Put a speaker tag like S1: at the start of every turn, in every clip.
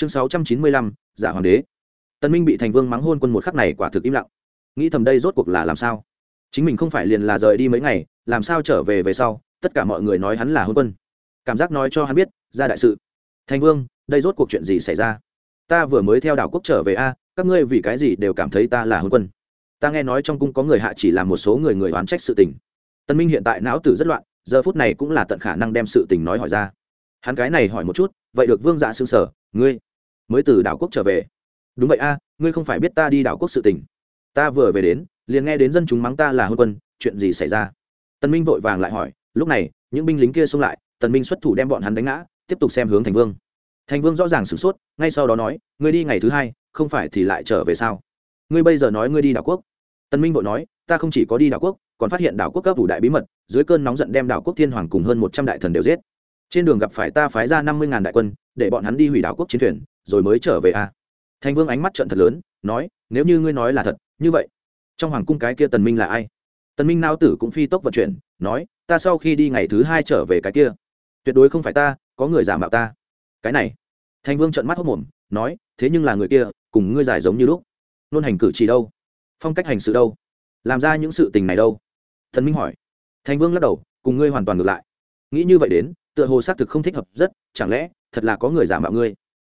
S1: chương sáu trăm chín mươi lăm, giả hoàng đế. Tân minh bị thành vương mắng hôn quân một khắc này quả thực im lặng. Nghĩ thầm đây rốt cuộc là làm sao? Chính mình không phải liền là rời đi mấy ngày, làm sao trở về về sau, tất cả mọi người nói hắn là hôn quân. Cảm giác nói cho hắn biết, ra đại sự. Thành vương, đây rốt cuộc chuyện gì xảy ra? Ta vừa mới theo đảo quốc trở về a, các ngươi vì cái gì đều cảm thấy ta là hôn quân? Ta nghe nói trong cung có người hạ chỉ làm một số người người oán trách sự tình. Tân minh hiện tại não tử rất loạn, giờ phút này cũng là tận khả năng đem sự tình nói hỏi ra. Hắn cái này hỏi một chút, vậy được vương dạ xương sở, ngươi? Mới từ đảo quốc trở về. Đúng vậy a, ngươi không phải biết ta đi đảo quốc sự tình. Ta vừa về đến, liền nghe đến dân chúng mắng ta là hôn quân, chuyện gì xảy ra? Tần minh vội vàng lại hỏi, lúc này, những binh lính kia xông lại, tần minh xuất thủ đem bọn hắn đánh ngã, tiếp tục xem hướng thành vương. Thành vương rõ ràng sửng sốt, ngay sau đó nói, ngươi đi ngày thứ hai, không phải thì lại trở về sao? Ngươi bây giờ nói ngươi đi đảo quốc. Tần minh vội nói, ta không chỉ có đi đảo quốc, còn phát hiện đảo quốc cấp vụ đại bí mật, dưới cơn nóng giận đem đảo quốc thiên hoàng cùng hơn một trăm đại thần đều giết. Trên đường gặp phải ta phái ra năm mươi ngàn đại quân, để bọn hắn đi hủy đảo quốc chiến thuyền rồi mới trở về à? a thành vương ánh mắt trận thật lớn, nói, nếu như ngươi nói là thật, như vậy, trong hoàng cung cái kia tần minh là ai? Tần minh nao tử cũng phi tốc vận chuyển, nói, ta sau khi đi ngày thứ hai trở về cái kia. Tuyệt đối không phải ta, có người giả mạo ta. Cái này thành vương trợn mắt hốt mồm, nói, thế nhưng là người kia, cùng ngươi giải giống như lúc. Nôn hành cử chỉ đâu? Phong cách hành sự đâu? Làm ra những sự tình này đâu? Thần minh hỏi. Thành vương lắc đầu, cùng ngươi hoàn toàn ngược lại. Nghĩ như vậy đến, tựa hồ xác thực không thích hợp rất, chẳng lẽ thật là có người giả mạo ngươi?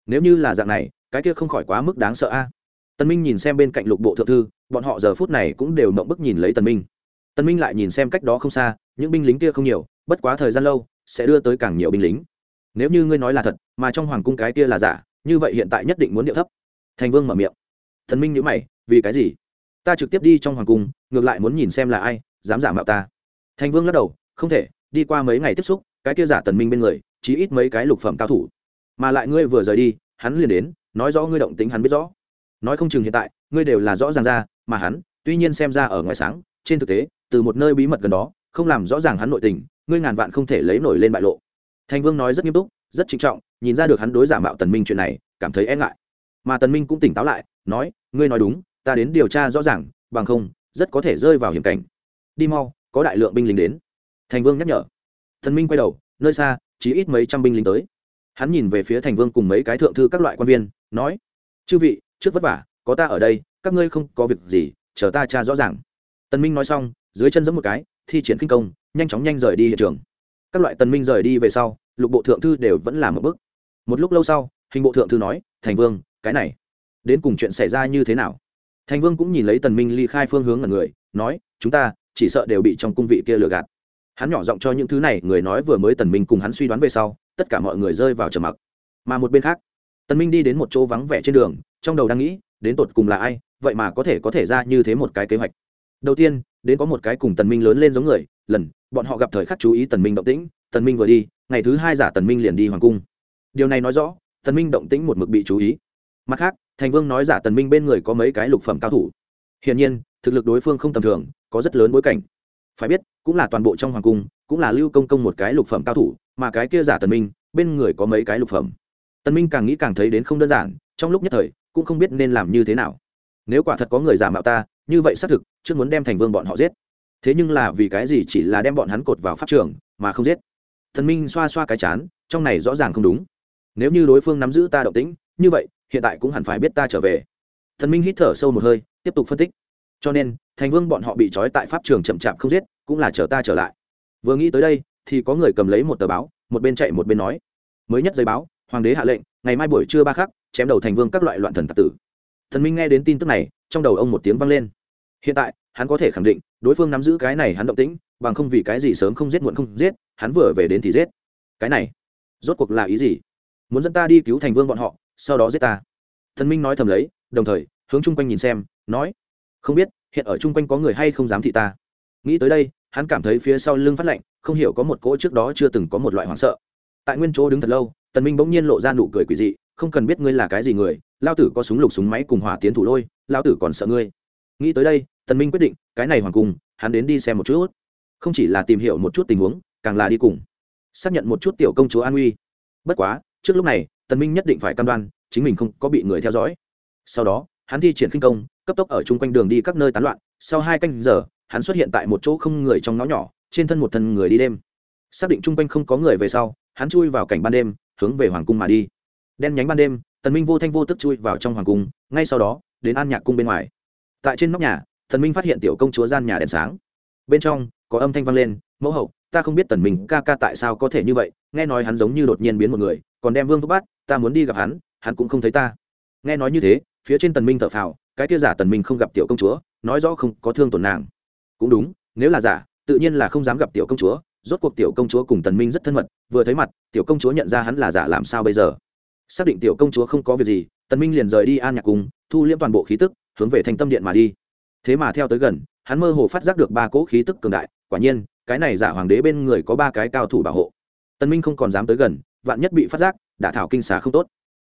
S1: Nếu như là dạng này, cái kia không khỏi quá mức đáng sợ a. Tân minh nhìn xem bên cạnh lục bộ thượng thư, bọn họ giờ phút này cũng đều mộng bức nhìn lấy Tân minh. Tân minh lại nhìn xem cách đó không xa, những binh lính kia không nhiều, bất quá thời gian lâu, sẽ đưa tới càng nhiều binh lính. Nếu như ngươi nói là thật, mà trong hoàng cung cái kia là giả, như vậy hiện tại nhất định muốn điệu thấp. Thành vương mở miệng. Thần minh nhíu mày, vì cái gì? Ta trực tiếp đi trong hoàng cung, ngược lại muốn nhìn xem là ai, dám giả mạo ta. Thành vương lắc đầu, không thể, đi qua mấy ngày tiếp xúc, cái kia giả tần minh bên người, chí ít mấy cái lục phẩm cao thủ mà lại ngươi vừa rời đi, hắn liền đến, nói rõ ngươi động tính hắn biết rõ. Nói không chừng hiện tại, ngươi đều là rõ ràng ra, mà hắn, tuy nhiên xem ra ở ngoài sáng, trên thực tế, từ một nơi bí mật gần đó, không làm rõ ràng hắn nội tình, ngươi ngàn vạn không thể lấy nổi lên bại lộ. Thành vương nói rất nghiêm túc, rất trinh trọng, nhìn ra được hắn đối giả mạo tần minh chuyện này, cảm thấy e ngại. Mà tần minh cũng tỉnh táo lại, nói, ngươi nói đúng, ta đến điều tra rõ ràng, bằng không, rất có thể rơi vào hiểm cảnh. Đi mau, có đại lượng binh lính đến. Thành vương nhắc nhở. Thần minh quay đầu, nơi xa, chỉ ít mấy trăm binh lính tới hắn nhìn về phía thành vương cùng mấy cái thượng thư các loại quan viên, nói, chư vị, trước vất vả, có ta ở đây, các ngươi không có việc gì, chờ ta tra rõ ràng. Tần minh nói xong, dưới chân giẫm một cái, thi triển kinh công, nhanh chóng nhanh rời đi hiện trường. Các loại tần minh rời đi về sau, lục bộ thượng thư đều vẫn làm một bước. Một lúc lâu sau, hình bộ thượng thư nói, thành vương, cái này, đến cùng chuyện xảy ra như thế nào? Thành vương cũng nhìn lấy tần minh ly khai phương hướng ở người, nói, chúng ta chỉ sợ đều bị trong cung vị kia lừa gạt hắn nhỏ giọng cho những thứ này, người nói vừa mới tần minh cùng hắn suy đoán về sau, tất cả mọi người rơi vào trầm mặc. Mà một bên khác, tần minh đi đến một chỗ vắng vẻ trên đường, trong đầu đang nghĩ, đến tột cùng là ai, vậy mà có thể có thể ra như thế một cái kế hoạch. Đầu tiên, đến có một cái cùng tần minh lớn lên giống người, lần, bọn họ gặp thời khắc chú ý tần minh động tĩnh, tần minh vừa đi, ngày thứ hai giả tần minh liền đi hoàng cung. Điều này nói rõ, tần minh động tĩnh một mực bị chú ý. Mặt khác, thành vương nói giả tần minh bên người có mấy cái lục phẩm cao thủ. Hiển nhiên, thực lực đối phương không tầm thường, có rất lớn bối cảnh. Phải biết cũng là toàn bộ trong hoàng cung, cũng là lưu công công một cái lục phẩm cao thủ, mà cái kia giả tần minh, bên người có mấy cái lục phẩm. Tần minh càng nghĩ càng thấy đến không đơn giản, trong lúc nhất thời, cũng không biết nên làm như thế nào. Nếu quả thật có người giả mạo ta, như vậy xác thực chưa muốn đem thành vương bọn họ giết. Thế nhưng là vì cái gì chỉ là đem bọn hắn cột vào pháp trường, mà không giết? Thần minh xoa xoa cái chán, trong này rõ ràng không đúng. Nếu như đối phương nắm giữ ta động tĩnh, như vậy, hiện tại cũng hẳn phải biết ta trở về. Thần minh hít thở sâu một hơi, tiếp tục phân tích. Cho nên, thành vương bọn họ bị trói tại pháp trường chậm chạp không giết cũng là chờ ta trở lại. Vừa nghĩ tới đây, thì có người cầm lấy một tờ báo, một bên chạy một bên nói. Mới nhất giấy báo, hoàng đế hạ lệnh, ngày mai buổi trưa ba khắc, chém đầu thành vương các loại loạn thần tặc tử. Thần minh nghe đến tin tức này, trong đầu ông một tiếng vang lên. Hiện tại, hắn có thể khẳng định, đối phương nắm giữ cái này hắn động tĩnh, bằng không vì cái gì sớm không giết muộn không giết, hắn vừa về đến thì giết. Cái này, rốt cuộc là ý gì? Muốn dẫn ta đi cứu thành vương bọn họ, sau đó giết ta. Thần minh nói thầm lấy, đồng thời, hướng chung quanh nhìn xem, nói, không biết, hiện ở chung quanh có người hay không dám thị ta. Nghĩ tới đây hắn cảm thấy phía sau lưng phát lạnh, không hiểu có một cỗ trước đó chưa từng có một loại hoảng sợ. Tại nguyên chỗ đứng thật lâu, tần minh bỗng nhiên lộ ra nụ cười quỷ dị, không cần biết ngươi là cái gì người, lao tử có súng lục súng máy cùng hỏa tiến thủ lôi, lao tử còn sợ ngươi. Nghĩ tới đây, tần minh quyết định, cái này hoàng cung, hắn đến đi xem một chút. Không chỉ là tìm hiểu một chút tình huống, càng là đi cùng. Xác nhận một chút tiểu công chúa an uy bất quá, trước lúc này, tần minh nhất định phải cam đoan, chính mình không có bị người theo dõi. Sau đó, hắn thi triển kinh công, cấp tốc ở chung quanh đường đi các nơi tán loạn, sau hai canh giờ hắn xuất hiện tại một chỗ không người trong ngõ nhỏ, trên thân một thân người đi đêm. Xác định chung quanh không có người về sau, hắn chui vào cảnh ban đêm, hướng về hoàng cung mà đi. Đen nhánh ban đêm, tần minh vô thanh vô tức chui vào trong hoàng cung, ngay sau đó, đến an nhạc cung bên ngoài. Tại trên nóc nhà, tần minh phát hiện tiểu công chúa gian nhà đèn sáng. Bên trong, có âm thanh vang lên, mẫu hậu, ta không biết tần minh ca ca tại sao có thể như vậy. Nghe nói hắn giống như đột nhiên biến một người, còn đem vương thúc bắt, ta muốn đi gặp hắn hắn cũng không thấy ta. Nghe nói như thế, phía trên tần minh thở phào, cái kia giả tần minh không gặp tiểu công chúa, nói rõ không có thương tổn nàng cũng đúng, nếu là giả, tự nhiên là không dám gặp tiểu công chúa, rốt cuộc tiểu công chúa cùng tần minh rất thân mật, vừa thấy mặt, tiểu công chúa nhận ra hắn là giả làm sao bây giờ? Xác định tiểu công chúa không có việc gì, tần minh liền rời đi an nhạc cung, thu liễm toàn bộ khí tức, hướng về thành tâm điện mà đi. Thế mà theo tới gần, hắn mơ hồ phát giác được ba cỗ khí tức cường đại, quả nhiên, cái này giả hoàng đế bên người có ba cái cao thủ bảo hộ. Tần minh không còn dám tới gần, vạn nhất bị phát giác, đả thảo kinh xà không tốt.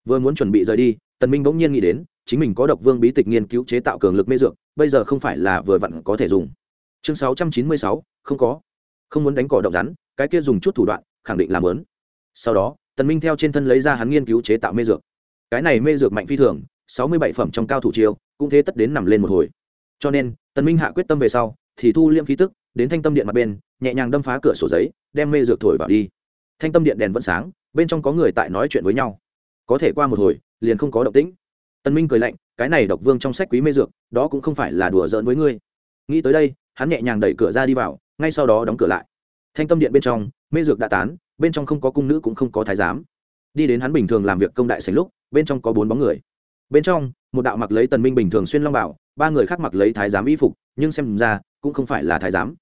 S1: Vừa muốn chuẩn bị rời đi, tần minh bỗng nhiên nghĩ đến, chính mình có độc vương bí tịch nghiên cứu chế tạo cường lực mê dược, bây giờ không phải là vừa vặn có thể dùng chương 696, không có. Không muốn đánh cỏ động rắn cái kia dùng chút thủ đoạn khẳng định làm lớn. Sau đó tần minh theo trên thân lấy ra hắn nghiên cứu chế tạo mê dược. Cái này mê dược mạnh phi thường sáu mươi bảy phẩm trong cao thủ chiêu cũng thế tất đến nằm lên một hồi. Cho nên tần minh hạ quyết tâm về sau thì thu liêm khí tức đến thanh tâm điện mặt bên nhẹ nhàng đâm phá cửa sổ giấy đem mê dược thổi vào đi. Thanh tâm điện đèn vẫn sáng bên trong có người tại nói chuyện với nhau. Có thể qua một hồi liền không có động tĩnh. Tần minh cười lạnh cái này độc vương trong sách quý mê dược đó cũng không phải là đùa giỡn với ngươi. Nghĩ tới đây hắn nhẹ nhàng đẩy cửa ra đi vào, ngay sau đó đóng cửa lại. Thanh tâm điện bên trong, mê dược đã tán, bên trong không có cung nữ cũng không có thái giám. Đi đến hắn bình thường làm việc công đại sành lúc, bên trong có bốn bóng người. Bên trong, một đạo mặc lấy tần minh bình thường xuyên long bảo, ba người khác mặc lấy thái giám y phục, nhưng xem ra, cũng không phải là thái giám.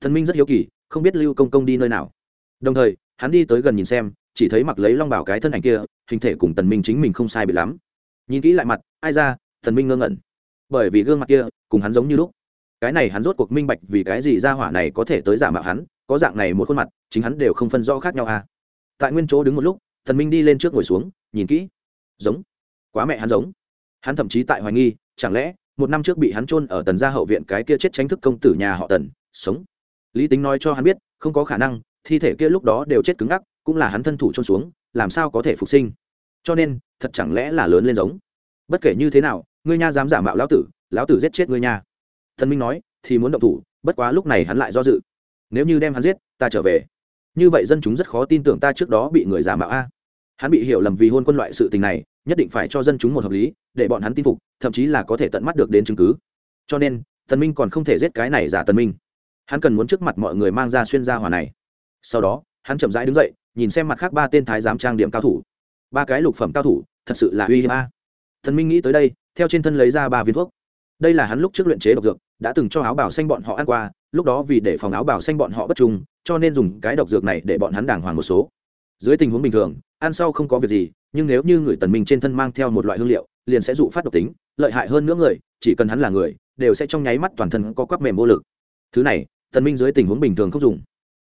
S1: Tần minh rất hiếu kỳ, không biết lưu công công đi nơi nào. Đồng thời, hắn đi tới gần nhìn xem, chỉ thấy mặc lấy long bảo cái thân ảnh kia, hình thể cùng tần minh chính mình không sai bị lắm. Nhìn kỹ lại mặt, ai ra, tần minh ngơ ngẩn. Bởi vì gương mặt kia, cùng hắn giống như lúc cái này hắn rốt cuộc minh bạch vì cái gì ra hỏa này có thể tới giả mạo hắn, có dạng này một khuôn mặt, chính hắn đều không phân rõ khác nhau à. Tại nguyên chỗ đứng một lúc, thần minh đi lên trước ngồi xuống, nhìn kỹ. Giống. Quá mẹ hắn giống. Hắn thậm chí tại hoài nghi, chẳng lẽ, một năm trước bị hắn chôn ở tần gia hậu viện cái kia chết tránh thức công tử nhà họ tần, sống. Lý tính nói cho hắn biết, không có khả năng, thi thể kia lúc đó đều chết cứng ngắc, cũng là hắn thân thủ trôn xuống, làm sao có thể phục sinh. Cho nên, thật chẳng lẽ là lớn lên giống. Bất kể như thế nào, ngươi nha dám giả mạo lão tử lão tử giết chết ngươi nha thần minh nói, thì muốn động thủ, bất quá lúc này hắn lại do dự. Nếu như đem hắn giết, ta trở về. Như vậy dân chúng rất khó tin tưởng ta trước đó bị người giả mạo a. Hắn bị hiểu lầm vì hôn quân loại sự tình này, nhất định phải cho dân chúng một hợp lý, để bọn hắn tin phục, thậm chí là có thể tận mắt được đến chứng cứ. Cho nên tần minh còn không thể giết cái này giả tần minh. Hắn cần muốn trước mặt mọi người mang ra xuyên gia hỏa này. Sau đó, hắn chậm rãi đứng dậy, nhìn xem mặt khác ba tên thái giám trang điểm cao thủ. Ba cái lục phẩm cao thủ, thật sự là uy hiếp a. Tần minh nghĩ tới đây, theo trên thân lấy ra ba viên thuốc. Đây là hắn lúc trước luyện chế độc dược đã từng cho áo bảo xanh bọn họ ăn qua, lúc đó vì để phòng áo bảo xanh bọn họ bất trung, cho nên dùng cái độc dược này để bọn hắn đàng hoàng một số. Dưới tình huống bình thường, ăn sau không có việc gì, nhưng nếu như người tần minh trên thân mang theo một loại hương liệu, liền sẽ dụ phát độc tính, lợi hại hơn nữa người, chỉ cần hắn là người, đều sẽ trong nháy mắt toàn thân có quắp mềm vô lực. Thứ này, tần minh dưới tình huống bình thường không dùng.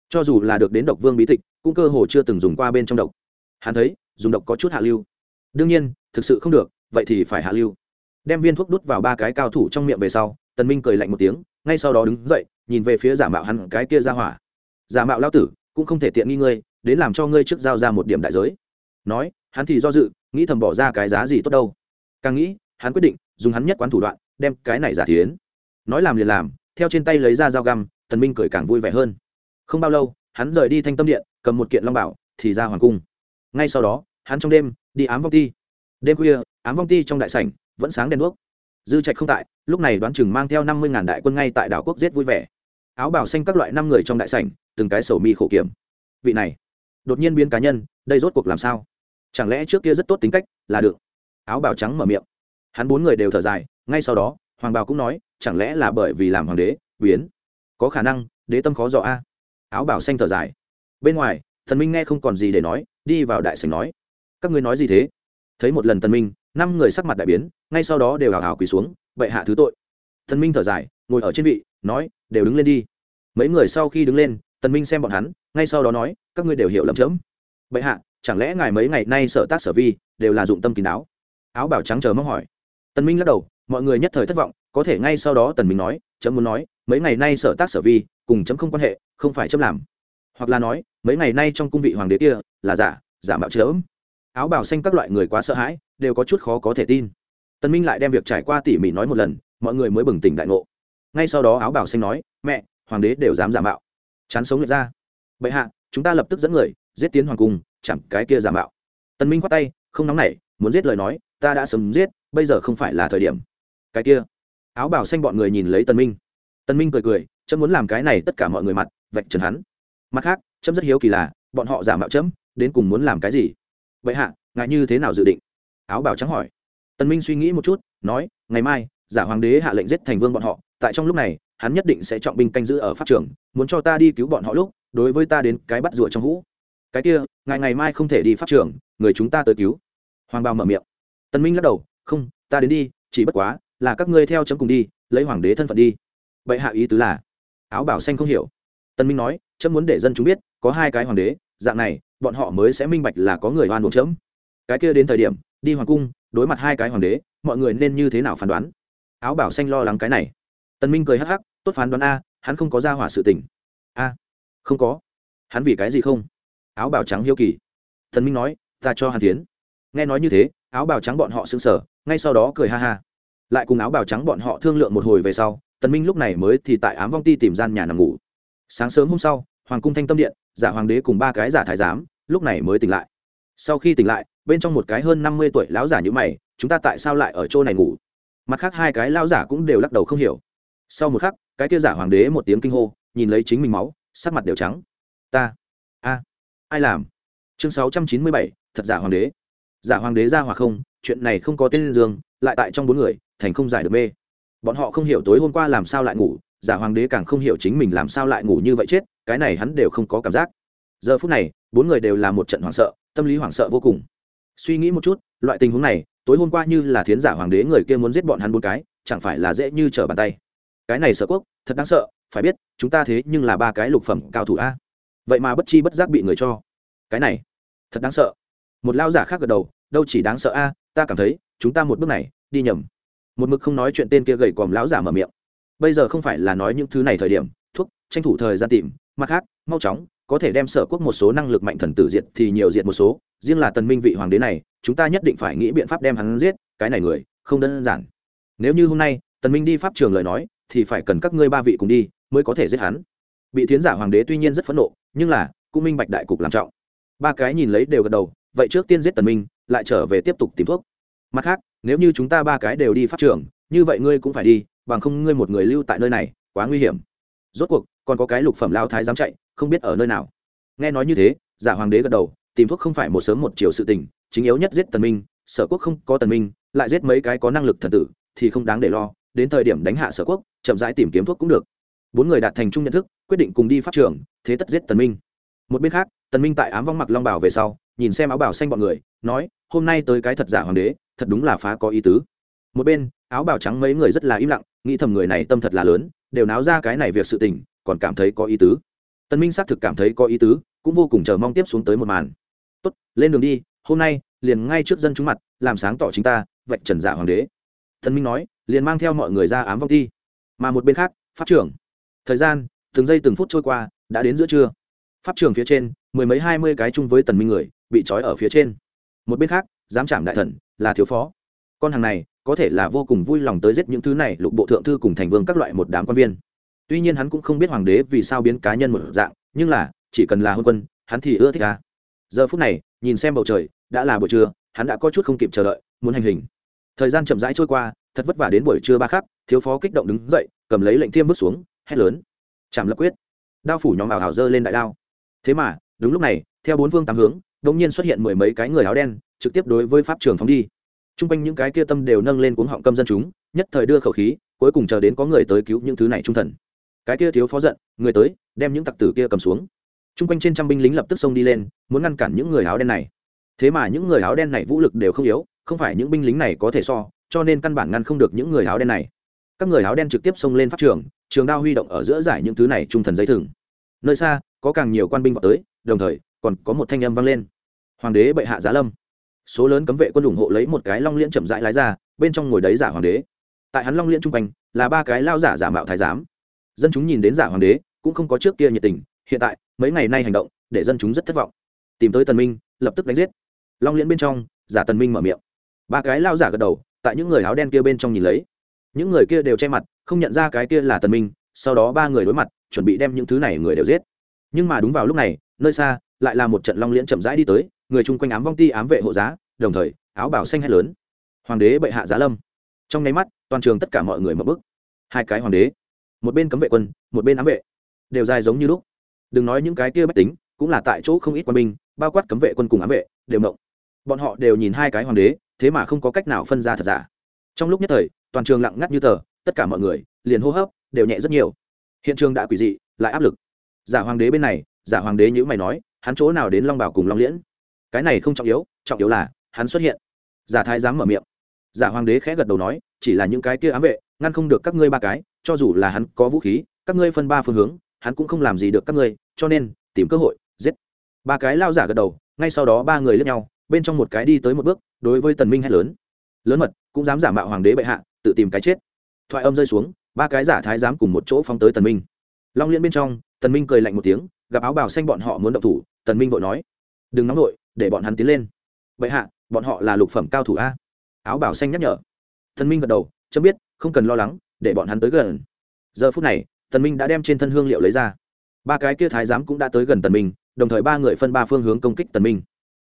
S1: Cho dù là được đến độc vương bí tịch, cũng cơ hồ chưa từng dùng qua bên trong độc. Hắn thấy, dùng độc có chút hạ lưu. Đương nhiên, thực sự không được, vậy thì phải hạ lưu. Đem viên thuốc đút vào ba cái cao thủ trong miệng về sau tần minh cười lạnh một tiếng, ngay sau đó đứng dậy, nhìn về phía giả mạo hắn cái kia ra hỏa. Giả mạo lao tử, cũng không thể tiện nghi ngươi, đến làm cho ngươi trước giao ra một điểm đại giới. Nói, hắn thì do dự, nghĩ thầm bỏ ra cái giá gì tốt đâu. Càng nghĩ, hắn quyết định, dùng hắn nhất quán thủ đoạn, đem cái này giả thiến. Nói làm liền làm, theo trên tay lấy ra dao găm, tần minh cười càng vui vẻ hơn. Không bao lâu, hắn rời đi thanh tâm điện, cầm một kiện long bảo, thì ra hoàng cung. Ngay sau đó, hắn trong đêm, đi ám vong ti. Đêm khuya, ám vong ti trong đại sảnh, vẫn sáng đèn đuốc dư trạch không tại, lúc này đoán chừng mang theo năm mươi ngàn đại quân ngay tại đảo quốc giết vui vẻ. Áo bảo xanh các loại năm người trong đại sảnh, từng cái sầu mi khổ kiểm. Vị này, đột nhiên biến cá nhân, đây rốt cuộc làm sao? Chẳng lẽ trước kia rất tốt tính cách, là được. Áo bào trắng mở miệng. Hắn bốn người đều thở dài, ngay sau đó, hoàng bào cũng nói, chẳng lẽ là bởi vì làm hoàng đế, biến? Có khả năng, đế tâm khó dò a. Áo bào xanh thở dài. Bên ngoài, thần minh nghe không còn gì để nói, đi vào đại sảnh nói. Các ngươi nói gì thế? Thấy một lần thần minh năm người sắc mặt đại biến, ngay sau đó đều hào hào quỳ xuống vậy hạ thứ tội. Thần minh thở dài, ngồi ở trên vị, nói, đều đứng lên đi. Mấy người sau khi đứng lên, tần minh xem bọn hắn, ngay sau đó nói, các ngươi đều hiểu lầm chớm. Bệ hạ, chẳng lẽ ngài mấy ngày nay sở tác sở vi đều là dụng tâm kín đáo? Áo bảo trắng chờ mong hỏi. Tần minh lắc đầu, mọi người nhất thời thất vọng, có thể ngay sau đó tần minh nói, chấm muốn nói, mấy ngày nay sở tác sở vi cùng chấm không quan hệ, không phải chấm làm. Hoặc là nói, mấy ngày nay trong cung vị hoàng đế kia là giả giả mạo chớm áo bảo xanh các loại người quá sợ hãi, đều có chút khó có thể tin. Tần minh lại đem việc trải qua tỉ mỉ nói một lần, mọi người mới bừng tỉnh đại ngộ. Ngay sau đó áo bảo xanh nói, mẹ, hoàng đế đều dám giả mạo. Chán sống lệch ra. Bệ hạ, chúng ta lập tức dẫn người, giết tiến hoàng cung chẳng cái kia giả mạo. Tần minh khoát tay, không nóng nảy, muốn giết lời nói, ta đã sớm giết, bây giờ không phải là thời điểm. Cái kia. Áo bảo xanh bọn người nhìn lấy tần minh. Tần minh cười cười, chấm muốn làm cái này tất cả mọi người mặt, vạch trần hắn. Mặt khác, chấm rất hiếu kỳ là, bọn họ giả mạo chấm, đến cùng muốn làm cái gì? Vậy hạ, ngài như thế nào dự định? Áo bảo trắng hỏi. Tần minh suy nghĩ một chút, nói, ngày mai, giả hoàng đế hạ lệnh giết thành vương bọn họ, tại trong lúc này, hắn nhất định sẽ trọng binh canh giữ ở pháp trường, muốn cho ta đi cứu bọn họ lúc, đối với ta đến cái bắt rùa trong hũ. Cái kia, ngài ngày mai không thể đi pháp trường, người chúng ta tới cứu. Hoàng bao mở miệng. Tần minh lắc đầu, không, ta đến đi, chỉ bất quá là các ngươi theo chấm cùng đi, lấy hoàng đế thân phận đi. Vậy hạ ý tứ là? Áo bảo xanh không hiểu. Tần minh nói, chấm muốn để dân chúng biết, có hai cái hoàng đế, dạng này bọn họ mới sẽ minh bạch là có người oan buộc chấm. Cái kia đến thời điểm, đi hoàng cung, đối mặt hai cái hoàng đế, mọi người nên như thế nào phán đoán? Áo bảo xanh lo lắng cái này. Tần minh cười hắc hắc, tốt phán đoán a, hắn không có ra hỏa sự tình. A, không có. Hắn vì cái gì không? Áo bào trắng hiếu kỳ. Thần minh nói, ta cho hắn tiến. Nghe nói như thế, áo bào trắng bọn họ sững sờ, ngay sau đó cười ha ha. Lại cùng áo bào trắng bọn họ thương lượng một hồi về sau, tần minh lúc này mới thì tại ám vong ti tìm gian nhà nằm ngủ. Sáng sớm hôm sau, hoàng cung thanh tâm điện, giả hoàng đế cùng ba cái giả thái giám lúc này mới tỉnh lại. Sau khi tỉnh lại, bên trong một cái hơn năm mươi tuổi lão giả như mày, chúng ta tại sao lại ở chỗ này ngủ? Mặt khác hai cái lão giả cũng đều lắc đầu không hiểu. Sau một khắc, cái kia giả hoàng đế một tiếng kinh hô, nhìn lấy chính mình máu, sắc mặt đều trắng. Ta, a, ai làm? Chương sáu trăm chín mươi bảy, thật giả hoàng đế. Giả hoàng đế ra hoặc không, chuyện này không có tên dương, lại tại trong bốn người, thành không giải được mê. Bọn họ không hiểu tối hôm qua làm sao lại ngủ, giả hoàng đế càng không hiểu chính mình làm sao lại ngủ như vậy chết, cái này hắn đều không có cảm giác giờ phút này, bốn người đều là một trận hoảng sợ, tâm lý hoảng sợ vô cùng. Suy nghĩ một chút, loại tình huống này, tối hôm qua như là thiến giả hoàng đế người kia muốn giết bọn hắn bốn cái, chẳng phải là dễ như trở bàn tay. Cái này sợ quốc, thật đáng sợ, phải biết, chúng ta thế nhưng là ba cái lục phẩm cao thủ a. Vậy mà bất chi bất giác bị người cho. Cái này, thật đáng sợ. Một lao giả khác gật đầu, đâu chỉ đáng sợ a, ta cảm thấy, chúng ta một bước này, đi nhầm. Một mực không nói chuyện tên kia gầy còm lão giả mở miệng. Bây giờ không phải là nói những thứ này thời điểm, thuốc, tranh thủ thời gian tìm, mặt khác, mau chóng có thể đem sở quốc một số năng lực mạnh thần tử diệt thì nhiều diệt một số, riêng là tần minh vị hoàng đế này, chúng ta nhất định phải nghĩ biện pháp đem hắn giết, cái này người, không đơn giản. Nếu như hôm nay, tần minh đi pháp trường lời nói, thì phải cần các ngươi ba vị cùng đi, mới có thể giết hắn. Bị thiến giả hoàng đế tuy nhiên rất phẫn nộ, nhưng là, cũng minh bạch đại cục làm trọng. Ba cái nhìn lấy đều gật đầu, vậy trước tiên giết tần minh, lại trở về tiếp tục tìm thuốc. Mặt khác, nếu như chúng ta ba cái đều đi pháp trường, như vậy ngươi cũng phải đi, bằng không ngươi một người lưu tại nơi này, quá nguy hiểm. Rốt cuộc, còn có cái lục phẩm lao thái dám chạy không biết ở nơi nào. Nghe nói như thế, giả hoàng đế gật đầu, tìm thuốc không phải một sớm một chiều sự tình, chính yếu nhất giết tần minh, sở quốc không có tần minh, lại giết mấy cái có năng lực thần tử, thì không đáng để lo, đến thời điểm đánh hạ sở quốc, chậm rãi tìm kiếm thuốc cũng được. Bốn người đạt thành chung nhận thức, quyết định cùng đi pháp trường, thế tất giết tần minh. Một bên khác, tần minh tại ám vong mặc long bảo về sau, nhìn xem áo bảo xanh bọn người, nói, hôm nay tới cái thật giả hoàng đế, thật đúng là phá có ý tứ. Một bên, áo bảo trắng mấy người rất là im lặng, nghĩ thầm người này tâm thật là lớn, đều náo ra cái này việc sự tình, còn cảm thấy có ý tứ tần minh xác thực cảm thấy có ý tứ, cũng vô cùng chờ mong tiếp xuống tới một màn. Tốt, lên đường đi, hôm nay liền ngay trước dân chúng mặt, làm sáng tỏ chính ta, vạch trần giả hoàng đế. Tần minh nói, liền mang theo mọi người ra ám vong thi. Mà một bên khác, pháp trưởng. Thời gian, từng giây từng phút trôi qua, đã đến giữa trưa. Pháp trường phía trên, mười mấy hai mươi cái chung với tần minh người, bị trói ở phía trên. Một bên khác, giám trảm đại thần, là thiếu phó. Con hàng này, có thể là vô cùng vui lòng tới giết những thứ này lục bộ thượng thư cùng thành vương các loại một đám quan viên tuy nhiên hắn cũng không biết hoàng đế vì sao biến cá nhân một dạng, nhưng là, chỉ cần là hôn quân, hắn thì ưa thích ca giờ phút này, nhìn xem bầu trời, đã là buổi trưa, hắn đã có chút không kịp chờ đợi, muốn hành hình. Thời gian chậm rãi trôi qua, thật vất vả đến buổi trưa ba khắc, thiếu phó kích động đứng dậy, cầm lấy lệnh thiêm vứt xuống, hét lớn. Chạm lập quyết. Đao phủ nhóm ảo hào dơ lên đại đao. Thế mà, đúng lúc này, theo bốn phương tám hướng, đột nhiên xuất hiện mười mấy cái người áo đen, trực tiếp đối với pháp trường phóng đi. Trung quanh những cái kia tâm đều nâng lên cuống họng câm dân chúng, nhất thời đưa khẩu khí, cuối cùng chờ đến có người tới cứu những thứ này trung thần cái kia thiếu phó giận, người tới, đem những tặc tử kia cầm xuống. Trung quanh trên trăm binh lính lập tức xông đi lên, muốn ngăn cản những người áo đen này. Thế mà những người áo đen này vũ lực đều không yếu, không phải những binh lính này có thể so, cho nên căn bản ngăn không được những người áo đen này. Các người áo đen trực tiếp xông lên pháp trường trường đao huy động ở giữa giải những thứ này trung thần dây thừng. Nơi xa, có càng nhiều quan binh vào tới, đồng thời, còn có một thanh âm vang lên. Hoàng đế bệ hạ giá lâm. Số lớn cấm vệ quân ủng hộ lấy một cái long liễn chậm rãi lái ra, bên trong ngồi đấy giả hoàng đế. Tại hắn long liễn trung quanh, là ba cái lao giả giả mạo thái giám dân chúng nhìn đến giả hoàng đế cũng không có trước kia nhiệt tình, hiện tại, mấy ngày nay hành động, để dân chúng rất thất vọng. Tìm tới tần minh, lập tức đánh giết. Long liễn bên trong, giả tần minh mở miệng. Ba cái lao giả gật đầu, tại những người áo đen kia bên trong nhìn lấy. Những người kia đều che mặt, không nhận ra cái kia là tần minh, sau đó ba người đối mặt, chuẩn bị đem những thứ này người đều giết. Nhưng mà đúng vào lúc này, nơi xa, lại là một trận long liễn chậm rãi đi tới, người chung quanh ám vong ti ám vệ hộ giá, đồng thời, áo bảo xanh hay lớn. Hoàng đế bệ hạ giá lâm. Trong nháy mắt, toàn trường tất cả mọi người mở bức. Hai cái hoàng đế một bên cấm vệ quân, một bên ám vệ. Đều dài giống như lúc. Đừng nói những cái kia bách tính, cũng là tại chỗ không ít quân binh, bao quát cấm vệ quân cùng ám vệ, đều mộng bọn họ đều nhìn hai cái hoàng đế, thế mà không có cách nào phân ra thật giả. Trong lúc nhất thời, toàn trường lặng ngắt như tờ, tất cả mọi người liền hô hấp đều nhẹ rất nhiều. Hiện trường đã quỷ dị, lại áp lực. Giả hoàng đế bên này, giả hoàng đế nhữ mày nói, hắn chỗ nào đến long bảo cùng long liễn? Cái này không trọng yếu trọng yếu là hắn xuất hiện. Giả thái dám mở miệng. Giả hoàng đế khẽ gật đầu nói, chỉ là những cái kia ám vệ, ngăn không được các ngươi ba cái cho dù là hắn có vũ khí, các ngươi phân ba phương hướng, hắn cũng không làm gì được các ngươi, cho nên, tìm cơ hội, giết. Ba cái lao giả gật đầu, ngay sau đó ba người lướt nhau, bên trong một cái đi tới một bước, đối với tần minh hét lớn. Lớn mật, cũng dám giả mạo hoàng đế bệ hạ, tự tìm cái chết. Thoại âm rơi xuống, ba cái giả thái giám cùng một chỗ phóng tới tần minh. Long liên bên trong, tần minh cười lạnh một tiếng, gặp áo bào xanh bọn họ muốn động thủ, tần minh vội nói, đừng nóng nổi để bọn hắn tiến lên. Bệ hạ, bọn họ là lục phẩm cao thủ a. Áo bào xanh nhắc nhở. Tần minh gật đầu, chấm biết, không cần lo lắng để bọn hắn tới gần. Giờ phút này, tần minh đã đem trên thân hương liệu lấy ra. Ba cái kia thái giám cũng đã tới gần tần minh, đồng thời ba người phân ba phương hướng công kích tần minh.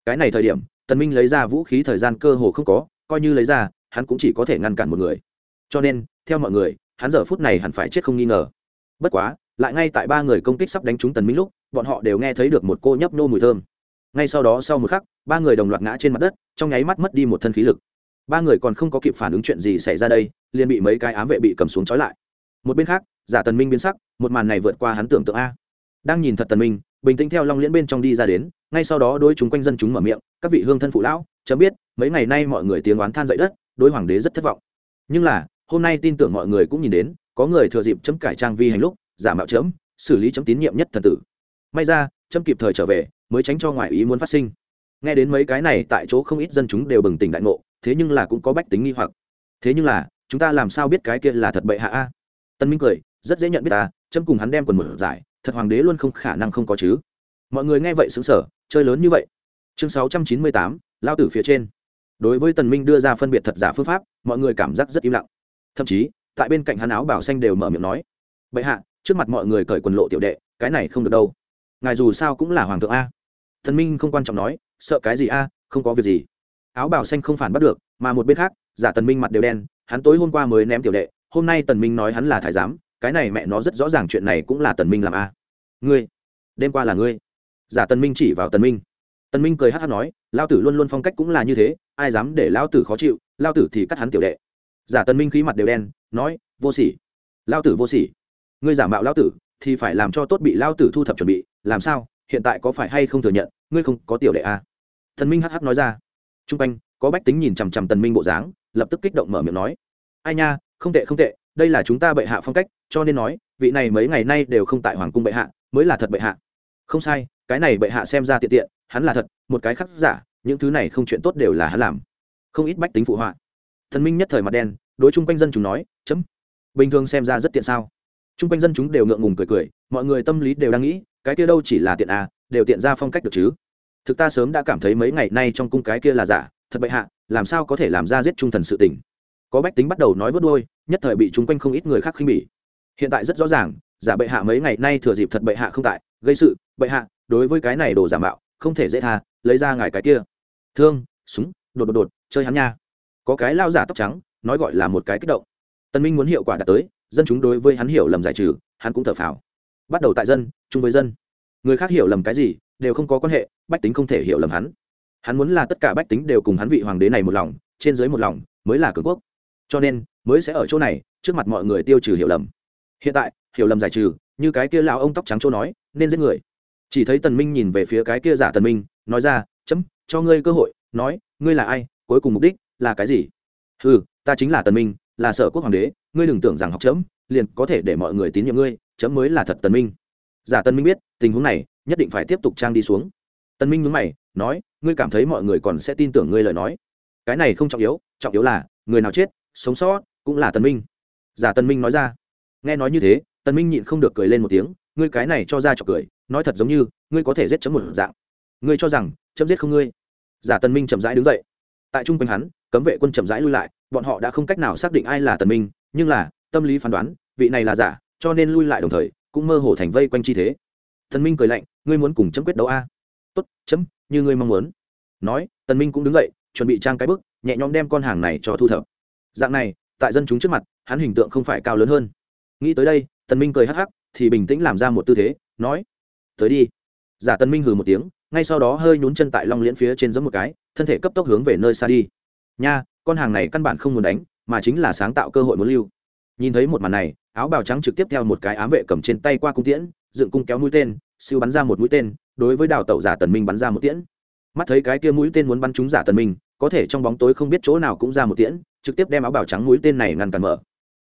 S1: Cái này thời điểm, tần minh lấy ra vũ khí thời gian cơ hồ không có, coi như lấy ra, hắn cũng chỉ có thể ngăn cản một người. Cho nên, theo mọi người, hắn giờ phút này hẳn phải chết không nghi ngờ. Bất quá, lại ngay tại ba người công kích sắp đánh trúng tần minh lúc, bọn họ đều nghe thấy được một cô nhấp nô mùi thơm. Ngay sau đó sau một khắc, ba người đồng loạt ngã trên mặt đất, trong nháy mắt mất đi một thân khí lực ba người còn không có kịp phản ứng chuyện gì xảy ra đây, liền bị mấy cái ám vệ bị cầm xuống trói lại. Một bên khác, giả tần minh biến sắc, một màn này vượt qua hắn tưởng tượng a. Đang nhìn thật tần minh, bình tĩnh theo long liễn bên trong đi ra đến, ngay sau đó đôi chúng quanh dân chúng mở miệng, các vị hương thân phụ lão, chấm biết, mấy ngày nay mọi người tiếng oán than dậy đất, đối hoàng đế rất thất vọng. Nhưng là, hôm nay tin tưởng mọi người cũng nhìn đến, có người thừa dịp chấm cải trang vi hành lúc, giả mạo chấm, xử lý chấm tín nhiệm nhất thần tử. May ra, chấm kịp thời trở về, mới tránh cho ngoại ý muốn phát sinh. Nghe đến mấy cái này, tại chỗ không ít dân chúng đều bừng tỉnh đại ngộ thế nhưng là cũng có bách tính nghi hoặc. Thế nhưng là, chúng ta làm sao biết cái kia là thật bệ hạ a? Tân minh cười, rất dễ nhận biết ta, chấm cùng hắn đem quần mở giải, thật hoàng đế luôn không khả năng không có chứ. Mọi người nghe vậy xứng sở chơi lớn như vậy. Chương sáu trăm chín mươi tám, lao tử phía trên. Đối với tần minh đưa ra phân biệt thật giả phương pháp, mọi người cảm giác rất im lặng. Thậm chí, tại bên cạnh hắn áo bảo xanh đều mở miệng nói, bệ hạ, trước mặt mọi người cởi quần lộ tiểu đệ, cái này không được đâu. Ngài dù sao cũng là hoàng thượng a. Thần minh không quan trọng nói, sợ cái gì a, không có việc gì áo bảo xanh không phản bắt được, mà một bên khác, giả tần minh mặt đều đen, hắn tối hôm qua mới ném tiểu đệ, hôm nay tần minh nói hắn là thái giám, cái này mẹ nó rất rõ ràng chuyện này cũng là tần minh làm a. Ngươi, đêm qua là ngươi. Giả tần minh chỉ vào tần minh. Tần minh cười hắt hát nói, lao tử luôn luôn phong cách cũng là như thế, ai dám để lao tử khó chịu, lao tử thì cắt hắn tiểu đệ. Giả tần minh khí mặt đều đen, nói, vô sỉ. Lao tử vô sỉ. Ngươi giả mạo lao tử, thì phải làm cho tốt bị lao tử thu thập chuẩn bị, làm sao, hiện tại có phải hay không thừa nhận, ngươi không có tiểu đệ à? thần minh hh nói ra t r u n g quanh, có bách tính nhìn chằm chằm tần minh bộ dáng, lập tức kích động mở miệng nói, ai nha, không tệ không tệ, đây là chúng ta bệ hạ phong cách, cho nên nói, vị này mấy ngày nay đều không tại hoàng cung bệ hạ, mới là thật bệ hạ. Không sai, cái này bệ hạ xem ra tiện tiện, hắn là thật, một cái khắc giả, những thứ này không chuyện tốt đều là hắn làm. Không ít bách tính phụ họa. Thần minh nhất thời mặt đen, đối chung quanh dân chúng nói, chấm, bình thường xem ra rất tiện sao? Chung quanh dân chúng đều ngượng ngùng cười cười, mọi người tâm lý đều đang nghĩ, cái kia đâu chỉ là tiện à đều tiện ra phong cách được chứ? Thực ta sớm đã cảm thấy mấy ngày nay trong cung cái kia là giả, thật bệ hạ, làm sao có thể làm ra giết trung thần sự tình? Có bách tính bắt đầu nói vớt đôi nhất thời bị chúng quanh không ít người khác khinh bỉ. Hiện tại rất rõ ràng, giả bệ hạ mấy ngày nay thừa dịp thật bệ hạ không tại, gây sự, bệ hạ, đối với cái này đồ giả mạo, không thể dễ tha, lấy ra ngài cái kia. Thương, súng, đột đột đột, chơi hắn nha. Có cái lao giả tóc trắng, nói gọi là một cái kích động. Tân minh muốn hiệu quả đạt tới, dân chúng đối với hắn hiểu lầm giải trừ, hắn cũng thở phào. Bắt đầu tại dân, chung với dân. Người khác hiểu lầm cái gì đều không có quan hệ, bách tính không thể hiểu lầm hắn. Hắn muốn là tất cả bách tính đều cùng hắn vị hoàng đế này một lòng, trên dưới một lòng, mới là cường quốc. Cho nên, mới sẽ ở chỗ này, trước mặt mọi người tiêu trừ hiểu lầm. Hiện tại, hiểu lầm giải trừ, như cái kia lão ông tóc trắng chỗ nói, nên giết người. Chỉ thấy tần minh nhìn về phía cái kia giả tần minh, nói ra, chấm, cho ngươi cơ hội, nói, ngươi là ai, cuối cùng mục đích là cái gì? Ừ ta chính là tần minh, là sở quốc hoàng đế, ngươi đừng tưởng rằng học chấm, liền có thể để mọi người tín nhiệm ngươi, chấm mới là thật tần minh. Giả tần minh biết, tình huống này nhất định phải tiếp tục trang đi xuống. Tần minh nhướng mày, nói, ngươi cảm thấy mọi người còn sẽ tin tưởng ngươi lời nói. Cái này không trọng yếu trọng yếu là, người nào chết, sống sót, cũng là tần minh. Giả tần minh nói ra. Nghe nói như thế tần minh nhịn không được cười lên một tiếng, ngươi cái này cho ra chọc cười, nói thật giống như, ngươi có thể giết chấm một dạng. Ngươi cho rằng, chấm giết không ngươi. Giả tần minh chậm rãi đứng dậy. Tại trung quanh hắn, cấm vệ quân chậm rãi lui lại, bọn họ đã không cách nào xác định ai là tần minh, nhưng là, tâm lý phán đoán, vị này là giả, cho nên lui lại đồng thời, cũng mơ hồ thành vây quanh chi thế tần minh cười lạnh ngươi muốn cùng chấm quyết đấu a? Tốt chấm như ngươi mong muốn. Nói tần minh cũng đứng dậy chuẩn bị trang cái bước, nhẹ nhõm đem con hàng này cho thu thập. Dạng này tại dân chúng trước mặt hắn hình tượng không phải cao lớn hơn. Nghĩ tới đây tần minh cười hắc hắc thì bình tĩnh làm ra một tư thế nói tới đi. Giả tần minh hừ một tiếng ngay sau đó hơi nhún chân tại long liễn phía trên giẫm một cái thân thể cấp tốc hướng về nơi xa đi. Nha con hàng này căn bản không muốn đánh mà chính là sáng tạo cơ hội muốn lưu. Nhìn thấy một màn này áo bào trắng trực tiếp theo một cái ám vệ cầm trên tay qua cung tiễn dựng cung kéo mũi tên, siêu bắn ra một mũi tên, đối với đào tẩu giả tần minh bắn ra một tiễn. Mắt thấy cái kia mũi tên muốn bắn trúng giả tần minh, có thể trong bóng tối không biết chỗ nào cũng ra một tiễn, trực tiếp đem áo bào trắng mũi tên này ngăn cản mở.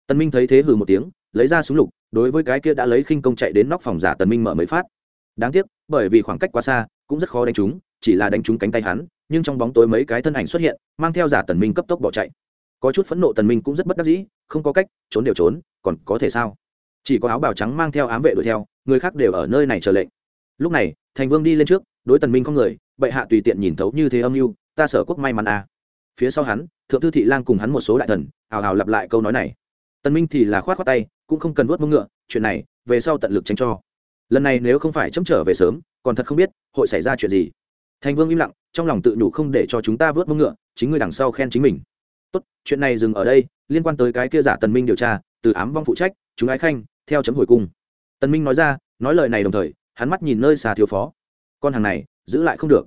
S1: Tần minh thấy thế hừ một tiếng, lấy ra súng lục, đối với cái kia đã lấy khinh công chạy đến nóc phòng giả tần minh mở mấy phát. Đáng tiếc, bởi vì khoảng cách quá xa, cũng rất khó đánh trúng, chỉ là đánh trúng cánh tay hắn, nhưng trong bóng tối mấy cái thân ảnh xuất hiện, mang theo giả tần minh cấp tốc bỏ chạy. Có chút phẫn nộ tần minh cũng rất bất đắc dĩ, không có cách, trốn đều trốn, còn có thể sao? Chỉ có áo bào trắng mang theo ám vệ đuổi theo người khác đều ở nơi này chờ lệnh. Lúc này, thành vương đi lên trước, đối tần minh không người, bệ hạ tùy tiện nhìn thấu như thế âm mưu, ta sở quốc may mắn à. phía sau hắn, thượng thư thị lang cùng hắn một số đại thần, hào hào lặp lại câu nói này. Tần minh thì là khoát khoát tay, cũng không cần vuốt mông ngựa, chuyện này, về sau tận lực tránh cho. Lần này nếu không phải chấm trở về sớm, còn thật không biết, hội xảy ra chuyện gì. Thành vương im lặng, trong lòng tự nhủ không để cho chúng ta vớt mông ngựa, chính người đằng sau khen chính mình. Tốt, chuyện này dừng ở đây, liên quan tới cái kia giả tần minh điều tra, từ ám vong phụ trách, chúng ái khanh, theo chấm hồi cung tần minh nói ra, nói lời này đồng thời, hắn mắt nhìn nơi xà thiếu phó. Con hàng này, giữ lại không được.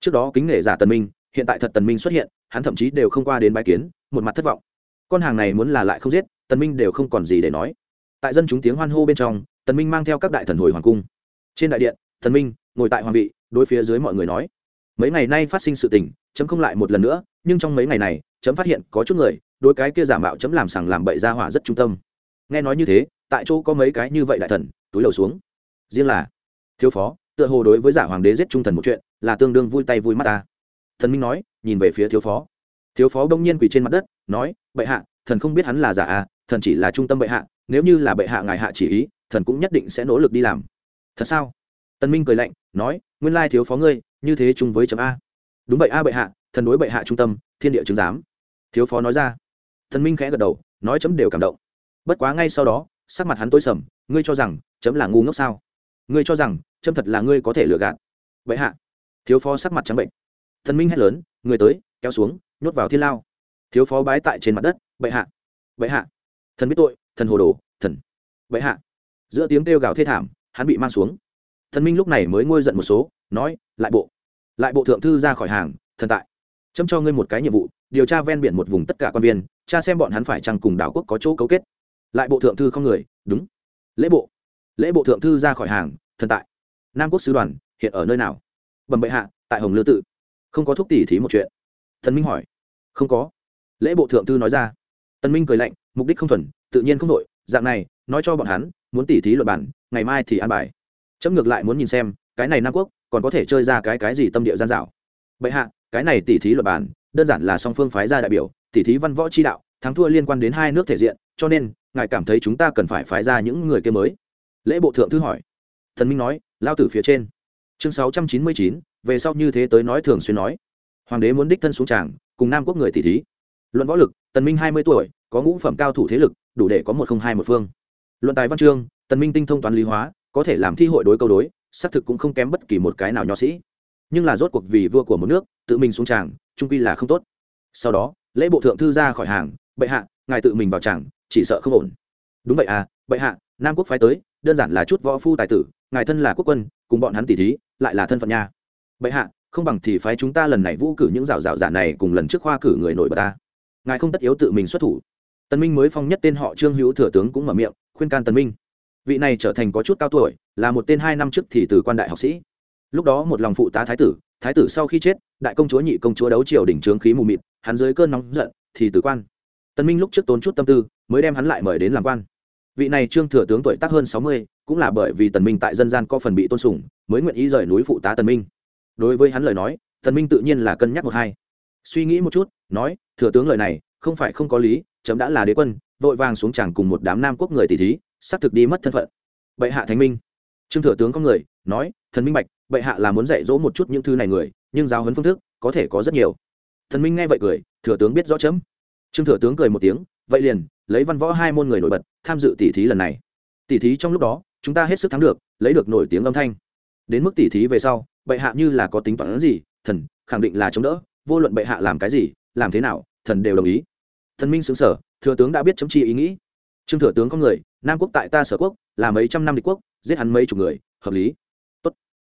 S1: Trước đó kính nể giả tần minh, hiện tại thật tần minh xuất hiện, hắn thậm chí đều không qua đến bái kiến, một mặt thất vọng. Con hàng này muốn là lại không giết, tần minh đều không còn gì để nói. Tại dân chúng tiếng hoan hô bên trong, tần minh mang theo các đại thần hồi hoàng cung. Trên đại điện, tần minh ngồi tại hoàng vị, đối phía dưới mọi người nói. Mấy ngày nay phát sinh sự tình, chấm không lại một lần nữa, nhưng trong mấy ngày này, chấm phát hiện có chút người, đối cái kia giả mạo chấm làm sằng làm bậy ra hỏa rất trung tâm. Nghe nói như thế tại chỗ có mấy cái như vậy đại thần, túi đầu xuống. Riêng là thiếu phó, tựa hồ đối với giả hoàng đế giết trung thần một chuyện, là tương đương vui tay vui mắt ta. Thần minh nói, nhìn về phía thiếu phó. Thiếu phó bỗng nhiên quỳ trên mặt đất, nói, bệ hạ, thần không biết hắn là giả à thần chỉ là trung tâm bệ hạ, nếu như là bệ hạ ngài hạ chỉ ý, thần cũng nhất định sẽ nỗ lực đi làm. Thật sao? Tân minh cười lạnh, nói, nguyên lai thiếu phó ngươi, như thế chung với chấm a. Đúng vậy a bệ hạ, thần đối bệ hạ trung tâm, thiên địa chứng giám. Thiếu phó nói ra. Thần minh khẽ gật đầu, nói chấm đều cảm động. Bất quá ngay sau đó sắc mặt hắn tối sầm, ngươi cho rằng chấm là ngu ngốc sao? Ngươi cho rằng chấm thật là ngươi có thể lừa gạt. Bệ hạ. Thiếu phó sắc mặt trắng bệnh. Thần minh hét lớn, người tới, kéo xuống, nhốt vào thiên lao. Thiếu phó bái tại trên mặt đất bệ hạ. Bệ hạ. Thần biết tội, thần hồ đồ, thần. Bệ hạ. Giữa tiếng kêu gào thê thảm, hắn bị mang xuống. Thần minh lúc này mới ngôi giận một số, nói, lại bộ. Lại bộ thượng thư ra khỏi hàng, thần tại. Chấm cho ngươi một cái nhiệm vụ, điều tra ven biển một vùng tất cả quan viên cha xem bọn hắn phải chăng cùng đảo quốc có chỗ cấu kết lại bộ thượng thư không người, đúng. Lễ bộ. Lễ bộ thượng thư ra khỏi hàng, thần tại. Nam quốc sứ đoàn, hiện ở nơi nào? Bẩm bệ hạ, tại hồng lư tự. Không có thúc tỉ thí một chuyện. Thần minh hỏi. Không có. Lễ bộ thượng thư nói ra. Tân minh cười lạnh, mục đích không thuần, tự nhiên không đội dạng này, nói cho bọn hắn, muốn tỉ thí luật bản, ngày mai thì ăn bài. Chấm ngược lại muốn nhìn xem, cái này nam quốc, còn có thể chơi ra cái cái gì tâm địa gian dảo. Bệ hạ, cái này tỉ thí luật bản, đơn giản là song phương phái ra đại biểu, tỉ thí văn võ chi đạo, thắng thua liên quan đến hai nước thể diện, cho nên ngài cảm thấy chúng ta cần phải phái ra những người kia mới? Lễ bộ thượng thư hỏi. Thần minh nói, lao tử phía trên. Chương sáu trăm chín mươi chín, về sau như thế tới nói thường xuyên nói. Hoàng đế muốn đích thân xuống tràng, cùng nam quốc người tỷ thí. Luận võ lực, tần minh hai mươi tuổi, có ngũ phẩm cao thủ thế lực, đủ để có một không hai một phương. Luận tài văn chương, tần minh tinh thông toán lý hóa, có thể làm thi hội đối câu đối, xác thực cũng không kém bất kỳ một cái nào nho sĩ. Nhưng là rốt cuộc vì vua của một nước, tự mình xuống tràng, trung quy là không tốt. Sau đó, lễ bộ thượng thư ra khỏi hàng, bệ hạ, ngài tự mình vào tràng chỉ sợ không ổn. Đúng vậy à bệ hạ, nam quốc phái tới, đơn giản là chút võ phu tài tử, ngài thân là quốc quân, cùng bọn hắn tỷ thí, lại là thân phận nha. Bệ hạ, không bằng thì phái chúng ta lần này vũ cử những rào rào giả này cùng lần trước khoa cử người nổi bật ta. Ngài không tất yếu tự mình xuất thủ. Tân minh mới phong nhất tên họ trương hữu thừa tướng cũng mở miệng, khuyên can tân minh. Vị này trở thành có chút cao tuổi, là một tên hai năm trước thì từ quan đại học sĩ. Lúc đó một lòng phụ tá thái tử thái tử sau khi chết, đại công chúa nhị công chúa đấu triều đỉnh trướng khí mù mịt, hắn dưới cơn nóng giận, thì từ quan tân minh lúc trước tốn chút tâm tư, mới đem hắn lại mời đến làm quan. Vị này trương thừa tướng tuổi tác hơn sáu mươi, cũng là bởi vì tần minh tại dân gian có phần bị tôn sùng, mới nguyện ý rời núi phụ tá tần minh. Đối với hắn lời nói, tần minh tự nhiên là cân nhắc một hai. Suy nghĩ một chút, nói, thừa tướng lời này, không phải không có lý, chấm đã là đế quân, vội vàng xuống tràng cùng một đám nam quốc người tỷ thí sắp thực đi mất thân phận. Bệ hạ thánh minh. Trương thừa tướng có người, nói, thần minh bạch, bệ hạ là muốn dạy dỗ một chút những thứ này người, nhưng giáo huấn phương thức có thể có rất nhiều. Thần minh nghe vậy cười, thừa tướng biết rõ chấm trương thừa tướng cười một tiếng, vậy liền, lấy văn võ hai môn người nổi bật, tham dự tỷ thí lần này. Tỷ thí trong lúc đó, chúng ta hết sức thắng được, lấy được nổi tiếng âm thanh. Đến mức tỷ thí về sau, bệ hạ như là có tính toán gì, thần, khẳng định là chống đỡ, vô luận bệ hạ làm cái gì, làm thế nào, thần đều đồng ý. Thần minh xứng sở, thừa tướng đã biết chấm chi ý nghĩ. Trương thừa tướng có người, nam quốc tại ta sở quốc, là mấy trăm năm địch quốc, giết hắn mấy chục người, hợp lý. Tốt.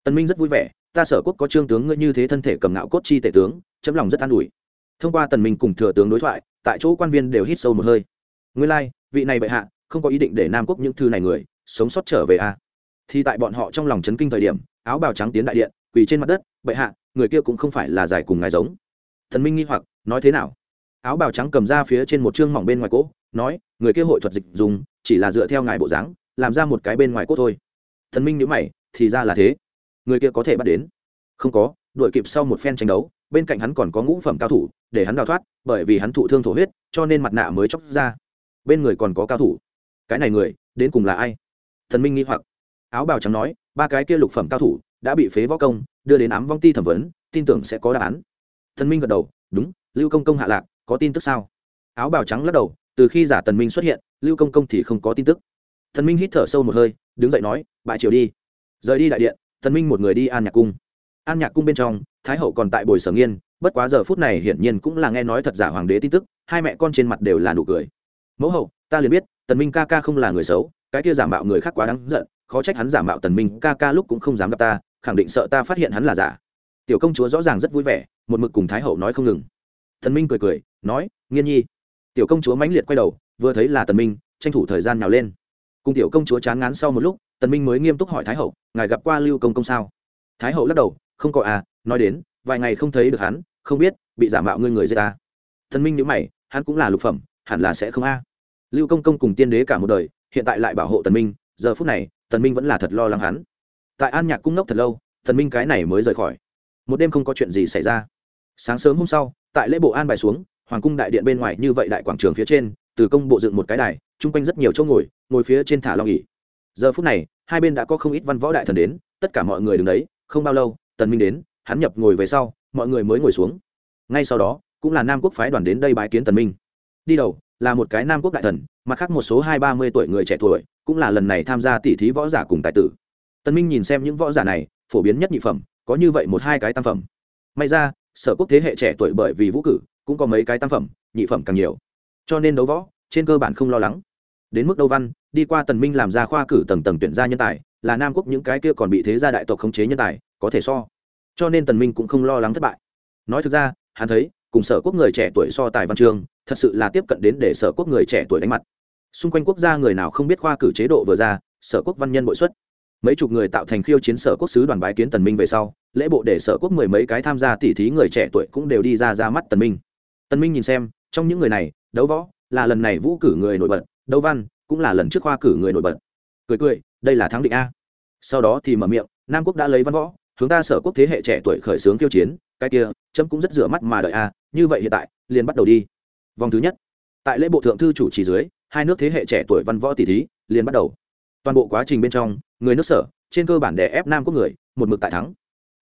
S1: tần minh rất vui vẻ, ta sở quốc có trương tướng ngươi như thế thân thể cầm ngạo cốt chi tể tướng, chấm lòng rất an ủi. Thông qua tần minh cùng thừa tướng đối thoại tại chỗ quan viên đều hít sâu một hơi. Nguyên lai like, vị này bệ hạ không có ý định để nam quốc những thư này người sống sót trở về a à. thì tại bọn họ trong lòng chấn kinh thời điểm áo bào trắng tiến đại điện quỳ trên mặt đất bệ hạ người kia cũng không phải là giải cùng ngài giống. Thần minh nghi hoặc nói thế nào? Áo bào trắng cầm ra phía trên một chương mỏng bên ngoài cỗ nói người kia hội thuật dịch dùng chỉ là dựa theo ngài bộ dáng làm ra một cái bên ngoài cốt thôi. Thần minh nhữ mày thì ra là thế. Người kia có thể bắt đến. Không có đuổi kịp sau một phen tranh đấu bên cạnh hắn còn có ngũ phẩm cao thủ, để hắn đào thoát, bởi vì hắn thụ thương thổ huyết, cho nên mặt nạ mới chóc ra. Bên người còn có cao thủ. Cái này người, đến cùng là ai? Thần minh nghi hoặc. Áo bào trắng nói, ba cái kia lục phẩm cao thủ, đã bị phế võ công, đưa đến ám vong ti thẩm vấn, tin tưởng sẽ có đáp án. Thần minh gật đầu, đúng, lưu công công hạ lạc, có tin tức sao? Áo bào trắng lắc đầu, từ khi giả tần minh xuất hiện, lưu công công thì không có tin tức. Thần minh hít thở sâu một hơi, đứng dậy nói bại triều đi. Rời đi đại điện, thần minh một người đi an nhạc cung an nhạc cung bên trong, thái hậu còn tại bồi sở nghiên, bất quá giờ phút này hiển nhiên cũng là nghe nói thật giả hoàng đế tin tức, hai mẹ con trên mặt đều là nụ cười. Mẫu hậu, ta liền biết, tần minh ca ca không là người xấu, cái kia giả mạo người khác quá đáng giận, khó trách hắn giả mạo tần minh ca ca lúc cũng không dám gặp ta, khẳng định sợ ta phát hiện hắn là giả. Tiểu công chúa rõ ràng rất vui vẻ, một mực cùng thái hậu nói không ngừng. Thần minh cười cười, nói, nghiên nhi. Tiểu công chúa mãnh liệt quay đầu, vừa thấy là tần minh, tranh thủ thời gian nhào lên. Cùng tiểu công chúa chán ngán sau một lúc, tần minh mới nghiêm túc hỏi thái hậu, ngài gặp qua lưu công công sao? Thái hậu lắc đầu không có à nói đến, vài ngày không thấy được hắn, không biết, bị giả mạo ngươi người giết ta. Thần minh nhíu mày, hắn cũng là lục phẩm, hẳn là sẽ không a. Lưu công công cùng tiên đế cả một đời, hiện tại lại bảo hộ tần minh, giờ phút này tần minh vẫn là thật lo lắng hắn. Tại an nhạc cung nốc thật lâu tần minh cái này mới rời khỏi. Một đêm không có chuyện gì xảy ra. Sáng sớm hôm sau, tại lễ bộ an bài xuống, hoàng cung đại điện bên ngoài như vậy đại quảng trường phía trên, từ công bộ dựng một cái đài, chung quanh rất nhiều chỗ ngồi ngồi phía trên thả long nghỉ giờ phút này, hai bên đã có không ít văn võ đại thần đến, tất cả mọi người đứng đấy, không bao lâu tần minh đến, hắn nhập ngồi về sau, mọi người mới ngồi xuống. Ngay sau đó, cũng là nam quốc phái đoàn đến đây bái kiến tần minh. Đi đầu, là một cái nam quốc đại thần, mặt khác một số hai ba mươi tuổi người trẻ tuổi, cũng là lần này tham gia tỷ thí võ giả cùng tài tử. Tần minh nhìn xem những võ giả này, phổ biến nhất nhị phẩm, có như vậy một hai cái tam phẩm. May ra, sở quốc thế hệ trẻ tuổi bởi vì vũ cử, cũng có mấy cái tam phẩm, nhị phẩm càng nhiều. Cho nên đấu võ, trên cơ bản không lo lắng. Đến mức đâu văn, đi qua tần minh làm ra khoa cử tầng tầng tuyển ra nhân tài là nam quốc những cái kia còn bị thế gia đại tộc khống chế nhân tài, có thể so. Cho nên tần minh cũng không lo lắng thất bại. Nói thực ra, hắn thấy, cùng sở quốc người trẻ tuổi so tài văn chương thật sự là tiếp cận đến để sở quốc người trẻ tuổi đánh mặt. Xung quanh quốc gia người nào không biết khoa cử chế độ vừa ra, sở quốc văn nhân bội xuất. Mấy chục người tạo thành khiêu chiến sở quốc sứ đoàn bái kiến tần minh về sau, lễ bộ để sở quốc mười mấy cái tham gia tỉ thí người trẻ tuổi cũng đều đi ra ra mắt tần minh. Tần minh nhìn xem, trong những người này, đấu võ, là lần này vũ cử người nổi bật, đấu văn, cũng là lần trước khoa cử người nổi bật. Cười cười, đây là thắng định a sau đó thì mở miệng, nam quốc đã lấy văn võ, hướng ta sở quốc thế hệ trẻ tuổi khởi xướng kiêu chiến, cái kia, chấm cũng rất rửa mắt mà đợi a như vậy hiện tại, liền bắt đầu đi. Vòng thứ nhất, tại lễ bộ thượng thư chủ trì dưới, hai nước thế hệ trẻ tuổi văn võ tỷ thí, liền bắt đầu. Toàn bộ quá trình bên trong, người nước sở, trên cơ bản đè ép nam quốc người, một mực tại thắng.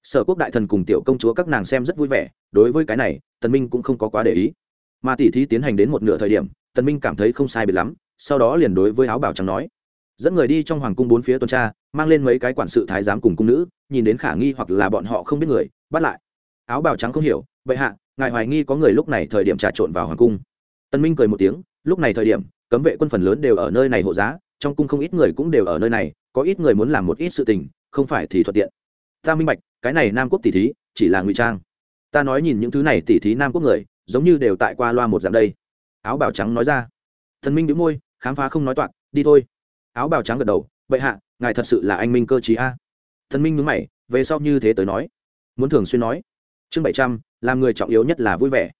S1: Sở quốc đại thần cùng tiểu công chúa các nàng xem rất vui vẻ, đối với cái này, tần minh cũng không có quá để ý. Mà tỷ thí tiến hành đến một nửa thời điểm, tần minh cảm thấy không sai biệt lắm, sau đó liền đối với áo bảo trắng nói dẫn người đi trong hoàng cung bốn phía tuần tra, mang lên mấy cái quản sự thái giám cùng cung nữ, nhìn đến khả nghi hoặc là bọn họ không biết người, bắt lại. Áo bào trắng không hiểu vậy hạ, ngài hoài nghi có người lúc này thời điểm trà trộn vào hoàng cung. Tân minh cười một tiếng, lúc này thời điểm, cấm vệ quân phần lớn đều ở nơi này hộ giá, trong cung không ít người cũng đều ở nơi này, có ít người muốn làm một ít sự tình, không phải thì thuận tiện. Ta minh bạch, cái này nam quốc tỷ thí, chỉ là ngụy trang. Ta nói nhìn những thứ này tỷ thí nam quốc người, giống như đều tại qua loa một dạng đây. Áo bào trắng nói ra. Thần minh đĩu môi, khám phá không nói toạc, đi thôi áo bào trắng gật đầu, bệ hạ, ngài thật sự là anh minh cơ chí a. Thần minh nhướng mày, về sau như thế tới nói, muốn thường xuyên nói. Chương bảy trăm, làm người trọng yếu nhất là vui vẻ.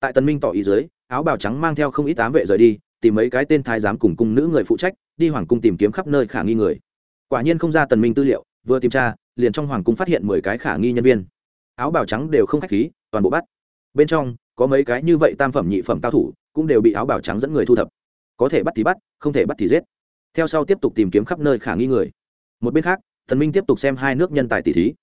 S1: Tại tần minh tỏ ý dưới, áo bào trắng mang theo không ít tám vệ rời đi, tìm mấy cái tên thái giám cùng cung nữ người phụ trách, đi hoàng cung tìm kiếm khắp nơi khả nghi người. Quả nhiên không ra tần minh tư liệu, vừa tìm tra, liền trong hoàng cung phát hiện mười cái khả nghi nhân viên. Áo bào trắng đều không khách khí, toàn bộ bắt. Bên trong, có mấy cái như vậy tam phẩm nhị phẩm cao thủ, cũng đều bị áo bào trắng dẫn người thu thập. Có thể bắt thì bắt, không thể bắt thì giết theo sau tiếp tục tìm kiếm khắp nơi khả nghi người. Một bên khác thần minh tiếp tục xem hai nước nhân tài tỷ thí.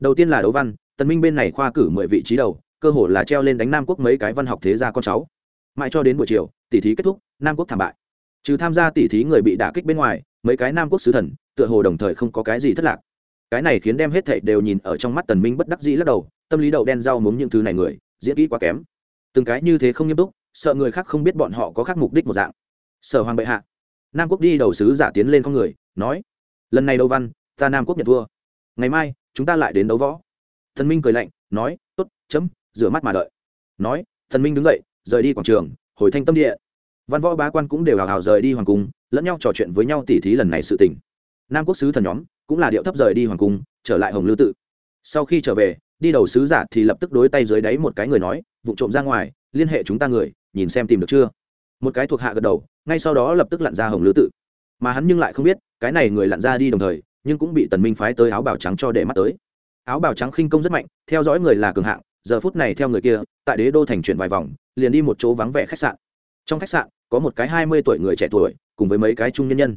S1: Đầu tiên là đấu văn, tần minh bên này khoa cử mười vị trí đầu, cơ hội là treo lên đánh nam quốc mấy cái văn học thế gia con cháu. Mãi cho đến buổi chiều, tỷ thí kết thúc, nam quốc thảm bại. Trừ tham gia tỷ thí người bị đả kích bên ngoài, mấy cái nam quốc sứ thần, tựa hồ đồng thời không có cái gì thất lạc. Cái này khiến đem hết thảy đều nhìn ở trong mắt tần minh bất đắc dĩ lắc đầu, tâm lý đậu đen rau muống những thứ này người, diễn kỹ quá kém. Từng cái như thế không nghiêm túc, sợ người khác không biết bọn họ có khác mục đích một dạng. Sở hoàng bệ hạ nam quốc đi đầu sứ giả tiến lên con người, nói, lần này đấu văn, ta nam quốc nhận thua. Ngày mai, chúng ta lại đến đấu võ. Thần minh cười lạnh, nói, tốt, chấm, rửa mắt mà đợi. Nói, thần minh đứng dậy, rời đi quảng trường, hồi thanh tâm địa. Văn võ bá quan cũng đều hào hào rời đi hoàng cung, lẫn nhau trò chuyện với nhau tỉ thí lần này sự tình. Nam quốc sứ thần nhóm cũng là điệu thấp rời đi hoàng cung, trở lại hồng lư tự. Sau khi trở về, đi đầu sứ giả thì lập tức đối tay dưới đáy một cái người nói vụ trộm ra ngoài, liên hệ chúng ta người, nhìn xem tìm được chưa. Một cái thuộc hạ gật đầu ngay sau đó lập tức lặn ra hồng lư tự. Mà hắn nhưng lại không biết, cái này người lặn ra đi đồng thời, nhưng cũng bị tần minh phái tới áo bào trắng cho để mắt tới. Áo bào trắng khinh công rất mạnh, theo dõi người là cường hạng, giờ phút này theo người kia, tại đế đô thành chuyển vài vòng, liền đi một chỗ vắng vẻ khách sạn. Trong khách sạn, có một cái hai mươi tuổi người trẻ tuổi, cùng với mấy cái trung nhân nhân.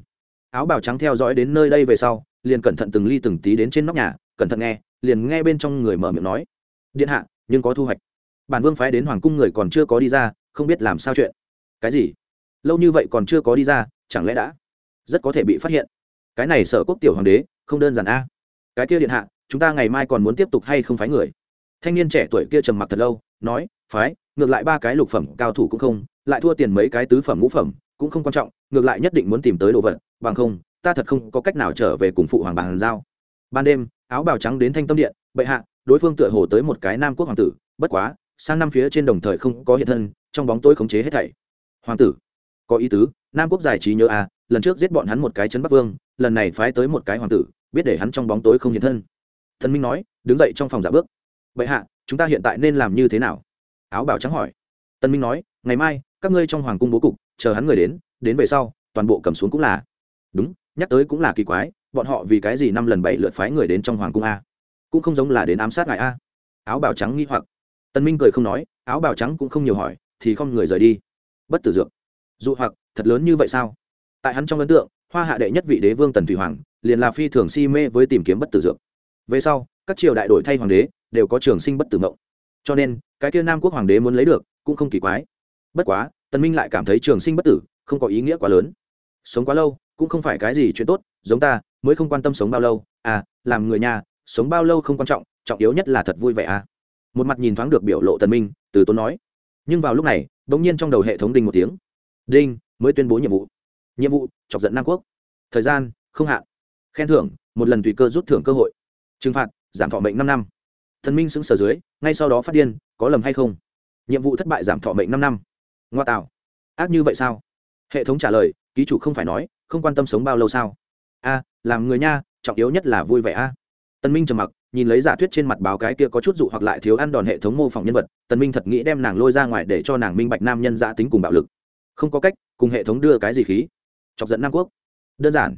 S1: Áo bào trắng theo dõi đến nơi đây về sau, liền cẩn thận từng ly từng tí đến trên nóc nhà, cẩn thận nghe, liền nghe bên trong người mở miệng nói, điện hạ, nhưng có thu hoạch. Bản vương phái đến hoàng cung người còn chưa có đi ra, không biết làm sao chuyện. Cái gì? Lâu như vậy còn chưa có đi ra, chẳng lẽ đã rất có thể bị phát hiện? Cái này sở quốc tiểu hoàng đế, không đơn giản a. Cái kia điện hạ, chúng ta ngày mai còn muốn tiếp tục hay không phái người? Thanh niên trẻ tuổi kia trầm mặc thật lâu, nói, phái, ngược lại ba cái lục phẩm cao thủ cũng không, lại thua tiền mấy cái tứ phẩm ngũ phẩm, cũng không quan trọng, ngược lại nhất định muốn tìm tới đồ vật, bằng không, ta thật không có cách nào trở về cùng phụ hoàng bàn giao. Ban đêm, áo bào trắng đến thanh tâm điện, bệ hạ, đối phương tựa hồ tới một cái nam quốc hoàng tử, bất quá, sang năm phía trên đồng thời không có hiện thân, trong bóng tối khống chế hết thảy. Hoàng tử có ý tứ, nam quốc giải trí nhớ à lần trước giết bọn hắn một cái chấn bắc vương, lần này phái tới một cái hoàng tử, biết để hắn trong bóng tối không hiện thân. Thần minh nói, đứng dậy trong phòng giả bước. Bệ hạ, chúng ta hiện tại nên làm như thế nào? Áo bảo trắng hỏi. Tân minh nói, ngày mai, các ngươi trong hoàng cung bố cục, chờ hắn người đến đến về sau, toàn bộ cầm xuống cũng là. Đúng, nhắc tới cũng là kỳ quái, bọn họ vì cái gì năm lần bảy lượt phái người đến trong hoàng cung a? Cũng không giống là đến ám sát ngài a. Áo Bảo trắng nghi hoặc. Tân minh cười không nói, áo Bảo trắng cũng không nhiều hỏi, thì không người rời đi. Bất tử dược dụ hoặc, thật lớn như vậy sao? Tại hắn trong ấn tượng, hoa hạ đệ nhất vị đế vương tần thủy hoàng, liền là phi thường si mê với tìm kiếm bất tử dược. Về sau, các triều đại đổi thay hoàng đế, đều có trường sinh bất tử mộng. Cho nên, cái kia nam quốc hoàng đế muốn lấy được, cũng không kỳ quái. Bất quá, tần minh lại cảm thấy trường sinh bất tử, không có ý nghĩa quá lớn. Sống quá lâu, cũng không phải cái gì chuyện tốt, giống ta, mới không quan tâm sống bao lâu. À làm người nhà, sống bao lâu không quan trọng trọng yếu nhất là thật vui vẻ à. Một mặt nhìn thoáng được biểu lộ tần minh, từ tốn nói. Nhưng vào lúc này đống nhiên trong đầu hệ thống đinh một tiếng đinh, mới tuyên bố nhiệm vụ. Nhiệm vụ, chọc giận nam quốc. Thời gian, không hạn. Khen thưởng, một lần tùy cơ rút thưởng cơ hội. Trừng phạt, giảm thọ mệnh năm năm. Thần minh xứng sở dưới, ngay sau đó phát điên, có lầm hay không? Nhiệm vụ thất bại giảm thọ mệnh năm năm. Ngoa tạo. Ác như vậy sao? Hệ thống trả lời, ký chủ không phải nói, không quan tâm sống bao lâu sao? A, làm người nha, trọng yếu nhất là vui vẻ a. Tân minh trầm mặc, nhìn lấy giả thuyết trên mặt báo cái kia có chút dụ hoặc lại thiếu ăn đòn hệ thống mô phỏng nhân vật tân minh thật nghĩ đem nàng lôi ra ngoài để cho nàng minh bạch nam nhân giả tính cùng bạo lực không có cách cùng hệ thống đưa cái gì khí. Chọc giận nam quốc. Đơn giản.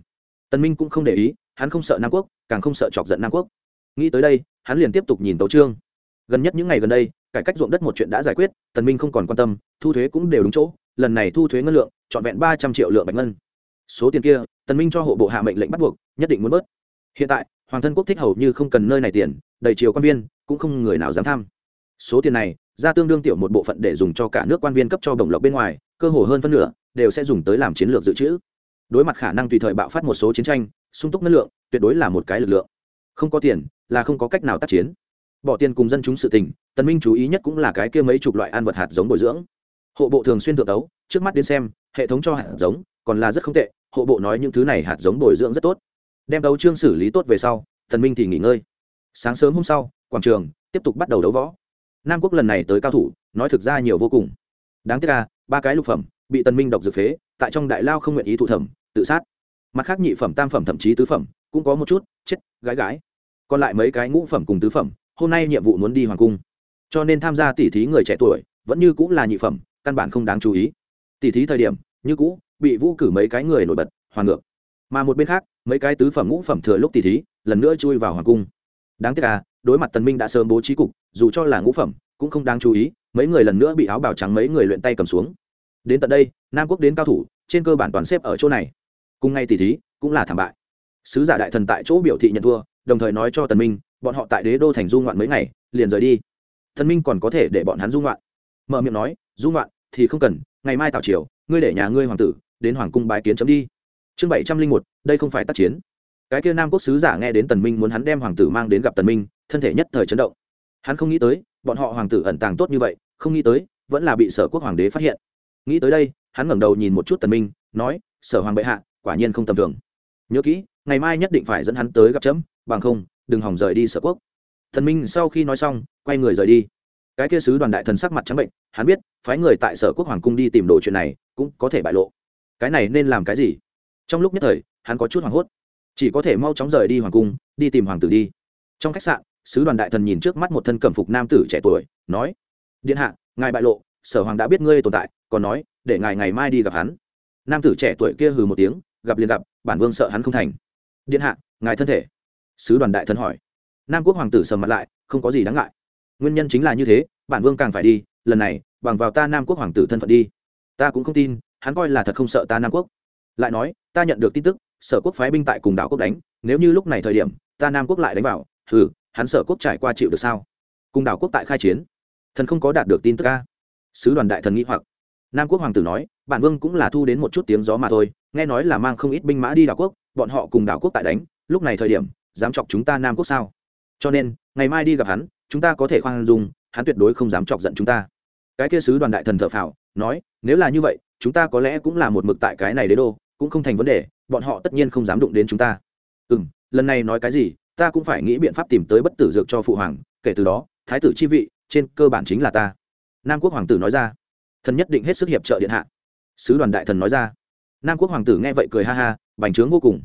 S1: Tần minh cũng không để ý, hắn không sợ nam quốc, càng không sợ chọc giận nam quốc. Nghĩ tới đây, hắn liền tiếp tục nhìn tấu trương gần nhất những ngày gần đây, cải cách ruộng đất một chuyện đã giải quyết, tần minh không còn quan tâm, thu thuế cũng đều đúng chỗ, lần này thu thuế ngân lượng trọn vẹn ba trăm triệu lượng bạch ngân. Số tiền kia, tần minh cho hộ bộ hạ mệnh lệnh bắt buộc, nhất định muốn bớt. Hiện tại, hoàng thân quốc thích hầu như không cần nơi này tiền, đầy triều quan viên, cũng không người nào dám tham. Số tiền này, ra tương đương tiểu một bộ phận để dùng cho cả nước quan viên cấp cho bổng lộc bên ngoài cơ hồ hơn phân nửa đều sẽ dùng tới làm chiến lược dự trữ. Đối mặt khả năng tùy thời bạo phát một số chiến tranh, sung túc năng lượng tuyệt đối là một cái lực lượng. Không có tiền là không có cách nào tác chiến. Bỏ tiền cùng dân chúng sự tình, tần minh chú ý nhất cũng là cái kia mấy chục loại ăn vật hạt giống bồi dưỡng. Hộ bộ thường xuyên thượng đấu, trước mắt đến xem, hệ thống cho hạt giống còn là rất không tệ, hộ bộ nói những thứ này hạt giống bồi dưỡng rất tốt. Đem đấu trương xử lý tốt về sau, tần minh thì nghỉ ngơi. Sáng sớm hôm sau, quảng trường tiếp tục bắt đầu đấu võ. Nam quốc lần này tới cao thủ, nói thực ra nhiều vô cùng. Đáng tiếc là ba cái lục phẩm, bị tần minh độc dược phế, tại trong đại lao không nguyện ý thụ thẩm, tự sát. Mặt khác nhị phẩm, tam phẩm, thậm chí tứ phẩm, cũng có một chút, chết, gái gái. Còn lại mấy cái ngũ phẩm cùng tứ phẩm, hôm nay nhiệm vụ muốn đi hoàng cung. Cho nên tham gia tỉ thí người trẻ tuổi, vẫn như cũng là nhị phẩm, căn bản không đáng chú ý. Tỉ thí thời điểm, như cũ, bị vũ cử mấy cái người nổi bật, hoàng ngược. Mà một bên khác, mấy cái tứ phẩm ngũ phẩm thừa lúc tỉ thí, lần nữa chui vào hoàng cung. Đáng tiếc là đối mặt tần minh đã sớm bố trí cục, dù cho là ngũ phẩm, cũng không đáng chú ý, mấy người lần nữa bị áo bào trắng mấy người luyện tay cầm xuống đến tận đây, nam quốc đến cao thủ, trên cơ bản toàn xếp ở chỗ này. Cùng ngay tỷ thí, cũng là thảm bại. Sứ giả đại thần tại chỗ biểu thị nhận thua, đồng thời nói cho tần minh, bọn họ tại đế đô thành du ngoạn mấy ngày, liền rời đi. Thần minh còn có thể để bọn hắn du ngoạn. Mở miệng nói, du ngoạn thì không cần, ngày mai tào triều, ngươi để nhà ngươi hoàng tử, đến hoàng cung bái kiến chấm đi. Chương bảy trăm linh một, đây không phải tác chiến. Cái kia nam quốc sứ giả nghe đến tần minh muốn hắn đem hoàng tử mang đến gặp tần minh, thân thể nhất thời chấn động. Hắn không nghĩ tới, bọn họ hoàng tử ẩn tàng tốt như vậy, không nghĩ tới, vẫn là bị sở quốc hoàng đế phát hiện nghĩ tới đây, hắn ngẩng đầu nhìn một chút tần minh, nói, sở hoàng bệ hạ, quả nhiên không tầm thường. Nhớ kỹ, ngày mai nhất định phải dẫn hắn tới gặp chấm, bằng không, đừng hỏng rời đi sở quốc. Thần minh sau khi nói xong, quay người rời đi. Cái kia sứ đoàn đại thần sắc mặt trắng bệnh, hắn biết, phái người tại sở quốc hoàng cung đi tìm đồ chuyện này, cũng có thể bại lộ. Cái này nên làm cái gì? Trong lúc nhất thời, hắn có chút hoảng hốt. Chỉ có thể mau chóng rời đi hoàng cung, đi tìm hoàng tử đi. Trong khách sạn, sứ đoàn đại thần nhìn trước mắt một thân cẩm phục nam tử trẻ tuổi, nói, điện hạ, ngài bại lộ sở hoàng đã biết ngươi tồn tại, còn nói, để ngài ngày mai đi gặp hắn. Nam tử trẻ tuổi kia hừ một tiếng, gặp liền gặp, bản vương sợ hắn không thành. Điện hạ, ngài thân thể. Sứ đoàn đại thần hỏi. Nam quốc hoàng tử sầm mặt lại, không có gì đáng ngại. Nguyên nhân chính là như thế, bản vương càng phải đi, lần này, bằng vào ta nam quốc hoàng tử thân phận đi. Ta cũng không tin, hắn coi là thật không sợ ta nam quốc. Lại nói, ta nhận được tin tức, sở quốc phái binh tại cùng đảo quốc đánh, nếu như lúc này thời điểm, ta nam quốc lại đánh vào thử hắn sở quốc trải qua chịu được sao? Cùng đảo quốc tại khai chiến, thần không có đạt được tin tức ca sứ đoàn đại thần nghĩ hoặc. Nam quốc hoàng tử nói, bản vương cũng là thu đến một chút tiếng gió mà thôi, nghe nói là mang không ít binh mã đi đảo quốc, bọn họ cùng đảo quốc tại đánh, lúc này thời điểm, dám chọc chúng ta nam quốc sao? Cho nên, ngày mai đi gặp hắn, chúng ta có thể khoan dung, hắn tuyệt đối không dám chọc giận chúng ta. Cái kia sứ đoàn đại thần thợ phào, nói, nếu là như vậy, chúng ta có lẽ cũng là một mực tại cái này đế đô, cũng không thành vấn đề, bọn họ tất nhiên không dám đụng đến chúng ta. Ừ m lần này nói cái gì, ta cũng phải nghĩ biện pháp tìm tới bất tử dược cho phụ hoàng, kể từ đó, thái tử chi vị, trên cơ bản chính là ta nam quốc hoàng tử nói ra. Thần nhất định hết sức hiệp trợ điện hạ. Sứ đoàn đại thần nói ra. Nam quốc hoàng tử nghe vậy cười ha ha, bành trướng vô cùng.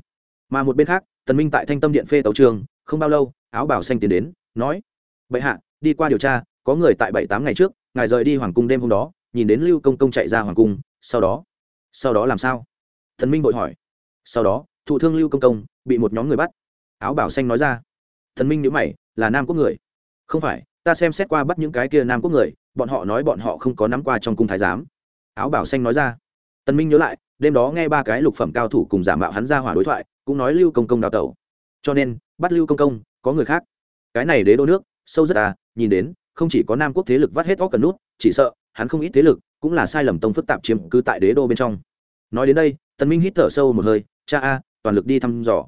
S1: Mà một bên khác, tần minh tại thanh tâm điện phê tấu trường, không bao lâu, áo bảo xanh tiến đến, nói, bệ hạ, đi qua điều tra, có người tại bảy tám ngày trước, ngài rời đi hoàng cung đêm hôm đó, nhìn đến lưu công công chạy ra hoàng cung, sau đó sau đó làm sao? Thần minh vội hỏi. Sau đó, thụ thương lưu công công, bị một nhóm người bắt. Áo bảo xanh nói ra. Thần minh nhữ mày, là nam quốc người? Không phải ta xem xét qua bắt những cái kia nam quốc người, bọn họ nói bọn họ không có nắm qua trong cung thái giám. Áo bảo xanh nói ra. Tần minh nhớ lại, đêm đó nghe ba cái lục phẩm cao thủ cùng giả mạo hắn ra hỏa đối thoại, cũng nói lưu công công đào tẩu. Cho nên, bắt lưu công công, có người khác. Cái này đế đô nước, sâu rất à nhìn đến, không chỉ có nam quốc thế lực vắt hết óc cần nút, chỉ sợ, hắn không ít thế lực, cũng là sai lầm tông phức tạp chiếm cứ tại đế đô bên trong. Nói đến đây, tần minh hít thở sâu một hơi, cha a, toàn lực đi thăm dò.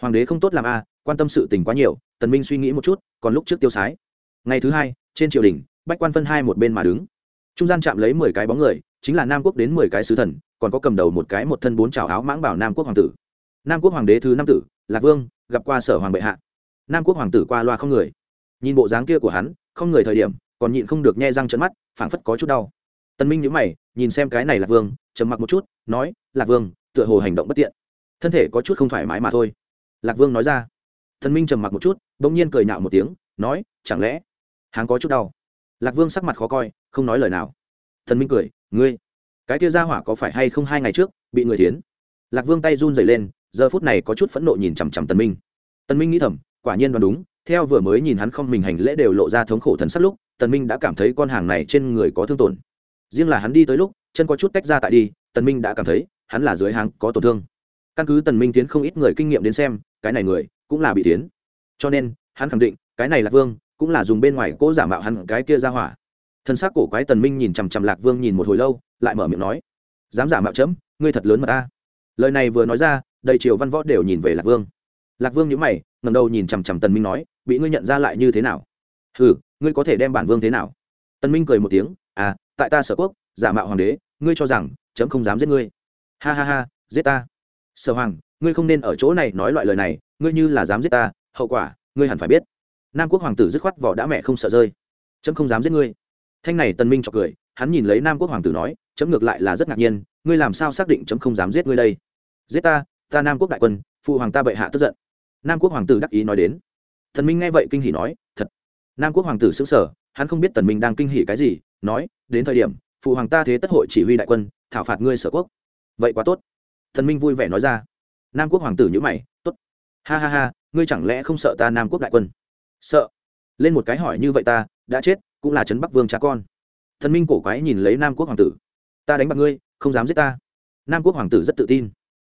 S1: Hoàng đế không tốt làm a, quan tâm sự tình quá nhiều. Tần minh suy nghĩ một chút, còn lúc trước tiêu sái ngày thứ hai, trên triều đình, bách quan phân hai một bên mà đứng. Trung gian chạm lấy mười cái bóng người, chính là nam quốc đến mười cái sứ thần, còn có cầm đầu một cái một thân bốn trào áo mãng bảo nam quốc hoàng tử. Nam quốc hoàng đế thứ năm tử, lạc vương, gặp qua sở hoàng bệ hạ. Nam quốc hoàng tử qua loa không người. Nhìn bộ dáng kia của hắn, không người thời điểm, còn nhịn không được nhe răng trận mắt, phảng phất có chút đau. Tân minh nhíu mày, nhìn xem cái này lạc vương, trầm mặc một chút, nói, lạc vương, tựa hồ hành động bất tiện. Thân thể có chút không thoải mái mà thôi. Lạc vương nói ra. Tân minh trầm mặc một chút, bỗng nhiên cười nhạo một tiếng, nói, chẳng lẽ hắn có chút đau. Lạc vương sắc mặt khó coi, không nói lời nào. Thần minh cười, ngươi, cái kia ra hỏa có phải hay không hai ngày trước bị người thiến? Lạc vương tay run dày lên, giờ phút này có chút phẫn nộ nhìn chằm chằm tần minh. Tần minh nghĩ thầm, quả nhiên đoán đúng, theo vừa mới nhìn hắn không mình hành lễ đều lộ ra thống khổ thần sắc lúc, tần minh đã cảm thấy con hàng này trên người có thương tổn. Riêng là hắn đi tới lúc, chân có chút tách ra tại đi, tần minh đã cảm thấy, hắn là dưới hàng có tổn thương. Căn cứ tần minh tiến không ít người kinh nghiệm đến xem, cái này người cũng là bị tiến cho nên, hắn khẳng định, cái này là vương cũng là dùng bên ngoài cố giả mạo hắn cái kia ra hỏa. Thân xác cổ quái tần minh nhìn chằm chằm lạc vương nhìn một hồi lâu, lại mở miệng nói, dám giả mạo chấm, ngươi thật lớn mà ta. Lời này vừa nói ra, đầy triều văn võ đều nhìn về lạc vương. Lạc vương nhíu mày, ngẩng đầu nhìn chằm chằm tần minh nói, bị ngươi nhận ra lại như thế nào? Hừ, ngươi có thể đem bản vương thế nào? Tần minh cười một tiếng à tại ta sở quốc, giả mạo hoàng đế, ngươi cho rằng chấm không dám giết ngươi. Ha ha ha, giết ta. Sở hoàng, ngươi không nên ở chỗ này nói loại lời này, ngươi như là dám giết ta, hậu quả, ngươi hẳn phải biết nam quốc hoàng tử dứt khoát vỏ đã mẹ không sợ rơi. Chấm không dám giết ngươi. Thanh này tần minh chọc cười hắn nhìn lấy nam quốc hoàng tử nói chấm ngược lại là rất ngạc nhiên ngươi làm sao xác định chấm không dám giết ngươi đây? Giết ta ta nam quốc đại quân phụ hoàng ta bệ hạ tức giận. Nam quốc hoàng tử đắc ý nói đến. Thần minh nghe vậy kinh hỉ nói thật. Nam quốc hoàng tử sững sờ, hắn không biết tần minh đang kinh hỉ cái gì nói đến thời điểm phụ hoàng ta thế tất hội chỉ huy đại quân thảo phạt ngươi sở quốc. Vậy quá tốt. Thần minh vui vẻ nói ra. Nam quốc hoàng tử nhữ mày tốt. Ha ha ha ngươi chẳng lẽ không sợ ta nam quốc đại quân? Sợ. Lên một cái hỏi như vậy ta, đã chết, cũng là trấn bắc vương cha con. Thần minh cổ quái nhìn lấy nam quốc hoàng tử. Ta đánh bạc ngươi, không dám giết ta. Nam quốc hoàng tử rất tự tin.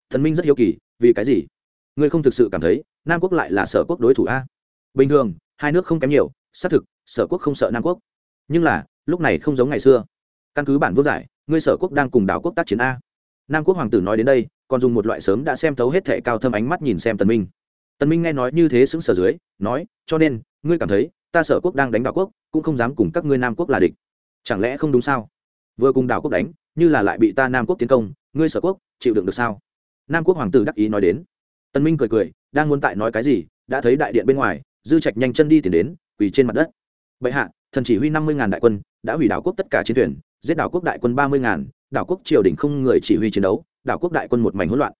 S1: Thần minh rất hiếu kỳ, vì cái gì? Ngươi không thực sự cảm thấy, nam quốc lại là sở quốc đối thủ a? Bình thường, hai nước không kém nhiều, xác thực, sở quốc không sợ nam quốc. Nhưng là, lúc này không giống ngày xưa. Căn cứ bản vương giải, ngươi sở quốc đang cùng đảo quốc tác chiến a. Nam quốc hoàng tử nói đến đây, còn dùng một loại sớm đã xem thấu hết thệ cao thâm ánh mắt nhìn xem tần minh tần minh nghe nói như thế sững sờ dưới, nói, cho nên, ngươi cảm thấy ta sở quốc đang đánh đảo quốc, cũng không dám cùng các ngươi nam quốc là địch. Chẳng lẽ không đúng sao? Vừa cùng đảo quốc đánh, như là lại bị ta nam quốc tiến công, ngươi sở quốc chịu đựng được sao? Nam quốc hoàng tử đắc ý nói đến. Tân minh cười cười, đang muốn tại nói cái gì, đã thấy đại điện bên ngoài, dư trạch nhanh chân đi tìm đến, quỳ trên mặt đất. Bệ hạ, thần chỉ huy năm mươi ngàn đại quân, đã hủy đảo quốc tất cả chiến thuyền, giết đảo quốc đại quân ba mươi ngàn, đảo quốc triều đình không người chỉ huy chiến đấu, đảo quốc đại quân một mảnh hỗn loạn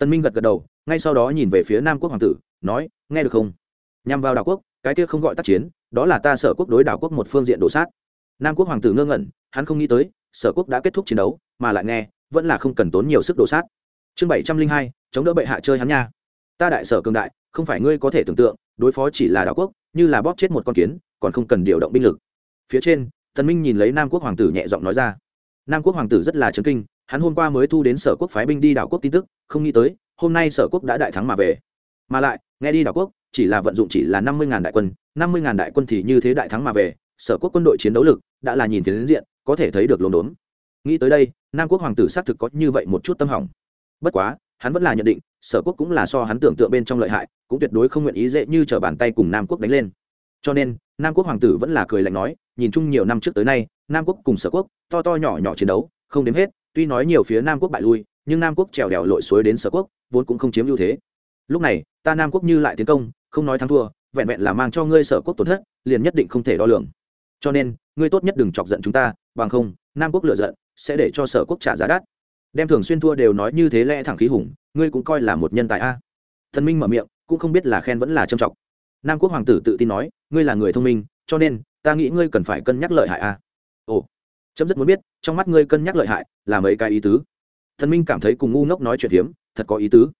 S1: tân minh gật gật đầu, ngay sau đó nhìn về phía nam quốc hoàng tử, nói, nghe được không? Nhằm vào đảo quốc, cái kia không gọi tác chiến, đó là ta sở quốc đối đảo quốc một phương diện đổ sát. Nam quốc hoàng tử ngơ ngẩn, hắn không nghĩ tới, sở quốc đã kết thúc chiến đấu, mà lại nghe, vẫn là không cần tốn nhiều sức đổ sát. Chương bảy trăm linh hai, chống đỡ bệ hạ chơi hắn nha. Ta đại sở cường đại, không phải ngươi có thể tưởng tượng, đối phó chỉ là đảo quốc, như là bóp chết một con kiến, còn không cần điều động binh lực. Phía trên thần minh nhìn lấy nam quốc hoàng tử nhẹ giọng nói ra. Nam quốc hoàng tử rất là chấn kinh hắn hôm qua mới thu đến sở quốc phái binh đi đảo quốc tin tức, không nghĩ tới, hôm nay sở quốc đã đại thắng mà về. Mà lại, nghe đi đảo quốc, chỉ là vận dụng chỉ là năm mươi ngàn đại quân, năm mươi ngàn đại quân thì như thế đại thắng mà về, sở quốc quân đội chiến đấu lực đã là nhìn tiến diện, có thể thấy được lồn đốn. Nghĩ tới đây, nam quốc hoàng tử xác thực có như vậy một chút tâm hỏng. Bất quá, hắn vẫn là nhận định, sở quốc cũng là so hắn tưởng tượng bên trong lợi hại, cũng tuyệt đối không nguyện ý dễ như t r ở bàn tay cùng nam quốc đánh lên. Cho nên, nam quốc hoàng tử vẫn là cười lạnh nói, nhìn chung nhiều năm trước tới nay, nam quốc cùng sở quốc, to to nhỏ nhỏ chiến đấu, không đếm hết tuy nói nhiều phía nam quốc bại lui, nhưng nam quốc trèo đèo lội suối đến sở quốc, vốn cũng không chiếm ưu thế. Lúc này, ta nam quốc như lại tiến công, không nói thắng thua, vẹn vẹn là mang cho ngươi sở quốc tổn thất, liền nhất định không thể đo lường. Cho nên, ngươi tốt nhất đừng chọc giận chúng ta, bằng không, nam quốc lựa giận, sẽ để cho sở quốc trả giá đắt. Đem thường xuyên thua đều nói như thế lẽ thẳng khí hùng, ngươi cũng coi là một nhân tài a. Thần minh mở miệng, cũng không biết là khen vẫn là trâm trọng. Nam quốc hoàng tử tự tin nói, ngươi là người thông minh, cho nên, ta nghĩ ngươi cần phải cân nhắc lợi hại a. Ồ, chấm rất muốn biết trong mắt ngươi cân nhắc lợi hại, là mấy cái ý tứ. Thần minh cảm thấy cùng ngu ngốc nói chuyện hiếm, thật có ý tứ.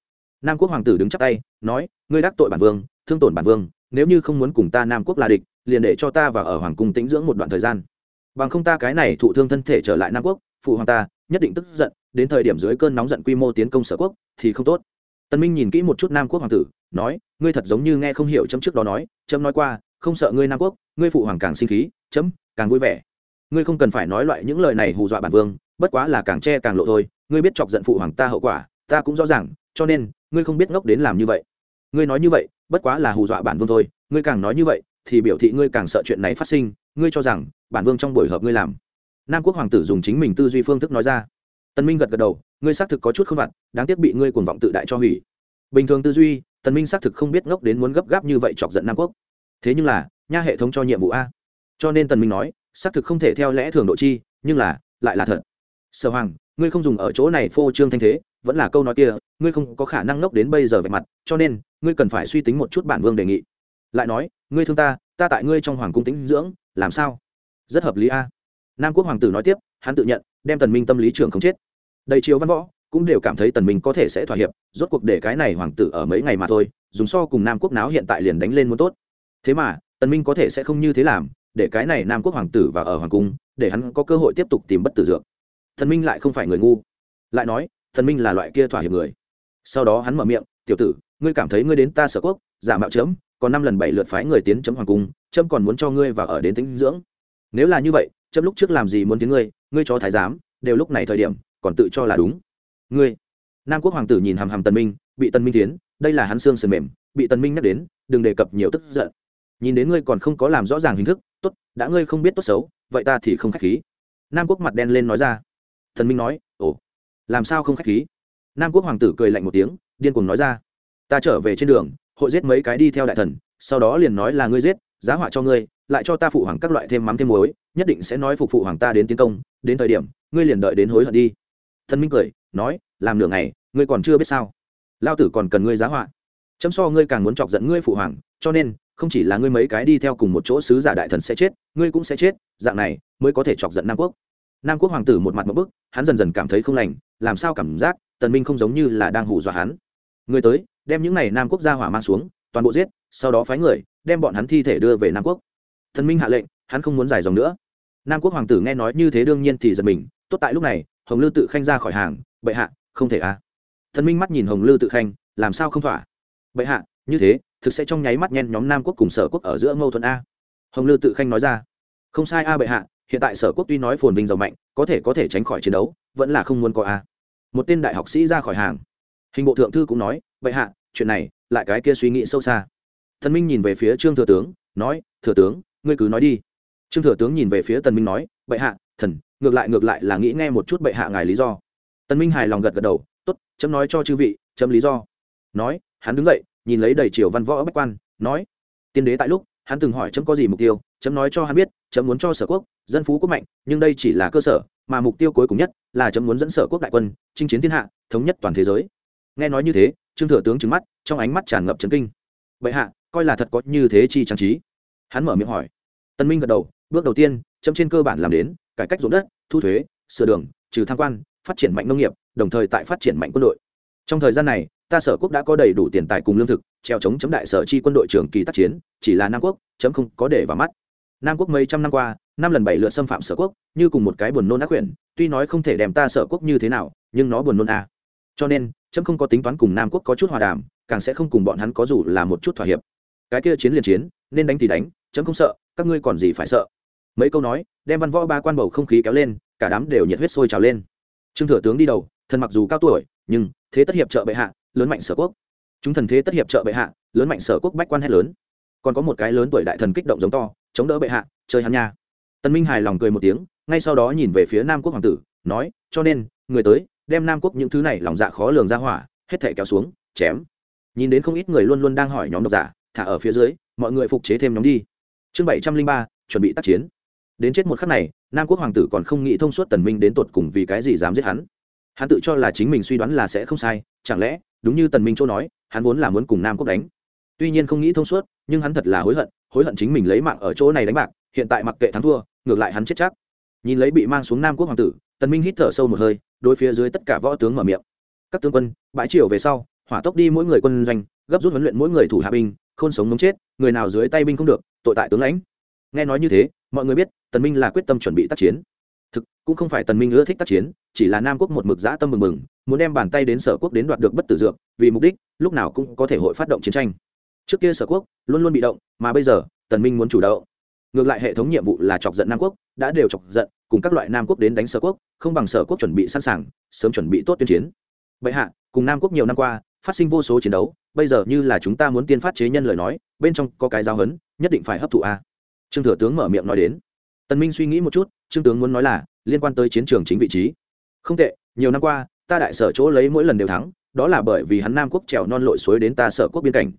S1: Nam quốc hoàng tử đứng chắc tay, nói, ngươi đắc tội bản vương, thương tổn bản vương, nếu như không muốn cùng ta nam quốc là địch, liền để cho ta vào ở hoàng cung tĩnh dưỡng một đoạn thời gian. Bằng không ta cái này thụ thương thân thể trở lại nam quốc, phụ hoàng ta nhất định tức giận, đến thời điểm dưới cơn nóng giận quy mô tiến công sở quốc thì không tốt. Tân minh nhìn kỹ một chút nam quốc hoàng tử, nói, ngươi thật giống như nghe không hiểu chấm trước đó nói, chấm nói qua, không sợ ngươi nam quốc, ngươi phụ hoàng càng sinh khí, chấm càng vui vẻ ngươi không cần phải nói loại những lời này hù dọa bản vương, bất quá là càng che càng lộ thôi, ngươi biết chọc giận phụ hoàng ta hậu quả, ta cũng rõ ràng, cho nên, ngươi không biết ngốc đến làm như vậy. Ngươi nói như vậy, bất quá là hù dọa bản vương thôi, ngươi càng nói như vậy, thì biểu thị ngươi càng sợ chuyện này phát sinh, ngươi cho rằng, bản vương trong buổi họp ngươi làm. Nam quốc hoàng tử dùng chính mình tư duy phương thức nói ra. Tần minh gật gật đầu, ngươi xác thực có chút không vặt, đáng tiếc bị ngươi cuồng vọng tự đại cho hủy. Bình thường tư duy tần minh xác thực không biết ngốc đến muốn gấp gáp như vậy chọc giận nam quốc. Thế nhưng là, nha hệ thống cho nhiệm vụ a. Cho nên tần minh nói xác thực không thể theo lẽ thường độ chi, nhưng là, lại là thật. Sở hoàng, ngươi không dùng ở chỗ này phô trương thanh thế, vẫn là câu nói kia, ngươi không có khả năng ngốc đến bây giờ về mặt, cho nên, ngươi cần phải suy tính một chút bản vương đề nghị. Lại nói, ngươi thương ta ta tại ngươi trong hoàng cung tĩnh dưỡng, làm sao? Rất hợp lý a. Nam quốc hoàng tử nói tiếp, hắn tự nhận, đem tần minh tâm lý trưởng không chết. Đầy chiếu văn võ, cũng đều cảm thấy tần minh có thể sẽ thỏa hiệp, rốt cuộc để cái này hoàng tử ở mấy ngày mà thôi, dùng so cùng nam quốc náo hiện tại liền đánh lên muốn tốt. Thế mà, tần minh có thể sẽ không như thế làm để cái này nam quốc hoàng tử và ở hoàng cung, để hắn có cơ hội tiếp tục tìm bất tử dược. Thần minh lại không phải người ngu. Lại nói, thần minh là loại kia thỏa hiệp người. Sau đó hắn mở miệng, tiểu tử, ngươi cảm thấy ngươi đến ta sở quốc, giả mạo chấm, còn năm lần bảy lượt phái người tiến chấm hoàng cung, chấm còn muốn cho ngươi và ở đến tính dưỡng. Nếu là như vậy, chấm lúc trước làm gì muốn tiếng ngươi ngươi cho thái giám, đều lúc này thời điểm, còn tự cho là đúng. Ngươi? Nam quốc hoàng tử nhìn hàm hàm tần minh, bị tần minh tiến, đây là hắn xương sườn mềm, bị tần minh nhắc đến, đừng đề cập nhiều tức giận. Nhìn đến ngươi còn không có làm rõ ràng hình thức tốt, đã ngươi không biết tốt xấu, vậy ta thì không khách khí. Nam quốc mặt đen lên nói ra. Thần minh nói, ồ, làm sao không khách khí? Nam quốc hoàng tử cười lạnh một tiếng, điên cuồng nói ra. Ta trở về trên đường, hội giết mấy cái đi theo đại thần, sau đó liền nói là ngươi giết, giá họa cho ngươi, lại cho ta phụ hoàng các loại thêm mắm thêm muối, nhất định sẽ nói phục phụ hoàng ta đến tiến công, đến thời điểm, ngươi liền đợi đến hối hận đi. Thần minh cười, nói, làm nửa ngày, ngươi còn chưa biết sao. Lao tử còn cần ngươi giá họa. Chấm so ngươi càng muốn chọc giận ngươi phụ hoàng, cho nên không chỉ là ngươi mấy cái đi theo cùng một chỗ sứ giả đại thần sẽ chết, ngươi cũng sẽ chết, dạng này mới có thể chọc giận nam quốc. Nam quốc hoàng tử một mặt một bức, hắn dần dần cảm thấy không lành, làm sao cảm giác tần minh không giống như là đang hù dọa hắn. Người tới, đem những này nam quốc gia hỏa mang xuống, toàn bộ giết, sau đó phái người, đem bọn hắn thi thể đưa về nam quốc. Thần minh hạ lệnh, hắn không muốn dài dòng nữa. Nam quốc hoàng tử nghe nói như thế đương nhiên thì giật mình, tốt tại lúc này, hồng lư tự khanh ra khỏi hàng, bệ hạ, không thể à. Thần minh mắt nhìn hồng lư tự khanh, làm sao không thỏa? Bệ hạ, như thế thực sẽ trong nháy mắt nhen nhóm nam quốc cùng sở quốc ở giữa mâu thuẫn a. Hồng lư tự khanh nói ra, không sai a bệ hạ, hiện tại sở quốc tuy nói phồn vinh giàu mạnh, có thể có thể tránh khỏi chiến đấu, vẫn là không muốn có a. Một tên đại học sĩ ra khỏi hàng. Hình bộ thượng thư cũng nói, bệ hạ, chuyện này, lại cái kia suy nghĩ sâu xa. Thần minh nhìn về phía trương thừa tướng, nói, thừa tướng, ngươi cứ nói đi. Trương thừa tướng nhìn về phía tần minh nói, bệ hạ, thần, ngược lại ngược lại là nghĩ nghe một chút bệ hạ ngài lý do. Tần minh hài lòng gật gật đầu, tốt, chấm nói cho chư vị, chấm lý do. Nói, hắn đứng dậy nhìn lấy đầy triều văn võ bách quan, nói, tiên đế tại lúc, hắn từng hỏi chấm có gì mục tiêu, chấm nói cho hắn biết, chấm muốn cho sở quốc, dân phú quốc mạnh, nhưng đây chỉ là cơ sở, mà mục tiêu cuối cùng nhất là chấm muốn dẫn sở quốc đại quân, chinh chiến thiên hạ, thống nhất toàn thế giới. Nghe nói như thế, trương thừa tướng trứng mắt, trong ánh mắt tràn ngập trấn kinh. Bệ hạ, coi là thật có như thế chi trang trí. Hắn mở miệng hỏi. Tân minh gật đầu, bước đầu tiên, chấm trên cơ bản làm đến, cải cách ruộng đất, thu thuế, sửa đường, trừ tham quan, phát triển mạnh nông nghiệp, đồng thời tại phát triển mạnh quân đội. Trong thời gian này ta sở quốc đã có đầy đủ tiền tài cùng lương thực, treo chống chấm đại sở chi quân đội trưởng kỳ tác chiến, chỉ là nam quốc, chấm không có để vào mắt. Nam quốc mấy trăm năm qua, năm lần bảy lượt xâm phạm sở quốc, như cùng một cái buồn nôn ác quyển tuy nói không thể đem ta sở quốc như thế nào, nhưng nó buồn nôn à. cho nên, chấm không có tính toán cùng nam quốc có chút hòa đàm, càng sẽ không cùng bọn hắn có dù là một chút thỏa hiệp. Cái kia chiến liền chiến, nên đánh thì đánh, chấm không sợ, các ngươi còn gì phải sợ. Mấy câu nói, đem văn võ ba quan bầu không khí kéo lên, cả đám đều nhiệt huyết sôi trào lên. Trương thừa tướng đi đầu thần mặc dù cao tuổi, nhưng, thế tất hiệp trợ bệ hạ lớn mạnh sở quốc. Chúng thần thế tất hiệp trợ bệ hạ, lớn mạnh sở quốc bách quan hết lớn. Còn có một cái lớn tuổi đại thần kích động giống to, chống đỡ bệ hạ, chơi hắn nha. Tân minh hài lòng cười một tiếng, ngay sau đó nhìn về phía nam quốc hoàng tử, nói, cho nên, người tới, đem nam quốc những thứ này lòng dạ khó lường ra hỏa, hết thể kéo xuống, chém. Nhìn đến không ít người luôn luôn đang hỏi nhóm độc giả, thả ở phía dưới, mọi người phục chế thêm nhóm đi. Chương bảy trăm linh ba, chuẩn bị tác chiến. Đến chết một khắc này, nam quốc hoàng tử còn không nghĩ thông suốt tần minh đến tột cùng vì cái gì dám giết hắn. Hắn tự cho là chính mình suy đoán là sẽ không sai, chẳng lẽ đúng như tần minh chỗ nói, hắn vốn là muốn cùng nam quốc đánh. Tuy nhiên không nghĩ thông suốt, nhưng hắn thật là hối hận hối hận chính mình lấy mạng ở chỗ này đánh bạc, hiện tại mặc kệ thắng thua, ngược lại hắn chết chắc. Nhìn lấy bị mang xuống nam quốc hoàng tử, tần minh hít thở sâu một hơi, đối phía dưới tất cả võ tướng mở miệng. Các tướng quân, bãi triều về sau, hỏa tốc đi mỗi người quân doanh, gấp rút huấn luyện mỗi người thủ hạ binh, khôn sống muốn chết, người nào dưới tay binh không được, tội tại tướng lãnh. Nghe nói như thế, mọi người biết, tần minh là quyết tâm chuẩn bị tác chiến. Thực, cũng không phải tần minh ưa thích tác chiến, chỉ là nam quốc một mực dã tâm mừng mừng muốn đem bàn tay đến sở quốc đến đoạt được bất tử dược, vì mục đích, lúc nào cũng có thể hội phát động chiến tranh. Trước kia sở quốc luôn luôn bị động, mà bây giờ, tần minh muốn chủ động. Ngược lại hệ thống nhiệm vụ là chọc giận nam quốc, đã đều chọc giận, cùng các loại nam quốc đến đánh sở quốc, không bằng sở quốc chuẩn bị sẵn sàng, sớm chuẩn bị tốt tuyên chiến. Bệ hạ, cùng nam quốc nhiều năm qua, phát sinh vô số chiến đấu, bây giờ như là chúng ta muốn tiên phát chế nhân lời nói, bên trong có cái giao hấn nhất định phải hấp thụ a. Trương thừa tướng mở miệng nói đến. Tần minh suy nghĩ một chút, trương tướng muốn nói là, liên quan tới chiến trường chính vị trí. Không tệ, nhiều năm qua ta đại sở chỗ lấy mỗi lần đều thắng, đó là bởi vì hắn nam quốc trèo non lội suối đến ta sở quốc biên cảnh.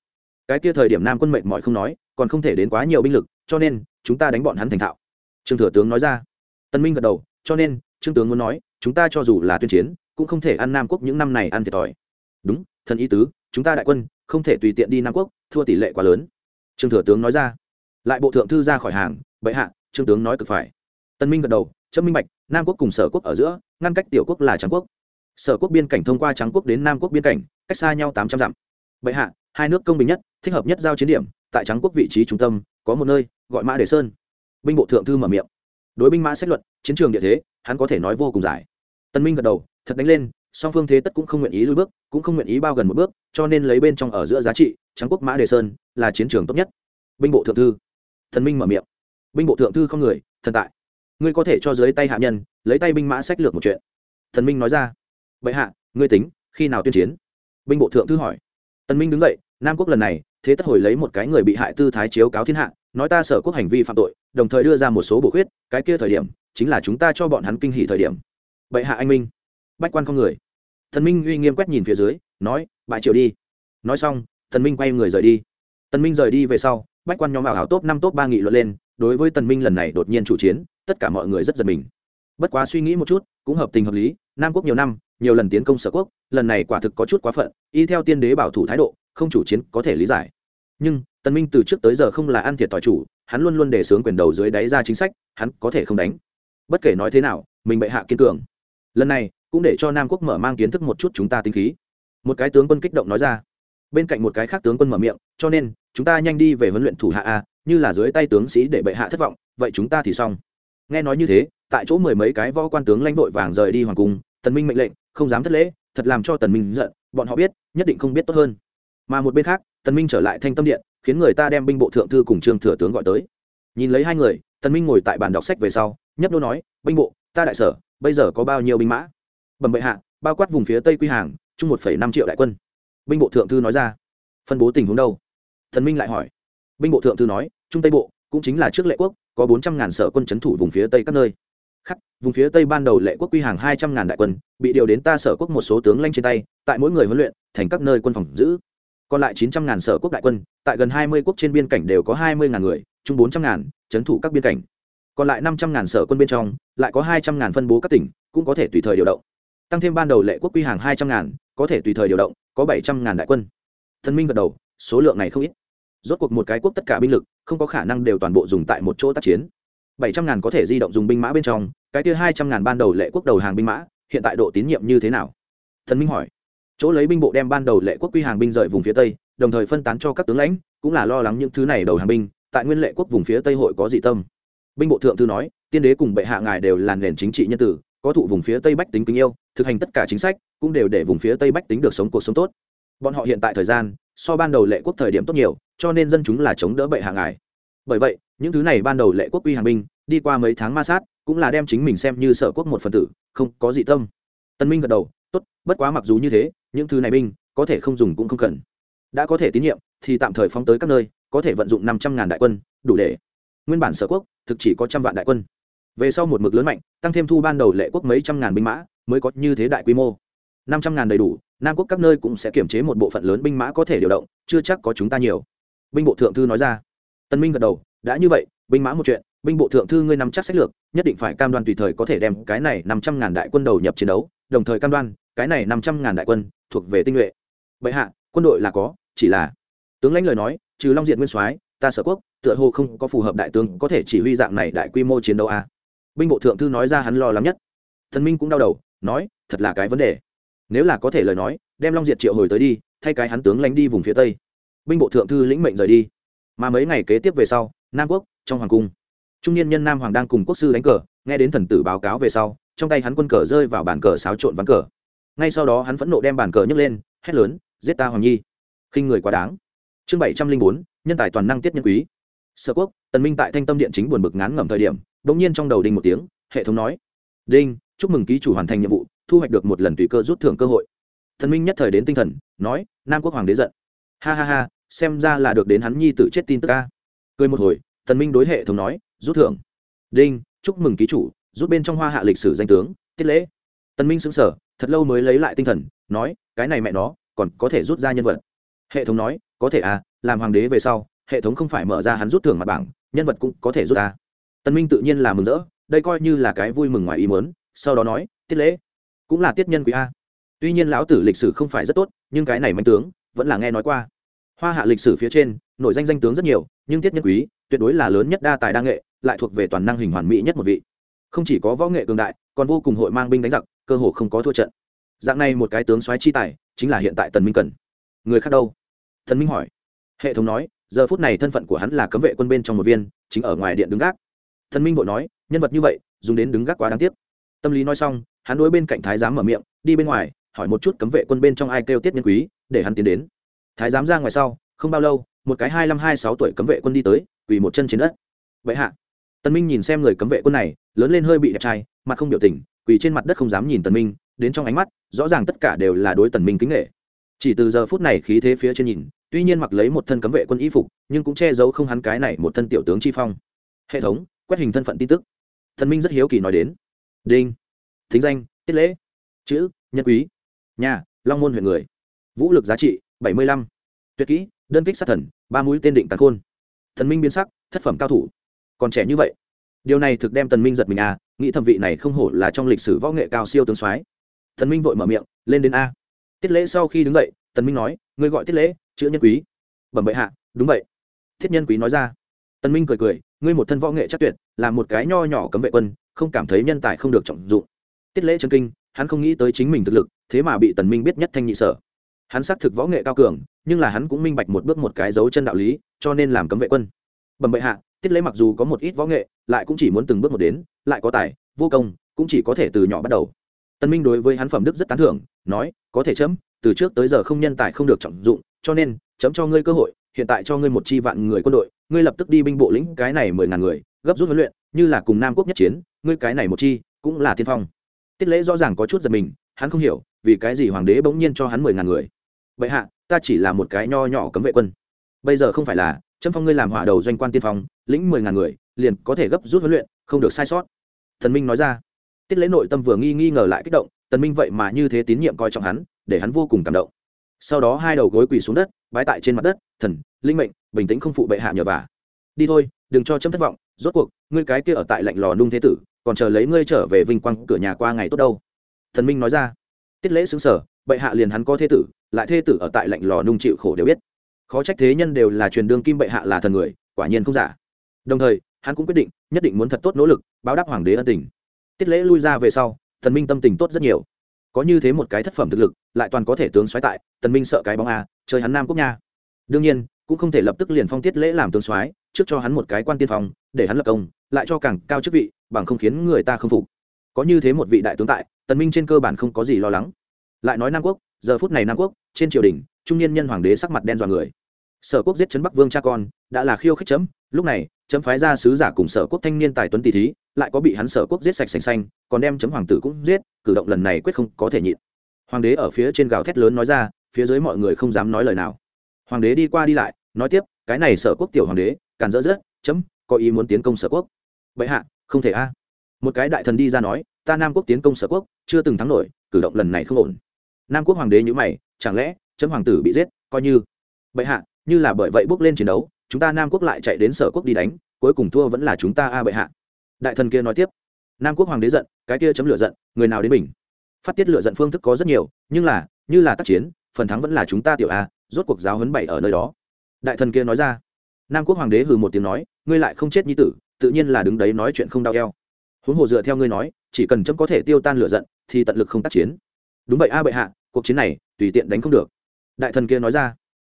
S1: Cái kia thời điểm nam quân mệnh mọi không nói, còn không thể đến quá nhiều binh lực, cho nên, chúng ta đánh bọn hắn thành thạo. Trương thừa tướng nói ra. Tân minh gật đầu, cho nên, trương tướng muốn nói, chúng ta cho dù là tuyên chiến, cũng không thể ăn nam quốc những năm này ăn thiệt thòi. Đúng, thần ý tứ, chúng ta đại quân, không thể tùy tiện đi nam quốc, thua tỷ lệ quá lớn. Trương thừa tướng nói ra. Lại bộ thượng thư ra khỏi hàng, bệ hạ, trương tướng nói cực phải. Tân minh gật đầu, trâm minh bạch, nam quốc cùng sở quốc ở giữa, ngăn cách tiểu quốc là trắng quốc sở quốc biên cảnh thông qua trắng quốc đến nam quốc biên cảnh, cách xa nhau tám trăm dặm. Bệ hạ, hai nước công bình nhất, thích hợp nhất giao chiến điểm, tại trắng quốc vị trí trung tâm, có một nơi, gọi mã đề sơn. Binh bộ thượng thư mở miệng. Đối binh mã xét luận, chiến trường địa thế, hắn có thể nói vô cùng dài. Tân minh gật đầu, thật đánh lên, song phương thế tất cũng không nguyện ý lui bước, cũng không nguyện ý bao gần một bước, cho nên lấy bên trong ở giữa giá trị, trắng quốc mã đề sơn là chiến trường tốt nhất. Binh bộ thượng thư. Thần minh mở miệng. Binh bộ thượng thư không người, thần tại. Ngươi có thể cho dưới tay hạ nhân, lấy tay binh mã sách lược một chuyện. Thần minh nói ra bệ hạ, ngươi tính, khi nào tuyên chiến? Binh bộ thượng thư hỏi. Tần minh đứng dậy, nam quốc lần này, thế tất hồi lấy một cái người bị hại tư thái chiếu cáo thiên hạ, nói ta sở quốc hành vi phạm tội, đồng thời đưa ra một số bổ khuyết, cái kia thời điểm, chính là chúng ta cho bọn hắn kinh hỉ thời điểm. Bệ hạ anh minh. Bách quan không người. Thần minh uy nghiêm quét nhìn phía dưới, nói, bại triều đi. Nói xong thần minh quay người rời đi. Tần minh rời đi về sau, bách quan nhóm ảo hảo top năm top ba nghị luận lên, đối với tần minh lần này đột nhiên chủ chiến, tất cả mọi người rất giật mình. Bất quá suy nghĩ một chút, cũng hợp tình hợp lý, nam quốc nhiều năm nhiều lần tiến công sở quốc, lần này quả thực có chút quá phận, y theo tiên đế bảo thủ thái độ, không chủ chiến có thể lý giải. Nhưng, tần minh từ trước tới giờ không là ăn thiệt thòi chủ, hắn luôn luôn để sướng quyền đầu dưới đáy ra chính sách, hắn có thể không đánh. Bất kể nói thế nào, mình bệ hạ kiên cường. Lần này, cũng để cho nam quốc mở mang kiến thức một chút chúng ta tinh khí. Một cái tướng quân kích động nói ra. Bên cạnh một cái khác tướng quân mở miệng, cho nên, chúng ta nhanh đi về huấn luyện thủ hạ a, như là dưới tay tướng sĩ để bệ hạ thất vọng, vậy chúng ta thì xong. Nghe nói như thế, tại chỗ mười mấy cái võ quan tướng lãnh vội vàng rời đi hoàng cung, tần minh mệnh lệnh không dám thất lễ, thật làm cho tần minh giận, bọn họ biết, nhất định không biết tốt hơn. Mà một bên khác, tần minh trở lại thanh tâm điện, khiến người ta đem binh bộ thượng thư cùng trương thừa tướng gọi tới. Nhìn lấy hai người, tần minh ngồi tại bàn đọc sách về sau, nhấp nô nói, binh bộ, ta đại sở, bây giờ có bao nhiêu binh mã? Bẩm bệ hạ, bao quát vùng phía tây quy hàng, chung một năm triệu đại quân. Binh bộ thượng thư nói ra. Phân bố tình huống đâu? Thần minh lại hỏi. Binh bộ thượng thư nói, trung tây bộ, cũng chính là trước lệ quốc, có bốn trăm ngàn sở quân c h ấ n thủ vùng phía tây các nơi khắc, vùng phía tây ban đầu lệ quốc quy hàng hai trăm ngàn đại quân, bị điều đến ta sở quốc một số tướng lanh trên tay, tại mỗi người huấn luyện, thành các nơi quân phòng giữ. Còn lại chín trăm ngàn sở quốc đại quân, tại gần hai mươi quốc trên biên cảnh đều có hai mươi ngàn người, chung bốn trăm ngàn, trấn thủ các biên cảnh. Còn lại năm trăm ngàn sở quân bên trong, lại có hai trăm ngàn phân bố các tỉnh, cũng có thể tùy thời điều động. Tăng thêm ban đầu lệ quốc quy hàng hai trăm ngàn, có thể tùy thời điều động, có bảy trăm ngàn đại quân. Thần minh gật đầu, số lượng này không ít. Rốt cuộc một cái quốc tất cả binh lực, không có khả năng đều toàn bộ dùng tại một chỗ tác chiến bảy trăm ngàn có thể di động dùng binh mã bên trong, cái kia hai trăm ngàn ban đầu lệ quốc đầu hàng binh mã, hiện tại độ tín nhiệm như thế nào? Thần minh hỏi. Chỗ lấy binh bộ đem ban đầu lệ quốc quy hàng binh rời vùng phía tây, đồng thời phân tán cho các tướng lãnh, cũng là lo lắng những thứ này đầu hàng binh, tại nguyên lệ quốc vùng phía tây hội có dị tâm. Binh bộ thượng thư nói, tiên đế cùng bệ hạ ngài đều là nền chính trị nhân tử, có thụ vùng phía tây bách tính kính yêu, thực hành tất cả chính sách, cũng đều để vùng phía tây bách tính được sống cuộc sống tốt. Bọn họ hiện tại thời gian, so ban đầu lệ quốc thời điểm tốt nhiều, cho nên dân chúng là chống đỡ bệ hạ ngài. Bởi vậy những thứ này ban đầu lệ quốc uy hàng binh, đi qua mấy tháng ma sát, cũng là đem chính mình xem như sở quốc một phần tử, không có dị tâm. Tân minh gật đầu, tốt, bất quá mặc dù như thế, những thứ này binh, có thể không dùng cũng không cần. Đã có thể tín nhiệm, thì tạm thời phóng tới các nơi, có thể vận dụng năm trăm ngàn đại quân, đủ để. Nguyên bản sở quốc, thực chỉ có trăm vạn đại quân. Về sau một mực lớn mạnh, tăng thêm thu ban đầu lệ quốc mấy trăm ngàn binh mã, mới có như thế đại quy mô. năm trăm ngàn đầy đủ, nam quốc các nơi cũng sẽ kiểm chế một bộ phận lớn binh mã có thể điều động, chưa chắc có chúng ta nhiều. Binh bộ thượng thư nói ra. Tân minh gật đầu đã như vậy, binh mã một chuyện, binh bộ thượng thư ngươi nắm chắc sách lược, nhất định phải cam đoan tùy thời có thể đem cái này năm trăm ngàn đại quân đầu nhập chiến đấu, đồng thời cam đoan, cái này năm trăm ngàn đại quân thuộc về tinh nhuệ. Bệ hạ, quân đội là có, chỉ là tướng lãnh lời nói, trừ long diện nguyên soái, ta sở quốc, tựa hồ không có phù hợp đại tướng có thể chỉ huy dạng này đại quy mô chiến đấu à. binh bộ thượng thư nói ra hắn lo lắng nhất. Thần minh cũng đau đầu, nói, thật là cái vấn đề. Nếu là có thể lời nói, đem long diệt triệu hồi tới đi, thay cái hắn tướng lánh đi vùng phía tây. Binh bộ thượng thư lĩnh mệnh rời đi. Mà mấy ngày kế tiếp về sau nam quốc, trong hoàng cung. Trung niên nhân nam hoàng đang cùng quốc sư đánh cờ, nghe đến thần tử báo cáo về sau, trong tay hắn quân cờ rơi vào bàn cờ xáo trộn ván cờ. Ngay sau đó hắn phẫn nộ đem bàn cờ nhấc lên, hét lớn, giết ta, hoàng nhi! Khinh người quá đáng. Chương bảy trăm linh bốn, nhân tài toàn năng tiết nhân quý. Sở quốc, tần minh tại thanh tâm điện chính buồn bực ngán ngẩm thời điểm đ nhiên trong đầu đinh một tiếng, hệ thống nói, đinh, chúc mừng ký chủ hoàn thành nhiệm vụ, thu hoạch được một lần tùy cơ rút thưởng cơ hội. Thần minh nhất thời đến tinh thần, nói, nam quốc hoàng đế giận. Ha ha ha, xem ra là được đến hắn nhi tự chết tin tức ca cười một hồi thần minh đối hệ thống nói rút thưởng. Đinh chúc mừng ký chủ rút bên trong hoa hạ lịch sử danh tướng tiết lễ. Tần minh sững sờ, thật lâu mới lấy lại tinh thần nói cái này mẹ nó còn có thể rút ra nhân vật. Hệ thống nói có thể à làm hoàng đế về sau hệ thống không phải mở ra hắn rút thưởng mặt bảng nhân vật cũng có thể rút ra. Tần minh tự nhiên là mừng rỡ đây coi như là cái vui mừng ngoài ý muốn sau đó nói tiết lễ cũng là tiết nhân quý a. Tuy nhiên lão tử lịch sử không phải rất tốt nhưng cái này manh tướng vẫn là nghe nói qua hoa hạ lịch sử phía trên, nổi danh danh tướng rất nhiều, nhưng tiết nhân quý, tuyệt đối là lớn nhất đa tài đa nghệ, lại thuộc về toàn năng hình hoàn mỹ nhất một vị. Không chỉ có võ nghệ cường đại, còn vô cùng hội mang binh đánh giặc, cơ hồ không có thua trận. Dạng này một cái tướng soái chi tài, chính là hiện tại tần minh cần. Người khác đâu? Thần minh hỏi. Hệ thống nói, giờ phút này thân phận của hắn là cấm vệ quân bên trong một viên, chính ở ngoài điện đứng gác. Thần minh vội nói, nhân vật như vậy, dùng đến đứng gác quá đáng tiếc. Tâm lý nói xong, hắn đối bên cạnh thái giám mở miệng, đi bên ngoài, hỏi một chút cấm vệ quân bên trong ai kêu tiết nhân quý, để hắn tiến đến thái giám ra ngoài sau, không bao lâu, một cái hai năm hai sáu tuổi cấm vệ quân đi tới, quỳ một chân trên đất. Vậy hạ. Tần minh nhìn xem người cấm vệ quân này, lớn lên hơi bị đẹp trai, mặt không biểu tình, quỳ trên mặt đất không dám nhìn tần minh, đến trong ánh mắt, rõ ràng tất cả đều là đối tần minh kính nghệ. Chỉ từ giờ phút này khí thế phía trên nhìn, tuy nhiên mặc lấy một thân cấm vệ quân y phục, nhưng cũng che giấu không hắn cái này một thân tiểu tướng chi phong. Hệ thống, quét hình thân phận tin tức. Thần minh rất hiếu kỳ nói đến. Đinh. Thính danh, tiết lễ. Chữ, nhân quý. Nhà, long môn huyện người. Vũ lực giá trị bảy mươi lăm. Tuyệt kỹ, đơn kích sát thần, ba mũi tên định tàn khôn. Thần minh biến sắc, thất phẩm cao thủ. Còn trẻ như vậy. Điều này thực đem tần minh giật mình à nghĩ thẩm vị này không hổ là trong lịch sử võ nghệ cao siêu tướng soái. Thần minh vội mở miệng, lên đến a. Tiết lễ sau khi đứng dậy tần minh nói, ngươi gọi tiết lễ, chữ nhân quý. Bẩm bệ hạ, đúng vậy. Thiết nhân quý nói ra. Tần minh cười cười, ngươi một thân võ nghệ chắc tuyệt, là một cái nho nhỏ cấm vệ quân, không cảm thấy nhân tài không được trọng dụng. Tiết lễ chân kinh, hắn không nghĩ tới chính mình thực lực, thế mà bị tần minh biết nhất thanh nhị sở hắn xác thực võ nghệ cao cường, nhưng là hắn cũng minh bạch một bước một cái dấu chân đạo lý, cho nên làm cấm vệ quân. Bẩm bệ hạ, tiết lễ mặc dù có một ít võ nghệ, lại cũng chỉ muốn từng bước một đến, lại có tài, vô công, cũng chỉ có thể từ nhỏ bắt đầu. Tân minh đối với hắn phẩm đức rất tán thưởng, nói, có thể chấm, từ trước tới giờ không nhân tài không được trọng dụng, cho nên, chấm cho ngươi cơ hội, hiện tại cho ngươi một chi vạn người quân đội, ngươi lập tức đi binh bộ lĩnh cái này mười ngàn người, gấp rút huấn luyện, như là cùng nam quốc nhất chiến, ngươi cái này một chi, cũng là tiên phong. Tiết lễ rõ ràng có chút giật mình, hắn không hiểu, vì cái gì hoàng đế bỗng nhiên cho hắn mười ngàn người vậy hạ, ta chỉ là một cái nho nhỏ cấm vệ quân. Bây giờ không phải là, trâm phong ngươi làm hỏa đầu doanh quan tiên phong, lĩnh mười ngàn người, liền có thể gấp rút huấn luyện, không được sai sót. Thần minh nói ra. Tiết lễ nội tâm vừa nghi nghi ngờ lại kích động, tần minh vậy mà như thế tín nhiệm coi trọng hắn, để hắn vô cùng cảm động. Sau đó hai đầu gối quỳ xuống đất, bái tại trên mặt đất, thần, linh mệnh, bình tĩnh không phụ bệ hạ nhờ vả. Đi thôi, đừng cho chấm thất vọng, rốt cuộc, ngươi cái kia ở tại lạnh lò nung thế tử, còn chờ lấy ngươi trở về vinh quang cửa nhà qua ngày tốt đâu. Thần minh nói ra. Tiết lễ xứng sở bệ hạ liền hắn có thế tử lại thê tử ở tại lạnh lò nung chịu khổ đều biết. Khó trách thế nhân đều là truyền đương kim bệ hạ là thần người, quả nhiên không giả. Đồng thời, hắn cũng quyết định, nhất định muốn thật tốt nỗ lực, báo đáp hoàng đế ân tình. Tiết lễ lui ra về sau, thần minh tâm tình tốt rất nhiều. Có như thế một cái thất phẩm thực lực, lại toàn có thể tướng xoáy tại tần minh sợ cái bóng a, chơi hắn nam quốc nha. Đương nhiên, cũng không thể lập tức liền phong tiết lễ làm tướng soái, trước cho hắn một cái quan tiên phong, để hắn lập công, lại cho càng cao chức vị, bằng không khiến người ta không phục. Có như thế một vị đại tướng tại tần minh trên cơ bản không có gì lo lắng. Lại nói nam quốc giờ phút này nam quốc, trên triều đình, trung niên nhân hoàng đế sắc mặt đen dọa người. Sở quốc giết chấn bắc vương cha con, đã là khiêu khích chấm. Lúc này, chấm phái ra sứ giả cùng sở quốc thanh niên tài tuấn tỷ thí, lại có bị hắn sở quốc giết sạch sành xanh, còn đem chấm hoàng tử cũng giết, cử động lần này quyết không có thể nhịn. Hoàng đế ở phía trên gào thét lớn nói ra, phía dưới mọi người không dám nói lời nào. Hoàng đế đi qua đi lại, nói tiếp, cái này sở quốc tiểu hoàng đế, càn dỡ dỡ chấm, có ý muốn tiến công sở quốc. Vậy hạ, không thể a. Một cái đại thần đi ra nói, ta nam quốc tiến công sở quốc, chưa từng thắng nổi, cử động lần này không ổn nam quốc hoàng đế nhữ mày, chẳng lẽ chấm hoàng tử bị giết, coi như? Bệ hạ, như là bởi vậy bước lên chiến đấu, chúng ta nam quốc lại chạy đến sở quốc đi đánh, cuối cùng thua vẫn là chúng ta a bệ hạ. Đại thần kia nói tiếp. Nam quốc hoàng đế giận, cái kia chấm lửa giận, người nào đến mình? Phát tiết lửa giận phương thức có rất nhiều, nhưng là, như là tác chiến, phần thắng vẫn là chúng ta tiểu a, rốt cuộc giáo huấn bảy ở nơi đó. Đại thần kia nói ra. Nam quốc hoàng đế hừ một tiếng nói, ngươi lại không chết như tử, tự nhiên là đứng đấy nói chuyện không đau eo. Huống hồ dựa theo ngươi nói, chỉ cần chấm có thể tiêu tan lửa giận, thì tận lực không tác chiến. Đúng vậy a bệ hạ cuộc chiến này tùy tiện đánh không được. Đại thần kia nói ra.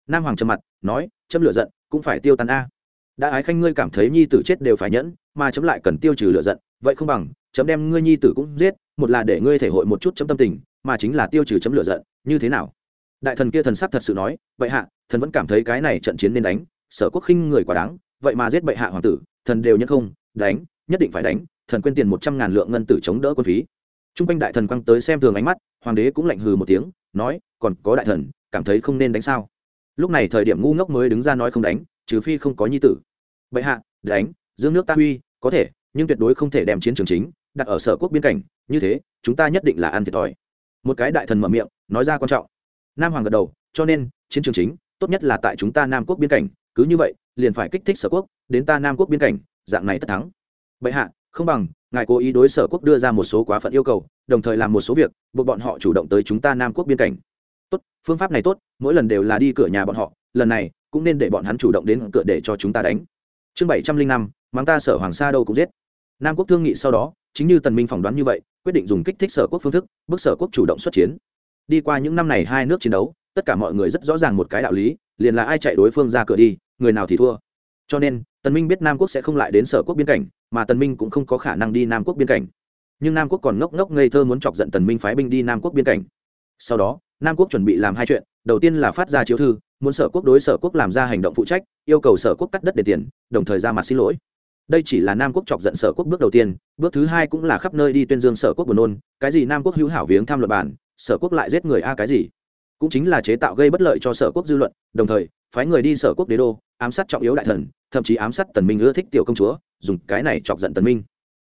S1: Nam hoàng trầm mặt, nói, chấm lửa giận, cũng phải tiêu tan a. Đã ái khanh ngươi cảm thấy nhi tử chết đều phải nhẫn, mà chấm lại cần tiêu trừ lửa giận, vậy không bằng, chấm đem ngươi nhi tử cũng giết, một là để ngươi thể hội một chút chấm tâm tình, mà chính là tiêu trừ chấm lửa giận, như thế nào? Đại thần kia thần sắc thật sự nói, vậy hạ, thần vẫn cảm thấy cái này trận chiến nên đánh, sở quốc khinh người quá đáng, vậy mà giết bệ hạ hoàng tử, thần đều nhất không, đánh, nhất định phải đánh, thần quên tiền một trăm ngàn lượng ngân tử chống đỡ quân phí. T r u n g quanh đại thần quăng tới xem thường ánh mắt hoàng đế cũng lạnh hừ một tiếng, nói, còn có đại thần, cảm thấy không nên đánh sao? Lúc này thời điểm ngu ngốc mới đứng ra nói không đánh, trừ phi không có nhi tử. Bệ hạ, đánh, dương nước ta huy, có thể, nhưng tuyệt đối không thể đem chiến trường chính đặt ở sở quốc biên cảnh, như thế, chúng ta nhất định là ăn thiệt thòi. Một cái đại thần mở miệng, nói ra quan trọng. Nam hoàng gật đầu, cho nên, chiến trường chính, tốt nhất là tại chúng ta nam quốc biên cảnh, cứ như vậy, liền phải kích thích sở quốc, đến ta nam quốc biên cảnh, dạng này tất thắng. Bệ hạ, không bằng, ngài cố ý đối sở quốc đưa ra một số quá phận yêu cầu đồng thời làm một số việc, buộc bọn họ chủ động tới chúng ta nam quốc biên cảnh. Tốt, phương pháp này tốt, mỗi lần đều là đi cửa nhà bọn họ, lần này cũng nên để bọn hắn chủ động đến cửa để cho chúng ta đánh. Chương bảy trăm linh năm mang ta sở hoàng sa đâu cũng giết. Nam quốc thương nghị sau đó, chính như tần minh phỏng đoán như vậy, quyết định dùng kích thích sở quốc phương thức, bức sở quốc chủ động xuất chiến. Đi qua những năm này hai nước chiến đấu, tất cả mọi người rất rõ ràng một cái đạo lý, liền là ai chạy đối phương ra cửa đi, người nào thì thua. Cho nên, tần minh biết nam quốc sẽ không lại đến sở quốc biên cảnh, mà tần minh cũng không có khả năng đi nam quốc biên cảnh nhưng nam quốc còn ngốc ngốc ngây thơ muốn chọc giận tần minh phái binh đi nam quốc biên cảnh. Sau đó, nam quốc chuẩn bị làm hai chuyện. Đầu tiên là phát ra chiếu thư, muốn sở quốc đối sở quốc làm ra hành động phụ trách, yêu cầu sở quốc cắt đất để tiền, đồng thời ra mặt xin lỗi. Đây chỉ là nam quốc chọc giận sở quốc bước đầu tiên, bước thứ hai cũng là khắp nơi đi tuyên dương sở quốc buồn nôn, cái gì nam quốc hữu hảo viếng tham luật bản sở quốc lại giết người a cái gì? Cũng chính là chế tạo gây bất lợi cho sở quốc dư luận, đồng thời, phái người đi sở quốc đế đô, ám sát trọng yếu đại thần, thậm chí ám sát tần minh ưa thích tiểu công chúa, dùng cái này chọc giận tần minh.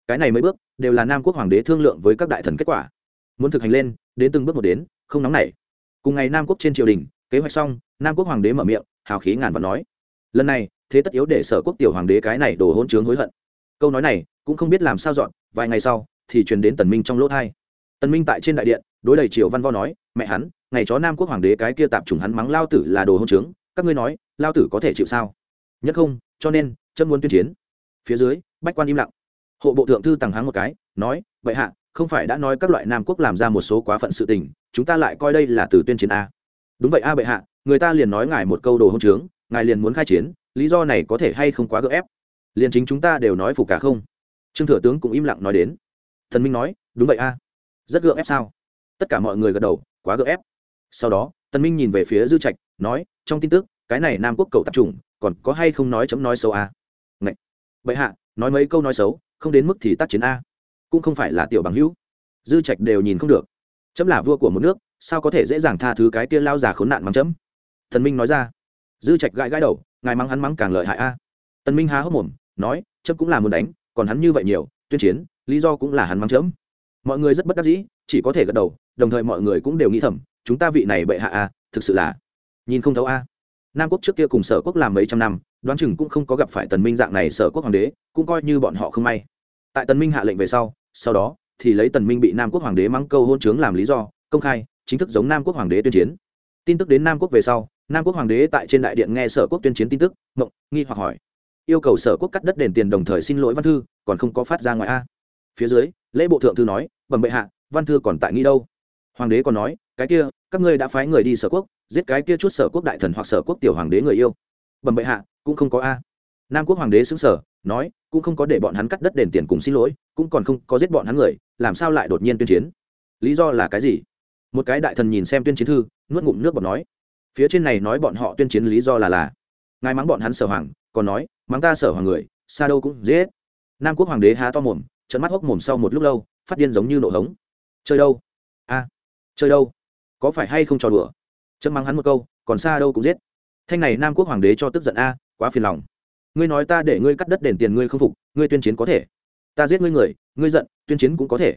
S1: Cái này mấy bước đều là nam quốc hoàng đế thương lượng với các đại thần kết quả. Muốn thực hành lên, đến từng bước một đến, không nóng nảy. Cùng ngày nam quốc trên triều đình, kế hoạch xong, nam quốc hoàng đế mở miệng, hào khí ngàn vạn nói. Lần này, thế tất yếu để sở quốc tiểu hoàng đế cái này đổ hôn chướng hối hận. Câu nói này, cũng không biết làm sao dọn, vài ngày sau, thì truyền đến tần minh trong lỗ thai. Tần minh tại trên đại điện, đối đầy triều văn vo nói, mẹ hắn, ngày chó nam quốc hoàng đế cái kia tạp chủng hắn mắng lao tử là đồ hôn trướng, các ngươi nói, lao tử có thể chịu sao? Nhất không, cho nên chân muốn tuyên chiến. Phía dưới, bách quan im lặng hộ bộ thượng thư tằng háng một cái, nói vậy hạ, không phải đã nói các loại nam quốc làm ra một số quá phận sự tình, chúng ta lại coi đây là từ tuyên chiến a. Đúng vậy a bệ hạ, người ta liền nói ngài một câu đồ hôn trướng, ngài liền muốn khai chiến, lý do này có thể hay không quá gỡ ép? Liền chính chúng ta đều nói phủ cả không? Trương thừa tướng cũng im lặng nói đến. Thần minh nói, đúng vậy a, rất gượng ép sao? Tất cả mọi người gật đầu, quá gượng ép. Sau đó tần minh nhìn về phía dư trạch, nói, trong tin tức, cái này nam quốc cầu tập trung còn có hay không nói chấm nói xấu a? Ngậy. bệ hạ, nói mấy câu nói xấu không đến mức thì tác chiến a. Cũng không phải là tiểu bằng hữu. Dư trạch đều nhìn không được. Chấm là vua của một nước, sao có thể dễ dàng tha thứ cái kia lao già khốn nạn mắng chấm? Thần minh nói ra. Dư trạch gãi gãi đầu, ngài mắng hắn mắng càng lợi hại a. Tần minh há hốc mồm, nói, chấm cũng là muốn đánh, còn hắn như vậy nhiều, tuyên chiến, lý do cũng là hắn mắng chấm. Mọi người rất bất đắc dĩ, chỉ có thể gật đầu, đồng thời mọi người cũng đều nghĩ thầm, chúng ta vị này bệ hạ a, thực sự là nhìn không thấu a. Nam quốc trước kia cùng sở quốc làm mấy trăm năm đoán chừng cũng không có gặp phải tần minh dạng này sở quốc hoàng đế, cũng coi như bọn họ không may. Tại tần minh hạ lệnh về sau sau đó, thì lấy tần minh bị nam quốc hoàng đế mắng câu hôn chướng làm lý do, công khai, chính thức giống nam quốc hoàng đế tuyên chiến. Tin tức đến nam quốc về sau, nam quốc hoàng đế tại trên đại điện nghe sở quốc tuyên chiến tin tức, mộng, nghi hoặc hỏi. Yêu cầu sở quốc cắt đất đền tiền đồng thời xin lỗi văn thư, còn không có phát ra ngoài a. Phía dưới, lễ bộ thượng thư nói, bẩm bệ hạ, văn thư còn tại nghi đâu? Hoàng đế còn nói, cái kia, các ngươi đã phái người đi sở quốc, giết cái kia chút sở quốc đại thần hoặc sở quốc tiểu hoàng đế người yêu bẩm bệ hạ, cũng không có a. Nam quốc hoàng đế xứng sở nói, cũng không có để bọn hắn cắt đất đền tiền cùng xin lỗi, cũng còn không có giết bọn hắn người, làm sao lại đột nhiên tuyên chiến? Lý do là cái gì? Một cái đại thần nhìn xem tuyên chiến thư, nuốt ngụm nước bọt nói. Phía trên này nói bọn họ tuyên chiến lý do là là, ngài mắng bọn hắn sở hoàng, còn nói, mắng ta sở hoàng người, xa đâu cũng dễ nam quốc hoàng đế há to mồm trận mắt hốc mồm sau một lúc lâu, phát điên giống như nổ hống. Chơi đâu? A, chơi đâu? Có phải hay không trò đùa? Chân mắng hắn một câu, còn xa đâu cũng giết thanh này nam quốc hoàng đế cho tức giận a, quá phiền lòng. Ngươi nói ta để ngươi cắt đất đền tiền ngươi không phục, ngươi tuyên chiến có thể. Ta giết ngươi người, ngươi giận, tuyên chiến cũng có thể.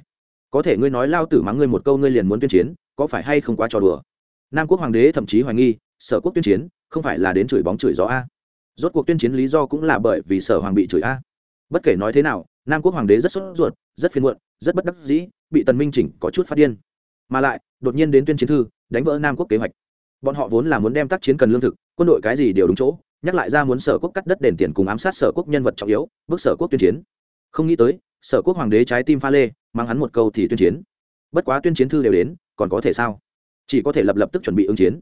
S1: Có thể ngươi nói lao tử mắng ngươi một câu ngươi liền muốn tuyên chiến, có phải hay không quá trò đùa? Nam quốc hoàng đế thậm chí hoài nghi, sở quốc tuyên chiến, không phải là đến chửi bóng chửi gió a? Rốt cuộc tuyên chiến lý do cũng là bởi vì sở hoàng bị chửi a. Bất kể nói thế nào, nam quốc hoàng đế rất sốt ruột, rất phiền muộn, rất bất đắc dĩ, bị tần minh chỉnh có chút phát điên. Mà lại, đột nhiên đến tuyên chiến thư, đánh vỡ nam quốc kế hoạch bọn họ vốn là muốn đem tác chiến cần lương thực, quân đội cái gì đều đúng chỗ, nhắc lại ra muốn sở quốc cắt đất đền tiền cùng ám sát sở quốc nhân vật trọng yếu, bước sở quốc tuyên chiến. Không nghĩ tới, sở quốc hoàng đế trái tim pha lê, mang hắn một câu thì tuyên chiến. Bất quá tuyên chiến thư đều đến, còn có thể sao? Chỉ có thể lập lập tức chuẩn bị ứng chiến.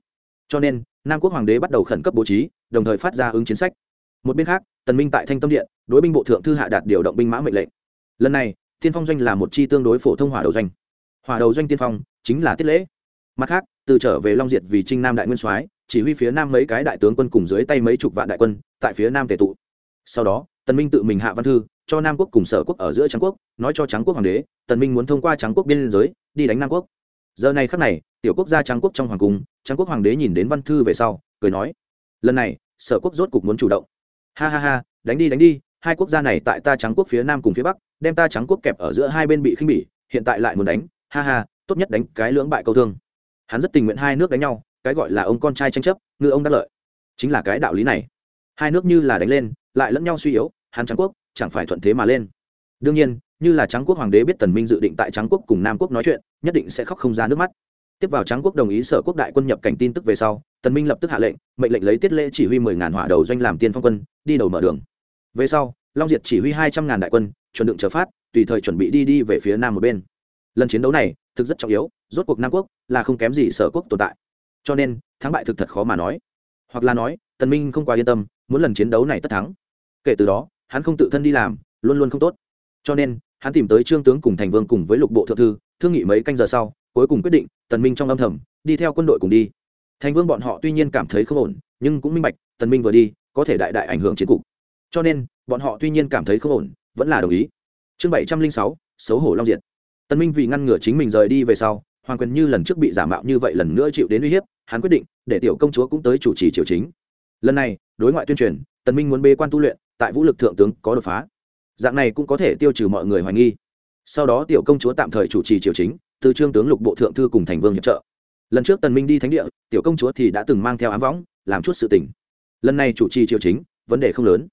S1: Cho nên, nam quốc hoàng đế bắt đầu khẩn cấp bố trí, đồng thời phát ra ứng chiến sách. Một bên khác, tần minh tại thanh tâm điện, đối binh bộ thượng thư hạ đạt điều động binh mã mệnh lệnh. Lần này, tiên phong doanh là một chi tương đối phổ thông hỏa đầu doanh. Hỏa đầu doanh tiên phong chính là tiết lễ mặt khác, từ trở về long diệt vì trinh nam đại nguyên soái, chỉ huy phía nam mấy cái đại tướng quân cùng dưới tay mấy chục vạn đại quân, tại phía nam tề tụ. Sau đó, tần minh tự mình hạ văn thư, cho nam quốc cùng sở quốc ở giữa trắng quốc, nói cho trắng quốc hoàng đế, tần minh muốn thông qua trắng quốc biên giới, đi đánh nam quốc. Giờ này khắc này, tiểu quốc gia trắng quốc trong hoàng cung, trắng quốc hoàng đế nhìn đến văn thư về sau, cười nói, lần này, sở quốc rốt cục muốn chủ động. Ha ha ha, đánh đi đánh đi, hai quốc gia này tại ta trắng quốc phía nam cùng phía bắc, đem ta trắng quốc kẹp ở giữa hai bên bị khinh bỉ, hiện tại lại muốn đánh, ha ha, tốt nhất đánh cái lưỡng bại câu thương hắn rất tình nguyện hai nước đánh nhau, cái gọi là ông con trai tranh chấp, ngư ông đắc lợi. Chính là cái đạo lý này. Hai nước như là đánh lên, lại lẫn nhau suy yếu, hắn trắng quốc chẳng phải thuận thế mà lên. Đương nhiên, như là trắng quốc hoàng đế biết tần minh dự định tại trắng quốc cùng nam quốc nói chuyện, nhất định sẽ khóc không ra nước mắt. Tiếp vào trắng quốc đồng ý sở quốc đại quân nhập cảnh tin tức về sau, tần minh lập tức hạ lệnh, mệnh lệnh lấy tiết lễ chỉ huy mười ngàn hỏa đầu doanh làm tiên phong quân, đi đầu mở đường. Về sau, long diệt chỉ huy hai trăm ngàn đại quân, chuẩn đựng chờ phát, tùy thời chuẩn bị đi đi về phía nam một bên lần chiến đấu này thực rất trọng yếu, rốt cuộc nam quốc là không kém gì sở quốc tồn tại. Cho nên, thắng bại thực thật khó mà nói. Hoặc là nói, tần minh không quá yên tâm, muốn lần chiến đấu này tất thắng. Kể từ đó, hắn không tự thân đi làm, luôn luôn không tốt. Cho nên, hắn tìm tới trương tướng cùng thành vương cùng với lục bộ thượng thư, thương nghị mấy canh giờ sau, cuối cùng quyết định, tần minh trong âm thầm, đi theo quân đội cùng đi. Thành vương bọn họ tuy nhiên cảm thấy không ổn, nhưng cũng minh bạch, tần minh vừa đi, có thể đại đại ảnh hưởng chiến cục. Cho nên, bọn họ tuy nhiên cảm thấy không ổn, vẫn là đồng ý. Chương bảy trăm linh sáu, xấu hổ long diện. Tân minh vì ngăn ngừa chính mình rời đi về sau, hoàng quyền như lần trước bị giả mạo như vậy lần nữa chịu đến uy hiếp, hắn quyết định để tiểu công chúa cũng tới chủ trì triều chính. Lần này, đối ngoại tuyên truyền Tân minh muốn bê quan tu luyện, tại vũ lực thượng tướng có đột phá. Dạng này cũng có thể tiêu trừ mọi người hoài nghi. Sau đó tiểu công chúa tạm thời chủ trì triều chính, từ trương tướng lục bộ thượng thư cùng thành vương hiệp trợ. Lần trước tần minh đi thánh địa, tiểu công chúa thì đã từng mang theo ám võng, làm chút sự tình. Lần này chủ trì triều chính, vấn đề không lớn.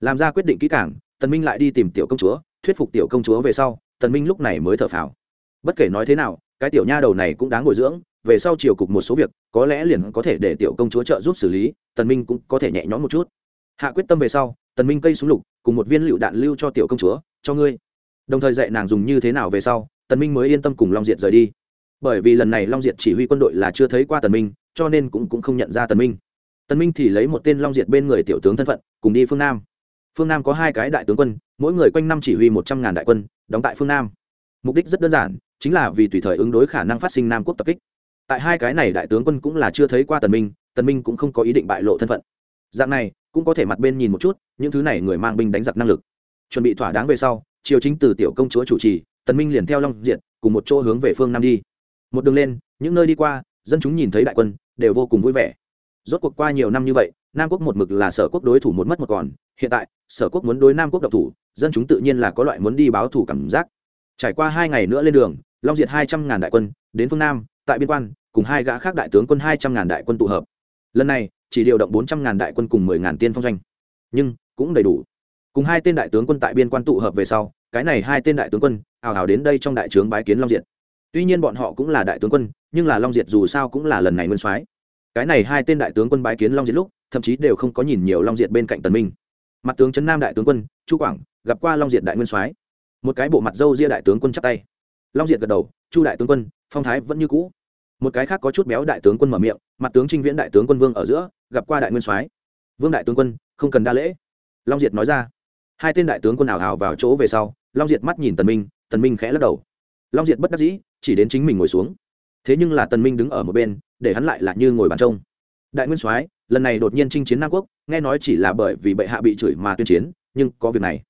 S1: Làm ra quyết định kỹ càng, tần minh lại đi tìm tiểu công chúa, thuyết phục tiểu công chúa về sau tần minh lúc này mới thở phào. Bất kể nói thế nào, cái tiểu nha đầu này cũng đáng ngồi dưỡng, về sau chiều cục một số việc, có lẽ liền có thể để tiểu công chúa trợ giúp xử lý, tần minh cũng có thể nhẹ nhõm một chút. Hạ quyết tâm về sau, tần minh cây súng lục, cùng một viên lựu đạn lưu cho tiểu công chúa, cho ngươi. Đồng thời dạy nàng dùng như thế nào về sau, tần minh mới yên tâm cùng long diệt rời đi. Bởi vì lần này long diệt chỉ huy quân đội là chưa thấy qua tần minh, cho nên cũng cũng không nhận ra tần minh. Tần minh thì lấy một tên long diệt bên người tiểu tướng thân phận, cùng đi phương nam. Phương nam có hai cái đại tướng quân, mỗi người quanh năm chỉ huy một trăm ngàn đại quân đóng tại phương nam. Mục đích rất đơn giản, chính là vì tùy thời ứng đối khả năng phát sinh nam quốc tập kích. Tại hai cái này đại tướng quân cũng là chưa thấy qua tần minh tần minh cũng không có ý định bại lộ thân phận. Dạng này, cũng có thể mặt bên nhìn một chút, những thứ này người mang binh đánh giặc năng lực. Chuẩn bị thỏa đáng về sau, triều chính từ tiểu công chúa chủ trì, tần minh liền theo long diện cùng một chỗ hướng về phương nam đi. Một đường lên, những nơi đi qua, dân chúng nhìn thấy đại quân, đều vô cùng vui vẻ. Rốt cuộc qua nhiều năm như vậy nam quốc một mực là sở quốc đối thủ một mất một còn, hiện tại, sở quốc muốn đối nam quốc độc thủ, dân chúng tự nhiên là có loại muốn đi báo thủ cảm giác. Trải qua hai ngày nữa lên đường, long diệt hai trăm ngàn đại quân, đến phương nam, tại biên quan, cùng hai gã khác đại tướng quân hai trăm ngàn đại quân tụ hợp. Lần này, chỉ điều động bốn trăm ngàn đại quân cùng mười ngàn tiên phong doanh. Nhưng, cũng đầy đủ. Cùng hai tên đại tướng quân tại biên quan tụ hợp về sau, cái này hai tên đại tướng quân hào hào đến đây trong đại trướng bái kiến long diệt. Tuy nhiên bọn họ cũng là đại tướng quân, nhưng là long diệt dù sao cũng là lần này nguyên soái. Cái này hai tên đại tướng quân bái kiến long diệt lúc thậm chí đều không có nhìn nhiều long diệt bên cạnh tần minh. Mặt tướng trấn nam đại tướng quân, chu quảng, gặp qua long diệt đại nguyên soái. Một cái bộ mặt dâu ria đại tướng quân chắp tay. Long diệt gật đầu, chu đại tướng quân, phong thái vẫn như cũ. Một cái khác có chút béo đại tướng quân mở miệng, mặt tướng trinh viễn đại tướng quân vương ở giữa, gặp qua đại nguyên soái. Vương đại tướng quân, không cần đa lễ. Long diệt nói ra. Hai tên đại tướng quân ảo hào vào chỗ về sau, long diệt mắt nhìn tần minh tần minh khẽ lắc đầu. Long diệt bất đắc dĩ, chỉ đến chính mình ngồi xuống. Thế nhưng là tần minh đứng ở một bên, để hắn lại là như ngồi bàn trông. Đại nguyên soái lần này đột nhiên chinh chiến nam quốc, nghe nói chỉ là bởi vì bệ hạ bị chửi mà tuyên chiến, nhưng có việc này.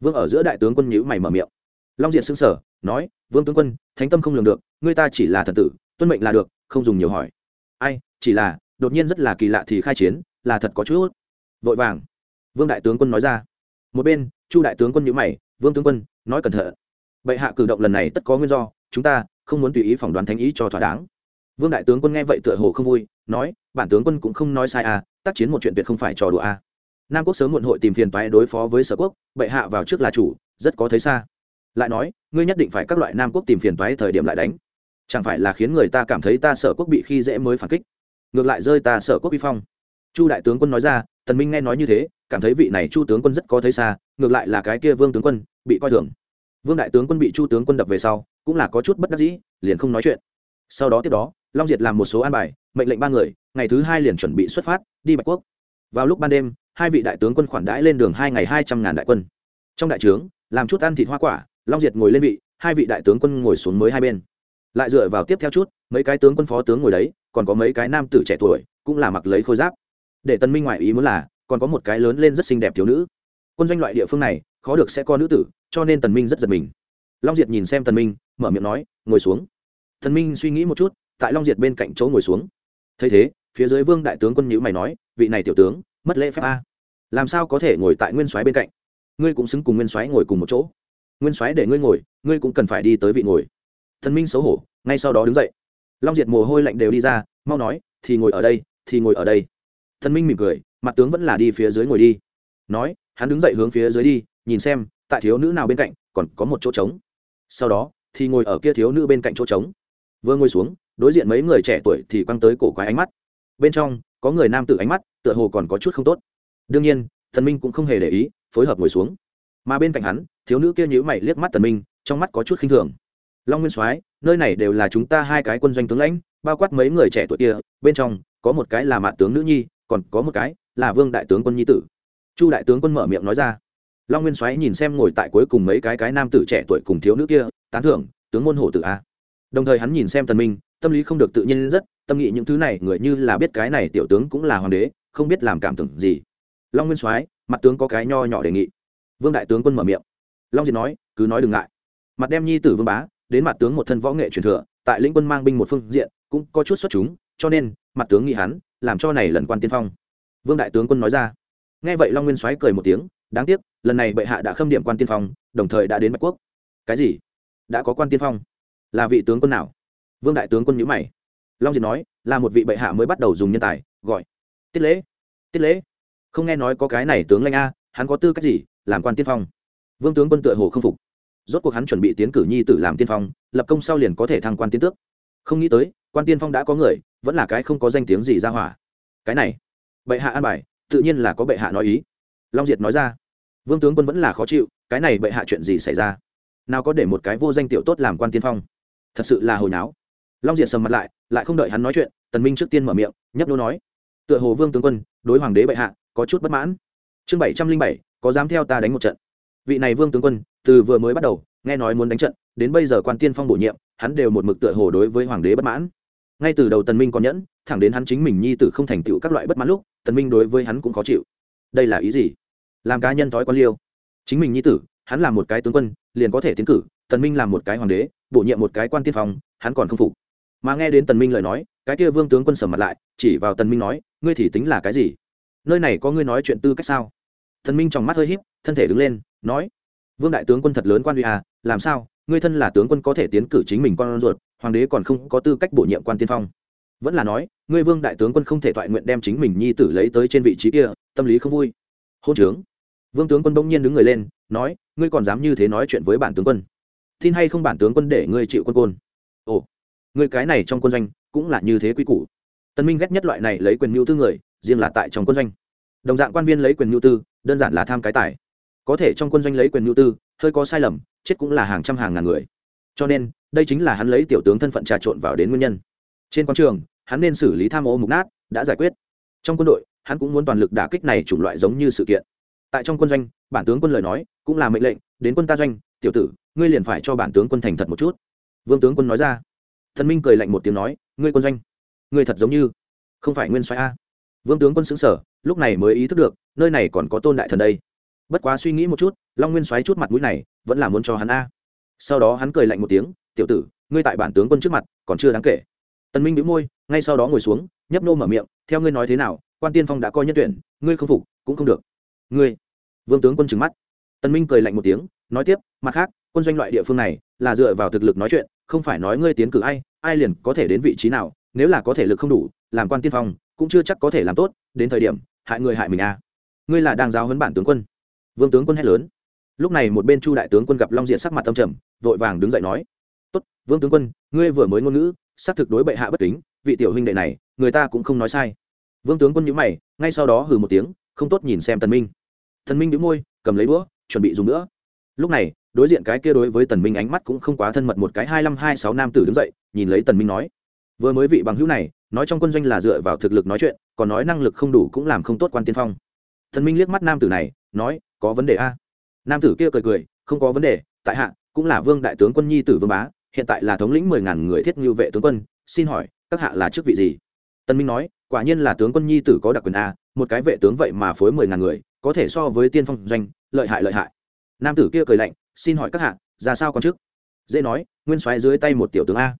S1: Vương ở giữa đại tướng quân nhữ mày mở miệng. Long diện xưng sở nói, vương tướng quân, thánh tâm không lường được, ngươi ta chỉ là thần tử, tuân mệnh là được, không dùng nhiều hỏi. Ai, chỉ là, đột nhiên rất là kỳ lạ thì khai chiến, là thật có chút. Vội vàng. Vương đại tướng quân nói ra. Một bên, chu đại tướng quân nhữ mày, vương tướng quân, nói cẩn thận. Bệ hạ cử động lần này tất có nguyên do, chúng ta không muốn tùy ý phỏng đoán thánh ý cho thỏa đáng vương đại tướng quân nghe vậy tựa hồ không vui, nói, bản tướng quân cũng không nói sai à tác chiến một chuyện tuyệt không phải trò đùa à. Nam quốc sớm muộn hội tìm phiền toái đối phó với sở quốc, bệ hạ vào trước là chủ, rất có thấy xa. Lại nói, ngươi nhất định phải các loại nam quốc tìm phiền toái thời điểm lại đánh. Chẳng phải là khiến người ta cảm thấy ta sở quốc bị khi dễ mới phản kích. Ngược lại rơi ta sở quốc vi phong. Chu đại tướng quân nói ra, tần minh nghe nói như thế, cảm thấy vị này chu tướng quân rất có thấy xa, ngược lại là cái kia vương tướng quân, bị coi thường. Vương đại tướng quân bị chu tướng quân đập về sau, cũng là có chút bất đắc dĩ, liền không nói chuyện. Sau đó tiếp đó long diệt làm một số an bài, mệnh lệnh ba người, ngày thứ hai liền chuẩn bị xuất phát, đi bạch quốc. Vào lúc ban đêm, hai vị đại tướng quân khoản đãi lên đường hai ngày hai trăm ngàn đại quân. Trong đại trướng, làm chút ăn thịt hoa quả, long diệt ngồi lên vị, hai vị đại tướng quân ngồi xuống mới hai bên. Lại dựa vào tiếp theo chút, mấy cái tướng quân phó tướng ngồi đấy, còn có mấy cái nam tử trẻ tuổi, cũng là mặc lấy khôi giáp. Để tân minh ngoại ý muốn là, còn có một cái lớn lên rất xinh đẹp thiếu nữ. Quân doanh loại địa phương này, khó được sẽ có nữ tử, cho nên tần minh rất giật mình. Long diệt nhìn xem tần minh, mở miệng nói, ngồi xuống. Tần minh suy nghĩ một chút tại long diệt bên cạnh chỗ ngồi xuống. Thấy thế, phía dưới vương đại tướng quân nhữ mày nói, vị này tiểu tướng, mất lễ phép a. Làm sao có thể ngồi tại nguyên soái bên cạnh? Ngươi cũng xứng cùng nguyên soái ngồi cùng một chỗ. Nguyên soái để ngươi ngồi, ngươi cũng cần phải đi tới vị ngồi. Thần minh xấu hổ, ngay sau đó đứng dậy. Long diệt mồ hôi lạnh đều đi ra, mau nói, thì ngồi ở đây, thì ngồi ở đây. Thần minh mỉm cười, mặt tướng vẫn là đi phía dưới ngồi đi. Nói, hắn đứng dậy hướng phía dưới đi, nhìn xem, tại thiếu nữ nào bên cạnh, còn có một chỗ trống. Sau đó, thì ngồi ở kia thiếu nữ bên cạnh chỗ trống. Vừa ngồi xuống đối diện mấy người trẻ tuổi thì quăng tới cổ quái ánh mắt. Bên trong, có người nam tử ánh mắt, tựa hồ còn có chút không tốt. Đương nhiên thần minh cũng không hề để ý, phối hợp ngồi xuống. Mà bên cạnh hắn, thiếu nữ kia nhíu mày liếc mắt thần minh, trong mắt có chút khinh thường. Long nguyên soái, nơi này đều là chúng ta hai cái quân doanh tướng lãnh, bao quát mấy người trẻ tuổi kia, bên trong, có một cái là mạn tướng nữ nhi, còn có một cái là vương đại tướng quân nhi tử. Chu đại tướng quân mở miệng nói ra. Long nguyên soái nhìn xem ngồi tại cuối cùng mấy cái cái nam tử trẻ tuổi cùng thiếu nữ kia, tán thưởng, tướng môn hổ tử a. Đồng thời hắn nhìn xem tần minh tâm lý không được tự nhiên rất, tâm nghĩ những thứ này người như là biết cái này tiểu tướng cũng là hoàng đế, không biết làm cảm tưởng gì. Long nguyên soái, mặt tướng có cái nho nhỏ đề nghị. Vương đại tướng quân mở miệng. Long diệt nói, cứ nói đừng ngại. Mặt đem nhi tử vương bá, đến mặt tướng một thân võ nghệ truyền thừa, tại lĩnh quân mang binh một phương diện, cũng có chút xuất chúng, cho nên, mặt tướng nghĩ hắn, làm cho này lần quan tiên phong. Vương đại tướng quân nói ra. Nghe vậy long nguyên soái cười một tiếng, đáng tiếc, lần này bệ hạ đã khâm điểm quan tiên phong, đồng thời đã đến bạch quốc. Cái gì? Đã có quan tiên phong? Là vị tướng quân nào? Vương đại tướng quân nhữ mày. Long diệt nói, là một vị bệ hạ mới bắt đầu dùng nhân tài, gọi tiết lễ. Tiết lễ? Không nghe nói có cái này tướng lanh a, hắn có tư cách gì làm quan tiên phong? Vương tướng quân tựa hồ không phục. Rốt cuộc hắn chuẩn bị tiến cử nhi tử làm tiên phong, lập công sau liền có thể thăng quan tiến tước. Không nghĩ tới, quan tiên phong đã có người, vẫn là cái không có danh tiếng gì ra hỏa. Cái này, bệ hạ an bài, tự nhiên là có bệ hạ nói ý. Long diệt nói ra, vương tướng quân vẫn là khó chịu, cái này bệ hạ chuyện gì xảy ra? Nào có để một cái vô danh tiểu tốt làm quan tiên phong? Thật sự là hồi náo long diệt sầm mặt lại lại không đợi hắn nói chuyện, tần minh trước tiên mở miệng, nhấp nô nói, tựa hồ vương tướng quân, đối hoàng đế bệ hạ, có chút bất mãn. Chương bảy trăm linh bảy, có dám theo ta đánh một trận. Vị này vương tướng quân, từ vừa mới bắt đầu, nghe nói muốn đánh trận, đến bây giờ quan tiên phong bổ nhiệm, hắn đều một mực tựa hồ đối với hoàng đế bất mãn. Ngay từ đầu tần minh còn nhẫn, thẳng đến hắn chính mình nhi tử không thành tựu các loại bất mãn lúc, tần minh đối với hắn cũng khó chịu. Đây là ý gì? Làm cá nhân thói quan liêu. Chính mình nhi tử, hắn làm một cái tướng quân, liền có thể tiến cử, tần minh làm một cái hoàng đế, bổ nhiệm một cái quan tiên phong, hắn còn không phục mà nghe đến tần minh lời nói, cái kia vương tướng quân sầm mặt lại, chỉ vào tần minh nói, ngươi thì tính là cái gì? Nơi này có ngươi nói chuyện tư cách sao? Tần minh trong mắt hơi híp, thân thể đứng lên, nói, vương đại tướng quân thật lớn quan uy à làm sao? Ngươi thân là tướng quân có thể tiến cử chính mình con ruột, hoàng đế còn không có tư cách bổ nhiệm quan tiên phong. Vẫn là nói, ngươi vương đại tướng quân không thể thoại nguyện đem chính mình nhi tử lấy tới trên vị trí kia, tâm lý không vui. Hôn trướng. Vương tướng quân bỗng nhiên đứng người lên, nói, ngươi còn dám như thế nói chuyện với bản tướng quân? Tin hay không bản tướng quân để ngươi chịu quân côn? Ồ người cái này trong quân doanh cũng là như thế quy củ. Tân minh ghét nhất loại này lấy quyền mưu tư người, riêng là tại trong quân doanh. Đồng dạng quan viên lấy quyền mưu tư, đơn giản là tham cái tài. Có thể trong quân doanh lấy quyền mưu tư, hơi có sai lầm, chết cũng là hàng trăm hàng ngàn người. Cho nên, đây chính là hắn lấy tiểu tướng thân phận trà trộn vào đến nguyên nhân. Trên quan trường, hắn nên xử lý tham ô mục nát, đã giải quyết. Trong quân đội, hắn cũng muốn toàn lực đả kích này chủng loại giống như sự kiện. Tại trong quân doanh, bản tướng quân lời nói cũng là mệnh lệnh, đến quân ta doanh, tiểu tử, ngươi liền phải cho bản tướng quân thành thật một chút. Vương tướng quân nói ra thần minh cười lạnh một tiếng nói, ngươi quân doanh, ngươi thật giống như không phải nguyên soái a. Vương tướng quân xứng sở lúc này mới ý thức được, nơi này còn có tôn đại thần đây. Bất quá suy nghĩ một chút, long nguyên xoáy chút mặt mũi này, vẫn là muốn cho hắn a. Sau đó hắn cười lạnh một tiếng, tiểu tử, ngươi tại bản tướng quân trước mặt, còn chưa đáng kể. Tần minh bĩu môi, ngay sau đó ngồi xuống, nhấp nô mở miệng, theo ngươi nói thế nào, quan tiên phong đã coi nhân tuyển, ngươi không phục, cũng không được. Ngươi? Vương tướng quân trừng mắt. Tần minh cười lạnh một tiếng, nói tiếp, mặt khác, quân doanh loại địa phương này là dựa vào thực lực nói chuyện, không phải nói ngươi tiến cử ai ai liền có thể đến vị trí nào, nếu là có thể lực không đủ, làm quan tiên phong, cũng chưa chắc có thể làm tốt, đến thời điểm, hại người hại mình à. Ngươi là đang giáo huấn bản tướng quân. Vương tướng quân hét lớn. Lúc này một bên chu đại tướng quân gặp long diện sắc mặt tâm trầm, vội vàng đứng dậy nói. Tốt, vương tướng quân, ngươi vừa mới ngôn ngữ, xác thực đối bệ hạ bất kính, vị tiểu huynh đệ này, người ta cũng không nói sai. Vương tướng quân nhíu mày, ngay sau đó hừ một tiếng, không tốt nhìn xem tần minh. Tần minh nhíu môi, cầm lấy đũa, chuẩn bị dùng nữa. Lúc này đối diện cái kia đối với tần minh ánh mắt cũng không quá thân mật một cái hai năm hai sáu nam tử đứng dậy, nhìn lấy tần minh nói, vừa mới vị bằng hữu này, nói trong quân doanh là dựa vào thực lực nói chuyện, còn nói năng lực không đủ cũng làm không tốt quan tiên phong. Tần minh liếc mắt nam tử này, nói, có vấn đề a? Nam tử kia cười cười, không có vấn đề, tại hạ, cũng là vương đại tướng quân nhi tử vương bá, hiện tại là thống lĩnh mười ngàn người thiết ngưu vệ tướng quân, xin hỏi, các hạ là chức vị gì? Tân minh nói, quả nhiên là tướng quân nhi tử có đặc quyền a, một cái vệ tướng vậy mà phối mười ngàn người, có thể so với tiên phong doanh, lợi hại lợi hại. Nam tử kia cười lạnh xin hỏi các hạ, ra sao con trước? Dễ nói, nguyên soái dưới tay một tiểu tướng a.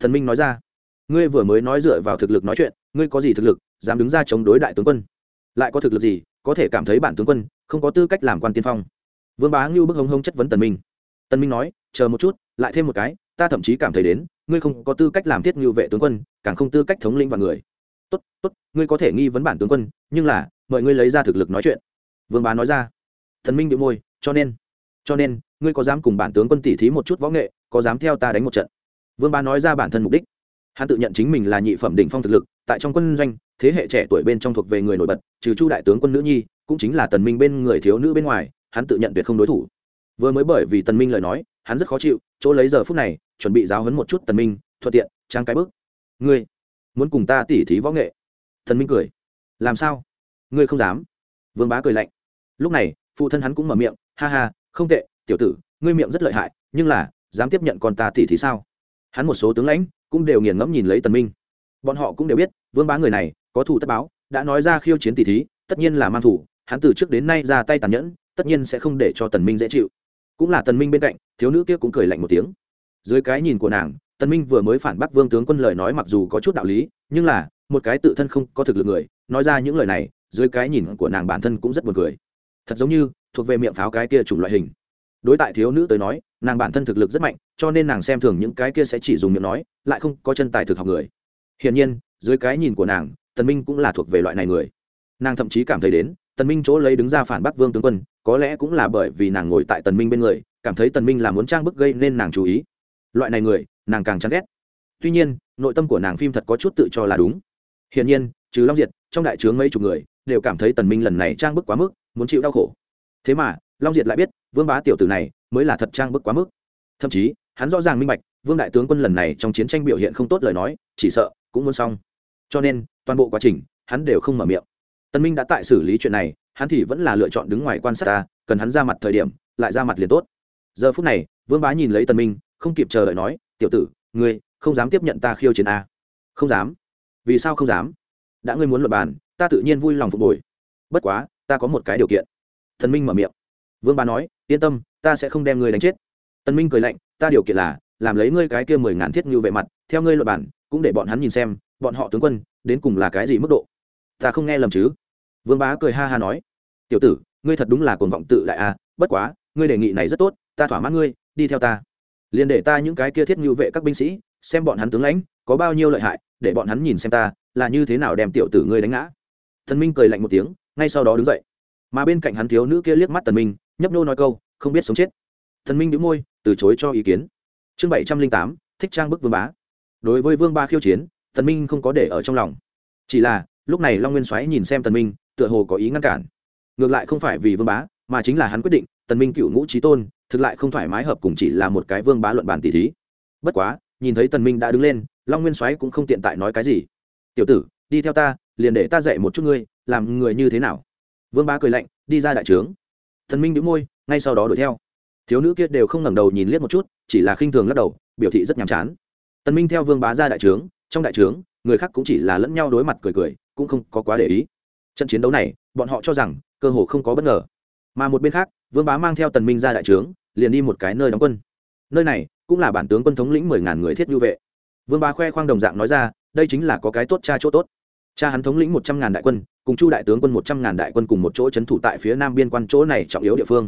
S1: Thần minh nói ra. Ngươi vừa mới nói dựa vào thực lực nói chuyện, ngươi có gì thực lực, dám đứng ra chống đối đại tướng quân? Lại có thực lực gì, có thể cảm thấy bản tướng quân không có tư cách làm quan tiên phong? Vương bá ngưu bức hống hống chất vấn tần minh. Tần minh nói, chờ một chút, lại thêm một cái, ta thậm chí cảm thấy đến, ngươi không có tư cách làm thiết ngưu vệ tướng quân, càng không tư cách thống lĩnh và người. Tốt tốt, ngươi có thể nghi vấn bản tướng quân, nhưng là, mời ngươi lấy ra thực lực nói chuyện. Vương bá nói ra. Thần minh bị môi, cho nên cho nên ngươi có dám cùng bản tướng quân tỉ thí một chút võ nghệ, có dám theo ta đánh một trận? Vương bá nói ra bản thân mục đích. Hắn tự nhận chính mình là nhị phẩm đỉnh phong thực lực, tại trong quân doanh, thế hệ trẻ tuổi bên trong thuộc về người nổi bật, trừ chu đại tướng quân nữ nhi, cũng chính là tần minh bên người thiếu nữ bên ngoài, hắn tự nhận tuyệt không đối thủ. Vừa mới bởi vì tần minh lời nói, hắn rất khó chịu, chỗ lấy giờ phút này, chuẩn bị giáo huấn một chút tần minh, thuận tiện, trang cái bước. Ngươi, muốn cùng ta tỉ thí võ nghệ? Tần minh cười. Làm sao? Ngươi không dám? Vương bá cười lạnh. Lúc này, phụ thân hắn cũng mở miệng. Ha ha, không tệ tiểu tử, ngươi miệng rất lợi hại, nhưng là, dám tiếp nhận con ta thì thì sao? Hắn một số tướng lãnh cũng đều nghiền ngẫm nhìn lấy tần minh. Bọn họ cũng đều biết, vương bá người này có thủ tất báo, đã nói ra khiêu chiến tỷ thí, tất nhiên là mang thủ hắn từ trước đến nay ra tay tàn nhẫn, tất nhiên sẽ không để cho tần minh dễ chịu. Cũng là tần minh bên cạnh, thiếu nữ kia cũng cười lạnh một tiếng. Dưới cái nhìn của nàng, tần minh vừa mới phản bác vương tướng quân lời nói mặc dù có chút đạo lý, nhưng là, một cái tự thân không có thực lực người, nói ra những lời này, dưới cái nhìn của nàng bản thân cũng rất buồn cười. Thật giống như, thuộc về miệng pháo cái kia chủng loại hình đối tại thiếu nữ tới nói, nàng bản thân thực lực rất mạnh, cho nên nàng xem thường những cái kia sẽ chỉ dùng miệng nói, lại không có chân tài thực học người. Hiển nhiên, dưới cái nhìn của nàng, tần minh cũng là thuộc về loại này người. Nàng thậm chí cảm thấy đến, tần minh chỗ lấy đứng ra phản bác vương tướng quân, có lẽ cũng là bởi vì nàng ngồi tại tần minh bên người, cảm thấy tần minh là muốn trang bức gây nên nàng chú ý. Loại này người, nàng càng chán ghét. Tuy nhiên, nội tâm của nàng phim thật có chút tự cho là đúng. Hiển nhiên, trừ long diệt, trong đại trướng mấy chục người, đều cảm thấy tần minh lần này trang bức quá mức, muốn chịu đau khổ. Thế mà, long diệt lại biết vương bá tiểu tử này mới là thật trang bức quá mức. Thậm chí, hắn rõ ràng minh bạch, vương đại tướng quân lần này trong chiến tranh biểu hiện không tốt lời nói, chỉ sợ cũng muốn xong. Cho nên, toàn bộ quá trình, hắn đều không mở miệng. Tân minh đã tại xử lý chuyện này, hắn thì vẫn là lựa chọn đứng ngoài quan sát ta, cần hắn ra mặt thời điểm, lại ra mặt liền tốt. Giờ phút này, vương bá nhìn lấy tân minh, không kịp chờ đợi nói, tiểu tử, ngươi không dám tiếp nhận ta khiêu chiến a. Không dám. Vì sao không dám? Đã ngươi muốn luật bàn, ta tự nhiên vui lòng phục hồi. Bất quá, ta có một cái điều kiện. Thần minh mở miệng. Vương bá nói yên tâm, ta sẽ không đem ngươi đánh chết. Tân minh cười lạnh, ta điều kiện là, làm lấy ngươi cái kia mười ngàn thiết như vệ mặt, theo ngươi luật bản, cũng để bọn hắn nhìn xem, bọn họ tướng quân, đến cùng là cái gì mức độ. Ta không nghe lầm chứ? Vương bá cười ha ha nói. Tiểu tử, ngươi thật đúng là cuồng vọng tự đại a, bất quá, ngươi đề nghị này rất tốt, ta thỏa mãn ngươi, đi theo ta. Liền để ta những cái kia thiết như vệ các binh sĩ, xem bọn hắn tướng lãnh, có bao nhiêu lợi hại, để bọn hắn nhìn xem ta, là như thế nào đem tiểu tử ngươi đánh ngã. Thần minh cười lạnh một tiếng, ngay sau đó đứng dậy. Mà bên cạnh hắn thiếu nữ kia liếc mắt tần minh nhấp nô nói câu, không biết sống chết. Thần minh đĩu môi, từ chối cho ý kiến. Chương bảy trăm linh tám, thích trang bức vương bá. Đối với vương ba khiêu chiến, Thần minh không có để ở trong lòng. Chỉ là, lúc này long nguyên xoáy nhìn xem tần minh, tựa hồ có ý ngăn cản. Ngược lại không phải vì vương bá, mà chính là hắn quyết định tần minh cựu ngũ trí tôn, thực lại không thoải mái hợp cùng chỉ là một cái vương bá luận bàn tỷ thí. Bất quá, nhìn thấy tần minh đã đứng lên, long nguyên soái cũng không tiện tại nói cái gì. Tiểu tử, đi theo ta, liền để ta dạy một chút ngươi, làm người như thế nào? Vương bá cười lạnh, đi ra đại trướng thần minh đĩu môi, ngay sau đó đuổi theo. Thiếu nữ kia đều không ngẩng đầu nhìn liếc một chút, chỉ là khinh thường lắc đầu, biểu thị rất nhàm chán. Tần minh theo vương bá ra đại trướng, trong đại trướng, người khác cũng chỉ là lẫn nhau đối mặt cười cười, cũng không có quá để ý. Trận chiến đấu này, bọn họ cho rằng, cơ hồ không có bất ngờ. Mà một bên khác, vương bá mang theo tần minh ra đại trướng, liền đi một cái nơi đóng quân. Nơi này, cũng là bản tướng quân thống lĩnh mười ngàn người thiết nhu vệ. Vương bá khoe khoang đồng dạng nói ra, đây chính là có cái tốt cha chỗ tốt. Cha hắn thống lĩnh một trăm ngàn đại quân cùng chu đại tướng quân một trăm ngàn đại quân cùng một chỗ c h ấ n thủ tại phía nam biên quan chỗ này trọng yếu địa phương.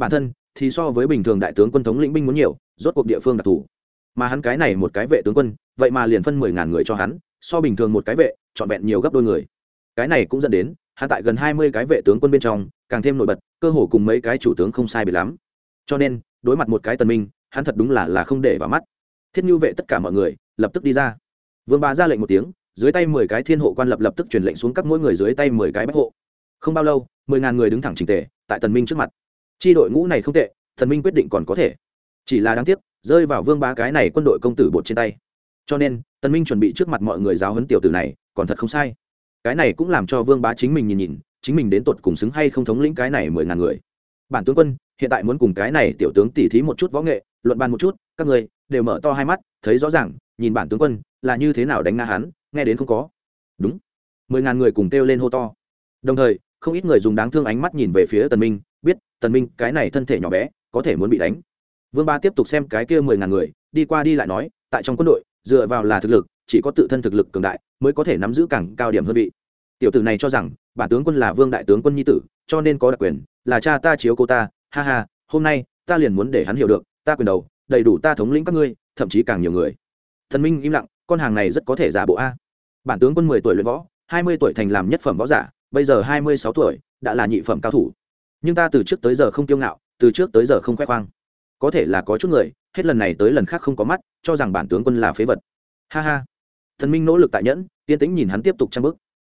S1: Bản thân thì so với bình thường đại tướng quân thống lĩnh binh muốn nhiều, rốt cuộc địa phương đặc thù. Mà hắn cái này một cái vệ tướng quân, vậy mà liền phân mười ngàn người cho hắn, so bình thường một cái vệ, trọn vẹn nhiều gấp đôi người. Cái này cũng dẫn đến, hắn tại gần hai mươi cái vệ tướng quân bên trong, càng thêm nổi bật, cơ hồ cùng mấy cái chủ tướng không sai biệt lắm. Cho nên, đối mặt một cái tần minh, hắn thật đúng là là không để vào mắt. Thiết nhu vệ tất cả mọi người, lập tức đi ra. Vương bá ra lệnh một tiếng dưới tay mười cái thiên hộ quan lập lập tức truyền lệnh xuống các mỗi người dưới tay mười cái bách hộ. Không bao lâu, mười ngàn người đứng thẳng trình tề, tại tần minh trước mặt. Chi đội ngũ này không tệ thần minh quyết định còn có thể. Chỉ là đáng tiếc, rơi vào vương bá cái này quân đội công tử bột trên tay. Cho nên, tần minh chuẩn bị trước mặt mọi người giáo huấn tiểu tử này, còn thật không sai. Cái này cũng làm cho vương bá chính mình nhìn nhìn, chính mình đến tột cùng xứng hay không thống lĩnh cái này mười ngàn người. Bản tướng quân, hiện tại muốn cùng cái này tiểu tướng tỉ thí một chút võ nghệ, luận bàn một chút, các người đều mở to hai mắt, thấy rõ ràng, nhìn bản tướng quân là như thế nào đánh nga hắn nghe đến không có. Đúng. Mười ngàn người cùng kêu lên hô to. Đồng thời, không ít người dùng đáng thương ánh mắt nhìn về phía tần minh, biết tần minh, cái này thân thể nhỏ bé, có thể muốn bị đánh. Vương ba tiếp tục xem cái kia mười ngàn người, đi qua đi lại nói, tại trong quân đội, dựa vào là thực lực, chỉ có tự thân thực lực cường đại mới có thể nắm giữ càng cao điểm hơn vị. Tiểu tử này cho rằng, bản tướng quân là vương đại tướng quân nhi tử, cho nên có đặc quyền, là cha ta chiếu cô ta, ha ha, hôm nay, ta liền muốn để hắn hiểu được, ta quyền đầu, đầy đủ ta thống lĩnh các ngươi, thậm chí càng nhiều người. Thần minh im lặng, con hàng này rất có thể giả bộ a bản tướng quân mười tuổi luyện võ, hai mươi tuổi thành làm nhất phẩm võ giả, bây giờ hai mươi sáu tuổi, đã là nhị phẩm cao thủ. Nhưng ta từ trước tới giờ không kiêu ngạo, từ trước tới giờ không khoe khoang. Có thể là có chút người, hết lần này tới lần khác không có mắt, cho rằng bản tướng quân là phế vật. Ha ha. Thần minh nỗ lực tại nhẫn tiên tĩnh nhìn hắn tiếp tục trang bức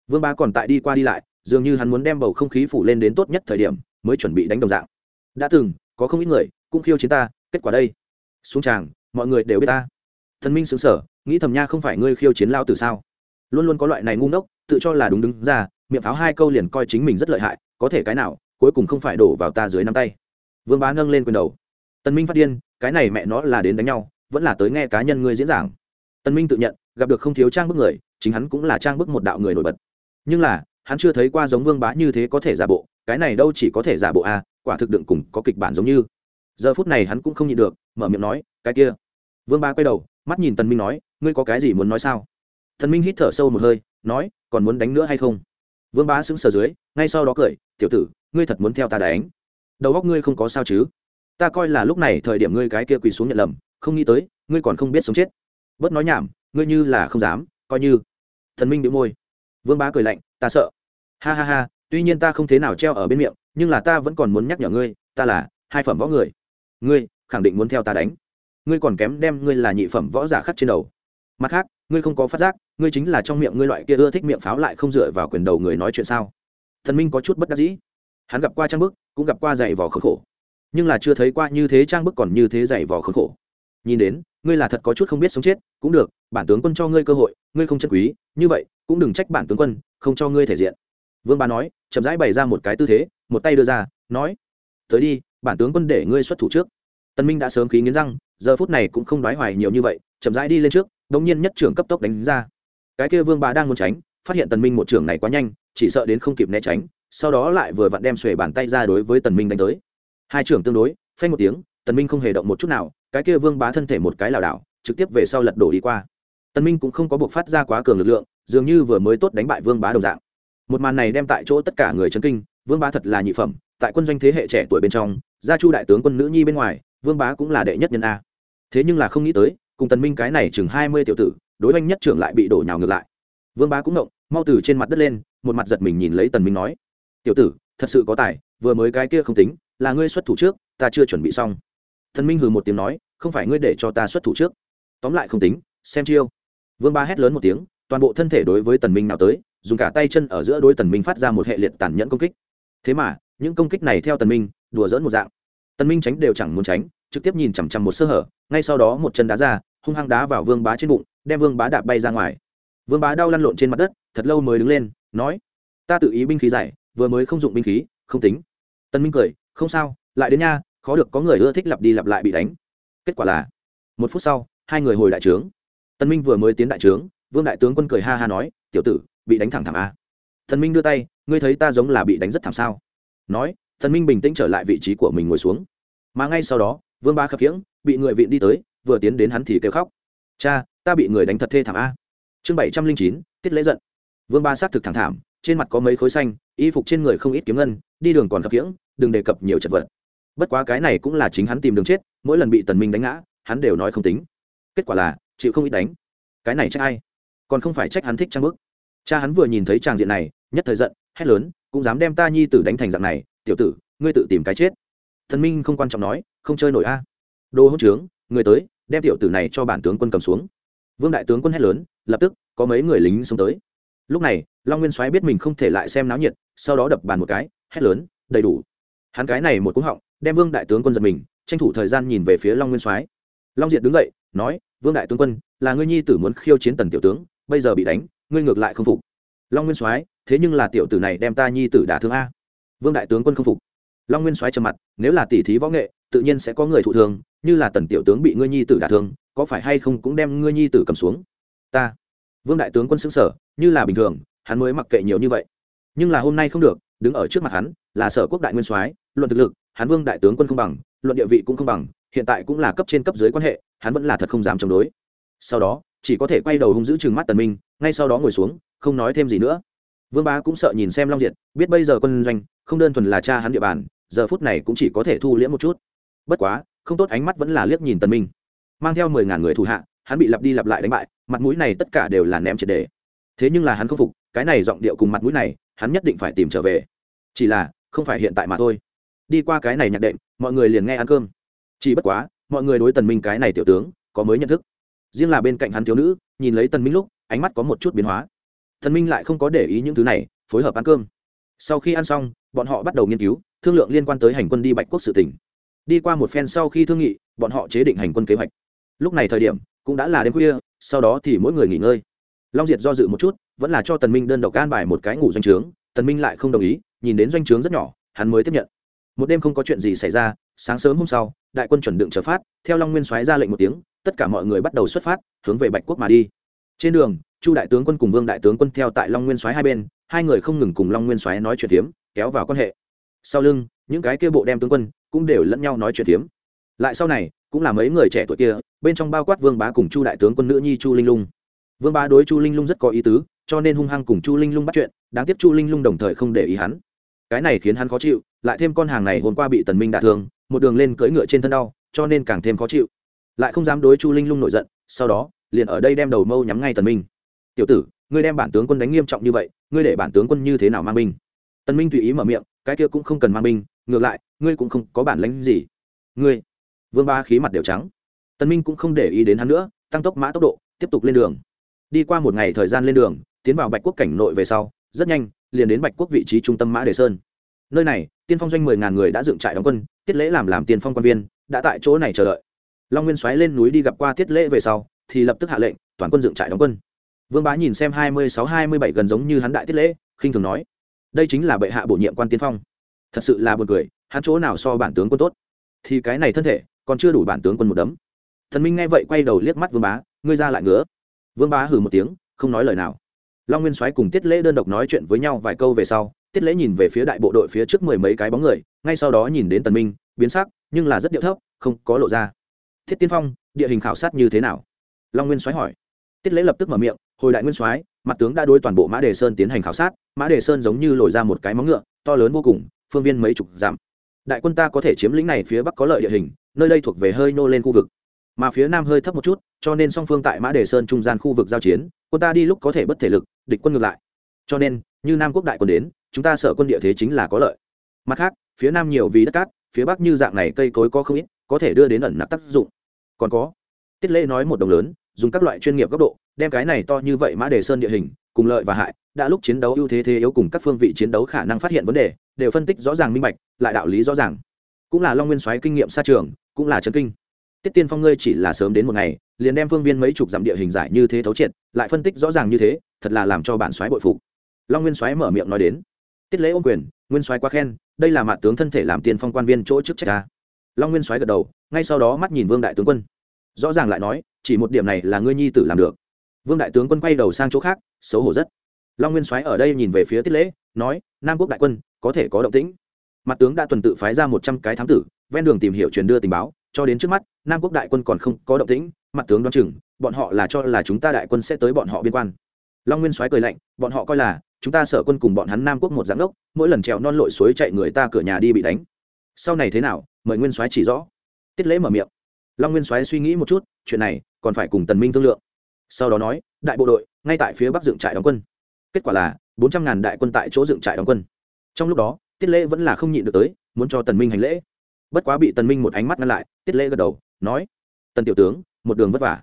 S1: vương ba còn tại đi qua đi lại, dường như hắn muốn đem bầu không khí phủ lên đến tốt nhất thời điểm, mới chuẩn bị đánh đồng dạng. Đã từng, có không ít người, cũng khiêu chiến ta, kết quả đây. Xuống tràng, mọi người đều biết ta. Thần minh xứng sở nghĩ thầm nha không phải ngươi khiêu chiến lao từ sao? Luôn luôn có loại này ngu ngốc tự cho là đúng đứng ra miệng pháo hai câu liền coi chính mình rất lợi hại có thể cái nào cuối cùng không phải đổ vào ta dưới nắm tay. Vương bá nâng lên quyền đầu. Tần minh phát điên cái này mẹ nó là đến đánh nhau vẫn là tới nghe cá nhân ngươi diễn giảng. Tần minh tự nhận gặp được không thiếu trang bức người chính hắn cũng là trang bức một đạo người nổi bật. Nhưng là hắn chưa thấy qua giống vương bá như thế có thể giả bộ cái này đâu chỉ có thể giả bộ a à, quả thực đựng cùng có kịch bản giống như. Giờ phút này hắn cũng không nhịn được mở miệng nói cái kia. Vương bá quay đầu mắt nhìn tần minh nói ngươi có cái gì muốn nói sao? Thần minh hít thở sâu một hơi, nói, còn muốn đánh nữa hay không? Vương bá sững sờ dưới, ngay sau đó cười, tiểu tử, ngươi thật muốn theo ta đánh. Đầu óc ngươi không có sao chứ? Ta coi là lúc này thời điểm ngươi cái kia quỳ xuống nhận lầm, không nghĩ tới, ngươi còn không biết sống chết. Bớt nói nhảm, ngươi như là không dám, coi như. Thần minh bị môi. Vương bá cười lạnh, ta sợ. Ha ha ha, tuy nhiên ta không thế nào treo ở bên miệng, nhưng là ta vẫn còn muốn nhắc nhở ngươi, ta là hai phẩm võ người. Ngươi khẳng định muốn theo ta đánh. Ngươi còn kém đem ngươi là nhị phẩm võ giả khắc trên đầu. Mặt khác, ngươi không có phát giác ngươi chính là trong miệng ngươi loại kia ưa thích miệng pháo lại không dựa vào quyền đầu người nói chuyện sao? Thần minh có chút bất đắc dĩ. Hắn gặp qua trang bức, cũng gặp qua dày vò khốn khổ. Nhưng là chưa thấy qua như thế trang bức còn như thế dày vò khốn khổ. Nhìn đến, ngươi là thật có chút không biết sống chết, cũng được, bản tướng quân cho ngươi cơ hội, ngươi không chân quý, như vậy, cũng đừng trách bản tướng quân, không cho ngươi thể diện. Vương ba nói, chậm rãi bày ra một cái tư thế, một tay đưa ra, nói, tới đi, bản tướng quân để ngươi xuất thủ trước. Tân minh đã sớm khí nghiến răng, giờ phút này cũng không nói hoài nhiều như vậy, chậm rãi đi lên trước, đống nhiên nhất trưởng cấp tốc đánh ra cái kia vương bá đang muốn tránh, phát hiện tần minh một trưởng này quá nhanh, chỉ sợ đến không kịp né tránh, sau đó lại vừa vặn đem xuề bàn tay ra đối với tần minh đánh tới. Hai trưởng tương đối, phanh một tiếng, tần minh không hề động một chút nào, cái kia vương bá thân thể một cái lảo đảo, trực tiếp về sau lật đổ đi qua. Tần minh cũng không có buộc phát ra quá cường lực lượng, dường như vừa mới tốt đánh bại vương bá đồng dạng. Một màn này đem tại chỗ tất cả người chấn kinh, vương bá thật là nhị phẩm, tại quân doanh thế hệ trẻ tuổi bên trong, gia chu đại tướng quân nữ nhi bên ngoài, vương bá cũng là đệ nhất nhân a. Thế nhưng là không nghĩ tới, cùng tần minh cái này chừng hai mươi tiểu tử đối oanh nhất trưởng lại bị đổ nhào ngược lại. Vương bá cũng động mau từ trên mặt đất lên, một mặt giật mình nhìn lấy tần minh nói, tiểu tử, thật sự có tài, vừa mới cái kia không tính, là ngươi xuất thủ trước, ta chưa chuẩn bị xong. Tần minh hừ một tiếng nói, không phải ngươi để cho ta xuất thủ trước. Tóm lại không tính, xem chiêu. Vương bá hét lớn một tiếng, toàn bộ thân thể đối với tần minh nào tới, dùng cả tay chân ở giữa đối tần minh phát ra một hệ liệt tàn nhẫn công kích. Thế mà, những công kích này theo tần minh, đùa dỡn một dạng. Tần minh tránh đều chẳng muốn tránh, trực tiếp nhìn chằm chằm một sơ hở, ngay sau đó một chân đá ra, hung hăng đá vào vương bá trên bụng đem vương bá đạp bay ra ngoài. Vương bá đau lăn lộn trên mặt đất, thật lâu mới đứng lên, nói, ta tự ý binh khí giải, vừa mới không dụng binh khí, không tính. Tân minh cười, không sao, lại đến nha, khó được có người ưa thích lặp đi lặp lại bị đánh. Kết quả là, một phút sau, hai người hồi đại trướng. Tân minh vừa mới tiến đại trướng, vương đại tướng quân cười ha ha nói, tiểu tử, bị đánh thẳng thẳng a. Thần minh đưa tay, ngươi thấy ta giống là bị đánh rất thảm sao? Nói thần minh bình tĩnh trở lại vị trí của mình ngồi xuống. Mà ngay sau đó, vương ba khập khiễng, bị người vịn đi tới, vừa tiến đến hắn thì kêu khóc. Cha ta bị người đánh thật thê thảm a. Chương bảy trăm linh chín, tiết lễ giận. Vương ba xác thực thẳng thảm, trên mặt có mấy khối xanh, y phục trên người không ít kiếm ngân, đi đường còn khập khiễng đừng đề cập nhiều chật vật. Bất quá cái này cũng là chính hắn tìm đường chết, mỗi lần bị tần minh đánh ngã, hắn đều nói không tính. Kết quả là, chịu không ít đánh. Cái này trách ai? Còn không phải trách hắn thích trang bức. Cha hắn vừa nhìn thấy tràng diện này, nhất thời giận, hét lớn, cũng dám đem ta nhi tử đánh thành dạng này, tiểu tử, ngươi tự tìm cái chết. Thần minh không quan trọng nói, không chơi nổi a. Đồ hỗn trướng, người tới, đem tiểu tử này cho bản tướng quân cầm xuống vương đại tướng quân hét lớn, lập tức, có mấy người lính xông tới. Lúc này, long nguyên soái biết mình không thể lại xem náo nhiệt, sau đó đập bàn một cái, hét lớn, đầy đủ. Hắn cái này một cú họng, đem vương đại tướng quân giật mình, tranh thủ thời gian nhìn về phía long nguyên soái. Long diệt đứng dậy, nói, vương đại tướng quân, là ngươi nhi tử muốn khiêu chiến tần tiểu tướng, bây giờ bị đánh, ngươi ngược lại không phục. Long nguyên soái, thế nhưng là tiểu tử này đem ta nhi tử đả thương a. Vương đại tướng quân không phục. Long nguyên soái trầm mặt, nếu là tỷ thí võ nghệ, tự nhiên sẽ có người thụ thương, như là tần tiểu tướng bị ngươi nhi tử đả thương có phải hay không cũng đem ngươi nhi tử cầm xuống? Ta. Vương đại tướng quân xứng sở như là bình thường, hắn mới mặc kệ nhiều như vậy. Nhưng là hôm nay không được, đứng ở trước mặt hắn, là sở quốc đại nguyên soái, luận thực lực, hắn vương đại tướng quân không bằng, luận địa vị cũng không bằng, hiện tại cũng là cấp trên cấp dưới quan hệ, hắn vẫn là thật không dám chống đối. Sau đó, chỉ có thể quay đầu hung giữ chừng mắt tần minh, ngay sau đó ngồi xuống, không nói thêm gì nữa. Vương bá cũng sợ nhìn xem long diệt, biết bây giờ quân doanh, không đơn thuần là cha hắn địa bàn, giờ phút này cũng chỉ có thể thu liễm một chút. Bất quá, không tốt ánh mắt vẫn là liếc nhìn tần minh mang theo mười ngàn người thủ hạ, hắn bị lặp đi lặp lại đánh bại, mặt mũi này tất cả đều là ném triệt đề thế nhưng là hắn không phục, cái này giọng điệu cùng mặt mũi này, hắn nhất định phải tìm trở về. Chỉ là, không phải hiện tại mà thôi. Đi qua cái này nhạc đệm, mọi người liền nghe ăn cơm. Chỉ bất quá, mọi người đối tần minh cái này tiểu tướng, có mới nhận thức. Riêng là bên cạnh hắn thiếu nữ, nhìn lấy tần minh lúc, ánh mắt có một chút biến hóa. Tần minh lại không có để ý những thứ này, phối hợp ăn cơm. Sau khi ăn xong, bọn họ bắt đầu nghiên cứu, thương lượng liên quan tới hành quân đi bạch quốc sự tỉnh đi qua một phen sau khi thương nghị, bọn họ chế định hành quân kế hoạch lúc này thời điểm, cũng đã là đêm khuya, sau đó thì mỗi người nghỉ ngơi. Long diệt do dự một chút, vẫn là cho tần minh đơn độc gan bài một cái ngủ doanh trướng, tần minh lại không đồng ý, nhìn đến doanh trướng rất nhỏ, hắn mới tiếp nhận. Một đêm không có chuyện gì xảy ra, sáng sớm hôm sau, đại quân chuẩn đựng trở phát, theo long nguyên soái ra lệnh một tiếng, tất cả mọi người bắt đầu xuất phát, hướng về bạch quốc mà đi. Trên đường, chu đại tướng quân cùng vương đại tướng quân theo tại long nguyên soái hai bên, hai người không ngừng cùng long nguyên soái nói chuyện phiếm, kéo vào quan hệ. Sau lưng, những cái kia bộ đem tướng quân cũng đều lẫn nhau nói chuyện phiếm. Lại sau này, cũng là mấy người trẻ tuổi kia bên trong bao quát vương bá cùng chu đại tướng quân nữ nhi chu linh lung. Vương bá đối chu linh lung rất có ý tứ, cho nên hung hăng cùng chu linh lung bắt chuyện, đáng tiếc chu linh lung đồng thời không để ý hắn. Cái này khiến hắn khó chịu, lại thêm con hàng này hôm qua bị tần minh đả thương, một đường lên cưỡi ngựa trên thân đau, cho nên càng thêm khó chịu. Lại không dám đối chu linh lung nổi giận, sau đó, liền ở đây đem đầu mâu nhắm ngay tần minh. Tiểu tử, ngươi đem bản tướng quân đánh nghiêm trọng như vậy, ngươi để bản tướng quân như thế nào mang binh? Tần minh tùy ý mở miệng, cái kia cũng không cần mang binh, ngược lại, ngươi cũng không có bản lĩnh gì. Ngươi? Vương ba khí mặt đều trắng tần minh cũng không để ý đến hắn nữa, tăng tốc mã tốc độ, tiếp tục lên đường. Đi qua một ngày thời gian lên đường, tiến vào bạch quốc cảnh nội về sau, rất nhanh, liền đến bạch quốc vị trí trung tâm mã đề sơn. Nơi này, tiên phong doanh mười ngàn người đã dựng trại đóng quân, tiết lễ làm làm tiên phong quan viên, đã tại chỗ này chờ đợi. Long nguyên xoáy lên núi đi gặp qua tiết lễ về sau, thì lập tức hạ lệnh, toàn quân dựng trại đóng quân. Vương bá nhìn xem hai mươi sáu, hai mươi bảy gần giống như hắn đại tiết lễ, khinh thường nói, đây chính là bệ hạ bổ nhiệm quan tiên phong. Thật sự là buồn cười, hắn chỗ nào so bản tướng quân tốt? Thì cái này thân thể, còn chưa đủ bản tướng quân một đấm thần minh nghe vậy quay đầu liếc mắt vương bá, ngươi ra lại ngứa. Vương bá hừ một tiếng, không nói lời nào. Long nguyên soái cùng tiết lễ đơn độc nói chuyện với nhau vài câu về sau, tiết lễ nhìn về phía đại bộ đội phía trước mười mấy cái bóng người, ngay sau đó nhìn đến tần minh, biến sắc, nhưng là rất điệu thấp, không có lộ ra. Thiết tiên phong, địa hình khảo sát như thế nào? Long nguyên soái hỏi. Tiết lễ lập tức mở miệng, hồi đại nguyên soái, mặt tướng đã đối toàn bộ mã đề sơn tiến hành khảo sát, mã đề sơn giống như lồi ra một cái móng ngựa, to lớn vô cùng, phương viên mấy chục dặm. Đại quân ta có thể chiếm lĩnh này phía bắc có lợi địa hình, nơi đây thuộc về hơi nô lên khu vực mà phía nam hơi thấp một chút, cho nên song phương tại mã đề sơn trung gian khu vực giao chiến, quân ta đi lúc có thể bất thể lực, địch quân ngược lại. Cho nên, như nam quốc đại quân đến, chúng ta sợ quân địa thế chính là có lợi. Mặt khác, phía nam nhiều vì đất cát, phía bắc như dạng này cây cối có không ít, có thể đưa đến ẩn nặc tác dụng. Còn có, tiết lễ nói một đồng lớn, dùng các loại chuyên nghiệp góc độ, đem cái này to như vậy mã đề sơn địa hình, cùng lợi và hại, đã lúc chiến đấu ưu thế thế yếu cùng các phương vị chiến đấu khả năng phát hiện vấn đề, đều phân tích rõ ràng minh bạch, lại đạo lý rõ ràng. Cũng là long nguyên soái kinh nghiệm xa trường, cũng là chân kinh tiết tiên phong ngươi chỉ là sớm đến một ngày, liền đem phương viên mấy chục dặm địa hình giải như thế thấu triệt, lại phân tích rõ ràng như thế, thật là làm cho bản soái bội phục. Long nguyên soái mở miệng nói đến. Tiết lễ ôm quyền, nguyên soái quá khen, đây là mặt tướng thân thể làm tiên phong quan viên chỗ chức trách ta. Long nguyên soái gật đầu, ngay sau đó mắt nhìn vương đại tướng quân. Rõ ràng lại nói, chỉ một điểm này là ngươi nhi tử làm được. Vương đại tướng quân quay đầu sang chỗ khác, xấu hổ rất. Long nguyên soái ở đây nhìn về phía tiết lễ, nói, nam quốc đại quân, có thể có động tĩnh. Mặt tướng đã tuần tự phái ra một trăm cái thám tử, ven đường tìm hiểu truyền đưa tình báo cho đến trước mắt, nam quốc đại quân còn không có động tĩnh, mặt tướng đoán chừng, bọn họ là cho là chúng ta đại quân sẽ tới bọn họ biên quan. Long nguyên soái cười lạnh, bọn họ coi là, chúng ta sợ quân cùng bọn hắn nam quốc một giáng đốc, mỗi lần trèo non lội suối chạy người ta cửa nhà đi bị đánh. Sau này thế nào, mời nguyên soái chỉ rõ. Tiết lễ mở miệng. Long nguyên soái suy nghĩ một chút, chuyện này, còn phải cùng tần minh thương lượng. Sau đó nói, đại bộ đội, ngay tại phía bắc dựng trại đóng quân. Kết quả là, bốn trăm ngàn đại quân tại chỗ dựng trại đóng quân. Trong lúc đó, tiết lễ vẫn là không nhịn được tới, muốn cho tần minh hành lễ bất quá bị tần minh một ánh mắt ngăn lại, tiết lễ gật đầu, nói, tần tiểu tướng, một đường vất vả.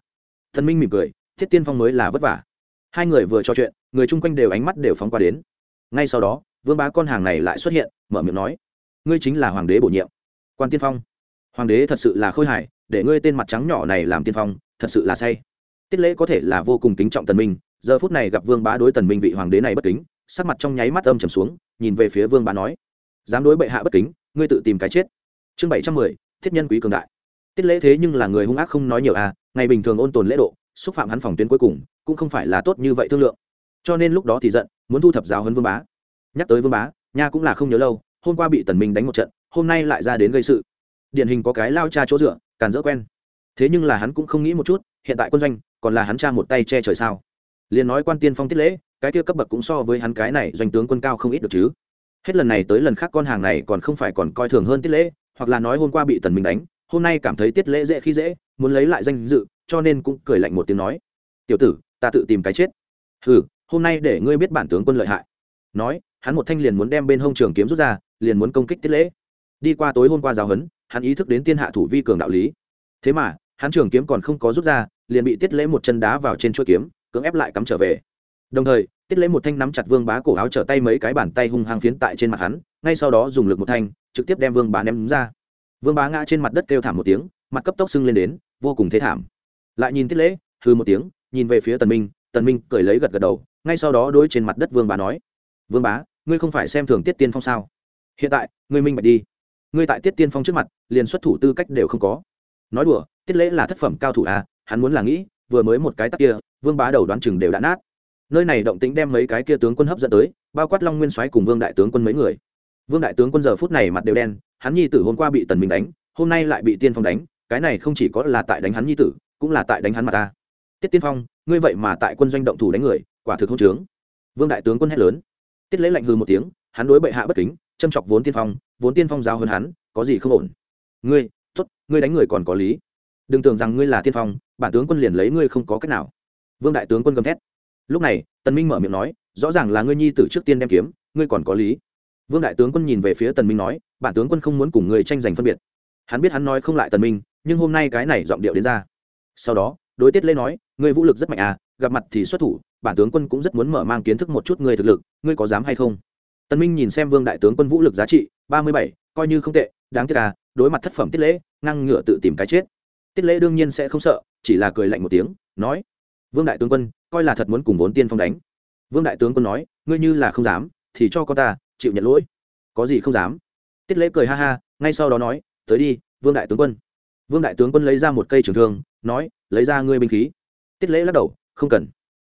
S1: Tần minh mỉm cười, thiết tiên phong mới là vất vả. Hai người vừa trò chuyện, người chung quanh đều ánh mắt đều phóng qua đến. Ngay sau đó, vương bá con hàng này lại xuất hiện, mở miệng nói, ngươi chính là hoàng đế bổ nhiệm, quan tiên phong. Hoàng đế thật sự là khôi hài, để ngươi tên mặt trắng nhỏ này làm tiên phong, thật sự là say. Tiết lễ có thể là vô cùng kính trọng tần minh, giờ phút này gặp vương bá đối tần minh vị hoàng đế này bất kính, sắc mặt trong nháy mắt âm trầm xuống, nhìn về phía vương bá nói, dám đối bệ hạ bất kính, ngươi tự tìm cái chết chương bảy trăm mười, thiết nhân quý cường đại. Tiết lễ thế nhưng là người hung ác không nói nhiều à ngày bình thường ôn tồn lễ độ, xúc phạm hắn phòng tuyến cuối cùng, cũng không phải là tốt như vậy thương lượng. Cho nên lúc đó thì giận, muốn thu thập giáo hơn vương bá. Nhắc tới vương bá nha cũng là không nhớ lâu, hôm qua bị tần minh đánh một trận, hôm nay lại ra đến gây sự. Điển hình có cái lao cha chỗ dựa, càn dỡ quen. Thế nhưng là hắn cũng không nghĩ một chút, hiện tại quân doanh, còn là hắn cha một tay che trời sao? Liền nói quan tiên phong tiết lễ, cái kia cấp bậc cũng so với hắn cái này doanh tướng quân cao không ít được chứ. Hết lần này tới lần khác con hàng này còn không phải còn coi thường hơn tiết lễ hoặc là nói hôm qua bị tần minh đánh, hôm nay cảm thấy tiết lễ dễ khi dễ, muốn lấy lại danh dự, cho nên cũng cười lạnh một tiếng nói, tiểu tử, ta tự tìm cái chết. Hừ, hôm nay để ngươi biết bản tướng quân lợi hại. Nói, hắn một thanh liền muốn đem bên hông trường kiếm rút ra, liền muốn công kích tiết lễ. Đi qua tối hôm qua giáo huấn, hắn ý thức đến tiên hạ thủ vi cường đạo lý. Thế mà, hắn trường kiếm còn không có rút ra, liền bị tiết lễ một chân đá vào trên chuôi kiếm, cưỡng ép lại cắm trở về. Đồng thời, tiết lễ một thanh nắm chặt vương bá cổ áo trở tay mấy cái bàn tay hung hăng phiến tại trên mặt hắn, ngay sau đó dùng lực một thanh trực tiếp đem vương bá ném ra. Vương bá ngã trên mặt đất kêu thảm một tiếng, mặt cấp tốc sưng lên đến, vô cùng thế thảm. Lại nhìn tiết lễ hư một tiếng, nhìn về phía tần minh tần minh cười lấy gật gật đầu, ngay sau đó đối trên mặt đất vương bá nói, vương bá, ngươi không phải xem thường tiết tiên phong sao? Hiện tại, ngươi minh bạch đi. Ngươi tại tiết tiên phong trước mặt, liền xuất thủ tư cách đều không có. Nói đùa, tiết lễ là thất phẩm cao thủ à hắn muốn là nghĩ, vừa mới một cái tắc kia, vương bá đầu đoán chừng đều đã nát. Nơi này động tĩnh đem mấy cái kia tướng quân hấp dẫn tới, bao quát long nguyên soái cùng vương đại tướng quân mấy người vương đại tướng quân giờ phút này mặt đều đen, hắn nhi tử hôm qua bị tần minh đánh, hôm nay lại bị tiên phong đánh, cái này không chỉ có là tại đánh hắn nhi tử, cũng là tại đánh hắn mặt ta. Tiết tiên phong, ngươi vậy mà tại quân doanh động thủ đánh người, quả thực không trướng. Vương đại tướng quân hét lớn. Tiết lễ lạnh hư một tiếng, hắn đối bệ hạ bất kính, châm chọc vốn tiên phong, vốn tiên phong giao hơn hắn, có gì không ổn? Ngươi, tốt, ngươi đánh người còn có lý. Đừng tưởng rằng ngươi là tiên phong, bản tướng quân liền lấy ngươi không có cách nào. Vương đại tướng quân gầm thét. Lúc này, tần minh mở miệng nói, rõ ràng là ngươi nhi tử trước tiên đem kiếm, ngươi còn có lý vương đại tướng quân nhìn về phía tần minh nói, bản tướng quân không muốn cùng người tranh giành phân biệt. Hắn biết hắn nói không lại tần minh, nhưng hôm nay cái này giọng điệu đến ra. Sau đó, đối tiết lê nói, ngươi vũ lực rất mạnh à gặp mặt thì xuất thủ, bản tướng quân cũng rất muốn mở mang kiến thức một chút ngươi thực lực, ngươi có dám hay không? Tần minh nhìn xem vương đại tướng quân vũ lực giá trị, ba mươi bảy, coi như không tệ, đáng tiếc à đối mặt thất phẩm tiết lễ ngang ngựa tự tìm cái chết. Tiết lễ đương nhiên sẽ không sợ, chỉ là cười lạnh một tiếng, nói, vương đại tướng quân, coi là thật muốn cùng vốn tiên phong đánh. Vương đại tướng quân nói, ngươi như là không dám, thì cho con ta chịu nhận lỗi. Có gì không dám. Tiết lễ cười ha ha, ngay sau đó nói, tới đi, vương đại tướng quân. Vương đại tướng quân lấy ra một cây trường thương, nói, lấy ra ngươi binh khí. Tiết lễ lắc đầu, không cần.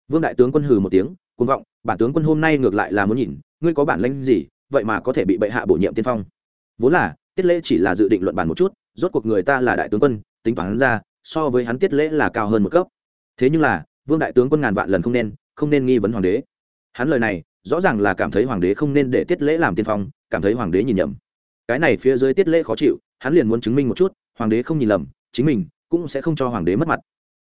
S1: Vương đại tướng quân hừ một tiếng, cuồng vọng, bản tướng quân hôm nay ngược lại là muốn nhìn, ngươi có bản lãnh gì, vậy mà có thể bị bệ hạ bổ nhiệm tiên phong. Vốn là, tiết lễ chỉ là dự định luận bàn một chút, rốt cuộc người ta là đại tướng quân, tính toán ra, so với hắn tiết lễ là cao hơn một cấp. Thế nhưng là, vương đại tướng quân ngàn vạn lần không nên không nên nghi vấn hoàng đế. Hắn lời này rõ ràng là cảm thấy hoàng đế không nên để tiết lễ làm tiên phong, cảm thấy hoàng đế nhìn nhầm. Cái này phía dưới tiết lễ khó chịu, hắn liền muốn chứng minh một chút, hoàng đế không nhìn lầm, chính mình cũng sẽ không cho hoàng đế mất mặt.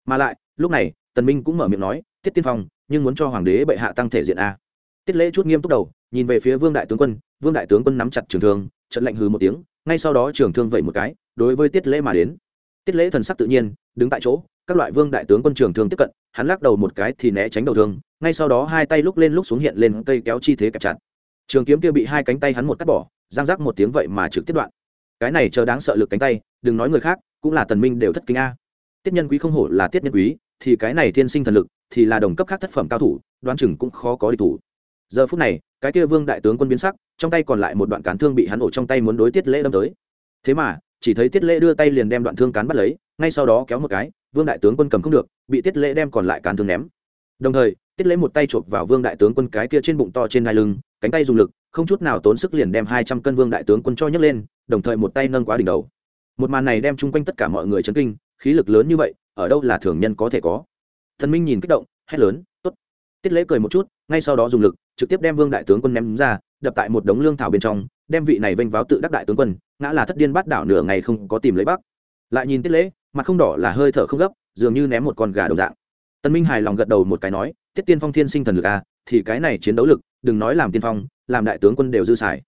S1: Mà lại, lúc này, tần minh cũng mở miệng nói, tiết tiên phong, nhưng muốn cho hoàng đế bệ hạ tăng thể diện a. Tiết lễ chút nghiêm túc đầu, nhìn về phía vương đại tướng quân, vương đại tướng quân nắm chặt trường thương trận lệnh hừ một tiếng, ngay sau đó trường thương vẩy một cái, đối với tiết lễ mà đến tiết lễ thần sắc tự nhiên, đứng tại chỗ, các loại vương đại tướng quân trường thương tiếp cận, hắn lắc đầu một cái thì né tránh đầu thương, ngay sau đó hai tay lúc lên lúc xuống hiện lên cây kéo chi thế kẹp chặt. Trường kiếm kia bị hai cánh tay hắn một cắt bỏ, giang rác một tiếng vậy mà trực tiếp đoạn. Cái này chờ đáng sợ lực cánh tay, đừng nói người khác, cũng là tần minh đều thất kính a. Tiết nhân quý không hổ là tiết nhân quý, thì cái này thiên sinh thần lực, thì là đồng cấp khác thất phẩm cao thủ, đoán chừng cũng khó có địch thủ. Giờ phút này, cái kia vương đại tướng quân biến sắc, trong tay còn lại một đoạn cán thương bị hắn ổ trong tay muốn đối tiết lễ đâm tới. Thế mà chỉ thấy tiết lễ đưa tay liền đem đoạn thương cán bắt lấy ngay sau đó kéo một cái vương đại tướng quân cầm không được bị tiết lễ đem còn lại cán thương ném đồng thời tiết lễ một tay chộp vào vương đại tướng quân cái kia trên bụng to trên ngai lưng cánh tay dùng lực không chút nào tốn sức liền đem hai trăm cân vương đại tướng quân cho nhấc lên đồng thời một tay nâng quá đỉnh đầu một màn này đem chung quanh tất cả mọi người chấn kinh khí lực lớn như vậy ở đâu là thường nhân có thể có thần minh nhìn kích động hét lớn t ố t tiết lễ cười một chút ngay sau đó dùng lực trực tiếp đem vương đại tướng quân ném ra đập tại một đống lương thảo bên trong đem vị này vênh váo tự đắc đại tướng quân ngã là thất điên bắt đảo nửa ngày không có tìm lấy bắc lại nhìn tiết lễ, mặt không đỏ là hơi thở không gấp, dường như ném một con gà đồng dạng. Tân minh hài lòng gật đầu một cái nói, tiết tiên phong thiên sinh thần lực à thì cái này chiến đấu lực, đừng nói làm tiên phong, làm đại tướng quân đều dư xài.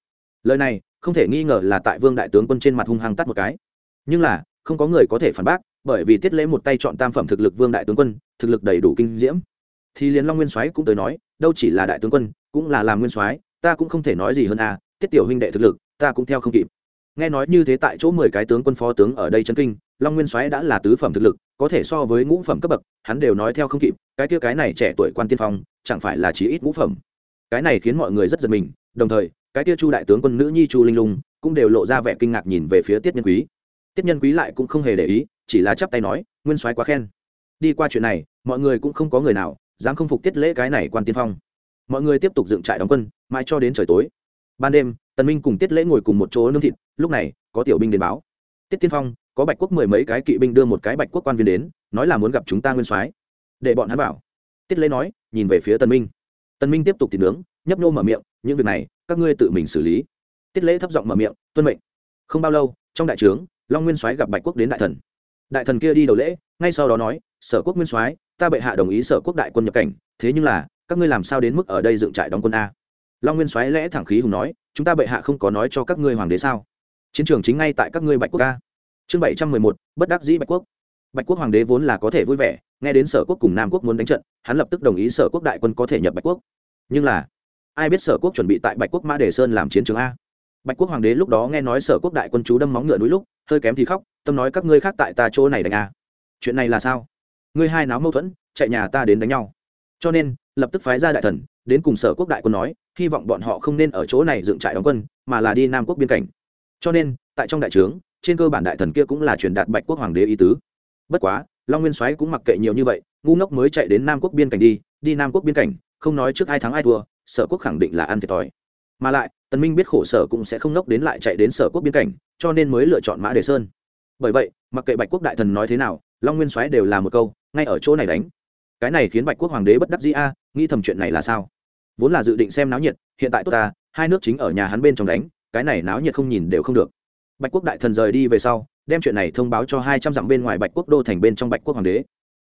S1: Lời này, không thể nghi ngờ là tại vương đại tướng quân trên mặt hung hăng tắt một cái. Nhưng là, không có người có thể phản bác, bởi vì tiết lễ một tay chọn tam phẩm thực lực vương đại tướng quân, thực lực đầy đủ kinh diễm. Thì liền long nguyên soái cũng tới nói, đâu chỉ là đại tướng quân, cũng là làm nguyên soái, ta cũng không thể nói gì hơn à tiết tiểu huynh đệ thực lực, ta cũng theo không kịp nghe nói như thế tại chỗ mười cái tướng quân phó tướng ở đây chân kinh, long nguyên soái đã là tứ phẩm thực lực, có thể so với ngũ phẩm cấp bậc, hắn đều nói theo không kịp, cái kia cái này trẻ tuổi quan tiên phong, chẳng phải là chí ít ngũ phẩm. Cái này khiến mọi người rất giật mình, đồng thời, cái kia chu đại tướng quân nữ nhi chu linh lung cũng đều lộ ra vẻ kinh ngạc nhìn về phía tiết nhân quý. Tiết nhân quý lại cũng không hề để ý, chỉ là chắp tay nói, nguyên soái quá khen. Đi qua chuyện này, mọi người cũng không có người nào dám không phục tiết lễ cái này quan tiên phong. Mọi người tiếp tục dựng trại đóng quân, mãi cho đến trời tối. Ban đêm tần minh cùng tiết lễ ngồi cùng một chỗ nương thịt, lúc này, có tiểu binh đến báo. Tiết tiên phong, có bạch quốc mười mấy cái kỵ binh đưa một cái bạch quốc quan viên đến, nói là muốn gặp chúng ta nguyên soái. Để bọn hắn bảo tiết lễ nói, nhìn về phía tần minh. Tần minh tiếp tục thịt nướng, nhấp nhô mở miệng, những việc này, các ngươi tự mình xử lý. Tiết lễ thấp giọng mở miệng, tuân mệnh. Không bao lâu, trong đại trướng, long nguyên soái gặp bạch quốc đến đại thần. Đại thần kia đi đầu lễ, ngay sau đó nói, sở quốc nguyên soái, ta bệ hạ đồng ý sở quốc đại quân nhập cảnh, thế nhưng là, các ngươi làm sao đến mức ở đây dựng trại đóng quân a? Long nguyên soái lẽ thẳng khí hùng nói, chúng ta bệ hạ không có nói cho các ngươi hoàng đế sao? Chiến trường chính ngay tại các ngươi bạch quốc ca. Chương bảy trăm mười một, bất đắc dĩ bạch quốc. Bạch quốc hoàng đế vốn là có thể vui vẻ, nghe đến sở quốc cùng nam quốc muốn đánh trận, hắn lập tức đồng ý sở quốc đại quân có thể nhập bạch quốc. Nhưng là, ai biết sở quốc chuẩn bị tại bạch quốc mã đề sơn làm chiến trường a? Bạch quốc hoàng đế lúc đó nghe nói sở quốc đại quân chú đâm móng ngựa núi lúc, hơi kém thì khóc, tâm nói các ngươi khác tại ta chỗ này đánh a. Chuyện này là sao? Ngươi hai náo mâu thuẫn, chạy nhà ta đến đánh nhau. Cho nên lập tức phái ra đại thần, đến cùng sở quốc đại quân nói, hy vọng bọn họ không nên ở chỗ này dựng trại đóng quân, mà là đi nam quốc biên cảnh. Cho nên, tại trong đại trướng, trên cơ bản đại thần kia cũng là truyền đạt bạch quốc hoàng đế ý tứ. Bất quá, long nguyên soái cũng mặc kệ nhiều như vậy, ngu ngốc mới chạy đến nam quốc biên cảnh đi đi nam quốc biên cảnh, không nói trước ai thắng ai thua, sở quốc khẳng định là ăn thiệt thòi. Mà lại, tần minh biết khổ sở cũng sẽ không ngốc đến lại chạy đến sở quốc biên cảnh, cho nên mới lựa chọn mã đề sơn. Bởi vậy, mặc kệ bạch quốc đại thần nói thế nào, long nguyên soái đều là một câu, ngay ở chỗ này đánh. Cái này khiến bạch quốc hoàng đế bất đắc dĩ a nghĩ thầm chuyện này là sao? Vốn là dự định xem náo nhiệt, hiện tại tốt ta, hai nước chính ở nhà hắn bên trong đánh, cái này náo nhiệt không nhìn đều không được. Bạch quốc đại thần rời đi về sau, đem chuyện này thông báo cho hai trăm dặm bên ngoài bạch quốc đô thành bên trong bạch quốc hoàng đế.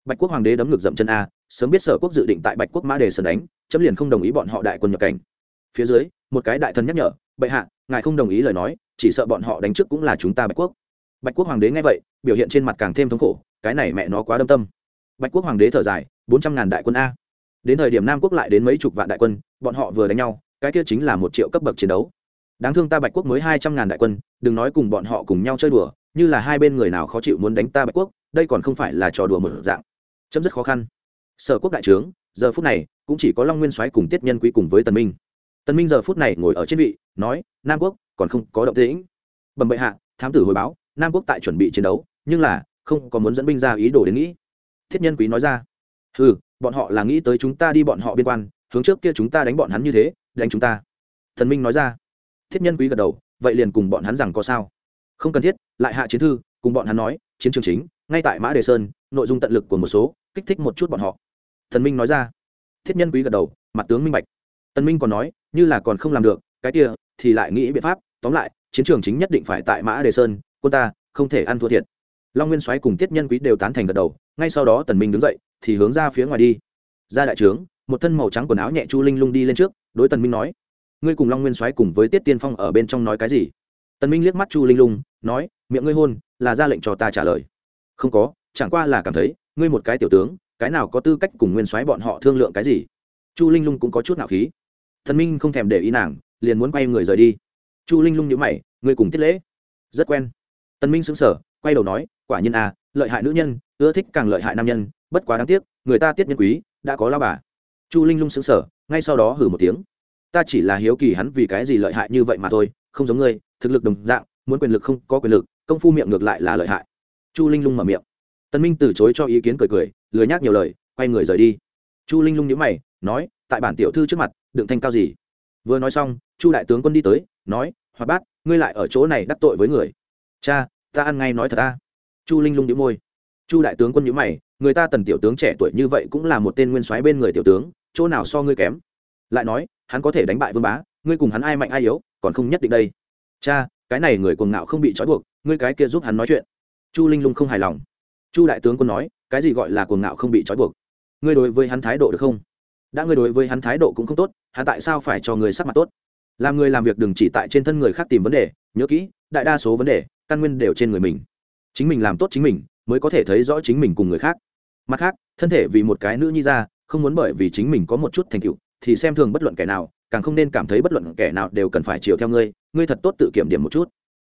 S1: Bạch quốc hoàng đế đấm ngực dậm chân a, sớm biết sở quốc dự định tại bạch quốc mã đề sơn đánh, chấm liền không đồng ý bọn họ đại quân nhập cảnh. Phía dưới, một cái đại thần nhắc nhở, bệ hạ, ngài không đồng ý lời nói, chỉ sợ bọn họ đánh trước cũng là chúng ta bạch quốc. Bạch quốc hoàng đế nghe vậy, biểu hiện trên mặt càng thêm thống khổ, cái này mẹ nó quá đâm tâm. Bạch quốc hoàng đế thở dài, bốn trăm ngàn đại quân a đến thời điểm nam quốc lại đến mấy chục vạn đại quân, bọn họ vừa đánh nhau, cái kia chính là một triệu cấp bậc chiến đấu. Đáng thương ta bạch quốc mới hai trăm ngàn đại quân, đừng nói cùng bọn họ cùng nhau chơi đùa, như là hai bên người nào khó chịu muốn đánh ta bạch quốc, đây còn không phải là trò đùa một dạng. Chấm rất khó khăn. Sở quốc đại trướng, giờ phút này, cũng chỉ có long nguyên soái cùng tiết nhân quý cùng với tần minh. Tần minh giờ phút này ngồi ở trên vị, nói, nam quốc, còn không có động tĩnh. Bẩm bệ hạ, thám tử hồi báo, nam quốc tại chuẩn bị chiến đấu, nhưng là không có muốn dẫn binh ra ý đồ đến nghĩ. Thiết nhân quý nói ra ừ bọn họ là nghĩ tới chúng ta đi bọn họ biên quan, hướng trước kia chúng ta đánh bọn hắn như thế, đánh chúng ta. Thần minh nói ra. Thiết nhân quý gật đầu, vậy liền cùng bọn hắn rằng có sao. Không cần thiết, lại hạ chiến thư, cùng bọn hắn nói, chiến trường chính, ngay tại mã đề sơn, nội dung tận lực của một số, kích thích một chút bọn họ. Thần minh nói ra. Thiết nhân quý gật đầu, mặt tướng minh bạch. Tân minh còn nói, như là còn không làm được, cái kia thì lại nghĩ biện pháp, tóm lại, chiến trường chính nhất định phải tại mã đề sơn, quân ta, không thể ăn thua thiệt long nguyên soái cùng tiết nhân quý đều tán thành gật đầu, ngay sau đó tần minh đứng dậy, thì hướng ra phía ngoài đi. Ra đại trướng, một thân màu trắng quần áo nhẹ chu linh lung đi lên trước, đối tần minh nói, ngươi cùng long nguyên soái cùng với tiết tiên phong ở bên trong nói cái gì? Tần minh liếc mắt chu linh lung, nói, miệng ngươi hôn, là ra lệnh cho ta trả lời. Không có, chẳng qua là cảm thấy, ngươi một cái tiểu tướng, cái nào có tư cách cùng nguyên soái bọn họ thương lượng cái gì? Chu linh lung cũng có chút nạo khí. Tần minh không thèm để ý nàng, liền muốn quay người rời đi. Chu linh lung nhíu mày, ngươi cùng tiết lễ? Rất quen. Tần minh sững sờ, quay đầu nói quả nhiên à lợi hại nữ nhân, ưa thích càng lợi hại nam nhân, bất quá đáng tiếc, người ta tiết nhân quý, đã có lao bà. Chu linh lung sững sờ, ngay sau đó hừ một tiếng. Ta chỉ là hiếu kỳ hắn vì cái gì lợi hại như vậy mà thôi, không giống ngươi, thực lực đồng dạng, muốn quyền lực không có quyền lực, công phu miệng ngược lại là lợi hại. Chu linh lung mở miệng. Tân minh từ chối cho ý kiến cười cười, lười nhác nhiều lời, quay người rời đi. Chu linh lung nhíu mày, nói, tại bản tiểu thư trước mặt đừng thanh cao gì? Vừa nói xong, chu đại tướng quân đi tới, nói, hoạt bát, ngươi lại ở chỗ này đắc tội với người. Cha, ta ăn ngay nói thật ta chu linh lung nhíu môi. Chu đại tướng quân nhíu mày, người ta tần tiểu tướng trẻ tuổi như vậy cũng là một tên nguyên soái bên người tiểu tướng, chỗ nào so ngươi kém? Lại nói, hắn có thể đánh bại vương bá, ngươi cùng hắn ai mạnh ai yếu, còn không nhất định đây. Cha, cái này người cuồng ngạo không bị trói buộc, ngươi cái kia giúp hắn nói chuyện. Chu linh lung không hài lòng. Chu đại tướng quân nói, cái gì gọi là cuồng ngạo không bị trói buộc? Ngươi đối với hắn thái độ được không? Đã ngươi đối với hắn thái độ cũng không tốt, hắn tại sao phải cho người sắc mặt tốt? Làm người làm việc đừng chỉ tại trên thân người khác tìm vấn đề, nhớ kỹ, đại đa số vấn đề, căn nguyên đều trên người mình chính mình làm tốt chính mình, mới có thể thấy rõ chính mình cùng người khác. Mặt khác, thân thể vì một cái nữ nhi ra, không muốn bởi vì chính mình có một chút thành tựu, thì xem thường bất luận kẻ nào, càng không nên cảm thấy bất luận kẻ nào đều cần phải chiều theo ngươi ngươi thật tốt tự kiểm điểm một chút.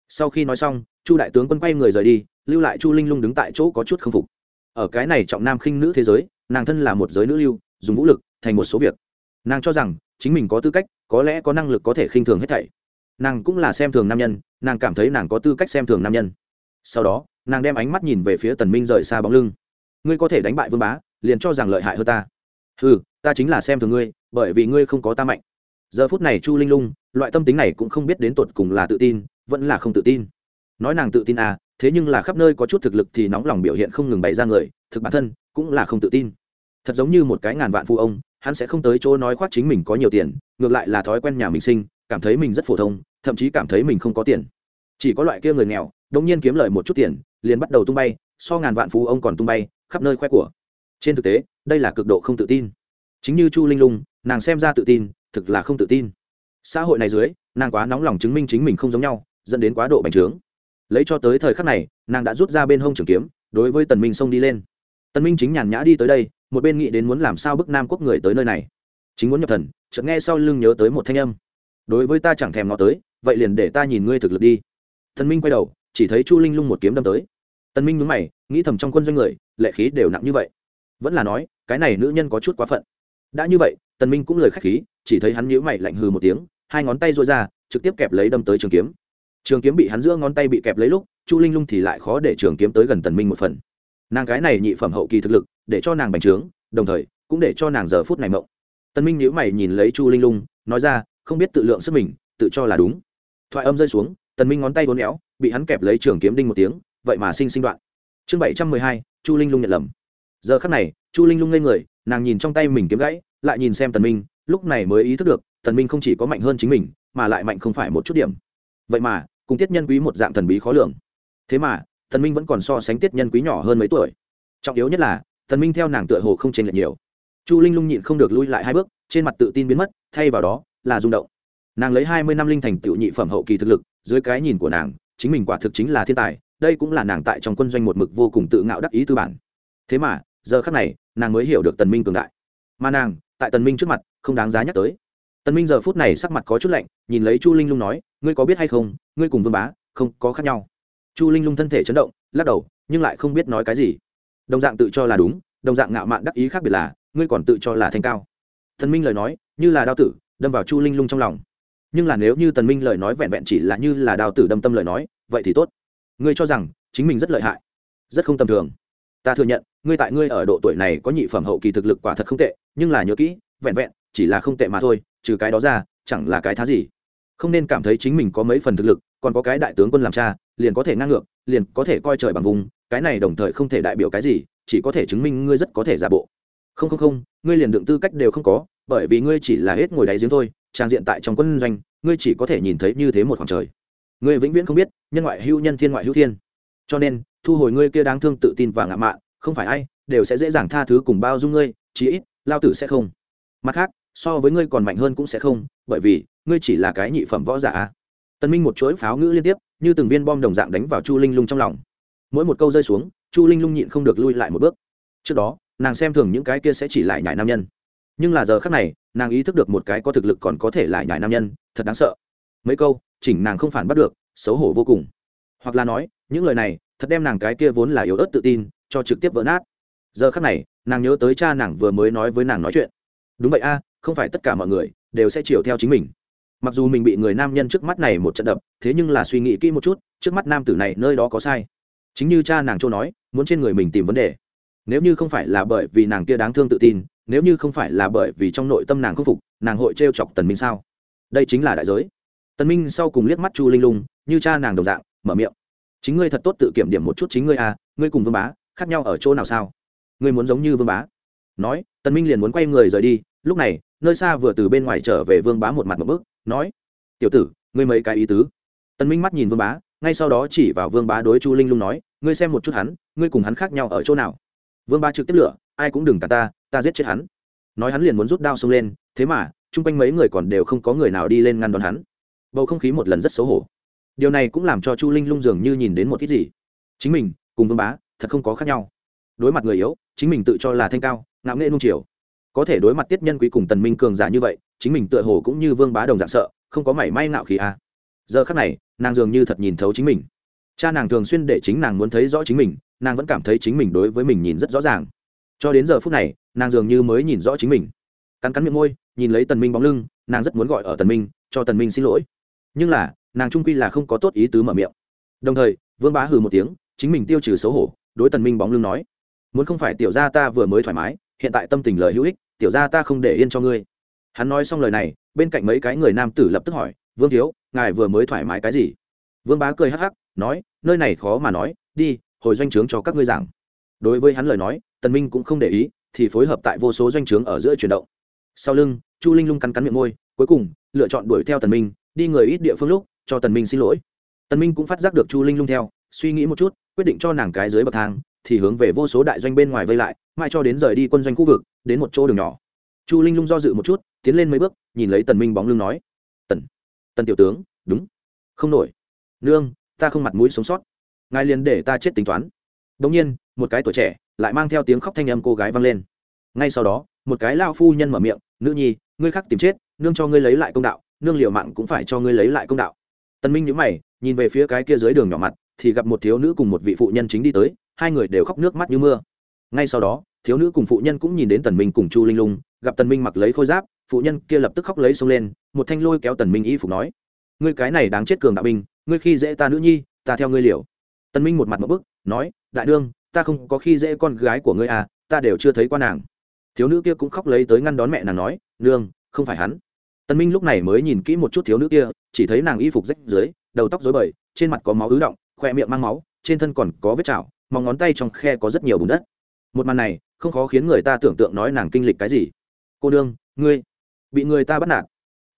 S1: Sau khi nói xong, chu đại tướng quân quay người rời đi, lưu lại chu linh lung đứng tại chỗ có chút k phục. Ở cái này trọng nam khinh nữ thế giới, nàng thân là một giới nữ lưu, dùng vũ lực, thành một số việc. Nàng cho rằng, chính mình có tư cách, có lẽ có năng lực có thể khinh thường hết thảy. Nàng cũng là xem thường nam nhân, nàng cảm thấy nàng có tư cách xem thường nam nhân. Sau đó nàng đem ánh mắt nhìn về phía tần minh rời xa bóng lưng. Ngươi có thể đánh bại vương bá, liền cho rằng lợi hại hơn ta. Ừ ta chính là xem thường ngươi, bởi vì ngươi không có ta mạnh. Giờ phút này chu linh lung, loại tâm tính này cũng không biết đến tột cùng là tự tin, vẫn là không tự tin. Nói nàng tự tin à thế nhưng là khắp nơi có chút thực lực thì nóng lòng biểu hiện không ngừng bày ra người, thực bản thân cũng là không tự tin. Thật giống như một cái ngàn vạn phụ ông, hắn sẽ không tới chỗ nói khoác chính mình có nhiều tiền, ngược lại là thói quen nhà mình sinh, cảm thấy mình rất phổ thông, thậm chí cảm thấy mình không có tiền chỉ có loại kia người nghèo đông nhiên kiếm lời một chút tiền, liền bắt đầu tung bay, so ngàn vạn phú ông còn tung bay, khắp nơi khoe của. Trên thực tế, đây là cực độ không tự tin. Chính như chu linh lung, nàng xem ra tự tin, thực là không tự tin. Xã hội này dưới, nàng quá nóng lòng chứng minh chính mình không giống nhau, dẫn đến quá độ bành trướng. Lấy cho tới thời khắc này, nàng đã rút ra bên hông trường kiếm, đối với tần minh xông đi lên. Tần minh chính nhàn nhã đi tới đây, một bên nghĩ đến muốn làm sao bức nam quốc người tới nơi này. Chính muốn nhập thần, chợt nghe sau lưng nhớ tới một thanh âm. Đối với ta chẳng thèm ngó tới, vậy liền để ta nhìn ngươi thực lực đi thần minh quay đầu, chỉ thấy chu linh lung một kiếm đâm tới. Tần minh nhướng mày, nghĩ thầm trong quân doanh người, lệ khí đều nặng như vậy. Vẫn là nói, cái này nữ nhân có chút quá phận. Đã như vậy, tần minh cũng lời khách khí, chỉ thấy hắn nhíu mày lạnh hừ một tiếng, hai ngón tay duỗi ra, trực tiếp kẹp lấy đâm tới trường kiếm. Trường kiếm bị hắn giữa ngón tay bị kẹp lấy lúc, chu linh lung thì lại khó để trường kiếm tới gần tần minh một phần. Nàng cái này nhị phẩm hậu kỳ thực lực, để cho nàng bành trướng, đồng thời, cũng để cho nàng giờ phút này mộng. Tần minh nhíu mày nhìn lấy chu linh lung, nói ra, không biết tự lượng sức mình, tự cho là đúng. Thoại âm rơi xuống tần minh ngón tay uốn éo, bị hắn kẹp lấy trường kiếm đinh một tiếng, vậy mà sinh sinh đoạn. Chương bảy trăm mười hai, chu linh lung nhận lầm. Giờ khắc này, chu linh lung ngây người, nàng nhìn trong tay mình kiếm gãy, lại nhìn xem tần minh, lúc này mới ý thức được, tần minh không chỉ có mạnh hơn chính mình, mà lại mạnh không phải một chút điểm. Vậy mà, cùng tiết nhân quý một dạng thần bí khó lường. Thế mà, tần minh vẫn còn so sánh tiết nhân quý nhỏ hơn mấy tuổi. Trọng yếu nhất là, tần minh theo nàng tựa hồ không chênh lệch nhiều. Chu linh lung nhịn không được lui lại hai bước, trên mặt tự tin biến mất, thay vào đó là rung động nàng lấy hai mươi năm linh thành tựu nhị phẩm hậu kỳ thực lực, dưới cái nhìn của nàng, chính mình quả thực chính là thiên tài, đây cũng là nàng tại trong quân doanh một mực vô cùng tự ngạo đắc ý tư bản. Thế mà, giờ khắc này, nàng mới hiểu được tần minh cường đại. Mà nàng, tại tần minh trước mặt, không đáng giá nhắc tới. Tần minh giờ phút này sắc mặt có chút lạnh, nhìn lấy chu linh lung nói, ngươi có biết hay không, ngươi cùng vương bá, không, có khác nhau. Chu linh lung thân thể chấn động, lắc đầu, nhưng lại không biết nói cái gì. Đồng dạng tự cho là đúng, đồng dạng ngạo mạn đắc ý khác biệt là, ngươi còn tự cho là thanh cao. Tần minh lời nói, như là đao tử, đâm vào chu linh lung trong lòng nhưng là nếu như tần minh lời nói vẹn vẹn chỉ là như là đào tử đâm tâm lời nói, vậy thì tốt. Ngươi cho rằng chính mình rất lợi hại, rất không tầm thường. Ta thừa nhận, ngươi tại ngươi ở độ tuổi này có nhị phẩm hậu kỳ thực lực quả thật không tệ, nhưng là nhớ kỹ, vẹn vẹn chỉ là không tệ mà thôi, trừ cái đó ra, chẳng là cái thá gì. Không nên cảm thấy chính mình có mấy phần thực lực, còn có cái đại tướng quân làm cha, liền có thể ngang ngược, liền có thể coi trời bằng vùng, cái này đồng thời không thể đại biểu cái gì, chỉ có thể chứng minh ngươi rất có thể giả bộ. Không không không, ngươi liền đựng tư cách đều không có, bởi vì ngươi chỉ là hết ngồi đáy giếng thôi trang diện tại trong quân doanh, ngươi chỉ có thể nhìn thấy như thế một khoảng trời. Ngươi vĩnh viễn không biết, nhân ngoại hữu nhân thiên ngoại hữu thiên. Cho nên, thu hồi ngươi kia đáng thương tự tin và ngạo mạn, không phải ai, đều sẽ dễ dàng tha thứ cùng bao dung ngươi, chí ít, lao tử sẽ không. Mặt khác, so với ngươi còn mạnh hơn cũng sẽ không, bởi vì, ngươi chỉ là cái nhị phẩm võ giả. Tân minh một chuỗi pháo ngữ liên tiếp, như từng viên bom đồng dạng đánh vào chu linh lung trong lòng. Mỗi một câu rơi xuống, chu linh lung nhịn không được lui lại một bước. Trước đó, nàng xem thường những cái kia sẽ chỉ lại nhải nam nhân. Nhưng là giờ khác này nàng ý thức được một cái có thực lực còn có thể lại nhải nam nhân, thật đáng sợ. Mấy câu, chỉnh nàng không phản bắt được, xấu hổ vô cùng. Hoặc là nói, những lời này, thật đem nàng cái kia vốn là yếu ớt tự tin, cho trực tiếp vỡ nát. Giờ khắc này, nàng nhớ tới cha nàng vừa mới nói với nàng nói chuyện. Đúng vậy a, không phải tất cả mọi người, đều sẽ chiều theo chính mình. Mặc dù mình bị người nam nhân trước mắt này một trận đập, thế nhưng là suy nghĩ kỹ một chút, trước mắt nam tử này nơi đó có sai. Chính như cha nàng châu nói, muốn trên người mình tìm vấn đề. Nếu như không phải là bởi vì nàng kia đáng thương tự tin nếu như không phải là bởi vì trong nội tâm nàng không phục, nàng hội t chọc tần minh sao? Đây chính là đại giới. Tần minh sau cùng liếc mắt chu linh lung, như cha nàng đồng dạng, mở miệng. Chính ngươi thật tốt tự kiểm điểm một chút chính ngươi à ngươi cùng vương bá, khác nhau ở chỗ nào sao? Ngươi muốn giống như vương bá. Nói, tần minh liền muốn quay người rời đi, lúc này, nơi xa vừa từ bên ngoài trở về vương bá một mặt một bước, nói, tiểu tử, ngươi mấy cái ý tứ. Tần minh mắt nhìn vương bá, ngay sau đó chỉ vào vương bá đối chu linh lung nói, ngươi xem một chút hắn, ngươi cùng hắn khác nhau ở chỗ nào? Vương bá trực tiếp lửa, ai cũng đừng cả ta ta giết chết hắn. Nói hắn liền muốn rút đao xông lên, thế mà, chung quanh mấy người còn đều không có người nào đi lên ngăn đón hắn. Bầu không khí một lần rất xấu hổ. Điều này cũng làm cho chu linh lung dường như nhìn đến một ít gì. Chính mình, cùng vương bá, thật không có khác nhau. Đối mặt người yếu, chính mình tự cho là thanh cao, ngạo nghệ nung chiều. Có thể đối mặt tiết nhân quý cùng tần minh cường giả như vậy, chính mình tựa hồ cũng như vương bá đồng dạng sợ, không có mảy may ngạo khí a. À. giờ khắc này, nàng dường như thật nhìn thấu chính mình. Cha nàng thường xuyên để chính nàng muốn thấy rõ chính mình, nàng vẫn cảm thấy chính mình đối với mình nhìn rất rõ ràng cho đến giờ phút này, nàng dường như mới nhìn rõ chính mình. Cắn cắn miệng môi, nhìn lấy tần minh bóng lưng, nàng rất muốn gọi ở tần minh, cho tần minh xin lỗi. Nhưng là, nàng trung quy là không có tốt ý tứ mở miệng. Đồng thời, vương bá hừ một tiếng, chính mình tiêu trừ xấu hổ, đối tần minh bóng lưng nói, muốn không phải tiểu gia ta vừa mới thoải mái, hiện tại tâm tình lời hữu ích, tiểu gia ta không để yên cho ngươi. Hắn nói xong lời này, bên cạnh mấy cái người nam tử lập tức hỏi, vương thiếu, ngài vừa mới thoải mái cái gì? Vương bá cười hắc hắc, nói, nơi này khó mà nói, đi, hồi doanh trướng cho các ngươi giảng. Đối với hắn lời nói tần minh cũng không để ý, thì phối hợp tại vô số doanh trướng ở giữa chuyển động. Sau lưng, chu linh lung cắn cắn miệng môi, cuối cùng, lựa chọn đuổi theo tần minh, đi người ít địa phương lúc, cho tần minh xin lỗi. Tần minh cũng phát giác được chu linh lung theo, suy nghĩ một chút, quyết định cho nàng cái dưới bậc thang, thì hướng về vô số đại doanh bên ngoài vây lại, mãi cho đến rời đi quân doanh khu vực, đến một chỗ đường nhỏ. Chu linh lung do dự một chút, tiến lên mấy bước, nhìn lấy tần minh bóng lưng nói, tần tần tiểu tướng, đúng. Không nổi. Nương, ta không mặt mũi sống sót. Ngài liền để ta chết tính toán. Đống nhiên, một cái tuổi trẻ lại mang theo tiếng khóc thanh âm cô gái vang lên. Ngay sau đó, một cái lao phu nhân mở miệng, nữ nhi, ngươi khác tìm chết, nương cho ngươi lấy lại công đạo, nương liều mạng cũng phải cho ngươi lấy lại công đạo. Tần minh nhíu mày, nhìn về phía cái kia dưới đường nhỏ mặt, thì gặp một thiếu nữ cùng một vị phụ nhân chính đi tới, hai người đều khóc nước mắt như mưa. Ngay sau đó, thiếu nữ cùng phụ nhân cũng nhìn đến tần minh cùng chu linh lung, gặp tần minh mặc lấy khôi giáp, phụ nhân kia lập tức khóc lấy xông lên, một thanh lôi kéo tần minh y phục nói, ngươi cái này đáng chết cường đạo binh, ngươi khi dễ ta nữ nhi, ta theo ngươi liều. Tần minh một mặt một bức, nói, đại đương ta không có khi dễ con gái của ngươi à ta đều chưa thấy qua nàng. Thiếu nữ kia cũng khóc lấy tới ngăn đón mẹ nàng nói, nương, không phải hắn. Tần minh lúc này mới nhìn kỹ một chút thiếu nữ kia, chỉ thấy nàng y phục rách dưới, đầu tóc rối bời, trên mặt có máu ứ động, khoe miệng mang máu, trên thân còn có vết chảo, móng ngón tay trong khe có rất nhiều bùn đất. Một màn này, không khó khiến người ta tưởng tượng nói nàng kinh lịch cái gì. Cô đương ngươi bị người ta bắt nạt.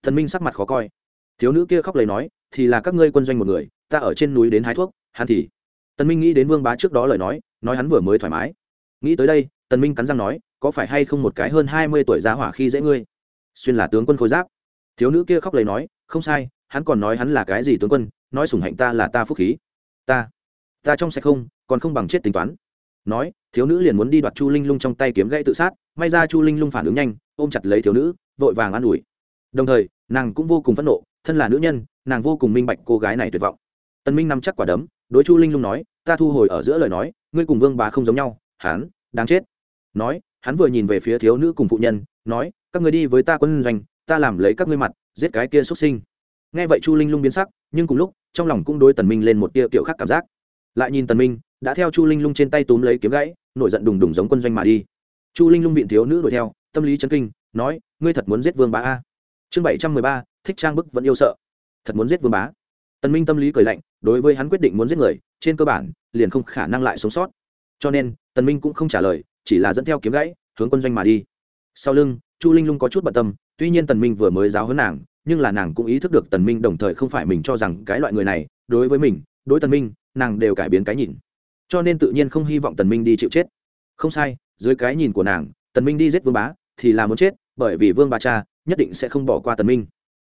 S1: Thần minh sắc mặt khó coi. Thiếu nữ kia khóc lấy nói, thì là các ngươi quân doanh một người, ta ở trên núi đến hái thuốc, hắn thì tần minh nghĩ đến vương bá trước đó lời nói nói hắn vừa mới thoải mái. Nghĩ tới đây, tần minh cắn răng nói, có phải hay không một cái hơn hai mươi tuổi giá hỏa khi dễ ngươi? Xuyên là tướng quân khôi giáp. Thiếu nữ kia khóc lấy nói, không sai, hắn còn nói hắn là cái gì tướng quân, nói sủng hạnh ta là ta phúc khí. Ta ta trong sạch không, còn không bằng chết tính toán. Nói, thiếu nữ liền muốn đi đoạt chu linh lung trong tay kiếm gãy tự sát, may ra chu linh lung phản ứng nhanh, ôm chặt lấy thiếu nữ, vội vàng an ủi. Đồng thời, nàng cũng vô cùng phẫn nộ, thân là nữ nhân, nàng vô cùng minh bạch cô gái này tuyệt vọng. Tân minh nắm chắc quả đấm đối chu linh lung nói, ta thu hồi ở giữa lời nói, ngươi cùng vương Bá không giống nhau, hắn, đáng chết. Nói, hắn vừa nhìn về phía thiếu nữ cùng phụ nhân, nói, các người đi với ta quân doanh, ta làm lấy các ngươi mặt, giết cái kia xuất sinh. Nghe vậy chu linh lung biến sắc, nhưng cùng lúc, trong lòng cũng đối tần minh lên một tia kiểu khác cảm giác. Lại nhìn tần minh, đã theo chu linh lung trên tay túm lấy kiếm gãy, nổi giận đùng đùng giống quân doanh mà đi. Chu linh lung viện thiếu nữ đuổi theo, tâm lý chấn kinh, nói, ngươi thật muốn giết vương bá a? Chương bảy trăm mười ba, thích trang bức vẫn yêu sợ. Thật muốn giết vương bá tần minh tâm lý cười lạnh, đối với hắn quyết định muốn giết người, trên cơ bản, liền không khả năng lại sống sót. Cho nên, tần minh cũng không trả lời, chỉ là dẫn theo kiếm gãy, hướng quân doanh mà đi. Sau lưng, chu linh lung có chút bận tâm, tuy nhiên tần minh vừa mới giáo huấn nàng, nhưng là nàng cũng ý thức được tần minh đồng thời không phải mình cho rằng cái loại người này, đối với mình, đối tần minh, nàng đều cải biến cái nhìn. Cho nên tự nhiên không hy vọng tần minh đi chịu chết. Không sai, dưới cái nhìn của nàng, tần minh đi giết vương bá, thì là muốn chết, bởi vì vương bá cha, nhất định sẽ không bỏ qua tần minh.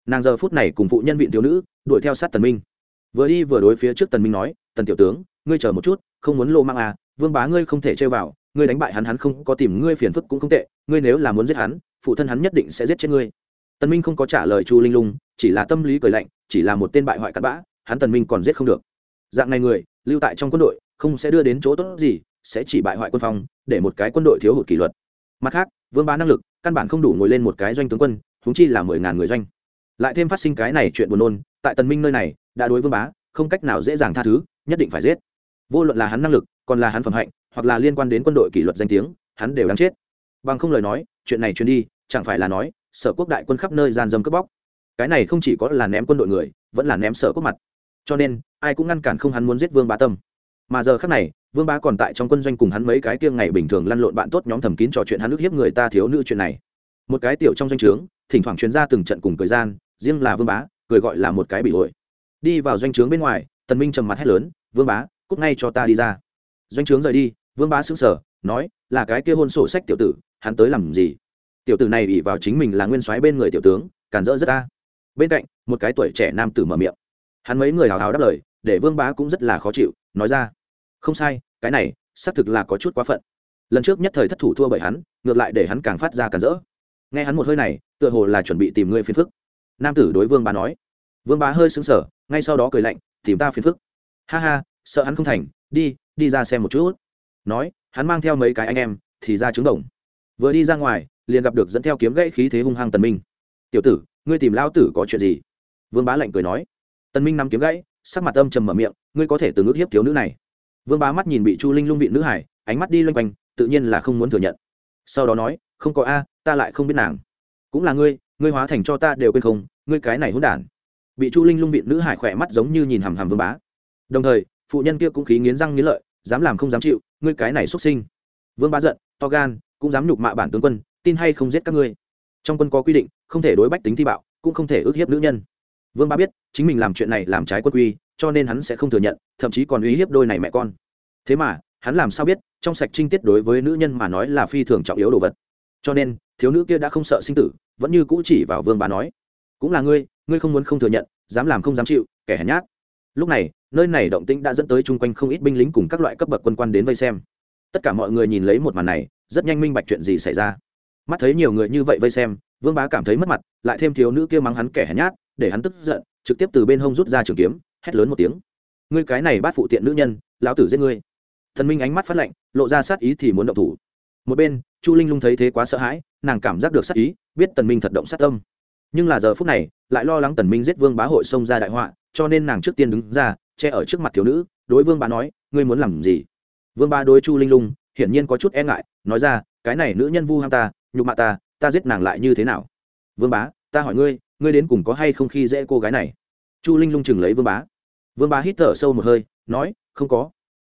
S1: Nàng giờ phút này cùng phụ nhân vị thiếu nữ đuổi theo sát tần minh. Vừa đi vừa đối phía trước tần minh nói, tần tiểu tướng, ngươi chờ một chút, không muốn lô mang à vương bá ngươi không thể chơi vào, ngươi đánh bại hắn hắn không có tìm ngươi phiền phức cũng không tệ, ngươi nếu là muốn giết hắn, phụ thân hắn nhất định sẽ giết chết ngươi. Tần minh không có trả lời chu linh lung, chỉ là tâm lý cười lạnh, chỉ là một tên bại hoại cặn bã, hắn tần minh còn giết không được. Dạng này người, lưu tại trong quân đội, không sẽ đưa đến chỗ tốt gì, sẽ chỉ bại hoại quân phong, để một cái quân đội thiếu hụt kỷ luật. Mặt khác, vương bá năng lực, căn bản không đủ ngồi lên một cái doanh tướng quân húng chi là mười ngàn người doanh lại thêm phát sinh cái này chuyện buồn nôn, tại tần minh nơi này, đã đối vương bá, không cách nào dễ dàng tha thứ, nhất định phải giết. Vô luận là hắn năng lực, còn là hắn phẩm hạnh, hoặc là liên quan đến quân đội kỷ luật danh tiếng, hắn đều đáng chết. Bằng không lời nói, chuyện này truyền đi, chẳng phải là nói, sở quốc đại quân khắp nơi gian dâm cướp bóc. Cái này không chỉ có là ném quân đội người, vẫn là ném sở quốc mặt. Cho nên, ai cũng ngăn cản không hắn muốn giết vương bá tâm. Mà giờ khác này, vương bá còn tại trong quân doanh cùng hắn mấy cái kiêng ngày bình thường lăn lộn bạn tốt nhóm thầm kín trò chuyện hắn ức hiếp người ta thiếu nữ chuyện này. Một cái tiểu trong doanh trướng, thỉnh thoảng chuyên ra từng trận cùng thời gian riêng là vương bá, cười gọi là một cái bị hội. Đi vào doanh trướng bên ngoài, tần minh trầm mặt hét lớn, vương bá, cút ngay cho ta đi ra. Doanh trướng rời đi, vương bá sững sờ, nói, là cái kia hôn sổ sách tiểu tử, hắn tới làm gì? Tiểu tử này ủy vào chính mình là nguyên soái bên người tiểu tướng cản rỡ rất ta. Bên cạnh, một cái tuổi trẻ nam tử mở miệng. Hắn mấy người hào hào đáp lời, để vương bá cũng rất là khó chịu, nói ra, không sai, cái này, xác thực là có chút quá phận. Lần trước nhất thời thất thủ thua bởi hắn, ngược lại để hắn càng phát ra càng rỡ. Nghe hắn một hơi này, tựa hồ là chuẩn bị tìm ngươi phiền phức nam tử đối vương bá nói. Vương bá hơi xứng sở ngay sau đó cười lạnh, tìm ta phiền phức. Ha ha, sợ hắn không thành, đi đi ra xem một chút. Nói, hắn mang theo mấy cái anh em, thì ra trứng đồng. Vừa đi ra ngoài, liền gặp được dẫn theo kiếm gãy khí thế hung hăng tần minh. Tiểu tử, ngươi tìm lao tử có chuyện gì? Vương bá lạnh cười nói. Tần minh nắm kiếm gãy, sắc mặt âm trầm mở miệng, ngươi có thể từng ước hiếp thiếu nữ này. Vương bá mắt nhìn bị chu linh lung vị nữ hải, ánh mắt đi loanh quanh, tự nhiên là không muốn thừa nhận. Sau đó nói, không có a, ta lại không biết nàng. Cũng là ngươi ngươi hóa thành cho ta đều quên không, ngươi cái này hỗn đản. Bị chu linh lung vị nữ hải khỏe mắt giống như nhìn hằm hằm vương bá. Đồng thời, phụ nhân kia cũng khí nghiến răng nghiến lợi, dám làm không dám chịu, ngươi cái này xuất sinh. Vương bá giận, to gan, cũng dám nhục mạ bản tướng quân, tin hay không giết các ngươi. Trong quân có quy định, không thể đối bách tính thi bạo, cũng không thể ước hiếp nữ nhân. Vương bá biết, chính mình làm chuyện này làm trái quân quy, cho nên hắn sẽ không thừa nhận, thậm chí còn uy hiếp đôi này mẹ con. Thế mà, hắn làm sao biết, trong sạch trinh tiết đối với nữ nhân mà nói là phi thường trọng yếu đồ vật. Cho nên, thiếu nữ kia đã không sợ sinh tử vẫn như cũ chỉ vào vương bá nói, cũng là ngươi ngươi không muốn không thừa nhận, dám làm không dám chịu, kẻ hèn nhát. Lúc này, nơi này động tĩnh đã dẫn tới chung quanh không ít binh lính cùng các loại cấp bậc quân quan đến vây xem. Tất cả mọi người nhìn lấy một màn này, rất nhanh minh bạch chuyện gì xảy ra. Mắt thấy nhiều người như vậy vây xem, vương bá cảm thấy mất mặt, lại thêm thiếu nữ kia mắng hắn kẻ hèn nhát, để hắn tức giận, trực tiếp từ bên hông rút ra trường kiếm, hét lớn một tiếng. Ngươi cái này bắt phụ tiện nữ nhân, lão tử giết ngươi. Thần minh ánh mắt phát lạnh, lộ ra sát ý thì muốn động thủ. Một bên, chu linh lung thấy thế quá sợ hãi nàng cảm giác được sát ý, biết tần minh thật động sát tâm. Nhưng là giờ phút này, lại lo lắng tần minh giết vương bá hội xông ra đại họa, cho nên nàng trước tiên đứng ra, che ở trước mặt thiếu nữ, đối vương bá nói, ngươi muốn làm gì? Vương bá đối chu linh lung, hiển nhiên có chút e ngại, nói ra, cái này nữ nhân vu ham ta, nhục mạ ta ta giết nàng lại như thế nào? Vương bá, ta hỏi ngươi ngươi đến cùng có hay không khi dễ cô gái này? Chu linh lung chừng lấy vương bá. Vương bá hít thở sâu một hơi, nói, không có.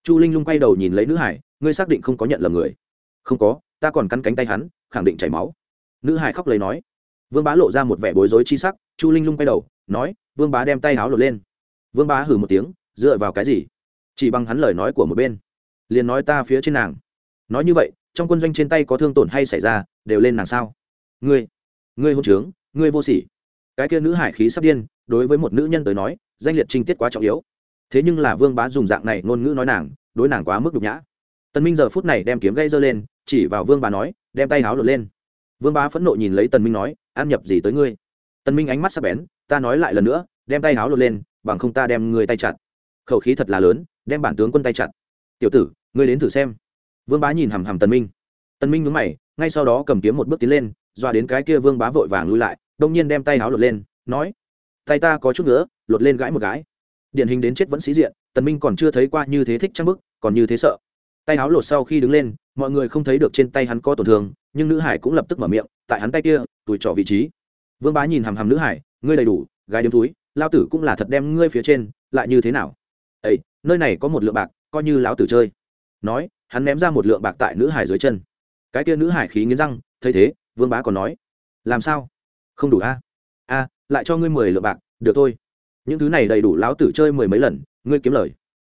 S1: Chu linh lung quay đầu nhìn lấy nữ hải, ngươi xác định không có nhận lầm người? Không có, ta còn cắn cánh tay hắn khẳng định chảy máu. Nữ hải khóc lấy nói. Vương bá lộ ra một vẻ bối rối chi sắc, chu linh lung quay đầu, nói, vương bá đem tay háo lột lên. Vương bá hử một tiếng, dựa vào cái gì? Chỉ bằng hắn lời nói của một bên. Liền nói ta phía trên nàng. Nói như vậy, trong quân doanh trên tay có thương tổn hay xảy ra, đều lên nàng sao? Ngươi ngươi hôn trướng, ngươi vô sỉ. Cái kia nữ hải khí sắp điên, đối với một nữ nhân tới nói, danh liệt trinh tiết quá trọng yếu. Thế nhưng là vương bá dùng dạng này ngôn ngữ nói nàng, đối nàng quá mức nhục nhã. Tần minh giờ phút này đem kiếm gây dơ lên, chỉ vào vương bá nói đem tay háo lột lên. Vương bá phẫn nộ nhìn lấy tần minh nói, an nhập gì tới ngươi? Tần minh ánh mắt sắc bén, ta nói lại lần nữa, đem tay háo lột lên, bằng không ta đem ngươi tay chặt. Khẩu khí thật là lớn, đem bản tướng quân tay chặt. Tiểu tử, ngươi đến thử xem. Vương bá nhìn hằm hằm tần minh. Tần minh nhướng mày, ngay sau đó cầm kiếm một bước tiến lên, dọa đến cái kia vương bá vội vàng lui lại, đông nhiên đem tay háo lột lên, nói, tay ta có chút nữa lột lên gãi một gãi. điển hình đến chết vẫn sĩ diện, tần minh còn chưa thấy qua như thế thích trang bức, còn như thế sợ. Tay háo lột sau khi đứng lên mọi người không thấy được trên tay hắn có tổn thương, nhưng nữ hải cũng lập tức mở miệng, tại hắn tay kia, tùy trỏ vị trí. Vương bá nhìn hàm hàm nữ hải, ngươi đầy đủ, gái điếm túi lao tử cũng là thật đem ngươi phía trên, lại như thế nào? Ấy nơi này có một lượng bạc, coi như lão tử chơi. Nói, hắn ném ra một lượng bạc tại nữ hải dưới chân. Cái kia nữ hải khí nghiến răng, thấy thế, vương bá còn nói, làm sao? Không đủ a? A, lại cho ngươi mười lượng bạc, được thôi. Những thứ này đầy đủ lão tử chơi mười mấy lần, ngươi kiếm lời.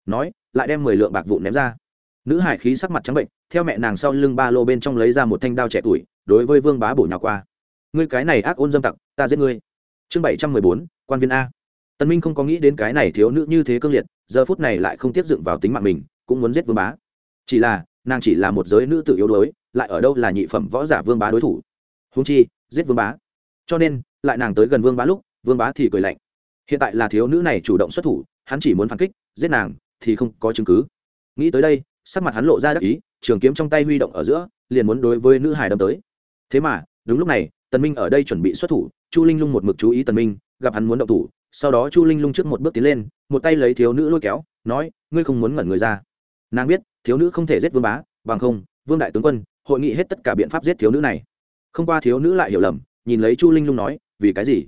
S1: Nói, lại đem mười lượng bạc vụn ném ra. Nữ hải khí sắc mặt trắng bệnh theo mẹ nàng sau lưng ba lô bên trong lấy ra một thanh đao trẻ tuổi, đối với vương bá bổ nhào qua. Ngươi cái này ác ôn dâm tặc, ta giết ngươi. Chương bảy trăm mười bốn, quan viên a. Tần minh không có nghĩ đến cái này thiếu nữ như thế cương liệt, giờ phút này lại không tiếp dựng vào tính mạng mình, cũng muốn giết vương bá. Chỉ là, nàng chỉ là một giới nữ tự yếu đuối, lại ở đâu là nhị phẩm võ giả vương bá đối thủ? Húng chi, giết vương bá. Cho nên, lại nàng tới gần vương bá lúc, vương bá thì cười lạnh. Hiện tại là thiếu nữ này chủ động xuất thủ, hắn chỉ muốn phản kích, giết nàng thì không có chứng cứ. Nghĩ tới đây sắc mặt hắn lộ ra đắc ý, trường kiếm trong tay huy động ở giữa, liền muốn đối với nữ hải đâm tới. Thế mà, đúng lúc này, tần minh ở đây chuẩn bị xuất thủ, chu linh lung một mực chú ý tần minh, gặp hắn muốn động thủ, sau đó chu linh lung trước một bước tiến lên, một tay lấy thiếu nữ lôi kéo, nói, ngươi không muốn ngẩn người ra. Nàng biết, thiếu nữ không thể giết vương bá, bằng không, vương đại tướng quân, hội nghị hết tất cả biện pháp giết thiếu nữ này. Không qua thiếu nữ lại hiểu lầm, nhìn lấy chu linh lung nói, vì cái gì?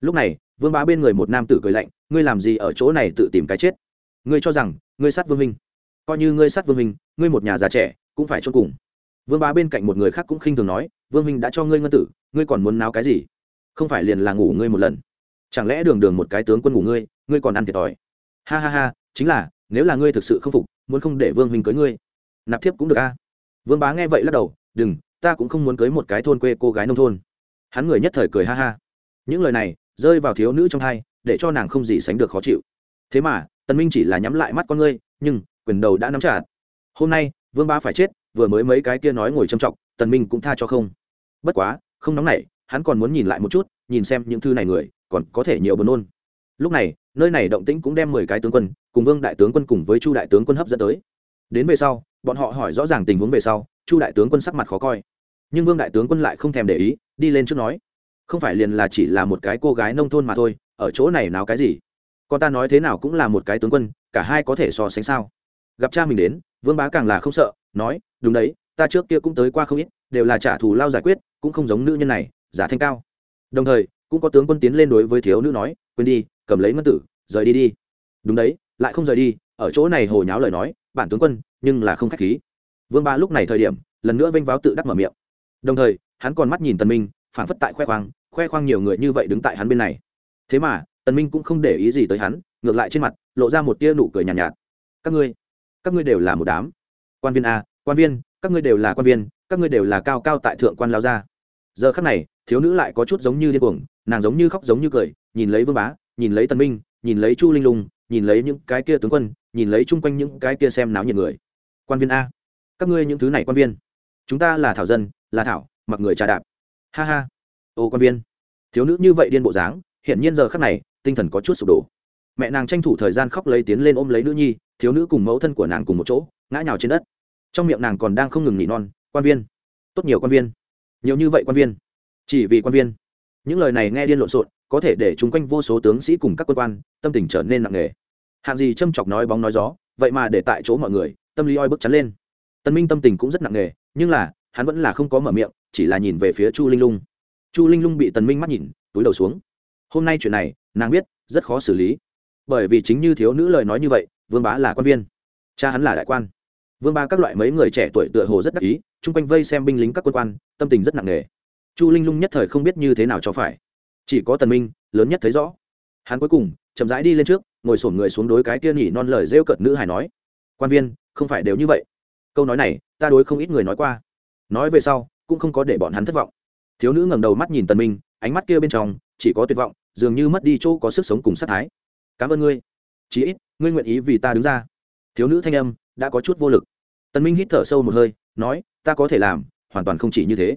S1: Lúc này, vương bá bên người một nam tử cười lạnh, ngươi làm gì ở chỗ này tự tìm cái chết? Ngươi cho rằng, ngươi sát vương minh? Coi như ngươi sát vương minh ngươi một nhà già trẻ, cũng phải chôn cùng. Vương bá bên cạnh một người khác cũng khinh thường nói, vương minh đã cho ngươi ngân tử, ngươi còn muốn náo cái gì? Không phải liền là ngủ ngươi một lần. Chẳng lẽ đường đường một cái tướng quân ngủ ngươi ngươi còn ăn thiệt thòi? Ha ha ha, chính là, nếu là ngươi thực sự không phục, muốn không để vương minh cưới ngươi. Nạp thiếp cũng được a. Vương bá nghe vậy lắc đầu, đừng, ta cũng không muốn cưới một cái thôn quê cô gái nông thôn. Hắn người nhất thời cười ha ha. Những lời này, rơi vào thiếu nữ trong thai, để cho nàng không gì sánh được khó chịu. Thế mà, tần minh chỉ là nhắm lại mắt con ngươi, nhưng quyền đầu đã nắm chặt. Hôm nay, vương bá phải chết, vừa mới mấy cái kia nói ngồi trầm trọng tần minh cũng tha cho không. Bất quá, không nóng nảy, hắn còn muốn nhìn lại một chút, nhìn xem những thư này người, còn có thể nhiều buồn nôn. Lúc này, nơi này động tĩnh cũng đem mười cái tướng quân, cùng vương đại tướng quân cùng với chu đại tướng quân hấp dẫn tới. Đến về sau, bọn họ hỏi rõ ràng tình huống về sau, chu đại tướng quân sắc mặt khó coi. Nhưng vương đại tướng quân lại không thèm để ý, đi lên trước nói. Không phải liền là chỉ là một cái cô gái nông thôn mà thôi, ở chỗ này nào cái gì? Con ta nói thế nào cũng là một cái tướng quân, cả hai có thể so sánh sao? Gặp cha mình đến vương bá càng là không sợ nói đúng đấy ta trước kia cũng tới qua không ít đều là trả thù lao giải quyết cũng không giống nữ nhân này giả thanh cao. Đồng thời cũng có tướng quân tiến lên đối với thiếu nữ nói quên đi cầm lấy ngân tử rời đi đi. Đúng đấy lại không rời đi ở chỗ này hồ nháo lời nói bản tướng quân nhưng là không khách khí. Vương ba lúc này thời điểm lần nữa vênh váo tự đắc mở miệng. Đồng thời hắn còn mắt nhìn tần minh phản phất tại khoe khoang khoe khoang nhiều người như vậy đứng tại hắn bên này. Thế mà tần minh cũng không để ý gì tới hắn ngược lại trên mặt lộ ra một tia nụ cười nhàn nhạt, nhạt. Các ngươi các ngươi đều là một đám. Quan viên a quan viên các ngươi đều là quan viên các ngươi đều là cao cao tại thượng quan lao gia. Giờ khắc này thiếu nữ lại có chút giống như điên cuồng nàng giống như khóc giống như cười nhìn lấy vương bá nhìn lấy tân minh nhìn lấy chu linh lùng, nhìn lấy những cái kia tướng quân nhìn lấy chung quanh những cái kia xem náo nhiệt người. Quan viên a các ngươi những thứ này quan viên. Chúng ta là thảo dân là thảo mặc người trà đạp. Ha ha. Ô quan viên. Thiếu nữ như vậy điên bộ dáng hiện nhiên giờ khắc này tinh thần có chút sụp đổ. Mẹ nàng tranh thủ thời gian khóc lấy tiến lên ôm lấy nữ nhi thiếu nữ cùng mẫu thân của nàng cùng một chỗ, ngã nhào trên đất. Trong miệng nàng còn đang không ngừng nghỉ non, quan viên, tốt nhiều quan viên. Nhiều như vậy quan viên. Chỉ vì quan viên. Những lời này nghe điên lộn xộn, có thể để chúng quanh vô số tướng sĩ cùng các quân quan, tâm tình trở nên nặng nề. Hạng gì châm chọc nói bóng nói gió, vậy mà để tại chỗ mọi người, tâm lý oi bức chắn lên. Tân minh tâm tình cũng rất nặng nề, nhưng là, hắn vẫn là không có mở miệng, chỉ là nhìn về phía chu linh lung. Chu linh lung bị tần minh mắt nhìn, túi đầu xuống. Hôm nay chuyện này, nàng biết, rất khó xử lý. Bởi vì chính như thiếu nữ lời nói như vậy vương bá là quan viên, cha hắn là đại quan. Vương Ba các loại mấy người trẻ tuổi tựa hồ rất đắc ý, chung quanh vây xem binh lính các quân quan, tâm tình rất nặng nề. Chu linh lung nhất thời không biết như thế nào cho phải. Chỉ có tần minh, lớn nhất thấy rõ. Hắn cuối cùng, chậm rãi đi lên trước, ngồi sổn người xuống đối cái kia nhỉ non lời rêu cợt nữ hải nói. Quan viên, không phải đều như vậy. Câu nói này, ta đối không ít người nói qua. Nói về sau, cũng không có để bọn hắn thất vọng. Thiếu nữ ngẩng đầu mắt nhìn tần minh, ánh mắt kia bên trong, chỉ có tuyệt vọng, dường như mất đi chỗ có sức sống cùng sát thái. Cảm ơn ngươi. Chí ít ngươi nguyện ý vì ta đứng ra. Thiếu nữ thanh âm đã có chút vô lực. Tần minh hít thở sâu một hơi, nói, ta có thể làm, hoàn toàn không chỉ như thế.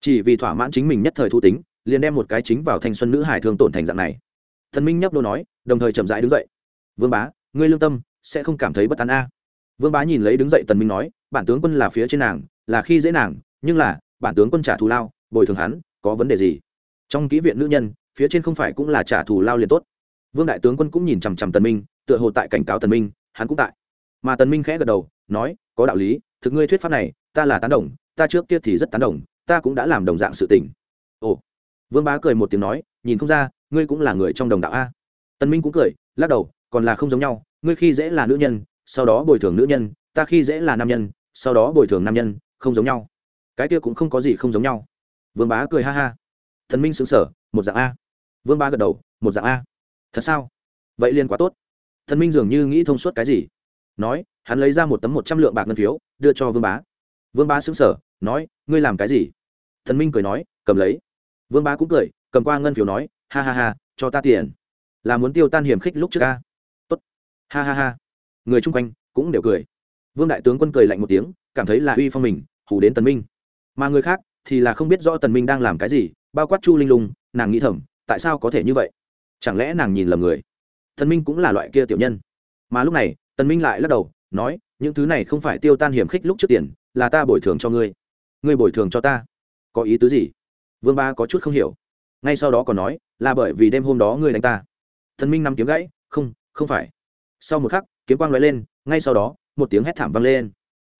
S1: Chỉ vì thỏa mãn chính mình nhất thời thu tính, liền đem một cái chính vào thanh xuân nữ hải thương tổn thành dạng này. Thần minh nhấp đô nói, đồng thời chậm rãi đứng dậy. Vương bá, ngươi lương tâm, sẽ không cảm thấy bất an a. Vương bá nhìn lấy đứng dậy tần minh nói, bản tướng quân là phía trên nàng, là khi dễ nàng, nhưng là, bản tướng quân trả thù lao, bồi thường hắn, có vấn đề gì? Trong kỹ viện nữ nhân, phía trên không phải cũng là trả thù lao liền tốt. Vương đại tướng quân cũng nhìn chằm chằm tần minh tựa hồ tại cảnh cáo tần minh, hắn cũng tại. Mà tần minh khẽ gật đầu, nói, có đạo lý, thực ngươi thuyết pháp này, ta là tán đồng, ta trước kia thì rất tán đồng, ta cũng đã làm đồng dạng sự tình. Ồ. Vương bá cười một tiếng nói, nhìn không ra, ngươi cũng là người trong đồng đạo a. Tần minh cũng cười, lắc đầu, còn là không giống nhau, ngươi khi dễ là nữ nhân, sau đó bồi thường nữ nhân, ta khi dễ là nam nhân, sau đó bồi thường nam nhân, không giống nhau. Cái kia cũng không có gì không giống nhau. Vương bá cười ha ha. Thần minh xứng sở một dạng a. Vương bá gật đầu, một dạng a. Thật sao? Vậy liền quá tốt thần minh dường như nghĩ thông suốt cái gì. Nói, hắn lấy ra một tấm một trăm lượng bạc ngân phiếu, đưa cho vương bá. Vương bá xứng sở nói, ngươi làm cái gì? Thần minh cười nói, cầm lấy. Vương bá cũng cười, cầm qua ngân phiếu nói, ha ha ha, cho ta tiền. Là muốn tiêu tan hiểm khích lúc trước ca tốt. Ha ha ha. Người chung quanh cũng đều cười. Vương đại tướng quân cười lạnh một tiếng, cảm thấy là uy phong mình hủ đến tần minh. Mà người khác thì là không biết rõ tần minh đang làm cái gì, bao quát chu linh lung, nàng nghĩ thầm, tại sao có thể như vậy? Chẳng lẽ nàng nhìn lầm người? Thần minh cũng là loại kia tiểu nhân. Mà lúc này, tần minh lại lắc đầu, nói, những thứ này không phải tiêu tan hiểm khích lúc trước tiền, là ta bồi thường cho ngươi. Ngươi bồi thường cho ta. Có ý tứ gì? Vương ba có chút không hiểu. Ngay sau đó còn nói, là bởi vì đêm hôm đó ngươi đánh ta. Thần minh nằm kiếm gãy, không không phải. Sau một khắc, kiếm quang lóe lên, ngay sau đó, một tiếng hét thảm vang lên.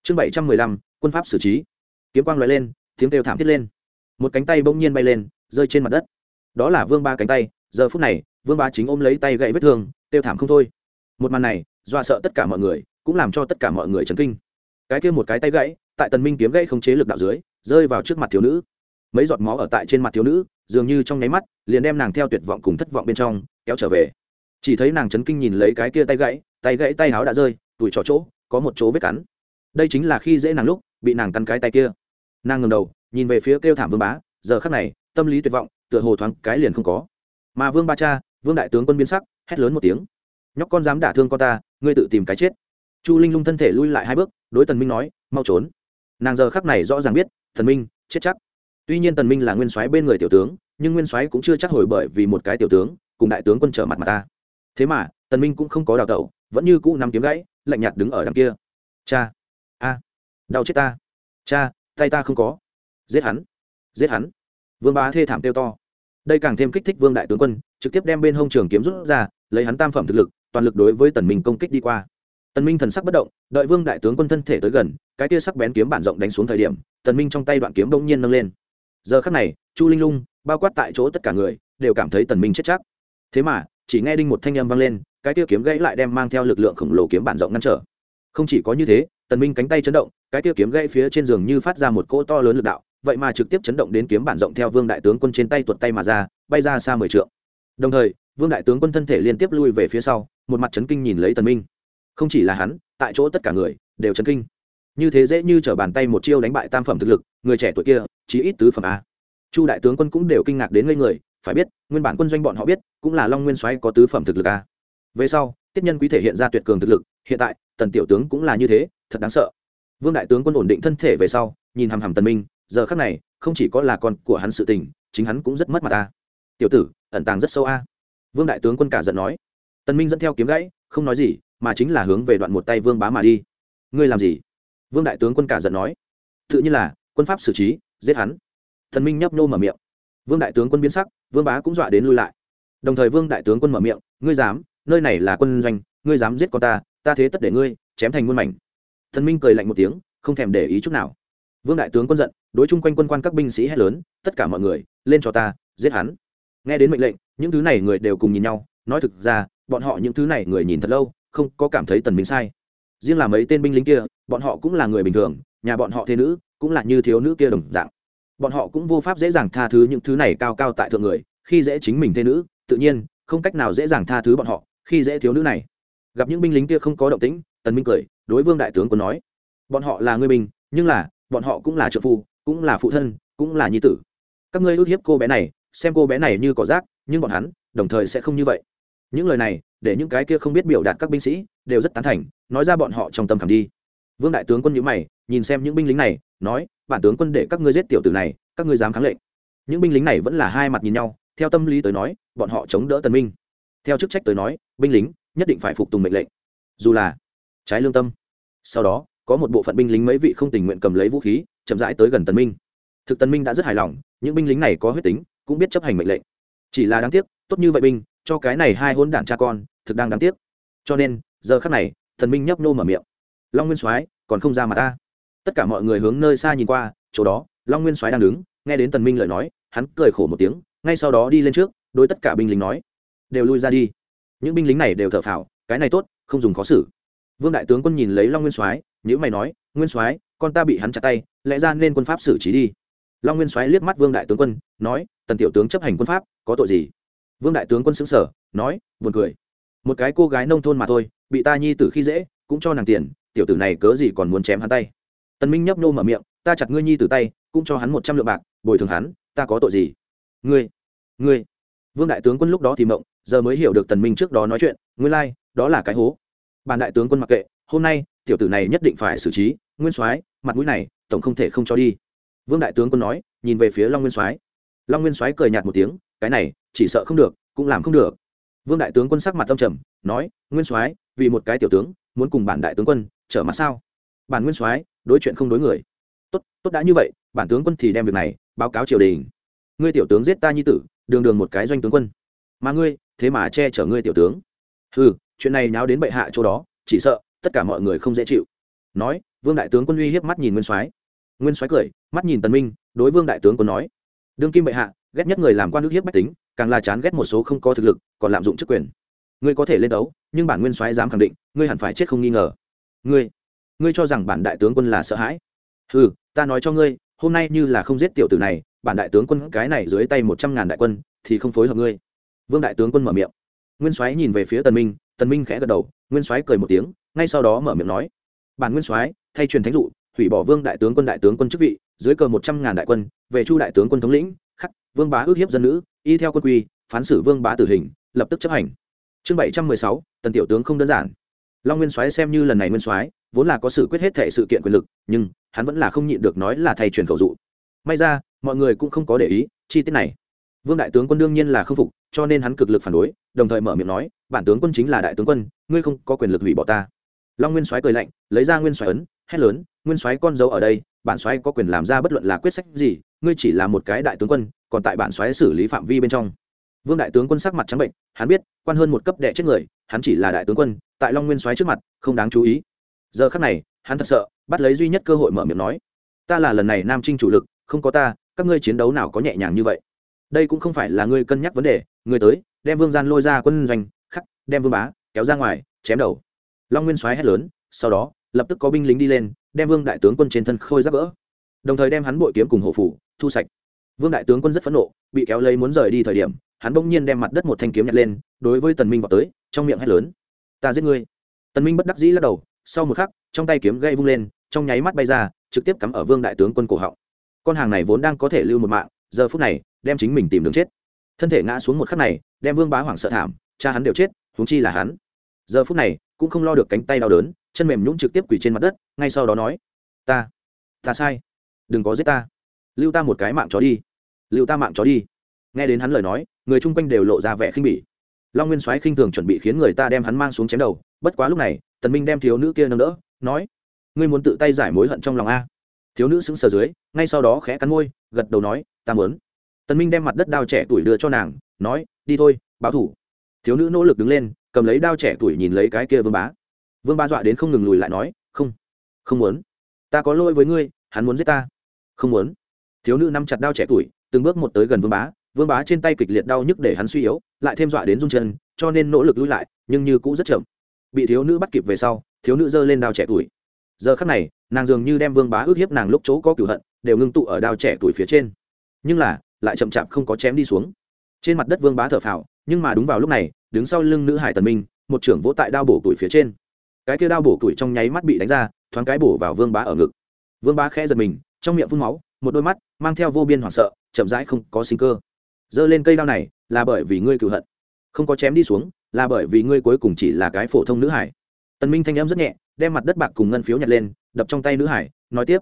S1: Chương bảy trăm mười lăm, quân pháp xử trí. Kiếm quang lóe lên, tiếng kêu thảm thiết lên. Một cánh tay bỗng nhiên bay lên, rơi trên mặt đất. Đó là vương ba cánh tay giờ phút này, vương bá chính ôm lấy tay gậy vết thương tiêu thảm không thôi. Một màn này, dọa sợ tất cả mọi người, cũng làm cho tất cả mọi người chấn kinh. Cái kia một cái tay gãy, tại tần minh kiếm gãy không chế lực đạo dưới, rơi vào trước mặt thiếu nữ. Mấy giọt máu ở tại trên mặt thiếu nữ, dường như trong nháy mắt, liền đem nàng theo tuyệt vọng cùng thất vọng bên trong, kéo trở về. Chỉ thấy nàng chấn kinh nhìn lấy cái kia tay gãy tay gãy tay áo đã rơi tủi trỏ chỗ, có một chỗ vết cắn. Đây chính là khi dễ nàng lúc, bị nàng cắn cái tay kia. Nàng ngầm đầu, nhìn về phía kêu thảm vương bá, giờ khắc này, tâm lý tuyệt vọng, tựa hồ thoáng cái liền không có mà vương ba cha, vương đại tướng quân biến sắc, hét lớn một tiếng. Nhóc con dám đả thương con ta, ngươi tự tìm cái chết. Chu linh lung thân thể lui lại hai bước, đối tần minh nói, mau trốn. Nàng giờ khắc này rõ ràng biết thần minh, chết chắc. Tuy nhiên tần minh là nguyên soái bên người tiểu tướng, nhưng nguyên soái cũng chưa chắc hồi bởi vì một cái tiểu tướng, cùng đại tướng quân trở mặt mà ta. Thế mà, tần minh cũng không có đào tẩu, vẫn như cũ nắm kiếm gãy, lạnh nhạt đứng ở đằng kia. Cha, a, đau chết ta. Cha, tay ta không có. Giết hắn giết hắn. Vương bá thê thảm tiêu to đây càng thêm kích thích vương đại tướng quân, trực tiếp đem bên hông trường kiếm rút ra, lấy hắn tam phẩm thực lực, toàn lực đối với tần minh công kích đi qua. Tần minh thần sắc bất động, đợi vương đại tướng quân thân thể tới gần, cái tia sắc bén kiếm bản rộng đánh xuống thời điểm, tần minh trong tay đoạn kiếm đông nhiên nâng lên. Giờ khắc này, chu linh lung, bao quát tại chỗ tất cả người, đều cảm thấy tần minh chết chắc. Thế mà, chỉ nghe đinh một thanh âm vang lên, cái tia kiếm gãy lại đem mang theo lực lượng khổng lồ kiếm bản rộng ngăn trở. Không chỉ có như thế, tần minh cánh tay chấn động, cái tia kiếm gãy phía trên giường như phát ra một cỗ to lớn lực đạo vậy mà trực tiếp chấn động đến kiếm bản rộng theo vương đại tướng quân trên tay tuột tay mà ra, bay ra xa mười trượng. Đồng thời, vương đại tướng quân thân thể liên tiếp lui về phía sau, một mặt chấn kinh nhìn lấy tần minh. Không chỉ là hắn, tại chỗ tất cả người đều chấn kinh. Như thế dễ như trở bàn tay một chiêu đánh bại tam phẩm thực lực, người trẻ tuổi kia chỉ ít tứ phẩm a. Chu đại tướng quân cũng đều kinh ngạc đến ngây người, phải biết, nguyên bản quân doanh bọn họ biết, cũng là long nguyên soái có tứ phẩm thực lực a. Về sau, tiếp nhân quý thể hiện ra tuyệt cường thực lực, hiện tại, tần tiểu tướng cũng là như thế, thật đáng sợ. Vương đại tướng quân ổn định thân thể về sau, nhìn hằm hằm tần minh giờ khắc này, không chỉ có là con của hắn sự tình, chính hắn cũng rất mất mặt ta tiểu tử, ẩn tàng rất sâu a. Vương đại tướng quân cả giận nói. Tần minh dẫn theo kiếm gãy, không nói gì, mà chính là hướng về đoạn một tay vương bá mà đi. Ngươi làm gì? Vương đại tướng quân cả giận nói. Tự nhiên là, quân pháp xử trí, giết hắn. Thần minh nhấp nô mở miệng. Vương đại tướng quân biến sắc, vương bá cũng dọa đến lui lại. Đồng thời vương đại tướng quân mở miệng, ngươi dám, nơi này là quân doanh, ngươi dám giết con ta ta thế tất để ngươi, chém thành muôn mảnh. Thần minh cười lạnh một tiếng, không thèm để ý chút nào vương đại tướng quân giận, đối chung quanh quân quan các binh sĩ hét lớn, tất cả mọi người, lên cho ta, giết hắn. Nghe đến mệnh lệnh, những thứ này người đều cùng nhìn nhau, nói thực ra, bọn họ những thứ này người nhìn thật lâu, không có cảm thấy tần minh sai. Riêng là mấy tên binh lính kia, bọn họ cũng là người bình thường, nhà bọn họ thế nữ, cũng là như thiếu nữ kia đồng dạng. Bọn họ cũng vô pháp dễ dàng tha thứ những thứ này cao cao tại thượng người, khi dễ chính mình thế nữ, tự nhiên, không cách nào dễ dàng tha thứ bọn họ, khi dễ thiếu nữ này. Gặp những binh lính kia không có động tĩnh, tần minh cười, đối vương đại tướng quân nói, bọn họ là người binh nhưng là bọn họ cũng là trợ phu, cũng là phụ thân, cũng là nhi tử. Các ngươi ước hiếp cô bé này, xem cô bé này như cỏ rác, nhưng bọn hắn, đồng thời sẽ không như vậy. Những lời này, để những cái kia không biết biểu đạt các binh sĩ, đều rất tán thành, nói ra bọn họ trong tâm khảm đi. Vương đại tướng quân nhữ mày, nhìn xem những binh lính này, nói, bản tướng quân để các ngươi giết tiểu tử này, các ngươi dám kháng lệnh. Những binh lính này vẫn là hai mặt nhìn nhau, theo tâm lý tới nói, bọn họ chống đỡ tần minh. Theo chức trách tới nói, binh lính nhất định phải phục tùng mệnh lệnh. Dù là trái lương tâm. Sau đó có một bộ phận binh lính mấy vị không tình nguyện cầm lấy vũ khí, chậm rãi tới gần tần minh. Thực tần minh đã rất hài lòng, những binh lính này có huyết tính, cũng biết chấp hành mệnh lệnh. Chỉ là đáng tiếc, tốt như vậy binh, cho cái này hai hôn đản cha con, thực đang đáng tiếc. Cho nên, giờ khắc này thần minh nhấp nô mở miệng. Long nguyên soái, còn không ra mà ta. Tất cả mọi người hướng nơi xa nhìn qua, chỗ đó, long nguyên soái đang đứng, nghe đến tần minh lời nói, hắn cười khổ một tiếng, ngay sau đó đi lên trước, đối tất cả binh lính nói, đều lui ra đi. Những binh lính này đều thở phào, cái này tốt, không dùng khó xử vương đại tướng quân nhìn lấy long nguyên soái nhữ mày nói nguyên soái con ta bị hắn chặt tay lẽ ra nên quân pháp xử trí đi. Long nguyên soái liếc mắt vương đại tướng quân nói tần tiểu tướng chấp hành quân pháp có tội gì? Vương đại tướng quân xứng sở nói buồn cười. Một cái cô gái nông thôn mà thôi bị ta nhi tử khi dễ cũng cho nàng tiền tiểu tử này cớ gì còn muốn chém hắn tay? Tần minh nhấp nô mở miệng ta chặt ngươi nhi tử tay cũng cho hắn một trăm lượng bạc bồi thường hắn ta có tội gì? Ngươi ngươi. Vương đại tướng quân lúc đó thì mộng giờ mới hiểu được tần minh trước đó nói chuyện nguyên lai like, đó là cái hố bản đại tướng quân mặc kệ, hôm nay, tiểu tử này nhất định phải xử trí, nguyên soái, mặt mũi này, tổng không thể không cho đi. Vương đại tướng quân nói, nhìn về phía long nguyên soái. Long nguyên soái cười nhạt một tiếng, cái này, chỉ sợ không được, cũng làm không được. Vương đại tướng quân sắc mặt tâm trầm, nói, nguyên soái, vì một cái tiểu tướng, muốn cùng bản đại tướng quân trở mặt sao? Bản nguyên soái, đối chuyện không đối người. Tốt tốt đã như vậy, bản tướng quân thì đem việc này báo cáo triều đình. Ngươi tiểu tướng giết ta nhi tử, đường đường một cái doanh tướng quân. Mà ngươi, thế mà che chở ngươi tiểu tướng. Ừ chuyện này nháo đến bệ hạ chỗ đó, chỉ sợ, tất cả mọi người không dễ chịu. Nói, vương đại tướng quân uy hiếp mắt nhìn nguyên soái. Nguyên soái cười, mắt nhìn tần minh, đối vương đại tướng quân nói, đương kim bệ hạ, ghét nhất người làm quan nước hiếp bách tính, càng là chán ghét một số không có thực lực, còn lạm dụng chức quyền. Ngươi có thể lên đấu, nhưng bản nguyên soái dám khẳng định, ngươi hẳn phải chết không nghi ngờ. Ngươi ngươi cho rằng bản đại tướng quân là sợ hãi? Ừ ta nói cho ngươi, hôm nay như là không giết tiểu tử này, bản đại tướng quân cái này dưới tay một trăm ngàn đại quân, thì không phối hợp ngươi. Vương đại tướng quân mở miệng. Nguyên soái nhìn về phía tần minh tần minh khẽ gật đầu, nguyên soái cười một tiếng, ngay sau đó mở miệng nói, bản nguyên soái, thay truyền thánh dụ, hủy bỏ vương đại tướng quân đại tướng quân chức vị, dưới cờ một trăm ngàn đại quân, về chu đại tướng quân thống lĩnh, khắc, vương bá ước hiếp dân nữ, y theo quân quy, phán xử vương bá tử hình, lập tức chấp hành. Chương bảy trăm mười sáu, tần tiểu tướng không đơn giản. Long nguyên soái xem như lần này nguyên soái, vốn là có sự quyết hết thể sự kiện quyền lực, nhưng hắn vẫn là không nhịn được nói là thay truyền khẩu dụ. May ra, mọi người cũng không có để ý, chi tiết này vương đại tướng quân đương nhiên là không phục, cho nên hắn cực lực phản đối, đồng thời mở miệng nói, bản tướng quân chính là đại tướng quân, ngươi không có quyền lực hủy bỏ ta. Long nguyên soái cười lạnh, lấy ra nguyên soái ấn, hét lớn, nguyên soái con dấu ở đây, bản soái có quyền làm ra bất luận là quyết sách gì, ngươi chỉ là một cái đại tướng quân, còn tại bản soái xử lý phạm vi bên trong. Vương đại tướng quân sắc mặt trắng bệnh, hắn biết, quan hơn một cấp đệ chết người, hắn chỉ là đại tướng quân, tại long nguyên soái trước mặt, không đáng chú ý. Giờ khắc này, hắn thật sợ, bắt lấy duy nhất cơ hội mở miệng nói, ta là lần này nam trinh chủ lực, không có ta, các ngươi chiến đấu nào có nhẹ nhàng như vậy? Đây cũng không phải là ngươi cân nhắc vấn đề, ngươi tới, đem vương gian lôi ra quân doanh, khắc, đem vương bá, kéo ra ngoài, chém đầu. Long nguyên soái hét lớn, sau đó, lập tức có binh lính đi lên, đem vương đại tướng quân trên thân khôi giáp vỡ. Đồng thời đem hắn bội kiếm cùng hộ phủ, thu sạch. Vương đại tướng quân rất phẫn nộ, bị kéo lấy muốn rời đi thời điểm, hắn bỗng nhiên đem mặt đất một thanh kiếm nhặt lên, đối với tần minh vào tới, trong miệng hét lớn, ta giết ngươi. Tần minh bất đắc dĩ lắc đầu, sau một khắc, trong tay kiếm gây vung lên, trong nháy mắt bay ra, trực tiếp cắm ở vương đại tướng quân cổ họng. Con hàng này vốn đang có thể lưu một mạng, giờ phút này đem chính mình tìm đường chết. Thân thể ngã xuống một khắc này, đem vương bá hoảng sợ thảm, cha hắn đều chết, huống chi là hắn. Giờ phút này, cũng không lo được cánh tay đau đớn, chân mềm nhũng trực tiếp quỳ trên mặt đất, ngay sau đó nói, ta ta sai. Đừng có giết ta. Lưu ta một cái mạng chó đi. Lưu ta mạng chó đi. Nghe đến hắn lời nói, người chung quanh đều lộ ra vẻ khinh bỉ. Long nguyên soái khinh thường chuẩn bị khiến người ta đem hắn mang xuống chém đầu, bất quá lúc này, tần minh đem thiếu nữ kia nâng đỡ, nói, ngươi muốn tự tay giải mối hận trong lòng a? Thiếu nữ sững sờ dưới, ngay sau đó khẽ cắn môi, gật đầu nói, ta muốn tần minh đem mặt đất đao trẻ tuổi đưa cho nàng, nói, đi thôi, báo thủ. Thiếu nữ nỗ lực đứng lên, cầm lấy đao trẻ tuổi nhìn lấy cái kia vương bá. Vương bá dọa đến không ngừng lùi lại nói, không không muốn. Ta có lỗi với ngươi, hắn muốn giết ta. Không muốn. Thiếu nữ nắm chặt đao trẻ tuổi, từng bước một tới gần vương bá. Vương bá trên tay kịch liệt đau nhức để hắn suy yếu, lại thêm dọa đến run chân, cho nên nỗ lực lùi lại, nhưng như cũ rất chậm. Bị thiếu nữ bắt kịp về sau, thiếu nữ giơ lên đao trẻ tuổi. Giờ khắc này, nàng dường như đem vương bá ước hiếp nàng lúc chỗ có cửu hận, đều ngưng tụ ở đao trẻ tuổi phía trên. Nhưng là lại chậm chạp không có chém đi xuống. Trên mặt đất vương bá thở phào, nhưng mà đúng vào lúc này, đứng sau lưng nữ hải tần minh, một trưởng vỗ tại đao bổ tuổi phía trên. Cái kia đao bổ tuổi trong nháy mắt bị đánh ra, thoáng cái bổ vào vương bá ở ngực. Vương bá khẽ giật mình, trong miệng phun máu, một đôi mắt mang theo vô biên hoảng sợ, chậm rãi không có sinh cơ. Giơ lên cây đao này, là bởi vì ngươi cựu hận. Không có chém đi xuống, là bởi vì ngươi cuối cùng chỉ là cái phổ thông nữ hải. Tần minh thanh em rất nhẹ, đem mặt đất bạc cùng ngân phiếu nhặt lên, đập trong tay nữ hải, nói tiếp.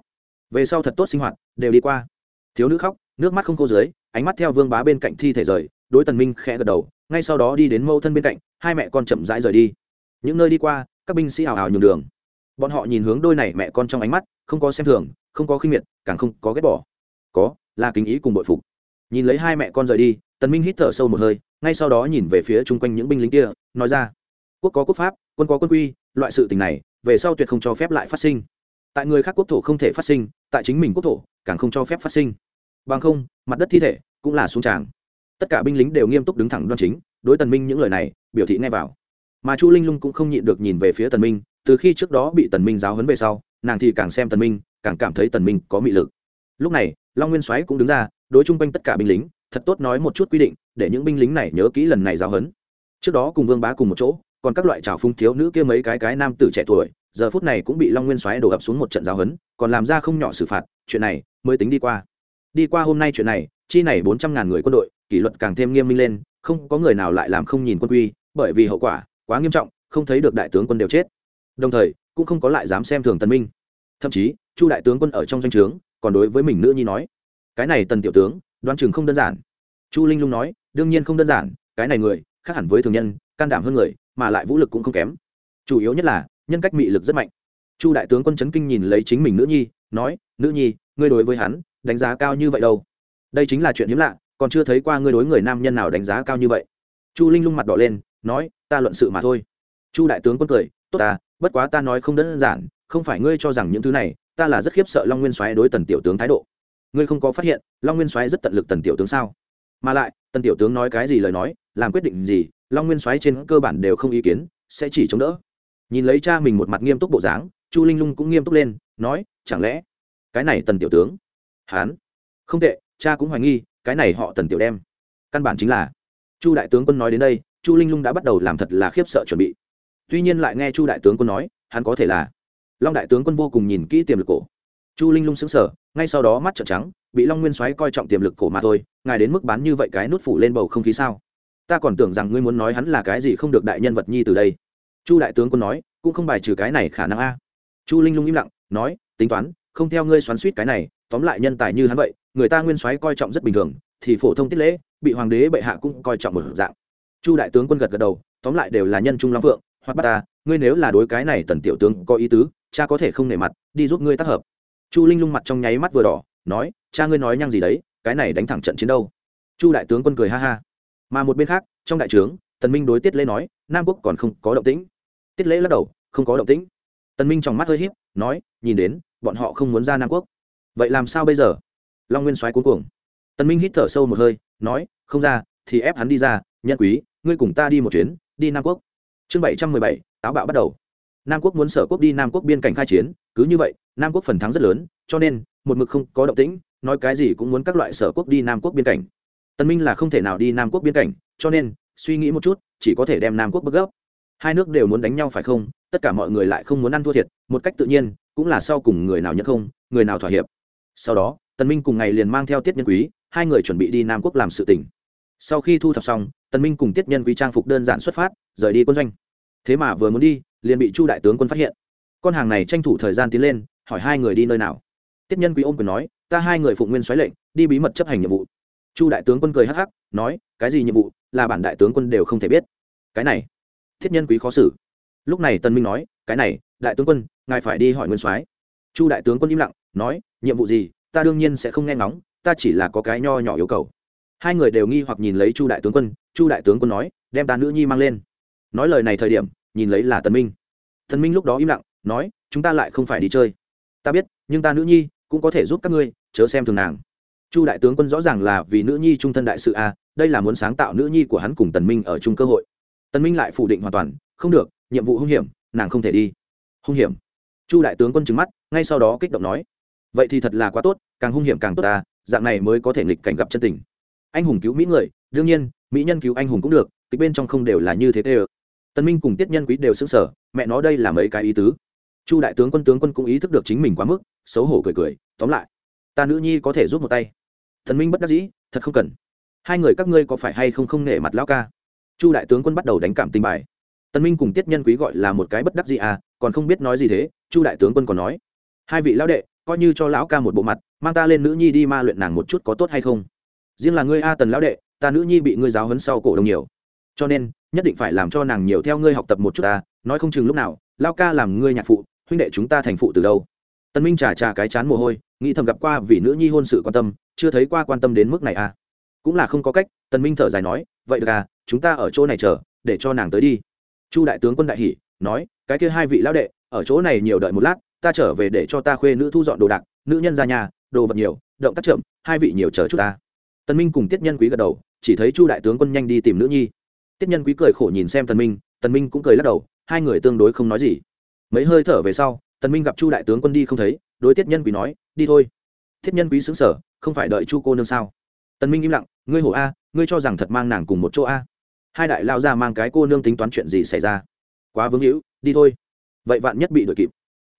S1: Về sau thật tốt sinh hoạt, đều đi qua. Thiếu nữ khóc nước mắt không khô dưới, ánh mắt theo vương bá bên cạnh thi thể rời, đối tần minh khẽ gật đầu, ngay sau đó đi đến mâu thân bên cạnh, hai mẹ con chậm rãi rời đi. Những nơi đi qua, các binh sĩ hào hào nhường đường. Bọn họ nhìn hướng đôi này mẹ con trong ánh mắt, không có xem thường, không có khinh miệt, càng không có ghét bỏ. Có, là kính ý cùng bội phục. Nhìn lấy hai mẹ con rời đi, tần minh hít thở sâu một hơi, ngay sau đó nhìn về phía chung quanh những binh lính kia, nói ra, quốc có quốc pháp, quân có quân quy, loại sự tình này, về sau tuyệt không cho phép lại phát sinh. Tại người khác quốc thổ không thể phát sinh, tại chính mình quốc thổ, càng không cho phép phát sinh bằng không, mặt đất thi thể cũng là xuống tràng. Tất cả binh lính đều nghiêm túc đứng thẳng đoan chính, đối tần minh những lời này, biểu thị nghe vào. Mà chu linh lung cũng không nhịn được nhìn về phía tần minh, từ khi trước đó bị tần minh giáo huấn về sau, nàng thì càng xem tần minh, càng cảm thấy tần minh có mị lực. Lúc này, long nguyên soái cũng đứng ra, đối chung quanh tất cả binh lính, thật tốt nói một chút quy định, để những binh lính này nhớ kỹ lần này giáo huấn. trước đó cùng vương bá cùng một chỗ, còn các loại trào phung thiếu nữ kia mấy cái cái nam tử trẻ tuổi, giờ phút này cũng bị long nguyên soái đổ ập xuống một trận giáo huấn, còn làm ra không nhỏ xử phạt, chuyện này mới tính đi qua đi qua hôm nay chuyện này, chi này bốn trăm ngàn người quân đội, kỷ luật càng thêm nghiêm minh lên, không có người nào lại làm không nhìn quân quy, bởi vì hậu quả quá nghiêm trọng, không thấy được đại tướng quân đều chết. Đồng thời, cũng không có lại dám xem thường tần minh. Thậm chí, chu đại tướng quân ở trong danh trướng, còn đối với mình nữ nhi nói, cái này tần tiểu tướng, đoán chừng không đơn giản. Chu linh lung nói, đương nhiên không đơn giản, cái này người, khác hẳn với thường nhân, can đảm hơn người, mà lại vũ lực cũng không kém. Chủ yếu nhất là, nhân cách mị lực rất mạnh. Chu đại tướng quân chấn kinh nhìn lấy chính mình nữ nhi, nói, nữ nhi, ngươi đối với hắn đánh giá cao như vậy đâu. Đây chính là chuyện hiếm lạ, còn chưa thấy qua ngươi đối người nam nhân nào đánh giá cao như vậy. Chu linh lung mặt đỏ lên, nói, ta luận sự mà thôi. Chu đại tướng quân cười, tốt ta bất quá ta nói không đơn giản, không phải ngươi cho rằng những thứ này, ta là rất khiếp sợ long nguyên soái đối tần tiểu tướng thái độ. Ngươi không có phát hiện, long nguyên soái rất tận lực tần tiểu tướng sao? Mà lại, tần tiểu tướng nói cái gì lời nói, làm quyết định gì, long nguyên soái trên cơ bản đều không ý kiến, sẽ chỉ chống đỡ. Nhìn lấy cha mình một mặt nghiêm túc bộ dáng, chu linh lung cũng nghiêm túc lên, nói, chẳng lẽ cái này tần tiểu tướng hán. Không tệ, cha cũng hoài nghi, cái này họ tần tiểu đem. Căn bản chính là. Chu đại tướng quân nói đến đây, chu linh lung đã bắt đầu làm thật là khiếp sợ chuẩn bị. Tuy nhiên lại nghe chu đại tướng quân nói, hắn có thể là. Long đại tướng quân vô cùng nhìn kỹ tiềm lực cổ. Chu linh lung xứng sở ngay sau đó mắt trợn trắng, bị long nguyên soái coi trọng tiềm lực cổ mà thôi, ngài đến mức bán như vậy cái nút phủ lên bầu không khí sao? Ta còn tưởng rằng ngươi muốn nói hắn là cái gì không được đại nhân vật nhi từ đây. Chu đại tướng quân nói, cũng không bài trừ cái này khả năng a. Chu linh lung im lặng, nói, tính toán không theo ngươi xoắn suýt cái này, tóm lại nhân tài như hắn vậy, người ta nguyên soái coi trọng rất bình thường, thì phổ thông tiết lễ, bị hoàng đế bệ hạ cũng coi trọng một dạng. Chu đại tướng quân gật gật đầu, tóm lại đều là nhân trung long phượng, hoặc bắt ta, ngươi nếu là đối cái này tần tiểu tướng có ý tứ, cha có thể không nể mặt, đi giúp ngươi tác hợp. Chu linh lung mặt trong nháy mắt vừa đỏ, nói, cha ngươi nói nhăng gì đấy, cái này đánh thẳng trận chiến đâu. Chu đại tướng quân cười ha ha. Mà một bên khác, trong đại trướng, tần minh đối tiết lễ nói, nam quốc còn không có động tĩnh. Tiết lễ lắc đầu, không có động tĩnh. Tần minh trong mắt hơi híp, nói, nhìn đến bọn họ không muốn ra nam quốc. Vậy làm sao bây giờ? Long nguyên soái cuối cuồng. Tần minh hít thở sâu một hơi, nói, không ra, thì ép hắn đi ra, nhân quý, ngươi cùng ta đi một chuyến, đi nam quốc. Chương bảy trăm mười bảy, táo bạo bắt đầu. Nam quốc muốn sở quốc đi nam quốc biên cảnh khai chiến, cứ như vậy, nam quốc phần thắng rất lớn, cho nên, một mực không có động tĩnh, nói cái gì cũng muốn các loại sở quốc đi nam quốc biên cảnh. Tân minh là không thể nào đi nam quốc biên cảnh, cho nên, suy nghĩ một chút, chỉ có thể đem nam quốc bức gốc hai nước đều muốn đánh nhau phải không? Tất cả mọi người lại không muốn ăn thua thiệt, một cách tự nhiên cũng là sau cùng người nào nhận không, người nào thỏa hiệp. Sau đó, tần minh cùng ngày liền mang theo tiết nhân quý, hai người chuẩn bị đi nam quốc làm sự tình. Sau khi thu thập xong, tần minh cùng tiết nhân quý trang phục đơn giản xuất phát, rời đi quân doanh. Thế mà vừa muốn đi, liền bị chu đại tướng quân phát hiện. Con hàng này tranh thủ thời gian tiến lên, hỏi hai người đi nơi nào. Tiết nhân quý ôm quyền nói, ta hai người phụng nguyên xoáy lệnh, đi bí mật chấp hành nhiệm vụ. Chu đại tướng quân cười hắc hắc, nói, cái gì nhiệm vụ, là bản đại tướng quân đều không thể biết. Cái này thiết nhân quý khó xử. Lúc này tân minh nói, cái này đại tướng quân, ngài phải đi hỏi nguyên soái. Chu đại tướng quân im lặng, nói, nhiệm vụ gì, ta đương nhiên sẽ không nghe ngóng, ta chỉ là có cái nho nhỏ yêu cầu. Hai người đều nghi hoặc nhìn lấy chu đại tướng quân, chu đại tướng quân nói, đem ta nữ nhi mang lên. Nói lời này thời điểm, nhìn lấy là tần minh. Tần minh lúc đó im lặng, nói, chúng ta lại không phải đi chơi. Ta biết, nhưng ta nữ nhi cũng có thể giúp các ngươi, chớ xem thường nàng. Chu đại tướng quân rõ ràng là vì nữ nhi trung thân đại sự a đây là muốn sáng tạo nữ nhi của hắn cùng tần minh ở chung cơ hội. Tần minh lại phủ định hoàn toàn, không được, nhiệm vụ hung hiểm, nàng không thể đi hung hiểm. Chu đại tướng quân trừng mắt, ngay sau đó kích động nói, vậy thì thật là quá tốt, càng hung hiểm càng tốt ta, dạng này mới có thể nghịch cảnh gặp chân tình. Anh hùng cứu mỹ người, đương nhiên, mỹ nhân cứu anh hùng cũng được, kịch bên trong không đều là như thế tê ơ. Tân minh cùng tiết nhân quý đều xứng sở mẹ nó đây là mấy cái ý tứ? Chu đại tướng quân tướng quân cũng ý thức được chính mình quá mức, xấu hổ cười cười, tóm lại, ta nữ nhi có thể giúp một tay. Thần minh bất đắc dĩ, thật không cần. Hai người các ngươi có phải hay không không nể mặt lão ca? Chu đại tướng quân bắt đầu đánh cảm tình bài tân minh cùng tiết nhân quý gọi là một cái bất đắc dĩ à còn không biết nói gì thế, chu đại tướng quân còn nói, hai vị lão đệ, coi như cho lão ca một bộ mặt, mang ta lên nữ nhi đi ma luyện nàng một chút có tốt hay không? Riêng là ngươi a tần lão đệ, ta nữ nhi bị ngươi giáo hấn sau cổ đông nhiều. Cho nên, nhất định phải làm cho nàng nhiều theo ngươi học tập một chút ta, nói không chừng lúc nào lao ca làm ngươi nhạc phụ, huynh đệ chúng ta thành phụ từ đâu? Tân minh trà trà cái chán mồ hôi, nghĩ thầm gặp qua vì nữ nhi hôn sự quan tâm, chưa thấy qua quan tâm đến mức này à. Cũng là không có cách tân minh thở dài nói, vậy được à chúng ta ở chỗ này chờ, để cho nàng tới đi chu đại tướng quân đại hỷ nói cái kia hai vị lão đệ ở chỗ này nhiều đợi một lát ta trở về để cho ta khuê nữ thu dọn đồ đạc nữ nhân ra nhà đồ vật nhiều động tác chậm hai vị nhiều chờ chút ta. Tân minh cùng tiết nhân quý gật đầu chỉ thấy chu đại tướng quân nhanh đi tìm nữ nhi. Tiết nhân quý cười khổ nhìn xem tần minh tần minh cũng cười lắc đầu hai người tương đối không nói gì. Mấy hơi thở về sau tần minh gặp chu đại tướng quân đi không thấy đối tiết nhân quý nói đi thôi. Tiết nhân quý sững sờ, không phải đợi chu cô nương sao? Tần minh im lặng ngươi hổ a ngươi cho rằng thật mang nàng cùng một chỗ a? Hai đại lao ra mang cái cô nương tính toán chuyện gì xảy ra. Quá vướng hữu, đi thôi. Vậy vạn nhất bị đuổi kịp.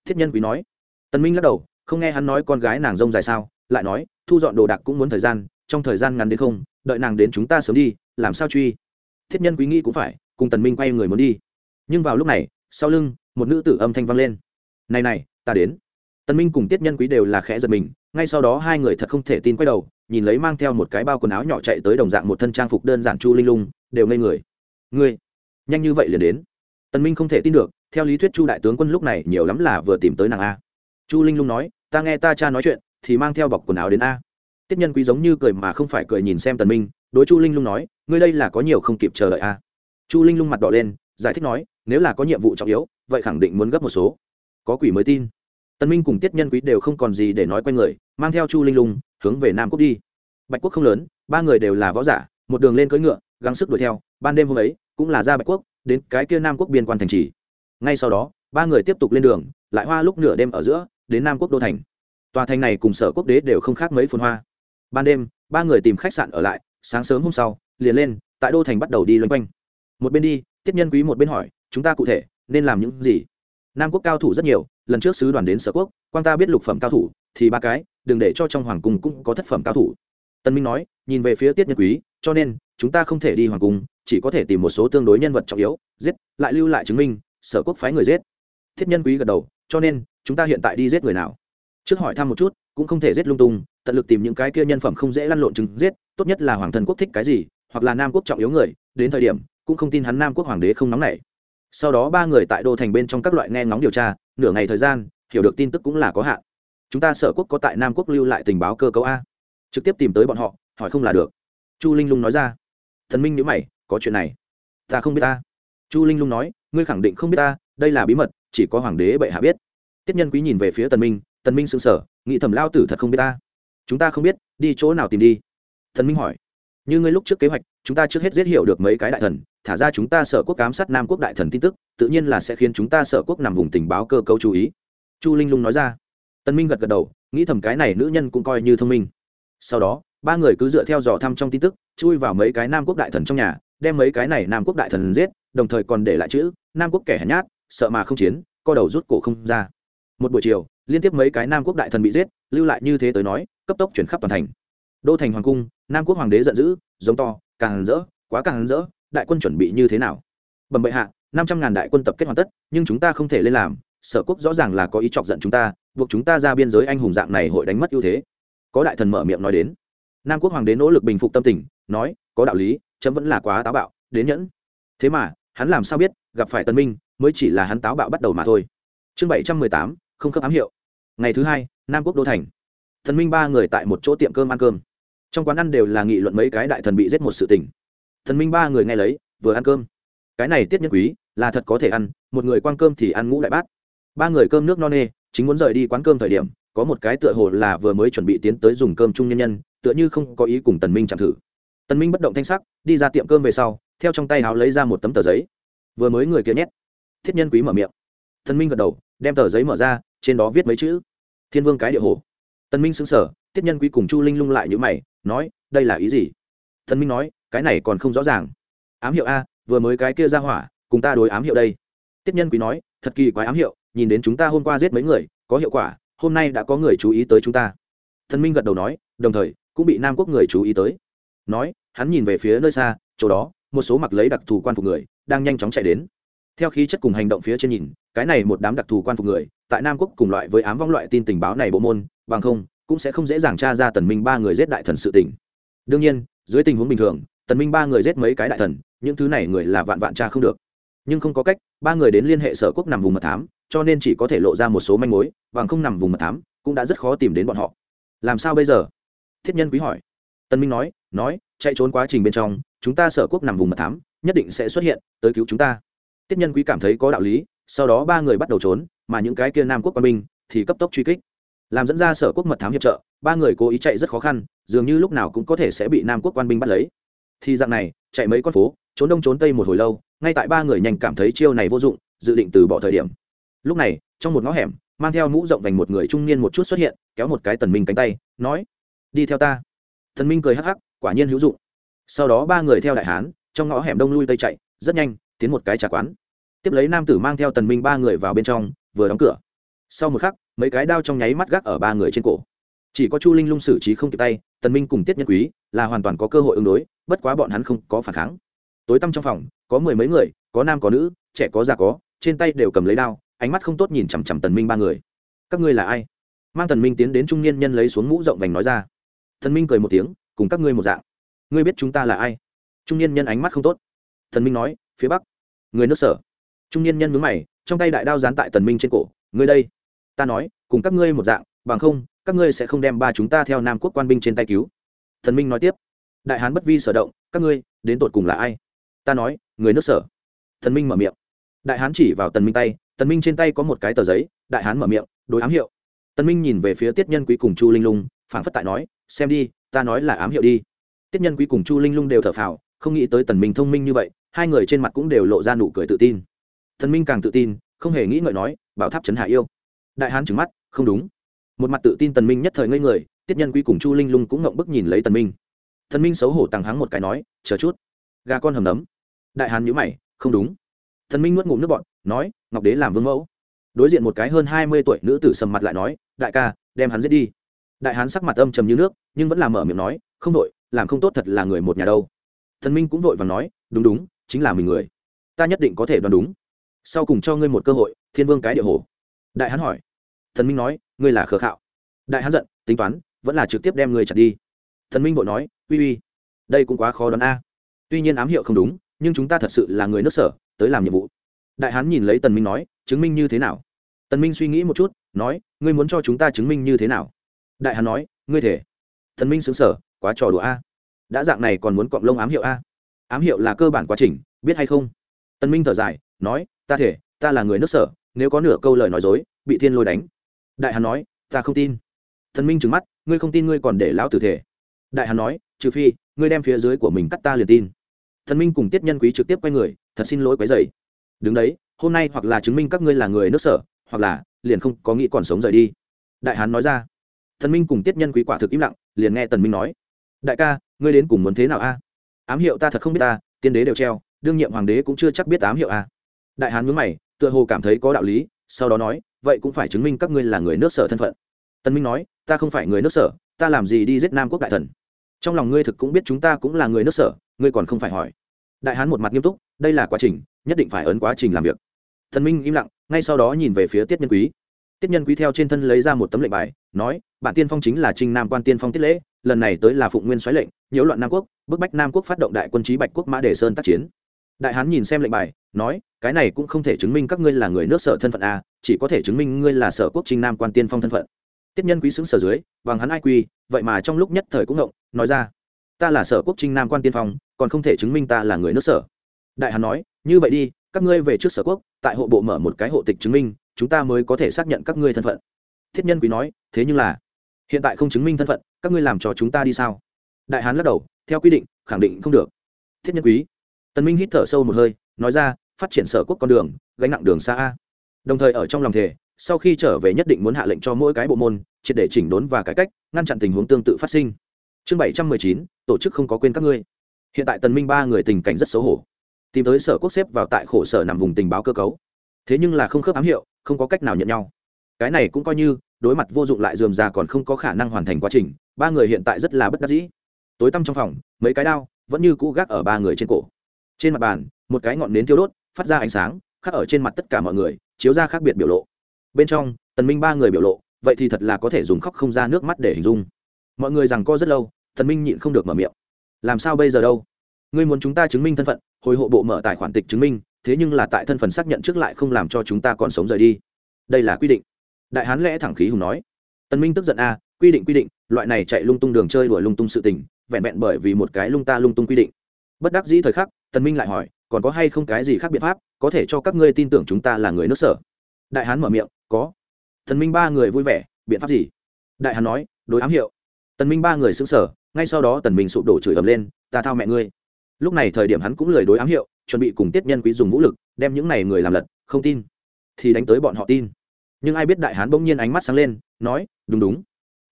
S1: Thiết nhân quý nói. Tần minh lắc đầu, không nghe hắn nói con gái nàng rông dài sao, lại nói, thu dọn đồ đạc cũng muốn thời gian, trong thời gian ngắn đến không, đợi nàng đến chúng ta sớm đi, làm sao truy? Thiết nhân quý nghĩ cũng phải, cùng tần minh quay người muốn đi. Nhưng vào lúc này, sau lưng, một nữ tử âm thanh vang lên. Này này, ta đến. Tần minh cùng tiết nhân quý đều là khẽ giật mình, ngay sau đó hai người thật không thể tin quay đầu, nhìn lấy mang theo một cái bao quần áo nhỏ chạy tới đồng dạng một thân trang phục đơn giản chu linh lung đều ngây người. Ngươi, nhanh như vậy liền đến. Tần minh không thể tin được, theo lý thuyết chu đại tướng quân lúc này nhiều lắm là vừa tìm tới nàng a. Chu linh lung nói, ta nghe ta cha nói chuyện, thì mang theo bọc quần áo đến a. Tiết nhân quý giống như cười mà không phải cười nhìn xem tần minh, đối chu linh lung nói, ngươi đây là có nhiều không kịp chờ đợi a. Chu linh lung mặt đỏ lên, giải thích nói, nếu là có nhiệm vụ trọng yếu, vậy khẳng định muốn gấp một số. Có quỷ mới tin. Tần minh cùng tiết nhân quý đều không còn gì để nói quanh người, mang theo chu linh lung hướng về nam quốc đi. Bạch quốc không lớn, ba người đều là võ giả, một đường lên cưỡi ngựa gắng sức đuổi theo, ban đêm hôm ấy, cũng là ra bạch quốc, đến cái kia nam quốc biên quan thành trì. Ngay sau đó, ba người tiếp tục lên đường, lại hoa lúc nửa đêm ở giữa, đến nam quốc đô thành. Tòa thành này cùng sở quốc đế đều không khác mấy phồn hoa. Ban đêm, ba người tìm khách sạn ở lại, sáng sớm hôm sau, liền lên, tại đô thành bắt đầu đi loanh quanh. Một bên đi, tiết nhân quý một bên hỏi, chúng ta cụ thể, nên làm những gì? Nam quốc cao thủ rất nhiều, lần trước sứ đoàn đến sở quốc quan ta biết lục phẩm cao thủ, thì ba cái, đừng để cho trong hoàng cung cũng có thất phẩm cao thủ. Tân minh nói, nhìn về phía tiết nhân quý cho nên, chúng ta không thể đi hoàng cung, chỉ có thể tìm một số tương đối nhân vật trọng yếu, giết, lại lưu lại chứng minh, sở quốc phái người giết. Thiết nhân quý gật đầu, cho nên, chúng ta hiện tại đi giết người nào? Trước hỏi thăm một chút, cũng không thể giết lung tung, tận lực tìm những cái kia nhân phẩm không dễ lăn lộn chứng giết, tốt nhất là hoàng thần quốc thích cái gì, hoặc là nam quốc trọng yếu người, đến thời điểm, cũng không tin hắn nam quốc hoàng đế không nóng nảy. Sau đó ba người tại đô thành bên trong các loại nghe ngóng điều tra, nửa ngày thời gian, hiểu được tin tức cũng là có hạn. Chúng ta sở quốc có tại nam quốc lưu lại tình báo cơ cấu a. Trực tiếp tìm tới bọn họ, hỏi không là được chu linh lung nói ra. Thần minh nhữ mày, có chuyện này. Ta không biết ta. Chu linh lung nói, ngươi khẳng định không biết ta, đây là bí mật, chỉ có hoàng đế bệ hạ biết. Tiếp nhân quý nhìn về phía tần minh tần minh sững sờ, nghĩ thầm lao tử thật không biết ta. Chúng ta không biết, đi chỗ nào tìm đi. Thần minh hỏi, như ngươi lúc trước kế hoạch, chúng ta trước hết giết hiểu được mấy cái đại thần, thả ra chúng ta sở quốc cám sát nam quốc đại thần tin tức, tự nhiên là sẽ khiến chúng ta sở quốc nằm vùng tình báo cơ cấu chú ý. Chu linh lung nói ra. Tân minh gật gật đầu, nghĩ thầm cái này nữ nhân cũng coi như thông minh. Sau đó ba người cứ dựa theo dò thăm trong tin tức, chui vào mấy cái nam quốc đại thần trong nhà, đem mấy cái này nam quốc đại thần giết, đồng thời còn để lại chữ, nam quốc kẻ hèn nhát, sợ mà không chiến, co đầu rút cổ không ra. Một buổi chiều, liên tiếp mấy cái nam quốc đại thần bị giết, lưu lại như thế tới nói, cấp tốc chuyển khắp toàn thành. Đô thành hoàng cung, nam quốc hoàng đế giận dữ, giống to, càng rỡ, quá càng rỡ, đại quân chuẩn bị như thế nào? Bẩm bệ hạ, năm trăm ngàn đại quân tập kết hoàn tất, nhưng chúng ta không thể lên làm, sở quốc rõ ràng là có ý chọc giận chúng ta, buộc chúng ta ra biên giới anh hùng dạng này hội đánh mất ưu thế. Có đại thần mở miệng nói đến nam quốc hoàng đế nỗ lực bình phục tâm tình, nói, có đạo lý, chấm vẫn là quá táo bạo, đến nhẫn. Thế mà, hắn làm sao biết, gặp phải tân minh mới chỉ là hắn táo bạo bắt đầu mà thôi. Chương bảy trăm mười tám, không khớp ám hiệu. Ngày thứ hai, nam quốc đô thành. Thần minh ba người tại một chỗ tiệm cơm ăn cơm. Trong quán ăn đều là nghị luận mấy cái đại thần bị giết một sự tình. Thần minh ba người nghe lấy, vừa ăn cơm. Cái này tiết nhân quý, là thật có thể ăn, một người quang cơm thì ăn ngũ đại bát. Ba người cơm nước no nê, chính muốn rời đi quán cơm thời điểm, có một cái tựa hồ là vừa mới chuẩn bị tiến tới dùng cơm chung nhân nhân tựa như không có ý cùng tần minh chạm thử. Tần minh bất động thanh sắc, đi ra tiệm cơm về sau, theo trong tay háo lấy ra một tấm tờ giấy. Vừa mới người kia nhét. Thiết nhân quý mở miệng. Tần minh gật đầu, đem tờ giấy mở ra, trên đó viết mấy chữ. Thiên vương cái địa hồ. Tần minh sững sờ, thiết nhân quý cùng chu linh lung lại như mày, nói, đây là ý gì? Tần minh nói, cái này còn không rõ ràng. Ám hiệu a, vừa mới cái kia ra hỏa, cùng ta đối ám hiệu đây. Tiết nhân quý nói, thật kỳ quái ám hiệu, nhìn đến chúng ta hôm qua giết mấy người, có hiệu quả, hôm nay đã có người chú ý tới chúng ta. Thần minh gật đầu nói, đồng thời cũng bị nam quốc người chú ý tới. Nói, hắn nhìn về phía nơi xa, chỗ đó, một số mặc lấy đặc thù quan phục người, đang nhanh chóng chạy đến. Theo khí chất cùng hành động phía trên nhìn, cái này một đám đặc thù quan phục người, tại nam quốc cùng loại với ám vong loại tin tình báo này bộ môn, bằng không, cũng sẽ không dễ dàng tra ra tần minh ba người giết đại thần sự tình. Đương nhiên, dưới tình huống bình thường, tần minh ba người giết mấy cái đại thần, những thứ này người là vạn vạn tra không được. Nhưng không có cách, ba người đến liên hệ sở quốc nằm vùng mật thám, cho nên chỉ có thể lộ ra một số manh mối, bằng không nằm vùng mật thám, cũng đã rất khó tìm đến bọn họ. Làm sao bây giờ? Thiết nhân quý hỏi. Tân minh nói nói, chạy trốn quá trình bên trong, chúng ta sở quốc nằm vùng mật thám, nhất định sẽ xuất hiện, tới cứu chúng ta. Tiết nhân quý cảm thấy có đạo lý, sau đó ba người bắt đầu trốn, mà những cái kia nam quốc quân binh thì cấp tốc truy kích. Làm dẫn ra sở quốc mật thám hiệp trợ, ba người cố ý chạy rất khó khăn, dường như lúc nào cũng có thể sẽ bị nam quốc quan binh bắt lấy. Thì dạng này, chạy mấy con phố, trốn đông trốn tây một hồi lâu, ngay tại ba người nhanh cảm thấy chiêu này vô dụng, dự định từ bỏ thời điểm. Lúc này, trong một ngõ hẻm, mang theo mũ rộng vành một người trung niên một chút xuất hiện, kéo một cái tần minh cánh tay, nói đi theo ta. Tần minh cười hắc hắc, quả nhiên hữu dụng. Sau đó ba người theo đại hán, trong ngõ hẻm đông lui tây chạy, rất nhanh, tiến một cái trà quán. Tiếp lấy nam tử mang theo tần minh ba người vào bên trong, vừa đóng cửa. Sau một khắc, mấy cái đao trong nháy mắt gác ở ba người trên cổ. Chỉ có chu linh lung xử trí không kịp tay, tần minh cùng tiết nhân quý là hoàn toàn có cơ hội ứng đối, bất quá bọn hắn không có phản kháng. Tối tăm trong phòng, có mười mấy người, có nam có nữ, trẻ có già có, trên tay đều cầm lấy đao, ánh mắt không tốt nhìn chằm chằm tần minh ba người. Các ngươi là ai? Mang tần minh tiến đến trung niên nhân lấy xuống mũ rộng vành nói ra. Thần minh cười một tiếng, cùng các ngươi một dạng. Ngươi biết chúng ta là ai? Trung niên nhân ánh mắt không tốt. Thần minh nói, phía bắc. Người nước sở. Trung niên nhân mướn mày, trong tay đại đao dán tại tần minh trên cổ. Ngươi đây. Ta nói, cùng các ngươi một dạng, bằng không, các ngươi sẽ không đem ba chúng ta theo nam quốc quan binh trên tay cứu. Thần minh nói tiếp. Đại hán bất vi sở động, các ngươi, đến tột cùng là ai? Ta nói, người nước sở. Thần minh mở miệng. Đại hán chỉ vào tần minh tay tần minh trên tay có một cái tờ giấy, đại hán mở miệng, đối ám hiệu. Tần minh nhìn về phía tiết nhân quý cùng chu linh lung, phảng phất tại nói xem đi, ta nói là ám hiệu đi. Tiết nhân quý cùng chu linh lung đều thở phào, không nghĩ tới tần minh thông minh như vậy, hai người trên mặt cũng đều lộ ra nụ cười tự tin. Tần minh càng tự tin, không hề nghĩ ngợi nói, bảo tháp trấn hạ yêu. Đại hán trừng mắt, không đúng. Một mặt tự tin tần minh nhất thời ngây người, tiết nhân quý cùng chu linh lung cũng ngậm bức nhìn lấy tần minh. Tần minh xấu hổ tăng hắng một cái nói, chờ chút. Gà con hầm nấm. Đại hán nhíu mày, không đúng. Tần minh nuốt ngụm nước bọt, nói, ngọc đế làm vương mẫu. Đối diện một cái hơn hai mươi tuổi nữ tử sầm mặt lại nói, đại ca, đem hắn giết đi đại hán sắc mặt âm trầm như nước, nhưng vẫn làm mở miệng nói, không đội, làm không tốt thật là người một nhà đâu. Thần minh cũng vội và nói, đúng đúng, chính là mình người. Ta nhất định có thể đoán đúng. Sau cùng cho ngươi một cơ hội, thiên vương cái địa hồ. Đại hán hỏi. Thần minh nói, ngươi là khờ khạo. Đại hán giận, tính toán, vẫn là trực tiếp đem ngươi chặt đi. Thần minh vội nói, uy uy, đây cũng quá khó đoán a. Tuy nhiên ám hiệu không đúng, nhưng chúng ta thật sự là người nước sở, tới làm nhiệm vụ. Đại hán nhìn lấy tần minh nói, chứng minh như thế nào? Tần minh suy nghĩ một chút, nói, ngươi muốn cho chúng ta chứng minh như thế nào? Đại hán nói, ngươi thể. Thần minh xứng sở quá trò đùa a. Đã dạng này còn muốn cọng lông ám hiệu a? Ám hiệu là cơ bản quá trình, biết hay không? Tân minh thở dài, nói, ta thể, ta là người nước sở, nếu có nửa câu lời nói dối, bị thiên lôi đánh. Đại hán nói, ta không tin. Thần minh trừng mắt, ngươi không tin ngươi còn để lão tử thể. Đại hán nói, trừ phi, ngươi đem phía dưới của mình cắt ta liền tin. Thần minh cùng tiết nhân quý trực tiếp quay người, thật xin lỗi quấy dày đứng đấy, hôm nay hoặc là chứng minh các ngươi là người nước sở, hoặc là, liền không có nghĩ còn sống rời đi. Đại hán nói ra thần minh cùng tiết nhân quý quả thực im lặng, liền nghe tần minh nói, đại ca, ngươi đến cùng muốn thế nào a? Ám hiệu ta thật không biết ta, tiên đế đều treo, đương nhiệm hoàng đế cũng chưa chắc biết ám hiệu a. Đại hán nhướng mày, tựa hồ cảm thấy có đạo lý, sau đó nói, vậy cũng phải chứng minh các ngươi là người nước sở thân phận. Tân minh nói, ta không phải người nước sở, ta làm gì đi giết nam quốc đại thần? Trong lòng ngươi thực cũng biết chúng ta cũng là người nước sở, ngươi còn không phải hỏi. Đại hán một mặt nghiêm túc, đây là quá trình, nhất định phải ấn quá trình làm việc. Thần minh im lặng, ngay sau đó nhìn về phía tiết nhân quý. Tiết nhân quý theo trên thân lấy ra một tấm lệnh bài nói, bản tiên phong chính là trinh nam quan tiên phong tiết lễ, lần này tới là phụng nguyên xoáy lệnh, nhiễu loạn nam quốc, bức bách nam quốc phát động đại quân trí bạch quốc mã đề sơn tác chiến. Đại hán nhìn xem lệnh bài, nói, cái này cũng không thể chứng minh các ngươi là người nước sở thân phận a chỉ có thể chứng minh ngươi là sở quốc trinh nam quan tiên phong thân phận. Tiết nhân quý xứng sở dưới, bằng hắn ai quy, vậy mà trong lúc nhất thời cũng ngộng, nói ra, ta là sở quốc trinh nam quan tiên phong, còn không thể chứng minh ta là người nước sở. Đại hán nói, như vậy đi, các ngươi về trước sở quốc, tại hộ bộ mở một cái hộ tịch chứng minh, chúng ta mới có thể xác nhận các ngươi thân phận. Thiết nhân quý nói thế nhưng là, hiện tại không chứng minh thân phận, các ngươi làm cho chúng ta đi sao? Đại hán lắc đầu, theo quy định, khẳng định không được. Thiết nhân quý, tần minh hít thở sâu một hơi, nói ra, phát triển sở quốc con đường, gánh nặng đường xa a. Đồng thời ở trong lòng thể sau khi trở về nhất định muốn hạ lệnh cho mỗi cái bộ môn, triệt để chỉnh đốn và cải cách, ngăn chặn tình huống tương tự phát sinh. Chương bảy trăm mười chín, tổ chức không có quên các ngươi. Hiện tại tần minh ba người tình cảnh rất xấu hổ. Tìm tới sở quốc xếp vào tại khổ sở nằm vùng tình báo cơ cấu. Thế nhưng là không khớp ám hiệu, không có cách nào nhận nhau. Cái này cũng coi như đối mặt vô dụng lại dườm già còn không có khả năng hoàn thành quá trình, ba người hiện tại rất là bất đắc dĩ. Tối tăm trong phòng, mấy cái đao, vẫn như cũ gác ở ba người trên cổ. Trên mặt bàn, một cái ngọn nến thiêu đốt, phát ra ánh sáng, khắc ở trên mặt tất cả mọi người, chiếu ra khác biệt biểu lộ. Bên trong, tần minh ba người biểu lộ, vậy thì thật là có thể dùng khóc không ra nước mắt để hình dung. Mọi người rằng co rất lâu, tần minh nhịn không được mở miệng. Làm sao bây giờ đâu? Ngươi muốn chúng ta chứng minh thân phận, hồi hộ bộ mở tài khoản tịch chứng minh, thế nhưng là tại thân phận xác nhận trước lại không làm cho chúng ta còn sống rời đi. Đây là quy định đại hán lẽ thẳng khí hùng nói. Tần minh tức giận, a, quy định quy định, loại này chạy lung tung đường chơi đuổi lung tung sự tình, vẹn vẹn bởi vì một cái lung ta lung tung quy định. Bất đắc dĩ thời khắc, tần minh lại hỏi, còn có hay không cái gì khác biện pháp, có thể cho các ngươi tin tưởng chúng ta là người nước sở? Đại hán mở miệng, có. Tần minh ba người vui vẻ, biện pháp gì? Đại hán nói, đối ám hiệu. Tần minh ba người sững sờ, ngay sau đó tần minh sụp đổ chửi ầm lên, ta thao mẹ ngươi. Lúc này thời điểm hắn cũng lười đối ám hiệu, chuẩn bị cùng tiết nhân quý dùng vũ lực, đem những này người làm lật, không tin. Thì đánh tới bọn họ tin nhưng ai biết đại hán bỗng nhiên ánh mắt sáng lên, nói, đúng đúng.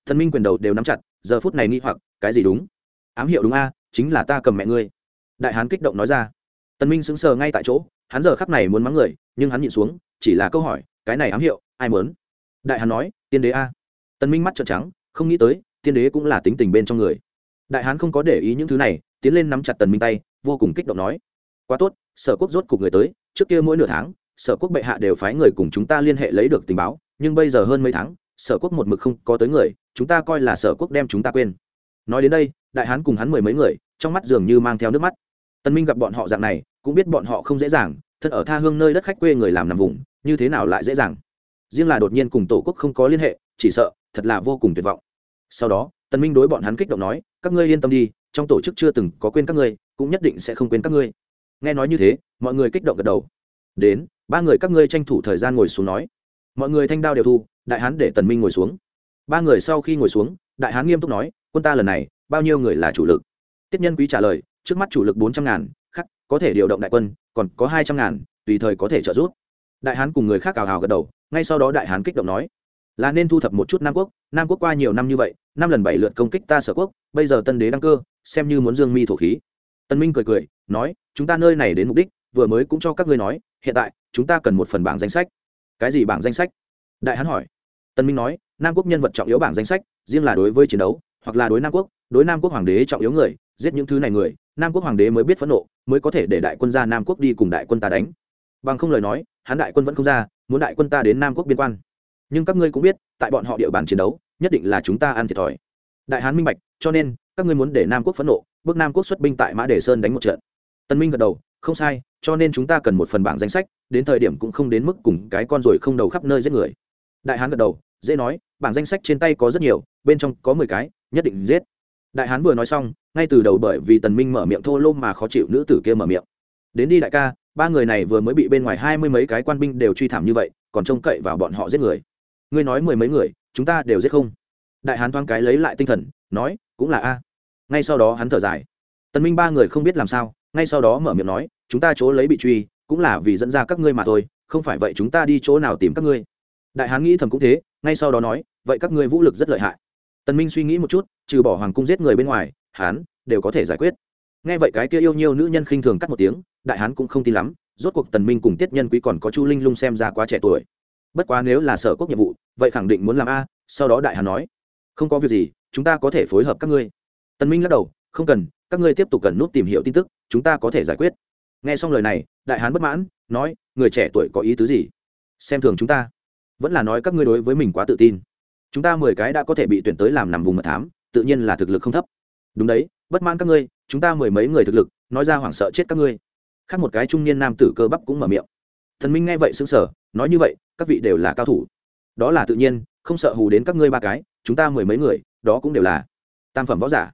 S1: Thần minh quyền đầu đều nắm chặt, giờ phút này nghi hoặc, cái gì đúng? Ám hiệu đúng a, chính là ta cầm mẹ ngươi. Đại hán kích động nói ra. Tần minh sững sờ ngay tại chỗ, hắn giờ khắc này muốn mắng người, nhưng hắn nhịn xuống, chỉ là câu hỏi, cái này ám hiệu, ai muốn? Đại hán nói, tiên đế a. Tần minh mắt trợn trắng, không nghĩ tới, tiên đế cũng là tính tình bên trong người. Đại hán không có để ý những thứ này, tiến lên nắm chặt tần minh tay, vô cùng kích động nói, quá tốt, sở quốc rốt cục người tới, trước kia mỗi nửa tháng sở quốc bệ hạ đều phái người cùng chúng ta liên hệ lấy được tình báo, nhưng bây giờ hơn mấy tháng, sở quốc một mực không có tới người, chúng ta coi là sở quốc đem chúng ta quên. Nói đến đây, đại hán cùng hắn mười mấy người, trong mắt dường như mang theo nước mắt. Tân minh gặp bọn họ dạng này, cũng biết bọn họ không dễ dàng, thân ở tha hương nơi đất khách quê người làm nằm vùng, như thế nào lại dễ dàng? Riêng là đột nhiên cùng tổ quốc không có liên hệ, chỉ sợ, thật là vô cùng tuyệt vọng. Sau đó, tân minh đối bọn hắn kích động nói, các ngươi yên tâm đi, trong tổ chức chưa từng có quên các ngươi, cũng nhất định sẽ không quên các ngươi. Nghe nói như thế, mọi người kích động gật đầu đến, ba người các ngươi tranh thủ thời gian ngồi xuống nói. Mọi người thanh đao đều thu, đại hán để tần minh ngồi xuống. Ba người sau khi ngồi xuống, đại hán nghiêm túc nói, quân ta lần này, bao nhiêu người là chủ lực? Tiết nhân quý trả lời, trước mắt chủ lực bốn trăm ngàn, khắc, có thể điều động đại quân, còn có hai trăm ngàn, tùy thời có thể trợ giúp. Đại hán cùng người khác ào ào gật đầu, ngay sau đó đại hán kích động nói, là nên thu thập một chút nam quốc nam quốc qua nhiều năm như vậy, năm lần bảy lượt công kích ta sở quốc, bây giờ tân đế đăng cơ, xem như muốn dương mi thổ khí. Tân minh cười cười, nói, chúng ta nơi này đến mục đích vừa mới cũng cho các ngươi nói, hiện tại, chúng ta cần một phần bảng danh sách. Cái gì bảng danh sách? Đại hán hỏi. Tân minh nói, nam quốc nhân vật trọng yếu bảng danh sách, riêng là đối với chiến đấu, hoặc là đối nam quốc, đối nam quốc hoàng đế trọng yếu người, giết những thứ này người, nam quốc hoàng đế mới biết phẫn nộ, mới có thể để đại quân ra nam quốc đi cùng đại quân ta đánh. Bằng không lời nói, hắn đại quân vẫn không ra, muốn đại quân ta đến nam quốc biên quan. Nhưng các ngươi cũng biết, tại bọn họ địa bàn chiến đấu, nhất định là chúng ta ăn thiệt thòi. Đại hán minh bạch, cho nên, các ngươi muốn để nam quốc phẫn nộ, bước nam quốc xuất binh tại mã đề sơn đánh một trận. Tân minh gật đầu, không sai cho nên chúng ta cần một phần bảng danh sách, đến thời điểm cũng không đến mức cùng cái con rồi không đầu khắp nơi giết người. Đại hán gật đầu, dễ nói, bảng danh sách trên tay có rất nhiều, bên trong có mười cái, nhất định giết. Đại hán vừa nói xong, ngay từ đầu bởi vì tần minh mở miệng thô lô mà khó chịu nữ tử kia mở miệng. Đến đi đại ca, ba người này vừa mới bị bên ngoài hai mươi mấy cái quan binh đều truy thảm như vậy, còn trông cậy vào bọn họ giết người. Ngươi nói mười mấy người, chúng ta đều giết không? Đại hán thoáng cái lấy lại tinh thần, nói, cũng là a. Ngay sau đó hắn thở dài. Tần minh ba người không biết làm sao, ngay sau đó mở miệng nói chúng ta chỗ lấy bị truy, cũng là vì dẫn ra các ngươi mà thôi, không phải vậy chúng ta đi chỗ nào tìm các ngươi? Đại hán nghĩ thầm cũng thế, ngay sau đó nói, vậy các ngươi vũ lực rất lợi hại. Tần minh suy nghĩ một chút, trừ bỏ hoàng cung giết người bên ngoài hán đều có thể giải quyết. Nghe vậy cái kia yêu nhiều nữ nhân khinh thường cắt một tiếng, đại hán cũng không tin lắm, rốt cuộc tần minh cùng tiết nhân quý còn có chu linh lung xem ra quá trẻ tuổi. Bất quá nếu là sở quốc nhiệm vụ, vậy khẳng định muốn làm a, sau đó đại hán nói, không có việc gì, chúng ta có thể phối hợp các ngươi. Tần minh lắc đầu, không cần, các ngươi tiếp tục cần nút tìm hiểu tin tức, chúng ta có thể giải quyết nghe xong lời này, đại hán bất mãn, nói, người trẻ tuổi có ý tứ gì? Xem thường chúng ta. Vẫn là nói các ngươi đối với mình quá tự tin. Chúng ta mười cái đã có thể bị tuyển tới làm nằm vùng mật thám, tự nhiên là thực lực không thấp. Đúng đấy, bất mãn các ngươi, chúng ta mười mấy người thực lực, nói ra hoảng sợ chết các ngươi. Khác một cái trung niên nam tử cơ bắp cũng mở miệng. Thần minh nghe vậy xứng sở nói như vậy, các vị đều là cao thủ. Đó là tự nhiên, không sợ hù đến các ngươi ba cái, chúng ta mười mấy người, đó cũng đều là tam phẩm võ giả.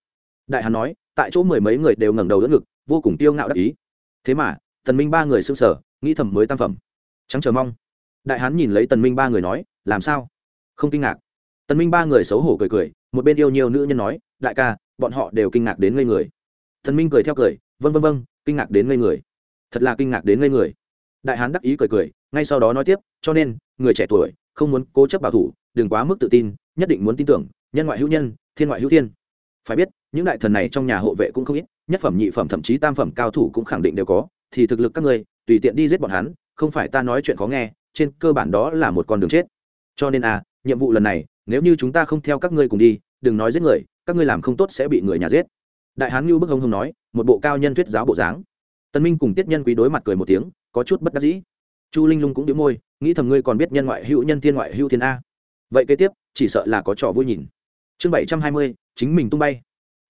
S1: Đại hán nói, tại chỗ mười mấy người đều ngẩng đầu đỡ ngực, vô cùng tiêu ngạo đắc ý thế mà, tần minh ba người xưng sở nghĩ thầm mới tam phẩm. Trắng chờ mong. Đại hán nhìn lấy tần minh ba người nói, làm sao? Không kinh ngạc. Tần minh ba người xấu hổ cười cười, một bên yêu nhiều nữ nhân nói, đại ca, bọn họ đều kinh ngạc đến ngây người. Tần minh cười theo cười vân vân vân kinh ngạc đến ngây người. Thật là kinh ngạc đến ngây người. Đại hán đắc ý cười cười, ngay sau đó nói tiếp, cho nên, người trẻ tuổi, không muốn cố chấp bảo thủ, đừng quá mức tự tin, nhất định muốn tin tưởng, nhân ngoại hữu nhân, thiên ngoại hữu thiên. Phải biết, những đại thần này trong nhà hộ vệ cũng không ít nhất phẩm nhị phẩm thậm chí tam phẩm cao thủ cũng khẳng định đều có, thì thực lực các ngươi, tùy tiện đi giết bọn hắn, không phải ta nói chuyện khó nghe, trên cơ bản đó là một con đường chết. Cho nên à nhiệm vụ lần này, nếu như chúng ta không theo các ngươi cùng đi, đừng nói giết người, các ngươi làm không tốt sẽ bị người nhà giết. Đại hán như bức hông hông nói, một bộ cao nhân thuyết giáo bộ dáng. Tân minh cùng tiết nhân quý đối mặt cười một tiếng, có chút bất đắc dĩ. Chu linh lung cũng đĩu môi, nghĩ thầm ngươi còn biết nhân ngoại hữu nhân thiên ngoại hữu thiên a. Vậy kế tiếp, chỉ sợ là có trò vui nhìn. Chương bảy trăm hai mươi, chính mình tung bay.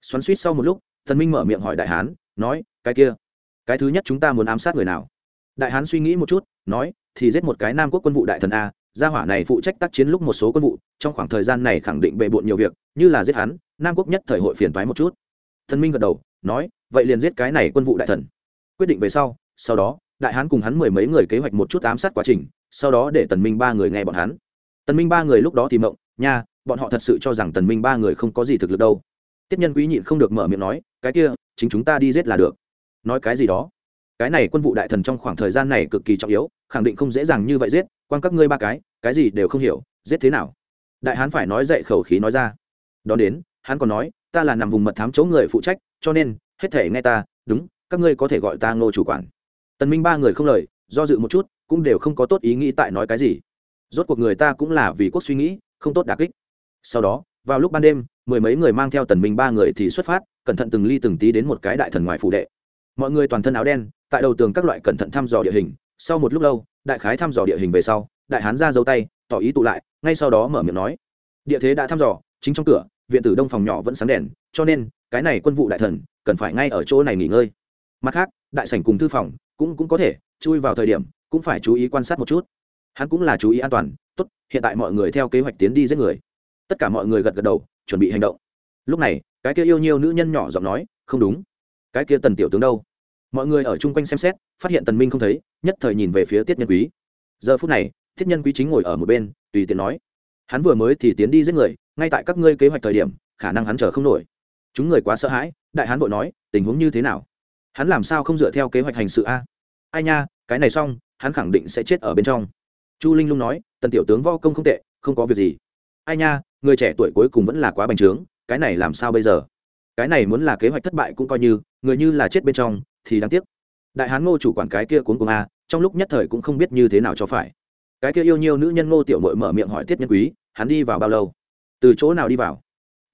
S1: Xoắn suýt sau một lúc thần minh mở miệng hỏi đại hán, nói, cái kia, cái thứ nhất chúng ta muốn ám sát người nào? Đại hán suy nghĩ một chút, nói, thì giết một cái nam quốc quân vụ đại thần a, gia hỏa này phụ trách tác chiến lúc một số quân vụ, trong khoảng thời gian này khẳng định bề bộn nhiều việc, như là giết hắn, nam quốc nhất thời hội phiền toái một chút. Thần minh gật đầu, nói, vậy liền giết cái này quân vụ đại thần. Quyết định về sau sau đó, đại hán cùng hắn mười mấy người kế hoạch một chút ám sát quá trình, sau đó để tần minh ba người nghe bọn hắn. Tần minh ba người lúc đó thì mộng, nha, bọn họ thật sự cho rằng tần minh ba người không có gì thực lực đâu tiết nhân quý nhịn không được mở miệng nói, cái kia, chính chúng ta đi giết là được. Nói cái gì đó? Cái này quân vụ đại thần trong khoảng thời gian này cực kỳ trọng yếu, khẳng định không dễ dàng như vậy giết, quan các ngươi ba cái cái gì đều không hiểu, giết thế nào? Đại hán phải nói dậy khẩu khí nói ra. Đón đến, hắn còn nói, ta là nằm vùng mật thám chỗ người phụ trách, cho nên, hết thể nghe ta, đúng, các ngươi có thể gọi ta ngô chủ quản. Tần minh ba người không lời, do dự một chút, cũng đều không có tốt ý nghĩ tại nói cái gì. Rốt cuộc người ta cũng là vì quốc suy nghĩ, không tốt đả kích. Sau đó vào lúc ban đêm, mười mấy người mang theo tần minh ba người thì xuất phát, cẩn thận từng ly từng tí đến một cái đại thần ngoài phủ đệ. Mọi người toàn thân áo đen, tại đầu tường các loại cẩn thận thăm dò địa hình. Sau một lúc lâu, đại khái thăm dò địa hình về sau, đại hán ra dấu tay, tỏ ý tụ lại, ngay sau đó mở miệng nói, địa thế đã thăm dò, chính trong cửa, viện tử đông phòng nhỏ vẫn sáng đèn, cho nên, cái này quân vụ đại thần, cần phải ngay ở chỗ này nghỉ ngơi. Mặt khác, đại sảnh cùng thư phòng, cũng cũng có thể, chui vào thời điểm, cũng phải chú ý quan sát một chút. Hắn cũng là chú ý an toàn, tốt, hiện tại mọi người theo kế hoạch tiến đi giết người tất cả mọi người gật gật đầu, chuẩn bị hành động. Lúc này, cái kia yêu nhiều nữ nhân nhỏ giọng nói, không đúng. Cái kia tần tiểu tướng đâu? Mọi người ở chung quanh xem xét, phát hiện tần minh không thấy, nhất thời nhìn về phía tiết nhân quý. Giờ phút này, tiết nhân quý chính ngồi ở một bên, tùy tiện nói, hắn vừa mới thì tiến đi giết người, ngay tại các ngươi kế hoạch thời điểm, khả năng hắn chờ không nổi. Chúng người quá sợ hãi, đại hán vội nói, tình huống như thế nào? Hắn làm sao không dựa theo kế hoạch hành sự a? Ai nha, cái này xong, hắn khẳng định sẽ chết ở bên trong. Chu linh lung nói, tần tiểu tướng vo công không tệ, không có việc gì. Ai nha người trẻ tuổi cuối cùng vẫn là quá bành trướng, cái này làm sao bây giờ? Cái này muốn là kế hoạch thất bại cũng coi như, người như là chết bên trong thì đáng tiếc. Đại hán ngô chủ quản cái kia cuốn cùng a, trong lúc nhất thời cũng không biết như thế nào cho phải. Cái kia yêu nhiều nữ nhân ngô tiểu mội mở miệng hỏi tiết nhân quý, hắn đi vào bao lâu? Từ chỗ nào đi vào?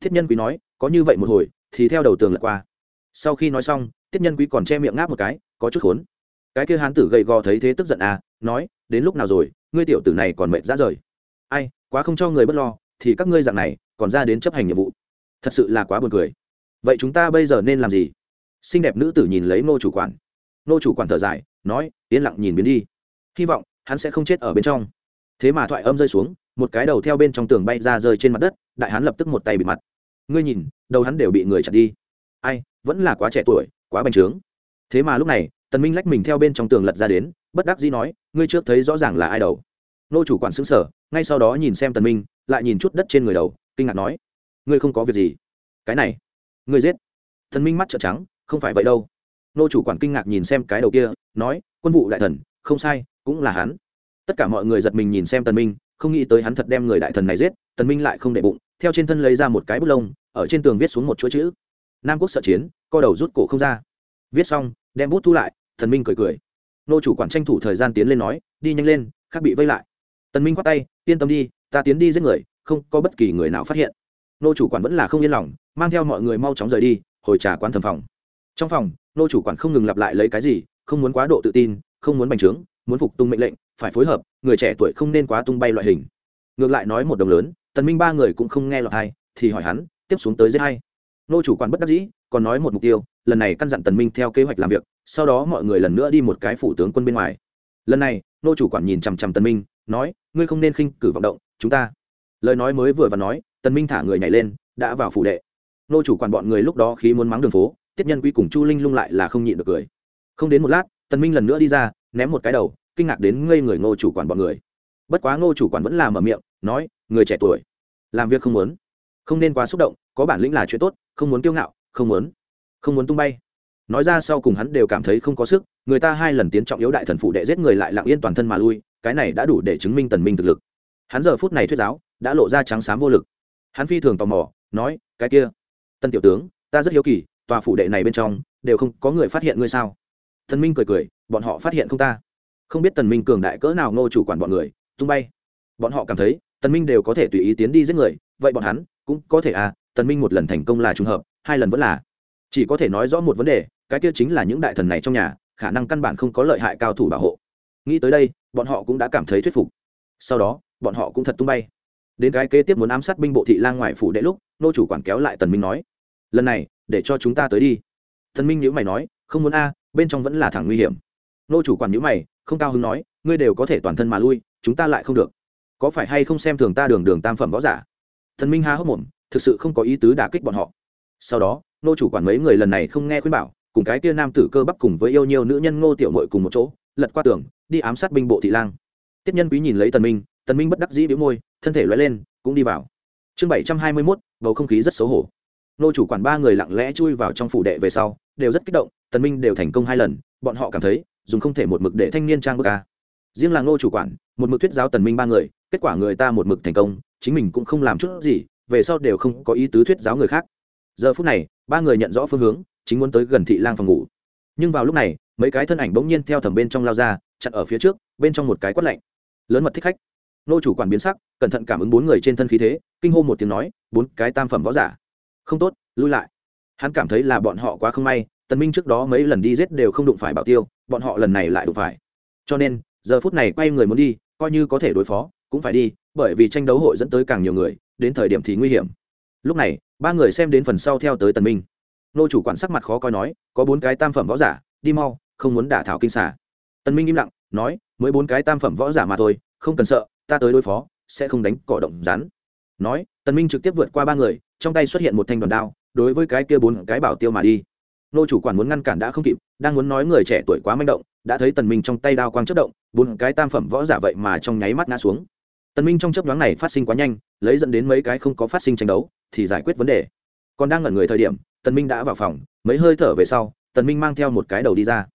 S1: Thiết nhân quý nói, có như vậy một hồi, thì theo đầu tường lật qua. Sau khi nói xong tiết nhân quý còn che miệng ngáp một cái, có chút khốn. Cái kia hán tử gầy gò thấy thế tức giận à nói, đến lúc nào rồi, ngươi tiểu tử này còn mệt ra rời. Ai, quá không cho người bất lo thì các ngươi dạng này còn ra đến chấp hành nhiệm vụ. Thật sự là quá buồn cười. Vậy chúng ta bây giờ nên làm gì? Xinh đẹp nữ tử nhìn lấy ngô chủ quản. Ngô chủ quản thở dài, nói, yên lặng nhìn biến đi. Hy vọng, hắn sẽ không chết ở bên trong. Thế mà thoại âm rơi xuống, một cái đầu theo bên trong tường bay ra rơi trên mặt đất, đại hắn lập tức một tay bị mặt. Ngươi nhìn, đầu hắn đều bị người chặt đi. Ai, vẫn là quá trẻ tuổi, quá bành trướng. Thế mà lúc này, tần minh lách mình theo bên trong tường lật ra đến, bất đắc dĩ nói, ngươi trước thấy rõ ràng là ai đầu. Nô chủ quản xứng sở ngay sau đó nhìn xem tần minh lại nhìn chút đất trên người đầu, kinh ngạc nói, ngươi không có việc gì? Cái này, ngươi giết. Thần minh mắt trợn trắng, không phải vậy đâu. Nô chủ quản kinh ngạc nhìn xem cái đầu kia, nói, quân vụ đại thần, không sai, cũng là hắn. Tất cả mọi người giật mình nhìn xem tần minh, không nghĩ tới hắn thật đem người đại thần này giết, tần minh lại không để bụng, theo trên thân lấy ra một cái bút lông, ở trên tường viết xuống một chuỗi chữ. Nam quốc sợ chiến, co đầu rút cổ không ra. Viết xong, đem bút thu lại thần minh cười cười. Nô chủ quản tranh thủ thời gian tiến lên nói, đi nhanh lên, khác bị vây lại. Tần minh quát tay, yên tâm đi ta tiến đi giết người, không có bất kỳ người nào phát hiện. Nô chủ quản vẫn là không yên lòng, mang theo mọi người mau chóng rời đi, hồi trả quán thầm phòng. Trong phòng, nô chủ quản không ngừng lặp lại lấy cái gì, không muốn quá độ tự tin, không muốn bành trướng, muốn phục tung mệnh lệnh, phải phối hợp, người trẻ tuổi không nên quá tung bay loại hình. Ngược lại nói một đồng lớn, tần minh ba người cũng không nghe lọt hay thì hỏi hắn, tiếp xuống tới giết hay nô chủ quản bất đắc dĩ, còn nói một mục tiêu, lần này căn dặn tần minh theo kế hoạch làm việc, sau đó mọi người lần nữa đi một cái phủ tướng quân bên ngoài. Lần này, nô chủ quản nhìn chằm chằm tần minh, nói, ngươi không nên khinh cử vọng động chúng ta. Lời nói mới vừa và nói, tần minh thả người nhảy lên, đã vào phủ đệ. Nô chủ quản bọn người lúc đó khí muốn mắng đường phố, tiết nhân quý cùng chu linh lung lại là không nhịn được cười. Không đến một lát, tần minh lần nữa đi ra, ném một cái đầu, kinh ngạc đến ngây người ngô chủ quản bọn người. Bất quá ngô chủ quản vẫn làm ở miệng, nói, người trẻ tuổi, làm việc không muốn. Không nên quá xúc động, có bản lĩnh là chuyện tốt, không muốn kiêu ngạo, không muốn không muốn tung bay. Nói ra sau cùng hắn đều cảm thấy không có sức, người ta hai lần tiến trọng yếu đại thần phụ đệ giết người lại lặng yên toàn thân mà lui, cái này đã đủ để chứng minh tần minh thực lực hắn giờ phút này thuyết giáo, đã lộ ra trắng xám vô lực. Hắn phi thường tò mò, nói, cái kia, tân tiểu tướng, ta rất hiếu kỳ, tòa phủ đệ này bên trong, đều không có người phát hiện ngươi sao? Thần minh cười cười, bọn họ phát hiện không ta. Không biết tần minh cường đại cỡ nào ngô chủ quản bọn người, tung bay. Bọn họ cảm thấy, tần minh đều có thể tùy ý tiến đi giết người, vậy bọn hắn cũng có thể à tần minh một lần thành công là trùng hợp, hai lần vẫn là. Chỉ có thể nói rõ một vấn đề, cái kia chính là những đại thần này trong nhà, khả năng căn bản không có lợi hại cao thủ bảo hộ. Nghĩ tới đây, bọn họ cũng đã cảm thấy thuyết phục. Sau đó bọn họ cũng thật tung bay. Đến cái kế tiếp muốn ám sát binh bộ thị lang ngoài phủ đệ lúc, nô chủ quản kéo lại tần minh nói, lần này, để cho chúng ta tới đi. Tần minh nhíu mày nói, không muốn a, bên trong vẫn là thẳng nguy hiểm. Nô chủ quản nhíu mày, không cao hứng nói, ngươi đều có thể toàn thân mà lui, chúng ta lại không được. Có phải hay không xem thường ta đường đường tam phẩm võ giả? Thần minh há hốc mồm, thực sự không có ý tứ đả kích bọn họ. Sau đó, nô chủ quản mấy người lần này không nghe khuyên bảo, cùng cái kia nam tử cơ bắp cùng với yêu nhiều nữ nhân ngô tiểu muội cùng một chỗ, lật qua tường, đi ám sát binh bộ thị lang. Tiếp nhân quý nhìn lấy tần minh tần minh bất đắc dĩ bĩu môi thân thể lóe lên cũng đi vào. Chương bảy trăm hai mươi 721, bầu không khí rất xấu hổ. Nô chủ quản ba người lặng lẽ chui vào trong phủ đệ về sau đều rất kích động tần minh đều thành công hai lần bọn họ cảm thấy dùng không thể một mực để thanh niên trang bức ca riêng là ngô chủ quản một mực thuyết giáo tần minh ba người kết quả người ta một mực thành công chính mình cũng không làm chút gì về sau đều không có ý tứ thuyết giáo người khác. Giờ phút này ba người nhận rõ phương hướng chính muốn tới gần thị lang phòng ngủ. Nhưng vào lúc này mấy cái thân ảnh bỗng nhiên theo thẩm bên trong lao ra chặn ở phía trước bên trong một cái quát lạnh. Lớn mật thích khách nô chủ quản biến sắc, cẩn thận cảm ứng bốn người trên thân khí thế, kinh hô một tiếng nói, bốn cái tam phẩm võ giả. Không tốt, lui lại. Hắn cảm thấy là bọn họ quá không may, tần minh trước đó mấy lần đi giết đều không đụng phải bảo tiêu, bọn họ lần này lại đụng phải. Cho nên, giờ phút này quay người muốn đi, coi như có thể đối phó, cũng phải đi, bởi vì tranh đấu hội dẫn tới càng nhiều người, đến thời điểm thì nguy hiểm. Lúc này, ba người xem đến phần sau theo tới tần minh. Nô chủ quản sắc mặt khó coi nói, có bốn cái tam phẩm võ giả, đi mau, không muốn đả thảo kinh xà. Tần minh im lặng, nói, mới bốn cái tam phẩm võ giả mà thôi, không cần sợ ta tới đối phó, sẽ không đánh cỏ động rắn. Nói, tần minh trực tiếp vượt qua ba người, trong tay xuất hiện một thanh đoàn đao, đối với cái kia bốn cái bảo tiêu mà đi. Nô chủ quản muốn ngăn cản đã không kịp, đang muốn nói người trẻ tuổi quá manh động, đã thấy tần minh trong tay đao quang chớp động, bốn cái tam phẩm võ giả vậy mà trong nháy mắt ngã xuống. Tần minh trong chớp nhoáng này phát sinh quá nhanh, lấy dẫn đến mấy cái không có phát sinh tranh đấu, thì giải quyết vấn đề. Còn đang ngẩn người thời điểm, tần minh đã vào phòng, mấy hơi thở về sau, tần minh mang theo một cái đầu đi ra.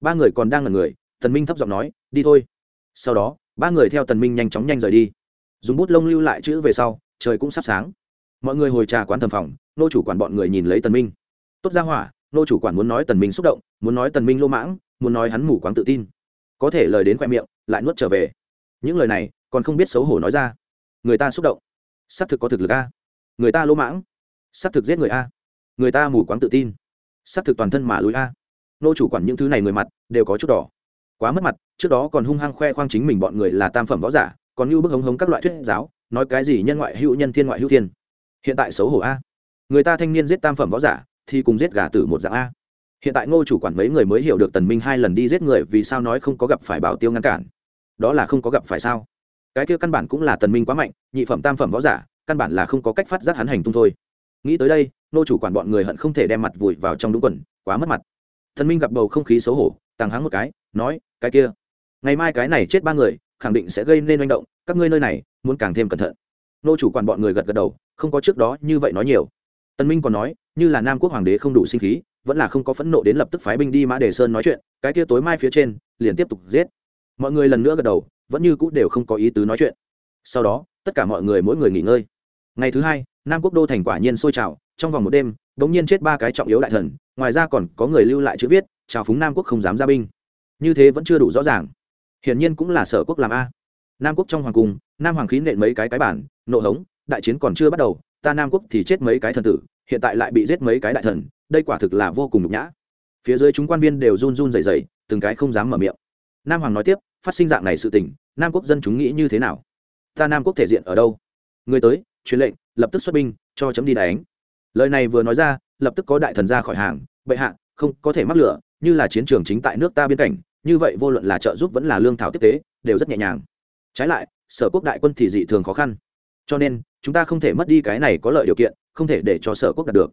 S1: Ba người còn đang ngẩn người, tần minh thấp giọng nói, đi thôi. Sau đó ba người theo tần minh nhanh chóng nhanh rời đi dùng bút lông lưu lại chữ về sau trời cũng sắp sáng mọi người hồi trà quán thầm phòng nô chủ quản bọn người nhìn lấy tần minh tốt ra hỏa nô chủ quản muốn nói tần minh xúc động muốn nói tần minh lô mãng muốn nói hắn mù quáng tự tin có thể lời đến khoe miệng lại nuốt trở về những lời này còn không biết xấu hổ nói ra người ta xúc động xác thực có thực lực a người ta lỗ mãng xác thực giết người a người ta mù quáng tự tin xác thực toàn thân mà lùi a nô chủ quản những thứ này người mặt đều có chút đỏ quá mất mặt, trước đó còn hung hăng khoe khoang chính mình bọn người là tam phẩm võ giả, còn như bức hống hống các loại thuyết giáo, nói cái gì nhân ngoại hữu nhân thiên ngoại hữu thiên. Hiện tại xấu hổ a. Người ta thanh niên giết tam phẩm võ giả, thì cùng giết gà tử một dạng a. Hiện tại ngô chủ quản mấy người mới hiểu được tần minh hai lần đi giết người vì sao nói không có gặp phải bảo tiêu ngăn cản. Đó là không có gặp phải sao? Cái kia căn bản cũng là tần minh quá mạnh, nhị phẩm tam phẩm võ giả, căn bản là không có cách phát giác hắn hành tung thôi. Nghĩ tới đây nô chủ quản bọn người hận không thể đem mặt vùi vào trong đúng quần, quá mất mặt. Thần minh gặp bầu không khí xấu hổ tăng háng một cái, nói, cái kia, ngày mai cái này chết ba người, khẳng định sẽ gây nên manh động, các ngươi nơi này muốn càng thêm cẩn thận. Nô chủ quản bọn người gật gật đầu, không có trước đó như vậy nói nhiều. Tân minh còn nói, như là nam quốc hoàng đế không đủ sinh khí, vẫn là không có phẫn nộ đến lập tức phái binh đi mã đề sơn nói chuyện, cái kia tối mai phía trên, liền tiếp tục giết. Mọi người lần nữa gật đầu, vẫn như cũ đều không có ý tứ nói chuyện. Sau đó, tất cả mọi người mỗi người nghỉ ngơi. Ngày thứ hai, nam quốc đô thành quả nhiên sôi trào, trong vòng một đêm đ ố n g nhiên chết ba cái trọng yếu đại thần, ngoài ra còn có người lưu lại chữ viết chào phúng nam quốc không dám ra binh. Như thế vẫn chưa đủ rõ ràng. Hiển nhiên cũng là sở quốc làm a. Nam quốc trong hoàng cung, nam hoàng khí nện mấy cái cái bản, nộ hống, đại chiến còn chưa bắt đầu, ta nam quốc thì chết mấy cái thần tử, hiện tại lại bị giết mấy cái đại thần, đây quả thực là vô cùng nhục nhã. Phía dưới chúng quan viên đều run run dày dày từng cái không dám mở miệng. Nam hoàng nói tiếp, phát sinh dạng này sự tình, nam quốc dân chúng nghĩ như thế nào? Ta nam quốc thể diện ở đâu? Người tới, truyền lệnh, lập tức xuất binh, cho chấm đi đánh. Lời này vừa nói ra, lập tức có đại thần ra khỏi hàng, bệ hạ, không có thể mắc lửa như là chiến trường chính tại nước ta biên cảnh, như vậy vô luận là trợ giúp vẫn là lương thảo tiếp tế, đều rất nhẹ nhàng. Trái lại, sở quốc đại quân thì dị thường khó khăn. Cho nên, chúng ta không thể mất đi cái này có lợi điều kiện, không thể để cho sở quốc đạt được.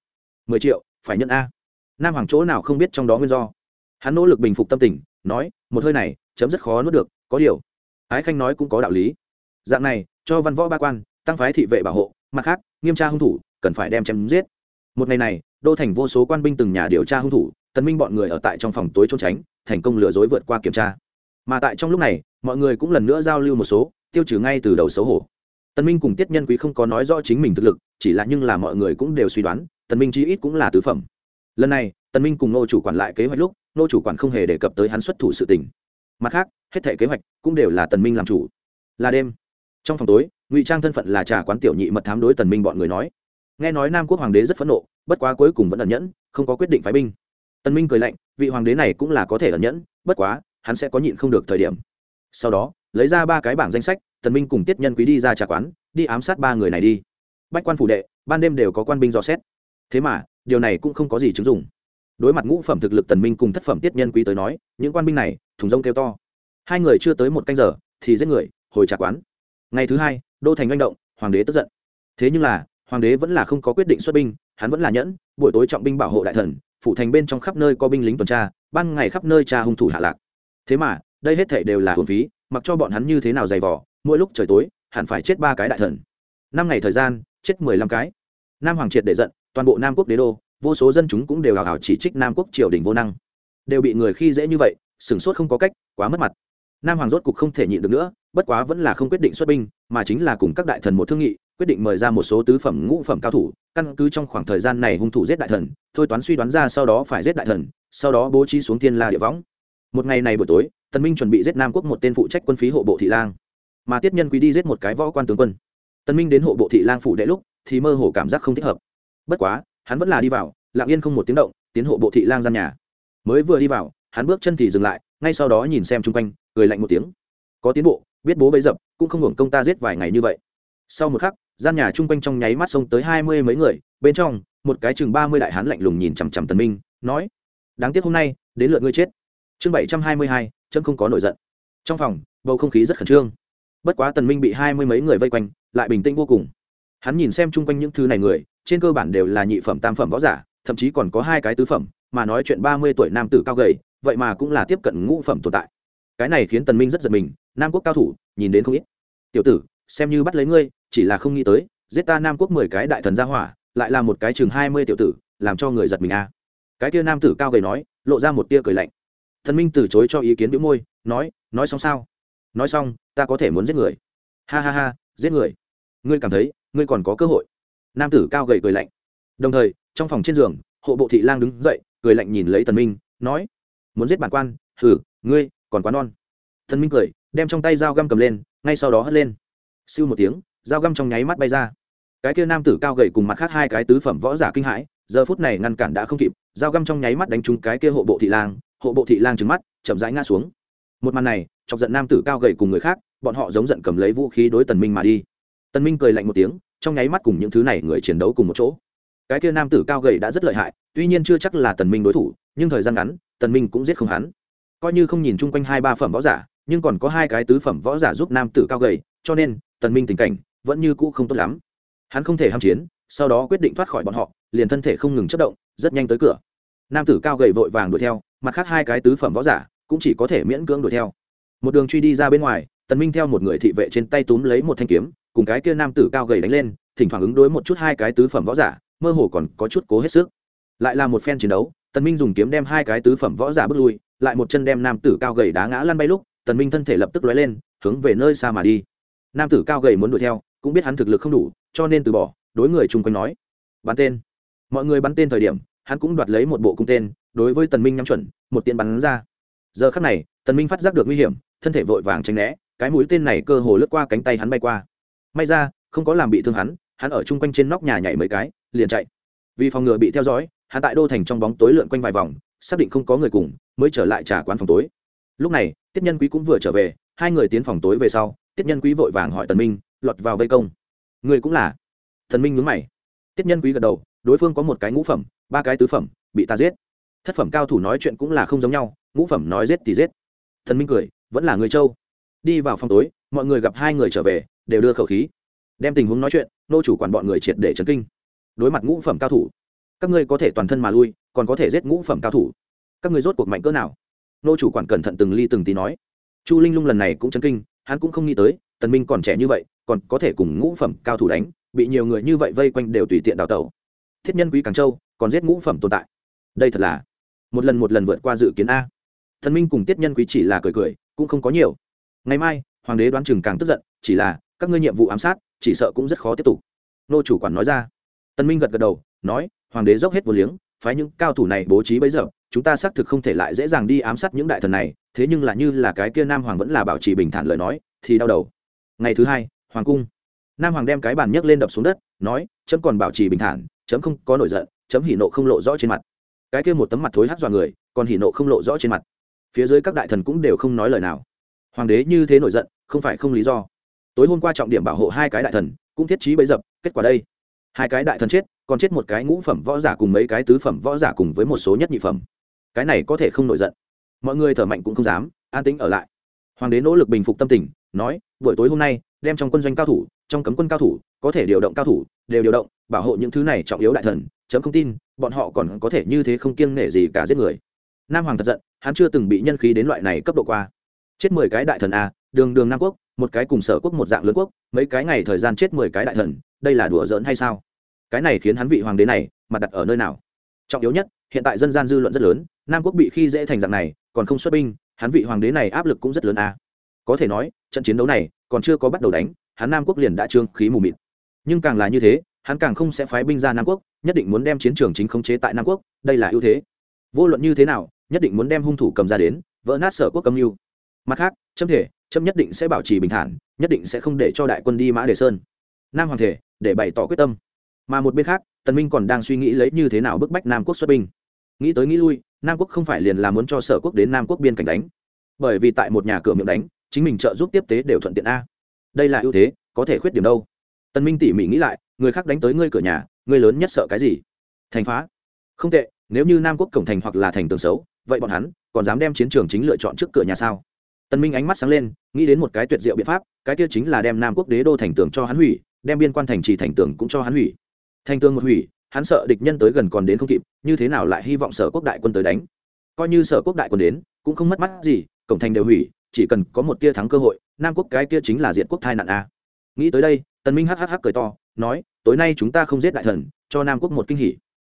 S1: Mười triệu, phải nhận a. Nam hoàng chỗ nào không biết trong đó nguyên do. Hắn nỗ lực bình phục tâm tình, nói, một hơi này, chấm rất khó nuốt được, có điều. Ái khanh nói cũng có đạo lý. Dạng này, cho văn võ ba quan, tăng phái thị vệ bảo hộ, mặt khác, nghiêm tra hung thủ, cần phải đem chém giết. Một ngày này, đô thành vô số quan binh từng nhà điều tra hung thủ tần minh bọn người ở tại trong phòng tối trốn tránh, thành công lừa dối vượt qua kiểm tra. Mà tại trong lúc này, mọi người cũng lần nữa giao lưu một số, tiêu trừ ngay từ đầu xấu hổ. Tần minh cùng tiết nhân quý không có nói rõ chính mình thực lực, chỉ là nhưng là mọi người cũng đều suy đoán, tần minh chí ít cũng là tứ phẩm. Lần này, tần minh cùng nô chủ quản lại kế hoạch lúc, nô chủ quản không hề đề cập tới hắn xuất thủ sự tình. Mặt khác, hết thảy kế hoạch cũng đều là tần minh làm chủ. Là đêm. Trong phòng tối, ngụy trang thân phận là trà quán tiểu nhị mật thám đối tần minh bọn người nói. Nghe nói nam quốc hoàng đế rất phẫn nộ, bất quá cuối cùng vẫn ẩn nhẫn, không có quyết định phái binh tần minh cười lạnh, vị hoàng đế này cũng là có thể ẩn nhẫn, bất quá, hắn sẽ có nhịn không được thời điểm. Sau đó, lấy ra ba cái bảng danh sách, tần minh cùng tiết nhân quý đi ra trà quán, đi ám sát ba người này đi. Bách quan phủ đệ, ban đêm đều có quan binh dò xét. Thế mà, điều này cũng không có gì chứng dụng. Đối mặt ngũ phẩm thực lực tần minh cùng thất phẩm tiết nhân quý tới nói, những quan binh này, thùng rông kêu to. Hai người chưa tới một canh giờ, thì giết người, hồi trà quán. Ngày thứ hai, đô thành manh động, hoàng đế tức giận. Thế nhưng là, hoàng đế vẫn là không có quyết định xuất binh, hắn vẫn là nhẫn, buổi tối trọng binh bảo hộ đại thần phủ thành bên trong khắp nơi có binh lính tuần tra, ban ngày khắp nơi tra hung thủ hạ lạc. Thế mà, đây hết thể đều là hồn phí, mặc cho bọn hắn như thế nào dày vỏ mỗi lúc trời tối, hẳn phải chết ba cái đại thần. Năm ngày thời gian, chết mười lăm cái. Nam hoàng triệt để giận, toàn bộ nam quốc đế đô, vô số dân chúng cũng đều hào hào chỉ trích nam quốc triều đình vô năng. Đều bị người khi dễ như vậy, sửng sốt không có cách, quá mất mặt. Nam hoàng rốt cục không thể nhịn được nữa, bất quá vẫn là không quyết định xuất binh, mà chính là cùng các đại thần một thương nghị quyết định mời ra một số tứ phẩm ngũ phẩm cao thủ, căn cứ trong khoảng thời gian này hung thủ giết đại thần, thôi toán suy đoán ra sau đó phải giết đại thần, sau đó bố trí xuống thiên la địa võng. Một ngày này buổi tối, tần minh chuẩn bị giết nam quốc một tên phụ trách quân phí hộ bộ thị lang. Mà tiết nhân quý đi giết một cái võ quan tướng quân. Tần minh đến hộ bộ thị lang phủ đệ lúc, thì mơ hồ cảm giác không thích hợp. Bất quá, hắn vẫn là đi vào, lặng yên không một tiếng động, tiến hộ bộ thị lang gian nhà. Mới vừa đi vào, hắn bước chân thì dừng lại, ngay sau đó nhìn xem chung quanh, cười lạnh một tiếng. Có tiến bộ, biết bố bấy dập, cũng không hưởng công ta giết vài ngày như vậy. Sau một khắc gian nhà chung quanh trong nháy mắt xông tới hai mươi mấy người, bên trong, một cái chừng ba mươi đại hán lạnh lùng nhìn chằm chằm tần minh, nói, đáng tiếc hôm nay, đến lượt ngươi chết. Chương bảy trăm hai mươi hai, chấm không có nổi giận. Trong phòng, bầu không khí rất khẩn trương. Bất quá tần minh bị hai mươi mấy người vây quanh, lại bình tĩnh vô cùng. Hắn nhìn xem chung quanh những thứ này người, trên cơ bản đều là nhị phẩm, tam phẩm võ giả, thậm chí còn có hai cái tứ phẩm, mà nói chuyện ba mươi tuổi nam tử cao gầy, vậy mà cũng là tiếp cận ngũ phẩm tồn tại. Cái này khiến tần minh rất giật mình, nam quốc cao thủ, nhìn đến không ít. Tiểu tử, xem như bắt lấy ngươi chỉ là không nghĩ tới, giết ta nam quốc mười cái đại thần gia hỏa, lại là một cái chừng hai mươi tiểu tử, làm cho người giật mình a. À. cái tia nam tử cao gầy nói, lộ ra một tia cười lạnh. Thần minh từ chối cho ý kiến bĩu môi, nói nói xong sao? Nói xong, ta có thể muốn giết người. Ha ha ha, giết người. Ngươi cảm thấy, ngươi còn có cơ hội. Nam tử cao gầy cười lạnh. Đồng thời, trong phòng trên giường, hộ bộ thị lang đứng dậy, cười lạnh nhìn lấy thần minh, nói, muốn giết bản quan? Hử ngươi còn quá non. Thần minh cười, đem trong tay dao găm cầm lên, ngay sau đó hất lên. Siêu một tiếng dao găm trong nháy mắt bay ra. Cái kia nam tử cao gầy cùng mặt khác hai cái tứ phẩm võ giả kinh hãi, giờ phút này ngăn cản đã không kịp, dao găm trong nháy mắt đánh trúng cái kia hộ bộ thị lang, hộ bộ thị lang trừng mắt, chậm rãi ngã xuống. Một màn này, chọc giận nam tử cao gầy cùng người khác, bọn họ giống giận cầm lấy vũ khí đối tần minh mà đi. Tần minh cười lạnh một tiếng, trong nháy mắt cùng những thứ này người chiến đấu cùng một chỗ. Cái kia nam tử cao gầy đã rất lợi hại, tuy nhiên chưa chắc là tần minh đối thủ, nhưng thời gian ngắn, tần minh cũng giết không hắn. Coi như không nhìn chung quanh hai ba phẩm võ giả, nhưng còn có hai cái tứ phẩm võ giả giúp nam tử cao gầy, cho nên, tần minh tình cảnh vẫn như cũ không tốt lắm. Hắn không thể ham chiến, sau đó quyết định thoát khỏi bọn họ, liền thân thể không ngừng chất động, rất nhanh tới cửa. Nam tử cao gầy vội vàng đuổi theo, mặt khác hai cái tứ phẩm võ giả cũng chỉ có thể miễn cưỡng đuổi theo. Một đường truy đi ra bên ngoài, tần minh theo một người thị vệ trên tay túm lấy một thanh kiếm, cùng cái kia nam tử cao gầy đánh lên, thỉnh thoảng ứng đối một chút hai cái tứ phẩm võ giả, mơ hồ còn có chút cố hết sức. Lại là một phen chiến đấu, tần minh dùng kiếm đem hai cái tứ phẩm võ giả bước lui, lại một chân đem nam tử cao gầy đá ngã lăn bay lúc, tần minh thân thể lập tức lói lên, hướng về nơi xa mà đi. Nam tử cao gầy muốn đuổi theo cũng biết hắn thực lực không đủ, cho nên từ bỏ, đối người chung quanh nói. Bắn tên. Mọi người bắn tên thời điểm, hắn cũng đoạt lấy một bộ cung tên, đối với tần minh nhắm chuẩn, một tiện bắn ra. Giờ khắc này, tần minh phát giác được nguy hiểm, thân thể vội vàng tránh né, cái mũi tên này cơ hồ lướt qua cánh tay hắn bay qua. May ra, không có làm bị thương hắn hắn ở chung quanh trên nóc nhà nhảy mấy cái, liền chạy. Vì phòng ngừa bị theo dõi, hắn tại đô thành trong bóng tối lượn quanh vài vòng, xác định không có người cùng, mới trở lại trả quán phòng tối. Lúc này, tiết nhân quý cũng vừa trở về, hai người tiến phòng tối về sau, tiết nhân quý vội vàng hỏi tần minh lọt vào vây công. Người cũng là. Thần minh nhướng mày. Tiết nhân quý gật đầu, đối phương có một cái ngũ phẩm, ba cái tứ phẩm, bị ta giết. Thất phẩm cao thủ nói chuyện cũng là không giống nhau, ngũ phẩm nói giết thì giết. Thần minh cười, vẫn là người châu. Đi vào phòng tối, mọi người gặp hai người trở về, đều đưa khẩu khí. Đem tình huống nói chuyện, nô chủ quản bọn người triệt để chấn kinh. Đối mặt ngũ phẩm cao thủ, các ngươi có thể toàn thân mà lui, còn có thể giết ngũ phẩm cao thủ. Các ngươi rốt cuộc mạnh cỡ nào? Nô chủ quản cẩn thận từng ly từng tí nói. Chu linh lung lần này cũng chấn kinh, hắn cũng không nghĩ tới, tần minh còn trẻ như vậy còn có thể cùng ngũ phẩm cao thủ đánh, bị nhiều người như vậy vây quanh đều tùy tiện đào tẩu. Thiết nhân quý càng châu còn giết ngũ phẩm tồn tại. Đây thật là một lần một lần vượt qua dự kiến a. Thần minh cùng tiết nhân quý chỉ là cười cười, cũng không có nhiều. Ngày mai, hoàng đế đoán chừng càng tức giận, chỉ là các ngươi nhiệm vụ ám sát, chỉ sợ cũng rất khó tiếp tục. Nô chủ quản nói ra. Tân minh gật gật đầu, nói, hoàng đế dốc hết vô liếng, phái những cao thủ này bố trí bấy giờ, chúng ta xác thực không thể lại dễ dàng đi ám sát những đại thần này, thế nhưng là như là cái kia nam hoàng vẫn là bảo trì bình thản lời nói, thì đau đầu. Ngày thứ hai hoàng cung. Nam hoàng đem cái bàn nhấc lên đập xuống đất, nói, chấm còn bảo trì bình thản, chấm không có nổi giận, chấm hỉ nộ không lộ rõ trên mặt. Cái kia một tấm mặt thối hát dọa người, còn hỉ nộ không lộ rõ trên mặt. Phía dưới các đại thần cũng đều không nói lời nào. Hoàng đế như thế nổi giận, không phải không lý do. Tối hôm qua trọng điểm bảo hộ hai cái đại thần, cũng thiết trí bấy dập, kết quả đây. Hai cái đại thần chết, còn chết một cái ngũ phẩm võ giả cùng mấy cái tứ phẩm võ giả cùng với một số nhất nhị phẩm. Cái này có thể không nổi giận. Mọi người thở mạnh cũng không dám, an tĩnh ở lại. Hoàng đế nỗ lực bình phục tâm tình, nói, buổi tối hôm nay đem trong quân doanh cao thủ, trong cấm quân cao thủ, có thể điều động cao thủ, đều điều động, bảo hộ những thứ này trọng yếu đại thần, chấm không tin, bọn họ còn có thể như thế không kiêng nể gì cả giết người. Nam hoàng thật giận, hắn chưa từng bị nhân khí đến loại này cấp độ qua. Chết mười cái đại thần a đường đường nam quốc, một cái cùng sở quốc một dạng lớn quốc, mấy cái ngày thời gian chết mười cái đại thần, đây là đùa giỡn hay sao? Cái này khiến hắn vị hoàng đế này, mặt đặt ở nơi nào? Trọng yếu nhất, hiện tại dân gian dư luận rất lớn, nam quốc bị khi dễ thành dạng này, còn không xuất binh, hắn vị hoàng đế này áp lực cũng rất lớn a có thể nói trận chiến đấu này còn chưa có bắt đầu đánh, hắn nam quốc liền đã trương khí mù mịt. Nhưng càng là như thế, hắn càng không sẽ phái binh ra nam quốc, nhất định muốn đem chiến trường chính khống chế tại nam quốc, đây là ưu thế. Vô luận như thế nào, nhất định muốn đem hung thủ cầm ra đến, vỡ nát sở quốc cầm mưu. Mặt khác châm thể châm nhất định sẽ bảo trì bình thản, nhất định sẽ không để cho đại quân đi mã đề sơn. Nam hoàng thể, để bày tỏ quyết tâm. Mà một bên khác, tần minh còn đang suy nghĩ lấy như thế nào bức bách nam quốc xuất binh. Nghĩ tới nghĩ lui, nam quốc không phải liền là muốn cho sở quốc đến nam quốc biên cảnh đánh. Bởi vì tại một nhà cửa miệng đánh chính mình trợ giúp tiếp tế đều thuận tiện a. Đây là ưu thế, có thể khuyết điểm đâu. Tần minh tỉ mỉ nghĩ lại, người khác đánh tới ngươi cửa nhà, ngươi lớn nhất sợ cái gì? Thành phá. Không tệ, nếu như nam quốc cổng thành hoặc là thành tường xấu, vậy bọn hắn còn dám đem chiến trường chính lựa chọn trước cửa nhà sao? Tần minh ánh mắt sáng lên, nghĩ đến một cái tuyệt diệu biện pháp, cái kia chính là đem nam quốc đế đô thành tường cho hắn hủy, đem biên quan thành trì thành tường cũng cho hắn hủy. Thành tường một hủy, hắn sợ địch nhân tới gần còn đến không kịp, như thế nào lại hy vọng sở quốc đại quân tới đánh? Coi như sở quốc đại quân đến, cũng không mất mắt gì, cổng thành đều hủy chỉ cần có một tia thắng cơ hội, nam quốc cái kia chính là diện quốc thai nạn a. Nghĩ tới đây, tần minh hắc hắc cười to, nói, tối nay chúng ta không giết đại thần, cho nam quốc một kinh hỉ.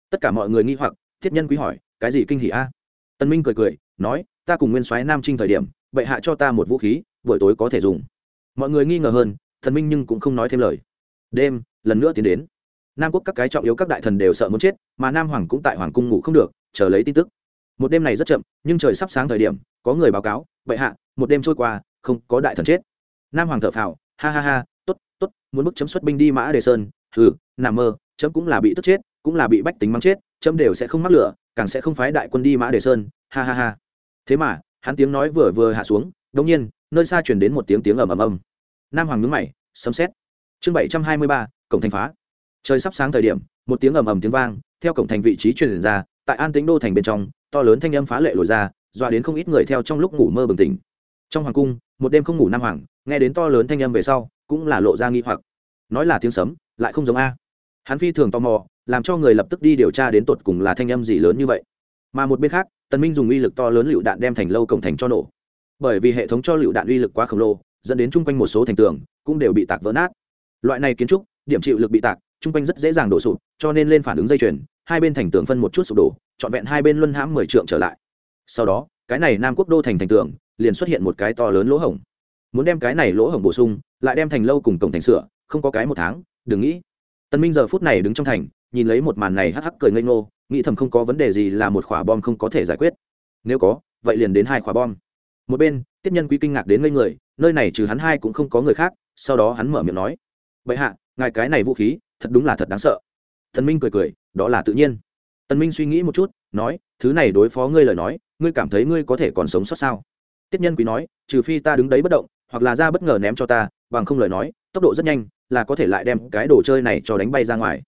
S1: Tất cả mọi người nghi hoặc, thiết nhân quý hỏi, cái gì kinh hỉ a? Tần minh cười cười, nói, ta cùng nguyên soái nam trinh thời điểm, bệ hạ cho ta một vũ khí, buổi tối có thể dùng. Mọi người nghi ngờ hơn thần minh nhưng cũng không nói thêm lời. Đêm, lần nữa tiến đến. Nam quốc các cái trọng yếu các đại thần đều sợ muốn chết, mà nam hoàng cũng tại hoàng cung ngủ không được, chờ lấy tin tức. Một đêm này rất chậm, nhưng trời sắp sáng thời điểm có người báo cáo, bệ hạ, một đêm trôi qua, không có đại thần chết. Nam hoàng thở phào, ha ha ha, tốt tốt, muốn bức chấm xuất binh đi mã đề sơn, hừ, nằm mơ, chấm cũng là bị tức chết, cũng là bị bách tính mắng chết, chấm đều sẽ không mắc lửa, càng sẽ không phái đại quân đi mã đề sơn, ha ha ha. Thế mà, hắn tiếng nói vừa vừa hạ xuống đống nhiên, nơi xa chuyển đến một tiếng tiếng ầm ầm ầm. Nam hoàng nhướng mày, sấm xét chương bảy trăm hai mươi ba, cổng thành phá. Trời sắp sáng thời điểm, một tiếng ầm ầm tiếng vang, theo cổng thành vị trí truyền ra, tại an tĩnh đô thành bên trong, to lớn thanh âm phá lệ lồi ra dọa đến không ít người theo trong lúc ngủ mơ bừng tỉnh. Trong hoàng cung, một đêm không ngủ nam hoàng, nghe đến to lớn thanh âm về sau, cũng là lộ ra nghi hoặc. Nói là tiếng sấm, lại không giống a. Hắn phi thường tò mò, làm cho người lập tức đi điều tra đến tột cùng là thanh âm gì lớn như vậy. Mà một bên khác, tần minh dùng uy lực to lớn lựu đạn đem thành lâu cổng thành cho nổ. Bởi vì hệ thống cho lựu đạn uy lực quá khổng lồ, dẫn đến chung quanh một số thành tường cũng đều bị tạc vỡ nát. Loại này kiến trúc, điểm chịu lực bị tạc, chung quanh rất dễ dàng đổ sụp, cho nên lên phản ứng dây chuyền, hai bên thành tường phân một chút sụp đổ, trọn vẹn hai bên luân hãm mười trượng trở lại sau đó, cái này nam quốc đô thành thành tường, liền xuất hiện một cái to lớn lỗ hổng. Muốn đem cái này lỗ hổng bổ sung, lại đem thành lâu cùng cổng thành sửa, không có cái một tháng, đừng nghĩ. Tân minh giờ phút này đứng trong thành, nhìn lấy một màn này hắc hắc cười ngây ngô, nghĩ thầm không có vấn đề gì là một quả bom không có thể giải quyết. Nếu có, vậy liền đến hai quả bom. Một bên, tiếp nhân quý kinh ngạc đến ngây người, nơi này trừ hắn hai cũng không có người khác, sau đó hắn mở miệng nói. Vậy hạ, ngài cái này vũ khí, thật đúng là thật đáng sợ. Thần minh cười cười, đó là tự nhiên. Tần minh suy nghĩ một chút nói, thứ này đối phó ngươi lời nói, ngươi cảm thấy ngươi có thể còn sống sót sao? Tiết nhân quý nói, trừ phi ta đứng đấy bất động, hoặc là ra bất ngờ ném cho ta, bằng không lời nói, tốc độ rất nhanh, là có thể lại đem cái đồ chơi này cho đánh bay ra ngoài.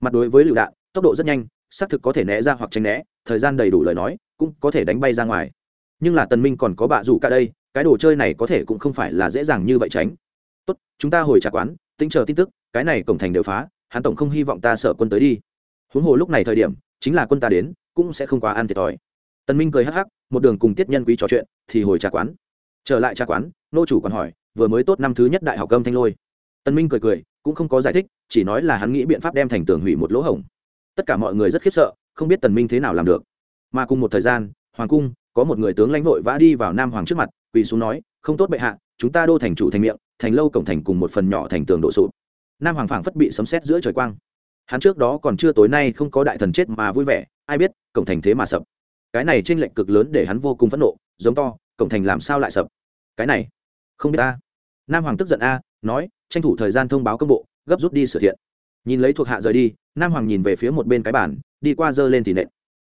S1: Mặt đối với lựu đạn, tốc độ rất nhanh, xác thực có thể né ra hoặc tránh né, thời gian đầy đủ lời nói, cũng có thể đánh bay ra ngoài. Nhưng là tần minh còn có bạ rủ cả đây, cái đồ chơi này có thể cũng không phải là dễ dàng như vậy tránh. Tốt, chúng ta hồi trả quán, tính chờ tin tức, cái này cổng thành đều phá, hắn tổng không hy vọng ta sợ quân tới đi. Huống hồ lúc này thời điểm, chính là quân ta đến cũng sẽ không quá ăn thiệt thòi. Tần minh cười hắc hắc, một đường cùng tiết nhân quý trò chuyện, thì hồi trà quán. Trở lại trà quán, nô chủ còn hỏi, vừa mới tốt năm thứ nhất đại học cơm thanh lôi. Tần minh cười cười, cũng không có giải thích, chỉ nói là hắn nghĩ biện pháp đem thành tường hủy một lỗ hổng. Tất cả mọi người rất khiếp sợ, không biết tần minh thế nào làm được. Mà cùng một thời gian, hoàng cung, có một người tướng lãnh vội vã đi vào nam hoàng trước mặt, quỳ xuống nói, không tốt bệ hạ, chúng ta đô thành chủ thành miệng, thành lâu cổng thành cùng một phần nhỏ thành tường đổ sụp. Nam hoàng phảng phất bị sấm sét giữa trời quang. Hắn trước đó còn chưa tối nay không có đại thần chết mà vui vẻ ai biết, cổng thành thế mà sập. Cái này trên lệnh cực lớn để hắn vô cùng phẫn nộ, giống to, cổng thành làm sao lại sập? Cái này, không biết ta. Nam hoàng tức giận a, nói, tranh thủ thời gian thông báo công bộ, gấp rút đi sửa thiện. Nhìn lấy thuộc hạ rời đi, nam hoàng nhìn về phía một bên cái bản đi qua dơ lên thì nện.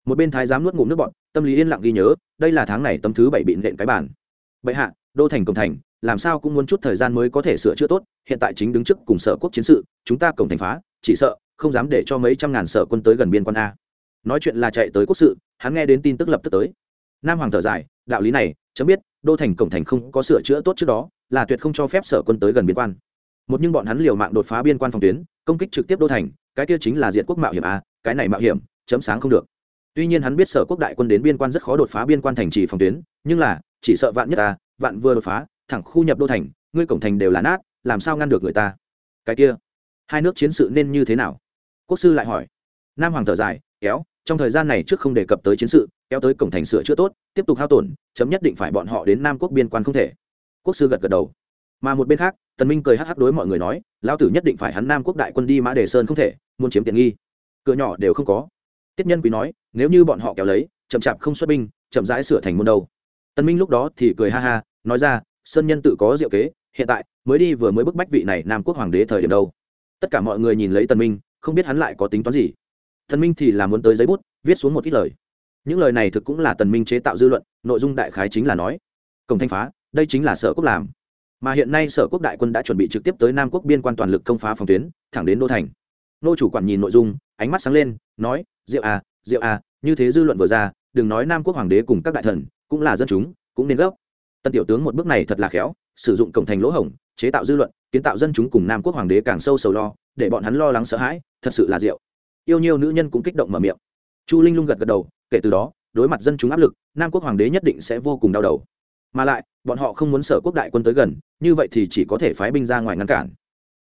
S1: Một bên thái giám nuốt ngụm nước bọn tâm lý yên lặng ghi nhớ, đây là tháng này tấm thứ bảy bị nện cái bản bệ hạ, đô thành cổng thành, làm sao cũng muốn chút thời gian mới có thể sửa chữa tốt, hiện tại chính đứng trước cùng sở quốc chiến sự, chúng ta cổng thành phá, chỉ sợ, không dám để cho mấy trăm ngàn sở quân tới gần biên quan a nói chuyện là chạy tới quốc sự, hắn nghe đến tin tức lập tức tới. Nam hoàng thở dài, đạo lý này, chấm biết, đô thành cổng thành không có sửa chữa tốt trước đó, là tuyệt không cho phép sở quân tới gần biên quan. Một nhưng bọn hắn liều mạng đột phá biên quan phòng tuyến, công kích trực tiếp đô thành, cái kia chính là diện quốc mạo hiểm a cái này mạo hiểm, chấm sáng không được. Tuy nhiên hắn biết sở quốc đại quân đến biên quan rất khó đột phá biên quan thành trì phòng tuyến, nhưng là, chỉ sợ vạn nhất ta vạn vừa đột phá, thẳng khu nhập đô thành, ngươi cổng thành đều là nát, làm sao ngăn được người ta? Cái kia, hai nước chiến sự nên như thế nào? Quốc sư lại hỏi. Nam hoàng thở dài kéo, trong thời gian này trước không đề cập tới chiến sự, kéo tới cổng thành sửa chữa tốt, tiếp tục hao tổn, chấm nhất định phải bọn họ đến nam quốc biên quan không thể. Quốc sư gật gật đầu. Mà một bên khác, tần minh cười hắc hắc đối mọi người nói, lão tử nhất định phải hắn nam quốc đại quân đi mã đề sơn không thể, muốn chiếm tiện nghi. Cửa nhỏ đều không có. Tiết nhân quý nói, nếu như bọn họ kéo lấy, chậm chạp không xuất binh, chậm rãi sửa thành môn đầu. Tần minh lúc đó thì cười ha ha, nói ra, sơn nhân tự có diệu kế, hiện tại mới đi vừa mới bức bách vị này nam quốc hoàng đế thời điểm đâu tất cả mọi người nhìn lấy tần minh, không biết hắn lại có tính toán gì thần minh thì là muốn tới giấy bút, viết xuống một ít lời. Những lời này thực cũng là tần minh chế tạo dư luận, nội dung đại khái chính là nói, cổng thanh phá, đây chính là sở quốc làm. Mà hiện nay sở quốc đại quân đã chuẩn bị trực tiếp tới nam quốc biên quan toàn lực công phá phòng tuyến, thẳng đến đô thành. Nô chủ quản nhìn nội dung, ánh mắt sáng lên, nói, diệu à diệu à như thế dư luận vừa ra, đừng nói nam quốc hoàng đế cùng các đại thần, cũng là dân chúng, cũng nên gốc. Tân tiểu tướng một bước này thật là khéo, sử dụng cổng thành lỗ hổng, chế tạo dư luận, kiến tạo dân chúng cùng nam quốc hoàng đế càng sâu sầu lo, để bọn hắn lo lắng sợ hãi, thật sự là diệu yêu nhiều nữ nhân cũng kích động mở miệng. Chu linh lung gật gật đầu, kể từ đó, đối mặt dân chúng áp lực, nam quốc hoàng đế nhất định sẽ vô cùng đau đầu. Mà lại, bọn họ không muốn sở quốc đại quân tới gần, như vậy thì chỉ có thể phái binh ra ngoài ngăn cản.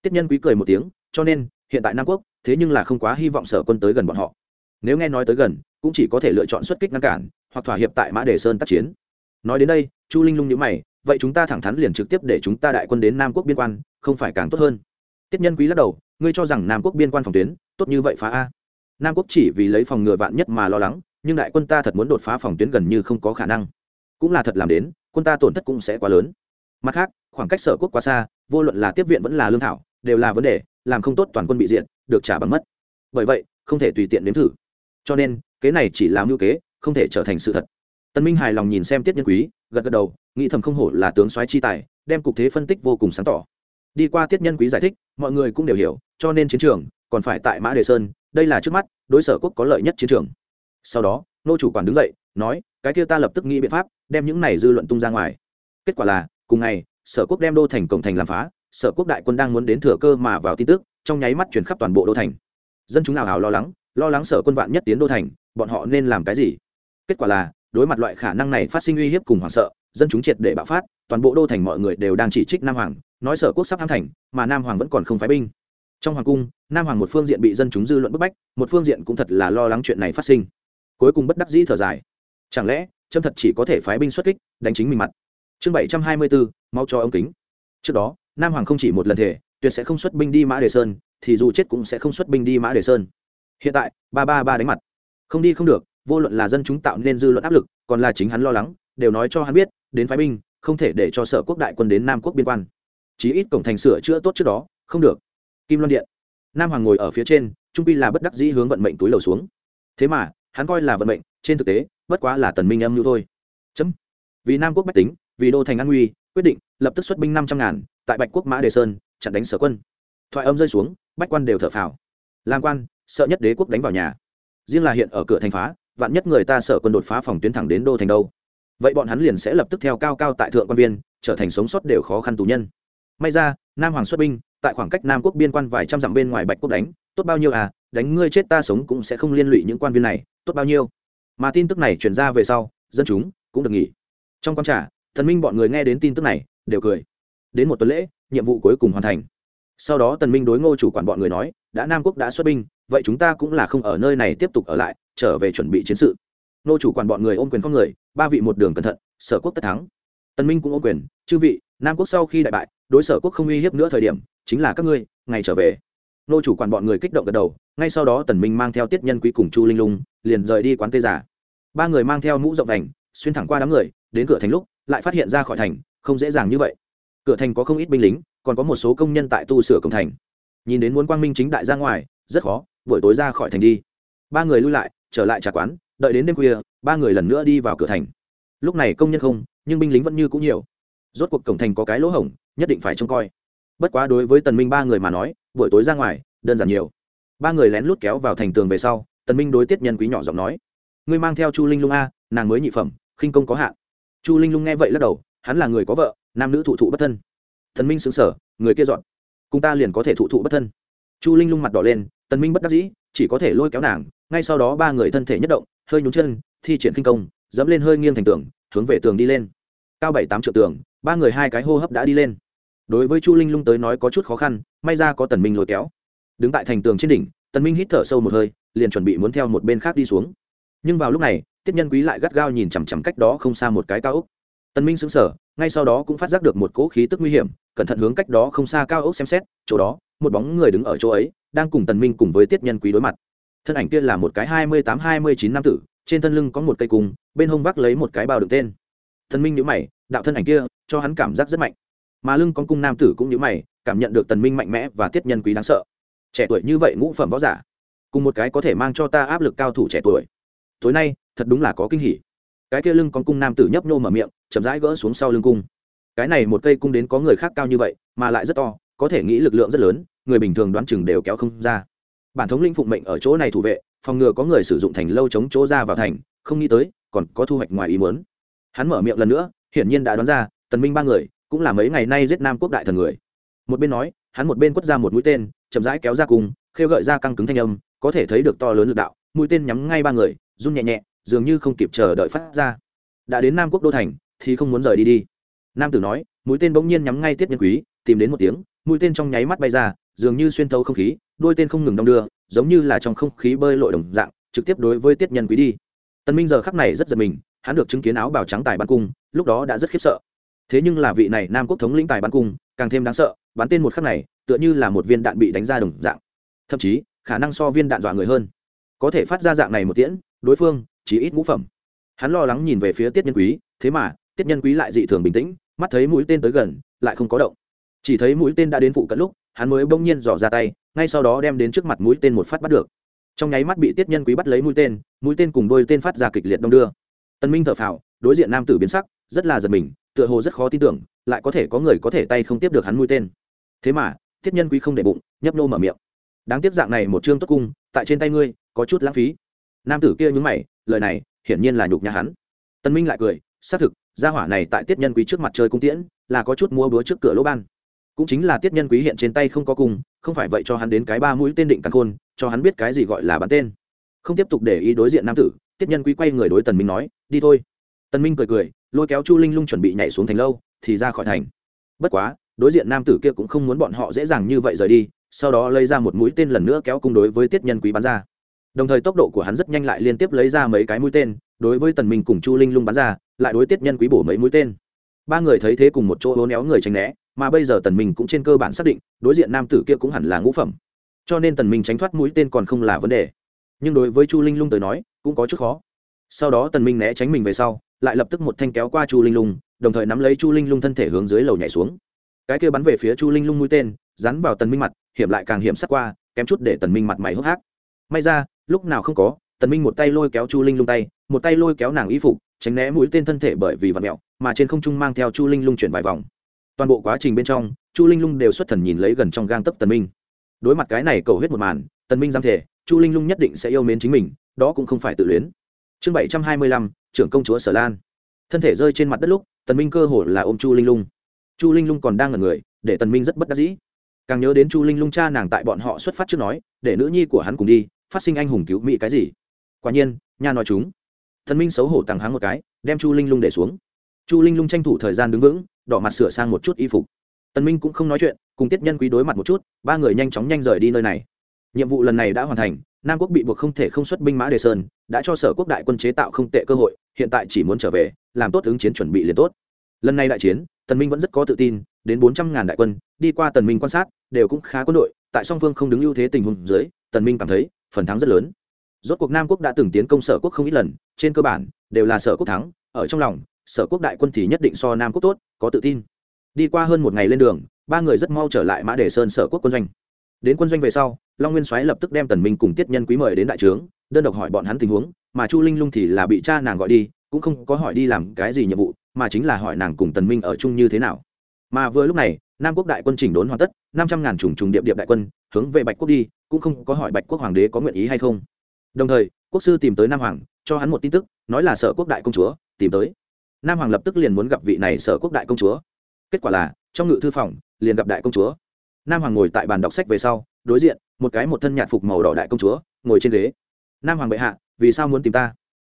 S1: Tiết nhân quý cười một tiếng, cho nên, hiện tại nam quốc, thế nhưng là không quá hy vọng sở quân tới gần bọn họ. Nếu nghe nói tới gần, cũng chỉ có thể lựa chọn xuất kích ngăn cản, hoặc thỏa hiệp tại mã đề sơn tác chiến. Nói đến đây, chu linh lung nhữ mày, vậy chúng ta thẳng thắn liền trực tiếp để chúng ta đại quân đến nam quốc biên quan, không phải càng tốt hơn. Tiết nhân quý lắc đầu, ngươi cho rằng nam quốc biên quan phòng tuyến, tốt như vậy phá a nam quốc chỉ vì lấy phòng ngừa vạn nhất mà lo lắng, nhưng đại quân ta thật muốn đột phá phòng tuyến gần như không có khả năng. Cũng là thật làm đến, quân ta tổn thất cũng sẽ quá lớn. Mặt khác, khoảng cách sở quốc quá xa, vô luận là tiếp viện vẫn là lương thảo, đều là vấn đề, làm không tốt toàn quân bị diện được trả bằng mất. Bởi vậy, không thể tùy tiện nếm thử. Cho nên, kế này chỉ là mưu kế, không thể trở thành sự thật. Tân minh hài lòng nhìn xem tiết nhân quý, gật gật đầu, nghĩ thầm không hổ là tướng soái chi tài, đem cục thế phân tích vô cùng sáng tỏ. Đi qua tiết nhân quý giải thích, mọi người cũng đều hiểu, cho nên chiến trường còn phải tại mã đề sơn đây là trước mắt, đối sở quốc có lợi nhất chiến trường. Sau đó, nô chủ quản đứng dậy, nói, cái kia ta lập tức nghĩ biện pháp, đem những này dư luận tung ra ngoài. Kết quả là, cùng ngày, sở quốc đem đô thành cổng thành làm phá, sở quốc đại quân đang muốn đến thừa cơ mà vào tin tức, trong nháy mắt chuyển khắp toàn bộ đô thành. Dân chúng nào hào lo lắng lo lắng sở quân vạn nhất tiến đô thành, bọn họ nên làm cái gì? Kết quả là, đối mặt loại khả năng này phát sinh uy hiếp cùng hoảng sợ, dân chúng triệt để bạo phát, toàn bộ đô thành mọi người đều đang chỉ trích nam hoàng, nói sở quốc sắp am thành, mà nam hoàng vẫn còn không phái binh trong hoàng cung, nam hoàng một phương diện bị dân chúng dư luận bức bách, một phương diện cũng thật là lo lắng chuyện này phát sinh. Cuối cùng bất đắc dĩ thở dài. Chẳng lẽ, trâm thật chỉ có thể phái binh xuất kích, đánh chính mình mặt? Chương bảy trăm hai mươi bốn mau cho ông kính. Trước đó, nam hoàng không chỉ một lần thể, tuyệt sẽ không xuất binh đi mã đề sơn, thì dù chết cũng sẽ không xuất binh đi mã đề sơn. Hiện tại, ba ba ba đánh mặt. Không đi không được, vô luận là dân chúng tạo nên dư luận áp lực, còn là chính hắn lo lắng, đều nói cho hắn biết, đến phái binh, không thể để cho sở quốc đại quân đến nam quốc biên quan. Chí ít cổng thành sửa chữa tốt trước đó, không được kim loan điện. Nam hoàng ngồi ở phía trên, trung pi là bất đắc dĩ hướng vận mệnh túi lầu xuống. Thế mà, hắn coi là vận mệnh, trên thực tế, bất quá là tần minh âm như thôi. Chấm. Vì nam quốc bách tính, vì đô thành an nguy, quyết định, lập tức xuất binh năm trăm ngàn, tại bạch quốc mã đề sơn, chặn đánh sở quân. Thoại âm rơi xuống, bách quan đều thở phào. Làm quan, sợ nhất đế quốc đánh vào nhà. Riêng là hiện ở cửa thành phá, vạn nhất người ta sợ quân đột phá phòng tuyến thẳng đến đô thành đâu. Vậy bọn hắn liền sẽ lập tức theo cao cao tại thượng quan viên, trở thành sống sót đều khó khăn tù nhân. May ra, nam hoàng xuất binh tại khoảng cách nam quốc biên quan vài trăm dặm bên ngoài bạch quốc đánh, tốt bao nhiêu à đánh ngươi chết ta sống cũng sẽ không liên lụy những quan viên này, tốt bao nhiêu. Mà tin tức này chuyển ra về sau, dân chúng cũng được nghỉ. Trong quan trả thần minh bọn người nghe đến tin tức này, đều cười. Đến một tuần lễ, nhiệm vụ cuối cùng hoàn thành. Sau đó tần minh đối ngô chủ quản bọn người nói, đã nam quốc đã xuất binh, vậy chúng ta cũng là không ở nơi này tiếp tục ở lại, trở về chuẩn bị chiến sự. Ngô chủ quản bọn người ôm quyền con người, ba vị một đường cẩn thận, sở quốc tất thắng. Tần minh cũng ôm quyền, chư vị, nam quốc sau khi đại bại, đối sở quốc không uy hiếp nữa thời điểm chính là các ngươi, ngày trở về. Nô chủ quản bọn người kích động gật đầu, ngay sau đó tần minh mang theo tiết nhân quý cùng chu linh lung, liền rời đi quán tê giả. Ba người mang theo mũ rộng vành xuyên thẳng qua đám người, đến cửa thành lúc, lại phát hiện ra khỏi thành, không dễ dàng như vậy. Cửa thành có không ít binh lính, còn có một số công nhân tại tu sửa công thành. Nhìn đến muốn quang minh chính đại ra ngoài, rất khó, buổi tối ra khỏi thành đi. Ba người lui lại, trở lại trà quán, đợi đến đêm khuya, ba người lần nữa đi vào cửa thành. Lúc này công nhân không, nhưng binh lính vẫn như cũng nhiều. Rốt cuộc cổng thành có cái lỗ hổng, nhất định phải trông coi bất quá đối với tần minh ba người mà nói, buổi tối ra ngoài, đơn giản nhiều. Ba người lén lút kéo vào thành tường về sau, tần minh đối tiết nhân quý nhỏ giọng nói, ngươi mang theo chu linh lung a, nàng mới nhị phẩm, khinh công có hạn. Chu linh lung nghe vậy lắc đầu, hắn là người có vợ, nam nữ thụ thụ bất thân. Tần minh sững sở người kia dọn, cùng ta liền có thể thụ thụ bất thân. Chu linh lung mặt đỏ lên, tần minh bất đắc dĩ, chỉ có thể lôi kéo nàng, ngay sau đó ba người thân thể nhất động, hơi nhún chân, thi triển kinh công, dẫm lên hơi nghiêng thành tường, hướng về tường đi lên. Cao bảy tám triệu tường, ba người hai cái hô hấp đã đi lên đối với chu linh lung tới nói có chút khó khăn, may ra có tần minh lôi kéo. Đứng tại thành tường trên đỉnh, tần minh hít thở sâu một hơi, liền chuẩn bị muốn theo một bên khác đi xuống. Nhưng vào lúc này, tiết nhân quý lại gắt gao nhìn chằm chằm cách đó không xa một cái cao ốc. Tần minh sững sờ, ngay sau đó cũng phát giác được một cỗ khí tức nguy hiểm, cẩn thận hướng cách đó không xa cao ốc xem xét, chỗ đó, một bóng người đứng ở chỗ ấy, đang cùng tần minh cùng với tiết nhân quý đối mặt. Thân ảnh kia là một cái hai mươi tám, hai mươi chín năm tử, trên thân lưng có một cây cung, bên hông vác lấy một cái bao đựng tên. Tần minh nhíu mày, đạo thân ảnh kia, cho hắn cảm giác rất mạnh mà lưng con cung nam tử cũng như mày, cảm nhận được tần minh mạnh mẽ và tiết nhân quý đáng sợ. Trẻ tuổi như vậy ngũ phẩm võ giả, cùng một cái có thể mang cho ta áp lực cao thủ trẻ tuổi. Tối nay, thật đúng là có kinh hỉ. Cái kia lưng con cung nam tử nhấp nhô mở miệng, chậm rãi gỡ xuống sau lưng cung. Cái này một cây cung đến có người khác cao như vậy, mà lại rất to, có thể nghĩ lực lượng rất lớn, người bình thường đoán chừng đều kéo không ra. Bản thống linh phụng mệnh ở chỗ này thủ vệ, phòng ngừa có người sử dụng thành lâu chống chỗ ra vào thành, không nghĩ tới, còn có thu hoạch ngoài ý muốn. Hắn mở miệng lần nữa, hiển nhiên đã đoán ra, tần minh ba người cũng là mấy ngày nay giết nam quốc đại thần người. Một bên nói, hắn một bên quất ra một mũi tên, chậm rãi kéo ra cùng, khêu gợi ra căng cứng thanh âm, có thể thấy được to lớn lực đạo, mũi tên nhắm ngay ba người, run nhẹ nhẹ, dường như không kịp chờ đợi phát ra. Đã đến nam quốc đô thành, thì không muốn rời đi đi. Nam tử nói, mũi tên bỗng nhiên nhắm ngay tiết nhân quý, tìm đến một tiếng, mũi tên trong nháy mắt bay ra, dường như xuyên thấu không khí, đôi tên không ngừng đong đưa, giống như là trong không khí bơi lội đồng dạng, trực tiếp đối với tiết nhân quý đi. Tân minh giờ khắc này rất giật mình, hắn được chứng kiến áo bào trắng tài bắn cung, lúc đó đã rất khiếp sợ thế nhưng là vị này nam quốc thống lĩnh tài bắn cung, càng thêm đáng sợ, bắn tên một khắc này, tựa như là một viên đạn bị đánh ra đồng dạng. Thậm chí, khả năng so viên đạn dọa người hơn. Có thể phát ra dạng này một tiễn, đối phương, chỉ ít ngũ phẩm. Hắn lo lắng nhìn về phía tiết nhân quý, thế mà, tiết nhân quý lại dị thường bình tĩnh, mắt thấy mũi tên tới gần, lại không có động. Chỉ thấy mũi tên đã đến phụ cận lúc, hắn mới bỗng nhiên dò ra tay, ngay sau đó đem đến trước mặt mũi tên một phát bắt được. Trong nháy mắt bị tiết nhân quý bắt lấy mũi tên mũi tên cùng đôi tên phát ra kịch liệt đông đưa. Tân minh thở phào, đối diện nam tử biến sắc, rất là giật mình tựa hồ rất khó tin tưởng, lại có thể có người có thể tay không tiếp được hắn mũi tên. Thế mà tiết nhân quý không để bụng, nhấp nô mở miệng. Đáng tiếc dạng này một chương tốt cung, tại trên tay ngươi, có chút lãng phí. Nam tử kia nhúng mày, lời này, hiển nhiên là nhục nhà hắn. Tân minh lại cười, xác thực, gia hỏa này tại tiết nhân quý trước mặt chơi cung tiễn, là có chút mua búa trước cửa lỗ ban. Cũng chính là tiết nhân quý hiện trên tay không có cung, không phải vậy cho hắn đến cái ba mũi tên định căn khôn, cho hắn biết cái gì gọi là bắn tên. Không tiếp tục để ý đối diện nam tử tiết nhân quý quay người đối tần minh nói, đi thôi. Tần minh cười cười lôi kéo chu linh lung chuẩn bị nhảy xuống thành lâu, thì ra khỏi thành. Bất quá, đối diện nam tử kia cũng không muốn bọn họ dễ dàng như vậy rời đi, sau đó lấy ra một mũi tên lần nữa kéo cung đối với tiết nhân quý bắn ra. Đồng thời tốc độ của hắn rất nhanh lại liên tiếp lấy ra mấy cái mũi tên, đối với tần minh cùng chu linh lung bắn ra, lại đối tiết nhân quý bổ mấy mũi tên. Ba người thấy thế cùng một chỗ hố néo người tránh né, mà bây giờ tần minh cũng trên cơ bản xác định, đối diện nam tử kia cũng hẳn là ngũ phẩm. Cho nên tần minh tránh thoát mũi tên còn không là vấn đề. Nhưng đối với chu linh lung tới nói, cũng có chút khó. Sau đó tần minh né tránh mình về sau lại lập tức một thanh kéo qua chu linh lung, đồng thời nắm lấy chu linh lung thân thể hướng dưới lầu nhảy xuống. Cái kia bắn về phía chu linh lung mũi tên, dán vào tần minh mặt, hiểm lại càng hiểm sắc qua, kém chút để tần minh mặt mày hốc hác. May ra, lúc nào không có, tần minh một tay lôi kéo chu linh lung tay, một tay lôi kéo nàng y phục, tránh né mũi tên thân thể bởi vì vật mẹo, mà trên không trung mang theo chu linh lung chuyển vài vòng. Toàn bộ quá trình bên trong, chu linh lung đều xuất thần nhìn lấy gần trong gang tấc tần minh. Đối mặt cái này cầu hết một màn, tần minh dám thể, chu linh lung nhất định sẽ yêu mến chính mình, đó cũng không phải tự luyến chương bảy trăm hai mươi lăm, trưởng công chúa sở lan. Thân thể rơi trên mặt đất lúc, tần minh cơ hồ là ôm chu linh lung. Chu linh lung còn đang ở người, để tần minh rất bất đắc dĩ. Càng nhớ đến chu linh lung cha nàng tại bọn họ xuất phát trước nói, để nữ nhi của hắn cùng đi, phát sinh anh hùng cứu mỹ cái gì. Quả nhiên, nha nói chúng. Tần minh xấu hổ tàng háng một cái, đem chu linh lung để xuống. Chu linh lung tranh thủ thời gian đứng vững, đỏ mặt sửa sang một chút y phục. Tần minh cũng không nói chuyện, cùng tiết nhân quý đối mặt một chút, ba người nhanh chóng nhanh rời đi nơi này. Nhiệm vụ lần này đã hoàn thành, nam quốc bị buộc không thể không xuất binh mã đề sơn đã cho sở quốc đại quân chế tạo không tệ cơ hội, hiện tại chỉ muốn trở về, làm tốt ứng chiến chuẩn bị liền tốt. Lần này đại chiến, tần minh vẫn rất có tự tin, đến bốn trăm ngàn đại quân, đi qua tần minh quan sát, đều cũng khá quân đội, tại song phương không đứng ưu thế tình huống dưới, tần minh cảm thấy, phần thắng rất lớn. Rốt cuộc nam quốc đã từng tiến công sở quốc không ít lần, trên cơ bản, đều là sở quốc thắng, ở trong lòng, sở quốc đại quân thì nhất định so nam quốc tốt, có tự tin. Đi qua hơn một ngày lên đường, ba người rất mau trở lại mã đề sơn sở quốc quân doanh. Đến quân doanh về sau, long nguyên soái lập tức đem tần minh cùng tiết nhân quý mời đến đại trướng đơn độc hỏi bọn hắn tình huống, mà chu linh lung thì là bị cha nàng gọi đi, cũng không có hỏi đi làm cái gì nhiệm vụ, mà chính là hỏi nàng cùng tần minh ở chung như thế nào. Mà vừa lúc này, nam quốc đại quân chỉnh đốn hoàn tất, năm trăm ngàn trùng trùng điệp điệp đại quân, hướng về bạch quốc đi, cũng không có hỏi bạch quốc hoàng đế có nguyện ý hay không. Đồng thời, quốc sư tìm tới nam hoàng, cho hắn một tin tức, nói là sở quốc đại công chúa, tìm tới. Nam hoàng lập tức liền muốn gặp vị này sở quốc đại công chúa. Kết quả là, trong ngự thư phòng, liền gặp đại công chúa. Nam hoàng ngồi tại bàn đọc sách về sau, đối diện, một cái một thân nhạt phục màu đỏ đại công chúa, ngồi trên ghế nam hoàng bệ hạ, vì sao muốn tìm ta?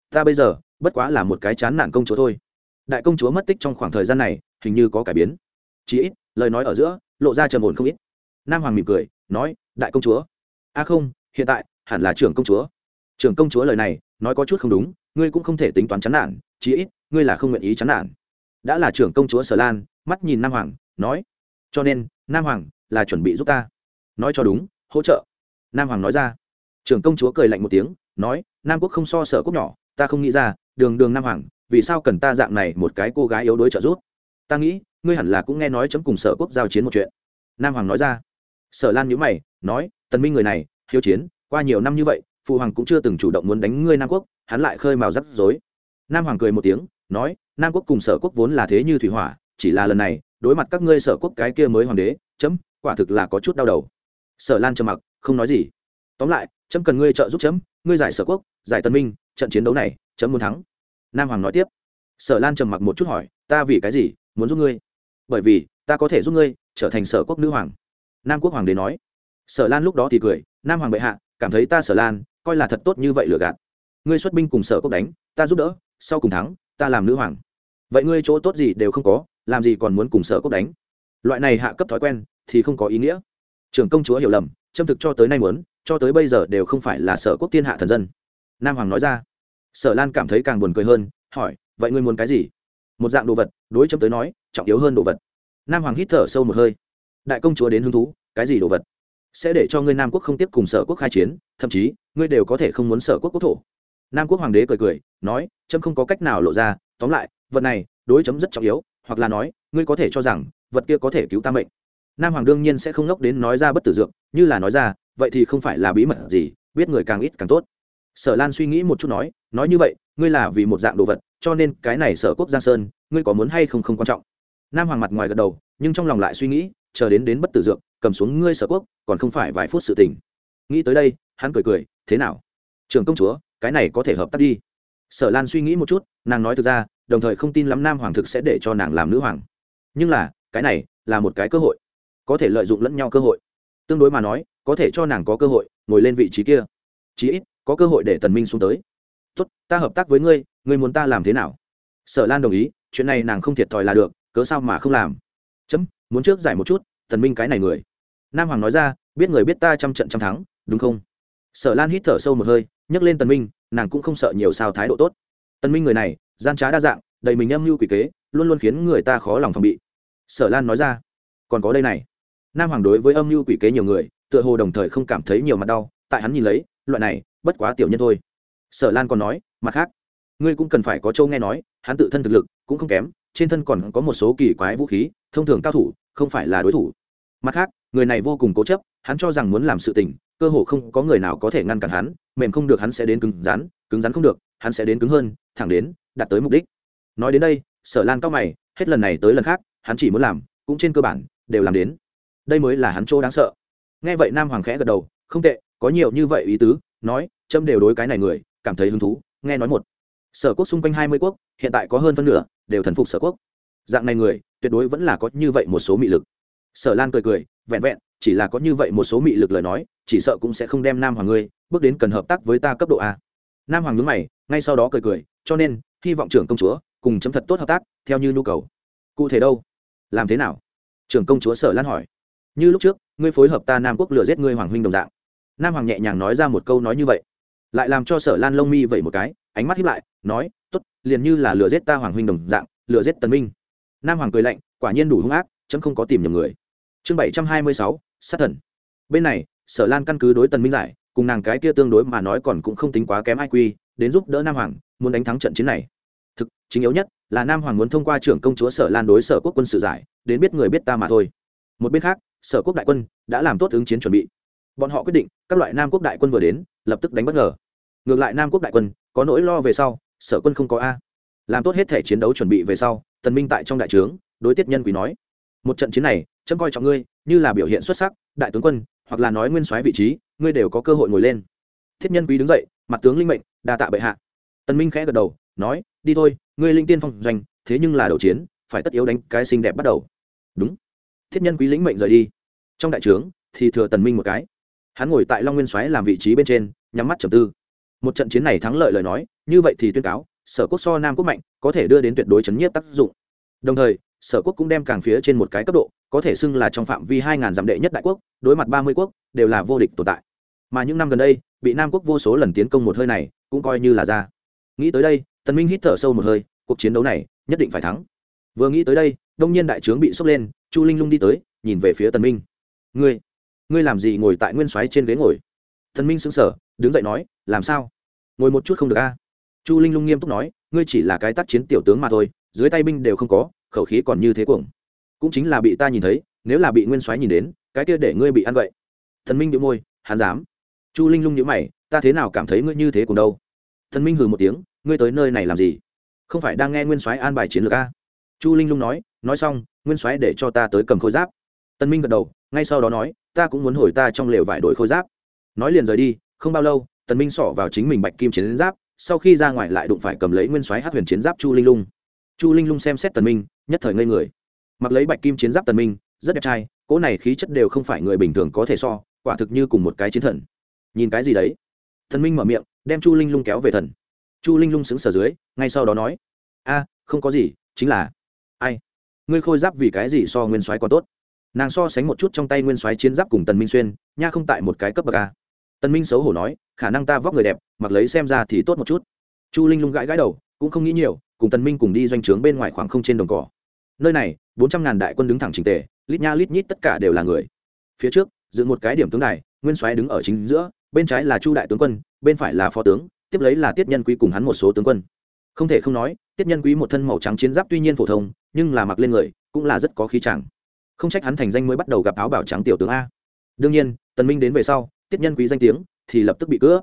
S1: Ta bây giờ, bất quá là một cái chán nản công chúa thôi. Đại công chúa mất tích trong khoảng thời gian này, hình như có cải biến. Chí ít, lời nói ở giữa, lộ ra trầm ổn không ít. Nam hoàng mỉm cười, nói, đại công chúa. A không, hiện tại, hẳn là trưởng công chúa. Trưởng công chúa lời này, nói có chút không đúng, ngươi cũng không thể tính toán chán nản, chí ít, ngươi là không nguyện ý chán nản. Đã là trưởng công chúa sở lan, mắt nhìn nam hoàng, nói, cho nên, nam hoàng, là chuẩn bị giúp ta. Nói cho đúng, hỗ trợ. Nam hoàng nói ra trưởng công chúa cười lạnh một tiếng, nói, nam quốc không so sở quốc nhỏ, ta không nghĩ ra, đường đường nam hoàng, vì sao cần ta dạng này một cái cô gái yếu đuối trợ giúp? Ta nghĩ, ngươi hẳn là cũng nghe nói chấm cùng sở quốc giao chiến một chuyện. Nam hoàng nói ra. Sở lan nhữ mày, nói, tần minh người này, hiếu chiến, qua nhiều năm như vậy, phụ hoàng cũng chưa từng chủ động muốn đánh ngươi nam quốc, hắn lại khơi mào rắc rối. Nam hoàng cười một tiếng, nói, nam quốc cùng sở quốc vốn là thế như thủy hỏa, chỉ là lần này, đối mặt các ngươi sở quốc cái kia mới hoàng đế, chấm, quả thực là có chút đau đầu. Sở lan trầm mặc, không nói gì tóm lại, chấm cần ngươi trợ giúp chấm, ngươi giải sở quốc, giải tân minh, trận chiến đấu này, chấm muốn thắng. Nam hoàng nói tiếp. Sở lan trầm mặc một chút hỏi, ta vì cái gì muốn giúp ngươi? Bởi vì, ta có thể giúp ngươi trở thành sở quốc nữ hoàng. Nam quốc hoàng đế nói. Sở lan lúc đó thì cười, nam hoàng bệ hạ, cảm thấy ta sở lan coi là thật tốt như vậy lừa gạt. Ngươi xuất binh cùng sở quốc đánh, ta giúp đỡ, sau cùng thắng, ta làm nữ hoàng. Vậy ngươi chỗ tốt gì đều không có, làm gì còn muốn cùng sở quốc đánh? Loại này hạ cấp thói quen thì không có ý nghĩa. Trưởng công chúa hiểu lầm, châm thực cho tới nay muốn cho tới bây giờ đều không phải là sở quốc thiên hạ thần dân. Nam hoàng nói ra. Sở lan cảm thấy càng buồn cười hơn, hỏi, vậy ngươi muốn cái gì? Một dạng đồ vật, đối chấm tới nói, trọng yếu hơn đồ vật. Nam hoàng hít thở sâu một hơi. Đại công chúa đến hứng thú, cái gì đồ vật? Sẽ để cho ngươi nam quốc không tiếp cùng sở quốc khai chiến, thậm chí, ngươi đều có thể không muốn sở quốc quốc thổ. Nam quốc hoàng đế cười cười, nói, chấm không có cách nào lộ ra, tóm lại, vật này, đối chấm rất trọng yếu, hoặc là nói, ngươi có thể cho rằng, vật kia có thể cứu ta mệnh. Nam hoàng đương nhiên sẽ không ngốc đến nói ra bất tử dược, như là nói ra vậy thì không phải là bí mật gì, biết người càng ít càng tốt. Sở lan suy nghĩ một chút nói nói như vậy, ngươi là vì một dạng đồ vật, cho nên cái này sở quốc giang sơn, ngươi có muốn hay không không quan trọng. Nam hoàng mặt ngoài gật đầu, nhưng trong lòng lại suy nghĩ, chờ đến đến bất tử dược, cầm xuống ngươi sở quốc, còn không phải vài phút sự tình. Nghĩ tới đây, hắn cười cười, thế nào? Trưởng công chúa, cái này có thể hợp tác đi. Sở lan suy nghĩ một chút, nàng nói thực ra, đồng thời không tin lắm nam hoàng thực sẽ để cho nàng làm nữ hoàng. Nhưng là, cái này là một cái cơ hội, có thể lợi dụng lẫn nhau cơ hội. Tương đối mà nói có thể cho nàng có cơ hội ngồi lên vị trí kia. Chí ít, có cơ hội để tần minh xuống tới. Tốt, ta hợp tác với ngươi ngươi muốn ta làm thế nào? Sở lan đồng ý, chuyện này nàng không thiệt thòi là được, cớ sao mà không làm? Chấm, muốn trước giải một chút, tần minh cái này người. Nam hoàng nói ra, biết người biết ta trăm trận trăm thắng, đúng không? Sở lan hít thở sâu một hơi nhấc lên tần minh, nàng cũng không sợ nhiều sao thái độ tốt. Tần minh người này, gian trá đa dạng, đầy mình âm mưu quỷ kế, luôn luôn khiến người ta khó lòng phòng bị. Sở lan nói ra, còn có đây này. Nam hoàng đối với âm mưu quỷ kế nhiều người tựa hồ đồng thời không cảm thấy nhiều mặt đau, tại hắn nhìn lấy, loại này, bất quá tiểu nhân thôi. Sở lan còn nói, mặt khác, ngươi cũng cần phải có châu nghe nói, hắn tự thân thực lực cũng không kém, trên thân còn có một số kỳ quái vũ khí, thông thường cao thủ, không phải là đối thủ. Mặt khác, người này vô cùng cố chấp, hắn cho rằng muốn làm sự tình, cơ hồ không có người nào có thể ngăn cản hắn, mềm không được hắn sẽ đến cứng rắn cứng rắn không được, hắn sẽ đến cứng hơn, thẳng đến, đạt tới mục đích. Nói đến đây, sở lan cao mày, hết lần này tới lần khác, hắn chỉ muốn làm, cũng trên cơ bản, đều làm đến. Đây mới là hắn chỗ đáng sợ nghe vậy nam hoàng khẽ gật đầu, không tệ, có nhiều như vậy ý tứ, nói trâm đều đối cái này người, cảm thấy hứng thú, nghe nói một. Sở quốc xung quanh hai mươi quốc, hiện tại có hơn phân nửa đều thần phục sở quốc. Dạng này người, tuyệt đối vẫn là có như vậy một số mị lực. Sở lan cười cười, vẹn vẹn, chỉ là có như vậy một số mị lực lời nói, chỉ sợ cũng sẽ không đem nam hoàng ngươi bước đến cần hợp tác với ta cấp độ a. Nam hoàng nhướng mày, ngay sau đó cười cười, cho nên, hy vọng trưởng công chúa cùng chấm thật tốt hợp tác, theo như nhu cầu. Cụ thể đâu? Làm thế nào? Trưởng công chúa sở lan hỏi như lúc trước, ngươi phối hợp ta nam quốc lừa giết ngươi hoàng huynh đồng dạng. Nam hoàng nhẹ nhàng nói ra một câu nói như vậy, lại làm cho sở lan lông mi vậy một cái, ánh mắt hiếp lại, nói t ố t liền như là lừa giết ta hoàng huynh đồng dạng, lừa giết tần minh. Nam hoàng cười lạnh, quả nhiên đủ hung ác, chấm không có tìm nhầm người. Chương bảy trăm hai mươi sáu, sát thần. Bên này, sở lan căn cứ đối tần minh giải, cùng nàng cái kia tương đối mà nói còn cũng không tính quá kém ai quy, đến giúp đỡ nam hoàng, muốn đánh thắng trận chiến này. Thực, chính yếu nhất là nam hoàng muốn thông qua trưởng công chúa sở lan đối sở quốc quân sự giải, đến biết người biết ta mà thôi. Một bên khác sở quốc đại quân đã làm tốt ứng chiến chuẩn bị. Bọn họ quyết định, các loại nam quốc đại quân vừa đến, lập tức đánh bất ngờ. Ngược lại nam quốc đại quân, có nỗi lo về sau, sở quân không có a. Làm tốt hết thể chiến đấu chuẩn bị về sau, tần minh tại trong đại trướng, đối tiết nhân quý nói, một trận chiến này, chấm coi trọng ngươi, như là biểu hiện xuất sắc, đại tướng quân, hoặc là nói nguyên soái vị trí, ngươi đều có cơ hội ngồi lên. Thiết nhân quý đứng dậy, mặt tướng linh mệnh, đa tạ bệ hạ. Tần minh khẽ gật đầu, nói, đi thôi, ngươi linh tiên phong doanh, thế nhưng là đầu chiến, phải tất yếu đánh cái xinh đẹp bắt đầu. Đúng thiết nhân quý lĩnh mệnh rời đi. Trong đại trướng, thì thừa tần minh một cái. Hắn ngồi tại long nguyên xoáy làm vị trí bên trên, nhắm mắt trầm tư. Một trận chiến này thắng lợi lời nói, như vậy thì tuyên cáo, sở quốc so nam quốc mạnh, có thể đưa đến tuyệt đối chấn nhiếp tác dụng. Đồng thời, sở quốc cũng đem càng phía trên một cái cấp độ, có thể xưng là trong phạm vi hai ngàn dặm đệ nhất đại quốc, đối mặt ba mươi quốc, đều là vô địch tồn tại. Mà những năm gần đây, bị nam quốc vô số lần tiến công một hơi này, cũng coi như là ra. Nghĩ tới đây, tần minh hít thở sâu một hơi, cuộc chiến đấu này, nhất định phải thắng. Vừa nghĩ tới đây, đông nhiên đại trướng bị sốc lên chu linh lung đi tới, nhìn về phía tần minh. Ngươi ngươi làm gì ngồi tại nguyên soái trên ghế ngồi? Tần minh sững sờ, đứng dậy nói, làm sao? Ngồi một chút không được a chu linh lung nghiêm túc nói, ngươi chỉ là cái tác chiến tiểu tướng mà thôi, dưới tay binh đều không có, khẩu khí còn như thế cuồng. Cũng chính là bị ta nhìn thấy, nếu là bị nguyên soái nhìn đến, cái kia để ngươi bị ăn vậy. Thần minh nhíu môi, hắn dám. Chu linh lung nhíu mày, ta thế nào cảm thấy ngươi như thế cùng đâu? Thần minh hừ một tiếng, ngươi tới nơi này làm gì? Không phải đang nghe nguyên soái an bài chiến lược a chu linh lung nói nói xong, nguyên soái để cho ta tới cầm khôi giáp. Tân minh gật đầu, ngay sau đó nói, ta cũng muốn hồi ta trong lều vải đổi khôi giáp. Nói liền rời đi, không bao lâu tần minh xỏ vào chính mình bạch kim chiến giáp, sau khi ra ngoài lại đụng phải cầm lấy nguyên soái hát huyền chiến giáp chu linh lung. Chu linh lung xem xét tần minh, nhất thời ngây người. Mặc lấy bạch kim chiến giáp tần minh, rất đẹp trai, cỗ này khí chất đều không phải người bình thường có thể so, quả thực như cùng một cái chiến thần. Nhìn cái gì đấy? Tần minh mở miệng, đem chu linh lung kéo về thần. Chu linh lung sững sờ dưới, ngay sau đó nói, a, không có gì, chính là, ai? Ngươi khôi giáp vì cái gì so nguyên soái còn tốt? Nàng so sánh một chút trong tay nguyên soái chiến giáp cùng tần minh xuyên, nha không tại một cái cấp bậc a. Tần minh xấu hổ nói, khả năng ta vóc người đẹp, mặc lấy xem ra thì tốt một chút. Chu linh lung gãi gãi đầu, cũng không nghĩ nhiều, cùng tần minh cùng đi doanh trướng bên ngoài khoảng không trên đồng cỏ. Nơi này, bốn trăm ngàn đại quân đứng thẳng trình tề, lít nha lít nhít tất cả đều là người. Phía trước, dựng một cái điểm tướng này nguyên soái đứng ở chính giữa, bên trái là chu đại tướng quân, bên phải là phó tướng, tiếp lấy là tiết nhân quý cùng hắn một số tướng quân không thể không nói, tiết nhân quý một thân màu trắng chiến giáp tuy nhiên phổ thông, nhưng là mặc lên người, cũng là rất có khí chẳng không trách hắn thành danh mới bắt đầu gặp áo bảo trắng tiểu tướng a. Đương nhiên, tần minh đến về sau, tiết nhân quý danh tiếng thì lập tức bị cướp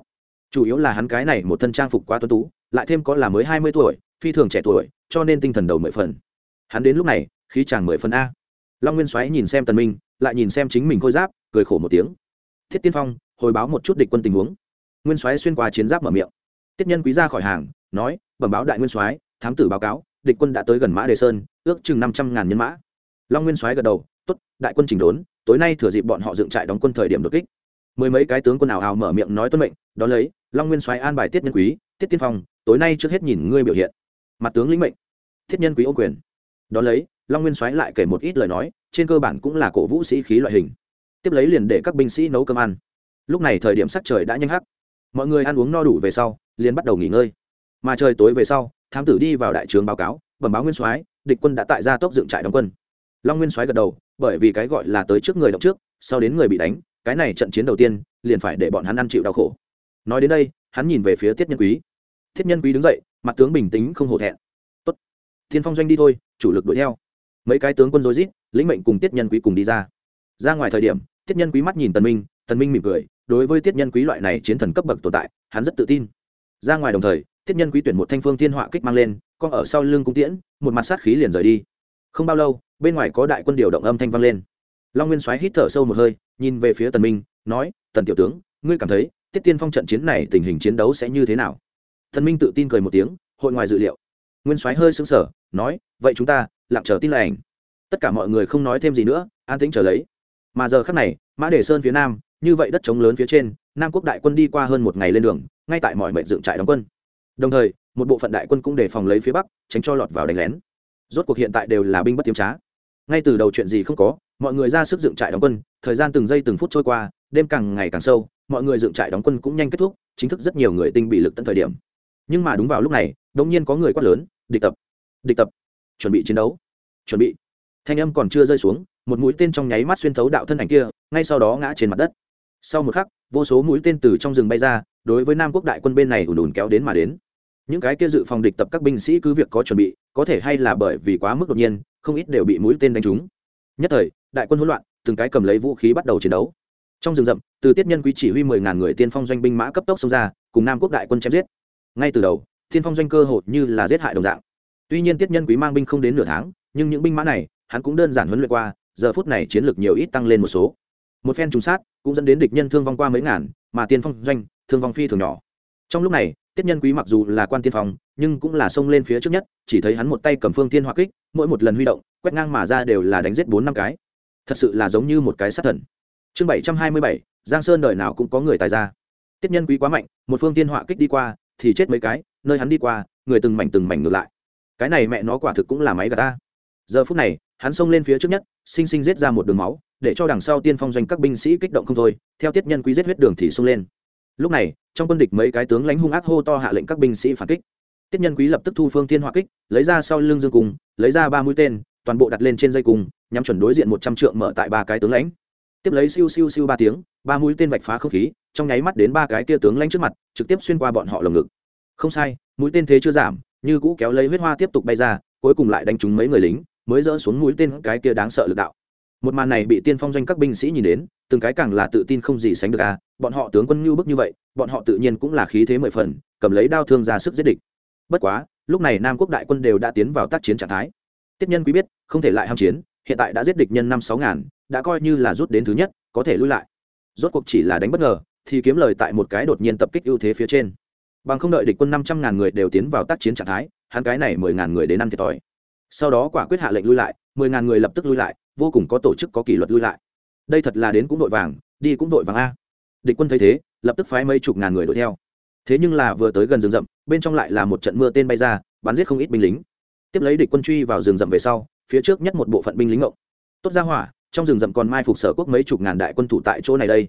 S1: chủ yếu là hắn cái này một thân trang phục quá tuấn tú, lại thêm có là mới hai mươi tuổi, phi thường trẻ tuổi, cho nên tinh thần đầu mười phần. Hắn đến lúc này, khí chàng mười phần a. Long nguyên xoáy nhìn xem tần minh, lại nhìn xem chính mình khôi giáp, cười khổ một tiếng. Thiết tiên phong, hồi báo một chút địch quân tình huống. Nguyên xoáy xuyên qua chiến giáp mở miệng. Tiết nhân quý ra khỏi hàng, nói bẩm báo đại nguyên soái, thám tử báo cáo, địch quân đã tới gần mã đề sơn, ước chừng năm trăm ngàn nhân mã. Long nguyên soái gật đầu, tốt, đại quân chỉnh đốn, tối nay thừa dịp bọn họ dựng trại đóng quân thời điểm đột kích. Mười mấy cái tướng quân ảo ảo mở miệng nói tuân mệnh đó lấy, long nguyên soái an bài tiết nhân quý, tiết tiên phong, tối nay trước hết nhìn ngươi biểu hiện. Mặt tướng lĩnh mệnh thiết nhân quý ô quyền. Đó lấy, long nguyên soái lại kể một ít lời nói, trên cơ bản cũng là cổ vũ sĩ khí loại hình. Tiếp lấy liền để các binh sĩ nấu cơm ăn. Lúc này thời điểm sắc trời đã nhanh hắc. Mọi người ăn uống no đủ về sau, liền bắt đầu nghỉ ngơi mà trời tối về sau, thám tử đi vào đại trường báo cáo, bẩm báo nguyên soái, địch quân đã tại gia tốc dựng trại đóng quân. Long nguyên soái gật đầu, bởi vì cái gọi là tới trước người động trước, sau đến người bị đánh, cái này trận chiến đầu tiên, liền phải để bọn hắn ăn chịu đau khổ. Nói đến đây, hắn nhìn về phía tiết nhân quý. Thiết nhân quý đứng dậy, mặt tướng bình tĩnh không hổ thẹn. Tốt, thiên phong doanh đi thôi, chủ lực đuổi theo. Mấy cái tướng quân rối rít, lĩnh mệnh cùng tiết nhân quý cùng đi ra. Ra ngoài thời điểm tiết nhân quý mắt nhìn tần minh tần minh mỉm cười, đối với tiết nhân quý loại này chiến thần cấp bậc tồn tại, hắn rất tự tin. Ra ngoài đồng thời tiết nhân quý tuyển một thanh phương thiên họa kích mang lên, con ở sau lưng cung tiễn, một mặt sát khí liền rời đi. Không bao lâu, bên ngoài có đại quân điều động âm thanh vang lên. Long nguyên soái hít thở sâu một hơi, nhìn về phía tần minh, nói, tần tiểu tướng, ngươi cảm thấy tiết tiên phong trận chiến này tình hình chiến đấu sẽ như thế nào? Thần minh tự tin cười một tiếng, hội ngoài dự liệu. Nguyên soái hơi sững sờ, nói, vậy chúng ta lặng chờ tin lệnh. tất cả mọi người không nói thêm gì nữa, an tĩnh chờ lấy. Mà giờ khắc này, mã đề sơn phía nam, như vậy đất trống lớn phía trên, nam quốc đại quân đi qua hơn một ngày lên đường, ngay tại mọi mệnh dựng trại đóng quân đồng thời, một bộ phận đại quân cũng đề phòng lấy phía bắc, tránh cho lọt vào đánh lén. Rốt cuộc hiện tại đều là binh bất tiêm trá. Ngay từ đầu chuyện gì không có, mọi người ra sức dựng trại đóng quân, thời gian từng giây từng phút trôi qua, đêm càng ngày càng sâu, mọi người dựng trại đóng quân cũng nhanh kết thúc, chính thức rất nhiều người tinh bị lực tận thời điểm. Nhưng mà đúng vào lúc này đống nhiên có người quát lớn, địch tập! Địch tập! Chuẩn bị chiến đấu! Chuẩn bị! Thanh âm còn chưa rơi xuống, một mũi tên trong nháy mắt xuyên thấu đạo thân ảnh kia, ngay sau đó ngã trên mặt đất. Sau một khắc, vô số mũi tên từ trong rừng bay ra, đối với nam quốc đại quân bên này ùn ùn kéo đến mà đến những cái kia dự phòng địch tập các binh sĩ cứ việc có chuẩn bị, có thể hay là bởi vì quá mức đột nhiên, không ít đều bị mũi tên đánh trúng. Nhất thời, đại quân hỗn loạn, từng cái cầm lấy vũ khí bắt đầu chiến đấu. Trong rừng rậm, từ tiết nhân quý chỉ huy mười ngàn người tiên phong doanh binh mã cấp tốc xông ra, cùng nam quốc đại quân chém giết. Ngay từ đầu, tiên phong doanh cơ hội như là giết hại đồng dạng. Tuy nhiên tiết nhân quý mang binh không đến nửa tháng, nhưng những binh mã này, hắn cũng đơn giản huấn luyện qua, giờ phút này chiến lược nhiều ít tăng lên một số. Một phen trùng sát, cũng dẫn đến địch nhân thương vong qua mấy ngàn, mà tiên phong doanh, thương vong phi thường nhỏ. Trong lúc này tiết nhân quý mặc dù là quan tiên phong, nhưng cũng là xông lên phía trước nhất, chỉ thấy hắn một tay cầm phương tiên hoa kích, mỗi một lần huy động, quét ngang mà ra đều là đánh giết bốn năm cái. Thật sự là giống như một cái sát thần. Chương bảy trăm hai mươi bảy, giang sơn đời nào cũng có người tài ra. Tiết nhân quý quá mạnh, một phương tiên hỏa kích đi qua, thì chết mấy cái, nơi hắn đi qua, người từng mảnh từng mảnh ngược lại. Cái này mẹ nó quả thực cũng là máy gà ta. Giờ phút này, hắn xông lên phía trước nhất, sinh sinh giết ra một đường máu, để cho đằng sau tiên phong doanh các binh sĩ kích động không thôi, theo tiết nhân quý giết huyết đường thì xông lên lúc này, trong quân địch mấy cái tướng lãnh hung ác hô to hạ lệnh các binh sĩ phản kích. Tiết nhân quý lập tức thu phương thiên hỏa kích, lấy ra sau lưng dương cung, lấy ra ba mũi tên, toàn bộ đặt lên trên dây cung, nhắm chuẩn đối diện một trăm trượng mở tại ba cái tướng lãnh. Tiếp lấy siêu siêu siêu ba tiếng, ba mũi tên vạch phá không khí, trong nháy mắt đến ba cái kia tướng lãnh trước mặt, trực tiếp xuyên qua bọn họ lồng ngực. Không sai, mũi tên thế chưa giảm, như cũ kéo lấy huyết hoa tiếp tục bay ra, cuối cùng lại đánh trúng mấy người lính, mới dỡ xuống mũi tên cái kia đáng sợ lực đạo một màn này bị tiên phong doanh các binh sĩ nhìn đến, từng cái càng là tự tin không gì sánh được à bọn họ tướng quân ngưu bức như vậy, bọn họ tự nhiên cũng là khí thế mười phần, cầm lấy đao thương ra sức giết địch. Bất quá, lúc này nam quốc đại quân đều đã tiến vào tác chiến trạng thái. Tiết nhân quý biết, không thể lại ham chiến, hiện tại đã giết địch nhân năm sáu ngàn, đã coi như là rút đến thứ nhất, có thể lui lại. Rốt cuộc chỉ là đánh bất ngờ, thì kiếm lời tại một cái đột nhiên tập kích ưu thế phía trên. Bằng không đợi địch quân năm trăm ngàn người đều tiến vào tác chiến trạng thái, hắn cái này mười ngàn người đến ăn thiệt thòi. Sau đó quả quyết hạ lệnh lui lại, mười ngàn người lập tức lui lại vô cùng có tổ chức có kỷ luật lui lại. Đây thật là đến cũng vội vàng, đi cũng vội vàng a. Địch quân thấy thế, lập tức phái mấy chục ngàn người đuổi theo. Thế nhưng là vừa tới gần rừng rậm, bên trong lại là một trận mưa tên bay ra, bắn giết không ít binh lính. Tiếp lấy địch quân truy vào rừng rậm về sau, phía trước nhất một bộ phận binh lính ngộng tốt ra hỏa, trong rừng rậm còn mai phục sở quốc mấy chục ngàn đại quân thủ tại chỗ này đây.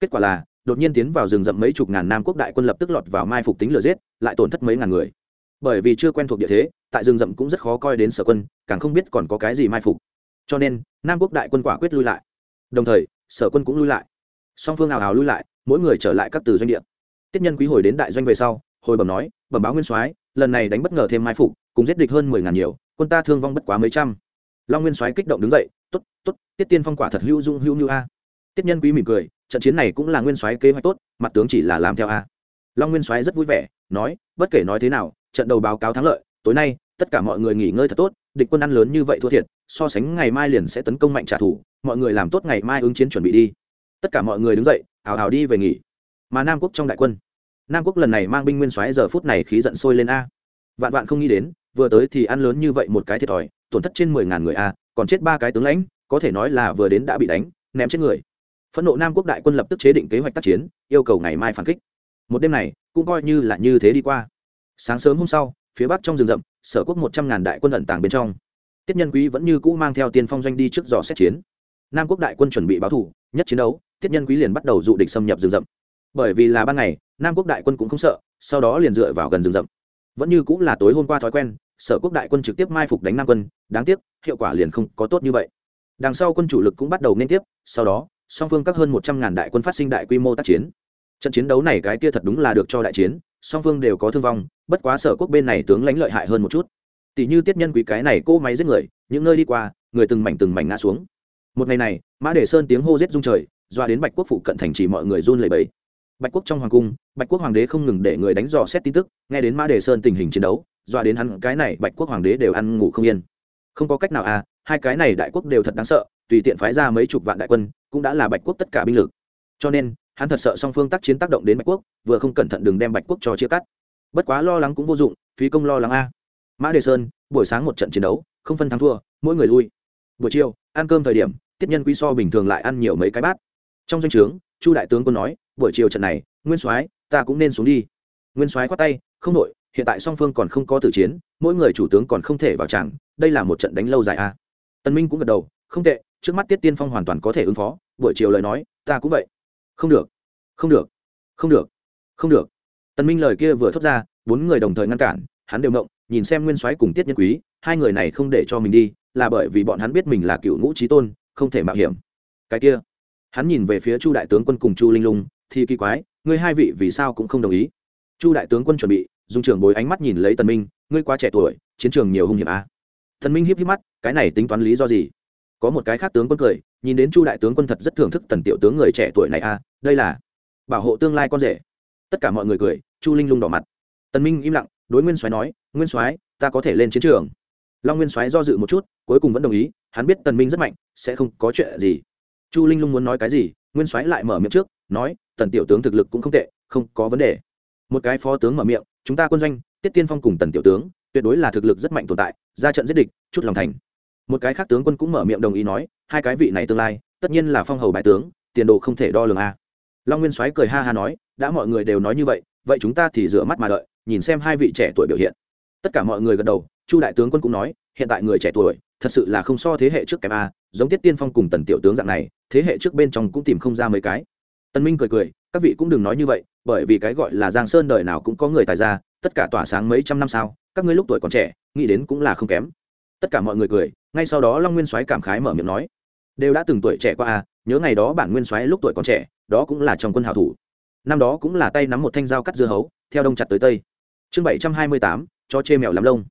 S1: Kết quả là, đột nhiên tiến vào rừng rậm mấy chục ngàn nam quốc đại quân lập tức lọt vào mai phục tính lừa giết, lại tổn thất mấy ngàn người. Bởi vì chưa quen thuộc địa thế, tại rừng rậm cũng rất khó coi đến sở quân, càng không biết còn có cái gì mai phục cho nên nam quốc đại quân quả quyết lui lại đồng thời sở quân cũng lui lại song phương ảo ảo lui lại mỗi người trở lại các từ doanh địa tiếp nhân quý hồi đến đại doanh về sau hồi bẩm nói bẩm báo nguyên soái lần này đánh bất ngờ thêm mai phục cùng giết địch hơn mười ngàn nhiều quân ta thương vong bất quá mấy trăm long nguyên soái kích động đứng dậy t ố t t ố t tiết tiên phong quả thật hữu dung hữu như a tiết nhân quý mỉm cười trận chiến này cũng là nguyên soái kế hoạch tốt mặt tướng chỉ là làm theo a long nguyên soái rất vui vẻ nói bất kể nói thế nào trận đầu báo cáo thắng lợi tối nay tất cả mọi người nghỉ ngơi thật tốt địch quân ăn lớn như vậy thua thiệt so sánh ngày mai liền sẽ tấn công mạnh trả thù, mọi người làm tốt ngày mai ứng chiến chuẩn bị đi. Tất cả mọi người đứng dậy hào hào đi về nghỉ. Mà nam quốc trong đại quân, nam quốc lần này mang binh nguyên soái giờ phút này khí giận sôi lên a. Vạn vạn không nghĩ đến, vừa tới thì ăn lớn như vậy một cái thiệt thòi, tổn thất trên mười ngàn người a, còn chết ba cái tướng lãnh, có thể nói là vừa đến đã bị đánh, ném chết người. Phẫn nộ nam quốc đại quân lập tức chế định kế hoạch tác chiến, yêu cầu ngày mai phản kích. Một đêm này, cũng coi như là như thế đi qua. Sáng sớm hôm sau, phía bắc trong rừng rậm, sở quốc một trăm ngàn đại quân ẩn tàng bên trong tiết nhân quý vẫn như cũ mang theo tiên phong doanh đi trước dò xét chiến. Nam quốc đại quân chuẩn bị báo thủ, nhất chiến đấu, tiết nhân quý liền bắt đầu dụ địch xâm nhập rừng rậm. Bởi vì là ban ngày, nam quốc đại quân cũng không sợ, sau đó liền dựa vào gần rừng rậm. Vẫn như cũng là tối hôm qua thói quen, sở quốc đại quân trực tiếp mai phục đánh nam quân, đáng tiếc, hiệu quả liền không có tốt như vậy. Đằng sau quân chủ lực cũng bắt đầu nên tiếp, sau đó, song phương các hơn một trăm ngàn đại quân phát sinh đại quy mô tác chiến. Trận chiến đấu này cái kia thật đúng là được cho đại chiến, song phương đều có thương vong, bất quá sở quốc bên này tướng lãnh lợi hại hơn một chút tỷ như tiết nhân quý cái này cỗ máy giết người, những nơi đi qua, người từng mảnh từng mảnh ngã xuống. Một ngày này, mã đề sơn tiếng hô giết rung trời doa đến bạch quốc phụ cận thành chỉ mọi người run lẩy bẩy. Bạch quốc trong hoàng cung, bạch quốc hoàng đế không ngừng để người đánh dò xét tin tức, nghe đến mã đề sơn tình hình chiến đấu doa đến hắn cái này bạch quốc hoàng đế đều ăn ngủ không yên. Không có cách nào à hai cái này đại quốc đều thật đáng sợ, tùy tiện phái ra mấy chục vạn đại quân, cũng đã là bạch quốc tất cả binh lực. Cho nên, hắn thật sợ song phương tác chiến tác động đến bạch quốc, vừa không cẩn thận đừng đem bạch quốc cho chia cắt. Bất quá lo lắng cũng vô dụng, phí công lo lắng a mã đề sơn, buổi sáng một trận chiến đấu, không phân thắng thua, mỗi người lui. Buổi chiều, ăn cơm thời điểm, tiết nhân quý so bình thường lại ăn nhiều mấy cái bát. Trong danh o trướng, chu đại tướng quân nói, buổi chiều trận này, nguyên soái, ta cũng nên xuống đi. Nguyên soái khoát tay, không nội hiện tại song phương còn không có tử chiến, mỗi người chủ tướng còn không thể vào tràng. đây là một trận đánh lâu dài a tân minh cũng gật đầu, không tệ, trước mắt tiết tiên phong hoàn toàn có thể ứng phó, buổi chiều lời nói, ta cũng vậy. Không được không được không được không được. Tân minh lời kia vừa thốt ra, bốn người đồng thời ngăn cản, hắn đều mộng nhìn xem nguyên soái cùng tiết nhân quý, hai người này không để cho mình đi, là bởi vì bọn hắn biết mình là cựu ngũ trí tôn, không thể mạo hiểm. Cái kia, hắn nhìn về phía chu đại tướng quân cùng chu linh lung, thì kỳ quái, ngươi hai vị vì sao cũng không đồng ý? Chu đại tướng quân chuẩn bị, dùng trưởng bối ánh mắt nhìn lấy tần minh, ngươi quá trẻ tuổi, chiến trường nhiều hung hiểm à. tần minh hiếp hiếp mắt, cái này tính toán lý do gì? Có một cái khác tướng quân cười, nhìn đến chu đại tướng quân thật rất thưởng thức tần tiểu tướng người trẻ tuổi này à đây là bảo hộ tương lai con rể. Tất cả mọi người cười, chu linh lung đỏ mặt. Tần minh im lặng đối nguyên soái nói, nguyên soái, ta có thể lên chiến trường. Long nguyên soái do dự một chút, cuối cùng vẫn đồng ý, hắn biết tần minh rất mạnh, sẽ không có chuyện gì. Chu linh lung muốn nói cái gì, nguyên soái lại mở miệng trước, nói, tần tiểu tướng thực lực cũng không tệ, không có vấn đề. Một cái phó tướng mở miệng, chúng ta quân doanh, tiết tiên phong cùng tần tiểu tướng, tuyệt đối là thực lực rất mạnh tồn tại, ra trận giết địch, chút lòng thành. Một cái khác tướng quân cũng mở miệng đồng ý nói, hai cái vị này tương lai, tất nhiên là phong hầu bại tướng, tiền đồ không thể đo lường a. Long nguyên soái cười ha ha nói, đã mọi người đều nói như vậy vậy chúng ta thì rửa mắt mà đợi nhìn xem hai vị trẻ tuổi biểu hiện. Tất cả mọi người gật đầu chu đại tướng quân cũng nói hiện tại người trẻ tuổi thật sự là không so thế hệ trước kém a giống tiết tiên phong cùng tần tiểu tướng dạng này thế hệ trước bên trong cũng tìm không ra mấy cái. Tần minh cười cười các vị cũng đừng nói như vậy bởi vì cái gọi là giang sơn đời nào cũng có người tài ra tất cả tỏa sáng mấy trăm năm sau, các ngươi lúc tuổi còn trẻ nghĩ đến cũng là không kém. Tất cả mọi người cười ngay sau đó long nguyên soái cảm khái mở miệng nói đều đã từng tuổi trẻ qua a. nhớ ngày đó bản nguyên soái lúc tuổi còn trẻ đó cũng là trong quân hảo thủ. Năm đó cũng là tay nắm một thanh dao cắt dưa hấu theo đông chặt tới tây chương bảy trăm hai mươi tám, cho chê mèo làm lông.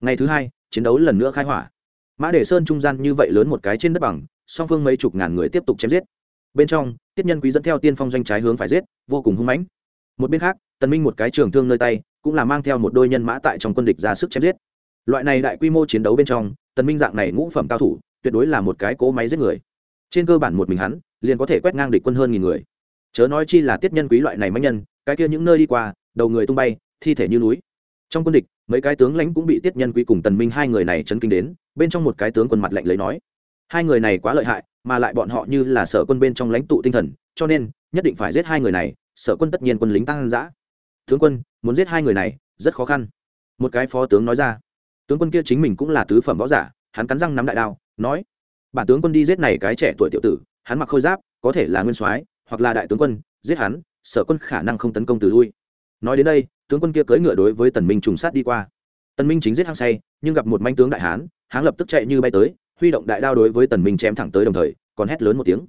S1: Ngày thứ hai, chiến đấu lần nữa khai hỏa. Mã đề sơn trung gian như vậy lớn một cái trên đất bằng, song phương mấy chục ngàn người tiếp tục chém giết. Bên trong, tiết nhân quý dẫn theo tiên phong doanh trái hướng phải giết, vô cùng hung mãnh. Một bên khác, tần minh một cái trường thương nơi tay, cũng là mang theo một đôi nhân mã tại trong quân địch ra sức chém giết. Loại này đại quy mô chiến đấu bên trong, tần minh dạng này ngũ phẩm cao thủ, tuyệt đối là một cái cố máy giết người. Trên cơ bản một mình hắn, liền có thể quét ngang địch quân hơn nghìn người. Chớ nói chi là tiết nhân quý loại này mãnh nhân, cái kia những nơi đi qua, đầu người tung bay thi thể như núi. Trong quân địch, mấy cái tướng lãnh cũng bị tiết nhân quý cùng tần minh hai người này chấn kinh đến, bên trong một cái tướng quân mặt lạnh lấy nói, hai người này quá lợi hại, mà lại bọn họ như là sở quân bên trong lãnh tụ tinh thần, cho nên, nhất định phải giết hai người này, sở quân tất nhiên quân lính tăng dã. Tướng quân, muốn giết hai người này, rất khó khăn. Một cái phó tướng nói ra. Tướng quân kia chính mình cũng là tứ phẩm võ giả, hắn cắn răng nắm đại đao, nói, bản tướng quân đi giết này cái trẻ tuổi tiểu tử, hắn mặc khôi giáp, có thể là nguyên soái, hoặc là đại tướng quân, giết hắn, sở quân khả năng không tấn công từ lui. Nói đến đây tướng quân kia cưỡi ngựa đối với tần minh trùng sát đi qua. Tần minh chính giết hăng say, nhưng gặp một manh tướng đại hán hán lập tức chạy như bay tới, huy động đại đao đối với tần minh chém thẳng tới đồng thời, còn hét lớn một tiếng.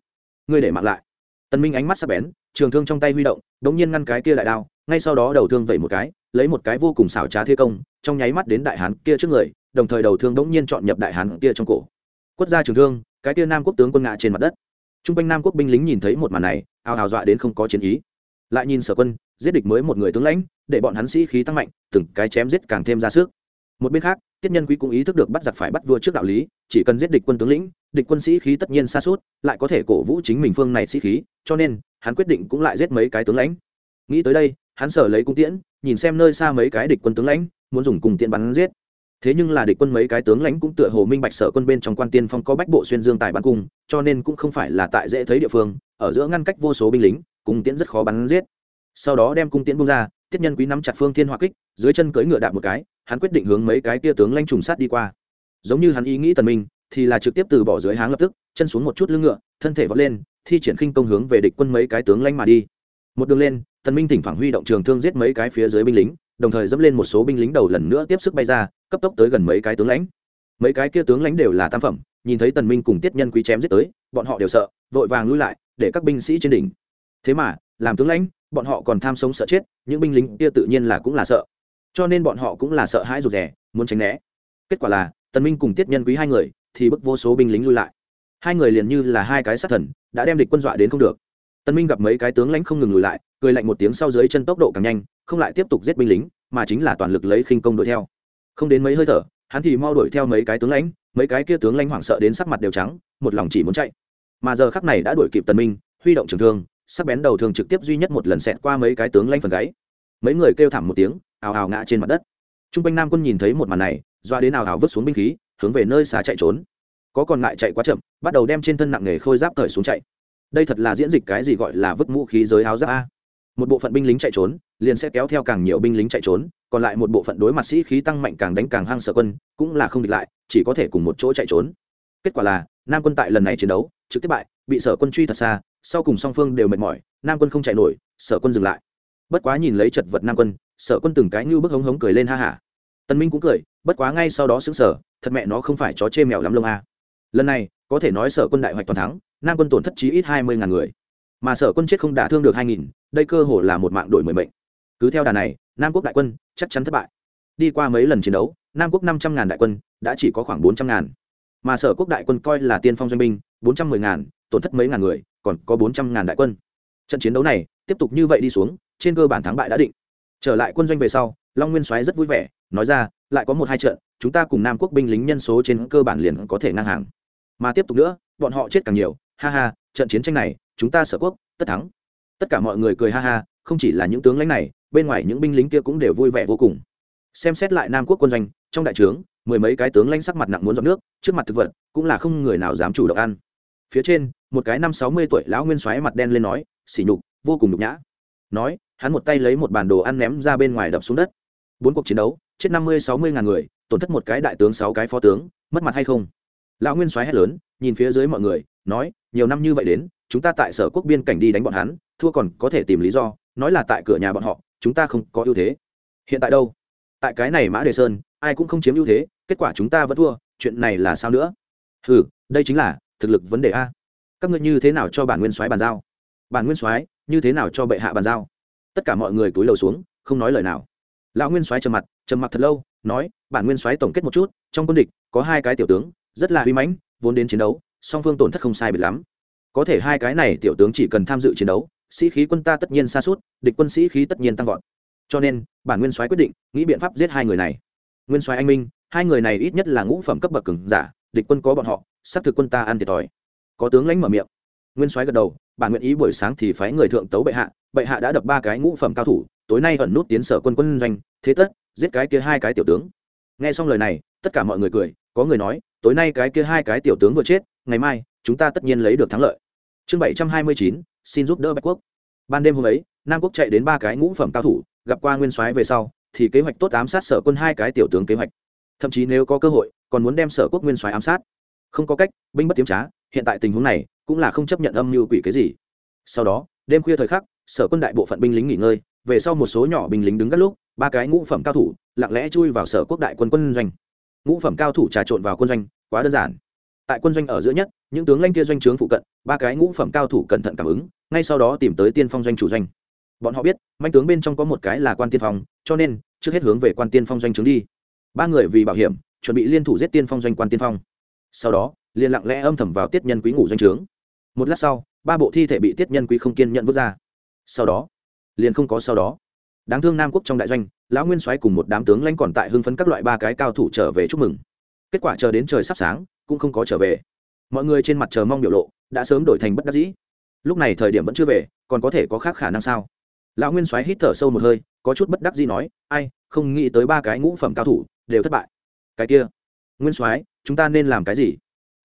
S1: Ngươi để mạng lại. Tần minh ánh mắt sắc bén, trường thương trong tay huy động, đống nhiên ngăn cái kia đại đao, ngay sau đó đầu thương vẩy một cái, lấy một cái vô cùng xảo trá thế công, trong nháy mắt đến đại hán kia trước người, đồng thời đầu thương đống nhiên chọn nhập đại hán kia trong cổ. Quất ra trường thương, cái kia nam quốc tướng quân ngã trên mặt đất. Trung quanh nam quốc binh lính nhìn thấy một màn này ao ào dọa đến không có chiến ý. Lại nhìn sở quân giết địch mới một người tướng lãnh, để bọn hắn sĩ khí tăng mạnh, từng cái chém giết càng thêm ra sức. Một bên khác, tiết nhân quý cũng ý thức được bắt giặc phải bắt vua trước đạo lý, chỉ cần giết địch quân tướng lĩnh, địch quân sĩ khí tất nhiên xa suốt, lại có thể cổ vũ chính mình phương này sĩ khí, cho nên, hắn quyết định cũng lại giết mấy cái tướng lãnh. Nghĩ tới đây, hắn sở lấy cung tiễn, nhìn xem nơi xa mấy cái địch quân tướng lãnh, muốn dùng cùng tiễn bắn giết. Thế nhưng là địch quân mấy cái tướng lãnh cũng tựa hồ minh bạch sở quân bên trong quan tiên phong có bách bộ xuyên dương tài bắn cung, cho nên cũng không phải là tại dễ thấy địa phương, ở giữa ngăn cách vô số binh lính, cung tiễn rất khó bắn giết sau đó đem cung tiễn bung ra, tiết nhân quý nắm chặt phương thiên hỏa kích, dưới chân cưỡi ngựa đạp một cái, hắn quyết định hướng mấy cái kia tướng lãnh trùng sát đi qua. Giống như hắn ý nghĩ tần minh, thì là trực tiếp từ bỏ dưới háng lập tức, chân xuống một chút lưng ngựa, thân thể vọt lên, thi triển khinh công hướng về địch quân mấy cái tướng lãnh mà đi. Một đường lên, tần minh thỉnh thoảng huy động trường thương giết mấy cái phía dưới binh lính, đồng thời dẫm lên một số binh lính đầu lần nữa tiếp sức bay ra, cấp tốc tới gần mấy cái tướng lãnh. Mấy cái kia tướng lãnh đều là tam phẩm, nhìn thấy tần minh cùng tiết nhân quý chém giết tới, bọn họ đều sợ, vội vàng lui lại, để các binh sĩ trên đỉnh. Thế mà, làm tướng lãnh bọn họ còn tham sống sợ chết, những binh lính kia tự nhiên là cũng là sợ. Cho nên bọn họ cũng là sợ hãi rụt rè, muốn tránh né. Kết quả là, tần minh cùng tiết nhân quý hai người thì bức vô số binh lính lui lại. Hai người liền như là hai cái sát thần, đã đem địch quân dọa đến không được. Tần minh gặp mấy cái tướng lãnh không ngừng lùi lại, cười lạnh một tiếng sau dưới chân tốc độ càng nhanh, không lại tiếp tục giết binh lính, mà chính là toàn lực lấy khinh công đuổi theo. Không đến mấy hơi thở, hắn thì mau đuổi theo mấy cái tướng lãnh, mấy cái kia tướng lãnh hoảng sợ đến sắc mặt đều trắng, một lòng chỉ muốn chạy. Mà giờ khắc này đã đuổi kịp tần minh, huy động trường thương sắc bén đầu thường trực tiếp duy nhất một lần xẹt qua mấy cái tướng lanh phần gáy. Mấy người kêu thảm một tiếng, ào ào ngã trên mặt đất. Trung quanh nam quân nhìn thấy một màn này, doa đến ào ào vứt xuống binh khí, hướng về nơi xa chạy trốn. Có còn ngại chạy quá chậm, bắt đầu đem trên thân nặng nghề khôi giáp cởi xuống chạy. Đây thật là diễn dịch cái gì gọi là vứt mũ khí giới áo giáp a? Một bộ phận binh lính chạy trốn, liền sẽ kéo theo càng nhiều binh lính chạy trốn, còn lại một bộ phận đối mặt sĩ khí tăng mạnh càng đánh càng hang sở quân, cũng là không địch lại, chỉ có thể cùng một chỗ chạy trốn. Kết quả là, nam quân tại lần này chiến đấu, trực tiếp bại, bị sở quân truy thật xa sau cùng song phương đều mệt mỏi, nam quân không chạy nổi, sở quân dừng lại. Bất quá nhìn lấy chật vật nam quân, sở quân từng cái như bức hống hống cười lên ha hả. Tân minh cũng cười, bất quá ngay sau đó xứng sở thật mẹ nó không phải chó chê mèo lắm lông a. Lần này, có thể nói sở quân đại hoạch toàn thắng, nam quân tổn thất chí ít hai mươi ngàn người. Mà sở quân chết không đả thương được hai nghìn, đây cơ hồ là một mạng đổi mười mệnh. Cứ theo đà này, nam quốc đại quân chắc chắn thất bại. Đi qua mấy lần chiến đấu, nam quốc năm trăm ngàn đại quân, đã chỉ có khoảng bốn trăm ngàn. Mà sở quốc đại quân coi là tiên phong doanh binh, bốn trăm mười ngàn tổn thất mấy ngàn người, còn có bốn trăm ngàn đại quân. Trận chiến đấu này tiếp tục như vậy đi xuống, trên cơ bản thắng bại đã định. Trở lại quân doanh về sau, long nguyên soái rất vui vẻ, nói ra, lại có một hai trận, chúng ta cùng nam quốc binh lính nhân số trên cơ bản liền có thể ngang hàng. Mà tiếp tục nữa, bọn họ chết càng nhiều, ha ha, trận chiến tranh này, chúng ta sở quốc, tất thắng. Tất cả mọi người cười ha ha, không chỉ là những tướng lãnh này, bên ngoài những binh lính kia cũng đều vui vẻ vô cùng. Xem xét lại nam quốc quân doanh, trong đại trướng, mười mấy cái tướng lãnh sắc mặt nặng muốn dọn nước, trước mặt thực vật, cũng là không người nào dám chủ động ăn phía trên, một cái năm sáu mươi tuổi lão nguyên xoáy mặt đen lên nói xỉ nhục, vô cùng nhục nhã. Nói, hắn một tay lấy một bản đồ ăn ném ra bên ngoài đập xuống đất. Bốn cuộc chiến đấu, chết năm mươi sáu mươi ngàn người, tổn thất một cái đại tướng sáu cái phó tướng, mất mặt hay không? Lão nguyên soái hét lớn, nhìn phía dưới mọi người, nói, nhiều năm như vậy đến, chúng ta tại sở quốc biên cảnh đi đánh bọn hắn, thua còn có thể tìm lý do, nói là tại cửa nhà bọn họ, chúng ta không có ưu thế. Hiện tại đâu? Tại cái này mã đề sơn, ai cũng không chiếm ưu thế, kết quả chúng ta vẫn thua, chuyện này là sao nữa? Ừ đây chính là thực lực vấn đề a. Các ngươi như thế nào cho bản nguyên soái bàn giao? Bản nguyên soái, như thế nào cho bệ hạ bàn giao? Tất cả mọi người túi lầu xuống, không nói lời nào. Lão nguyên soái trầm mặt trầm mặt thật lâu, nói, bản nguyên soái tổng kết một chút, trong quân địch, có hai cái tiểu tướng, rất là uy mãnh, vốn đến chiến đấu, song phương tổn thất không sai biệt lắm. Có thể hai cái này tiểu tướng chỉ cần tham dự chiến đấu, sĩ khí quân ta tất nhiên xa suốt địch quân sĩ khí tất nhiên tăng vọt. Cho nên, bản nguyên soái quyết định, nghĩ biện pháp giết hai người này. Nguyên soái anh minh, hai người này ít nhất là ngũ phẩm cấp bậc cường giả, địch quân có bọn họ xác thực quân ta ăn thiệt thòi. Có tướng lãnh mở miệng. Nguyên soái gật đầu, bản nguyện ý buổi sáng thì phái người thượng tấu bệ hạ. Bệ hạ đã đập ba cái ngũ phẩm cao thủ, tối nay ẩn nút tiến sở quân quân doanh. Thế tất, giết cái kia hai cái tiểu tướng. Nghe xong lời này, tất cả mọi người cười, có người nói, tối nay cái kia hai cái tiểu tướng vừa chết, ngày mai, chúng ta tất nhiên lấy được thắng lợi. Chương bảy trăm hai mươi chín, xin giúp đỡ bạch quốc. Ban đêm hôm ấy, nam quốc chạy đến ba cái ngũ phẩm cao thủ, gặp qua nguyên soái về sau, thì kế hoạch tốt ám sát sở quân hai cái tiểu tướng kế hoạch. Thậm chí nếu có cơ hội, còn muốn đem sở quốc nguyên soái ám sát không có cách, binh bất tiếm trá, hiện tại tình huống này cũng là không chấp nhận âm mưu quỷ cái gì. Sau đó, đêm khuya thời khắc, sở quân đại bộ phận binh lính nghỉ ngơi, về sau một số nhỏ binh lính đứng gác lúc, ba cái ngũ phẩm cao thủ lặng lẽ chui vào sở quốc đại quân quân doanh. Ngũ phẩm cao thủ trà trộn vào quân doanh, quá đơn giản. Tại quân doanh ở giữa nhất, những tướng lanh kia doanh trướng phụ cận, ba cái ngũ phẩm cao thủ cẩn thận cảm ứng, ngay sau đó tìm tới tiên phong doanh chủ doanh. Bọn họ biết, manh tướng bên trong có một cái là quan tiên phong, cho nên, trước hết hướng về quan tiên phong doanh trướng đi. Ba người vì bảo hiểm, chuẩn bị liên thủ giết tiên phong doanh quan tiên phong sau đó, liền lặng lẽ âm thầm vào tiết nhân quý ngủ doanh trướng. Một lát sau, ba bộ thi thể bị tiết nhân quý không kiên nhận vứt ra. Sau đó, liền không có sau đó. Đáng thương nam quốc trong đại doanh, lão nguyên soái cùng một đám tướng lãnh còn tại hưng phấn các loại ba cái cao thủ trở về chúc mừng. Kết quả chờ đến trời sắp sáng, cũng không có trở về. Mọi người trên mặt chờ mong biểu lộ, đã sớm đổi thành bất đắc dĩ. Lúc này thời điểm vẫn chưa về, còn có thể có khác khả năng sao? Lão nguyên soái hít thở sâu một hơi, có chút bất đắc dĩ nói, ai, không nghĩ tới ba cái ngũ phẩm cao thủ đều thất bại. Cái kia nguyên soái, chúng ta nên làm cái gì?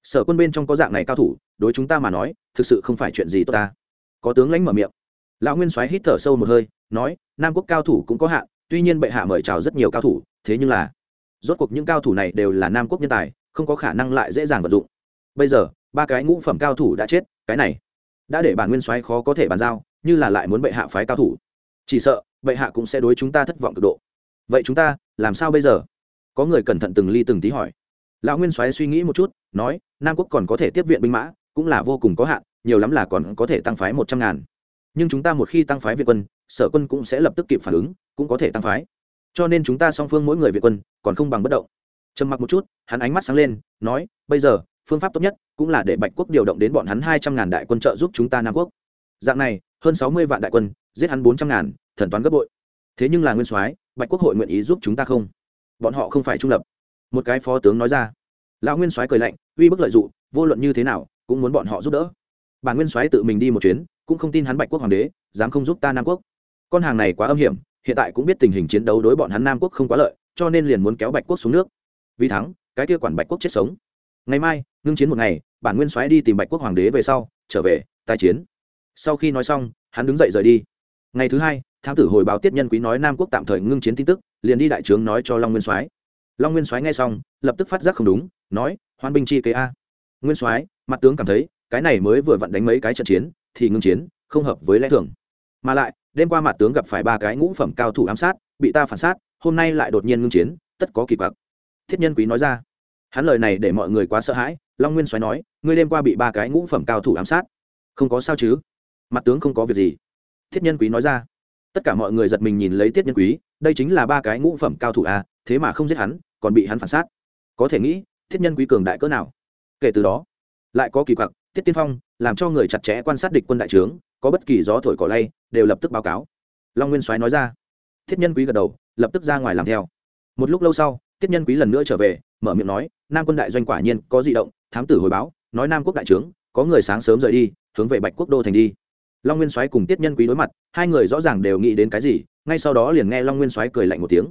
S1: Sở quân bên trong có dạng này cao thủ, đối chúng ta mà nói, thực sự không phải chuyện gì tốt ta. Có tướng lãnh mở miệng. Lão nguyên soái hít thở sâu một hơi, nói, nam quốc cao thủ cũng có hạn, tuy nhiên bệ hạ mời chào rất nhiều cao thủ, thế nhưng là, rốt cuộc những cao thủ này đều là nam quốc nhân tài, không có khả năng lại dễ dàng vận dụng. Bây giờ, ba cái ngũ phẩm cao thủ đã chết, cái này, đã để bản nguyên soái khó có thể bàn giao, như là lại muốn bệ hạ phái cao thủ. Chỉ sợ, bệ hạ cũng sẽ đối chúng ta thất vọng cực độ. Vậy chúng ta, làm sao bây giờ? Có người cẩn thận từng ly từng tí hỏi lão nguyên soái suy nghĩ một chút, nói, nam quốc còn có thể tiếp viện binh mã, cũng là vô cùng có hạn, nhiều lắm là còn có thể tăng phái một trăm ngàn. Nhưng chúng ta một khi tăng phái việt quân, sở quân cũng sẽ lập tức kịp phản ứng, cũng có thể tăng phái. Cho nên chúng ta song phương mỗi người việt quân, còn không bằng bất động. Trầm mặc một chút, hắn ánh mắt sáng lên, nói, bây giờ, phương pháp tốt nhất cũng là để bạch quốc điều động đến bọn hắn hai trăm ngàn đại quân trợ giúp chúng ta nam quốc. Dạng này, hơn sáu mươi vạn đại quân, giết hắn bốn trăm ngàn, thần toán gấp bội. Thế nhưng là nguyên soái, bạch quốc hội nguyện ý giúp chúng ta không? Bọn họ không phải trung lập một cái phó tướng nói ra. Lão nguyên soái cười lạnh, uy bức lợi d ụ vô luận như thế nào, cũng muốn bọn họ giúp đỡ. Bản nguyên soái tự mình đi một chuyến, cũng không tin hắn bạch quốc hoàng đế, dám không giúp ta nam quốc. Con hàng này quá âm hiểm, hiện tại cũng biết tình hình chiến đấu đối bọn hắn nam quốc không quá lợi, cho nên liền muốn kéo bạch quốc xuống nước. Vì thắng, cái kia quản bạch quốc chết sống. Ngày mai, ngưng chiến một ngày, bản nguyên soái đi tìm bạch quốc hoàng đế về sau, trở về tai chiến. Sau khi nói xong, hắn đứng dậy rời đi. Ngày thứ hai, thám tử hồi báo tiết nhân quý nói nam quốc tạm thời ngưng chiến tin tức, liền đi đại trướng nói cho long nguyên soái long nguyên soái nghe xong, lập tức phát giác không đúng, nói, hoan binh chi kế a. Nguyên soái, mặt tướng cảm thấy, cái này mới vừa vặn đánh mấy cái trận chiến, thì ngưng chiến, không hợp với lẽ thường. Mà lại, đêm qua mặt tướng gặp phải ba cái ngũ phẩm cao thủ ám sát, bị ta phản sát, hôm nay lại đột nhiên ngưng chiến, tất có kỳ quặc. Thiết nhân quý nói ra. Hắn lời này để mọi người quá sợ hãi, long nguyên Soái nói, ngươi đêm qua bị ba cái ngũ phẩm cao thủ ám sát, không có sao chứ? Mặt tướng không có việc gì. Thiết nhân quý nói ra. Tất cả mọi người giật mình nhìn lấy tiết nhân quý, đây chính là ba cái ngũ phẩm cao thủ à thế mà không giết hắn còn bị hắn phản sát có thể nghĩ, thiết nhân quý cường đại cỡ nào? Kể từ đó, lại có kỳ quặc, tiết tiên phong, làm cho người chặt chẽ quan sát địch quân đại trướng, có bất kỳ gió thổi cỏ lay, đều lập tức báo cáo. Long nguyên soái nói ra. Thiết nhân quý gật đầu, lập tức ra ngoài làm theo. Một lúc lâu sau, tiết nhân quý lần nữa trở về, mở miệng nói, nam quân đại doanh quả nhiên có di động, thám tử hồi báo, nói nam quốc đại trướng, có người sáng sớm rời đi, hướng về bạch quốc đô thành đi. Long nguyên soái cùng tiết nhân quý đối mặt, hai người rõ ràng đều nghĩ đến cái gì, ngay sau đó liền nghe long nguyên soái cười lạnh một tiếng.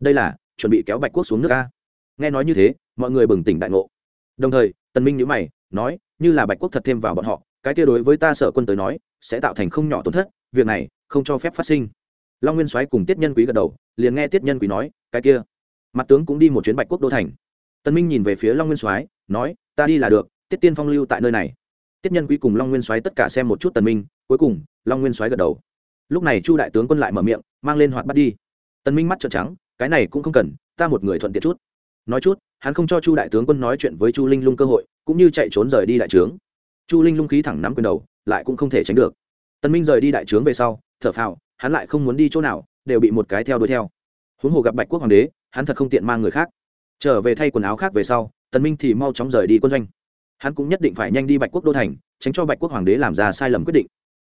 S1: Đây là chuẩn bị kéo bạch quốc xuống nước a. Nghe nói như thế, mọi người bừng tỉnh đại ngộ. Đồng thời, tần minh nhíu mày, nói, như là bạch quốc thật thêm vào bọn họ, cái kia đối với ta sở quân tới nói, sẽ tạo thành không nhỏ tổn thất, việc này không cho phép phát sinh. Long nguyên soái cùng tiết nhân quý gật đầu, liền nghe tiết nhân quý nói, cái kia. Mặt tướng cũng đi một chuyến bạch quốc đô thành. Tân minh nhìn về phía long nguyên soái, nói, ta đi là được, tiết tiên phong lưu tại nơi này. Tiết nhân quý cùng long nguyên soái tất cả xem một chút tần minh, cuối cùng, long nguyên soái gật đầu. Lúc này chu đại tướng quân lại mở miệng, mang lên hoạt bắt đi. Tần minh mắt trợn trắng cái này cũng không cần, ta một người thuận tiện chút. Nói chút, hắn không cho chu đại tướng quân nói chuyện với chu linh lung cơ hội, cũng như chạy trốn rời đi đại trướng. Chu linh lung khí thẳng nắm quyền đầu, lại cũng không thể tránh được. Tần minh rời đi đại trướng về sau, thở phào, hắn lại không muốn đi chỗ nào, đều bị một cái theo đuổi theo. Huống hồ gặp bạch quốc hoàng đế, hắn thật không tiện mang người khác. Trở về thay quần áo khác về sau, tần minh thì mau chóng rời đi quân doanh. Hắn cũng nhất định phải nhanh đi bạch quốc đô thành, tránh cho bạch quốc hoàng đế làm ra sai lầm quyết định.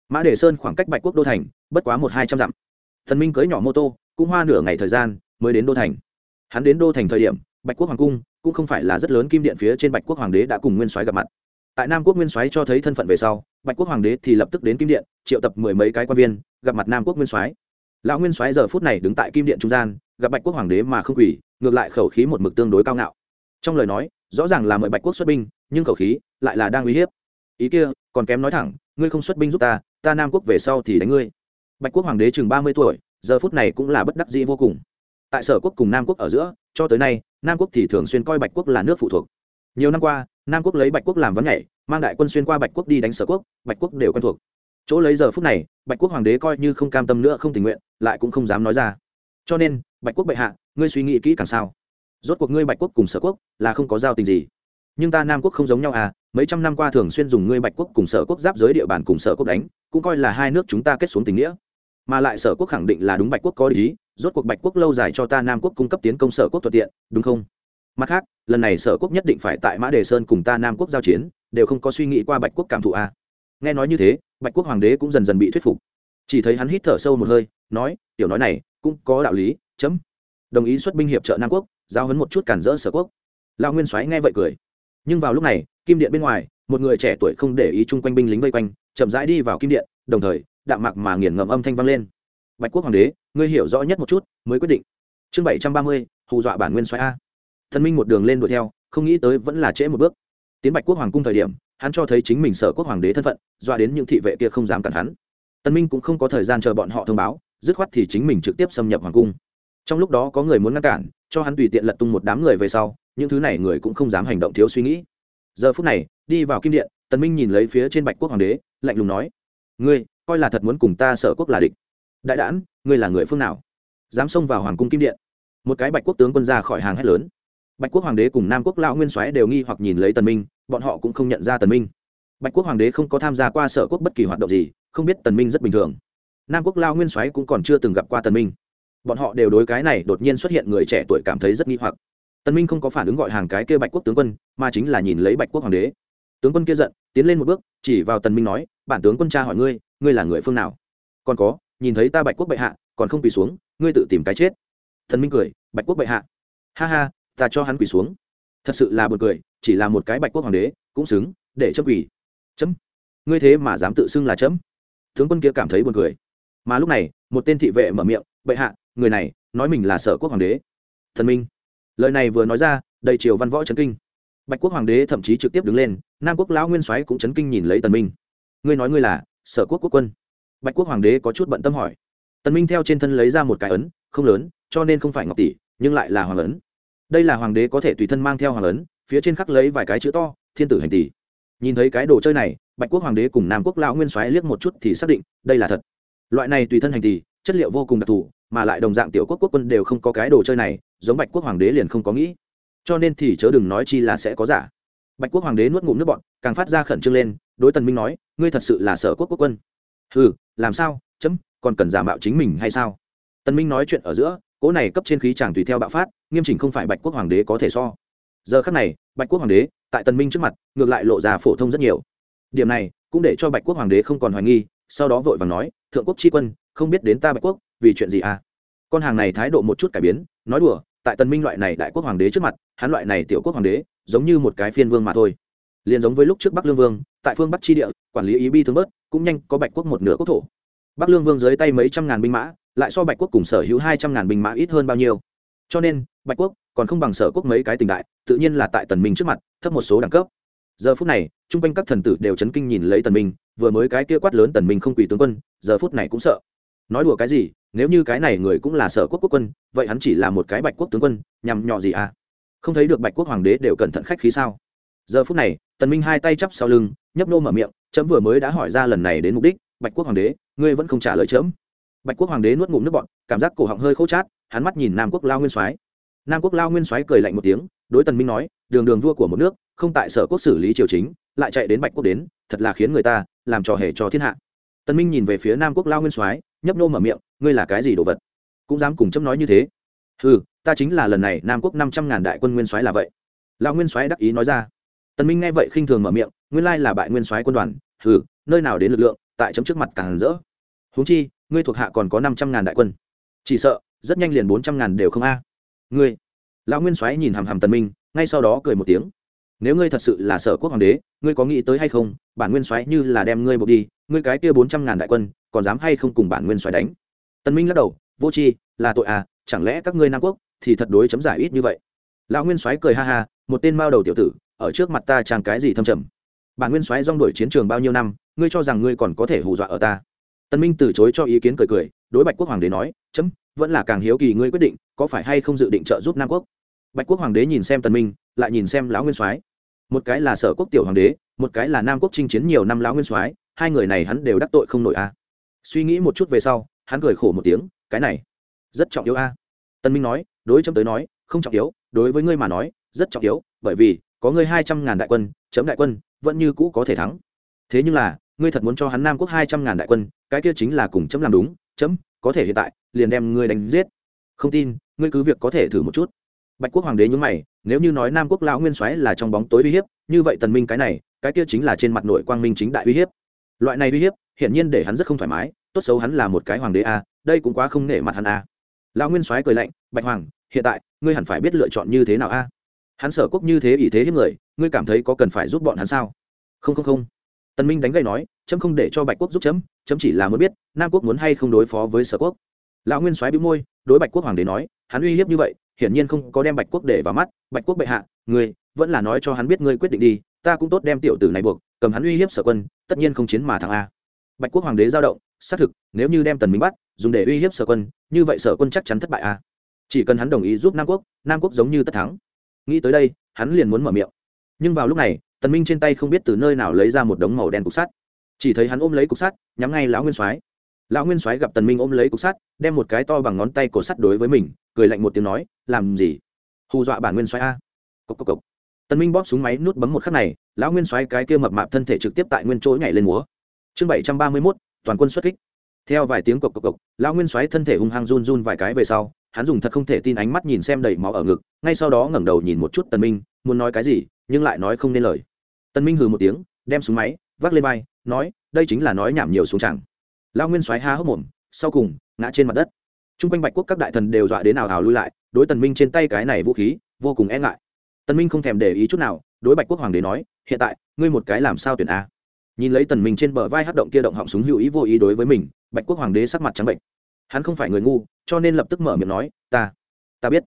S1: Mã đề sơn khoảng cách bạch quốc đô thành, bất quá một hai trăm dặm. Tần minh cưỡi nhỏ mô tô, cũng hoa nửa ngày thời gian mới đến đô thành. Hắn đến đô thành thời điểm, bạch quốc hoàng cung cũng không phải là rất lớn kim điện phía trên bạch quốc hoàng đế đã cùng nguyên soái gặp mặt. Tại nam quốc nguyên soái cho thấy thân phận về sau, bạch quốc hoàng đế thì lập tức đến kim điện, triệu tập mười mấy cái quan viên, gặp mặt nam quốc nguyên soái. Lão nguyên soái giờ phút này đứng tại kim điện trung gian, gặp bạch quốc hoàng đế mà không quỷ ngược lại khẩu khí một mực tương đối cao ngạo. Trong lời nói, rõ ràng là mời bạch quốc xuất binh, nhưng khẩu khí lại là đang uy hiếp. Ý kia, còn kém nói thẳng, ngươi không xuất binh giúp ta ta nam quốc về sau thì đánh ngươi. Bạch quốc hoàng đế chừng ba mươi tuổi, giờ phút này cũng là bất đắc dĩ vô cùng tại sở quốc cùng nam quốc ở giữa, cho tới nay, nam quốc thì thường xuyên coi bạch quốc là nước phụ thuộc. Nhiều năm qua, nam quốc lấy bạch quốc làm vấn nhảy, mang đại quân xuyên qua bạch quốc đi đánh sở quốc, bạch quốc đều quen thuộc. Chỗ lấy giờ phút này, bạch quốc hoàng đế coi như không cam tâm nữa không tình nguyện, lại cũng không dám nói ra. Cho nên, bạch quốc bệ hạ, ngươi suy nghĩ kỹ càng sao? Rốt cuộc ngươi bạch quốc cùng sở quốc là không có giao tình gì. Nhưng ta nam quốc không giống nhau à mấy trăm năm qua thường xuyên dùng ngươi bạch quốc cùng sở quốc giáp giới địa bàn cùng sở quốc đánh, cũng coi là hai nước chúng ta kết xuống tình nghĩa. Mà lại sở quốc khẳng định là đúng bạch quốc có ý rốt cuộc bạch quốc lâu dài cho ta nam quốc cung cấp tiến công sở quốc thuận tiện, đúng không? Mặt khác, lần này sở quốc nhất định phải tại mã đề sơn cùng ta nam quốc giao chiến, đều không có suy nghĩ qua bạch quốc cảm thụ a nghe nói như thế, bạch quốc hoàng đế cũng dần dần bị thuyết phục. Chỉ thấy hắn hít thở sâu một hơi, nói, tiểu nói này, cũng có đạo lý, chấm. Đồng ý xuất binh hiệp trợ nam quốc giao hấn một chút cản rỡ sở quốc. Lão nguyên soái nghe vậy cười. Nhưng vào lúc này, kim điện bên ngoài, một người trẻ tuổi không để ý chung quanh binh lính vây quanh, chậm rãi đi vào kim điện, đồng thời, đạm mạc mà nghiền ngầm âm thanh vang lên bạch quốc hoàng đế, ngươi hiểu rõ nhất một chút, mới quyết định. Chương bảy trăm ba mươi, hù dọa bản nguyên xoáy a. Thần minh một đường lên đuổi theo, không nghĩ tới vẫn là trễ một bước. Tiến bạch quốc hoàng cung thời điểm, hắn cho thấy chính mình sở quốc hoàng đế thân phận, dọa đến những thị vệ kia không dám cản hắn. Tân minh cũng không có thời gian chờ bọn họ thông báo, dứt khoát thì chính mình trực tiếp xâm nhập hoàng cung. Trong lúc đó có người muốn ngăn cản, cho hắn tùy tiện lật tung một đám người về sau, những thứ này người cũng không dám hành động thiếu suy nghĩ. Giờ phút này, đi vào kim điện tân minh nhìn lấy phía trên bạch quốc hoàng đế, lạnh lùng nói, ngươi, coi là thật muốn cùng ta sở quốc là địch đại đản ngươi là người phương nào? Dám xông vào hoàng cung kim điện. Một cái bạch quốc tướng quân ra khỏi hàng hét lớn. Bạch quốc hoàng đế cùng nam quốc lão nguyên soái đều nghi hoặc nhìn lấy tần minh, bọn họ cũng không nhận ra tần minh. Bạch quốc hoàng đế không có tham gia qua sở quốc bất kỳ hoạt động gì, không biết tần minh rất bình thường. Nam quốc lao nguyên soái cũng còn chưa từng gặp qua tần minh. Bọn họ đều đối cái này đột nhiên xuất hiện người trẻ tuổi cảm thấy rất nghi hoặc. Tần minh không có phản ứng gọi hàng cái kia bạch quốc tướng quân, mà chính là nhìn lấy bạch quốc hoàng đế. Tướng quân kia giận, tiến lên một bước, chỉ vào tần minh nói, bản tướng quân cha hỏi ngươi ngươi là người phương nào? Còn có nhìn thấy ta bạch quốc bệ hạ, còn không quỳ xuống, ngươi tự tìm cái chết. Thần minh cười, bạch quốc bệ hạ. Ha ha, ta cho hắn quỳ xuống. Thật sự là buồn cười, chỉ là một cái bạch quốc hoàng đế, cũng xứng, để chấm quỳ. Chấm. Ngươi thế mà dám tự xưng là chấm. Tướng quân kia cảm thấy buồn cười. Mà lúc này, một tên thị vệ mở miệng, bệ hạ, người này, nói mình là sở quốc hoàng đế. Thần minh. Lời này vừa nói ra, đầy triều văn võ trấn kinh. Bạch quốc hoàng đế thậm chí trực tiếp đứng lên, nam quốc lão nguyên soái cũng chấn kinh nhìn lấy tần minh. Ngươi nói ngươi là sở quốc quốc quân bạch quốc hoàng đế có chút bận tâm hỏi. Tần minh theo trên thân lấy ra một cái ấn, không lớn, cho nên không phải ngọc tỷ, nhưng lại là hoàng ấn. Đây là hoàng đế có thể tùy thân mang theo hoàng ấn, phía trên khắc lấy vài cái chữ to, thiên tử hành tỷ. Nhìn thấy cái đồ chơi này, bạch quốc hoàng đế cùng nam quốc lão nguyên soái liếc một chút thì xác định, đây là thật. Loại này tùy thân hành tỷ, chất liệu vô cùng đặc thù, mà lại đồng dạng tiểu quốc quốc quân đều không có cái đồ chơi này, giống bạch quốc hoàng đế liền không có nghĩ. Cho nên thì chớ đừng nói chi là sẽ có giả. Bạch quốc hoàng đế nuốt ngụm nước bọn càng phát ra khẩn trương lên, đối tần minh nói, ngươi thật sự là sở quốc quốc quân. Hừ làm sao, chấm, còn cần giả mạo chính mình hay sao? Tần minh nói chuyện ở giữa, cỗ này cấp trên khí chàng tùy theo bạo phát, nghiêm chỉnh không phải bạch quốc hoàng đế có thể so. Giờ khắc này, bạch quốc hoàng đế, tại tần minh trước mặt, ngược lại lộ ra phổ thông rất nhiều. Điểm này, cũng để cho bạch quốc hoàng đế không còn hoài nghi, sau đó vội vàng nói, thượng quốc tri quân, không biết đến ta bạch quốc, vì chuyện gì à? Con hàng này thái độ một chút cải biến, nói đùa, tại tần minh loại này đại quốc hoàng đế trước mặt, hắn loại này tiểu quốc hoàng đế, giống như một cái phiên vương mà thôi. Liền giống với lúc trước bắc lương vương, tại phương bắc tri địa, quản lý ý bi thương bớt cũng nhanh có bạch quốc một nửa quốc thổ. Bắc lương vương dưới tay mấy trăm ngàn binh mã, lại so bạch quốc cùng sở hữu hai trăm ngàn binh mã ít hơn bao nhiêu. Cho nên, bạch quốc còn không bằng sở quốc mấy cái tình đại, tự nhiên là tại tần minh trước mặt, thấp một số đẳng cấp. Giờ phút này, trung quanh các thần tử đều chấn kinh nhìn lấy tần minh, vừa mới cái kia quát lớn tần minh không quỳ tướng quân, giờ phút này cũng sợ. Nói đùa cái gì, nếu như cái này người cũng là sở quốc quốc quân, vậy hắn chỉ là một cái bạch quốc tướng quân, nhằm nhọ gì à? Không thấy được bạch quốc hoàng đế đều cẩn thận khách khí sao? Giờ phút này, tần minh hai tay chắp sau lưng, nhấp nô mở miệng chấm vừa mới đã hỏi ra lần này đến mục đích bạch quốc hoàng đế ngươi vẫn không trả lời chấm. Bạch quốc hoàng đế nuốt ngụm nước bọn cảm giác cổ họng hơi khô chát hắn mắt nhìn nam quốc lao nguyên soái. Nam quốc lao nguyên soái cười lạnh một tiếng đối tần minh nói đường đường vua của một nước không tại sở quốc xử lý triều chính lại chạy đến bạch quốc đến thật là khiến người ta làm trò hề cho thiên hạ. Tần minh nhìn về phía nam quốc lao nguyên soái nhấp nô mở miệng ngươi là cái gì đồ vật? Cũng dám cùng chấm nói như thế. Hừ, ta chính là lần này nam quốc năm trăm ngàn đại quân nguyên soái là vậy. Lao nguyên soái đắc ý nói ra tần minh nghe vậy khinh thường mở miệng nguyên lai là bại nguyên soái quân đoàn Hừ, nơi nào đến lực lượng tại chấm trước mặt càng rỡ. Huống chi ngươi thuộc hạ còn có năm trăm ngàn đại quân. Chỉ sợ rất nhanh liền bốn trăm ngàn đều không a. Ngươi lão nguyên soái nhìn hàm hàm tần minh ngay sau đó cười một tiếng. Nếu ngươi thật sự là sở quốc hoàng đế ngươi có nghĩ tới hay không bản nguyên soái như là đem ngươi buộc đi ngươi cái kia bốn trăm ngàn đại quân còn dám hay không cùng bản nguyên soái đánh? Tần minh lắc đầu vô tri là tội à chẳng lẽ các ngươi nam quốc thì thật đối chấm giải ít như vậy? Lão nguyên soái cười ha ha một tên mao đầu tiểu tử ở trước mặt ta trang cái gì thâm trầm? Bản nguyên soái rong đuổi chiến trường bao nhiêu năm, ngươi cho rằng ngươi còn có thể hù dọa ở ta? Tân minh từ chối cho ý kiến cười cười, đối bạch quốc hoàng đế nói, chấm, vẫn là càng hiếu kỳ ngươi quyết định, có phải hay không dự định trợ giúp nam quốc? Bạch quốc hoàng đế nhìn xem Tân minh, lại nhìn xem lão nguyên soái một cái là sở quốc tiểu hoàng đế, một cái là nam quốc chinh chiến nhiều năm lão nguyên soái hai người này hắn đều đắc tội không nổi a. Suy nghĩ một chút về sau, hắn cười khổ một tiếng, cái này, rất trọng yếu a. Tân minh nói, đối chấm tới nói, không trọng yếu, đối với ngươi mà nói, rất trọng yếu, bởi vì có ngươi hai trăm ngàn đại quân, chấm đại quân, vẫn như cũ có thể thắng. Thế nhưng là, ngươi thật muốn cho hắn nam quốc hai trăm ngàn đại quân, cái kia chính là cùng chấm làm đúng, chấm, có thể hiện tại, liền đem ngươi đánh giết. Không tin, ngươi cứ việc có thể thử một chút. Bạch quốc hoàng đế nhúng mày, nếu như nói nam quốc lão nguyên soái là trong bóng tối uy hiếp, như vậy tần minh cái này, cái kia chính là trên mặt nội quang minh chính đại uy hiếp. Loại này uy hiếp hiện nhiên để hắn rất không thoải mái, tốt xấu hắn là một cái hoàng đế a, đây cũng quá không nể mặt hắn a. Lão nguyên soái cười lạnh, bạch hoàng, hiện tại, ngươi hẳn phải biết lựa chọn như thế nào a? Hắn sở quốc như thế ý thế hiếp người, ngươi cảm thấy có cần phải giúp bọn hắn sao? Không không không. Tần minh đánh gậy nói, chấm không để cho bạch quốc giúp chấm chấm chỉ là muốn biết, nam quốc muốn hay không đối phó với sở quốc. Lão nguyên soái bĩu môi, đối bạch quốc hoàng đế nói, hắn uy hiếp như vậy, hiển nhiên không có đem bạch quốc để vào mắt. Bạch quốc bệ hạ, ngươi, vẫn là nói cho hắn biết ngươi quyết định đi, ta cũng tốt đem tiểu tử này buộc, cầm hắn uy hiếp sở quân, tất nhiên không chiến mà thắng a. Bạch quốc hoàng đế giao động, xác thực, nếu như đem tần minh bắt, dùng để uy hiếp sở quân, như vậy sở quân chắc chắn thất bại a. Chỉ cần hắn đồng ý giúp nam quốc nam quốc giống như tất thắng nghĩ tới đây hắn liền muốn mở miệng. Nhưng vào lúc này tần minh trên tay không biết từ nơi nào lấy ra một đống màu đen cục sắt. Chỉ thấy hắn ôm lấy cục sắt nhắm ngay lão nguyên soái. Lão nguyên soái gặp tần minh ôm lấy cục sắt đem một cái to bằng ngón tay cổ sắt đối với mình cười lạnh một tiếng nói làm gì? Hù dọa bản nguyên soái a. Cộc cộc cộc. Tần minh bóp súng máy nút bấm một khắc này lão nguyên soái cái kia mập mạp thân thể trực tiếp tại nguyên chỗ nhảy lên múa. Chương bảy trăm ba mươi 731, toàn quân xuất kích. Theo vài tiếng cộc cộc cộc lão nguyên soái thân thể hung hăng run run vài cái về sau hắn dùng thật không thể tin ánh mắt nhìn xem đầy máu ở ngực, ngay sau đó ngẩng đầu nhìn một chút tần minh, muốn nói cái gì, nhưng lại nói không nên lời. Tần minh hừ một tiếng, đem súng máy vác lên vai, nói, đây chính là nói nhảm nhiều xuống chẳng. Lao nguyên soái há hốc mồm, sau cùng, ngã trên mặt đất. Trung quanh bạch quốc các đại thần đều dọa đến nào hào lui lại, đối tần minh trên tay cái này vũ khí, vô cùng e ngại. Tần minh không thèm để ý chút nào, đối bạch quốc hoàng đế nói, hiện tại, ngươi một cái làm sao tuyển a? Nhìn lấy tần minh trên bờ vai hất động kia động họng súng hữu ý vô ý đối với mình, bạch quốc hoàng đế sắc mặt trắng bệnh. Hắn không phải người ngu cho nên lập tức mở miệng nói, ta ta biết.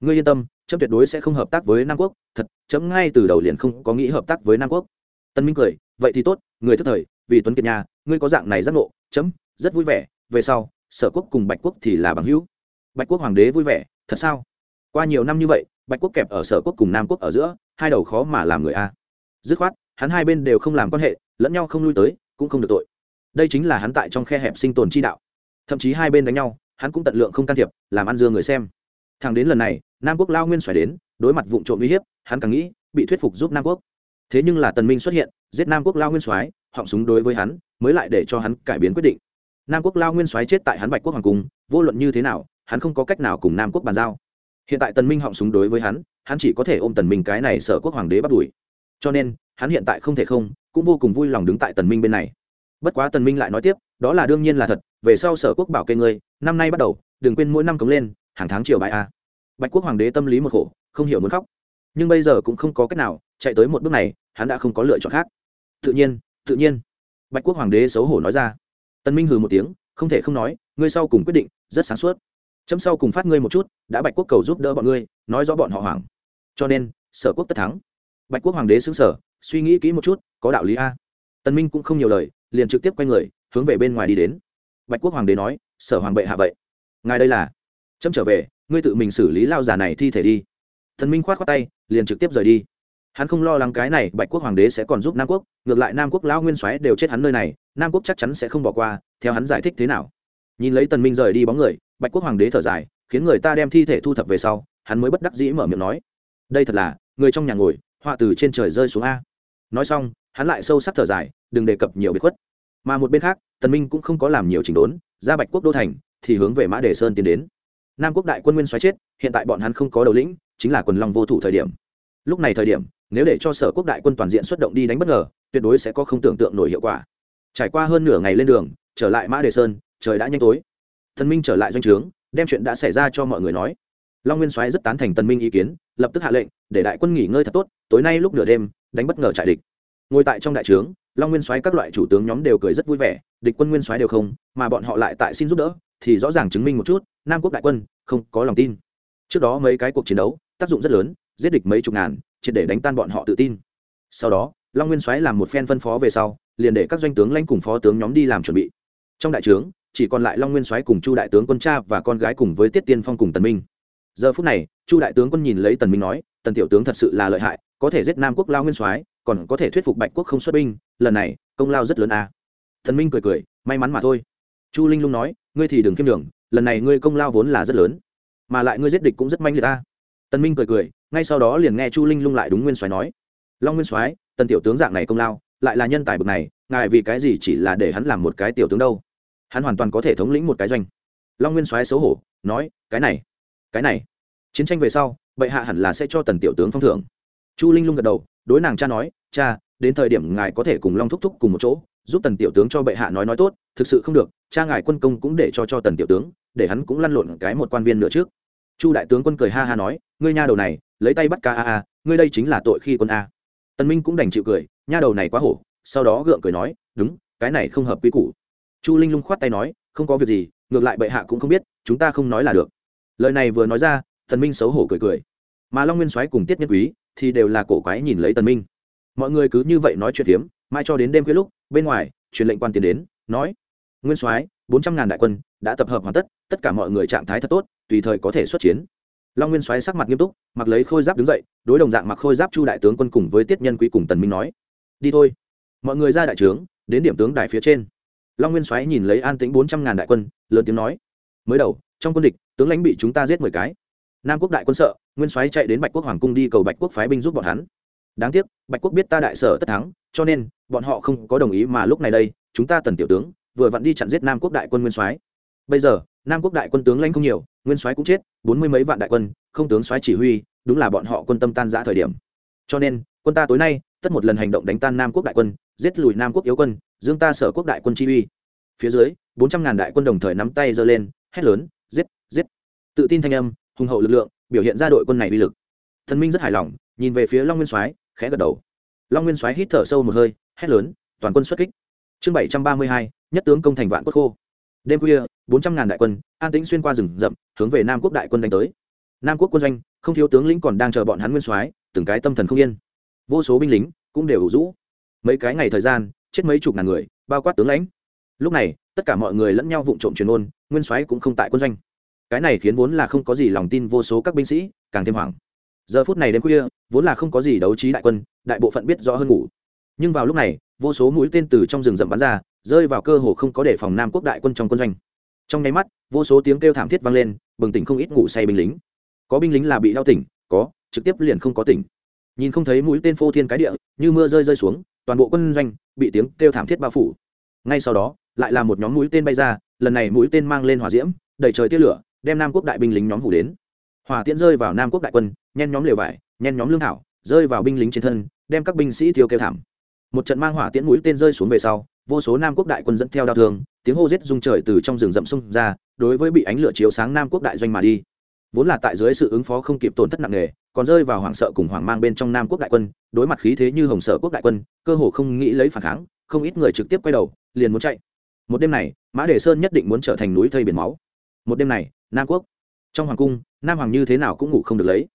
S1: Ngươi yên tâm, chấm tuyệt đối sẽ không hợp tác với nam quốc. Thật, chấm ngay từ đầu liền không có nghĩ hợp tác với nam quốc. Tân minh cười, vậy thì tốt, người thức thời, vì tuấn kiệt nhà, ngươi có dạng này giác ngộ, chấm, rất vui vẻ. Về sau, sở quốc cùng bạch quốc thì là bằng hữu. Bạch quốc hoàng đế vui vẻ, thật sao? Qua nhiều năm như vậy, bạch quốc kẹp ở sở quốc cùng nam quốc ở giữa, hai đầu khó mà làm người a. Dứt khoát, hắn hai bên đều không làm quan hệ, lẫn nhau không lui tới, cũng không được tội. Đây chính là hắn tại trong khe hẹp sinh tồn chi đạo. Thậm chí hai bên đánh nhau hắn cũng tận lượng không can thiệp, làm ăn dưa người xem. Thằng đến lần này, nam quốc lao nguyên xoài đến, đối mặt vụ trộm uy hiếp, hắn càng nghĩ, bị thuyết phục giúp nam quốc. Thế nhưng là tần minh xuất hiện, giết nam quốc lao nguyên soái họng súng đối với hắn, mới lại để cho hắn cải biến quyết định. Nam quốc lao nguyên soái chết tại hắn bạch quốc hoàng cung, vô luận như thế nào, hắn không có cách nào cùng nam quốc bàn giao. Hiện tại tần minh họng súng đối với hắn hắn chỉ có thể ôm tần minh cái này sở quốc hoàng đế bắt đuổi. Cho nên, hắn hiện tại không thể không, cũng vô cùng vui lòng đứng tại tần minh bên này. Bất quá tần minh lại nói tiếp, đó là đương nhiên là thật, về sau sở quốc bảo kê ngươi năm nay bắt đầu, đừng quên mỗi năm cống lên, hàng tháng triều bài a. Bạch quốc hoàng đế tâm lý một khổ, không hiểu muốn khóc. Nhưng bây giờ cũng không có cách nào, chạy tới một bước này, hắn đã không có lựa chọn khác. Tự nhiên tự nhiên. Bạch quốc hoàng đế xấu hổ nói ra. Tân minh hừ một tiếng, không thể không nói, ngươi sau cùng quyết định, rất sáng suốt. Chấm sau cùng phát ngươi một chút, đã bạch quốc cầu giúp đỡ bọn ngươi, nói rõ bọn họ hoảng. Cho nên, sở quốc tất thắng. Bạch quốc hoàng đế xứng sở suy nghĩ kỹ một chút, có đạo lý a. Tân minh cũng không nhiều lời, liền trực tiếp quay người, hướng về bên ngoài đi đến. Bạch quốc hoàng đế nói sở hoàng bệ hạ vậy. Ngài đây là? Chấm trở về, ngươi tự mình xử lý lao giả này thi thể đi. Thần minh khoát khoát tay, liền trực tiếp rời đi. Hắn không lo lắng cái này, bạch quốc hoàng đế sẽ còn giúp nam quốc, ngược lại nam quốc lão nguyên soái đều chết hắn nơi này, nam quốc chắc chắn sẽ không bỏ qua, theo hắn giải thích thế nào. Nhìn lấy tần minh rời đi bóng người, bạch quốc hoàng đế thở dài, khiến người ta đem thi thể thu thập về sau, hắn mới bất đắc dĩ mở miệng nói. Đây thật là, người trong nhà ngồi, họa từ trên trời rơi xuống a. Nói xong, hắn lại sâu sắc thở dài, đừng đề cập nhiều biệt khuất. Mà một bên khác, tần minh cũng không có làm nhiều chỉnh đốn ra bạch quốc đô thành, thì hướng về mã đề sơn tiến đến. Nam quốc đại quân nguyên xoáy chết, hiện tại bọn hắn không có đầu lĩnh, chính là quần long vô thủ thời điểm. Lúc này thời điểm, nếu để cho sở quốc đại quân toàn diện xuất động đi đánh bất ngờ, tuyệt đối sẽ có không tưởng tượng nổi hiệu quả. Trải qua hơn nửa ngày lên đường, trở lại mã đề sơn, trời đã nhanh tối. Thần minh trở lại doanh trướng, đem chuyện đã xảy ra cho mọi người nói. Long nguyên soái rất tán thành tần minh ý kiến, lập tức hạ lệnh, để đại quân nghỉ ngơi thật tốt, tối nay lúc nửa đêm, đánh bất ngờ trại địch. Ngồi tại trong đại trướng, long nguyên soái các loại chủ tướng nhóm đều cười rất vui vẻ địch quân nguyên soái đều không, mà bọn họ lại tại xin giúp đỡ, thì rõ ràng chứng minh một chút, nam quốc đại quân không có lòng tin. Trước đó mấy cái cuộc chiến đấu, tác dụng rất lớn, giết địch mấy chục ngàn, triệt để đánh tan bọn họ tự tin. Sau đó, long nguyên soái làm một phen phân phó về sau, liền để các doanh tướng lãnh cùng phó tướng nhóm đi làm chuẩn bị. Trong đại trướng, chỉ còn lại long nguyên soái cùng chu đại tướng quân cha và con gái cùng với tiết tiên phong cùng tần minh. Giờ phút này, chu đại tướng quân nhìn lấy tần minh nói, tần tiểu tướng thật sự là lợi hại, có thể giết nam quốc lao nguyên soái, còn có thể thuyết phục bạch quốc không xuất binh, lần này, công lao rất lớn à thần minh cười cười, may mắn mà thôi. Chu linh lung nói, ngươi thì đừng kiêm đường lần này ngươi công lao vốn là rất lớn, mà lại ngươi giết địch cũng rất manh liệt ta. Tần minh cười cười, ngay sau đó liền nghe chu linh lung lại đúng nguyên soái nói. Long nguyên soái, tần tiểu tướng dạng này công lao, lại là nhân tài bậc này, ngài vì cái gì chỉ là để hắn làm một cái tiểu tướng đâu? Hắn hoàn toàn có thể thống lĩnh một cái doanh. Long nguyên soái xấu hổ, nói, cái này cái này. Chiến tranh về sau, bệ hạ hẳn là sẽ cho tần tiểu tướng phong thưởng. Chu linh lung gật đầu, đối nàng cha nói, cha, đến thời điểm ngài có thể cùng long thúc thúc cùng một chỗ giúp tần tiểu tướng cho bệ hạ nói nói tốt thực sự không được cha ngài quân công cũng để cho cho tần tiểu tướng để hắn cũng lăn lộn cái một quan viên nữa trước. Chu đại tướng quân cười ha ha nói ngươi nha đầu này lấy tay bắt ca a a ngươi đây chính là tội khi quân a. Tần minh cũng đành chịu cười nha đầu này quá hổ sau đó gượng cười nói đúng cái này không hợp quy củ. Chu linh lung khoát tay nói không có việc gì ngược lại bệ hạ cũng không biết chúng ta không nói là được. Lời này vừa nói ra tần minh xấu hổ cười cười. Mà long nguyên soái cùng tiết nhân quý thì đều là cổ quái nhìn lấy tần minh. Mọi người cứ như vậy nói chuyện hiếm, mai cho đến đêm khuya lúc bên ngoài, truyền lệnh quan tiến đến, nói, nguyên soái, bốn trăm ngàn đại quân đã tập hợp hoàn tất tất cả mọi người trạng thái thật tốt, tùy thời có thể xuất chiến. Long nguyên soái sắc mặt nghiêm túc, mặc lấy khôi giáp đứng dậy, đối đồng dạng mặc khôi giáp chu đại tướng quân cùng với tiết nhân quý cùng tần minh nói, đi thôi. Mọi người ra đại trướng, đến điểm tướng đài phía trên. Long nguyên soái nhìn lấy an tĩnh bốn trăm ngàn đại quân, lớn tiếng nói, mới đầu, trong quân địch, tướng lãnh bị chúng ta giết mười cái. Nam quốc đại quân sợ, nguyên soái chạy đến bạch quốc hoàng cung đi cầu bạch quốc phái binh giúp bọn hắn đáng tiếc, bạch quốc biết ta đại sở tất thắng, cho nên, bọn họ không có đồng ý mà lúc này đây, chúng ta tần tiểu tướng, vừa vặn đi chặn giết nam quốc đại quân nguyên soái. Bây giờ, nam quốc đại quân tướng lãnh không nhiều, nguyên soái cũng chết, bốn mươi mấy vạn đại quân, không tướng soái chỉ huy, đúng là bọn họ quân tâm tan giã thời điểm. Cho nên, quân ta tối nay, tất một lần hành động đánh tan nam quốc đại quân, giết lùi nam quốc yếu quân, dương ta sở quốc đại quân chi uy. Phía dưới, bốn trăm ngàn đại quân đồng thời nắm tay giơ lên, hét lớn, giết giết. Tự tin thanh âm, hùng hậu lực lượng, biểu hiện ra đội quân này uy lực. Thần minh rất hài lòng, nhìn về phía long nguyên soái khẽ gật đầu. Long nguyên soái hít thở sâu một hơi, hét lớn, toàn quân xuất kích. Chương bảy trăm ba mươi hai, nhất tướng công thành vạn quốc khô. Đêm khuya, bốn trăm ngàn đại quân, an tĩnh xuyên qua rừng rậm, hướng về nam quốc đại quân đánh tới. Nam quốc quân doanh, không thiếu tướng lĩnh còn đang chờ bọn hắn nguyên soái, từng cái tâm thần không yên. Vô số binh lính cũng đều ủ rũ. Mấy cái ngày thời gian, chết mấy chục ngàn người, bao quát tướng lãnh. Lúc này, tất cả mọi người lẫn nhau vụng trộm truyền ôn, nguyên soái cũng không tại quân doanh. Cái này khiến vốn là không có gì lòng tin vô số các binh sĩ, càng thêm hoảng giờ phút này đêm khuya, vốn là không có gì đấu trí đại quân, đại bộ phận biết rõ hơn ngủ. Nhưng vào lúc này, vô số mũi tên từ trong rừng rậm bắn ra, rơi vào cơ hồ không có đề phòng nam quốc đại quân trong quân doanh. Trong nháy mắt, vô số tiếng kêu thảm thiết vang lên, bừng tỉnh không ít ngủ say binh lính. Có binh lính là bị đau tỉnh, có, trực tiếp liền không có tỉnh. Nhìn không thấy mũi tên phô thiên cái địa, như mưa rơi rơi xuống, toàn bộ quân doanh bị tiếng kêu thảm thiết bao phủ. Ngay sau đó, lại là một nhóm mũi tên bay ra, lần này mũi tên mang lên hỏa diễm, đẩy trời tia lửa, đem nam quốc đại binh lính nhóm hủ đến hỏa tiễn rơi vào nam quốc đại quân, nhen nhóm lều vải, nhen nhóm lương thảo, rơi vào binh lính trên thân, đem các binh sĩ thiêu kêu thảm. Một trận mang hỏa tiễn mũi tên rơi xuống về sau, vô số nam quốc đại quân dẫn theo đao thương, tiếng hô rết rung trời từ trong rừng rậm xung ra, đối với bị ánh lửa chiếu sáng nam quốc đại doanh mà đi. Vốn là tại dưới sự ứng phó không kịp tổn thất nặng nề, còn rơi vào hoảng sợ cùng hoảng mang bên trong nam quốc đại quân, đối mặt khí thế như hồng sở quốc đại quân, cơ hồ không nghĩ lấy phản kháng, không ít người trực tiếp quay đầu, liền muốn chạy. Một đêm này, mã đề sơn nhất định muốn trở thành núi thây biển máu. Một đêm này, nam quốc trong hoàng cung, nam hoàng như thế nào cũng ngủ không được lấy.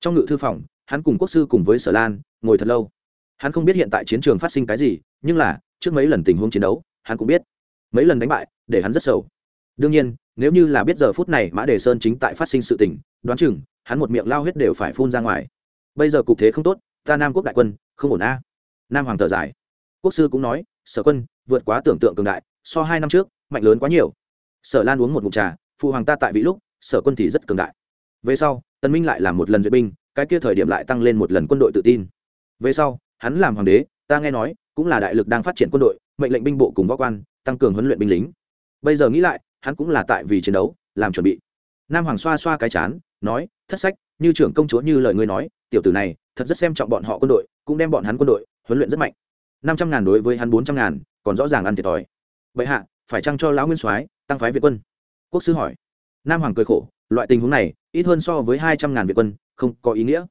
S1: Trong ngự thư phòng, hắn cùng quốc sư cùng với sở lan, ngồi thật lâu. Hắn không biết hiện tại chiến trường phát sinh cái gì, nhưng là, trước mấy lần tình huống chiến đấu, hắn cũng biết. Mấy lần đánh bại, để hắn rất sầu. Đương nhiên, nếu như là biết giờ phút này mã đề sơn chính tại phát sinh sự tình, đoán chừng, hắn một miệng lao huyết đều phải phun ra ngoài. Bây giờ cục thế không tốt, ta nam quốc đại quân, không ổn a. Nam hoàng thở dài. Quốc sư cũng nói, sở quân, vượt quá tưởng tượng cường đại, so hai năm trước, mạnh lớn quá nhiều. Sở lan uống một mục trà, phụ hoàng ta tại vị lúc sở quân thì rất cường đại. Về sau, tần minh lại làm một lần duyệt binh, cái kia thời điểm lại tăng lên một lần quân đội tự tin. Về sau, hắn làm hoàng đế, ta nghe nói, cũng là đại lực đang phát triển quân đội, mệnh lệnh binh bộ cùng võ quan, tăng cường huấn luyện binh lính. Bây giờ nghĩ lại, hắn cũng là tại vì chiến đấu, làm chuẩn bị. Nam hoàng xoa xoa cái chán, nói, thất sách, như trưởng công chúa như lời ngươi nói, tiểu tử này, thật rất xem trọng bọn họ quân đội, cũng đem bọn hắn quân đội huấn luyện rất mạnh. Năm trăm ngàn đối với hắn bốn trăm ngàn, còn rõ ràng ăn thiệt thòi. Vậy hạ, phải chăng cho lão nguyên soái, tăng phái việt quân? Quốc sư hỏi nam hoàng cười khổ, loại tình huống này, ít hơn so với hai trăm ngàn việt quân, không có ý nghĩa.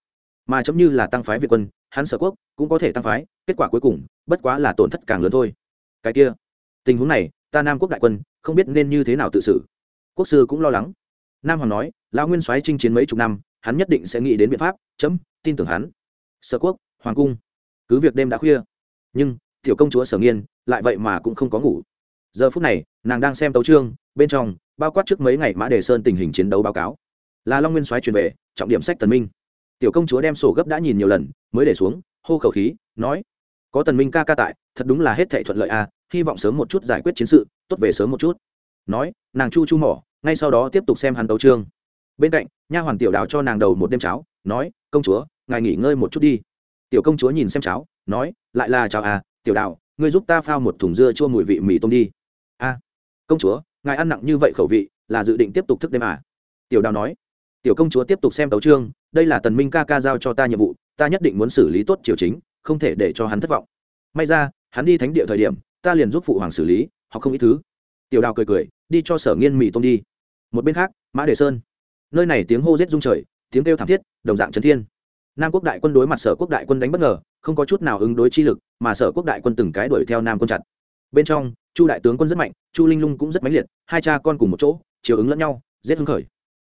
S1: Mà chấm như là tăng phái việt quân, hắn sở quốc cũng có thể tăng phái, kết quả cuối cùng, bất quá là tổn thất càng lớn thôi. Cái kia, tình huống này, ta nam quốc đại quân, không biết nên như thế nào tự xử. Quốc sư cũng lo lắng. Nam hoàng nói, lão nguyên soái chinh chiến mấy chục năm, hắn nhất định sẽ nghĩ đến biện pháp, chấm, tin tưởng hắn. Sở quốc, hoàng cung, cứ việc đêm đã khuya, nhưng, tiểu công chúa sở nghiên lại vậy mà cũng không có ngủ. Giờ phút này, nàng đang xem tấu trương bên trong bao quát trước mấy ngày mã đề sơn tình hình chiến đấu báo cáo. Là long nguyên soái truyền về trọng điểm sách tần minh. Tiểu công chúa đem sổ gấp đã nhìn nhiều lần mới để xuống hô khẩu khí nói có tần minh ca ca tại thật đúng là hết thảy thuận lợi a à, hy vọng sớm một chút giải quyết chiến sự tốt về sớm một chút. Nói nàng chu chu mỏ ngay sau đó tiếp tục xem hắn đấu trương. Bên cạnh nha hoàn tiểu đào cho nàng đầu một đêm cháo nói công chúa ngài nghỉ ngơi một chút đi. Tiểu công chúa nhìn xem cháo nói lại là cháo à tiểu đào ngươi giúp ta phao một thùng dưa chua mùi vị mì tôm đi. A công chúa ngài ăn nặng như vậy khẩu vị, là dự định tiếp tục thức đêm à? Tiểu đào nói. Tiểu công chúa tiếp tục xem tấu trương đây là tần minh ca ca giao cho ta nhiệm vụ, ta nhất định muốn xử lý tốt triều chính, không thể để cho hắn thất vọng. May ra, hắn đi thánh địa thời điểm, ta liền giúp phụ hoàng xử lý hoặc không ít thứ. Tiểu đào cười cười, đi cho sở nghiên mì tôm đi. Một bên khác, mã đề sơn. Nơi này tiếng hô rết rung trời, tiếng kêu thảm thiết, đồng dạng trấn thiên. Nam quốc đại quân đối mặt sở quốc đại quân đánh bất ngờ, không có chút nào ứng đối chi lực, mà sở quốc đại quân từng cái đuổi theo nam quân chặt bên trong chu đại tướng quân rất mạnh chu linh lung cũng rất mãnh liệt hai cha con cùng một chỗ chiều ứng lẫn nhau giết hứng khởi.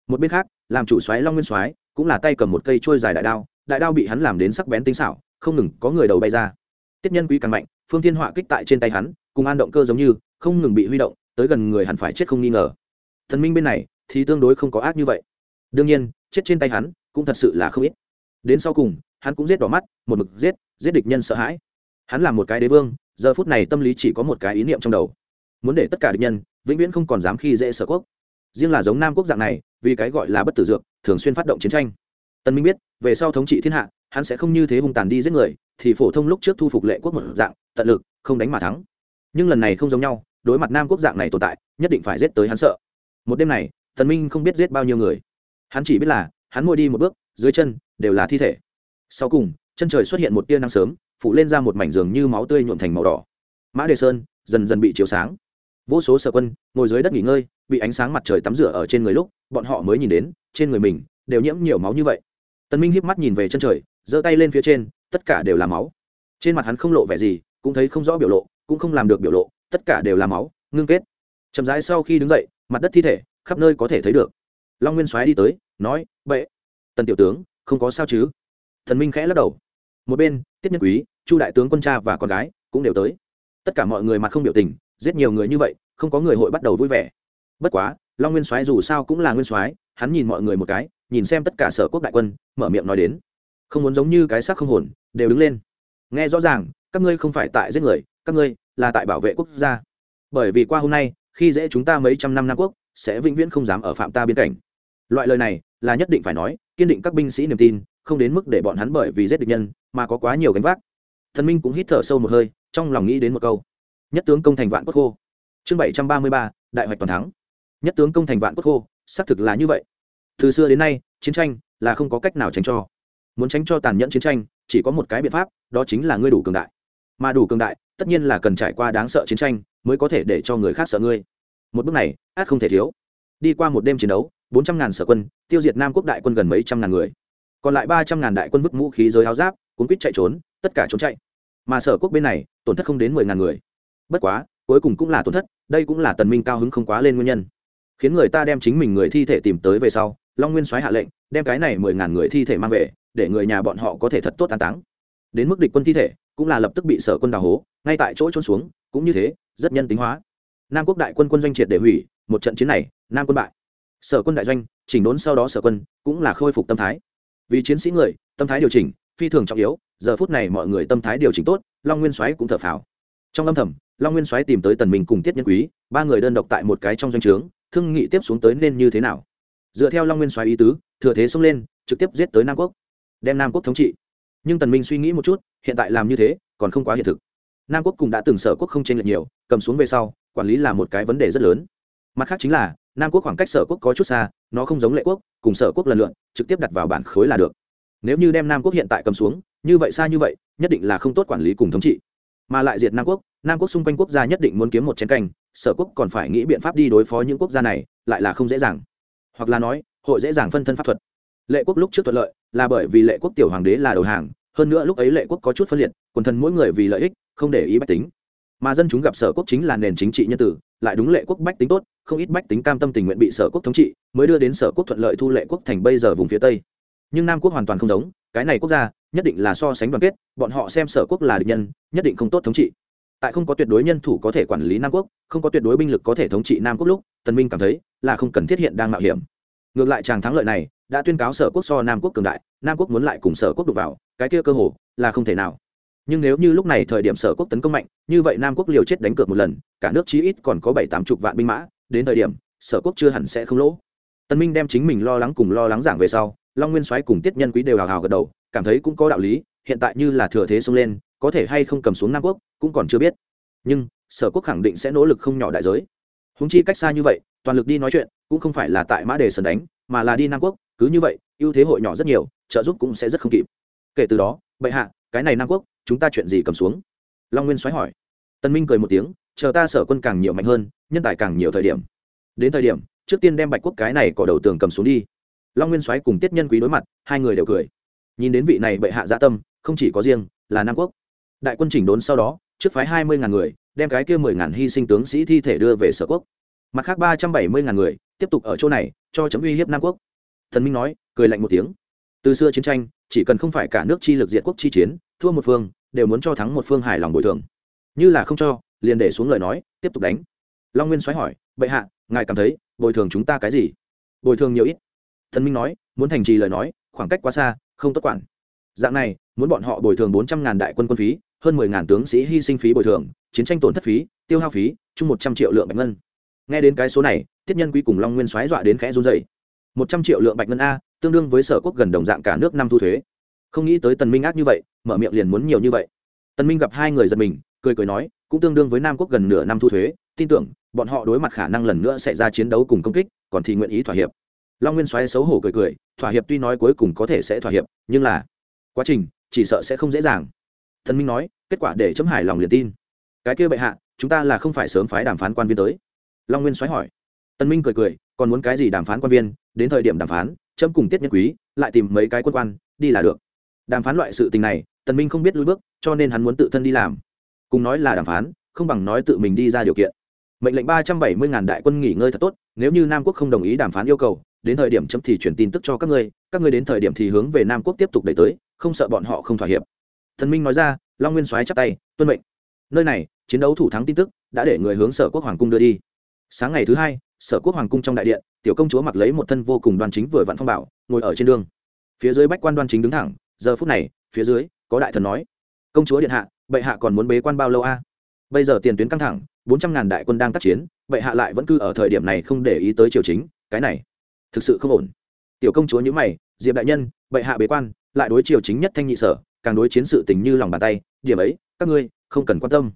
S1: Một bên khác làm chủ xoáy long nguyên xoáy, cũng là tay cầm một cây trôi dài đại đao đại đao bị hắn làm đến sắc bén tinh xảo không ngừng có người đầu bay ra. Tiết nhân quý càng mạnh phương thiên họa kích tại trên tay hắn cùng an động cơ giống như không ngừng bị huy động tới gần người hẳn phải chết không nghi ngờ. Thần minh bên này thì tương đối không có ác như vậy. Đương nhiên chết trên tay hắn cũng thật sự là không ít. Đến sau cùng hắn cũng giết đỏ mắt một mực giết giết địch nhân sợ hãi. Hắn là một cái đế vương giờ phút này tâm lý chỉ có một cái ý niệm trong đầu. Muốn để tất cả địch nhân vĩnh viễn không còn dám khi dễ sở quốc. Riêng là giống nam quốc dạng này, vì cái gọi là bất tử dược, thường xuyên phát động chiến tranh. Tân minh biết, về sau thống trị thiên hạ, hắn sẽ không như thế hung tàn đi giết người, thì phổ thông lúc trước thu phục lệ quốc một dạng, tận lực, không đánh mà thắng. Nhưng lần này không giống nhau, đối mặt nam quốc dạng này tồn tại, nhất định phải giết tới hắn sợ. Một đêm này, tần minh không biết giết bao nhiêu người. Hắn chỉ biết là, hắn môi đi một bước, dưới chân đều là thi thể. Sau cùng, chân trời xuất hiện một tia nắng sớm phủ lên ra một mảnh giường như máu tươi nhuộm thành màu đỏ. Mã đề sơn, dần dần bị chiếu sáng. Vô số sở quân ngồi dưới đất nghỉ ngơi, bị ánh sáng mặt trời tắm rửa ở trên người lúc, bọn họ mới nhìn đến, trên người mình đều nhiễm nhiều máu như vậy. Tần minh híp mắt nhìn về chân trời, giơ tay lên phía trên, tất cả đều là máu. Trên mặt hắn không lộ vẻ gì, cũng thấy không rõ biểu lộ, cũng không làm được biểu lộ, tất cả đều là máu, ngưng kết. Chậm rãi sau khi đứng dậy, mặt đất thi thể khắp nơi có thể thấy được. Long nguyên soái đi tới, nói, bệ, tần tiểu tướng, không có sao chứ? Thần minh khẽ lắc đầu. Một bên tiết nhân quý, chu đại tướng quân cha và con gái cũng đều tới. Tất cả mọi người mặt không biểu tình, giết nhiều người như vậy, không có người hội bắt đầu vui vẻ. Bất quá, long nguyên soái dù sao cũng là nguyên soái, hắn nhìn mọi người một cái, nhìn xem tất cả sở quốc đại quân, mở miệng nói đến. Không muốn giống như cái xác không hồn, đều đứng lên. Nghe rõ ràng, các ngươi không phải tại giết người, các ngươi là tại bảo vệ quốc gia. Bởi vì qua hôm nay, khi dễ chúng ta mấy trăm năm nam quốc, sẽ vĩnh viễn không dám ở phạm ta biên cảnh loại lời này là nhất định phải nói, kiên định các binh sĩ niềm tin không đến mức để bọn hắn bởi vì giết địch nhân mà có quá nhiều gánh vác. Thần minh cũng hít thở sâu một hơi, trong lòng nghĩ đến một câu. Nhất tướng công thành vạn quốc khô. Chương bảy trăm ba mươi ba, đại hoạch toàn thắng. Nhất tướng công thành vạn quốc khô, xác thực là như vậy. Từ xưa đến nay, chiến tranh là không có cách nào tránh cho. Muốn tránh cho tàn nhẫn chiến tranh, chỉ có một cái biện pháp, đó chính là ngươi đủ cường đại. Mà đủ cường đại, tất nhiên là cần trải qua đáng sợ chiến tranh mới có thể để cho người khác sợ ngươi. Một bước này, át không thể thiếu. Đi qua một đêm chiến đấu, bốn trăm ngàn sở quân, tiêu diệt nam quốc đại quân gần mấy trăm ngàn người còn lại ba trăm ngàn đại quân vứt vũ khí giới áo giáp, cuốn quýt chạy trốn, tất cả trốn chạy. Mà sở quốc bên này, tổn thất không đến mười ngàn người. Bất quá, cuối cùng cũng là tổn thất, đây cũng là tần minh cao hứng không quá lên nguyên nhân. Khiến người ta đem chính mình người thi thể tìm tới về sau, long nguyên soái hạ lệnh, đem cái này mười ngàn người thi thể mang về, để người nhà bọn họ có thể thật tốt an táng. Đến mức địch quân thi thể, cũng là lập tức bị sở quân đào hố, ngay tại chỗ trôn xuống, cũng như thế, rất nhân tính hóa. Nam quốc đại quân quân doanh triệt để hủy, một trận chiến này, nam quân bại. Sở quân đại doanh, chỉnh đốn sau đó sở quân, cũng là khôi phục tâm thái vì chiến sĩ người, tâm thái điều chỉnh, phi thường trọng yếu, giờ phút này mọi người tâm thái điều chỉnh tốt, long nguyên soái cũng thở phào. Trong âm thầm, long nguyên soái tìm tới tần minh cùng tiết nhân quý, ba người đơn độc tại một cái trong doanh trướng, thương nghị tiếp xuống tới nên như thế nào. Dựa theo long nguyên soái ý tứ, thừa thế xông lên, trực tiếp giết tới nam quốc, đem nam quốc thống trị. Nhưng tần minh suy nghĩ một chút, hiện tại làm như thế, còn không quá hiện thực. Nam quốc cũng đã từng sở quốc không tranh lệch nhiều, cầm xuống về sau, quản lý là một cái vấn đề rất lớn. Mặt khác chính là nam quốc khoảng cách sở quốc có chút xa, nó không giống lệ quốc, cùng sở quốc lần lượt, trực tiếp đặt vào bản khối là được. Nếu như đem nam quốc hiện tại cầm xuống, như vậy xa như vậy, nhất định là không tốt quản lý cùng thống trị. Mà lại diệt nam quốc nam quốc xung quanh quốc gia nhất định muốn kiếm một chén canh, sở quốc còn phải nghĩ biện pháp đi đối phó những quốc gia này, lại là không dễ dàng. Hoặc là nói, hội dễ dàng phân thân pháp thuật. Lệ quốc lúc trước thuận lợi, là bởi vì lệ quốc tiểu hoàng đế là đầu hàng, hơn nữa lúc ấy lệ quốc có chút phân liệt, quần thần mỗi người vì lợi ích, không để ý bách tính mà dân chúng gặp sở quốc chính là nền chính trị nhân tử, lại đúng lệ quốc bách tính tốt, không ít bách tính cam tâm tình nguyện bị sở quốc thống trị, mới đưa đến sở quốc thuận lợi thu lệ quốc thành bây giờ vùng phía tây. Nhưng nam quốc hoàn toàn không giống, cái này quốc gia, nhất định là so sánh đoàn kết, bọn họ xem sở quốc là địch nhân, nhất định không tốt thống trị. Tại không có tuyệt đối nhân thủ có thể quản lý nam quốc, không có tuyệt đối binh lực có thể thống trị nam quốc lúc, tần minh cảm thấy là không cần thiết hiện đang mạo hiểm. Ngược lại chàng thắng lợi này, đã tuyên cáo sở quốc so nam quốc cường đại, nam quốc muốn lại cùng sở quốc đục vào, cái kia cơ hồ là không thể nào nhưng nếu như lúc này thời điểm sở quốc tấn công mạnh, như vậy nam quốc liều chết đánh cược một lần, cả nước chí ít còn có bảy tám chục vạn binh mã, đến thời điểm, sở quốc chưa hẳn sẽ không lỗ. Tân minh đem chính mình lo lắng cùng lo lắng giảng về sau, long nguyên soái cùng tiết nhân quý đều hào hào gật đầu, cảm thấy cũng có đạo lý, hiện tại như là thừa thế xông lên, có thể hay không cầm xuống nam quốc, cũng còn chưa biết. Nhưng, sở quốc khẳng định sẽ nỗ lực không nhỏ đại giới. Húng chi cách xa như vậy, toàn lực đi nói chuyện, cũng không phải là tại mã đề sơn đánh, mà là đi nam quốc, cứ như vậy, ưu thế hội nhỏ rất nhiều, trợ giúp cũng sẽ rất không kịp. Kể từ đó, bệ hạ, cái này nam quốc chúng ta chuyện gì cầm xuống? Long nguyên xoáy hỏi. Tân minh cười một tiếng, chờ ta sở quân càng nhiều mạnh hơn, nhân tài càng nhiều thời điểm. Đến thời điểm, trước tiên đem bạch quốc cái này cỏ đầu tường cầm xuống đi. Long nguyên xoáy cùng tiết nhân quý đối mặt, hai người đều cười. Nhìn đến vị này bệ hạ dạ tâm, không chỉ có riêng, là nam quốc. Đại quân chỉnh đốn sau đó, trước phái hai mươi ngàn người, đem cái kia mười ngàn hy sinh tướng sĩ thi thể đưa về sở quốc. Mặt khác ba trăm bảy mươi ngàn người, tiếp tục ở chỗ này, cho chấm uy hiếp nam quốc. Thần minh nói, cười lạnh một tiếng. Từ xưa chiến tranh, chỉ cần không phải cả nước chi lực diện quốc chi chiến, thua một phương đều muốn cho thắng một phương hài lòng bồi thường. Như là không cho, liền để xuống lời nói, tiếp tục đánh. Long nguyên xoáy hỏi, bệ hạ, ngài cảm thấy bồi thường chúng ta cái gì? Bồi thường nhiều ít. Thần minh nói, muốn thành trì lời nói, khoảng cách quá xa, không tốt quản. Dạng này, muốn bọn họ bồi thường bốn trăm ngàn đại quân quân phí, hơn mười ngàn tướng sĩ hy sinh phí bồi thường, chiến tranh tổn thất phí, tiêu hao phí, chung một trăm triệu lượng bạch ngân. Nghe đến cái số này, tiết nhân quý cùng long nguyên xoáy dọa đến khẽ run dày một trăm triệu lượng bạch ngân a, tương đương với sở quốc gần đồng dạng cả nước năm thu thuế. Không nghĩ tới tần minh ác như vậy mở miệng liền muốn nhiều như vậy. Tân minh gặp hai người giật mình, cười cười nói, cũng tương đương với nam quốc gần nửa năm thu thuế, tin tưởng, bọn họ đối mặt khả năng lần nữa sẽ ra chiến đấu cùng công kích, còn thì nguyện ý thỏa hiệp. Long nguyên xoáy xấu hổ cười cười, thỏa hiệp tuy nói cuối cùng có thể sẽ thỏa hiệp, nhưng là quá trình chỉ sợ sẽ không dễ dàng. Thần minh nói, kết quả để chấm hài lòng liền tin. Cái kia bệ hạ, chúng ta là không phải sớm phái đàm phán quan viên tới. Long nguyên xoáy hỏi. Tân minh cười cười, còn muốn cái gì đàm phán quan viên, đến thời điểm đàm phán, chấm cùng tiết nhân quý, lại tìm mấy cái quân quan, đi là được đàm phán loại sự tình này, tần minh không biết lùi bước, cho nên hắn muốn tự thân đi làm. Cùng nói là đàm phán, không bằng nói tự mình đi ra điều kiện. Mệnh lệnh ba trăm bảy mươi ngàn đại quân nghỉ ngơi thật tốt, nếu như nam quốc không đồng ý đàm phán yêu cầu, đến thời điểm chấm thì truyền tin tức cho các ngươi các ngươi đến thời điểm thì hướng về nam quốc tiếp tục đẩy tới, không sợ bọn họ không thỏa hiệp. Thần minh nói ra, long nguyên soái chắp tay, tuân mệnh. Nơi này, chiến đấu thủ thắng tin tức, đã để người hướng sở quốc hoàng cung đưa đi. Sáng ngày thứ hai, sở quốc hoàng cung trong đại điện, tiểu công chúa mặc lấy một thân vô cùng đoan chính vừa vặn phong bảo, ngồi ở trên đường. Phía dưới bách quan đoan chính đứng thẳng giờ phút này, phía dưới, có đại thần nói, công chúa điện hạ, bệ hạ còn muốn bế quan bao lâu a? Bây giờ tiền tuyến căng thẳng, bốn trăm ngàn đại quân đang tác chiến, bệ hạ lại vẫn cứ ở thời điểm này không để ý tới triều chính, cái này, thực sự không ổn. Tiểu công chúa nhữ mày, diệp đại nhân, bệ hạ bế quan, lại đối triều chính nhất thanh nhị sở, càng đối chiến sự tình như lòng bàn tay, điểm ấy, các ngươi không cần quan tâm.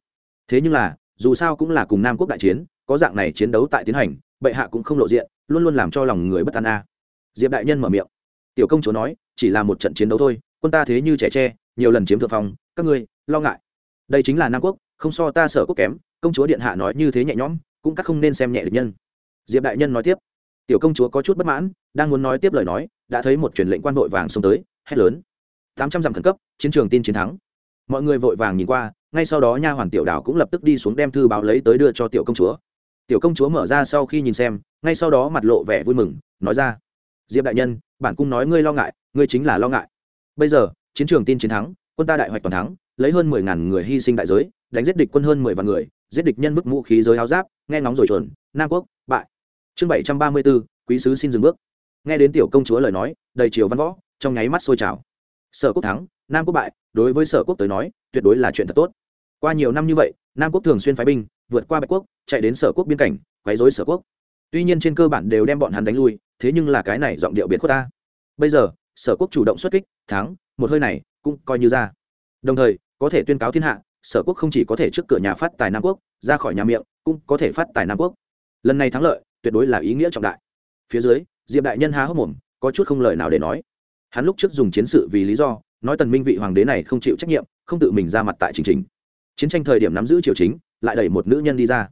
S1: Thế nhưng là, dù sao cũng là cùng nam quốc đại chiến, có dạng này chiến đấu tại tiến hành, bệ hạ cũng không lộ diện, luôn luôn làm cho lòng người bất an a. Diệp đại nhân mở miệng. Tiểu công chúa nói, chỉ là một trận chiến đấu thôi quân ta thế như trẻ tre, nhiều lần chiếm thượng phong, các ngươi, lo ngại. Đây chính là nam quốc, không so ta sở quốc kém, công chúa điện hạ nói như thế nhẹ nhõm, cũng cắt không nên xem nhẹ được nhân. Diệp đại nhân nói tiếp. Tiểu công chúa có chút bất mãn, đang muốn nói tiếp lời nói, đã thấy một truyền lệnh quan vội vàng xông tới, hét lớn. Tám trăm dặm khẩn cấp, chiến trường tin chiến thắng. Mọi người vội vàng nhìn qua, ngay sau đó nha hoàn tiểu đảo cũng lập tức đi xuống đem thư báo lấy tới đưa cho tiểu công chúa. Tiểu công chúa mở ra sau khi nhìn xem, ngay sau đó mặt lộ vẻ vui mừng, nói ra. Diệp đại nhân, bản cung nói ngươi lo ngại, ngươi chính là lo ngại bây giờ, chiến trường tin chiến thắng, quân ta đại hoạch toàn thắng, lấy hơn mười ngàn người hy sinh đại giới, đánh giết địch quân hơn mười vạn người, giết địch nhân bức vũ khí giới áo giáp, nghe ngóng rồi chuẩn, nam quốc, bại. Chương bảy trăm ba mươi bốn, quý sứ xin dừng bước. Nghe đến tiểu công chúa lời nói, đầy chiều văn võ, trong nháy mắt sôi trào. Sở quốc thắng, nam quốc bại, đối với sở quốc tới nói, tuyệt đối là chuyện thật tốt. Qua nhiều năm như vậy, nam quốc thường xuyên phái binh, vượt qua bạch quốc, chạy đến sở quốc biên cảnh, quấy dối sở quốc. Tuy nhiên trên cơ bản đều đem bọn hắn đánh lui, thế nhưng là cái này giọng điệu biệt quốc ta. Bây giờ sở quốc chủ động xuất kích, thắng, một hơi này, cũng coi như ra. Đồng thời, có thể tuyên cáo thiên hạ, sở quốc không chỉ có thể trước cửa nhà phát tài nam quốc, ra khỏi nhà miệng, cũng có thể phát tài nam quốc. Lần này thắng lợi, tuyệt đối là ý nghĩa trọng đại. Phía dưới, diệp đại nhân há hốc mồm, có chút không lời nào để nói. Hắn lúc trước dùng chiến sự vì lý do, nói tần minh vị hoàng đế này không chịu trách nhiệm, không tự mình ra mặt tại chính chính chiến tranh thời điểm nắm giữ triều chính, lại đẩy một nữ nhân đi ra.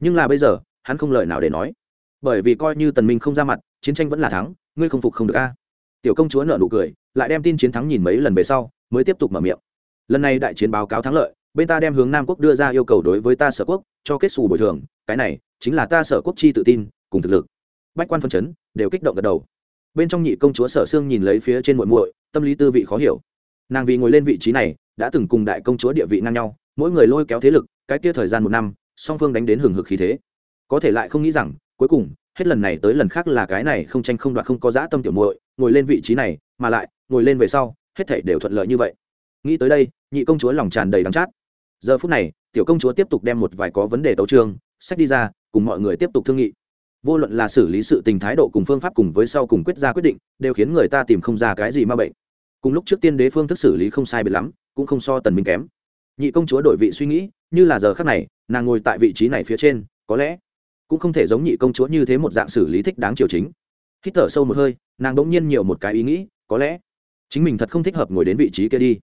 S1: Nhưng là bây giờ, hắn không lời nào để nói. Bởi vì coi như tần minh không ra mặt, chiến tranh vẫn là thắng, ngươi không phục không được a tiểu công chúa nở nụ cười, lại đem tin chiến thắng nhìn mấy lần về sau, mới tiếp tục mở miệng. Lần này đại chiến báo cáo thắng lợi, bên ta đem hướng nam quốc đưa ra yêu cầu đối với ta sở quốc, cho kết xù bồi thường, cái này chính là ta sở quốc chi tự tin, cùng thực lực. Bách quan phân chấn, đều kích động gật đầu. Bên trong nhị công chúa sở sương nhìn lấy phía trên muội muội, tâm lý tư vị khó hiểu. Nàng vì ngồi lên vị trí này, đã từng cùng đại công chúa địa vị ngang nhau, mỗi người lôi kéo thế lực, cái kia thời gian một năm, song phương đánh đến hừng hực khí thế. Có thể lại không nghĩ rằng, cuối cùng, hết lần này tới lần khác là cái này không tranh không đoạt không có dã tâm tiểu muội ngồi lên vị trí này, mà lại, ngồi lên về sau, hết thảy đều thuận lợi như vậy. Nghĩ tới đây, nhị công chúa lòng tràn đầy đắng chát. Giờ phút này, tiểu công chúa tiếp tục đem một vài có vấn đề tấu trương sách đi ra, cùng mọi người tiếp tục thương nghị. Vô luận là xử lý sự tình thái độ cùng phương pháp cùng với sau cùng quyết ra quyết định, đều khiến người ta tìm không ra cái gì ma bệnh. Cùng lúc trước tiên đế phương thức xử lý không sai biệt lắm, cũng không so tần minh kém. Nhị công chúa đổi vị suy nghĩ, như là giờ khắc này, nàng ngồi tại vị trí này phía trên, có lẽ cũng không thể giống nhị công chúa như thế một dạng xử lý thích đáng triều chính. Hít thở sâu một hơi nàng đỗng nhiên nhiều một cái ý nghĩ, có lẽ chính mình thật không thích hợp ngồi đến vị trí kia đi.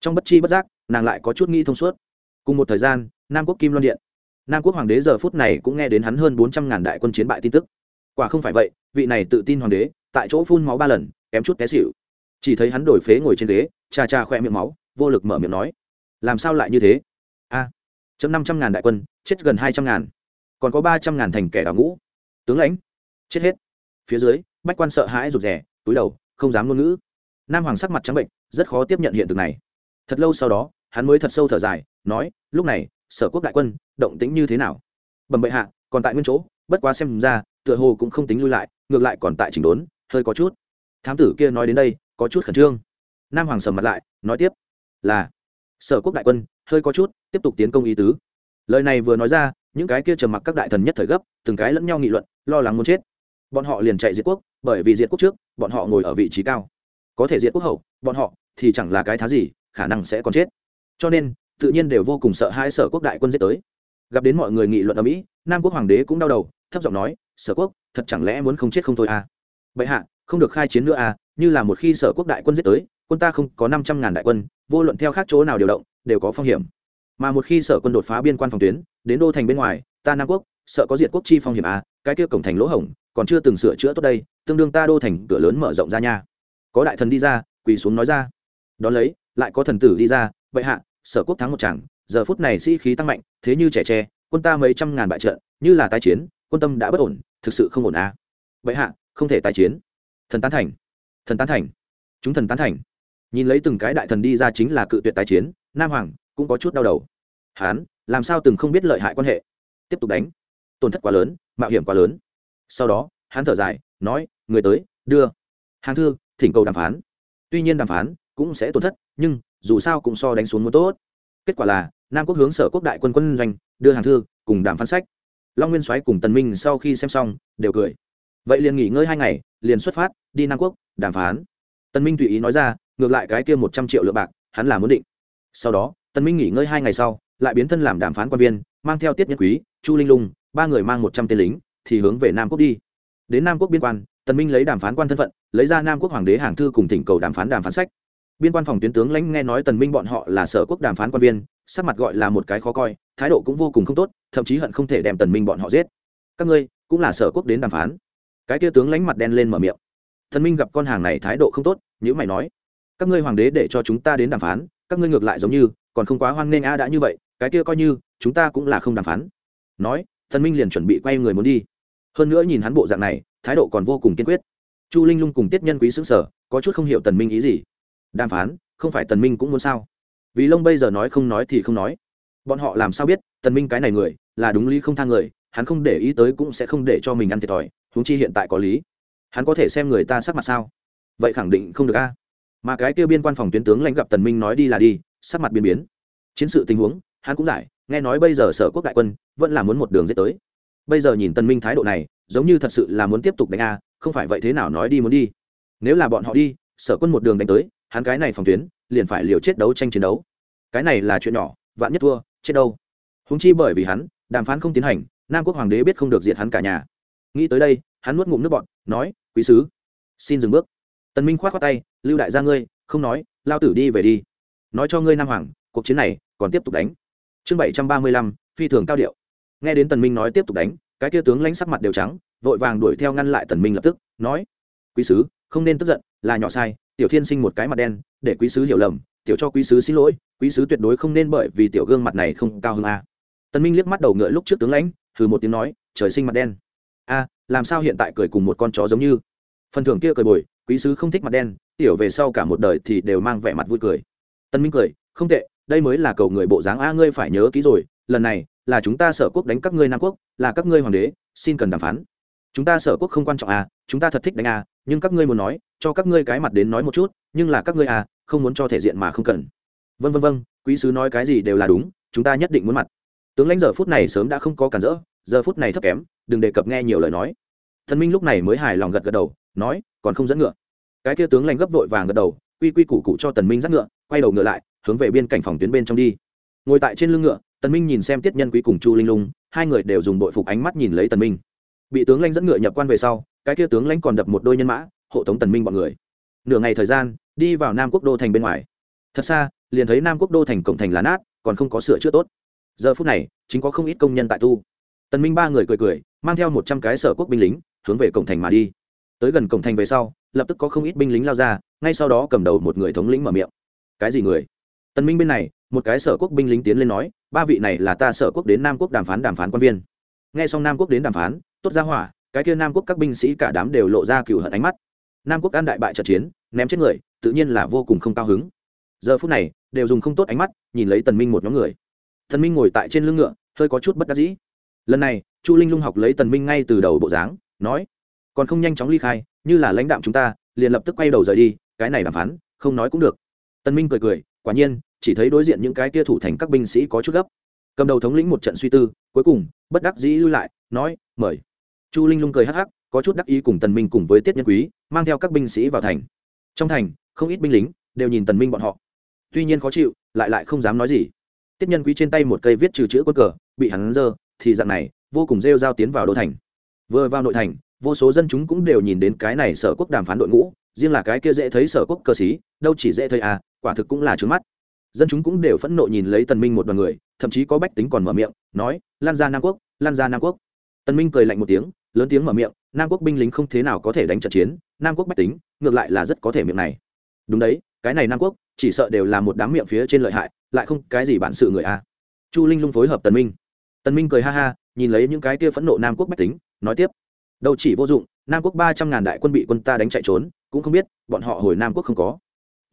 S1: Trong bất chi bất giác, nàng lại có chút nghĩ thông suốt. Cùng một thời gian, nam quốc kim loan điện. Nam quốc hoàng đế giờ phút này cũng nghe đến hắn hơn bốn trăm ngàn đại quân chiến bại tin tức. Quả không phải vậy, vị này tự tin hoàng đế, tại chỗ phun máu ba lần, kém chút té xịu chỉ thấy hắn đổi phế ngồi trên ghế cha cha khoe miệng máu, vô lực mở miệng nói, làm sao lại như thế? A, chấm năm trăm ngàn đại quân, chết gần hai trăm ngàn, còn có ba trăm ngàn thành kẻ đào ngũ. Tướng lãnh, chết hết. Phía dưới bách quan sợ hãi rụt rè, túi đầu, không dám ngôn ngữ. Nam hoàng sắc mặt trắng bệnh, rất khó tiếp nhận hiện thực này. Thật lâu sau đó, hắn mới thật sâu thở dài, nói, lúc này, sở quốc đại quân, động tĩnh như thế nào? Bẩm bệ hạ, còn tại nguyên chỗ, bất quá xem ra, tựa hồ cũng không tính lui lại, ngược lại còn tại chỉnh đốn, hơi có chút. Thám tử kia nói đến đây, có chút khẩn trương. Nam hoàng sầm mặt lại, nói tiếp, là, sở quốc đại quân, hơi có chút, tiếp tục tiến công ý tứ. Lời này vừa nói ra, những cái kia trầm mặc các đại thần nhất thời gấp, từng cái lẫn nhau nghị luận, lo lắng muốn chết bọn họ liền chạy diệt quốc, bởi vì diệt quốc trước, bọn họ ngồi ở vị trí cao. Có thể diệt quốc hậu, bọn họ thì chẳng là cái thá gì, khả năng sẽ còn chết. Cho nên, tự nhiên đều vô cùng sợ hai sở quốc đại quân giết tới. Gặp đến mọi người nghị luận ở mỹ, nam quốc hoàng đế cũng đau đầu, thấp giọng nói, sở quốc, thật chẳng lẽ muốn không chết không thôi à? Bệ hạ, không được khai chiến nữa à như là một khi sở quốc đại quân giết tới, quân ta không có năm trăm ngàn đại quân, vô luận theo khác chỗ nào điều động, đều có phong hiểm. Mà một khi sở quân đột phá biên quan phòng tuyến, đến đô thành bên ngoài, ta nam quốc, sợ có diệt quốc chi phong hiểm à cái kia cổng thành lỗ hổng còn chưa từng sửa chữa tốt đây, tương đương ta đô thành cửa lớn mở rộng ra nha. Có đại thần đi ra, quỳ xuống nói ra. Đón lấy, lại có thần tử đi ra vậy hạ, sở quốc thắng một chẳng giờ phút này sĩ、si、khí tăng mạnh, thế như trẻ tre, quân ta mấy trăm ngàn bại trận, như là tái chiến, quân tâm đã bất ổn, thực sự không ổn à. vậy hạ, không thể tái chiến. Thần tán thành. Thần tán thành. Chúng thần tán thành. Nhìn lấy từng cái đại thần đi ra chính là cự tuyệt tái chiến, nam hoàng cũng có chút đau đầu. Hán, làm sao từng không biết lợi hại quan hệ? Tiếp tục đánh. Tổn thất quá lớn, mạo hiểm quá lớn sau đó, hắn thở dài, nói, người tới, đưa. Hàng thư, thỉnh cầu đàm phán. Tuy nhiên đàm phán cũng sẽ tổn thất, nhưng dù sao cũng so đánh xuống muốn tốt. Kết quả là, nam quốc hướng sở quốc đại quân quân doanh, đưa hàng thư cùng đàm phán sách. Long nguyên soái cùng tần minh sau khi xem xong, đều cười. Vậy liền nghỉ ngơi hai ngày, liền xuất phát, đi nam quốc, đàm phán. Tần minh tùy ý nói ra, ngược lại cái kia một trăm triệu lượng bạc, hắn là muốn định. Sau đó, tần minh nghỉ ngơi hai ngày sau, lại biến thân làm đàm phán quan viên, mang theo tiết nhân quý, chu linh lung, ba người mang một trăm tên lính thì hướng về nam quốc đi. Đến nam quốc biên quan, tần minh lấy đàm phán quan thân phận, lấy ra nam quốc hoàng đế hàng thư cùng thỉnh cầu đàm phán đàm phán sách. Biên quan phòng tuyến tướng lãnh nghe nói tần minh bọn họ là sở quốc đàm phán quan viên, sắc mặt gọi là một cái khó coi, thái độ cũng vô cùng không tốt, thậm chí hận không thể đem tần minh bọn họ giết. Các ngươi cũng là sở quốc đến đàm phán. Cái kia tướng lãnh mặt đen lên mở miệng. Tần minh gặp con hàng này thái độ không tốt nhữ mày nói, các ngươi hoàng đế để cho chúng ta đến đàm phán, các ngươi ngược lại giống như, còn không quá hoan nghênh a đã như vậy, cái kia coi như, chúng ta cũng là không đàm phán. Nói, tần minh liền chuẩn bị quay người muốn đi hơn nữa nhìn hắn bộ dạng này, thái độ còn vô cùng kiên quyết. Chu linh lung cùng tiết nhân quý xứng sở có chút không hiểu tần minh ý gì. Đàm phán, không phải tần minh cũng muốn sao? Vì lông bây giờ nói không nói thì không nói. Bọn họ làm sao biết, tần minh cái này người, là đúng lý không thang người, hắn không để ý tới cũng sẽ không để cho mình ăn thiệt thòi, huống chi hiện tại có lý. Hắn có thể xem người ta sắc mặt sao? Vậy khẳng định không được a. Mà cái kia biên quan phòng tuyến tướng lãnh gặp tần minh nói đi là đi, sắc mặt biến biến. Chiến sự tình huống, hắn cũng giải, nghe nói bây giờ sở quốc đại quân, vẫn là muốn một đường giết tới bây giờ nhìn tần minh thái độ này, giống như thật sự là muốn tiếp tục đánh a, không phải vậy thế nào nói đi muốn đi. Nếu là bọn họ đi, sở quân một đường đánh tới, hắn cái này phòng tuyến, liền phải liều chết đấu tranh chiến đấu. Cái này là chuyện nhỏ, vạn nhất thua, chết đâu? Húng chi bởi vì hắn, đàm phán không tiến hành, nam quốc hoàng đế biết không được diệt hắn cả nhà. Nghĩ tới đây, hắn nuốt ngụm nước bọn nói, quý sứ, xin dừng bước. Tần minh khoát khoát tay, lưu đại gia ngươi, không nói, lao tử đi về đi. Nói cho ngươi nam hoàng, cuộc chiến này còn tiếp tục đánh. Chương bảy trăm ba mươi lăm, phi thường cao điệu nghe đến tần minh nói tiếp tục đánh, cái kia tướng lãnh sắc mặt đều trắng, vội vàng đuổi theo ngăn lại tần minh lập tức, nói, quý sứ, không nên tức giận, là nhỏ sai, tiểu thiên sinh một cái mặt đen, để quý sứ hiểu lầm, tiểu cho quý sứ xin lỗi, quý sứ tuyệt đối không nên bởi vì tiểu gương mặt này không cao hơn a. Tần minh liếc mắt đầu ngựa lúc trước tướng lãnh thử một tiếng nói, trời sinh mặt đen. A, làm sao hiện tại cười cùng một con chó giống như? Phần thưởng kia cười bồi, quý sứ không thích mặt đen, tiểu về sau cả một đời thì đều mang vẻ mặt vui cười. Tân minh cười, không tệ, đây mới là cầu người bộ dáng a, ngươi phải nhớ kỹ rồi, lần này là chúng ta sở quốc đánh các ngươi nam quốc, là các ngươi hoàng đế, xin cần đàm phán. Chúng ta sở quốc không quan trọng à chúng ta thật thích đánh à nhưng các ngươi muốn nói, cho các ngươi cái mặt đến nói một chút, nhưng là các ngươi à không muốn cho thể diện mà không cần. Vân vân vân quý sứ nói cái gì đều là đúng, chúng ta nhất định muốn mặt. Tướng lãnh giờ phút này sớm đã không có cản rỡ, giờ phút này thấp kém, đừng đề cập nghe nhiều lời nói. Thần minh lúc này mới hài lòng gật gật đầu, nói, còn không dẫn ngựa. Cái kia tướng lãnh gấp vội vàng gật đầu, quy quy củ cụ cho tần minh dắt ngựa, quay đầu ngựa lại, hướng về biên cảnh phòng tuyến bên trong đi. Ngồi tại trên lưng ngựa tần minh nhìn xem tiết nhân quý cùng chu linh lung, hai người đều dùng đội phục ánh mắt nhìn lấy tần minh. Bị tướng lãnh dẫn ngựa nhập quan về sau, cái kia tướng lãnh còn đập một đôi nhân mã, hộ tống tần minh bọn người. Nửa ngày thời gian, đi vào nam quốc đô thành bên ngoài. Thật xa, liền thấy nam quốc đô thành cổng thành lá nát, còn không có sửa chữa tốt. Giờ phút này, chính có không ít công nhân tại tu. Tần minh ba người cười cười, mang theo một trăm cái sở quốc binh lính, hướng về cổng thành mà đi. Tới gần cổng thành về sau, lập tức có không ít binh lính lao ra, ngay sau đó cầm đầu một người thống lĩnh mở miệng. Cái gì người? Tần minh bên này, một cái sở quốc binh lính tiến lên nói, ba vị này là ta sở quốc đến nam quốc đàm phán đàm phán quan viên. Nghe xong nam quốc đến đàm phán, tốt ra hỏa, cái kia nam quốc các binh sĩ cả đám đều lộ ra cựu hận ánh mắt. Nam quốc an đại bại trận chiến, ném chết người, tự nhiên là vô cùng không cao hứng. Giờ phút này, đều dùng không tốt ánh mắt, nhìn lấy tần minh một nhóm người. Tần minh ngồi tại trên lưng ngựa, hơi có chút bất đắc dĩ. Lần này, chu linh lung học lấy tần minh ngay từ đầu bộ dáng, nói, còn không nhanh chóng ly khai, như là lãnh đạo chúng ta, liền lập tức quay đầu rời đi, cái này đàm phán, không nói cũng được. Tần minh cười cười, quả nhiên chỉ thấy đối diện những cái kia thủ thành các binh sĩ có chút gấp. Cầm đầu thống lĩnh một trận suy tư, cuối cùng, bất đắc dĩ lui lại, nói, mời. Chu linh lung cười hắc hắc, có chút đắc ý cùng tần minh cùng với tiết nhân quý, mang theo các binh sĩ vào thành. Trong thành, không ít binh lính đều nhìn tần minh bọn họ. Tuy nhiên khó chịu, lại lại không dám nói gì. Tiết nhân quý trên tay một cây viết trừ chữ quân cờ, bị hắn dơ thì dạng này, vô cùng rêu rao tiến vào đô thành. Vừa vào nội thành, vô số dân chúng cũng đều nhìn đến cái này sở quốc đàm phán đội ngũ, riêng là cái kia dễ thấy sở quốc cơ sĩ, đâu chỉ dễ thấy à quả thực cũng là trướng mắt dân chúng cũng đều phẫn nộ nhìn lấy tần minh một đoàn người, thậm chí có bách tính còn mở miệng, nói, lan ra nam quốc, lan ra nam quốc. Tần minh cười lạnh một tiếng, lớn tiếng mở miệng, nam quốc binh lính không thế nào có thể đánh trận chiến, nam quốc bách tính, ngược lại là rất có thể miệng này. Đúng đấy, cái này nam quốc, chỉ sợ đều là một đám miệng phía trên lợi hại, lại không cái gì bản sự người a. Chu linh lung phối hợp tần minh. Tần minh cười ha ha, nhìn lấy những cái kia phẫn nộ nam quốc bách tính, nói tiếp, đâu chỉ vô dụng, nam quốc ba trăm ngàn đại quân bị quân ta đánh chạy trốn, cũng không biết, bọn họ hồi nam quốc không có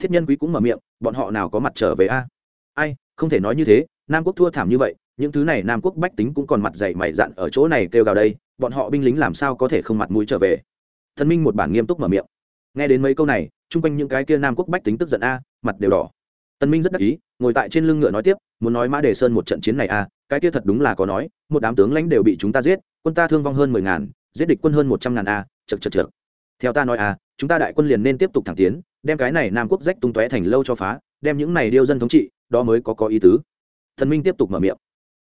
S1: thiết nhân quý cũng mở miệng, bọn họ nào có mặt trở về a? Ai, không thể nói như thế, nam quốc thua thảm như vậy, những thứ này nam quốc bách tính cũng còn mặt dày mày dạn ở chỗ này kêu gào đây, bọn họ binh lính làm sao có thể không mặt mũi trở về? Thần minh một bản nghiêm túc mở miệng. Nghe đến mấy câu này, chung quanh những cái kia nam quốc bách tính tức giận a, mặt đều đỏ. Tân minh rất đắc ý, ngồi tại trên lưng ngựa nói tiếp, muốn nói mã đề sơn một trận chiến này a, cái kia thật đúng là có nói, một đám tướng lãnh đều bị chúng ta giết, quân ta thương vong hơn mười ngàn, giết địch quân hơn một trăm ngàn a chật chật chật theo ta nói a, chúng ta đại quân liền nên tiếp tục thẳng tiến đem cái này nam quốc rách tung tóe thành lâu cho phá, đem những này điêu dân thống trị, đó mới có có ý tứ. Thần minh tiếp tục mở miệng.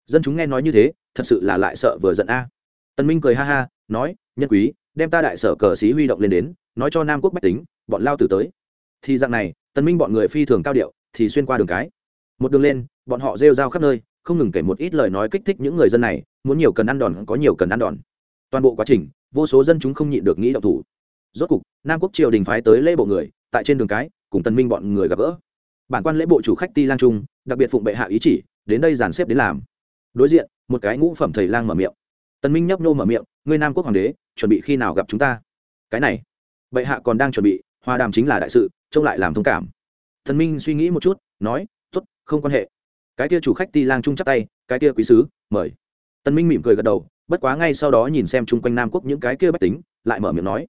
S1: Dân chúng nghe nói như thế, thật sự là lại sợ vừa giận a. Tần minh cười ha ha, nói, nhân quý, đem ta đại sở cờ sĩ huy động lên đến, nói cho nam quốc bách tính, bọn lao tử tới. Thì dạng này, tần minh bọn người phi thường cao điệu, thì xuyên qua đường cái. Một đường lên, bọn họ rêu rao khắp nơi, không ngừng kể một ít lời nói kích thích những người dân này, muốn nhiều cần ăn đòn, có nhiều cần ăn đòn. Toàn bộ quá trình, vô số dân chúng không nhịn được nghĩ động thủ. Rốt cục, nam quốc triều đình phái tới lễ bộ người tại trên đường cái, cùng tân minh bọn người gặp gỡ. Bản quan lễ bộ chủ khách ti lang trung, đặc biệt phụng bệ hạ ý chỉ, đến đây dàn xếp đến làm. Đối diện, một cái ngũ phẩm thầy lang mở miệng. Tân minh nhấp nhô mở miệng, ngươi nam quốc hoàng đế, chuẩn bị khi nào gặp chúng ta? Cái này. Bệ hạ còn đang chuẩn bị, hòa đàm chính là đại sự, trông lại làm thông cảm. Tân minh suy nghĩ một chút, nói, tốt, không quan hệ. Cái kia chủ khách ti lang trung chắp tay, cái kia quý sứ, mời. Tân minh mỉm cười gật đầu, bất quá ngay sau đó nhìn xem chung quanh nam quốc những cái kia bách tính, lại mở miệng nói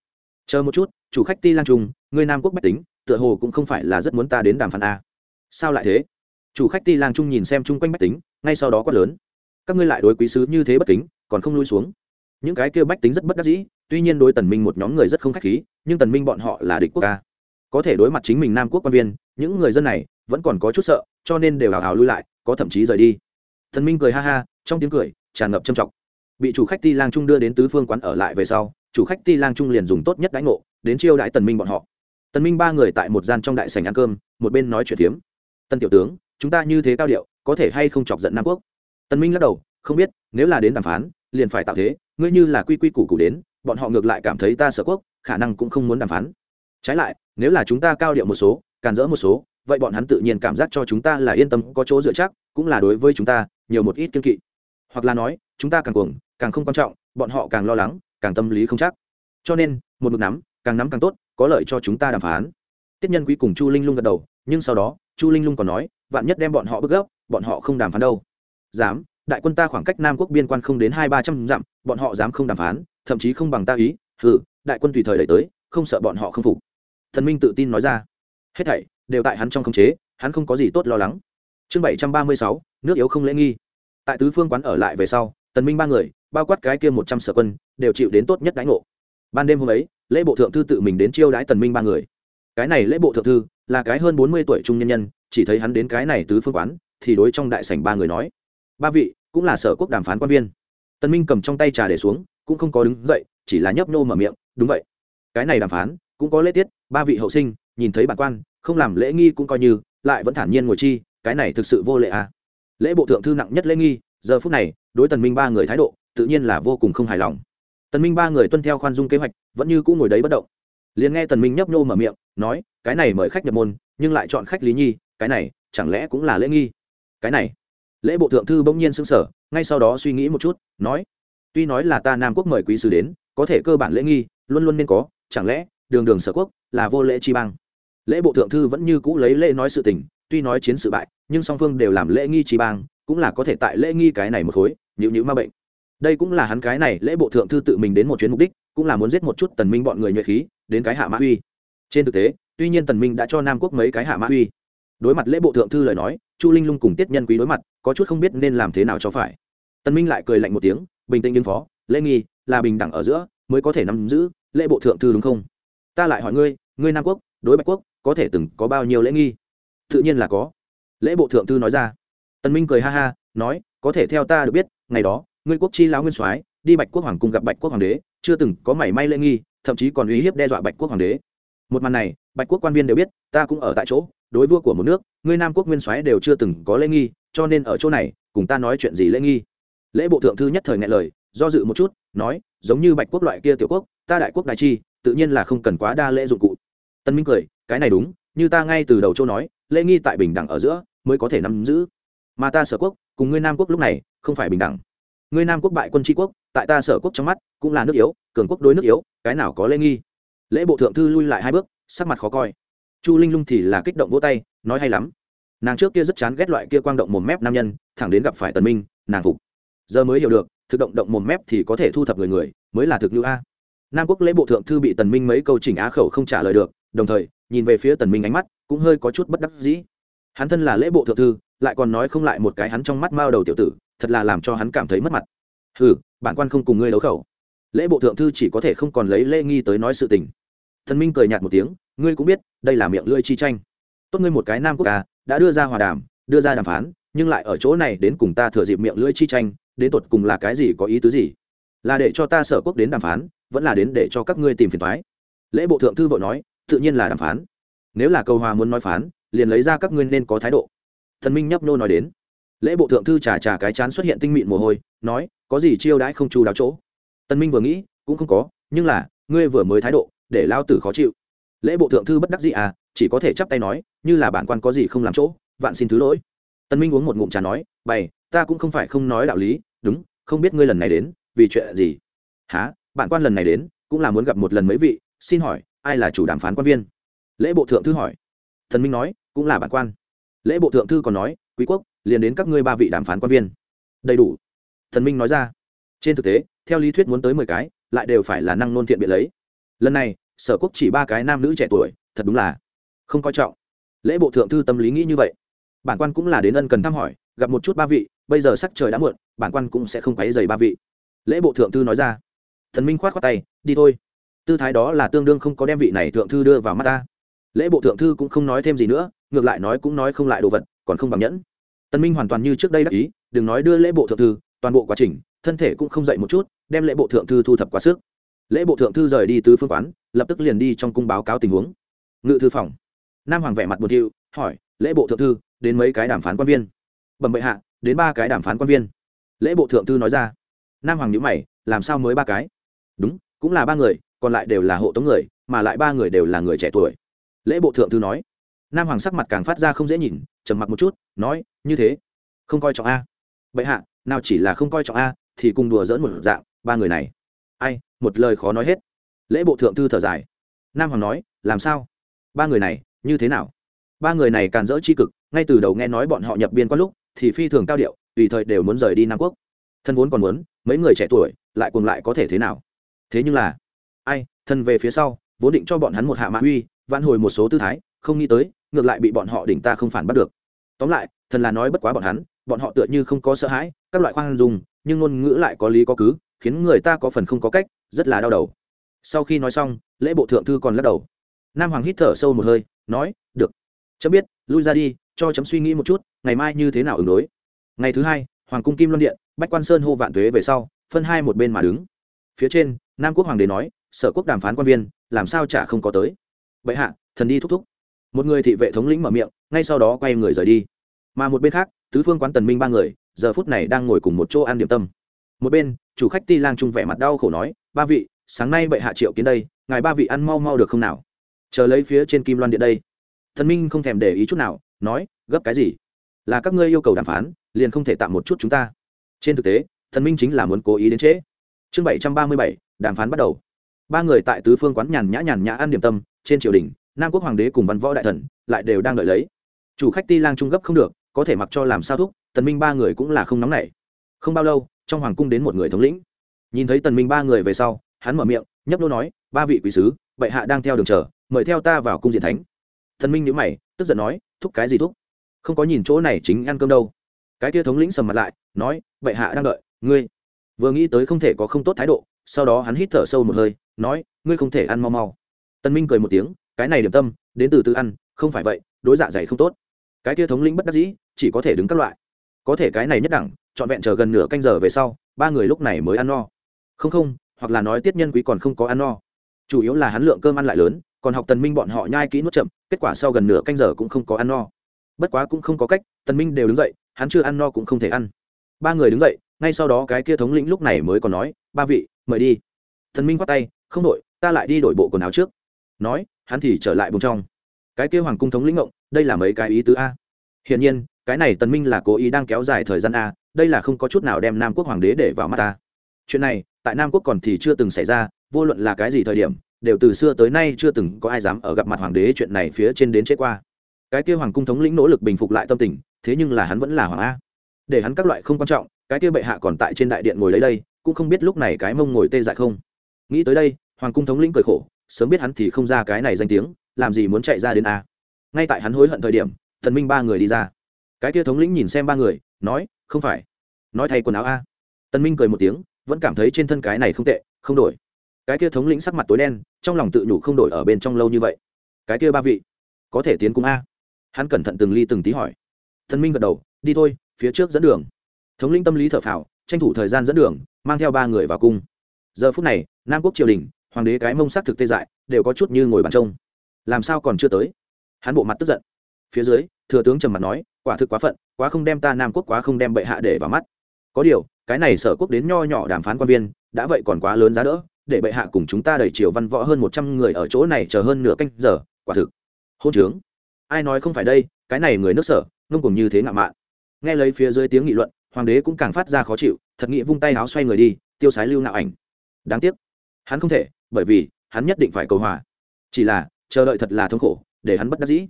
S1: chờ một chút, chủ khách ti lang trung, ngươi nam quốc bách tính, tựa hồ cũng không phải là rất muốn ta đến đàm phán a sao lại thế? Chủ khách ti lang trung nhìn xem chung quanh bách tính, ngay sau đó quát lớn. Các ngươi lại đối quý sứ như thế bất kính, còn không lui xuống. Những cái kia bách tính rất bất đắc dĩ, tuy nhiên đối tần minh một nhóm người rất không khách khí, nhưng tần minh bọn họ là địch quốc ca có thể đối mặt chính mình nam quốc quan viên, những người dân này vẫn còn có chút sợ, cho nên đều hào hào lui lại, có thậm chí rời đi. Tần minh cười ha ha, trong tiếng cười, tràn ngập trầm trọng. Bị chủ khách ti lang trung đưa đến tứ phương quán ở lại về sau chủ khách ti lang trung liền dùng tốt nhất đãi ngộ, đến chiêu đãi tần minh bọn họ. Tần minh ba người tại một gian trong đại sảnh ăn cơm, một bên nói chuyện tiếm tần tiểu tướng, chúng ta như thế cao điệu, có thể hay không chọc giận nam quốc? Tần minh lắc đầu, không biết, nếu là đến đàm phán, liền phải tạo thế, ngươi như là quy quy củ củ đến, bọn họ ngược lại cảm thấy ta sở quốc, khả năng cũng không muốn đàm phán. Trái lại, nếu là chúng ta cao điệu một số, càn rỡ một số, vậy bọn hắn tự nhiên cảm giác cho chúng ta là yên tâm, có chỗ dựa chắc, cũng là đối với chúng ta nhiều một ít kiên kỵ. Hoặc là nói, chúng ta càng cuồng, càng không quan trọng, bọn họ càng lo lắng càng tâm lý không chắc. Cho nên một mực nắm càng nắm càng tốt có lợi cho chúng ta đàm phán. Tiết nhân quý cùng chu linh lung gật đầu nhưng sau đó chu linh lung còn nói vạn nhất đem bọn họ bức gấp bọn họ không đàm phán đâu. Dám đại quân ta khoảng cách nam quốc biên quan không đến hai ba trăm dặm bọn họ dám không đàm phán thậm chí không bằng ta ý Hừ, đại quân tùy thời đẩy tới không sợ bọn họ không phục. Thần minh tự tin nói ra. Hết thảy đều tại hắn trong khống chế hắn không có gì tốt lo lắng. Chương bảy trăm ba mươi sáu nước yếu không lễ nghi. Tại tứ phương quán ở lại về sau tần minh ba người bao quát cái kia một trăm sở quân, đều chịu đến tốt nhất đãi ngộ. Ban đêm hôm ấy, lễ bộ thượng thư tự mình đến chiêu đãi tần minh ba người. Cái này lễ bộ thượng thư, là cái hơn bốn mươi tuổi trung nhân nhân, chỉ thấy hắn đến cái này tứ phương quán, thì đối trong đại sảnh ba người nói, ba vị, cũng là sở quốc đàm phán quan viên. Tần minh cầm trong tay trà để xuống, cũng không có đứng dậy, chỉ là nhấp nô mở miệng, đúng vậy. Cái này đàm phán, cũng có lễ tiết, ba vị hậu sinh, nhìn thấy bản quan, không làm lễ nghi cũng coi như, lại vẫn thản nhiên ngồi chi, cái này thực sự vô lệ à. Lễ bộ thượng thư nặng nhất lễ nghi, giờ phút này, đối tần minh ba người thái độ tự nhiên là vô cùng không hài lòng. Tần minh ba người tuân theo khoan dung kế hoạch, vẫn như cũ ngồi đấy bất động. Liền nghe tần minh nhấp nhô mở miệng, nói, cái này mời khách nhập môn, nhưng lại chọn khách lý nhi, cái này chẳng lẽ cũng là lễ nghi? Cái này? Lễ bộ thượng thư bỗng nhiên sững sờ, ngay sau đó suy nghĩ một chút, nói, tuy nói là ta nam quốc mời quý sứ đến, có thể cơ bản lễ nghi, luôn luôn nên có, chẳng lẽ đường đường sở quốc là vô lễ chi bang? Lễ bộ thượng thư vẫn như cũ lấy lễ nói sự tình, tuy nói chiến sự bại, nhưng song phương đều làm lễ nghi chi bang, cũng là có thể tại lễ nghi cái này một khối nhịu nhịu ma bệnh đây cũng là hắn cái này lễ bộ thượng thư tự mình đến một chuyến mục đích, cũng là muốn giết một chút tần minh bọn người nhuệ khí, đến cái hạ mã uy. Trên thực tế, tuy nhiên tần minh đã cho nam quốc mấy cái hạ mã uy. Đối mặt lễ bộ thượng thư lời nói, chu linh lung cùng tiết nhân quý đối mặt, có chút không biết nên làm thế nào cho phải. Tần minh lại cười lạnh một tiếng, bình tĩnh ứng phó, lễ nghi, là bình đẳng ở giữa, mới có thể nắm giữ lễ bộ thượng thư đúng không? Ta lại hỏi ngươi ngươi nam quốc, đối bạch quốc, có thể từng có bao nhiêu lễ nghi? Tự nhiên là có. Lễ bộ thượng thư nói ra. Tần minh cười ha ha, nói, có thể theo ta được biết, ngày đó ngươi quốc chi lão nguyên soái, đi bạch quốc hoàng cung gặp bạch quốc hoàng đế, chưa từng có mảy may lễ nghi, thậm chí còn uy hiếp đe dọa bạch quốc hoàng đế. Một màn này, bạch quốc quan viên đều biết, ta cũng ở tại chỗ, đối vua của một nước, ngươi nam quốc nguyên soái đều chưa từng có lễ nghi, cho nên ở chỗ này, cùng ta nói chuyện gì lễ nghi. Lễ bộ thượng thư nhất thời nghe lời, do dự một chút, nói, giống như bạch quốc loại kia tiểu quốc, ta đại quốc đại chi, tự nhiên là không cần quá đa lễ dụng cụ. Tân minh cười, cái này đúng, như ta ngay từ đầu châu nói, lễ nghi tại bình đẳng ở giữa, mới có thể nắm giữ. Mà ta sở quốc, cùng ngươi nam quốc lúc này, không phải bình đẳng ngươi nam quốc bại quân tri quốc, tại ta sở quốc trong mắt, cũng là nước yếu, cường quốc đối nước yếu, cái nào có lễ nghi? Lễ bộ thượng thư lui lại hai bước, sắc mặt khó coi. Chu linh lung thì là kích động vỗ tay, nói hay lắm. Nàng trước kia rất chán ghét loại kia quang động mồm mép nam nhân, thẳng đến gặp phải tần minh, nàng phục. Giờ mới hiểu được, thực động động mồm mép thì có thể thu thập người người, mới là thực như a. Nam quốc lễ bộ thượng thư bị tần minh mấy câu chỉnh á khẩu không trả lời được, đồng thời, nhìn về phía tần minh ánh mắt, cũng hơi có chút bất đắc dĩ. Hắn thân là lễ bộ thượng thư lại còn nói không lại một cái hắn trong mắt mao đầu tiểu tử, thật là làm cho hắn cảm thấy mất mặt. Hừ, bản quan không cùng ngươi đấu khẩu. Lễ bộ thượng thư chỉ có thể không còn lấy lễ nghi tới nói sự tình. Thần minh cười nhạt một tiếng, ngươi cũng biết, đây là miệng lưỡi chi tranh. Tốt ngươi một cái nam quốc ca, đã đưa ra hòa đàm, đưa ra đàm phán, nhưng lại ở chỗ này đến cùng ta thừa dịp miệng lưỡi chi tranh, đến tột cùng là cái gì, có ý tứ gì? Là để cho ta sở quốc đến đàm phán, vẫn là đến để cho các ngươi tìm phiền thoái lễ bộ thượng thư vội nói, tự nhiên là đàm phán. Nếu là cầu hòa muốn nói phán, liền lấy ra các ngươi nên có thái độ thần minh nhấp nô nói đến. Lễ bộ thượng thư trà trà cái chán xuất hiện tinh mịn mồ hôi, nói, có gì chiêu đãi không chu đáo chỗ? Tân minh vừa nghĩ, cũng không có, nhưng là, ngươi vừa mới thái độ, để lao tử khó chịu. Lễ bộ thượng thư bất đắc dĩ à chỉ có thể chắp tay nói, như là bản quan có gì không làm chỗ, vạn xin thứ lỗi. Tân minh uống một ngụm trà nói, bày, ta cũng không phải không nói đạo lý, đúng, không biết ngươi lần này đến, vì chuyện gì? Há bản quan lần này đến, cũng là muốn gặp một lần mấy vị, xin hỏi, ai là chủ đàm phán quan viên? Lễ bộ thượng thư hỏi. Thần minh nói, cũng là bản quan lễ bộ thượng thư còn nói, quý quốc, liền đến các ngươi ba vị đàm phán quan viên. Đầy đủ. Thần minh nói ra. Trên thực tế, theo lý thuyết muốn tới mười cái, lại đều phải là năng nôn thiện biện lấy. Lần này, sở quốc chỉ ba cái nam nữ trẻ tuổi, thật đúng là không coi trọng. Lễ bộ thượng thư tâm lý nghĩ như vậy. Bản quan cũng là đến ân cần thăm hỏi, gặp một chút ba vị, bây giờ sắc trời đã muộn, bản quan cũng sẽ không quấy dày ba vị. Lễ bộ thượng thư nói ra. Thần minh khoát khoát tay, đi thôi. Tư thái đó là tương đương không có đem vị này thượng thư đưa vào mắt ta. Lễ bộ thượng thư cũng không nói thêm gì nữa ngược lại nói cũng nói không lại đồ vật, còn không bằng nhẫn. Tân minh hoàn toàn như trước đây đắc ý, đừng nói đưa lễ bộ thượng thư, toàn bộ quá trình, thân thể cũng không dậy một chút, đem lễ bộ thượng thư thu thập quá sức. Lễ bộ thượng thư rời đi từ phương quán, lập tức liền đi trong cung báo cáo tình huống. Ngự thư phòng. Nam hoàng vẻ mặt buồn thiu, hỏi, lễ bộ thượng thư, đến mấy cái đàm phán quan viên? Bẩm bệ hạ, đến ba cái đàm phán quan viên. Lễ bộ thượng thư nói ra. Nam hoàng nhữ mày, làm sao mới ba cái? Đúng, cũng là ba người, còn lại đều là hộ tống người, mà lại ba người đều là người trẻ tuổi. Lễ bộ thượng thư nói nam hoàng sắc mặt càng phát ra không dễ nhìn, trầm mặc một chút, nói, như thế, không coi trọng a. Bệ hạ, nào chỉ là không coi trọng a, thì cùng đùa dỡn một dạng, ba người này. Ai, một lời khó nói hết. Lễ bộ thượng thư thở dài. Nam hoàng nói, làm sao? Ba người này, như thế nào? Ba người này càn dỡ c h i cực, ngay từ đầu nghe nói bọn họ nhập biên qua lúc, thì phi thường cao điệu, tùy thời đều muốn rời đi nam quốc. Thân vốn còn muốn, mấy người trẻ tuổi, lại cùng lại có thể thế nào? Thế nhưng là, ai, thân về phía sau, vốn định cho bọn hắn một hạ mạ uy, vãn hồi một số tư thái, không nghĩ tới ngược lại bị bọn họ đỉnh ta không phản bắt được. Tóm lại, thần là nói bất quá bọn hắn, bọn họ tựa như không có sợ hãi, các loại khoan dùng nhưng ngôn ngữ lại có lý có cứ, khiến người ta có phần không có cách, rất là đau đầu. Sau khi nói xong, lễ bộ thượng thư còn lắc đầu. Nam hoàng hít thở sâu một hơi, nói, được. Chấm biết, lui ra đi, cho chấm suy nghĩ một chút, ngày mai như thế nào ứng đối. Ngày thứ hai, hoàng cung kim luân điện, bách quan sơn hô vạn tuế về sau, phân hai một bên mà đứng. Phía trên, nam quốc hoàng đế nói, sở quốc đàm phán quan viên, làm sao chả không có tới? Bệ hạ, thần đi thúc thúc một người thị vệ thống lĩnh mở miệng, ngay sau đó quay người rời đi. Mà một bên khác, tứ phương quán tần minh ba người, giờ phút này đang ngồi cùng một chỗ ăn điểm tâm. Một bên, chủ khách ti lang trung vẻ mặt đau khổ nói, ba vị, sáng nay bệ hạ triệu kiến đây, ngài ba vị ăn mau mau được không nào? Chờ lấy phía trên kim loan điện đây. Thần minh không thèm để ý chút nào, nói, gấp cái gì? Là các ngươi yêu cầu đàm phán, liền không thể tạm một chút chúng ta. Trên thực tế thần minh chính là muốn cố ý đến trễ. Chương bảy trăm ba mươi bảy, đàm phán bắt đầu. Ba người tại tứ phương quán nhàn nhã nhàn nhã ăn điểm tâm, trên triều đình nam quốc hoàng đế cùng văn võ đại thần lại đều đang đợi lấy. Chủ khách ti lang trung gấp không được, có thể mặc cho làm sao thúc, tần minh ba người cũng là không nóng nảy. Không bao lâu, trong hoàng cung đến một người thống lĩnh. Nhìn thấy tần minh ba người về sau, hắn mở miệng, nhấp nô nói, ba vị quý sứ, bệ hạ đang theo đường chờ, mời theo ta vào cung diện thánh. Thần minh nhíu mày, tức giận nói, thúc cái gì thúc? Không có nhìn chỗ này chính ăn cơm đâu. Cái kia thống lĩnh sầm mặt lại, nói, bệ hạ đang đợi, ngươi. Vừa nghĩ tới không thể có không tốt thái độ, sau đó hắn hít thở sâu một hơi, nói, ngươi không thể ăn mau mau. Tân minh cười một tiếng cái này điểm tâm, đến từ từ ăn, không phải vậy, đối dạ dày không tốt. Cái kia thống lĩnh bất đắc dĩ, chỉ có thể đứng các loại. Có thể cái này nhất đẳng, trọn vẹn chờ gần nửa canh giờ về sau, ba người lúc này mới ăn no. Không không, hoặc là nói tiết nhân quý còn không có ăn no. Chủ yếu là hắn lượng cơm ăn lại lớn, còn học tần minh bọn họ nhai kỹ nuốt chậm, kết quả sau gần nửa canh giờ cũng không có ăn no. Bất quá cũng không có cách, tần minh đều đứng dậy, hắn chưa ăn no cũng không thể ăn. Ba người đứng dậy, ngay sau đó cái kia thống lĩnh lúc này mới còn nói, ba vị, mời đi. Tần minh quát tay, không đổi, ta lại đi đổi bộ quần áo trước. Nói hắn thì trở lại vùng trong. Cái kia hoàng cung thống lĩnh ngộng, đây là mấy cái ý tứ a? Hiển nhiên, cái này tần minh là cố ý đang kéo dài thời gian a, đây là không có chút nào đem nam quốc hoàng đế để vào mắt ta chuyện này, tại nam quốc còn thì chưa từng xảy ra, vô luận là cái gì thời điểm, đều từ xưa tới nay chưa từng có ai dám ở gặp mặt hoàng đế chuyện này phía trên đến chết qua. Cái kia hoàng cung thống lĩnh nỗ lực bình phục lại tâm tình, thế nhưng là hắn vẫn là hoàng a. Để hắn các loại không quan trọng, cái kia bệ hạ còn tại trên đại điện ngồi lấy đây, cũng không biết lúc này cái mông ngồi tê dại không. Nghĩ tới đây, hoàng cung thống lĩnh cười khổ sớm biết hắn thì không ra cái này danh tiếng, làm gì muốn chạy ra đến a? Ngay tại hắn hối hận thời điểm, thần minh ba người đi ra. Cái kia thống lĩnh nhìn xem ba người, nói, không phải. Nói thay quần áo a. Tân minh cười một tiếng, vẫn cảm thấy trên thân cái này không tệ, không đổi. Cái kia thống lĩnh sắc mặt tối đen, trong lòng tự nhủ không đổi ở bên trong lâu như vậy. Cái kia ba vị, có thể tiến cung a? Hắn cẩn thận từng ly từng tí hỏi. Thần minh gật đầu, đi thôi, phía trước dẫn đường. Thống lĩnh tâm lý thở phào, tranh thủ thời gian dẫn đường, mang theo ba người vào cung. Giờ phút này, nam quốc triều đình hoàng đế cái mông sắc thực tê dại, đều có chút như ngồi bàn trông. Làm sao còn chưa tới? Hắn bộ mặt tức giận. Phía dưới, thừa tướng trầm mặt nói, quả thực quá phận, quá không đem ta nam quốc quá không đem bệ hạ để vào mắt. Có điều, cái này sở quốc đến nho nhỏ đàm phán quan viên, đã vậy còn quá lớn giá đỡ, để bệ hạ cùng chúng ta đẩy triều văn võ hơn một trăm người ở chỗ này chờ hơn nửa canh giờ, quả thực. Hôn trướng. Ai nói không phải đây, cái này người nước sở, ngông cùng như thế ngạo mạn. Nghe lấy phía dưới tiếng nghị luận, hoàng đế cũng càng phát ra khó chịu, thật nghĩ vung tay áo xoay người đi, tiêu sái lưu nạo ảnh. Đáng tiếc. Hắn không thể bởi vì hắn nhất định phải cầu hòa. Chỉ là, chờ đợi thật là thống khổ, để hắn bất đắc dĩ.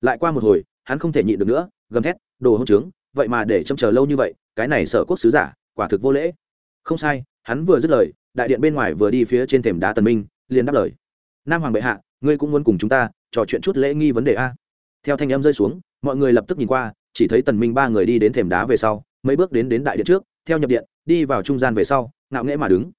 S1: Lại qua một hồi, hắn không thể nhịn được nữa, gầm thét, đồ hỗn trướng, vậy mà để châm chờ lâu như vậy, cái này sở quốc sứ giả, quả thực vô lễ. Không sai, hắn vừa dứt lời, đại điện bên ngoài vừa đi phía trên thềm đá tần minh, liền đáp lời. Nam hoàng bệ hạ, ngươi cũng muốn cùng chúng ta trò chuyện chút lễ nghi vấn đề a? Theo thanh âm rơi xuống, mọi người lập tức nhìn qua, chỉ thấy tần minh ba người đi đến thềm đá về sau, mấy bước đến đến đại điện trước, theo nhập điện, đi vào trung gian về sau, ngạo nghễ mà đứng.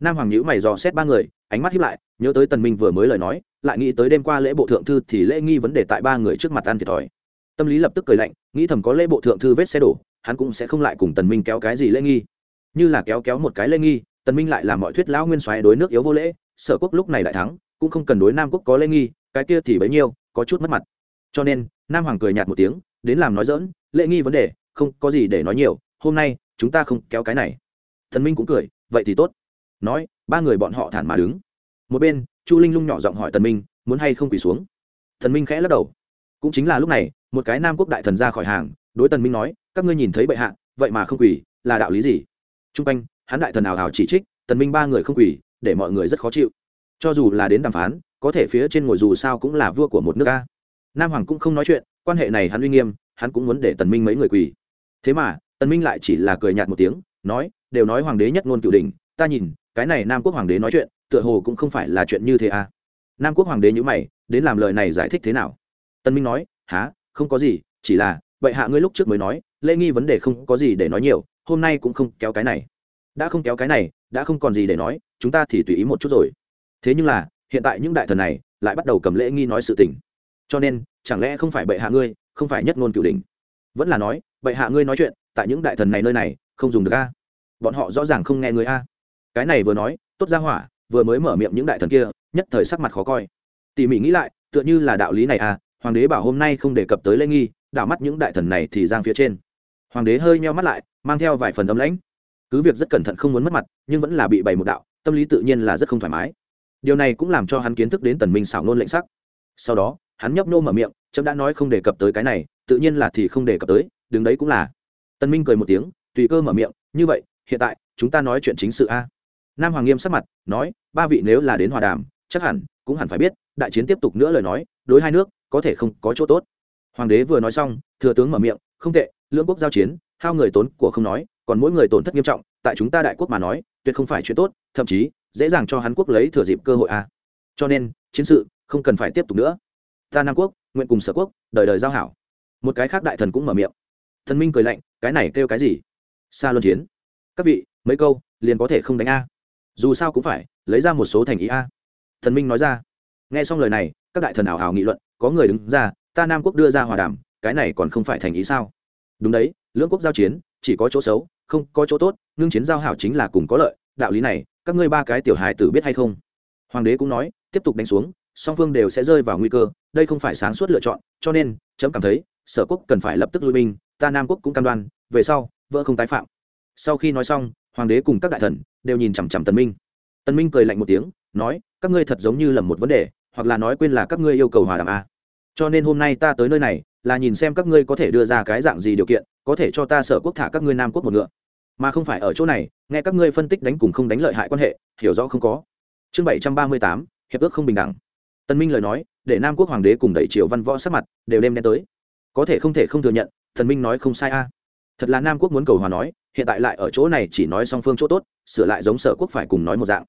S1: Nam hoàng nhữ mày dò xét ba người ánh mắt hiếp lại, nhớ tới tần minh vừa mới lời nói, lại nghĩ tới đêm qua lễ bộ thượng thư thì lễ nghi vấn đề tại ba người trước mặt ăn thiệt thòi. Tâm lý lập tức cười lạnh, nghĩ thầm có lễ bộ thượng thư vết xe đổ, hắn cũng sẽ không lại cùng tần minh kéo cái gì lễ nghi. Như là kéo kéo một cái lễ nghi, tần minh lại làm mọi thuyết lão nguyên soái đối nước yếu vô lễ, sở quốc lúc này đại thắng, cũng không cần đối nam quốc có lễ nghi, cái kia thì bấy nhiêu, có chút mất mặt. Cho nên, nam hoàng cười nhạt một tiếng, đến làm nói dỡn lễ nghi vấn đề, không có gì để nói nhiều, hôm nay, chúng ta không kéo cái này. Thần minh cũng cười, vậy thì tốt nói, ba người bọn họ thản mà đứng. Một bên, chu linh lung nhỏ giọng hỏi tần minh, muốn hay không quỳ xuống? Thần minh khẽ lắc đầu. Cũng chính là lúc này, một cái nam quốc đại thần ra khỏi hàng, đối tần minh nói, các ngươi nhìn thấy bệ hạ, vậy mà không quỳ, là đạo lý gì? Trung quanh, hắn đại thần ảo ảo chỉ trích, tần minh ba người không quỳ, để mọi người rất khó chịu. Cho dù là đến đàm phán, có thể phía trên ngồi dù sao cũng là vua của một nước a. Nam hoàng cũng không nói chuyện, quan hệ này hắn uy nghiêm, hắn cũng muốn để tần minh mấy người quỳ. Thế mà, tần minh lại chỉ là cười nhạt một tiếng, nói, đều nói hoàng đế nhất ngôn cửu đỉnh, ta nhìn cái này nam quốc hoàng đế nói chuyện, tựa hồ cũng không phải là chuyện như thế à. Nam quốc hoàng đế như mày, đến làm lời này giải thích thế nào? Tân minh nói há không có gì, chỉ là, vậy hạ ngươi lúc trước mới nói, lễ nghi vấn đề không có gì để nói nhiều, hôm nay cũng không kéo cái này. Đã không kéo cái này, đã không còn gì để nói, chúng ta thì tùy ý một chút rồi. Thế nhưng là, hiện tại những đại thần này lại bắt đầu cầm lễ nghi nói sự tình. Cho nên, chẳng lẽ không phải bệ hạ ngươi, không phải nhất ngôn cửu đỉnh? Vẫn là nói, bệ hạ ngươi nói chuyện, tại những đại thần này nơi này, không dùng được a. Bọn họ rõ ràng không nghe người a cái này vừa nói, tốt ra hỏa, vừa mới mở miệng những đại thần kia, nhất thời sắc mặt khó coi. Tỉ mỉ nghĩ lại, tựa như là đạo lý này à hoàng đế bảo hôm nay không đề cập tới lễ nghi, đảo mắt những đại thần này thì giang phía trên. Hoàng đế hơi meo mắt lại, mang theo vài phần âm lãnh. Cứ việc rất cẩn thận không muốn mất mặt, nhưng vẫn là bị bày một đạo, tâm lý tự nhiên là rất không thoải mái. Điều này cũng làm cho hắn kiến thức đến tần minh xảo nôn lệnh sắc. Sau đó, hắn nhấp nô mở miệng trẫm đã nói không đề cập tới cái này, tự nhiên là thì không đề cập tới, đứng đấy cũng là. Tần minh cười một tiếng, tùy cơ mở miệng, như vậy, hiện tại, chúng ta nói chuyện chính sự a nam hoàng nghiêm sắc mặt, nói, ba vị nếu là đến hòa đàm, chắc hẳn cũng hẳn phải biết, đại chiến tiếp tục nữa lời nói, đối hai nước có thể không có chỗ tốt. Hoàng đế vừa nói xong, thừa tướng mở miệng, không tệ, lưỡng quốc giao chiến, hao người tốn của không nói, còn mỗi người tổn thất nghiêm trọng, tại chúng ta đại quốc mà nói, tuyệt không phải chuyện tốt, thậm chí, dễ dàng cho hắn quốc lấy thừa dịp cơ hội a cho nên, chiến sự không cần phải tiếp tục nữa. Ta nam quốc, nguyện cùng sở quốc, đời đời giao hảo. Một cái khác đại thần cũng mở miệng. Thần minh cười lạnh, cái này kêu cái gì? Xa luân chiến. Các vị, mấy câu liền có thể không đánh a dù sao cũng phải lấy ra một số thành ý a. Thần minh nói ra. Nghe xong lời này, các đại thần ảo hảo nghị luận, có người đứng ra, ta nam quốc đưa ra hòa đàm, cái này còn không phải thành ý sao? Đúng đấy, lưỡng quốc giao chiến, chỉ có chỗ xấu, không có chỗ tốt ngưng chiến giao hảo chính là cùng có lợi. Đạo lý này, các ngươi ba cái tiểu hài tử biết hay không? Hoàng đế cũng nói, tiếp tục đánh xuống, song phương đều sẽ rơi vào nguy cơ, đây không phải sáng suốt lựa chọn, cho nên, chấm cảm thấy, sở quốc cần phải lập tức lui binh, ta nam quốc cũng cam đoan, về sau vợ không tái phạm. Sau khi nói xong hoàng đế cùng các đại thần đều nhìn chằm chằm tần minh. Tần minh cười lạnh một tiếng, nói, các ngươi thật giống như lầm một vấn đề, hoặc là nói quên là các ngươi yêu cầu hòa đàm a. Cho nên hôm nay ta tới nơi này, là nhìn xem các ngươi có thể đưa ra cái dạng gì điều kiện, có thể cho ta sở quốc thả các ngươi nam quốc một ngựa. Mà không phải ở chỗ này, nghe các ngươi phân tích đánh cùng không đánh lợi hại quan hệ, hiểu rõ không có. Chương bảy trăm ba mươi tám, hiệp ước không bình đẳng. Tân minh lời nói, để nam quốc hoàng đế cùng đẩy triều văn võ sắc mặt đều đem đen tới. Có thể không thể không thừa nhận thần minh nói không sai a. Thật là nam quốc muốn cầu hòa nói hiện tại lại ở chỗ này chỉ nói song phương chỗ tốt, sửa lại giống sở quốc phải cùng nói một dạng.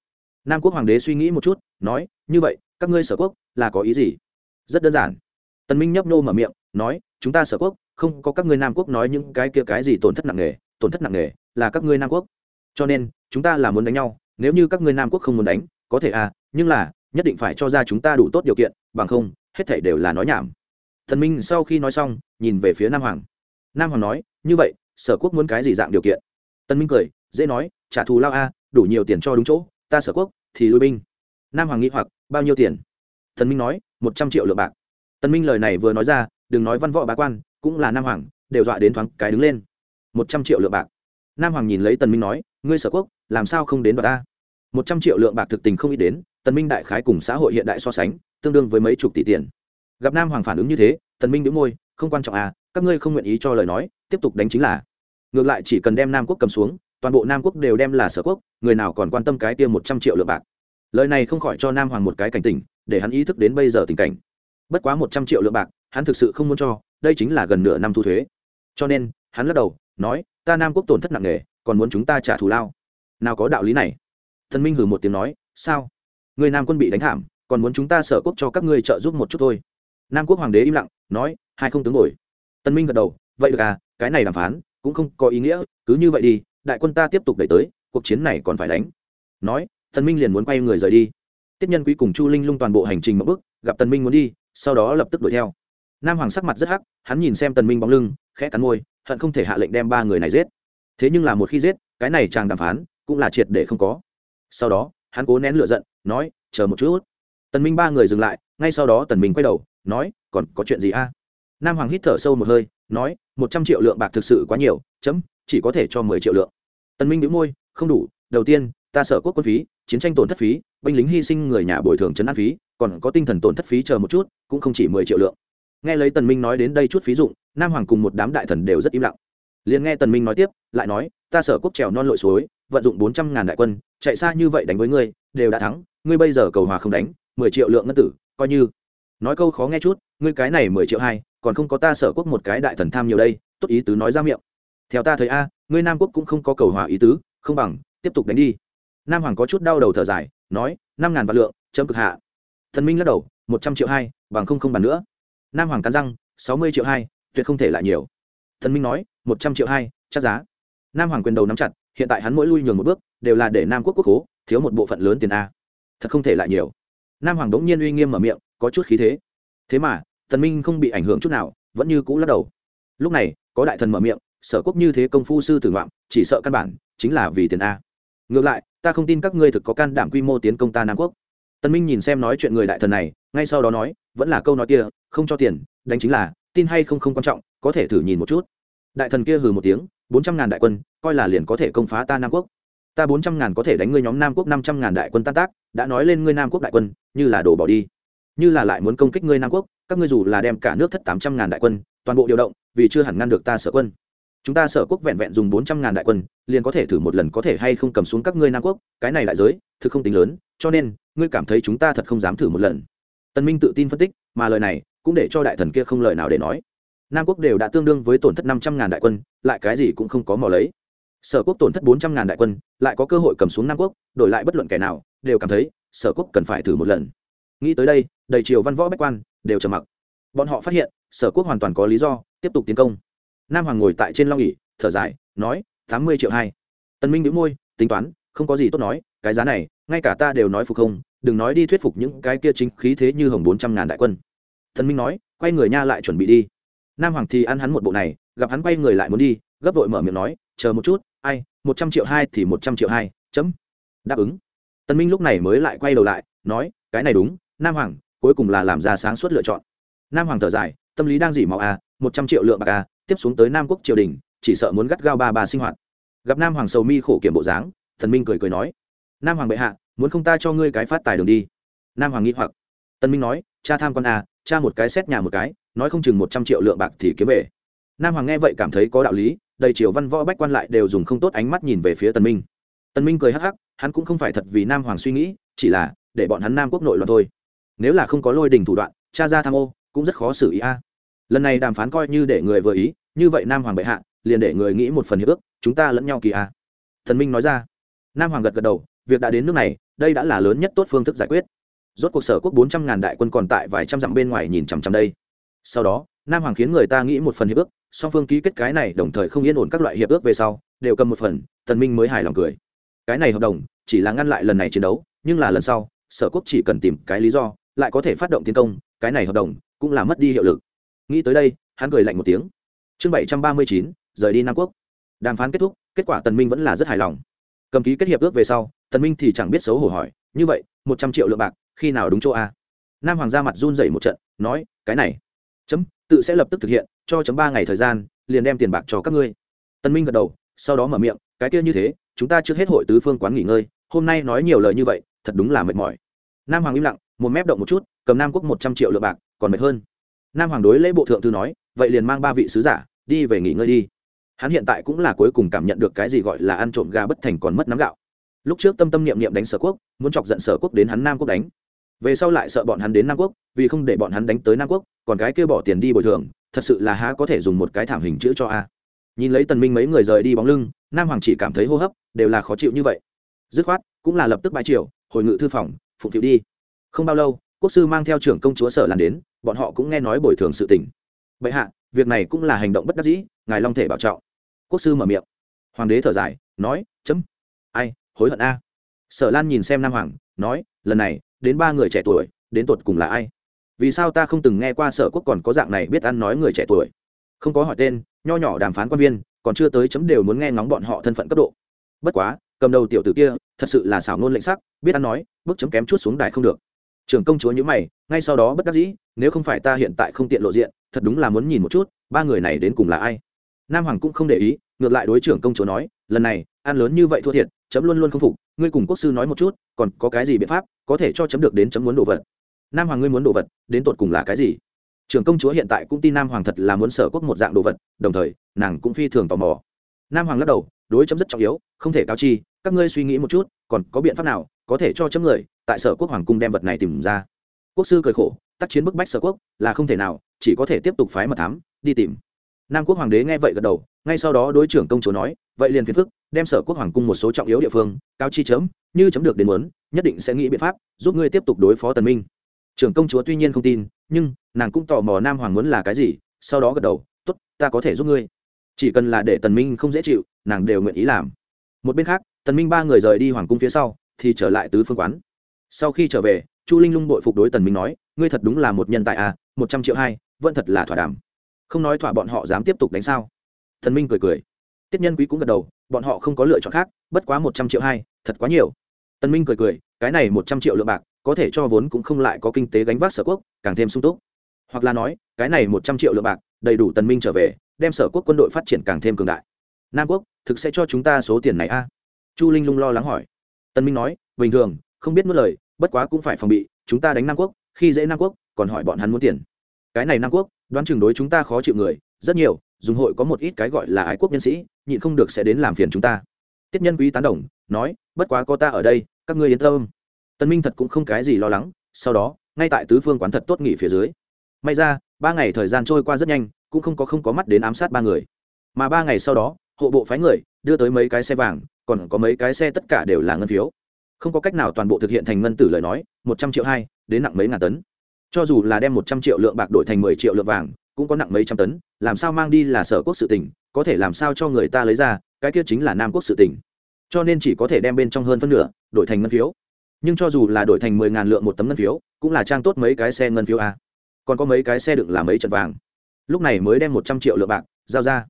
S1: Nam quốc hoàng đế suy nghĩ một chút, nói, như vậy, các ngươi sở quốc là có ý gì? Rất đơn giản. Tần minh nhấp nô mở miệng, nói, chúng ta sở quốc, không có các ngươi nam quốc nói những cái kia cái gì tổn thất nặng nề, tổn thất nặng nề là các ngươi nam quốc. Cho nên, chúng ta là muốn đánh nhau, nếu như các ngươi nam quốc không muốn đánh, có thể à nhưng là, nhất định phải cho ra chúng ta đủ tốt điều kiện, bằng không, hết thảy đều là nói nhảm. Thần minh sau khi nói xong, nhìn về phía nam hoàng. Nam hoàng nói, như vậy sở quốc muốn cái gì dạng điều kiện? Tân minh cười, dễ nói, trả thù lao a, đủ nhiều tiền cho đúng chỗ, ta sở quốc thì lui binh. Nam hoàng nghĩ hoặc, bao nhiêu tiền? Tân minh nói, một trăm triệu lượng bạc. Tân minh lời này vừa nói ra, đừng nói văn võ bá quan, cũng là nam hoàng, đều dọa đến thoáng cái đứng lên. Một trăm triệu lượng bạc. Nam hoàng nhìn lấy tần minh nói, ngươi sở quốc, làm sao không đến đoạt ta? Một trăm triệu lượng bạc thực tình không ít đến tần minh đại khái cùng xã hội hiện đại so sánh, tương đương với mấy chục tỷ tiền. Gặp nam hoàng phản ứng như thế tần minh đĩu môi, không quan trọng à các ngươi không nguyện ý cho lời nói, tiếp tục đánh chính là. Ngược lại chỉ cần đem nam quốc cầm xuống, toàn bộ nam quốc đều đem là sở quốc, người nào còn quan tâm cái tiêm một trăm triệu lượng bạc. Lời này không khỏi cho nam hoàng một cái cảnh tỉnh, để hắn ý thức đến bây giờ tình cảnh. Bất quá một trăm triệu lượng bạc, hắn thực sự không muốn cho, đây chính là gần nửa năm thu thuế. Cho nên, hắn lắc đầu, nói, ta nam quốc tổn thất nặng nề, còn muốn chúng ta trả thù lao. Nào có đạo lý này? Thần minh hử một tiếng nói, sao? Người nam quân bị đánh thảm, còn muốn chúng ta sở quốc cho các ngươi trợ giúp một chút thôi. Nam quốc hoàng đế im lặng, nói, hai không tướng ngồi tân minh gật đầu, vậy được à cái này đàm phán cũng không có ý nghĩa, cứ như vậy đi, đại quân ta tiếp tục đẩy tới, cuộc chiến này còn phải đánh. Nói Tân minh liền muốn quay người rời đi. Tiếp nhân quý cùng chu linh lung toàn bộ hành trình một bước, gặp Tân minh muốn đi, sau đó lập tức đuổi theo. Nam hoàng sắc mặt rất hắc, hắn nhìn xem Tân minh bóng lưng, khẽ cắn môi, hận không thể hạ lệnh đem ba người này giết. Thế nhưng là một khi giết, cái này chàng đàm phán cũng là triệt để không có. Sau đó, hắn cố nén lửa giận, nói, chờ một chút. Tần minh ba người dừng lại, ngay sau đó tần minh quay đầu, nói, còn có chuyện gì a? Nam hoàng hít thở sâu một hơi, nói, một trăm triệu lượng bạc thực sự quá nhiều, chấm, chỉ có thể cho mười triệu lượng. Tần minh nhíu môi, không đủ, đầu tiên, ta sở quốc quân phí, chiến tranh tổn thất phí, binh lính hy sinh người nhà bồi thường chấn an phí, còn có tinh thần tổn thất phí chờ một chút, cũng không chỉ mười triệu lượng. Nghe lấy tần minh nói đến đây chút phí dụng, nam hoàng cùng một đám đại thần đều rất im lặng. Liền nghe tần minh nói tiếp, lại nói, ta sở quốc trèo non lội suối, vận dụng bốn trăm ngàn đại quân, chạy xa như vậy đánh với ngươi, đều đã thắng, ngươi bây giờ cầu hòa không đánh, mười triệu lượng ngân tử, coi như. Nói câu khó nghe chút, ngươi cái này mười triệu hai còn không có ta sở quốc một cái đại thần tham nhiều đây, tốt ý tứ nói ra miệng. Theo ta thấy a, ngươi nam quốc cũng không có cầu hòa ý tứ, không bằng, tiếp tục đánh đi. Nam hoàng có chút đau đầu thở dài, nói, năm ngàn vạn lượng, chấm cực hạ. Thần minh lắc đầu, một trăm triệu hai, bằng không không bàn nữa. Nam hoàng cắn răng, sáu mươi triệu hai, tuyệt không thể lại nhiều. Thần minh nói, một trăm triệu hai, chắc giá. Nam hoàng quyền đầu nắm chặt, hiện tại hắn mỗi lui nhường một bước, đều là để nam quốc quốc cố thiếu một bộ phận lớn tiền a. Thật không thể lại nhiều. Nam hoàng đống nhiên uy nghiêm mở miệng, có chút khí thế. Thế mà thần minh không bị ảnh hưởng chút nào, vẫn như cũ lắc đầu. Lúc này, có đại thần mở miệng, sở quốc như thế công phu sư tử ngoạm, chỉ sợ căn bản chính là vì tiền a. Ngược lại, ta không tin các ngươi thực có can đảm quy mô tiến công ta nam quốc. Tân minh nhìn xem nói chuyện người đại thần này, ngay sau đó nói, vẫn là câu nói kia, không cho tiền, đánh chính là, tin hay không không quan trọng, có thể thử nhìn một chút. Đại thần kia hừ một tiếng, bốn trăm ngàn đại quân, coi là liền có thể công phá ta nam quốc. Ta bốn trăm ngàn có thể đánh ngươi nhóm nam quốc năm trăm ngàn đại quân tan tác, đã nói lên ngươi nam quốc đại quân, như là đồ bỏ đi như là lại muốn công kích ngươi nam quốc, các ngươi dù là đem cả nước thất tám trăm ngàn đại quân, toàn bộ điều động, vì chưa hẳn ngăn được ta sở quân. Chúng ta sở quốc vẹn vẹn dùng bốn trăm ngàn đại quân, liền có thể thử một lần có thể hay không cầm xuống các ngươi nam quốc, cái này đại giới, thực không tính lớn, cho nên, ngươi cảm thấy chúng ta thật không dám thử một lần. Tân minh tự tin phân tích, mà lời này cũng để cho đại thần kia không lời nào để nói. Nam quốc đều đã tương đương với tổn thất năm trăm ngàn đại quân, lại cái gì cũng không có mò lấy. Sở quốc tổn thất bốn trăm ngàn đại quân, lại có cơ hội cầm xuống nam quốc, đổi lại bất luận kẻ nào, đều cảm thấy sở quốc cần phải thử một lần nghĩ tới đây, đầy triều văn võ bách quan đều trầm mặc. Bọn họ phát hiện, sở quốc hoàn toàn có lý do, tiếp tục tiến công. Nam hoàng ngồi tại trên long ỉ thở dài, nói, tám mươi triệu hai. Tần minh đĩu môi, tính toán, không có gì tốt nói, cái giá này, ngay cả ta đều nói phục không, đừng nói đi thuyết phục những cái kia chính khí thế như hồng bốn trăm ngàn đại quân. Tần minh nói, quay người nha lại chuẩn bị đi. Nam hoàng thì ăn hắn một bộ này, gặp hắn quay người lại muốn đi, gấp vội mở miệng nói, chờ một chút, ai, một trăm triệu hai thì một trăm triệu hai, chấm. Đáp ứng. Tần minh lúc này mới lại quay đầu lại, nói, cái này đúng nam hoàng, cuối cùng là làm ra sáng suốt lựa chọn. Nam hoàng thở dài, tâm lý đang dỉ máu a à, một trăm triệu lượng bạc a tiếp xuống tới nam quốc triều đình, chỉ sợ muốn gắt gao ba ba sinh hoạt. Gặp nam hoàng sầu mi khổ kiểm bộ dáng, thần minh cười cười nói, nam hoàng bệ hạ, muốn không ta cho ngươi cái phát tài đường đi? Nam hoàng nghĩ hoặc. Tân minh nói, cha tham con a à, cha một cái xét nhà một cái, nói không chừng một trăm triệu lượng bạc thì kiếm về. Nam hoàng nghe vậy cảm thấy có đạo lý, đầy triều văn võ bách quan lại đều dùng không tốt ánh mắt nhìn về phía tần minh. Tần minh cười hắc hắc, hắn cũng không phải thật vì nam hoàng suy nghĩ, chỉ là để bọn hắn nam quốc nội loạn thôi nếu là không có lôi đình thủ đoạn, cha ra tham ô, cũng rất khó xử ý a. Lần này đàm phán coi như để người vừa ý, như vậy nam hoàng bệ hạ, liền để người nghĩ một phần hiệp ước, chúng ta lẫn nhau kỳ a. Thần minh nói ra. Nam hoàng gật gật đầu, việc đã đến nước này, đây đã là lớn nhất tốt phương thức giải quyết. Rốt cuộc sở quốc bốn trăm ngàn đại quân còn tại vài trăm dặm bên ngoài nhìn chằm chằm đây. Sau đó, nam hoàng khiến người ta nghĩ một phần hiệp ước, song phương ký kết cái này đồng thời không yên ổn các loại hiệp ước về sau, đều cầm một phần, thần minh mới hài lòng cười. Cái này hợp đồng, chỉ là ngăn lại lần này chiến đấu, nhưng là lần sau, sở quốc chỉ cần tìm cái lý do lại có thể phát động tiến công, cái này hợp đồng cũng là mất đi hiệu lực. Nghĩ tới đây, hắn cười lạnh một tiếng. Chương bảy trăm ba mươi chín, rời đi nam quốc. Đàm phán kết thúc, kết quả tần minh vẫn là rất hài lòng. Cầm ký kết hiệp ước về sau, tần minh thì chẳng biết xấu hổ hỏi, như vậy, một trăm triệu lượng bạc, khi nào đúng chỗ a? Nam hoàng ra mặt run rẩy một trận, nói, cái này, chấm, tự sẽ lập tức thực hiện, cho chấm ba ngày thời gian, liền đem tiền bạc cho các ngươi. Tần minh gật đầu, sau đó mở miệng, cái kia như thế, chúng ta trước hết hội tứ phương quán nghỉ ngơi, hôm nay nói nhiều lời như vậy, thật đúng là mệt mỏi. Nam hoàng im lặng một mép động một chút, cầm nam quốc một trăm triệu lượng bạc, còn mệt hơn. Nam hoàng đối lễ bộ thượng thư nói, vậy liền mang ba vị sứ giả, đi về nghỉ ngơi đi. Hắn hiện tại cũng là cuối cùng cảm nhận được cái gì gọi là ăn trộm gà bất thành còn mất nắm gạo. Lúc trước tâm tâm niệm niệm đánh sở quốc, muốn chọc giận sở quốc đến hắn nam quốc đánh. Về sau lại sợ bọn hắn đến nam quốc, vì không để bọn hắn đánh tới nam quốc, còn cái kêu bỏ tiền đi bồi thường, thật sự là há có thể dùng một cái thảm hình chữ cho a. Nhìn lấy tần minh mấy người rời đi bóng lưng, nam hoàng chỉ cảm thấy hô hấp đều là khó chịu như vậy. Dứt khoát, cũng là lập tức bãi triều, hồi ngự thư phòng, phụng phiệu đi không bao lâu, quốc sư mang theo trưởng công chúa sở làm đến, bọn họ cũng nghe nói bồi thường sự tình. Vậy hạ, việc này cũng là hành động bất đắc dĩ, ngài long thể bảo trọng. Quốc sư mở miệng. Hoàng đế thở dài, nói, chấm. Ai, hối hận a. Sở lan nhìn xem nam hoàng, nói, lần này, đến ba người trẻ tuổi, đến tột cùng là ai? Vì sao ta không từng nghe qua sở quốc còn có dạng này biết ăn nói người trẻ tuổi? Không có hỏi tên, nho nhỏ đàm phán quan viên, còn chưa tới chấm đều muốn nghe ngóng bọn họ thân phận cấp độ. Bất quá, cầm đầu tiểu tử kia, thật sự là xảo nôn lệnh sắc, biết ăn nói, bước chấm kém chút xuống đài không được trưởng công chúa nhữ mày, ngay sau đó bất đắc dĩ, nếu không phải ta hiện tại không tiện lộ diện, thật đúng là muốn nhìn một chút, ba người này đến cùng là ai? Nam hoàng cũng không để ý, ngược lại đối trưởng công chúa nói, lần này, ăn lớn như vậy thua thiệt, chấm luôn luôn không phục, ngươi cùng quốc sư nói một chút, còn có cái gì biện pháp có thể cho chấm được đến chấm muốn đồ vật? Nam hoàng ngươi muốn đồ vật, đến tột cùng là cái gì? Trưởng công chúa hiện tại cũng tin nam hoàng thật là muốn sở quốc một dạng đồ vật, đồng thời, nàng cũng phi thường tò mò. Nam hoàng lắc đầu, đối chấm rất trọng yếu, không thể cao chi, các ngươi suy nghĩ một chút, còn có biện pháp nào có thể cho chấm người tại sở quốc hoàng cung đem vật này tìm ra. Quốc sư cười khổ, tác chiến bức bách sở quốc, là không thể nào, chỉ có thể tiếp tục phái mật thám, đi tìm. Nam quốc hoàng đế nghe vậy gật đầu, ngay sau đó đối trưởng công chúa nói, vậy liền phiền phức, đem sở quốc hoàng cung một số trọng yếu địa phương cao chi chấm, như chấm được đến muốn, nhất định sẽ nghĩ biện pháp, giúp ngươi tiếp tục đối phó tần minh. Trưởng công chúa tuy nhiên không tin, nhưng, nàng cũng tò mò nam hoàng muốn là cái gì, sau đó gật đầu, tốt, ta có thể giúp ngươi. Chỉ cần là để tần minh không dễ chịu, nàng đều nguyện ý làm. Một bên khác, tần minh ba người rời đi hoàng cung phía sau, thì trở lại tứ phương quán sau khi trở về, chu linh lung bội phục đối tần minh nói, ngươi thật đúng là một nhân tài à một trăm triệu hai, vẫn thật là thỏa đàm. Không nói thỏa bọn họ dám tiếp tục đánh sao. Thần minh cười cười. Tiết nhân quý cũng gật đầu, bọn họ không có lựa chọn khác, bất quá một trăm triệu hai, thật quá nhiều. Tần minh cười cười, cái này một trăm triệu lượng bạc, có thể cho vốn cũng không lại có kinh tế gánh vác sở quốc, càng thêm sung túc. Hoặc là nói, cái này một trăm triệu lượng bạc, đầy đủ tần minh trở về, đem sở quốc quân đội phát triển càng thêm cường đại. Nam quốc, thực sẽ cho chúng ta số tiền này a? Chu linh lung lo lắng hỏi. Tần minh nói, bình thường, không biết mất lời bất quá cũng phải phòng bị, chúng ta đánh nam quốc, khi dễ nam quốc, còn hỏi bọn hắn muốn tiền. Cái này nam quốc, đoán chừng đối chúng ta khó chịu người, rất nhiều, dùng hội có một ít cái gọi là ái quốc nhân sĩ, nhịn không được sẽ đến làm phiền chúng ta. Tiết nhân quý tán đồng, nói, bất quá có ta ở đây, các ngươi yên tâm. Tân minh thật cũng không cái gì lo lắng, sau đó, ngay tại tứ phương quán thật tốt nghỉ phía dưới. May ra, ba ngày thời gian trôi qua rất nhanh, cũng không có không có mắt đến ám sát ba người. Mà ba ngày sau đó, hộ bộ phái người đưa tới mấy cái xe vàng, còn có mấy cái xe tất cả đều là ngân phiếu không có cách nào toàn bộ thực hiện thành ngân tử lời nói, một trăm triệu hai, đến nặng mấy ngàn tấn. Cho dù là đem một trăm triệu lượng bạc đổi thành mười triệu lượng vàng, cũng có nặng mấy trăm tấn, làm sao mang đi là sở quốc sự tỉnh, có thể làm sao cho người ta lấy ra, cái kia chính là nam quốc sự tỉnh. Cho nên chỉ có thể đem bên trong hơn phân nửa, đổi thành ngân phiếu. Nhưng cho dù là đổi thành mười ngàn lượng một tấm ngân phiếu, cũng là trang tốt mấy cái xe ngân phiếu a. Còn có mấy cái xe đựng là mấy trận vàng. Lúc này mới đem một trăm triệu lượng bạc, giao ra.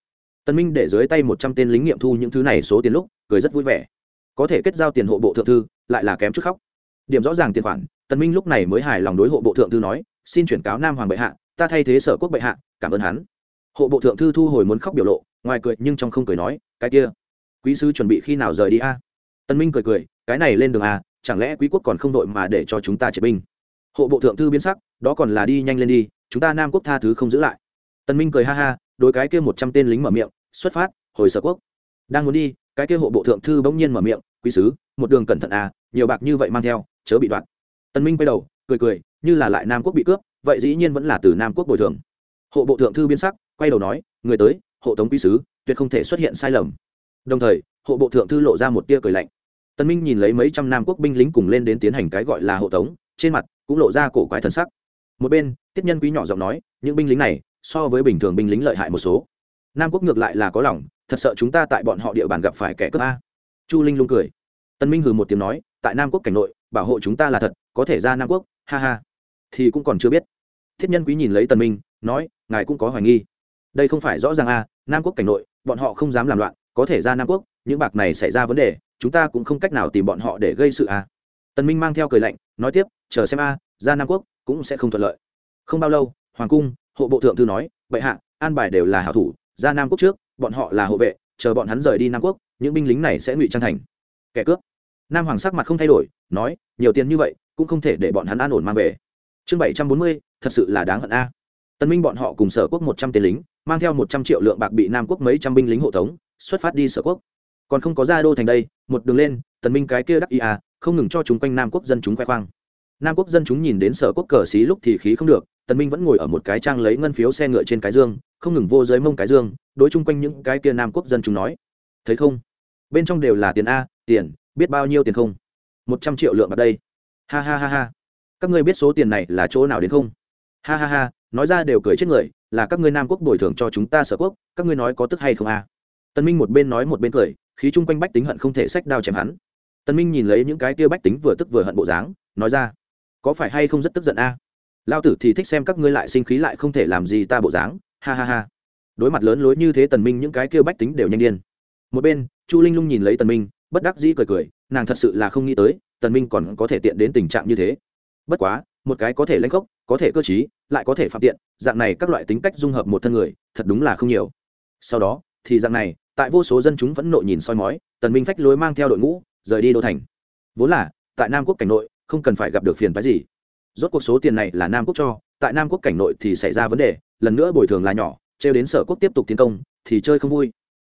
S1: Tân minh để dưới tay một trăm tên lính nghiệm thu những thứ này số tiền lúc, cười rất vui vẻ. Có thể kết giao tiền hộ bộ thượng thư lại là kém chút khóc. Điểm rõ ràng tiền khoản, tần minh lúc này mới hài lòng đối hộ bộ thượng thư nói, xin chuyển cáo nam hoàng bệ hạ, ta thay thế sở quốc bệ hạ, cảm ơn hắn. Hộ bộ thượng thư thu hồi muốn khóc biểu lộ, ngoài cười nhưng trong không cười nói, cái kia, quý sứ chuẩn bị khi nào rời đi a? Tần minh cười cười, cái này lên đường a chẳng lẽ quý quốc còn không đội mà để cho chúng ta chế binh? Hộ bộ thượng thư biến sắc, đó còn là đi nhanh lên đi, chúng ta nam quốc tha thứ không giữ lại. Tần minh cười ha ha, đối cái kia một trăm tên lính mở miệng, xuất phát, hồi sở quốc. Đang muốn đi cái kia hộ bộ thượng thư bỗng nhiên mở miệng, quý sứ, một đường cẩn thận à nhiều bạc như vậy mang theo, chớ bị đoạn tân minh quay đầu, cười cười, như là lại nam quốc bị cướp, vậy dĩ nhiên vẫn là từ nam quốc bồi thường. Hộ bộ thượng thư biến sắc, quay đầu nói, người tới, hộ tống quý sứ, tuyệt không thể xuất hiện sai lầm. Đồng thời, hộ bộ thượng thư lộ ra một tia cười lạnh. Tân minh nhìn lấy mấy trăm nam quốc binh lính cùng lên đến tiến hành cái gọi là hộ tống, trên mặt cũng lộ ra cổ quái thần sắc. Một bên tiết nhân quý nhỏ giọng nói, những binh lính này, so với bình thường binh lính lợi hại một số nam quốc ngược lại là có lòng, thật sợ chúng ta tại bọn họ địa bàn gặp phải kẻ cướp a. Chu linh lung cười. Tân minh hừ một tiếng nói, tại nam quốc cảnh nội, bảo hộ chúng ta là thật, có thể ra nam quốc, ha ha. Thì cũng còn chưa biết. Thiết nhân quý nhìn lấy tần minh, nói, ngài cũng có hoài nghi. Đây không phải rõ ràng a, nam quốc cảnh nội, bọn họ không dám làm loạn, có thể ra nam quốc, những bạc này xảy ra vấn đề, chúng ta cũng không cách nào tìm bọn họ để gây sự a. Tần minh mang theo cười lạnh, nói tiếp, chờ xem a, ra nam quốc cũng sẽ không thuận lợi. Không bao lâu, hoàng cung, hộ bộ thượng thư nói, bệ hạ, an bài đều là hảo thủ ra nam quốc trước, bọn họ là hộ vệ, chờ bọn hắn rời đi nam quốc, những binh lính này sẽ ngụy trang thành kẻ cướp. Nam hoàng sắc mặt không thay đổi, nói, nhiều tiền như vậy, cũng không thể để bọn hắn an ổn mang về. Chương bảy trăm bốn mươi, thật sự là đáng hận a. Tân minh bọn họ cùng sở quốc một trăm tên lính, mang theo một trăm triệu lượng bạc bị nam quốc mấy trăm binh lính hộ tống, xuất phát đi sở quốc. Còn không có ra đô thành đây, một đường lên tần minh cái kia đắc ý à không ngừng cho chúng quanh nam quốc dân chúng khoe khoang. Nam quốc dân chúng nhìn đến sở quốc cờ xí lúc thì khí không được tần minh vẫn ngồi ở một cái trang lấy ngân phiếu xe ngựa trên cái dương không ngừng vô giới mông cái dương, đối chung quanh những cái kia nam quốc dân chúng nói, thấy không? Bên trong đều là tiền a, tiền, biết bao nhiêu tiền không? Một trăm triệu lượng ở đây. Ha ha ha ha. Các ngươi biết số tiền này là chỗ nào đến không? Ha ha ha, nói ra đều cười chết người, là các ngươi nam quốc bồi thường cho chúng ta sở quốc, các ngươi nói có tức hay không a? Tân minh một bên nói một bên cười, khí chung quanh bách tính hận không thể sách đao chém hắn. Tần minh nhìn lấy những cái kia bách tính vừa tức vừa hận bộ dáng, nói ra, có phải hay không rất tức giận a? À? lao tử thì thích xem các ngươi lại sinh khí lại không thể làm gì ta bộ dáng ha ha ha. Đối mặt lớn lối như thế tần minh, những cái kia bách tính đều nhanh điên. Một bên, chu linh lung nhìn lấy tần minh, bất đắc dĩ cười cười, nàng thật sự là không nghĩ tới, tần minh còn có thể tiện đến tình trạng như thế. Bất quá, một cái có thể lãnh khốc, có thể cơ trí, lại có thể phạm tiện, dạng này các loại tính cách dung hợp một thân người, thật đúng là không nhiều. Sau đó, thì dạng này, tại vô số dân chúng vẫn nộ nhìn soi mói, tần minh phách lối mang theo đội ngũ, rời đi đô thành. Vốn là, tại nam quốc cảnh nội, không cần phải gặp được phiền phái gì. Rốt cuộc số tiền này là nam quốc cho, tại nam quốc cảnh nội thì xảy ra vấn đề lần nữa bồi thường là nhỏ, trêu đến sở quốc tiếp tục tiến công, thì chơi không vui.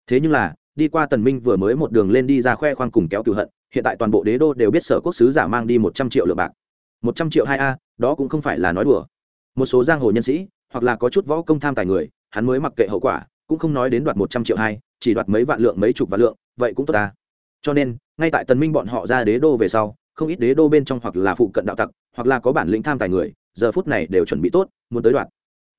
S1: Thế nhưng là, đi qua tần minh vừa mới một đường lên đi ra khoe khoang cùng kéo cửu hận, hiện tại toàn bộ đế đô đều biết sở quốc sứ giả mang đi một trăm triệu lượng bạc. Một trăm triệu hai a, đó cũng không phải là nói đùa. Một số giang hồ nhân sĩ, hoặc là có chút võ công tham tài người, hắn mới mặc kệ hậu quả, cũng không nói đến đoạt một trăm triệu hai, chỉ đoạt mấy vạn lượng, mấy chục vạn lượng, vậy cũng tốt ta. Cho nên, ngay tại tần minh bọn họ ra đế đô về sau, không ít đế đô bên trong hoặc là phụ cận đạo tặc, hoặc là có bản lĩnh tham tài người, giờ phút này đều chuẩn bị tốt, muốn tới đoạt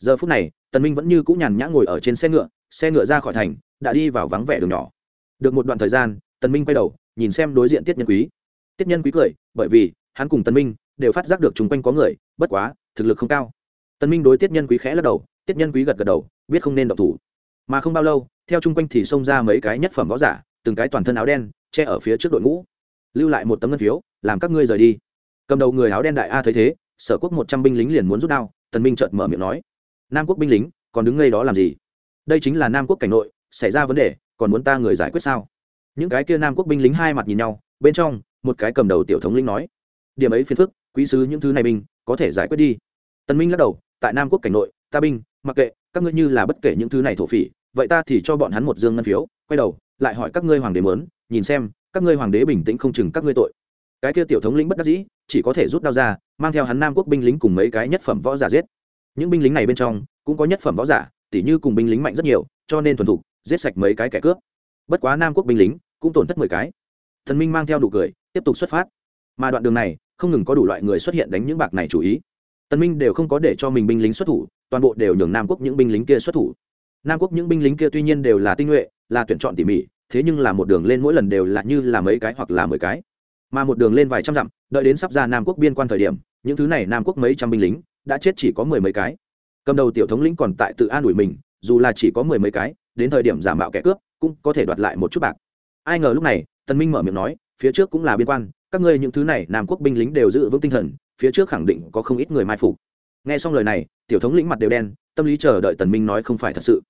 S1: giờ phút này, tần minh vẫn như cũ nhàn nhã ngồi ở trên xe ngựa xe ngựa ra khỏi thành, đã đi vào vắng vẻ đường nhỏ. Được một đoạn thời gian, tần minh quay đầu, nhìn xem đối diện tiết nhân quý. Tiết nhân quý cười, bởi vì hắn cùng tần minh đều phát giác được chúng quanh có người, bất quá, thực lực không cao. Tần minh đối tiết nhân quý khẽ lắc đầu, tiết nhân quý gật gật đầu, biết không nên động thủ. Mà không bao lâu, theo chung quanh thì xông ra mấy cái nhất phẩm võ giả, từng cái toàn thân áo đen, che ở phía trước đội ngũ. Lưu lại một tấm ngân phiếu, làm các ngươi rời đi. Cầm đầu người áo đen đại a thấy thế, sở quốc một trăm binh lính liền muốn rút đao, tần minh chợt mở miệng nói nam quốc binh lính, còn đứng ngay đó làm gì? Đây chính là nam quốc cảnh nội, xảy ra vấn đề, còn muốn ta người giải quyết sao? Những cái kia nam quốc binh lính hai mặt nhìn nhau, bên trong, một cái cầm đầu tiểu thống lĩnh nói, điểm ấy phiền phức, quý sứ những thứ này binh, có thể giải quyết đi. Tần minh lắc đầu, tại nam quốc cảnh nội, ta binh, mặc kệ, các ngươi như là bất kể những thứ này thổ phỉ, vậy ta thì cho bọn hắn một dương ngân phiếu, quay đầu, lại hỏi các ngươi hoàng đế muốn, nhìn xem, các ngươi hoàng đế bình tĩnh không chừng các ngươi tội. Cái kia tiểu thống lĩnh bất đắc dĩ, chỉ có thể rút đao ra, mang theo hắn nam quốc binh lính cùng mấy cái nhất phẩm võ giả giết những binh lính này bên trong, cũng có nhất phẩm võ giả, tỉ như cùng binh lính mạnh rất nhiều, cho nên thuần thục, giết sạch mấy cái kẻ cướp. Bất quá nam quốc binh lính, cũng tổn thất mười cái. Thần minh mang theo đủ cười, tiếp tục xuất phát. Mà đoạn đường này, không ngừng có đủ loại người xuất hiện đánh những bạc này chủ ý. Tần minh đều không có để cho mình binh lính xuất thủ, toàn bộ đều nhường nam quốc những binh lính kia xuất thủ. Nam quốc những binh lính kia tuy nhiên đều là tinh nhuệ, là tuyển chọn tỉ mỉ, thế nhưng là một đường lên mỗi lần đều là như là mấy cái hoặc là mười cái. Mà một đường lên vài trăm dặm, đợi đến sắp ra nam quốc biên quan thời điểm, những thứ này nam quốc mấy trăm binh lính đã chết chỉ có mười mấy cái. Cầm đầu tiểu thống lĩnh còn tại tự an ủi mình, dù là chỉ có mười mấy cái, đến thời điểm giả mạo kẻ cướp, cũng có thể đoạt lại một chút bạc. Ai ngờ lúc này, tần minh mở miệng nói, phía trước cũng là biên quan, các ngươi những thứ này nam quốc binh lính đều giữ vững tinh thần, phía trước khẳng định có không ít người mai phục. Nghe xong lời này, tiểu thống lĩnh mặt đều đen, tâm lý chờ đợi tần minh nói không phải thật sự.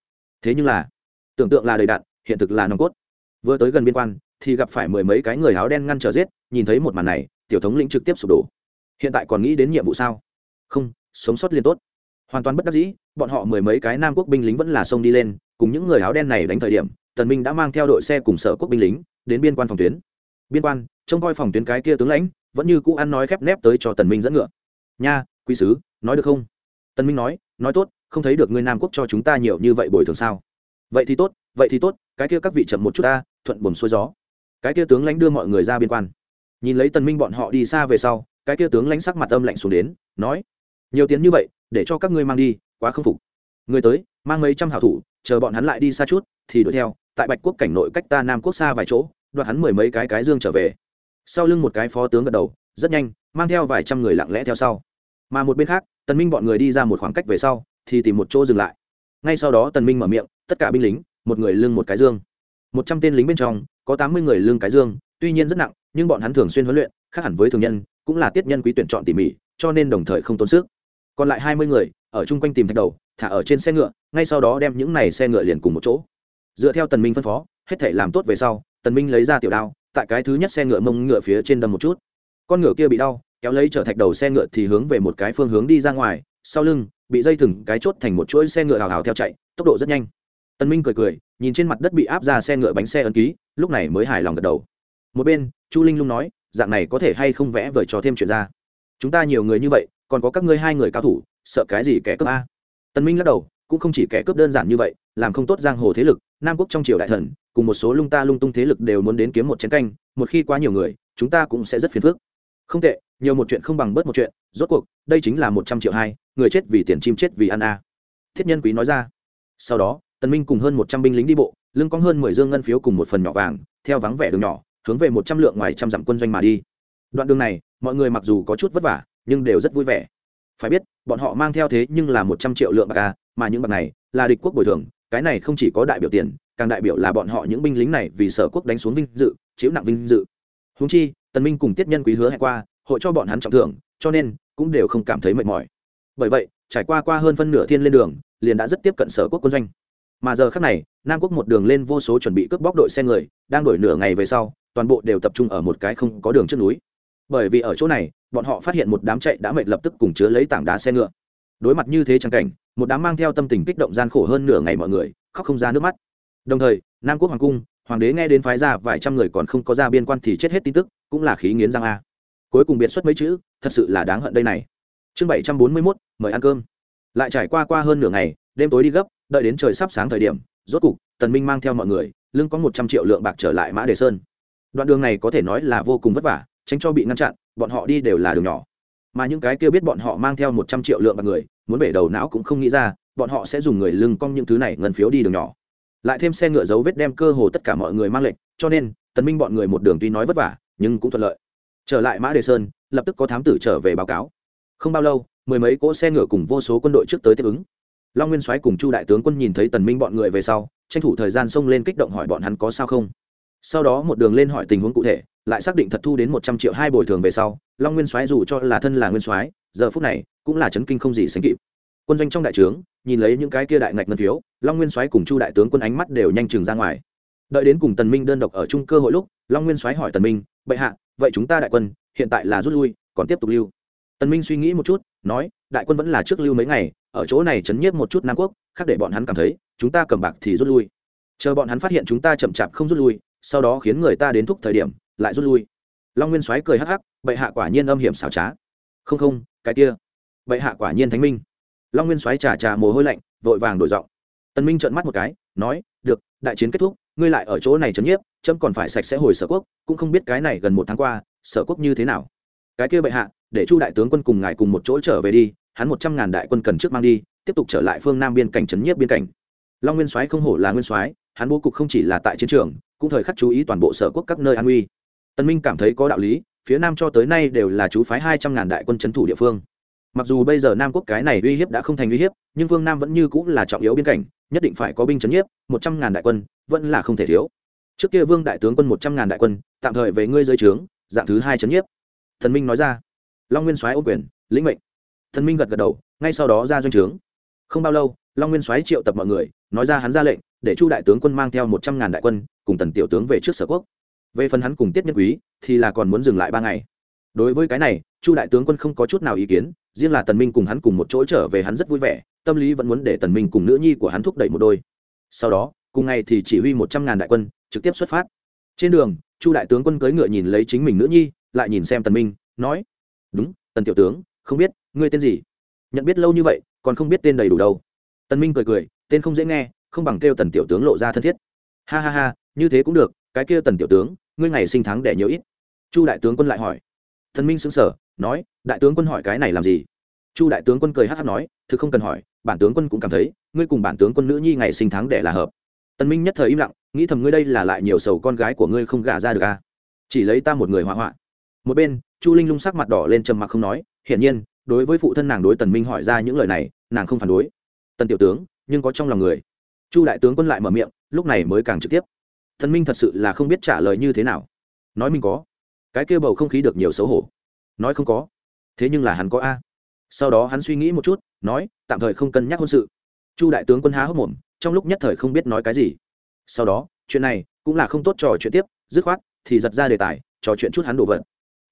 S1: Thế nhưng là, tưởng tượng là đầy đạn, hiện thực là nòng cốt. Vừa tới gần biên quan, thì gặp phải mười mấy cái người áo đen ngăn trở giết, nhìn thấy một màn này, tiểu thống lĩnh trực tiếp sụp đổ. Hiện tại còn nghĩ đến nhiệm vụ sao? Không sống sót liên tốt. Hoàn toàn bất đắc dĩ, bọn họ mười mấy cái nam quốc binh lính vẫn là sông đi lên, cùng những người áo đen này đánh thời điểm, tần minh đã mang theo đội xe cùng sở quốc binh lính, đến biên quan phòng tuyến. Biên quan, trông coi phòng tuyến cái kia tướng lãnh, vẫn như cũ ăn nói khép nép tới cho tần minh dẫn ngựa. Nha, quý sứ, nói được không? Tần minh nói nói tốt, không thấy được ngươi nam quốc cho chúng ta nhiều như vậy bồi thường sao? Vậy thì tốt, vậy thì tốt, cái kia các vị chậm một chút ta, thuận buồn xuôi gió. Cái kia tướng lãnh đưa mọi người ra biên quan. Nhìn lấy tần minh bọn họ đi xa về sau, cái kia tướng lãnh sắc mặt âm lạnh xuống đến, nói nhiều tiền như vậy, để cho các ngươi mang đi, quá không phục. Người tới, mang mấy trăm hảo thủ, chờ bọn hắn lại đi xa chút, thì đuổi theo, tại bạch quốc cảnh nội cách ta nam quốc xa vài chỗ, đoạt hắn mười mấy cái cái dương trở về. Sau lưng một cái phó tướng gật đầu, rất nhanh, mang theo vài trăm người lặng lẽ theo sau. Mà một bên khác, tần minh bọn người đi ra một khoảng cách về sau, thì tìm một chỗ dừng lại. Ngay sau đó tần minh mở miệng, tất cả binh lính, một người lưng một cái dương. Một trăm tên lính bên trong, có tám mươi người lưng cái dương, tuy nhiên rất nặng, nhưng bọn hắn thường xuyên huấn luyện, khác hẳn với thường nhân, cũng là tiết nhân quý tuyển chọn tỉ mỉ, cho nên đồng thời không tốn sức còn lại hai mươi người, ở chung quanh tìm thạch đầu, thả ở trên xe ngựa, ngay sau đó đem những này xe ngựa liền cùng một chỗ. Dựa theo tần minh phân phó, hết thể làm tốt về sau, tần minh lấy ra tiểu đao, tại cái thứ nhất xe ngựa mông ngựa phía trên đâm một chút. Con ngựa kia bị đau, kéo lấy trở thạch đầu xe ngựa thì hướng về một cái phương hướng đi ra ngoài, sau lưng, bị dây thừng cái chốt thành một chuỗi xe ngựa hào hào theo chạy, tốc độ rất nhanh. Tần minh cười cười, nhìn trên mặt đất bị áp ra xe ngựa bánh xe ấn ký, lúc này mới hài lòng gật đầu. Một bên, chu linh lung nói, dạng này có thể hay không vẽ vời cho thêm chuyện ra? Chúng ta nhiều người như vậy, còn có các ngươi hai người cao thủ, sợ cái gì kẻ cướp a? Tần minh lắc đầu, cũng không chỉ kẻ cướp đơn giản như vậy, làm không tốt giang hồ thế lực, nam quốc trong triều đại thần, cùng một số lung ta lung tung thế lực đều muốn đến kiếm một chén canh, một khi quá nhiều người, chúng ta cũng sẽ rất phiền phức. Không tệ, nhiều một chuyện không bằng bớt một chuyện, rốt cuộc, đây chính là một trăm triệu hai, người chết vì tiền chim chết vì ăn a. Thiết nhân quý nói ra. Sau đó, tần minh cùng hơn một trăm binh lính đi bộ, lưng cong hơn mười dương ngân phiếu cùng một phần nhỏ vàng, theo vắng vẻ đường nhỏ, hướng về một trăm lượng ngoài trăm dặm quân doanh mà đi đoạn đường này, mọi người mặc dù có chút vất vả, nhưng đều rất vui vẻ. Phải biết, bọn họ mang theo thế nhưng là một trăm triệu lượng bạc ca mà những bạc này là địch quốc bồi thường, cái này không chỉ có đại biểu tiền, càng đại biểu là bọn họ những binh lính này vì sở quốc đánh xuống vinh dự chịu nặng vinh dự. Húng chi, tần minh cùng tiết nhân quý hứa hẹn qua, hội cho bọn hắn trọng thưởng, cho nên cũng đều không cảm thấy mệt mỏi. Bởi vậy, trải qua qua hơn phân nửa thiên lên đường, liền đã rất tiếp cận sở quốc quân doanh. Mà giờ khác này, nam quốc một đường lên vô số chuẩn bị cướp bóc đội xe người, đang đổi nửa ngày về sau, toàn bộ đều tập trung ở một cái không có đường trước núi bởi vì ở chỗ này, bọn họ phát hiện một đám chạy đã mệt lập tức cùng chứa lấy tảng đá xe ngựa. Đối mặt như thế trang cảnh, một đám mang theo tâm tình kích động gian khổ hơn nửa ngày mọi người, khóc không ra nước mắt. Đồng thời, nam quốc hoàng cung, hoàng đế nghe đến phái ra vài trăm người còn không có ra biên quan thì chết hết tin tức, cũng là khí nghiến răng a. Cuối cùng biệt xuất mấy chữ, thật sự là đáng hận đây này. Chương bảy trăm bốn mươi mốt, mời ăn cơm. Lại trải qua qua hơn nửa ngày, đêm tối đi gấp, đợi đến trời sắp sáng thời điểm, rốt cục, tần minh mang theo mọi người, lưng có một trăm triệu lượng bạc trở lại mã đề sơn. Đoạn đường này có thể nói là vô cùng vất vả tránh cho bị ngăn chặn, bọn họ đi đều là đường nhỏ. Mà những cái kia biết bọn họ mang theo một trăm triệu lượng bạc người, muốn bể đầu não cũng không nghĩ ra, bọn họ sẽ dùng người lưng cong những thứ này ngân phiếu đi đường nhỏ. Lại thêm xe ngựa dấu vết đem cơ hồ tất cả mọi người mang lệnh cho nên, tần minh bọn người một đường tuy nói vất vả, nhưng cũng thuận lợi. Trở lại mã đề sơn, lập tức có thám tử trở về báo cáo. Không bao lâu, mười mấy cỗ xe ngựa cùng vô số quân đội trước tới tiếp ứng. Long nguyên soái cùng chu đại tướng quân nhìn thấy tần minh bọn người về sau, tranh thủ thời gian xông lên kích động hỏi bọn hắn có sao không sau đó một đường lên hỏi tình huống cụ thể, lại xác định thật thu đến một trăm triệu hai bồi thường về sau, long nguyên soái dù cho là thân là nguyên soái, giờ phút này cũng là chấn kinh không gì sánh kịp. Quân doanh trong đại trướng, nhìn lấy những cái kia đại ngạch ngân phiếu, long nguyên soái cùng chu đại tướng quân ánh mắt đều nhanh chừng ra ngoài. Đợi đến cùng tần minh đơn độc ở chung cơ hội lúc, long nguyên soái hỏi tần minh, bệ hạ, vậy chúng ta đại quân hiện tại là rút lui, còn tiếp tục lưu? Tần minh suy nghĩ một chút, nói, đại quân vẫn là trước lưu mấy ngày, ở chỗ này chấn nhiếp một chút nam quốc, khác để bọn hắn cảm thấy, chúng ta cầm bạc thì rút lui. Chờ bọn hắn phát hiện chúng ta chậm chạp không rút lui sau đó khiến người ta đến thúc thời điểm, lại rút lui. Long nguyên soái cười hắc hắc, bệ hạ quả nhiên âm hiểm xảo trá. Không không, cái kia. Bệ hạ quả nhiên thánh minh. Long nguyên soái trà trà mồ hôi lạnh, vội vàng đổi giọng. Tần minh trợn mắt một cái, nói, được, đại chiến kết thúc, ngươi lại ở chỗ này chấn nhiếp trâm còn phải sạch sẽ hồi sở quốc, cũng không biết cái này gần một tháng qua, sở quốc như thế nào. Cái kia bệ hạ, để chu đại tướng quân cùng ngài cùng một chỗ trở về đi, hắn một trăm ngàn đại quân cần trước mang đi, tiếp tục trở lại phương nam biên cảnh trấn nhiếp biên cảnh. Long nguyên soái không hổ là nguyên soái, hắn bố cục không chỉ là tại chiến trường cũng thời khắc chú ý toàn bộ sở quốc các nơi an uy tân minh cảm thấy có đạo lý, phía nam cho tới nay đều là chú phái hai trăm ngàn đại quân chấn thủ địa phương. Mặc dù bây giờ nam quốc cái này uy hiếp đã không thành uy hiếp, nhưng phương nam vẫn như cũng là trọng yếu biên cảnh, nhất định phải có binh chấn nhiếp, một trăm ngàn đại quân vẫn là không thể thiếu. Trước kia vương đại tướng quân một trăm ngàn đại quân, tạm thời về ngươi dưới trướng, dạng thứ hai chấn nhiếp. Thần minh nói ra. Long nguyên soái ô quyền, lĩnh mệnh. Thần minh gật gật đầu, ngay sau đó ra doanh trướng. Không bao lâu, long nguyên soái triệu tập mọi người, nói ra hắn ra lệnh, để chu đại tướng quân mang theo một trăm ngàn đại quân cùng tần tiểu tướng về trước sở quốc. Về phần hắn cùng tiết nhân quý, thì là còn muốn dừng lại ba ngày. Đối với cái này, chu đại tướng quân không có chút nào ý kiến, riêng là tần minh cùng hắn cùng một chỗ trở về hắn rất vui vẻ, tâm lý vẫn muốn để tần minh cùng nữ nhi của hắn thúc đẩy một đôi. Sau đó, cùng ngày thì chỉ huy một trăm ngàn đại quân, trực tiếp xuất phát. Trên đường, chu đại tướng quân cưỡi ngựa nhìn lấy chính mình nữ nhi, lại nhìn xem tần minh, nói, đúng, tần tiểu tướng, không biết, ngươi tên gì? Nhận biết lâu như vậy, còn không biết tên đầy đủ đâu. Tần minh cười cười, tên không dễ nghe, không bằng kêu tần tiểu tướng lộ ra thân thiết. Ha ha ha như thế cũng được, cái kia tần tiểu tướng, ngươi ngày sinh tháng đẻ nhiều ít. Chu đại tướng quân lại hỏi. Thần minh xứng sở nói, đại tướng quân hỏi cái này làm gì? Chu đại tướng quân cười hát hát nói, thực không cần hỏi, bản tướng quân cũng cảm thấy, ngươi cùng bản tướng quân nữ nhi ngày sinh tháng đẻ là hợp. Tần minh nhất thời im lặng, nghĩ thầm ngươi đây là lại nhiều sầu con gái của ngươi không gả ra được à? Chỉ lấy ta một người hỏa hoạn một bên, chu linh lung sắc mặt đỏ lên trầm mặc không nói, hiển nhiên, đối với phụ thân nàng đối tần minh hỏi ra những lời này, nàng không phản đối. Tần tiểu tướng, nhưng có trong lòng người. Chu đại tướng quân lại mở miệng, lúc này mới càng trực tiếp thần minh thật sự là không biết trả lời như thế nào. Nói mình có. Cái kia bầu không khí được nhiều xấu hổ. Nói không có. Thế nhưng là hắn có a. Sau đó hắn suy nghĩ một chút, nói, tạm thời không cân nhắc hôn sự. Chu đại tướng quân há hốc mồm, trong lúc nhất thời không biết nói cái gì. Sau đó, chuyện này cũng là không tốt trò chuyện tiếp, dứt khoát thì giật ra đề tài, trò chuyện chút hắn đồ vật.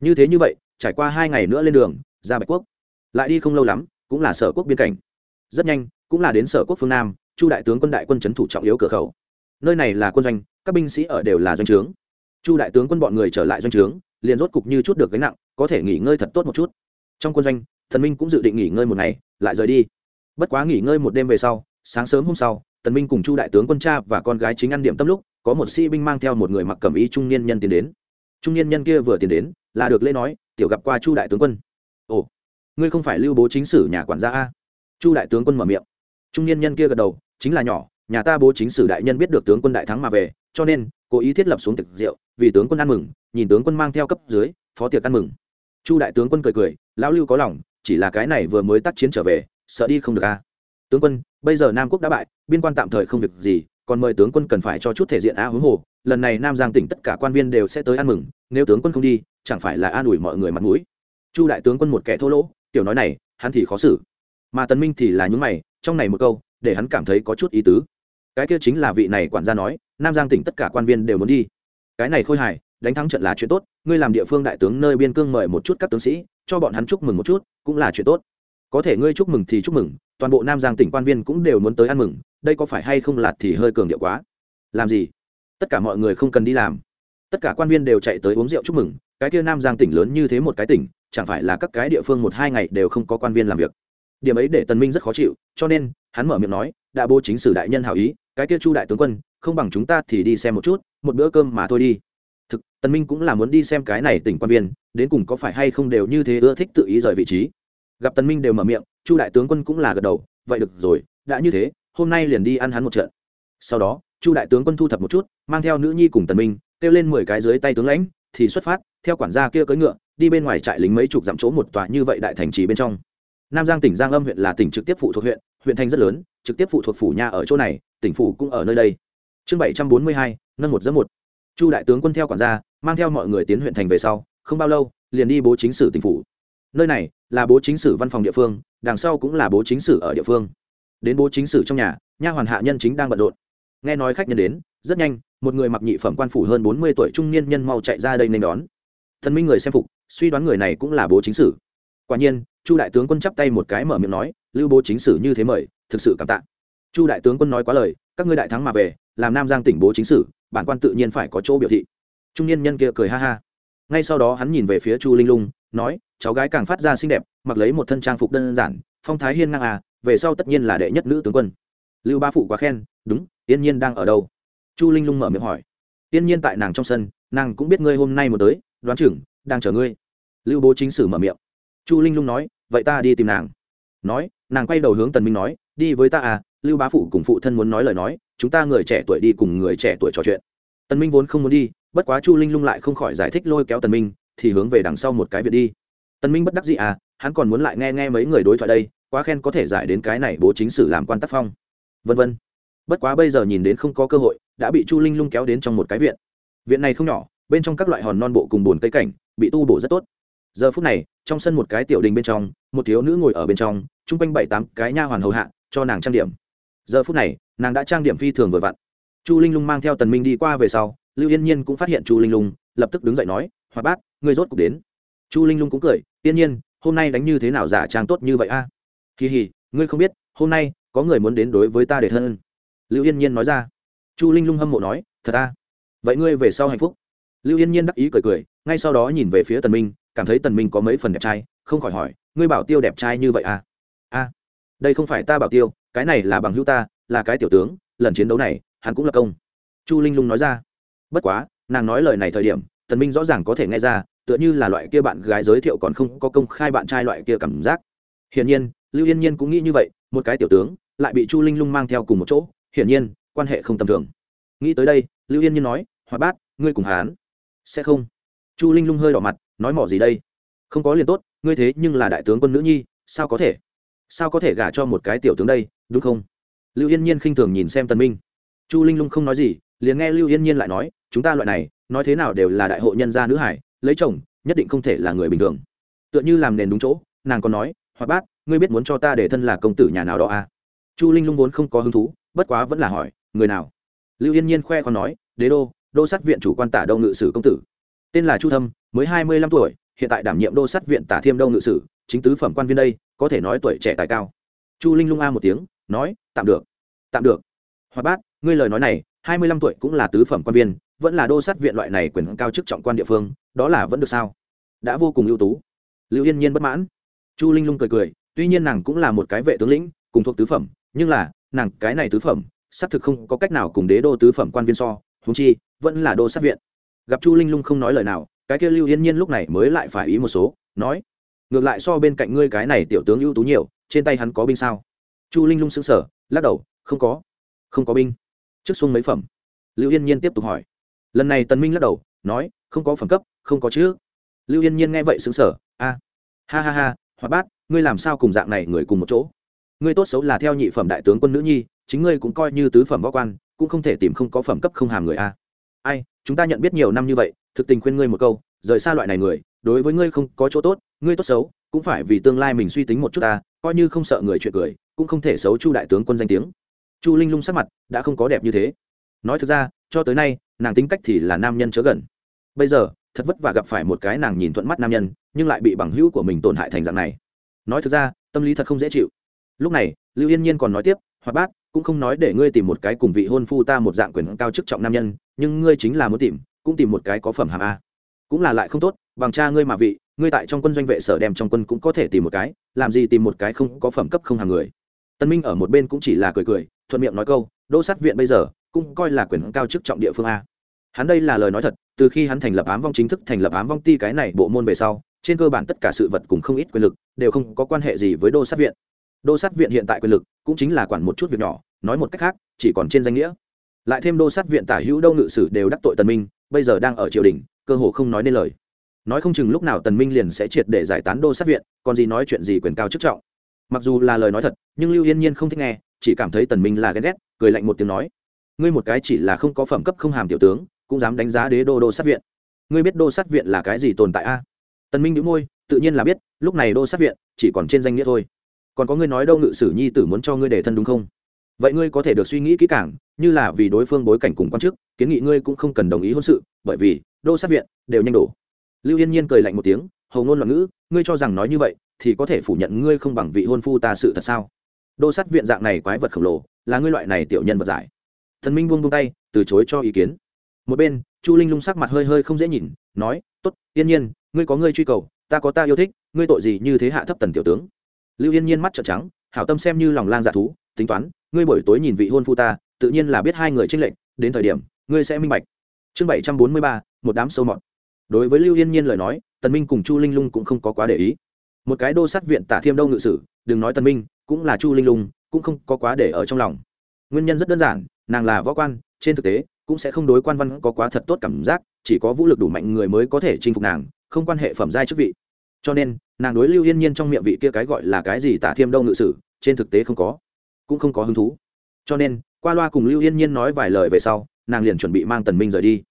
S1: Như thế như vậy, trải qua hai ngày nữa lên đường, ra bạch quốc. Lại đi không lâu lắm, cũng là sở quốc biên cảnh. Rất nhanh, cũng là đến sở quốc phương nam, chu đại tướng quân đại quân c h ấ n thủ trọng yếu cửa khẩu nơi này là quân doanh, các binh sĩ ở đều là doanh trướng. Chu đại tướng quân bọn người trở lại doanh trướng, liền rốt cục như chút được gánh nặng, có thể nghỉ ngơi thật tốt một chút. Trong quân doanh, thần minh cũng dự định nghỉ ngơi một ngày, lại rời đi. Bất quá nghỉ ngơi một đêm về sau, sáng sớm hôm sau tần minh cùng chu đại tướng quân cha và con gái chính ăn điểm tâm lúc, có một sĩ binh mang theo một người mặc cẩm y trung niên nhân tiến đến. Trung niên nhân kia vừa tiến đến, là được lễ nói, tiểu gặp qua chu đại tướng quân. Ồ, ngươi không phải lưu bố chính sử nhà quản gia a? Chu đại tướng quân mở miệng. Trung niên nhân kia gật đầu, chính là nhỏ nhà ta bố chính sử đại nhân biết được tướng quân đại thắng mà về, cho nên, cố ý thiết lập xuống tiệc rượu, vì tướng quân ăn mừng, nhìn tướng quân mang theo cấp dưới, phó tiệc ăn mừng. Chu đại tướng quân cười cười, lão lưu có lòng, chỉ là cái này vừa mới tác chiến trở về, sợ đi không được a. À. Tướng quân, bây giờ nam quốc đã bại, biên quan tạm thời không việc gì, còn mời tướng quân cần phải cho chút thể diện a huống hồ, lần này nam giang tỉnh tất cả quan viên đều sẽ tới ăn mừng, nếu tướng quân không đi, chẳng phải là an ủi mọi người mặt mũi. Chu đại tướng quân một kẻ thô lỗ, tiểu nói này, hắn thì khó xử. Mà tần minh thì là những mày, trong này một câu, để hắn cảm thấy có chút ý tứ cái kia chính là vị này quản gia nói, nam giang tỉnh tất cả quan viên đều muốn đi. Cái này khôi hài, đánh thắng trận là chuyện tốt, ngươi làm địa phương đại tướng nơi biên cương mời một chút các tướng sĩ, cho bọn hắn chúc mừng một chút, cũng là chuyện tốt. Có thể ngươi chúc mừng thì chúc mừng, toàn bộ nam giang tỉnh quan viên cũng đều muốn tới ăn mừng, đây có phải hay không lạt thì hơi cường điệu quá? Làm gì? Tất cả mọi người không cần đi làm. Tất cả quan viên đều chạy tới uống rượu chúc mừng, cái kia nam giang tỉnh lớn như thế một cái tỉnh, chẳng phải là các cái địa phương một hai ngày đều không có quan viên làm việc. Điểm ấy để tần minh rất khó chịu, cho nên, hắn mở miệng nói, đã bố chính sử đại nhân hảo ý cái kia chu đại tướng quân, không bằng chúng ta thì đi xem một chút, một bữa cơm mà thôi đi. Thực, tần minh cũng là muốn đi xem cái này tỉnh quan viên, đến cùng có phải hay không đều như thế ưa thích tự ý rời vị trí. Gặp tần minh đều mở miệng, chu đại tướng quân cũng là gật đầu, vậy được rồi, đã như thế, hôm nay liền đi ăn hắn một trận. Sau đó, chu đại tướng quân thu thập một chút, mang theo nữ nhi cùng tần minh, kêu lên mười cái dưới tay tướng lãnh, thì xuất phát, theo quản gia kia cưỡi ngựa, đi bên ngoài trại lính mấy chục dặm chỗ một tòa như vậy đại thành trì bên trong. Nam giang tỉnh giang âm huyện là tỉnh trực tiếp phụ thuộc huyện huyện thành rất lớn, trực tiếp phụ thuộc phủ nha ở chỗ này tỉnh phủ cũng ở nơi đây. Chương bảy trăm bốn mươi hai, nâng một dẫn một. Chu đại tướng quân theo quản gia, mang theo mọi người tiến huyện thành về sau, không bao lâu, liền đi bố chính sử tỉnh phủ. Nơi này là bố chính sử văn phòng địa phương, đằng sau cũng là bố chính sử ở địa phương. Đến bố chính sử trong nhà, nha hoàn hạ nhân chính đang bận rộn. Nghe nói khách nhân đến, rất nhanh, một người mặc nhị phẩm quan phủ hơn bốn mươi tuổi trung niên nhân mau chạy ra đây nên đón. Thần minh người xem phục, suy đoán người này cũng là bố chính sử. Quả nhiên, chu đại tướng quân chắp tay một cái mở miệng nói, lưu bố chính sử như thế mời, thực sự cảm tạ chu đại tướng quân nói quá lời, các ngươi đại thắng mà về, làm nam giang tỉnh bố chính sử, bản quan tự nhiên phải có chỗ biểu thị. Trung niên nhân kia cười ha ha. Ngay sau đó hắn nhìn về phía chu linh lung, nói, cháu gái càng phát ra xinh đẹp, mặc lấy một thân trang phục đơn giản, phong thái hiên ngang à về sau tất nhiên là đệ nhất nữ tướng quân. Lưu ba phụ quá khen, đúng, yên nhiên đang ở đâu? Chu linh lung mở miệng hỏi. Yên nhiên tại nàng trong sân, nàng cũng biết ngươi hôm nay một tới, đoán chừng, đang chờ ngươi. Lưu bố chính sử mở miệng. Chu linh lung nói, vậy ta đi tìm nàng. Nói, nàng quay đầu hướng tần minh nói, đi với ta à lưu bá phụ cùng phụ thân muốn nói lời nói, chúng ta người trẻ tuổi đi cùng người trẻ tuổi trò chuyện. Tần minh vốn không muốn đi, bất quá chu linh lung lại không khỏi giải thích lôi kéo tần minh, thì hướng về đằng sau một cái viện đi. Tần minh bất đắc dĩ à hắn còn muốn lại nghe nghe mấy người đối thoại đây, quá khen có thể giải đến cái này bố chính sử làm quan tác phong. Vân vân. Bất quá bây giờ nhìn đến không có cơ hội, đã bị chu linh lung kéo đến trong một cái viện. Viện này không nhỏ, bên trong các loại hòn non bộ cùng bồn cây cảnh, bị tu bổ rất tốt. Giờ phút này, trong sân một cái tiểu đình bên trong, một thiếu nữ ngồi ở bên trong, chung quanh bảy tám cái nha hoàn hầu hạ, cho nàng trang điểm giờ phút này, nàng đã trang điểm phi thường vừa vặn. Chu linh lung mang theo tần minh đi qua về sau, lưu yên nhiên cũng phát hiện chu linh lung, lập tức đứng dậy nói, hoạt bát, ngươi rốt cục đến. Chu linh lung cũng cười, yên nhiên, hôm nay đánh như thế nào giả trang tốt như vậy a? À? kỳ hì, ngươi không biết, hôm nay có người muốn đến đối với ta để thân. Lưu yên nhiên nói ra. Chu linh lung hâm mộ nói, thật a? Vậy ngươi về sau hạnh phúc. Lưu yên nhiên đắc ý cười cười, ngay sau đó nhìn về phía tần minh, cảm thấy tần minh có mấy phần đẹp trai, không khỏi hỏi, ngươi bảo tiêu đẹp trai như vậy à? A, đây không phải ta bảo tiêu cái này là bằng hữu ta, là cái tiểu tướng, lần chiến đấu này, hắn cũng là công. Chu linh lung nói ra. Bất quá, nàng nói lời này thời điểm, tần minh rõ ràng có thể nghe ra, tựa như là loại kia bạn gái giới thiệu còn không có công khai bạn trai loại kia cảm giác. Hiển nhiên, lưu yên nhiên cũng nghĩ như vậy, một cái tiểu tướng, lại bị chu linh lung mang theo cùng một chỗ, hiển nhiên, quan hệ không tầm thường. Nghĩ tới đây, lưu yên nhiên nói, hoa bát ngươi cùng hán sẽ không? Chu linh lung hơi đỏ mặt, nói mỏ gì đây? Không có liền tốt, ngươi thế nhưng là đại tướng quân nữ nhi, sao có thể? Sao có thể gả cho một cái tiểu tướng đây? Đúng không? Lưu yên nhiên khinh thường nhìn xem tần minh. Chu linh lung không nói gì, liền nghe lưu yên nhiên lại nói, chúng ta loại này, nói thế nào đều là đại hội nhân gia nữ hải, lấy chồng, nhất định không thể là người bình thường. Tựa như làm nền đúng chỗ, nàng còn nói hoặc bác ngươi biết muốn cho ta để thân là công tử nhà nào đó à? Chu linh lung vốn không có hứng thú, bất quá vẫn là hỏi, người nào? Lưu yên nhiên khoe còn nói, đế đô đô sát viện chủ quan tả đông ngự sử công tử. Tên là chu thâm, mới hai mươi lăm tuổi, hiện tại đảm nhiệm đô sát viện tả thiêm đông ngự sử, chính tứ phẩm quan viên đây, có thể nói tuổi trẻ tài cao. Chu linh lung a một tiếng nói, tạm được tạm được. Hoa bát, ngươi lời nói này, hai mươi lăm tuổi cũng là tứ phẩm quan viên, vẫn là đô sát viện loại này quyền cao chức trọng quan địa phương, đó là vẫn được sao? Đã vô cùng ưu tú. Lưu yên nhiên bất mãn. Chu linh lung cười cười, tuy nhiên nàng cũng là một cái vệ tướng lĩnh, cùng thuộc tứ phẩm, nhưng là, nàng cái này tứ phẩm, xác thực không có cách nào cùng đế đô tứ phẩm quan viên so húng chi, vẫn là đô sát viện. Gặp chu linh lung không nói lời nào, cái kia lưu yên nhiên lúc này mới lại phải ý một số, nói, ngược lại so bên cạnh ngươi cái này tiểu tướng ưu tú nhiều, trên tay hắn có binh sao? Chu linh lung sững sờ, lắc đầu, không có không có binh. Trước xuông mấy phẩm, lưu yên nhiên tiếp tục hỏi. Lần này tần minh lắc đầu, nói, không có phẩm cấp, không có chứ. Lưu yên nhiên nghe vậy sững sờ, a, ha ha ha, hoạt bát, ngươi làm sao cùng dạng này người cùng một chỗ? Ngươi tốt xấu là theo nhị phẩm đại tướng quân nữ nhi, chính ngươi cũng coi như tứ phẩm võ quan, cũng không thể tìm không có phẩm cấp không hàm người a. Ai, chúng ta nhận biết nhiều năm như vậy, thực tình khuyên ngươi một câu, rời xa loại này người, đối với ngươi không có chỗ tốt, ngươi tốt xấu, cũng phải vì tương lai mình suy tính một chút ta, coi như không sợ người chuyện cười cũng không thể xấu chu đại tướng quân danh tiếng. Chu linh lung sắc mặt đã không có đẹp như thế. Nói thực ra, cho tới nay, nàng tính cách thì là nam nhân chớ gần. Bây giờ, thật vất vả gặp phải một cái nàng nhìn thuận mắt nam nhân, nhưng lại bị bằng hữu của mình tổn hại thành dạng này. Nói thực ra, tâm lý thật không dễ chịu. Lúc này, lưu yên nhiên còn nói tiếp, hoạt bát, cũng không nói để ngươi tìm một cái cùng vị hôn phu ta một dạng quyền cao chức trọng nam nhân, nhưng ngươi chính là muốn tìm, cũng tìm một cái có phẩm hàm a. Cũng là lại không tốt, bằng cha ngươi mà vị, ngươi tại trong quân doanh vệ sở đem trong quân cũng có thể tìm một cái, làm gì tìm một cái không có phẩm cấp không hàng người? Tân minh ở một bên cũng chỉ là cười cười, thuận miệng nói câu, đô sát viện bây giờ cũng coi là quyền cao chức trọng địa phương a. Hắn đây là lời nói thật, từ khi hắn thành lập ám vong chính thức, thành lập ám vong ti cái này bộ môn về sau, trên cơ bản tất cả sự vật cùng không ít quyền lực đều không có quan hệ gì với đô sát viện. Đô sát viện hiện tại quyền lực cũng chính là quản một chút việc nhỏ, nói một cách khác, chỉ còn trên danh nghĩa. Lại thêm đô sát viện tả hữu đâu ngự sử đều đắc tội tần minh, bây giờ đang ở triều đình, cơ hồ không nói nên lời. Nói không chừng lúc nào tần minh liền sẽ triệt để giải tán đô sát viện, còn gì nói chuyện gì quyền cao chức trọng mặc dù là lời nói thật, nhưng lưu yên nhiên không thích nghe, chỉ cảm thấy tần minh là ghen ghét, cười lạnh một tiếng nói, ngươi một cái chỉ là không có phẩm cấp không hàm tiểu tướng, cũng dám đánh giá đế đô đô sát viện. Ngươi biết đô sát viện là cái gì tồn tại a? Tần minh nhíu môi, tự nhiên là biết, lúc này đô sát viện chỉ còn trên danh nghĩa thôi. Còn có ngươi nói đâu ngự sử nhi tử muốn cho ngươi để thân đúng không? Vậy ngươi có thể được suy nghĩ kỹ càng, như là vì đối phương bối cảnh cùng quan chức, kiến nghị ngươi cũng không cần đồng ý hôn sự, bởi vì đô sát viện đều nhanh đổ. Lưu yên nhiên cười lạnh một tiếng, hầu ngôn loạn ngữ, ngươi cho rằng nói như vậy thì có thể phủ nhận ngươi không bằng vị hôn phu ta sự thật sao? Đô sát viện dạng này quái vật khổng lồ, là ngươi loại này tiểu nhân vật giải. Thần minh buông buông tay, từ chối cho ý kiến. Một bên, chu linh lung sắc mặt hơi hơi không dễ nhìn, nói, tốt, yên nhiên, ngươi có ngươi truy cầu, ta có ta yêu thích, ngươi tội gì như thế hạ thấp tần tiểu tướng? Lưu yên nhiên mắt trợn trắng, hảo tâm xem như lòng lang dạ thú, tính toán, ngươi buổi tối nhìn vị hôn phu ta, tự nhiên là biết hai người tranh lệnh đến thời điểm, ngươi sẽ minh bạch. Chương bảy trăm bốn mươi ba, một đám sâu mọt. Đối với lưu yên nhiên lời nói, tần minh cùng chu linh lung cũng không có quá để ý một cái đô sát viện tả thiêm đâu ngự sử đừng nói tần minh cũng là chu linh lùng, cũng không có quá để ở trong lòng. Nguyên nhân rất đơn giản nàng là võ quan trên thực tế cũng sẽ không đối quan văn có quá thật tốt cảm giác chỉ có vũ lực đủ mạnh người mới có thể chinh phục nàng không quan hệ phẩm giai chức vị. Cho nên nàng đối lưu yên nhiên trong miệng vị kia cái gọi là cái gì tả thiêm đâu ngự sử trên thực tế không có cũng không có hứng thú. Cho nên qua loa cùng lưu yên nhiên nói vài lời về sau nàng liền chuẩn bị mang tần minh rời đi.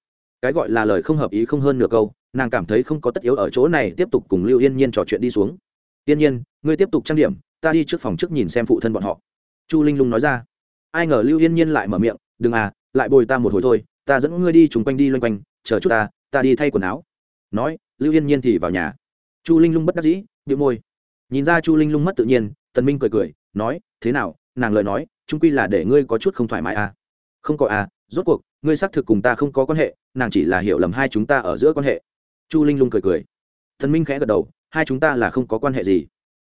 S1: Cái gọi là lời không hợp ý không hơn nửa câu nàng cảm thấy không có tất yếu ở chỗ này, tiếp tục cùng lưu yên nhiên trò chuyện đi xuống. Yên nhiên, ngươi tiếp tục trang điểm, ta đi trước phòng trước nhìn xem phụ thân bọn họ. Chu linh lung nói ra. Ai ngờ lưu yên nhiên lại mở miệng, đừng à lại bồi ta một hồi thôi, ta dẫn ngươi đi chung quanh đi loanh quanh, chờ chút ta ta đi thay quần áo. Nói, lưu yên nhiên thì vào nhà. Chu linh lung bất đắc dĩ bị môi. Nhìn ra chu linh lung mất tự nhiên, tần minh cười cười, nói, thế nào, nàng lời nói, trung quy là để ngươi có chút không thoải mái à. Không có à rốt cuộc, ngươi xác thực cùng ta không có quan hệ, nàng chỉ là hiểu lầm hai chúng ta ở giữa quan hệ chu linh lung cười cười. Thần minh khẽ gật đầu, hai chúng ta là không có quan hệ gì.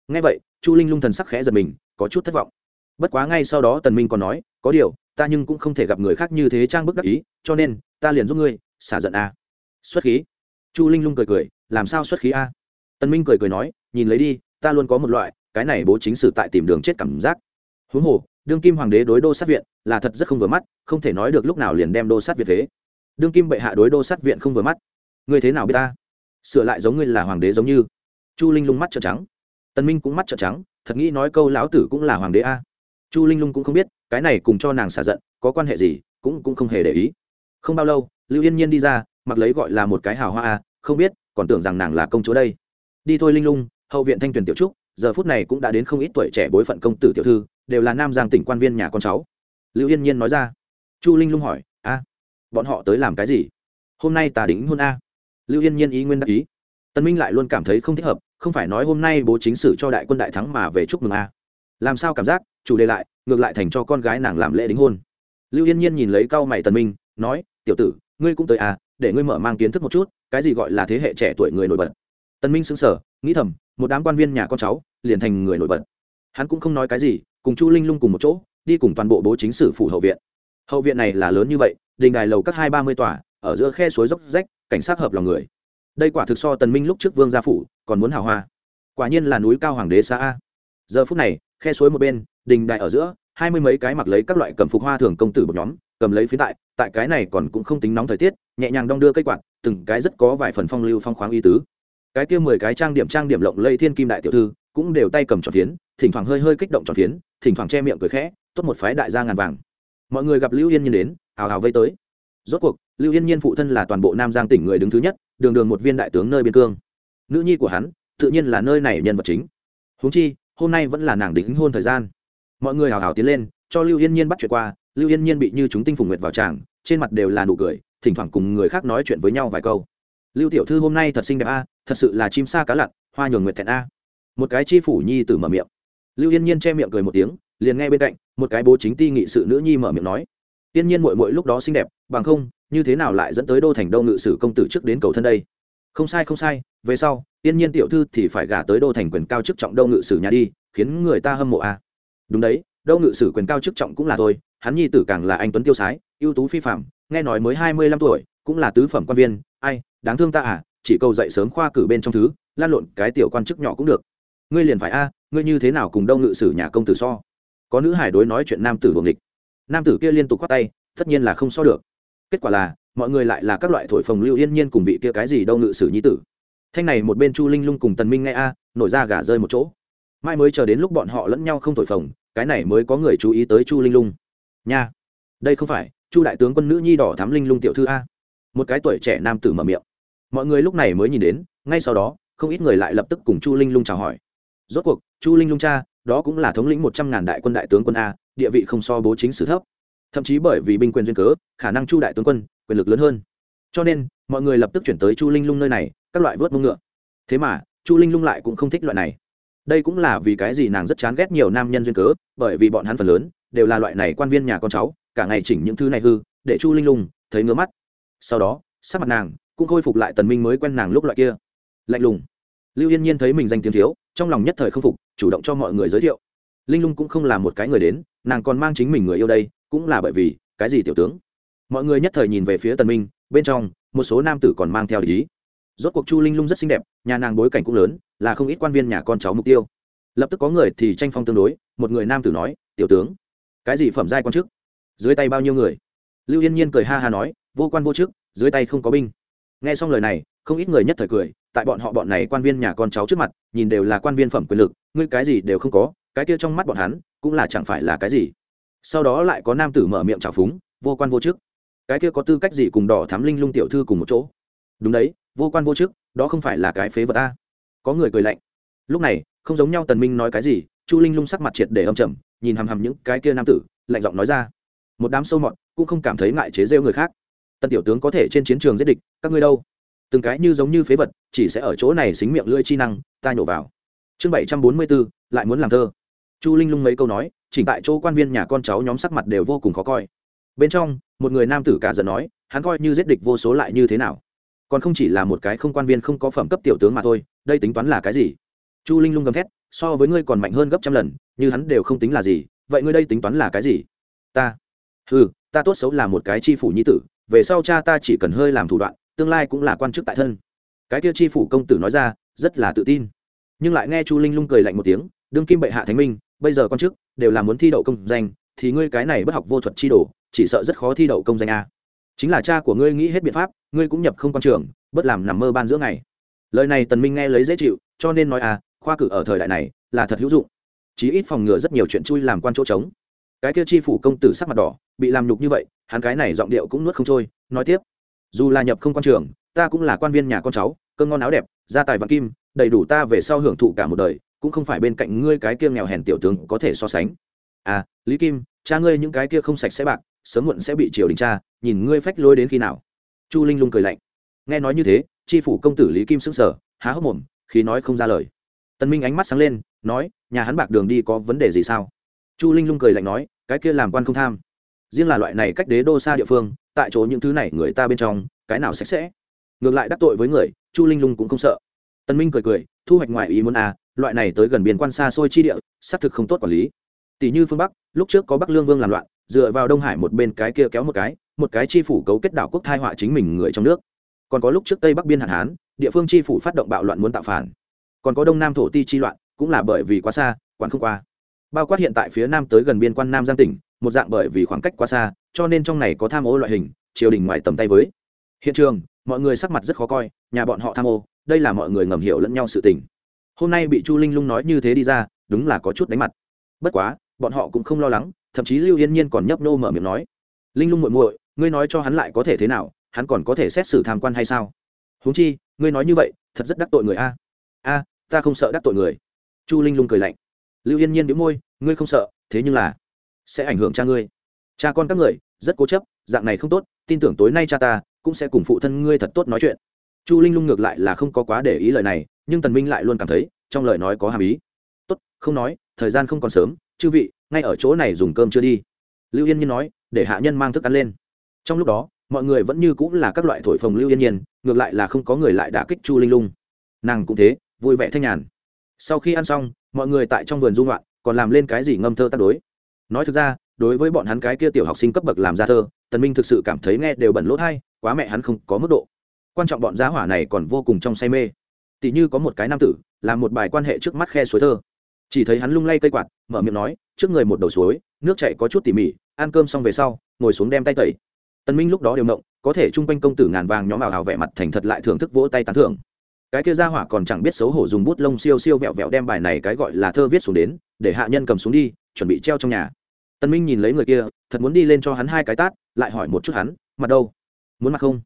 S1: Ngay vậy, chu linh lung thần sắc khẽ giật mình, có chút thất vọng. Bất quá ngay sau đó tần minh còn nói, có điều, ta nhưng cũng không thể gặp người khác như thế trang bức đắc ý, cho nên, ta liền giúp ngươi, xả giận a. Xuất khí. Chu linh lung cười cười, làm sao xuất khí a? Tần minh cười cười nói, nhìn lấy đi, ta luôn có một loại, cái này bố chính sử tại tìm đường chết cảm giác. Huống hồ, đương kim hoàng đế đối đô sát viện là thật rất không vừa mắt, không thể nói được lúc nào liền đem đô sát Viện thế đương kim bệ hạ đối đô sát viện không vừa mắt ngươi thế nào biết ta? Sửa lại giống ngươi là hoàng đế giống như. Chu linh lung mắt trợn trắng. Tần minh cũng mắt trợn trắng, thật nghĩ nói câu lão tử cũng là hoàng đế a. Chu linh lung cũng không biết, cái này cùng cho nàng xả giận, có quan hệ gì, cũng cũng không hề để ý. Không bao lâu, lưu yên nhiên đi ra, mặc lấy gọi là một cái hào hoa a, không biết, còn tưởng rằng nàng là công chúa đây. Đi thôi linh lung, hậu viện thanh tuyển tiểu trúc, giờ phút này cũng đã đến không ít tuổi trẻ bối phận công tử tiểu thư, đều là nam giang tỉnh quan viên nhà con cháu. Lưu yên nhiên nói ra. Chu linh lung hỏi, a, bọn họ tới làm cái gì? Hôm nay ta đính hôn a lưu yên nhiên ý nguyên đắc ý. Tân minh lại luôn cảm thấy không thích hợp, không phải nói hôm nay bố chính sử cho đại quân đại thắng mà về chúc mừng a. Làm sao cảm giác, chủ đề lại, ngược lại thành cho con gái nàng làm lễ đính hôn. Lưu yên nhiên nhìn lấy cao mày Tân minh, nói, tiểu tử, ngươi cũng tới à để ngươi mở mang kiến thức một chút, cái gì gọi là thế hệ trẻ tuổi người nổi bật. Tân minh sững sờ, nghĩ thầm, một đám quan viên nhà con cháu, liền thành người nổi bật. Hắn cũng không nói cái gì, cùng chu linh lung cùng một chỗ, đi cùng toàn bộ bố chính sử phủ hậu viện. Hậu viện này là lớn như vậy, đình đài lầu các hai ba mươi tòa, ở giữa khe suối dốc rách cảnh sát hợp lòng người. Đây quả thực so tần minh lúc trước vương gia phủ còn muốn hào hoa. Quả nhiên là núi cao hoàng đế xa a. Giờ phút này, khe suối một bên, đình đại ở giữa, hai mươi mấy cái mặc lấy các loại cầm phục hoa thường công tử một nhóm, cầm lấy phía tại tại cái này còn cũng không tính nóng thời tiết, nhẹ nhàng đong đưa cây quạt, từng cái rất có vài phần phong lưu phong khoáng y tứ. Cái kia mười cái trang điểm trang điểm lộng lây thiên kim đại tiểu thư, cũng đều tay cầm tròn phiến, thỉnh thoảng hơi hơi kích động tròn phiến, thỉnh thoảng che miệng cười khẽ, tốt một phái đại gia ngàn vàng. Mọi người gặp lưu yên nhìn đến, hào hào vây tới rốt cuộc, lưu yên nhiên phụ thân là toàn bộ nam giang tỉnh người đứng thứ nhất, đường đường một viên đại tướng nơi biên cương. Nữ nhi của hắn, tự nhiên là nơi này nhân vật chính. Huống chi, hôm nay vẫn là nàng đính hôn thời gian. Mọi người hào hào tiến lên, cho lưu yên nhiên bắt chuyện qua, lưu yên nhiên bị như chúng tinh phùng nguyệt vào tràng, trên mặt đều là nụ cười, thỉnh thoảng cùng người khác nói chuyện với nhau vài câu. Lưu tiểu thư hôm nay thật xinh đẹp a, thật sự là chim sa cá lặn, hoa nhường nguyệt thẹn a. Một cái chi phủ nhi tử mở miệng. Lưu yên nhiên che miệng cười một tiếng, liền nghe bên cạnh, một cái bố chính ti nghị sự nữ nhi mở miệng nói. Tiên nhiên muội muội lúc đó xinh đẹp bằng không như thế nào lại dẫn tới đô thành đô ngự sử công tử trước đến cầu thân đây? Không sai không sai về sau Tiên nhiên tiểu thư thì phải gả tới đô thành quyền cao chức trọng đô ngự sử nhà đi khiến người ta hâm mộ à? đúng đấy đô ngự sử quyền cao chức trọng cũng là tôi, hắn nhi tử càng là anh tuấn tiêu sái ưu tú phi phàm, nghe nói mới hai mươi lăm tuổi cũng là tứ phẩm quan viên ai đáng thương ta à chỉ cầu dậy sớm khoa cử bên trong thứ lan lộn cái tiểu quan chức nhỏ cũng được. Ngươi liền phải a ngươi như thế nào cùng đông ngự sử nhà công tử so? Có nữ hải đối nói chuyện nam tử buồng địch nam tử kia liên tục khoát tay, tất nhiên là không so được. Kết quả là, mọi người lại là các loại thổi phồng lưu yên nhiên cùng vị kia cái gì đâu ngự sử nhi tử. Thanh này một bên chu linh lung cùng tần minh nghe a, nổi ra gà rơi một chỗ. Mai mới chờ đến lúc bọn họ lẫn nhau không thổi phồng, cái này mới có người chú ý tới chu linh lung. Nha, đây không phải, chu đại tướng quân nữ nhi đỏ thám linh lung tiểu thư a. Một cái tuổi trẻ nam tử mở miệng. Mọi người lúc này mới nhìn đến, ngay sau đó, không ít người lại lập tức cùng chu linh lung chào hỏi. Rốt cuộc, chu linh lung cha, đó cũng là thống lĩnh một trăm ngàn đại quân đại tướng quân a địa vị không so bố chính sử thấp. Thậm chí bởi vì binh quyền duyên cớ, khả năng chu đại tướng quân, quyền lực lớn hơn. Cho nên, mọi người lập tức chuyển tới chu linh lung nơi này, các loại vớt mông ngựa. Thế mà, chu linh lung lại cũng không thích loại này. Đây cũng là vì cái gì nàng rất chán ghét nhiều nam nhân duyên cớ, bởi vì bọn hắn phần lớn đều là loại này quan viên nhà con cháu, cả ngày chỉnh những thứ này hư, để chu linh lung thấy ngứa mắt. Sau đó, sắc mặt nàng cũng khôi phục lại tần minh mới quen nàng lúc loại kia. Lạnh lùng. Lưu yên nhiên thấy mình danh tiếng thiếu, trong lòng nhất thời không phục, chủ động cho mọi người giới thiệu linh lung cũng không là một cái người đến, nàng còn mang chính mình người yêu đây, cũng là bởi vì, cái gì tiểu tướng? Mọi người nhất thời nhìn về phía tần minh, bên trong, một số nam tử còn mang theo ý. Rốt cuộc chu linh lung rất xinh đẹp, nhà nàng bối cảnh cũng lớn, là không ít quan viên nhà con cháu mục tiêu. Lập tức có người thì tranh phong tương đối, một người nam tử nói, tiểu tướng, cái gì phẩm giai quan chức? Dưới tay bao nhiêu người? Lưu yên nhiên cười ha ha nói, vô quan vô chức, dưới tay không có binh. Nghe xong lời này, không ít người nhất thời cười, tại bọn họ bọn này quan viên nhà con cháu trước mặt, nhìn đều là quan viên phẩm quyền lực, ngươi cái gì đều không có cái kia trong mắt bọn hắn cũng là chẳng phải là cái gì. Sau đó lại có nam tử mở miệng trào phúng vô quan vô chức. Cái kia có tư cách gì cùng đỏ thám linh lung tiểu thư cùng một chỗ? Đúng đấy vô quan vô chức đó không phải là cái phế vật ta có người cười lạnh. Lúc này không giống nhau tần minh nói cái gì chu linh lung sắc mặt triệt để âm trầm nhìn hằm hằm những cái kia nam tử lạnh giọng nói ra. Một đám sâu mọt cũng không cảm thấy ngại chế rêu người khác. Tần tiểu tướng có thể trên chiến trường giết địch các ngươi đâu? Từng cái như giống như phế vật chỉ sẽ ở chỗ này xính miệng lưỡi chi năng ta nhổ vào. Chương bảy trăm bốn mươi 744, lại muốn làm thơ chu linh lung mấy câu nói, chỉnh tại chỗ quan viên nhà con cháu nhóm sắc mặt đều vô cùng khó coi. Bên trong, một người nam tử cả giận nói, hắn coi như giết địch vô số lại như thế nào? Còn không chỉ là một cái không quan viên không có phẩm cấp tiểu tướng mà thôi, đây tính toán là cái gì? Chu linh lung gầm thét, so với ngươi còn mạnh hơn gấp trăm lần, như hắn đều không tính là gì, vậy ngươi đây tính toán là cái gì? Ta. Ừ ta tốt xấu là một cái chi phủ nhi tử, về sau cha ta chỉ cần hơi làm thủ đoạn, tương lai cũng là quan chức tại thân. Cái kia chi phủ công tử nói ra, rất là tự tin. Nhưng lại nghe chu linh lung cười lạnh một tiếng, đương kim bệ hạ thánh minh bây giờ con chức đều là muốn thi đậu công danh, thì ngươi cái này bất học vô thuật chi đồ, chỉ sợ rất khó thi đậu công danh a. Chính là cha của ngươi nghĩ hết biện pháp, ngươi cũng nhập không quan trường, bất làm nằm mơ ban giữa ngày. Lời này tần minh nghe lấy dễ chịu, cho nên nói à khoa cử ở thời đại này, là thật hữu dụng. Chí ít phòng ngừa rất nhiều chuyện chui làm quan chỗ trống. Cái kia chi phủ công tử sắc mặt đỏ, bị làm nhục như vậy, hắn cái này giọng điệu cũng nuốt không trôi, nói tiếp. Dù là nhập không quan trường, ta cũng là quan viên nhà con cháu, cơm ngon áo đẹp, gia tài vạn kim, đầy đủ ta về sau hưởng thụ cả một đời cũng không phải bên cạnh ngươi cái kia nghèo hèn tiểu tướng có thể so sánh. À lý kim, cha ngươi những cái kia không sạch sẽ bạc, sớm muộn sẽ bị triều đình cha nhìn ngươi phách lôi đến khi nào? Chu linh lung cười lạnh. Nghe nói như thế tri phủ công tử lý kim sững sờ, há hốc mồm, khi nói không ra lời. Tân minh ánh mắt sáng lên, nói, nhà hắn bạc đường đi có vấn đề gì sao? Chu linh lung cười lạnh nói, cái kia làm quan không tham. Riêng là loại này cách đế đô xa địa phương, tại chỗ những thứ này người ta bên trong, cái nào sạch sẽ? Ngược lại đắc tội với người, chu linh lung cũng không sợ. Tân minh cười cười, thu hoạch ngoài ý muốn à loại này tới gần biên quan xa xôi chi địa, xác thực không tốt quản lý. Tỷ như phương bắc, lúc trước có bắc lương vương làm loạn, dựa vào đông hải một bên cái kia kéo một cái một cái chi phủ cấu kết đảo quốc thai họa chính mình người trong nước. Còn có lúc trước tây bắc biên hạn hán, địa phương chi phủ phát động bạo loạn muốn tạo phản. Còn có đông nam thổ ti chi loạn, cũng là bởi vì quá xa, quản không qua. Bao quát hiện tại phía nam tới gần biên quan nam giang tỉnh, một dạng bởi vì khoảng cách quá xa, cho nên trong này có tham ô loại hình, triều đình ngoài tầm tay với. Hiện trường, mọi người sắc mặt rất khó coi, nhà bọn họ tham ô, đây là mọi người ngầm hiểu lẫn nhau sự tình hôm nay bị chu linh lung nói như thế đi ra, đúng là có chút đánh mặt. Bất quá, bọn họ cũng không lo lắng, thậm chí lưu yên nhiên còn nhấp nô mở miệng nói. Linh lung muội muội, ngươi nói cho hắn lại có thể thế nào, hắn còn có thể xét xử tham quan hay sao? Huống chi, ngươi nói như vậy, thật rất đắc tội người a. A, ta không sợ đắc tội người. Chu linh lung cười lạnh. Lưu yên nhiên đĩu môi, ngươi không sợ, thế nhưng là sẽ ảnh hưởng cha ngươi. Cha con các người, rất cố chấp, dạng này không tốt, tin tưởng tối nay cha ta cũng sẽ cùng phụ thân ngươi thật tốt nói chuyện chu linh lung ngược lại là không có quá để ý lời này, nhưng tần minh lại luôn cảm thấy trong lời nói có hàm ý. Tốt, không nói, thời gian không còn sớm, chư vị, ngay ở chỗ này dùng cơm chưa đi. Lưu yên nhiên nói, để hạ nhân mang thức ăn lên. Trong lúc đó, mọi người vẫn như cũng là các loại thổi phồng lưu yên nhiên, ngược lại là không có người lại đả kích chu linh lung. Nàng cũng thế, vui vẻ thanh nhàn. Sau khi ăn xong, mọi người tại trong vườn dung loạn còn làm lên cái gì ngâm thơ tác đối. Nói thực ra, đối với bọn hắn cái kia tiểu học sinh cấp bậc làm ra thơ, tần minh thực sự cảm thấy nghe đều bẩn lỗ thay quá mẹ hắn không có mức độ quan trọng bọn giá hỏa này còn vô cùng trong say mê. Tỷ như có một cái nam tử, làm một bài quan hệ trước mắt khe suối thơ. Chỉ thấy hắn lung lay cây quạt, mở miệng nói, trước người một đầu suối, nước chảy có chút tỉ mỉ, ăn cơm xong về sau, ngồi xuống đem tay tẩy. Tần minh lúc đó đều động, có thể trung quanh công tử ngàn vàng nhóm ảo hào vẻ mặt thành thật lại thưởng thức vỗ tay tán thưởng. Cái kia gia hỏa còn chẳng biết xấu hổ dùng bút lông siêu siêu vẹo vẹo đem bài này cái gọi là thơ viết xuống đến, để hạ nhân cầm xuống đi, chuẩn bị treo trong nhà. Tần minh nhìn lấy người kia, thật muốn đi lên cho hắn hai cái tát, lại hỏi một chút hắn, mặt đâu? Muốn mặt không?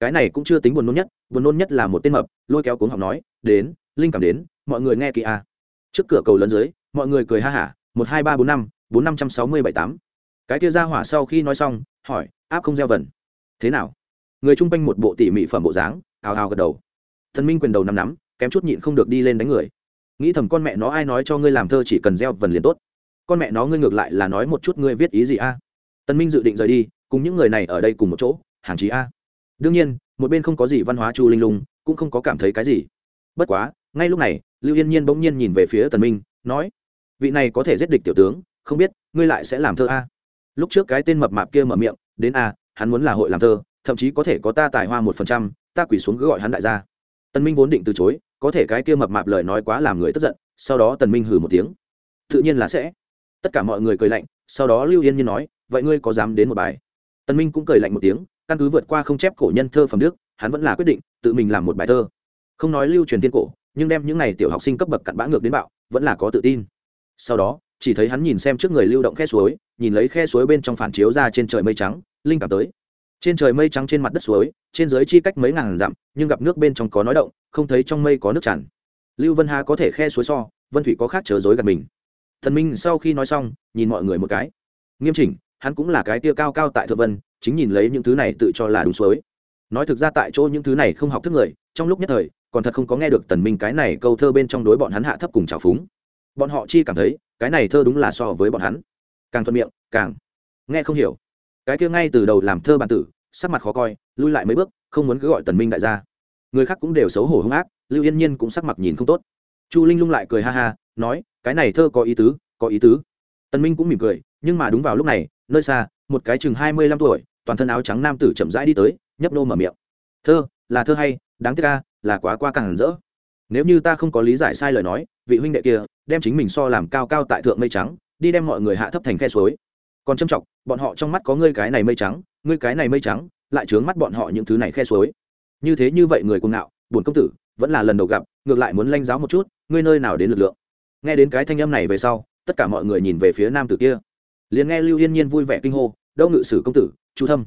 S1: Cái này cũng chưa tính buồn nôn nhất, buồn nôn nhất là một tên mập, lôi kéo cuống học nói, đến, linh cảm đến, mọi người nghe kỹ a à. trước cửa cầu lớn dưới, mọi người cười ha hả, một, hai, ba, bốn, năm bốn, năm trăm sáu mươi bảy, tám. Cái kia ra hỏa sau khi nói xong, hỏi, áp không gieo vần. Thế nào? Người chung quanh một bộ tỉ mỉ phẩm bộ dáng ào ào gật đầu. Thần minh quyền đầu nắm nắm, kém chút nhịn không được đi lên đánh người. Nghĩ thầm con mẹ nó ai nói cho ngươi làm thơ chỉ cần gieo vần liền tốt. Con mẹ nó ngươi ngược lại là nói một chút ngươi viết ý gì a? À? tân minh dự định rời đi, cùng những người này ở đây cùng một chỗ, hàng chí a đương nhiên, một bên không có gì văn hóa chu linh lung, cũng không có cảm thấy cái gì. Bất quá, ngay lúc này, lưu yên nhiên bỗng nhiên nhìn về phía tần minh, nói, vị này có thể giết địch tiểu tướng, không biết ngươi lại sẽ làm thơ a? Lúc trước cái tên mập mạp kia mở miệng, đến a, hắn muốn là hội làm thơ, thậm chí có thể có ta tài hoa một phần trăm, ta quỳ xuống cứ gọi hắn đại gia. Tần minh vốn định từ chối, có thể cái kia mập mạp lời nói quá làm người tức giận, sau đó tần minh hừ một tiếng. Tự nhiên là sẽ. Tất cả mọi người cười lạnh, sau đó lưu yên nhiên nói, vậy ngươi có dám đến một bài? Tần minh cũng cười lạnh một tiếng căn cứ vượt qua không chép cổ nhân thơ phẩm đức, hắn vẫn là quyết định, tự mình làm một bài thơ. Không nói lưu truyền thiên cổ, nhưng đem những này tiểu học sinh cấp bậc cặn bã ngược đến bạo, vẫn là có tự tin. Sau đó, chỉ thấy hắn nhìn xem trước người lưu động khe suối, nhìn lấy khe suối bên trong phản chiếu ra trên trời mây trắng, linh cảm tới. Trên trời mây trắng trên mặt đất suối, trên dưới chi cách mấy ngàn dặm, nhưng gặp nước bên trong có nói động, không thấy trong mây có nước tràn. Lưu vân hà có thể khe suối so, vân thủy có khác chớ dối gần mình. Thần minh sau khi nói xong, nhìn mọi người một cái. Nghiêm chỉnh, hắn cũng là cái tia cao cao tại thượng vân chính nhìn lấy những thứ này tự cho là đúng suối. Nói thực ra tại chỗ những thứ này không học thức người, trong lúc nhất thời, còn thật không có nghe được tần minh cái này câu thơ bên trong đối bọn hắn hạ thấp cùng trào phúng. Bọn họ chi cảm thấy, cái này thơ đúng là so với bọn hắn. Càng thuận miệng, càng nghe không hiểu. Cái kia ngay từ đầu làm thơ bản tử, sắc mặt khó coi, lui lại mấy bước, không muốn cứ gọi tần minh đại gia. Người khác cũng đều xấu hổ hung ác, lưu yên nhiên cũng sắc mặt nhìn không tốt. Chu linh lung lại cười ha ha, nói, cái này thơ có ý tứ, có ý tứ. Tần minh cũng mỉm cười, nhưng mà đúng vào lúc này, nơi xa một cái chừng hai mươi lăm tuổi, toàn thân áo trắng nam tử chậm rãi đi tới, nhấp nô mở miệng. Thơ, là thơ hay, đáng tiếc ca là quá qua càng rỡ. Nếu như ta không có lý giải sai lời nói, vị huynh đệ kia, đem chính mình so làm cao cao tại thượng mây trắng, đi đem mọi người hạ thấp thành khe suối. Còn trâm trọng, bọn họ trong mắt có ngươi cái này mây trắng, ngươi cái này mây trắng, lại trướng mắt bọn họ những thứ này khe suối. Như thế như vậy người cuồng ngạo, buồn công tử, vẫn là lần đầu gặp, ngược lại muốn lanh giáo một chút, ngươi nơi nào đến lực lượng. Nghe đến cái thanh âm này về sau, tất cả mọi người nhìn về phía nam tử kia liền nghe lưu yên nhiên vui vẻ kinh hô đâu ngự sử công tử, chu thâm.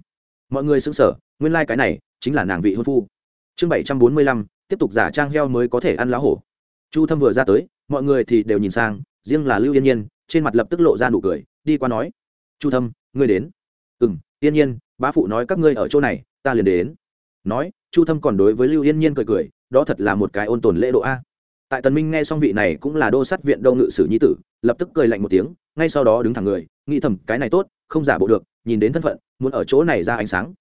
S1: Mọi người xứng sở nguyên lai、like、cái này chính là nàng vị hôn phu. Chương bảy trăm bốn mươi lăm, tiếp tục giả trang heo mới có thể ăn lá hổ. Chu thâm vừa ra tới, mọi người thì đều nhìn sang, riêng là lưu yên nhiên, trên mặt lập tức lộ ra nụ cười, đi qua nói, chu thâm, ngươi đến. Ừ m yên nhiên, bá phụ nói các ngươi ở chỗ này, ta liền đến. Nói, chu thâm còn đối với lưu yên nhiên cười cười, đó thật là một cái ôn tồn lễ độ a. Tại tần minh nghe xong vị này cũng là đô sát viện đông ngự sử nhi tử, lập tức cười lạnh một tiếng ngay sau đó đứng thẳng người, nghĩ thầm, cái này tốt, không giả bộ được, nhìn đến thân phận, muốn ở chỗ này ra ánh sáng.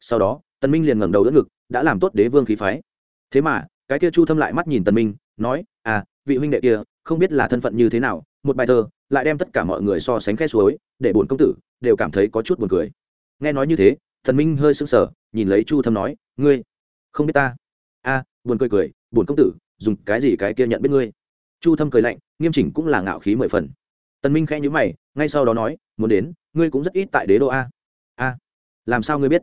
S1: Sau đó, tần minh liền ngẩng đầu đỡ ngực, đã làm tốt đế vương khí phái. Thế mà, cái kia chu thâm lại mắt nhìn tần minh, nói à vị huynh đệ kia, không biết là thân phận như thế nào, một bài thơ, lại đem tất cả mọi người so sánh khe suối, để buồn công tử đều cảm thấy có chút buồn cười. Nghe nói như thế thần minh hơi sững sờ, nhìn lấy chu thâm nói, ngươi, không biết ta? A, buồn cười cười buồn công tử, dùng cái gì cái kia nhận biết ngươi? Chu thâm cười lạnh, nghiêm chỉnh cũng là ngạo khí mười phần tần minh khẽ nhíu mày, ngay sau đó nói, muốn đến, ngươi cũng rất ít tại đế đô a. A? Làm sao ngươi biết?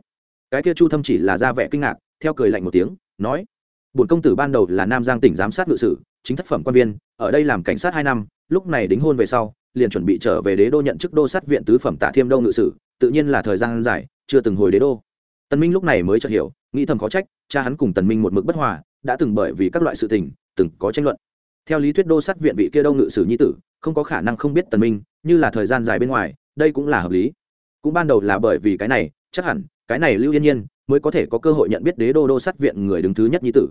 S1: Cái kia chu thâm chỉ là ra vẻ kinh ngạc, theo cười lạnh một tiếng, nói, bổn công tử ban đầu là nam giang tỉnh giám sát ngự sử, chính thất phẩm quan viên, ở đây làm cảnh sát hai năm, lúc này đính hôn về sau, liền chuẩn bị trở về đế đô nhận chức đô sát viện tứ phẩm tạ thiêm Đông ngự sử, tự nhiên là thời gian dài, chưa từng hồi đế đô. Tần minh lúc này mới chợt hiểu, nghĩ thầm khó trách, cha hắn cùng tần minh một mực bất hòa, đã từng bởi vì các loại sự tình, từng có tranh luận. Theo lý thuyết đô sát viện vị kia Đông ngự sử nhi tử không có khả năng không biết tần minh, như là thời gian dài bên ngoài, đây cũng là hợp lý. Cũng ban đầu là bởi vì cái này, chắc hẳn, cái này lưu yên nhiên mới có thể có cơ hội nhận biết đế đô đô sát viện người đứng thứ nhất nhi tử.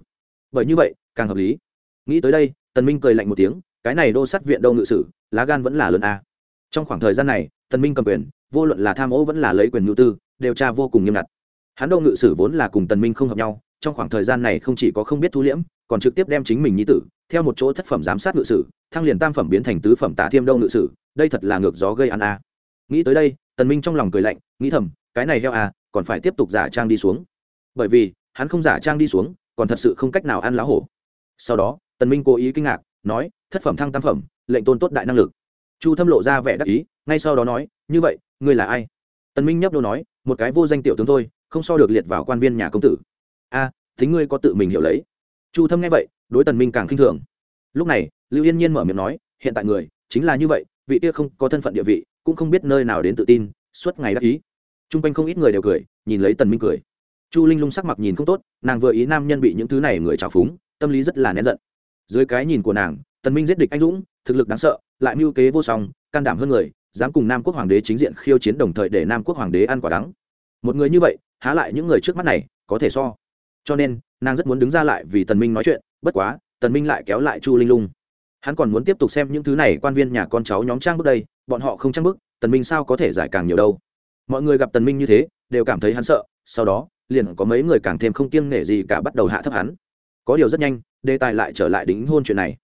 S1: Bởi như vậy, càng hợp lý. Nghĩ tới đây, tần minh cười lạnh một tiếng, cái này đô sát viện đâu ngự sử, lá gan vẫn là lớn a. Trong khoảng thời gian này, tần minh cầm quyền, vô luận là tham ô vẫn là lấy quyền nhu tư điều tra vô cùng nghiêm ngặt. Hắn đô ngự sử vốn là cùng tần minh không hợp nhau trong khoảng thời gian này không chỉ có không biết thu liễm, còn trực tiếp đem chính mình nhi tử, theo một chỗ thất phẩm giám sát ngự sử, thăng liền tam phẩm biến thành tứ phẩm tả thiêm đông ngự sử, đây thật là ngược gió gây ăn a. Nghĩ tới đây, tần minh trong lòng cười lạnh, nghĩ thầm, cái này heo a, còn phải tiếp tục giả trang đi xuống. Bởi vì, hắn không giả trang đi xuống, còn thật sự không cách nào ăn lá hổ. Sau đó, tần minh cố ý kinh ngạc, nói, thất phẩm thăng tam phẩm, lệnh tôn tốt đại năng lực. Chu thâm lộ ra vẻ đắc ý, ngay sau đó nói, như vậy, ngươi là ai? Tần minh nhấp đôi nói, một cái vô danh tiểu tướng thôi, không so được liệt vào quan viên nhà công tử a à, thính ngươi có tự mình hiểu lấy. Chu thâm nghe vậy đối tần minh càng khinh thường. Lúc này lưu yên nhiên mở miệng nói hiện tại người chính là như vậy vị kia không có thân phận địa vị cũng không biết nơi nào đến tự tin suốt ngày đắc ý. Trung quanh không ít người đều cười nhìn lấy tần minh cười. Chu linh lung sắc mặt nhìn không tốt nàng vừa ý nam nhân bị những thứ này người trào phúng tâm lý rất là nén giận. Dưới cái nhìn của nàng tần minh giết địch anh dũng thực lực đáng sợ lại mưu kế vô song can đảm hơn người dám cùng nam quốc hoàng đế chính diện khiêu chiến đồng thời để nam quốc hoàng đế ăn quả đắng. Một người như vậy há lại những người trước mắt này có thể so cho nên, nàng rất muốn đứng ra lại vì tần minh nói chuyện, bất quá, tần minh lại kéo lại chu linh lung. Hắn còn muốn tiếp tục xem những thứ này quan viên nhà con cháu nhóm trang bước đây, bọn họ không trang bước tần minh sao có thể giải càng nhiều đâu. Mọi người gặp tần minh như thế, đều cảm thấy hắn sợ, sau đó, liền có mấy người càng thêm không kiêng nể gì cả bắt đầu hạ thấp hắn. Có điều rất nhanh, đề tài lại trở lại đính hôn chuyện này.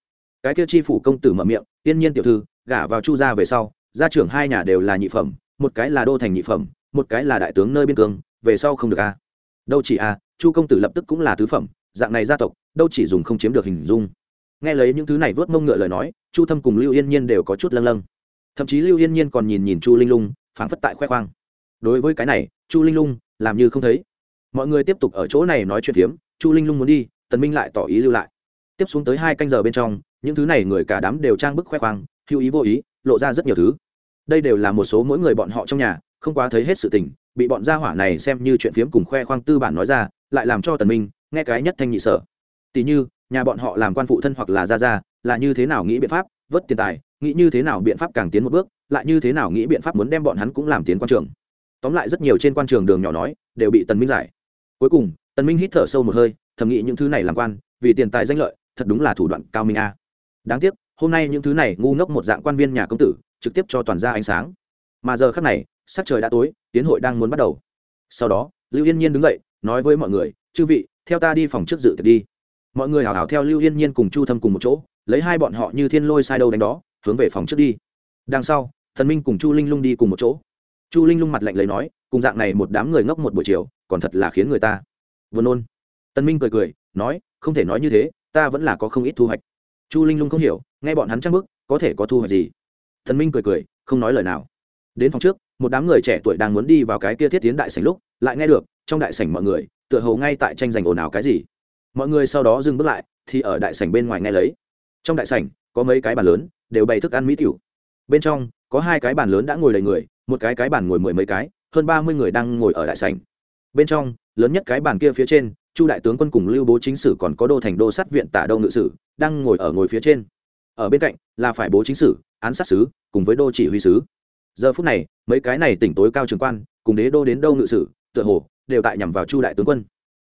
S1: Cái kia chi phủ công tử mở miệng tiên nhiên tiểu thư, gả vào chu gia về sau, gia trưởng hai nhà đều là nhị phẩm, một cái là đô thành nhị phẩm, một cái là đại tướng nơi biên cương, về sau không được a. Đâu chỉ a chu công tử lập tức cũng là tứ phẩm, dạng này gia tộc, đâu chỉ dùng không chiếm được hình dung. Nghe lấy những thứ này vớt mông ngựa lời nói, chu thâm cùng lưu yên nhiên đều có chút lâng lâng. Thậm chí lưu yên nhiên còn nhìn nhìn chu linh lung, phảng phất tại khoe khoang. Đối với cái này, chu linh lung làm như không thấy. Mọi người tiếp tục ở chỗ này nói chuyện phiếm, chu linh lung muốn đi, tần minh lại tỏ ý lưu lại. Tiếp xuống tới hai canh giờ bên trong, những thứ này người cả đám đều trang bức khoe khoang, hữu ý vô ý, lộ ra rất nhiều thứ. Đây đều là một số mỗi người bọn họ trong nhà, không quá thấy hết sự tình, bị bọn gia hỏa này xem như chuyện phiếm cùng khoe khoang tư bản nói ra lại làm cho tần minh nghe cái nhất thanh nhị sở. Tỷ như, nhà bọn họ làm quan phụ thân hoặc là gia gia, là như thế nào nghĩ biện pháp, vớt tiền tài, nghĩ như thế nào biện pháp càng tiến một bước, lại như thế nào nghĩ biện pháp muốn đem bọn hắn cũng làm tiến quan trường. Tóm lại rất nhiều trên quan trường đường nhỏ nói, đều bị tần minh giải. Cuối cùng, tần minh hít thở sâu một hơi, thầm nghĩ những thứ này làm quan, vì tiền tài danh lợi, thật đúng là thủ đoạn cao minh a. Đáng tiếc, hôm nay những thứ này ngu ngốc một dạng quan viên nhà công tử, trực tiếp cho toàn ra ánh sáng. Mà giờ khắc này, sắc trời đã tối, tiến hội đang muốn bắt đầu. Sau đó, lưu yên nhiên đứng dậy nói với mọi người, chư vị, theo ta đi phòng trước dự tiệc đi. Mọi người hào hào theo lưu yên nhiên cùng chu thâm cùng một chỗ, lấy hai bọn họ như thiên lôi sai đâu đánh đó, hướng về phòng trước đi. Đằng sau, thần minh cùng chu linh lung đi cùng một chỗ. Chu linh lung mặt lạnh lấy nói, cùng dạng này một đám người ngốc một buổi chiều, còn thật là khiến người ta vừa nôn. Tân minh cười cười, nói, không thể nói như thế, ta vẫn là có không ít thu hoạch. Chu linh lung không hiểu, nghe bọn hắn trăng bức có thể có thu hoạch gì? Thần minh cười cười, không nói lời nào. Đến phòng trước, một đám người trẻ tuổi đang muốn đi vào cái kia thiết tiến đại sảnh lúc, lại nghe được trong đại sảnh mọi người, tựa hồ ngay tại tranh giành ồn ào cái gì. Mọi người sau đó dừng bước lại, thì ở đại sảnh bên ngoài nghe lấy. Trong đại sảnh, có mấy cái bàn lớn, đều bày thức ăn mỹ tiểu. Bên trong, có hai cái bàn lớn đã ngồi đầy người, một cái cái bàn ngồi mười mấy cái, hơn ba mươi người đang ngồi ở đại sảnh. Bên trong, lớn nhất cái bàn kia phía trên, chu đại tướng quân cùng lưu bố chính sử còn có đô thành đô sát viện tả đông ngự sử, đang ngồi ở ngồi phía trên. Ở bên cạnh, là phải bố chính sử, án sát sứ, cùng với đô chỉ huy sứ. Giờ phút này, mấy cái này tỉnh tối cao trường quan, cùng đế đô đến đâu ngự sử, tựa hồ đều tại nhằm vào chu đại tướng quân.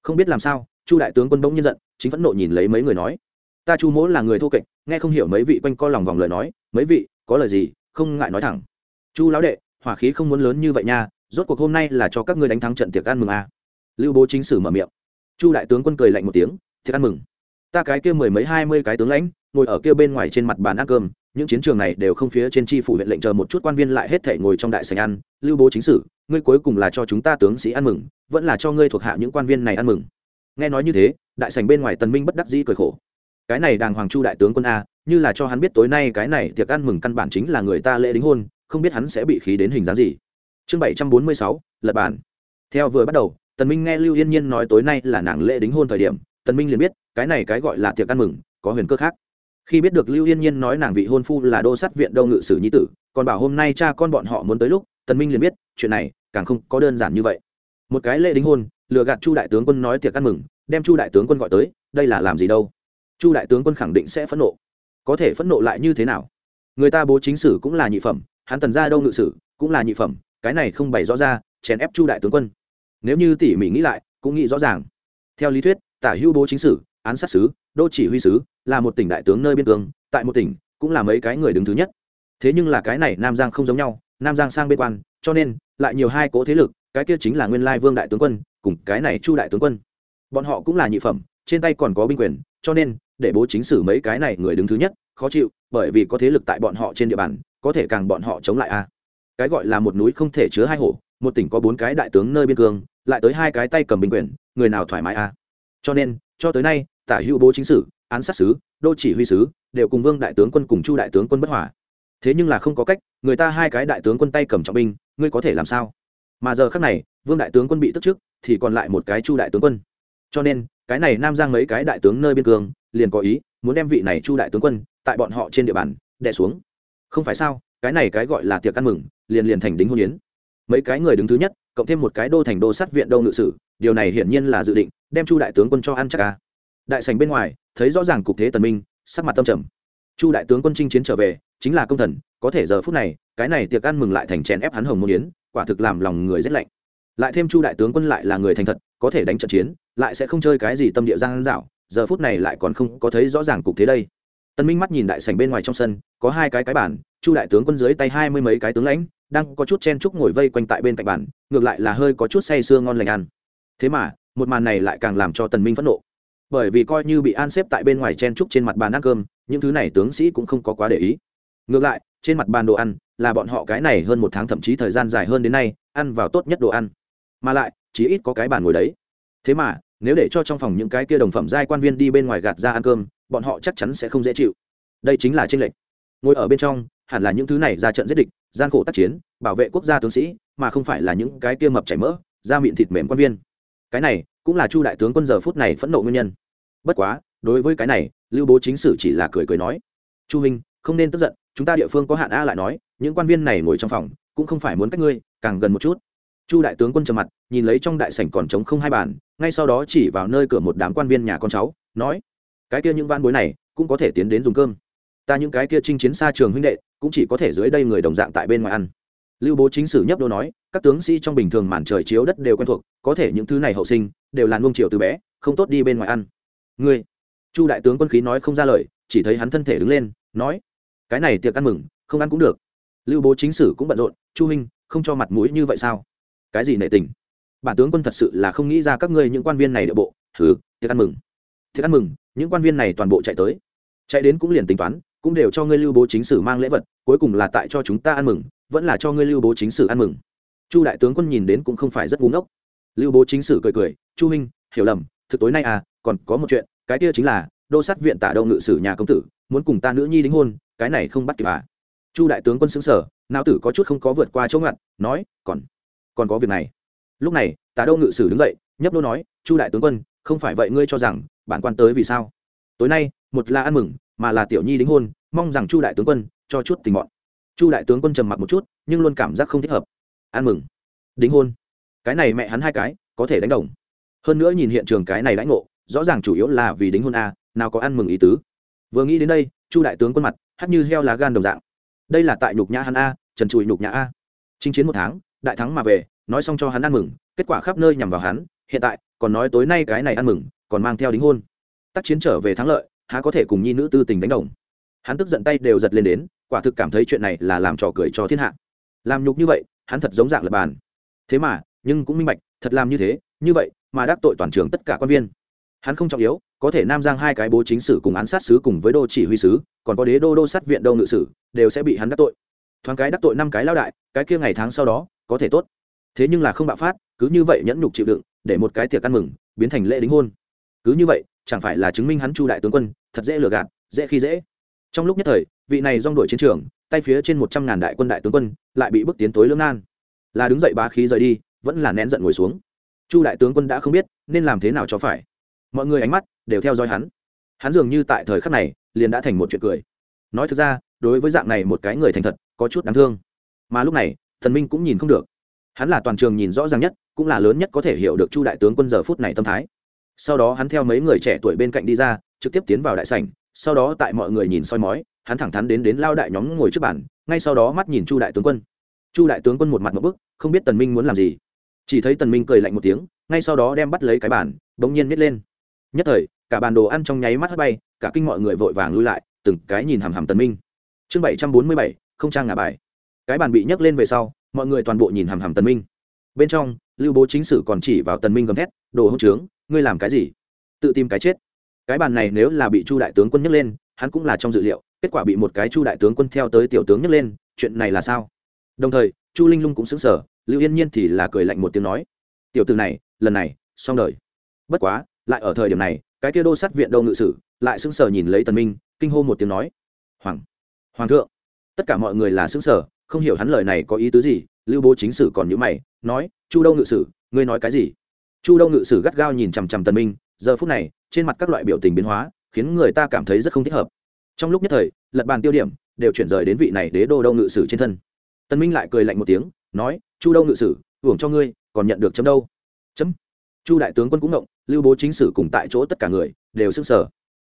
S1: Không biết làm sao, chu đại tướng quân bỗng nhiên giận, chính phẫn nộ nhìn lấy mấy người nói, ta chu mỗ là người thô kệch, nghe không hiểu mấy vị quanh co lòng vòng lời nói, mấy vị, có lời gì, không ngại nói thẳng. Chu lão đệ, hỏa khí không muốn lớn như vậy nha, rốt cuộc hôm nay là cho các ngươi đánh thắng trận tiệc ăn mừng à. lưu bố chính sử mở miệng. Chu đại tướng quân cười lạnh một tiếng, tiệc ăn mừng? Ta cái kia mười mấy hai mươi cái tướng lãnh, ngồi ở kia bên ngoài trên mặt bàn ăn cơm những chiến trường này đều không phía trên tri phủ huyện lệnh chờ một chút quan viên lại hết thể ngồi trong đại sành ăn, lưu bố chính sử, ngươi cuối cùng là cho chúng ta tướng sĩ ăn mừng, vẫn là cho ngươi thuộc hạ những quan viên này ăn mừng. Nghe nói như thế, đại sành bên ngoài tần minh bất đắc dĩ cười khổ. Cái này đàng hoàng chu đại tướng quân a, như là cho hắn biết tối nay cái này tiệc ăn mừng căn bản chính là người ta lễ đính hôn, không biết hắn sẽ bị khí đến hình dáng gì. Chương bảy trăm bốn mươi sáu lật bản theo vừa bắt đầu, tần minh nghe lưu yên nhiên nói tối nay là nàng lễ đính hôn thời điểm, tần minh liền biết, cái này cái gọi là tiệc ăn mừng, có huyền cơ khác khi biết được lưu yên nhiên nói nàng vị hôn phu là đô sát viện đâu ngự sử nhi tử, còn bảo hôm nay cha con bọn họ muốn tới lúc, tần minh liền biết, chuyện này càng không có đơn giản như vậy. Một cái lễ đính hôn, lừa gạt chu đại tướng quân nói tiệc ăn mừng, đem chu đại tướng quân gọi tới, đây là làm gì đâu? Chu đại tướng quân khẳng định sẽ phẫn nộ. Có thể phẫn nộ lại như thế nào? Người ta bố chính sử cũng là nhị phẩm, hắn tần gia đâu ngự sử cũng là nhị phẩm, cái này không bày rõ ra, chèn ép chu đại tướng quân. Nếu như tỉ mỉ nghĩ lại, cũng nghĩ rõ ràng. Theo lý thuyết, tả hữu bố chính sử án sát sứ, đô chỉ huy sứ, là một tỉnh đại tướng nơi biên cương, tại một tỉnh cũng là mấy cái người đứng thứ nhất. Thế nhưng là cái này nam giang không giống nhau, nam giang sang bên quan, cho nên lại nhiều hai cố thế lực, cái kia chính là nguyên lai vương đại tướng quân, cùng cái này chu đại tướng quân. Bọn họ cũng là nhị phẩm, trên tay còn có binh quyền, cho nên để bố chính sử mấy cái này người đứng thứ nhất, khó chịu, bởi vì có thế lực tại bọn họ trên địa bàn, có thể càng bọn họ chống lại a. Cái gọi là một núi không thể chứa hai hổ, một tỉnh có bốn cái đại tướng nơi biên cương, lại tới hai cái tay cầm binh quyền, người nào thoải mái a? Cho nên, cho tới nay tả hữu bố chính sử, án sát sứ, đô chỉ huy sứ, đều cùng vương đại tướng quân cùng chu đại tướng quân bất hòa. Thế nhưng là không có cách, người ta hai cái đại tướng quân tay cầm trọng binh, ngươi có thể làm sao? Mà giờ khác này, vương đại tướng quân bị tức trước, thì còn lại một cái chu đại tướng quân. Cho nên, cái này nam giang mấy cái đại tướng nơi biên cương, liền có ý, muốn đem vị này chu đại tướng quân, tại bọn họ trên địa bàn, đè xuống. Không phải sao, cái này cái gọi là tiệc ăn mừng, liền liền thành đính hôn yến mấy cái người đứng thứ nhất, cộng thêm một cái đô thành đô sát viện đâu ngự sử, điều này hiển nhiên là dự định, đem chu đại tướng quân cho ăn chắc ca đại sành bên ngoài, thấy rõ ràng cục thế tần minh, sắc mặt tâm trầm. Chu đại tướng quân chinh chiến trở về, chính là công thần, có thể giờ phút này, cái này tiệc ăn mừng lại thành chèn ép hắn hồng môn yến, quả thực làm lòng người rất lạnh. Lại thêm chu đại tướng quân lại là người thành thật, có thể đánh trận chiến, lại sẽ không chơi cái gì tâm địa giang dạo, giờ phút này lại còn không có thấy rõ ràng cục thế đây. Tân minh mắt nhìn đại sảnh bên ngoài trong sân, có hai cái cái bản chu đại tướng quân dưới tay hai mươi mấy cái tướng lãnh, đang có chút chen chúc ngồi vây quanh tại bên cạnh bàn, ngược lại là hơi có chút say sưa ngon lành ăn. Thế mà, một màn này lại càng làm cho tần minh phẫn nộ bởi vì coi như bị an xếp tại bên ngoài chen trúc trên mặt bàn ăn cơm, những thứ này tướng sĩ cũng không có quá để ý. Ngược lại, trên mặt bàn đồ ăn là bọn họ cái này hơn một tháng thậm chí thời gian dài hơn đến nay, ăn vào tốt nhất đồ ăn. Mà lại, chỉ ít có cái bàn ngồi đấy. Thế mà, nếu để cho trong phòng những cái kia đồng phẩm giai quan viên đi bên ngoài gạt ra ăn cơm, bọn họ chắc chắn sẽ không dễ chịu. Đây chính là tranh lệch. Ngồi ở bên trong, hẳn là những thứ này ra trận giết địch, gian khổ tác chiến, bảo vệ quốc gia tướng sĩ, mà không phải là những cái kia mập chảy mỡ, da mịn thịt mềm quan viên. Cái này cũng là chu đại tướng quân giờ phút này phẫn nộ nguyên nhân. Bất quá, đối với cái này, lưu bố chính sử chỉ là cười cười nói, chu huynh, không nên tức giận, chúng ta địa phương có hạn a lại nói, những quan viên này ngồi trong phòng, cũng không phải muốn cách ngươi, càng gần một chút. Chu đại tướng quân trầm mặt, nhìn lấy trong đại sảnh còn trống không hai bàn, ngay sau đó chỉ vào nơi cửa một đám quan viên nhà con cháu, nói, cái kia những van bối này, cũng có thể tiến đến dùng cơm. Ta những cái kia chinh chiến xa trường huynh đệ, cũng chỉ có thể dưới đây người đồng dạng tại bên ngoài ăn. Lưu bố chính sử nhấp đô nói các tướng sĩ trong bình thường màn trời chiếu đất đều quen thuộc, có thể những thứ này hậu sinh, đều là nuông chiều từ bé, không tốt đi bên ngoài ăn. Ngươi, chu đại tướng quân khí nói không ra lời, chỉ thấy hắn thân thể đứng lên, nói, cái này tiệc ăn mừng, không ăn cũng được. Lưu bố chính sử cũng bận rộn, chu huynh, không cho mặt mũi như vậy sao? Cái gì nệ tình? Bản tướng quân thật sự là không nghĩ ra các ngươi những quan viên này địa bộ. Thử tiệc ăn mừng. Tiệc ăn mừng, những quan viên này toàn bộ chạy tới. Chạy đến cũng liền tính toán, cũng đều cho ngươi lưu bố chính sử mang lễ vật, cuối cùng là tại cho chúng ta ăn mừng, vẫn là cho ngươi lưu bố chính sử ăn mừng chu đại tướng quân nhìn đến cũng không phải rất ngu ngốc. Lưu bố chính sử cười cười, chu huynh, hiểu lầm, thực tối nay à còn có một chuyện, cái kia chính là, đô sát viện tả đâu ngự sử nhà công tử, muốn cùng ta nữ nhi đính hôn, cái này không bắt kịp à. Chu đại tướng quân xứng sở não tử có chút không có vượt qua chỗ ngặt, nói, còn còn có việc này. Lúc này, tả đâu ngự sử đứng dậy, nhấp đô nói, chu đại tướng quân, không phải vậy ngươi cho rằng, bản quan tới vì sao? Tối nay, một là ăn mừng, mà là tiểu nhi đính hôn, mong rằng chu đại tướng quân, cho chút tình bọn chu đại tướng quân trầm mặc một chút, nhưng luôn cảm giác không thích hợp ăn mừng. Đính hôn. Cái này mẹ hắn hai cái, có thể đánh đồng. Hơn nữa nhìn hiện trường cái này lãnh ngộ, rõ ràng chủ yếu là vì đính hôn a, nào có ăn mừng ý tứ. Vừa nghĩ đến đây, chu đại tướng quân mặt, hắt như heo lá gan đồng dạng. Đây là tại nhục nhã hắn a, trần trụi nhục nhã a. Chinh chiến một tháng, đại thắng mà về, nói xong cho hắn ăn mừng, kết quả khắp nơi nhằm vào hắn, hiện tại, còn nói tối nay cái này ăn mừng, còn mang theo đính hôn. Tác chiến trở về thắng lợi, há có thể cùng nhi nữ tư tình đánh đồng. Hắn tức giận tay đều giật lên đến, quả thực cảm thấy chuyện này là làm trò cười cho thiên hạ. Làm nhục như vậy hắn thật giống dạng lập bàn. Thế mà, nhưng cũng minh bạch, thật làm như thế, như vậy mà đắc tội toàn trường tất cả quan viên. Hắn không trọng yếu, có thể nam giang hai cái bố chính sử cùng án sát sứ cùng với đô chỉ huy sứ, còn có đế đô đô sát viện đô ngự sử, đều sẽ bị hắn đắc tội. Thoáng cái đắc tội năm cái lao đại, cái kia ngày tháng sau đó, có thể tốt. Thế nhưng là không bạo phát, cứ như vậy nhẫn nhục chịu đựng, để một cái tiệc ăn mừng, biến thành lễ đính hôn. Cứ như vậy, chẳng phải là chứng minh hắn chu đại tướng quân, thật dễ lừa gạt, dễ khi dễ. Trong lúc nhất thời vị này rong đội chiến trường, tay phía trên một trăm ngàn đại quân đại tướng quân, lại bị bước tiến tối lưỡng nan. Là đứng dậy bá khí rời đi, vẫn là nén giận ngồi xuống. Chu đại tướng quân đã không biết, nên làm thế nào cho phải. Mọi người ánh mắt đều theo dõi hắn. Hắn dường như tại thời khắc này, liền đã thành một chuyện cười. Nói thực ra, đối với dạng này một cái người thành thật, có chút đáng thương. Mà lúc này, thần minh cũng nhìn không được. Hắn là toàn trường nhìn rõ ràng nhất, cũng là lớn nhất có thể hiểu được chu đại tướng quân giờ phút này tâm thái. Sau đó hắn theo mấy người trẻ tuổi bên cạnh đi ra, trực tiếp tiến vào đại sảnh sau đó tại mọi người nhìn soi mói, hắn thẳng thắn đến đến lao đại nhóm ngồi trước bàn, ngay sau đó mắt nhìn chu đại tướng quân. Chu đại tướng quân một mặt một bức, không biết tần minh muốn làm gì. Chỉ thấy tần minh cười lạnh một tiếng, ngay sau đó đem bắt lấy cái bàn, bỗng nhiên nhét lên. Nhất thời, cả bàn đồ ăn trong nháy mắt hất bay, cả kinh mọi người vội vàng lui lại, từng cái nhìn hằm hằm tần minh. Chương bảy trăm bốn mươi bảy, không trang ngả bài. Cái bàn bị nhấc lên về sau, mọi người toàn bộ nhìn hằm hằm tần minh. Bên trong, lưu bố chính sử còn chỉ vào tần minh gầm thét, đồ hỗn trướng, ngươi làm cái gì? Tự tìm cái chết cái bàn này nếu là bị chu đại tướng quân nhấc lên, hắn cũng là trong dự liệu, kết quả bị một cái chu đại tướng quân theo tới tiểu tướng nhấc lên, chuyện này là sao? Đồng thời, chu linh lung cũng xứng sở lưu yên nhiên thì là cười lạnh một tiếng nói, tiểu từ này, lần này, xong đời. Bất quá, lại ở thời điểm này, cái kia đô sát viện đâu ngự sử lại xứng sở nhìn lấy tần minh, kinh hô một tiếng nói, hoàng hoàng thượng. Tất cả mọi người là xứng sở không hiểu hắn lời này có ý tứ gì, lưu bố chính sử còn nhữ mày, nói, chu đâu ngự sử, ngươi nói cái gì? Chu đâu ngự sử gắt gao nhìn chằm chằm tần minh, giờ phút này trên mặt các loại biểu tình biến hóa, khiến người ta cảm thấy rất không thích hợp. Trong lúc nhất thời, lật bàn tiêu điểm đều chuyển rời đến vị này đế đô đâu ngự sử trên thân. Tần minh lại cười lạnh một tiếng, nói, chu đâu ngự sử, hưởng cho ngươi, còn nhận được chấm đâu? Chấm. Chu đại tướng quân cũng động lưu bố chính sử cùng tại chỗ tất cả người đều sững sờ.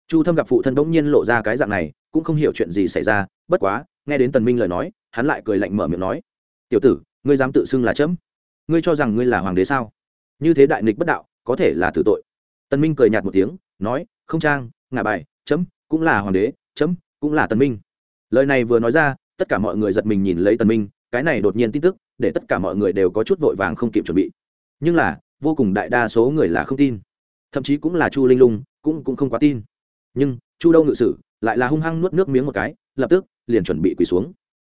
S1: Chu thâm gặp phụ thân bỗng nhiên lộ ra cái dạng này, cũng không hiểu chuyện gì xảy ra, bất quá, nghe đến tần minh lời nói, hắn lại cười lạnh mở miệng nói, tiểu tử, ngươi dám tự xưng là chấm? Ngươi cho rằng ngươi là hoàng đế sao? Như thế đại nghịch bất đạo, có thể là tử tội tần minh cười nhạt một tiếng, nói, không trang, ngả bài, chấm, cũng là hoàng đế, chấm, cũng là tần minh. Lời này vừa nói ra, tất cả mọi người giật mình nhìn lấy tần minh, cái này đột nhiên tin tức, để tất cả mọi người đều có chút vội vàng không kịp chuẩn bị. Nhưng là, vô cùng đại đa số người là không tin. Thậm chí cũng là chu linh lung, cũng cũng không quá tin. Nhưng, chu đâu ngự sử lại là hung hăng nuốt nước miếng một cái, lập tức, liền chuẩn bị quỳ xuống.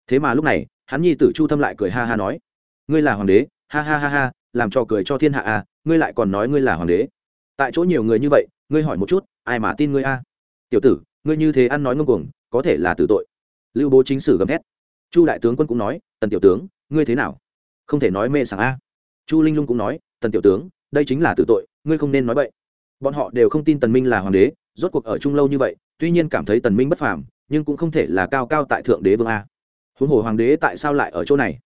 S1: Thế mà lúc này, hắn nhi tử chu thâm lại cười ha ha nói, ngươi là hoàng đế, ha ha ha ha, làm cho cười cho thiên hạ à ngươi lại còn nói ngươi là hoàng đế tại chỗ nhiều người như vậy, ngươi hỏi một chút, ai mà tin ngươi a? Tiểu tử, ngươi như thế ăn nói ngông cuồng, có thể là tử tội. Lưu bố chính sử gầm thét. Chu đại tướng quân cũng nói, tần tiểu tướng, ngươi thế nào? Không thể nói mê sảng a. Chu linh lung cũng nói, tần tiểu tướng, đây chính là tử tội, ngươi không nên nói vậy bọn họ đều không tin tần minh là hoàng đế, rốt cuộc ở chung lâu như vậy, tuy nhiên cảm thấy tần minh bất phàm, nhưng cũng không thể là cao cao tại thượng đế vương a. Huống hồ hoàng đế tại sao lại ở chỗ này?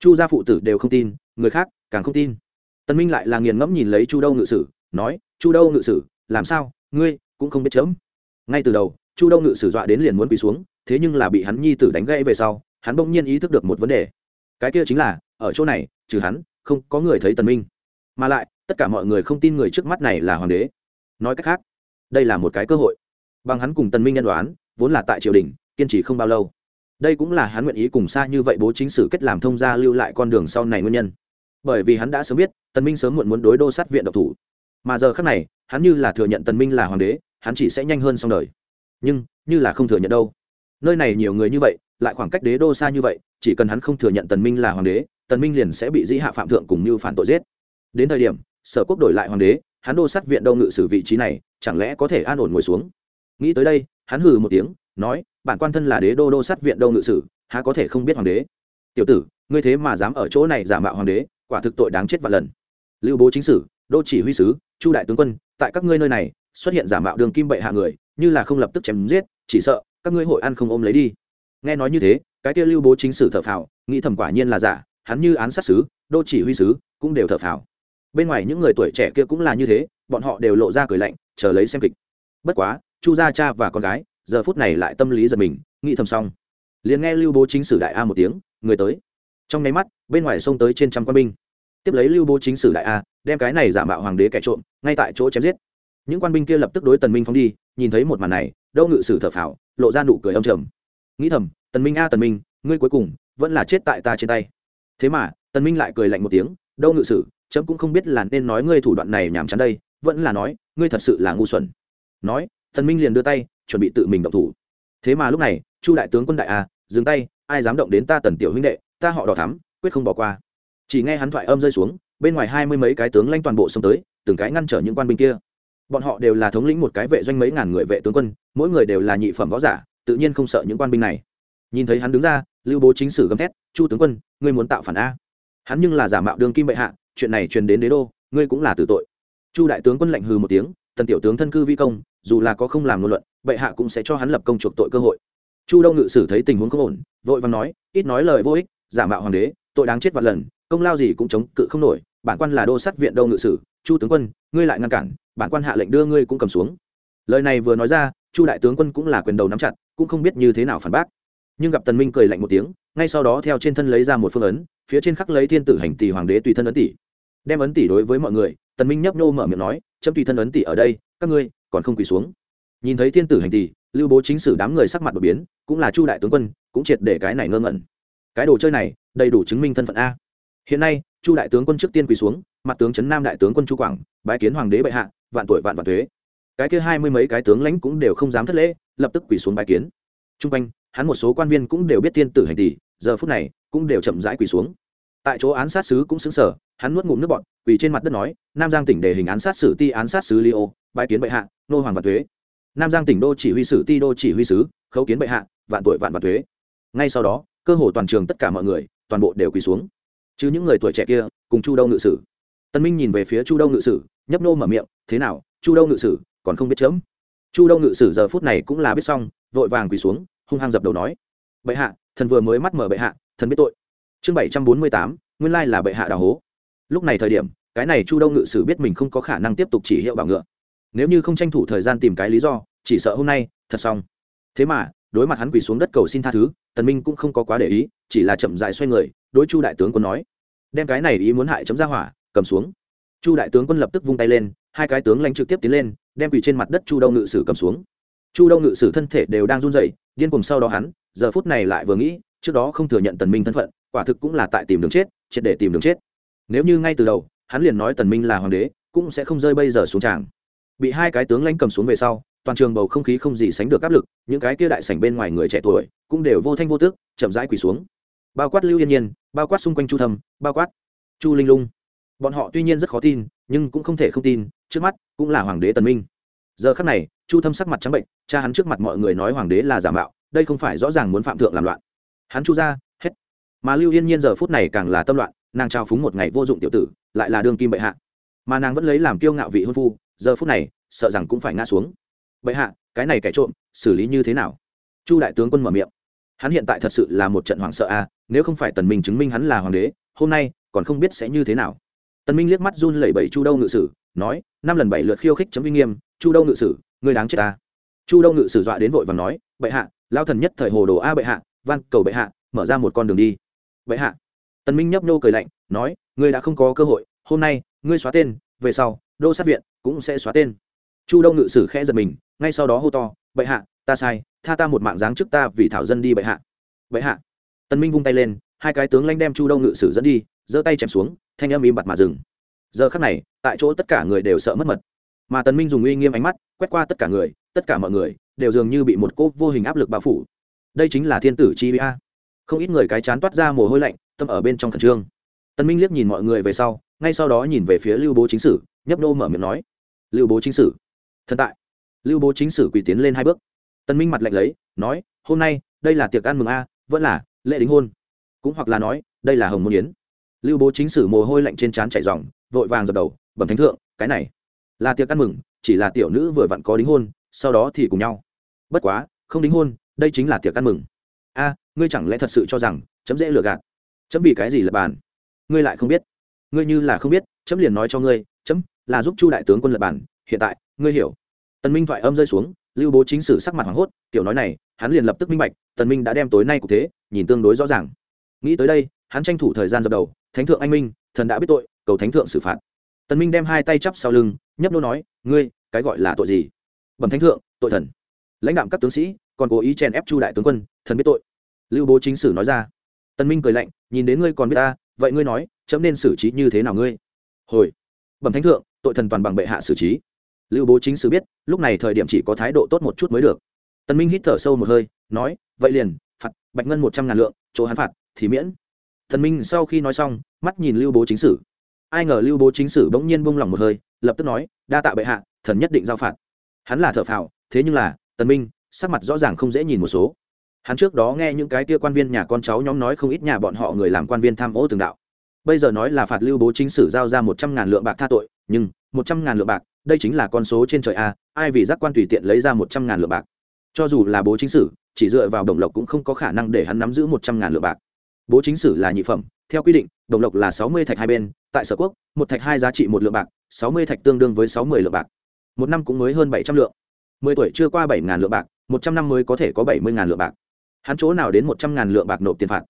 S1: Chu gia phụ tử đều không tin, người khác càng không tin. Tần minh lại là nghiền ngẫm nhìn lấy chu đâu ngự sử, nói chu đâu ngự sử, làm sao? Ngươi cũng không biết chớm. ngay từ đầu, chu đâu ngự sử dọa đến liền muốn quỳ xuống, thế nhưng là bị hắn nhi tử đánh gãy về sau, hắn bỗng nhiên ý thức được một vấn đề. Cái kia chính là, ở chỗ này, trừ hắn, không có người thấy tần minh. Mà lại, tất cả mọi người không tin người trước mắt này là hoàng đế. Nói cách khác, đây là một cái cơ hội. Bằng hắn cùng tần minh nhân đoán, vốn là tại triều đình, kiên trì không bao lâu. Đây cũng là hắn nguyện ý cùng xa như vậy bố chính sử kết làm thông gia lưu lại con đường sau này nguyên nhân. Bởi vì hắn đã sớm biết, tần minh sớm muộn muốn đối đô sát viện độc thủ mà giờ khắc này, hắn như là thừa nhận tần minh là hoàng đế, hắn chỉ sẽ nhanh hơn xong đời. Nhưng, như là không thừa nhận đâu. Nơi này nhiều người như vậy, lại khoảng cách đế đô xa như vậy, chỉ cần hắn không thừa nhận tần minh là hoàng đế, tần minh liền sẽ bị dĩ hạ phạm thượng cùng như phản tội giết. Đến thời điểm, sở quốc đổi lại hoàng đế, hắn đô sát viện đâu ngự sử vị trí này, chẳng lẽ có thể an ổn ngồi xuống? Nghĩ tới đây, hắn hừ một tiếng, nói, bản quan thân là đế đô đô sát viện đâu ngự sử, há có thể không biết hoàng đế? Tiểu tử, ngươi thế mà dám ở chỗ này giả mạo hoàng đế, quả thực tội đáng chết vạn lần. Lưu bố chính sử đô chỉ huy sứ, chu đại tướng quân, tại các ngươi nơi này, xuất hiện giả mạo đường kim bệ hạ người, như là không lập tức chém giết, chỉ sợ, các ngươi hội ăn không ôm lấy đi. Nghe nói như thế, cái kia lưu bố chính sử thợ phào, nghĩ thầm quả nhiên là giả, hắn như án sát sứ, đô chỉ huy sứ, cũng đều thợ phào. Bên ngoài những người tuổi trẻ kia cũng là như thế, bọn họ đều lộ ra cười lạnh, chờ lấy xem kịch. Bất quá, chu gia cha và con gái, giờ phút này lại tâm lý giật mình, nghĩ thầm xong. Liền nghe lưu bố chính sử đại a một tiếng, người tới. Trong nháy mắt, bên ngoài xông tới trên trăm quân binh tiếp lấy lưu bố chính sử đại a, đem cái này giả mạo hoàng đế kẻ trộm, ngay tại chỗ chém giết. Những quan binh kia lập tức đối tần minh phóng đi, nhìn thấy một màn này đâu ngự sử thở phào, lộ ra nụ cười âm trầm. Nghĩ thầm, tần minh a, tần minh, ngươi cuối cùng vẫn là chết tại ta trên tay. Thế mà, tần minh lại cười lạnh một tiếng đâu ngự sử, chấm cũng không biết là nên nói ngươi thủ đoạn này nhảm chán đây, vẫn là nói, ngươi thật sự là ngu xuẩn. Nói, tần minh liền đưa tay, chuẩn bị tự mình động thủ. Thế mà lúc này, chu đại tướng quân đại a, dừng tay, ai dám động đến ta tần tiểu huynh đệ, ta họ đỏ thắm, quyết không bỏ qua chỉ nghe hắn thoại âm rơi xuống, bên ngoài hai mươi mấy cái tướng lãnh toàn bộ xông tới, từng cái ngăn trở những quan binh kia. Bọn họ đều là thống lĩnh một cái vệ doanh mấy ngàn người vệ tướng quân, mỗi người đều là nhị phẩm võ giả, tự nhiên không sợ những quan binh này. Nhìn thấy hắn đứng ra, lưu bố chính sử gầm thét, chu tướng quân, ngươi muốn tạo phản a? Hắn nhưng là giả mạo đương kim bệ hạ, chuyện này truyền đến đế đô, ngươi cũng là tử tội. Chu đại tướng quân lạnh hừ một tiếng, tần tiểu tướng thân cư vi công, dù là có không làm ngôn luận, bệ hạ cũng sẽ cho hắn lập công chuộc tội cơ hội. Chu đông ngự sử thấy tình huống không ổn, vội vàng nói, ít nói lời vô ích, giả mạo hoàng đế tội đáng chết vạn lần, công lao gì cũng chống cự không nổi, bản quan là đô sát viện đâu ngự sử, chu tướng quân, ngươi lại ngăn cản, bản quan hạ lệnh đưa ngươi cũng cầm xuống. Lời này vừa nói ra, chu đại tướng quân cũng là quyền đầu nắm chặt, cũng không biết như thế nào phản bác. Nhưng gặp tần minh cười lạnh một tiếng, ngay sau đó theo trên thân lấy ra một phương ấn, phía trên khắc lấy thiên tử hành tỷ hoàng đế tùy thân ấn tỷ. Đem ấn tỷ đối với mọi người, tần minh nhấp nhô mở miệng nói, chấm tùy thân ấn tỷ ở đây, các ngươi còn không quỳ xuống. Nhìn thấy thiên tử hành tỷ, lưu bố chính sử đám người sắc mặt đột biến, cũng là chu đại tướng quân, cũng triệt để cái này ngơ ngẩn cái đồ chơi này đầy đủ chứng minh thân phận a. Hiện nay, chu đại tướng quân trước tiên quỳ xuống, mặt tướng trấn nam đại tướng quân chu quảng, bái kiến hoàng đế bệ hạ, vạn tuổi vạn vạn thuế cái kia hai mươi mấy cái tướng lãnh cũng đều không dám thất lễ, lập tức quỳ xuống bái kiến. T r u n g quanh, hắn một số quan viên cũng đều biết tiên tử hành tỷ, giờ phút này cũng đều chậm rãi quỳ xuống. Tại chỗ án sát sứ cũng xứng sở hắn nuốt ngụm nước bọn quỳ trên mặt đất nói, nam giang tỉnh đề hình án sát sử ti án sát sứ li ô bái kiến bệ hạ, nô hoàng vạn thuế nam giang tỉnh đô chỉ huy sử ti đô chỉ huy sứ, khấu kiến bệ hạ, vạn tuổi vạn vạn thuế ngay sau đó cơ hồ toàn trường tất cả mọi người, toàn bộ đều quỳ xuống. Chứ những người tuổi trẻ kia, cùng chu đâu ngự sử. Tân minh nhìn về phía chu đâu ngự sử, nhấp nô mở miệng, thế nào, chu đâu ngự sử, còn không biết chấm? Chu đâu ngự sử giờ phút này cũng là biết xong, vội vàng quỳ xuống, hung hăng dập đầu nói, bệ hạ, thần vừa mới mắt mở bệ hạ, thần biết tội. Chương bảy trăm bốn mươi tám, nguyên lai là bệ hạ đào hố. Lúc này thời điểm, cái này chu đâu ngự sử biết mình không có khả năng tiếp tục chỉ hiệu bảo ngựa. Nếu như không tranh thủ thời gian tìm cái lý do, chỉ sợ hôm nay, thật xong. Thế mà đối mặt hắn quỳ xuống đất cầu xin tha thứ, tần minh cũng không có quá để ý, chỉ là chậm rãi xoay người, đối chu đại tướng quân nói, đem cái này ý muốn hại chấm ra hỏa, cầm xuống. Chu đại tướng quân lập tức vung tay lên, hai cái tướng lãnh trực tiếp tiến lên, đem quỳ trên mặt đất chu đông ngự sử cầm xuống. Chu đông ngự sử thân thể đều đang run rẩy, điên cùng sau đó hắn, giờ phút này lại vừa nghĩ, trước đó không thừa nhận tần minh thân phận, quả thực cũng là tại tìm đường chết, triệt để tìm đường chết. Nếu như ngay từ đầu, hắn liền nói tần minh là hoàng đế, cũng sẽ không rơi bây giờ xuống tràng. Bị hai cái tướng lãnh cầm xuống về sau toàn trường bầu không khí không gì sánh được áp lực, những cái kia đại sảnh bên ngoài người trẻ tuổi cũng đều vô thanh vô tước chậm rãi quỳ xuống. Bao quát lưu yên nhiên, bao quát xung quanh chu thâm, bao quát chu linh lung. Bọn họ tuy nhiên rất khó tin, nhưng cũng không thể không tin, trước mắt cũng là hoàng đế tần minh. Giờ khắc này, chu thâm sắc mặt trắng bệnh, cha hắn trước mặt mọi người nói hoàng đế là giả mạo, đây không phải rõ ràng muốn phạm thượng làm loạn. Hắn chu ra, hết. Mà lưu yên nhiên giờ phút này càng là tâm loạn, nàng trao phúng một ngày vô dụng tiểu tử, lại là đương kim bệ hạ. Mà nàng vẫn lấy làm kiêu ngạo vị hôn phu, giờ phút này, sợ rằng cũng phải ngã xuống bệ hạ, cái này kẻ trộm, xử lý như thế nào? Chu đại tướng quân mở miệng. Hắn hiện tại thật sự là một trận hoảng sợ a nếu không phải tần minh chứng minh hắn là hoàng đế, hôm nay còn không biết sẽ như thế nào. Tần minh liếc mắt run lẩy bẩy chu đâu ngự sử, nói, năm lần bảy lượt khiêu khích chấm uy nghiêm, chu đâu ngự sử, ngươi đáng chết ta chu đâu ngự sử dọa đến vội và nói, bệ hạ, lao thần nhất thời hồ đồ a bệ hạ, van cầu bệ hạ, mở ra một con đường đi. Bệ hạ. Tần minh nhấp nô cười lạnh, nói, ngươi đã không có cơ hội, hôm nay, ngươi xóa tên, về sau, đô sát viện cũng sẽ xóa tên. Chu đâu ngự sử khẽ giật mình ngay sau đó hô to, bệ hạ, ta sai, tha ta một mạng dáng trước ta vì thảo dân đi, bệ hạ. Bệ hạ. Tần minh vung tay lên, hai cái tướng lãnh đem chu đông ngự sử dẫn đi, giơ tay chém xuống, thanh âm im bặt mà dừng. Giờ khắc này, tại chỗ tất cả người đều sợ mất mật. Mà tần minh dùng uy nghiêm ánh mắt, quét qua tất cả người, tất cả mọi người, đều dường như bị một cỗ vô hình áp lực bao phủ. Đây chính là thiên tử chi a. Không ít người cái chán toát ra mồ hôi lạnh, tâm ở bên trong khẩn trương. Tần minh liếc nhìn mọi người về sau, ngay sau đó nhìn về phía lưu bố chính sử, nhấp nô mở miệng nói, lưu bố chính sử, thần tại lưu bố chính sử quỳ tiến lên hai bước. Tần minh mặt lạnh lấy, nói, hôm nay, đây là tiệc ăn mừng a, vẫn là lễ đính hôn. Cũng hoặc là nói, đây là hồng môn yến. Lưu bố chính sử mồ hôi lạnh trên trán chảy ròng, vội vàng dập đầu, bẩm thánh thượng, cái này là tiệc ăn mừng, chỉ là tiểu nữ vừa vặn có đính hôn, sau đó thì cùng nhau. Bất quá, không đính hôn, đây chính là tiệc ăn mừng. A, ngươi chẳng lẽ thật sự cho rằng chấm dễ lừa gạt? Chấm vì cái gì lập bàn? Ngươi lại không biết. Ngươi như là không biết, chấm liền nói cho ngươi, chấm là giúp chu đại tướng quân lập bàn, hiện tại, ngươi hiểu tần minh thoại âm rơi xuống, lưu bố chính sử sắc mặt hoảng hốt, tiểu nói này, hắn liền lập tức minh bạch, tần minh đã đem tối nay cục thế, nhìn tương đối rõ ràng. Nghĩ tới đây, hắn tranh thủ thời gian dập đầu, thánh thượng anh minh, thần đã biết tội, cầu thánh thượng xử phạt. Tần minh đem hai tay chắp sau lưng, nhấp nô nói, ngươi, cái gọi là tội gì? Bẩm thánh thượng, tội thần. Lãnh đạm các tướng sĩ, còn cố ý chèn ép chu đại tướng quân, thần biết tội. Lưu bố chính sử nói ra. Tần minh cười lạnh, nhìn đến ngươi còn biết ta, vậy ngươi nói, chấm nên xử trí như thế nào ngươi? Hồi, bẩm thánh thượng, tội thần toàn bằng bệ hạ xử trí lưu bố chính sử biết, lúc này thời điểm chỉ có thái độ tốt một chút mới được. Tần minh hít thở sâu một hơi, nói, vậy liền, phạt, bạch ngân một trăm ngàn lượng, chỗ hắn phạt, thì miễn. Tần minh sau khi nói xong, mắt nhìn lưu bố chính sử ai ngờ lưu bố chính sử bỗng nhiên buông lỏng một hơi, lập tức nói, đa tạ bệ hạ, thần nhất định giao phạt. Hắn là thợ phào, thế nhưng là, tần minh, sắc mặt rõ ràng không dễ nhìn một số. Hắn trước đó nghe những cái tia quan viên nhà con cháu nhóm nói không ít nhà bọn họ người làm quan viên tham ô từng đạo. Bây giờ nói là phạt lưu bố chính sử giao ra một trăm ngàn lượng bạc tha tội, nhưng, một trăm ngàn lượng bạc đây chính là con số trên trời a, ai vì giác quan tùy tiện lấy ra một trăm ngàn lượng bạc. Cho dù là bố chính sử, chỉ dựa vào đồng lộc cũng không có khả năng để hắn nắm giữ một trăm ngàn lượng bạc. Bố chính sử là nhị phẩm, theo quy định, đồng lộc là sáu mươi thạch hai bên, tại sở quốc, một thạch hai giá trị một lượng bạc, sáu mươi thạch tương đương với sáu mươi lượng bạc. Một năm cũng mới hơn bảy trăm lượng. Mười tuổi chưa qua bảy ngàn lượng bạc, một trăm năm mới có thể có bảy mươi ngàn lượng bạc. Hắn chỗ nào đến một trăm ngàn lượng bạc nộp tiền phạt?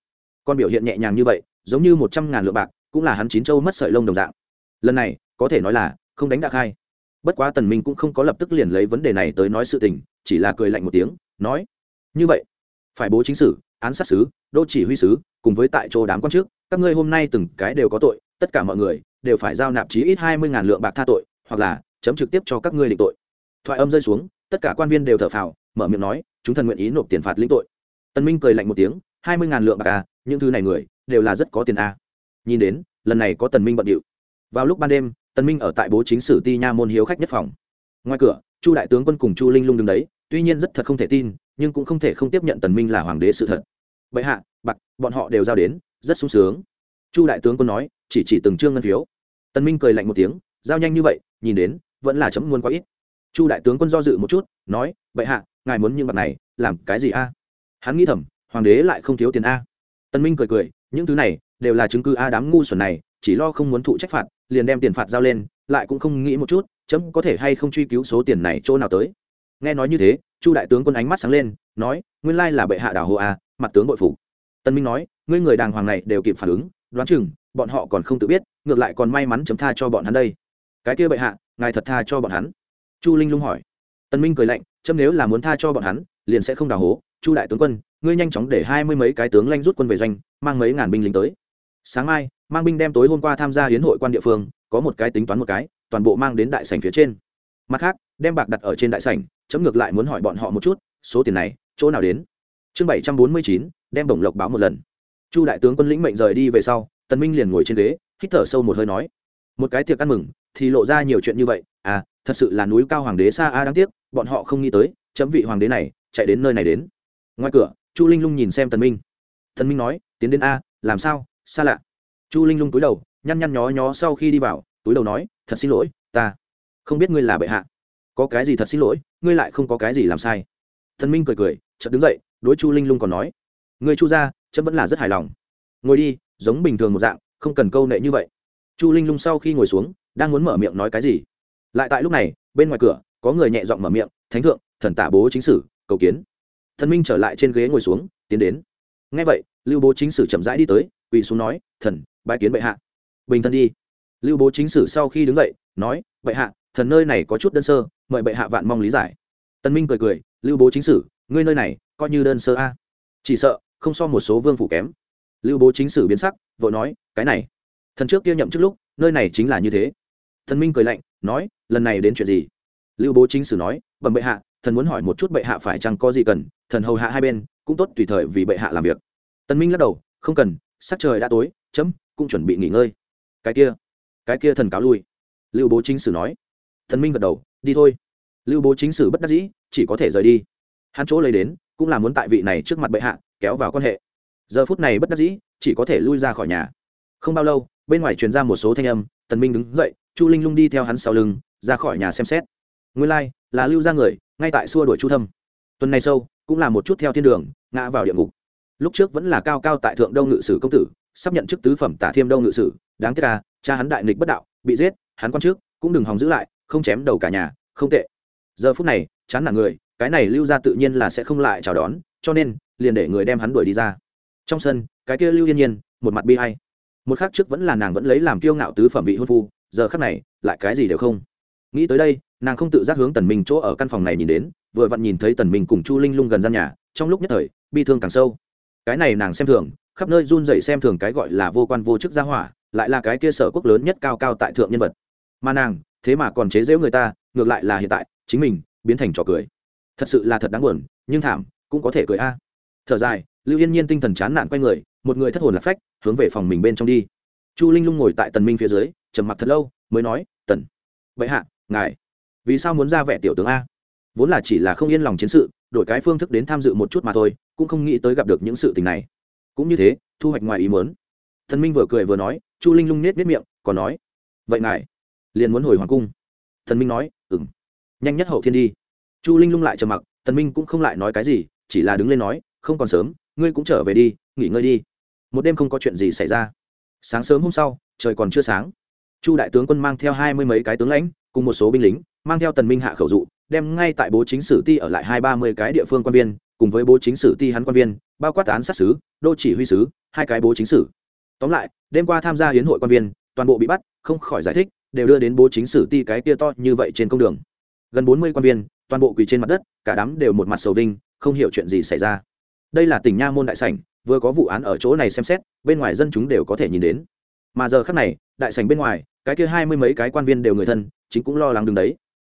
S1: Còn biểu hiện nhẹ nhàng như vậy, giống như một trăm ngàn lượng bạc, cũng là hắn chín châu mất sợi lông đồng dạng. Lần này, có thể nói là không đánh đạc hai bất quá tần minh cũng không có lập tức liền lấy vấn đề này tới nói sự tình chỉ là cười lạnh một tiếng nói như vậy phải bố chính sử án sát sứ đô chỉ huy sứ cùng với tại chỗ đám quan trước, các ngươi hôm nay từng cái đều có tội tất cả mọi người đều phải giao nạp chí ít hai mươi ngàn lượng bạc tha tội hoặc là chấm trực tiếp cho các ngươi định tội. Thoại âm rơi xuống tất cả quan viên đều thở phào mở miệng nói chúng thần nguyện ý nộp tiền phạt lĩnh tội. Tân minh cười lạnh một tiếng hai mươi ngàn lượng bạc à những thứ này người đều là rất có tiền a à. nhìn đến lần này có tần minh bận điệu. Vào lúc ban đêm tần minh ở tại bố chính sử ti nha môn hiếu khách nhất phòng. Ngoài cửa, chu đại tướng quân cùng chu linh lung đứng đấy, tuy nhiên rất thật không thể tin, nhưng cũng không thể không tiếp nhận tần minh là hoàng đế sự thật. Bệ hạ, bạc, bọn họ đều giao đến, rất sung sướng. Chu đại tướng quân nói, chỉ chỉ từng trương ngân phiếu. Tần minh cười lạnh một tiếng, giao nhanh như vậy, nhìn đến, vẫn là chấm muôn quá ít. Chu đại tướng quân do dự một chút, nói, bệ hạ, ngài muốn những bạc này, làm cái gì a? Hắn nghĩ thầm, hoàng đế lại không thiếu tiền a. Tần minh cười cười, những thứ này, đều là chứng cứ a đám ngu xuẩn này chỉ lo không muốn thụ trách phạt, liền đem tiền phạt giao lên, lại cũng không nghĩ một chút, chấm có thể hay không truy cứu số tiền này chỗ nào tới. Nghe nói như thế, chu đại tướng quân ánh mắt sáng lên, nói, nguyên lai là bệ hạ đảo hồ a, mặt tướng bội phủ tân minh nói, ngươi người đàng hoàng này đều kịp phản ứng, đoán chừng, bọn họ còn không tự biết, ngược lại còn may mắn chấm tha cho bọn hắn đây. Cái kia bệ hạ, ngài thật tha cho bọn hắn? Chu linh lung hỏi. Tân minh cười lạnh, chấm nếu là muốn tha cho bọn hắn, liền sẽ không đào hố chu đại tướng quân, ngươi nhanh chóng để hai mươi mấy cái tướng lanh rút quân về doanh, mang mấy ngàn binh lính tới. Sáng mai mang binh đem tối hôm qua tham gia hiến hội quan địa phương, có một cái tính toán một cái, toàn bộ mang đến đại sảnh phía trên. Mặt khác, đem bạc đặt ở trên đại sảnh, chấm ngược lại muốn hỏi bọn họ một chút, số tiền này, chỗ nào đến? Chương bảy trăm bốn mươi chín, đem bổng lộc báo một lần. Chu đại tướng quân lĩnh mệnh rời đi về sau, tần minh liền ngồi trên ghế, hít thở sâu một hơi nói. Một cái tiệc ăn mừng, thì lộ ra nhiều chuyện như vậy à thật sự là núi cao hoàng đế xa a đáng tiếc, bọn họ không nghĩ tới, chấm vị hoàng đế này, chạy đến nơi này đến. Ngoài cửa, chu linh lung nhìn xem tần minh. Tần minh nói, tiến đến a, làm sao? Xa lạ chu linh lung túi đầu, nhăn nhăn nhó nhó sau khi đi vào, túi đầu nói, thật xin lỗi, ta không biết ngươi là bệ hạ. Có cái gì thật xin lỗi, ngươi lại không có cái gì làm sai. Thần minh cười cười, chợt đứng dậy, đối chu linh lung còn nói, ngươi chu ra chấm vẫn là rất hài lòng. Ngồi đi, giống bình thường một dạng, không cần câu nệ như vậy. Chu linh lung sau khi ngồi xuống, đang muốn mở miệng nói cái gì. Lại tại lúc này, bên ngoài cửa, có người nhẹ giọng mở miệng, thánh thượng, thần tả bố chính sử, cầu kiến. Thần minh trở lại trên ghế ngồi xuống, tiến đến. Ngay vậy, lưu bố chính sử chậm rãi đi tới, quỳ xuống nói, thần bái kiến bệ hạ. Bình thân đi. Lưu bố chính sử sau khi đứng dậy, nói, bệ hạ, thần nơi này có chút đơn sơ, mời bệ hạ vạn mong lý giải. Tân minh cười cười, lưu bố chính sử, ngươi nơi này coi như đơn sơ a. Chỉ sợ, không so một số vương phủ kém. Lưu bố chính sử biến sắc, vội nói, cái này, thần trước kia nhậm trước lúc, nơi này chính là như thế. Thần minh cười lạnh, nói, lần này đến chuyện gì? Lưu bố chính sử nói, bẩm bệ hạ, thần muốn hỏi một chút bệ hạ phải chăng có gì cần, thần hầu hạ hai bên, cũng tốt tùy thời vì bệ hạ làm việc. Tân minh lắc đầu, không cần, sắc trời đã tối, chấm cũng chuẩn bị nghỉ ngơi. Cái kia cái kia thần cáo lui. Lưu bố chính sử nói. Thần minh gật đầu đi thôi. Lưu bố chính sử bất đắc dĩ chỉ có thể rời đi. Hắn chỗ lấy đến cũng là muốn tại vị này trước mặt bệ hạ kéo vào quan hệ. Giờ phút này bất đắc dĩ chỉ có thể lui ra khỏi nhà. Không bao lâu bên ngoài truyền ra một số thanh âm tần minh đứng dậy chu linh lung đi theo hắn sau lưng ra khỏi nhà xem xét. Nguyên lai like, là lưu ra người ngay tại xua đuổi chu thâm. Tuần này sâu cũng là một chút theo thiên đường ngã vào địa ngục. Lúc trước vẫn là cao cao tại thượng đông ngự sử công tử sắp nhận chức tứ phẩm tả thiêm đâu ngự sử, đáng tiếc là, cha hắn đại nghịch bất đạo, bị giết, hắn quan trước, cũng đừng hòng giữ lại, không chém đầu cả nhà, không tệ. Giờ phút này, chán nản người, cái này lưu ra tự nhiên là sẽ không lại chào đón, cho nên, liền để người đem hắn đuổi đi ra. Trong sân, cái kia lưu yên nhiên, một mặt bi hay một khác trước vẫn là nàng vẫn lấy làm kiêu ngạo tứ phẩm vị hôn phu, giờ khác này, lại cái gì đều không. Nghĩ tới đây, nàng không tự giác hướng tần minh chỗ ở căn phòng này nhìn đến, vừa vặn nhìn thấy tần minh cùng chu linh lung gần gian nhà, trong lúc nhất thời, bi thương càng sâu. Cái này nàng xem thường khắp nơi run rẩy xem thường cái gọi là vô quan vô chức gia hỏa, lại là cái kia sở quốc lớn nhất cao cao tại thượng nhân vật. Mà nàng, thế mà còn chế giễu người ta, ngược lại là hiện tại, chính mình, biến thành trò cười. Thật sự là thật đáng buồn, nhưng thảm, cũng có thể cười a. Thở dài, lưu yên nhiên tinh thần chán nản quay người, một người thất hồn lạc phách, hướng về phòng mình bên trong đi. Chu linh lung ngồi tại tần minh phía dưới, trầm mặc thật lâu, mới nói, tần vậy hạ, ngài, vì sao muốn ra vẻ tiểu tướng a? Vốn là chỉ là không yên lòng chiến sự, đổi cái phương thức đến tham dự một chút mà thôi, cũng không nghĩ tới gặp được những sự tình này cũng như thế, thu hoạch ngoài ý muốn. Thần minh vừa cười vừa nói, chu linh lung nết nết miệng, còn nói, vậy ngài liền muốn hồi hoàng cung? Thần minh nói ừng nhanh nhất hậu thiên đi. Chu linh lung lại trầm mặc, thần minh cũng không lại nói cái gì, chỉ là đứng lên nói, không còn sớm, ngươi cũng trở về đi, nghỉ ngơi đi. Một đêm không có chuyện gì xảy ra. Sáng sớm hôm sau, trời còn chưa sáng. Chu đại tướng quân mang theo hai mươi mấy cái tướng lãnh, cùng một số binh lính, mang theo tần minh hạ khẩu dụ, đem ngay tại bố chính sử ti ở lại hai ba mươi cái địa phương quan viên, cùng với bố chính sử ti hắn quan viên bao quát án sát sứ, đô chỉ huy sứ, hai cái bố chính sử. Tóm lại, đêm qua tham gia hiến hội quan viên, toàn bộ bị bắt, không khỏi giải thích, đều đưa đến bố chính sử ti cái kia to như vậy trên công đường. Gần bốn mươi quan viên, toàn bộ quỳ trên mặt đất, cả đám đều một mặt sầu vinh, không hiểu chuyện gì xảy ra. Đây là tỉnh nha môn đại sảnh, vừa có vụ án ở chỗ này xem xét, bên ngoài dân chúng đều có thể nhìn đến. Mà giờ khác này, đại sảnh bên ngoài, cái kia hai mươi mấy cái quan viên đều người thân, chính cũng lo lắng đứng đấy.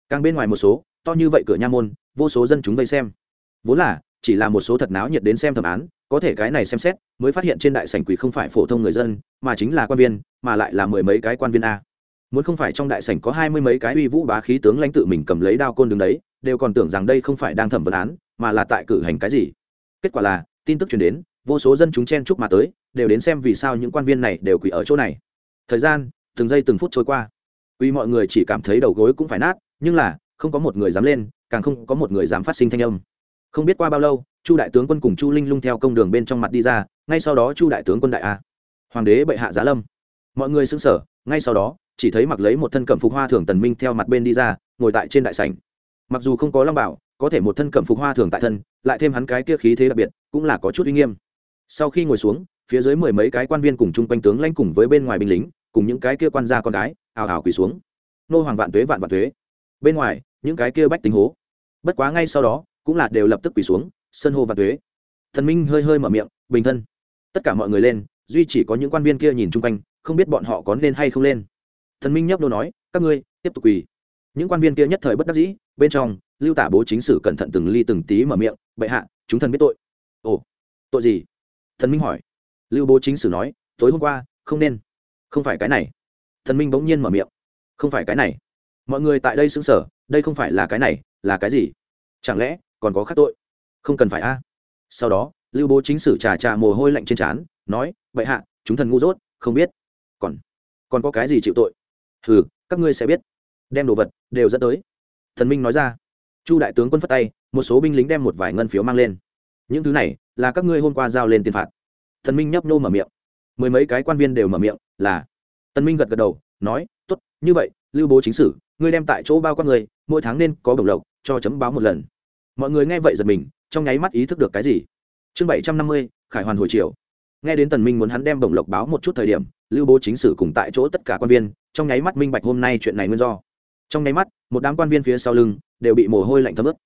S1: Càng bên ngoài một số, to như vậy cửa nha môn, vô số dân chúng vây xem. Vốn là chỉ là một số thật náo nhiệt đến xem thẩm án, có thể cái này xem xét, mới phát hiện trên đại sảnh quỷ không phải phổ thông người dân, mà chính là quan viên, mà lại là mười mấy cái quan viên a. Muốn không phải trong đại sảnh có hai mươi mấy cái uy vũ bá khí tướng lãnh tự mình cầm lấy đao côn đứng đấy, đều còn tưởng rằng đây không phải đang thẩm vấn án, mà là tại cử hành cái gì. Kết quả là, tin tức truyền đến, vô số dân chúng chen chúc mà tới, đều đến xem vì sao những quan viên này đều quỳ ở chỗ này. Thời gian, từng giây từng phút trôi qua. Uy mọi người chỉ cảm thấy đầu gối cũng phải nát, nhưng là, không có một người dám lên, càng không có một người dám phát sinh thanh âm không biết qua bao lâu, chu đại tướng quân cùng chu linh lung theo công đường bên trong mặt đi ra, ngay sau đó chu đại tướng quân đại a. Hoàng đế bệ hạ giá lâm. Mọi người xứng sở ngay sau đó, chỉ thấy mặc lấy một thân cẩm phục hoa thường tần minh theo mặt bên đi ra, ngồi tại trên đại sảnh. Mặc dù không có long bảo, có thể một thân cẩm phục hoa thường tại thân, lại thêm hắn cái kia khí thế đặc biệt, cũng là có chút uy nghiêm. Sau khi ngồi xuống, phía dưới mười mấy cái quan viên cùng chung quanh tướng lãnh cùng với bên ngoài binh lính, cùng những cái kia quan gia con gái, ào ào quỳ xuống. Nô hoàng vạn tuế vạn vạn tuế. Bên ngoài, những cái kia bách tính hố. Bất quá ngay sau đó cũng là đều lập tức quỳ xuống sân hô và tuế. Thần minh hơi hơi mở miệng, bình thân. Tất cả mọi người lên, duy chỉ có những quan viên kia nhìn chung quanh, không biết bọn họ có nên hay không lên. Thần minh nhấp đô nói, các ngươi, tiếp tục quỳ. Những quan viên kia nhất thời bất đắc dĩ, bên trong, lưu tả bố chính sử cẩn thận từng ly từng tí mở miệng, bệ hạ, chúng thần biết tội. Ồ, tội gì? Thần minh hỏi. Lưu bố chính sử nói, tối hôm qua, không nên. Không phải cái này. Thần minh bỗng nhiên mở miệng. Không phải cái này. Mọi người tại đây xứng sở đây không phải là cái này, là cái gì? Chẳng lẽ còn có khác tội. Không cần phải a. Sau đó, lưu bố chính sử trà trà mồ hôi lạnh trên trán, nói, bệ hạ, chúng thần ngu dốt, không biết. Còn còn có cái gì chịu tội? Hừ, các ngươi sẽ biết. Đem đồ vật đều dẫn tới. Thần minh nói ra. Chu đại tướng quân phất tay, một số binh lính đem một vài ngân phiếu mang lên. Những thứ này là các ngươi hôm qua giao lên tiền phạt. Thần minh nhấp nô mở miệng. Mười mấy cái quan viên đều mở miệng, là. Tân minh gật gật đầu, nói, tốt, như vậy, lưu bố chính sử ngươi đem tại chỗ bao quát người, mỗi tháng nên có bổng lộc, cho chấm báo một lần mọi người nghe vậy giật mình, trong nháy mắt ý thức được cái gì? Chương bảy trăm năm mươi, khải hoàn hồi chiều. Nghe đến tần minh muốn hắn đem bổng lộc báo một chút thời điểm, lưu bố chính sử cùng tại chỗ tất cả quan viên, trong nháy mắt minh bạch hôm nay chuyện này nguyên do. Trong nháy mắt, một đám quan viên phía sau lưng đều bị mồ hôi lạnh thấm ướt.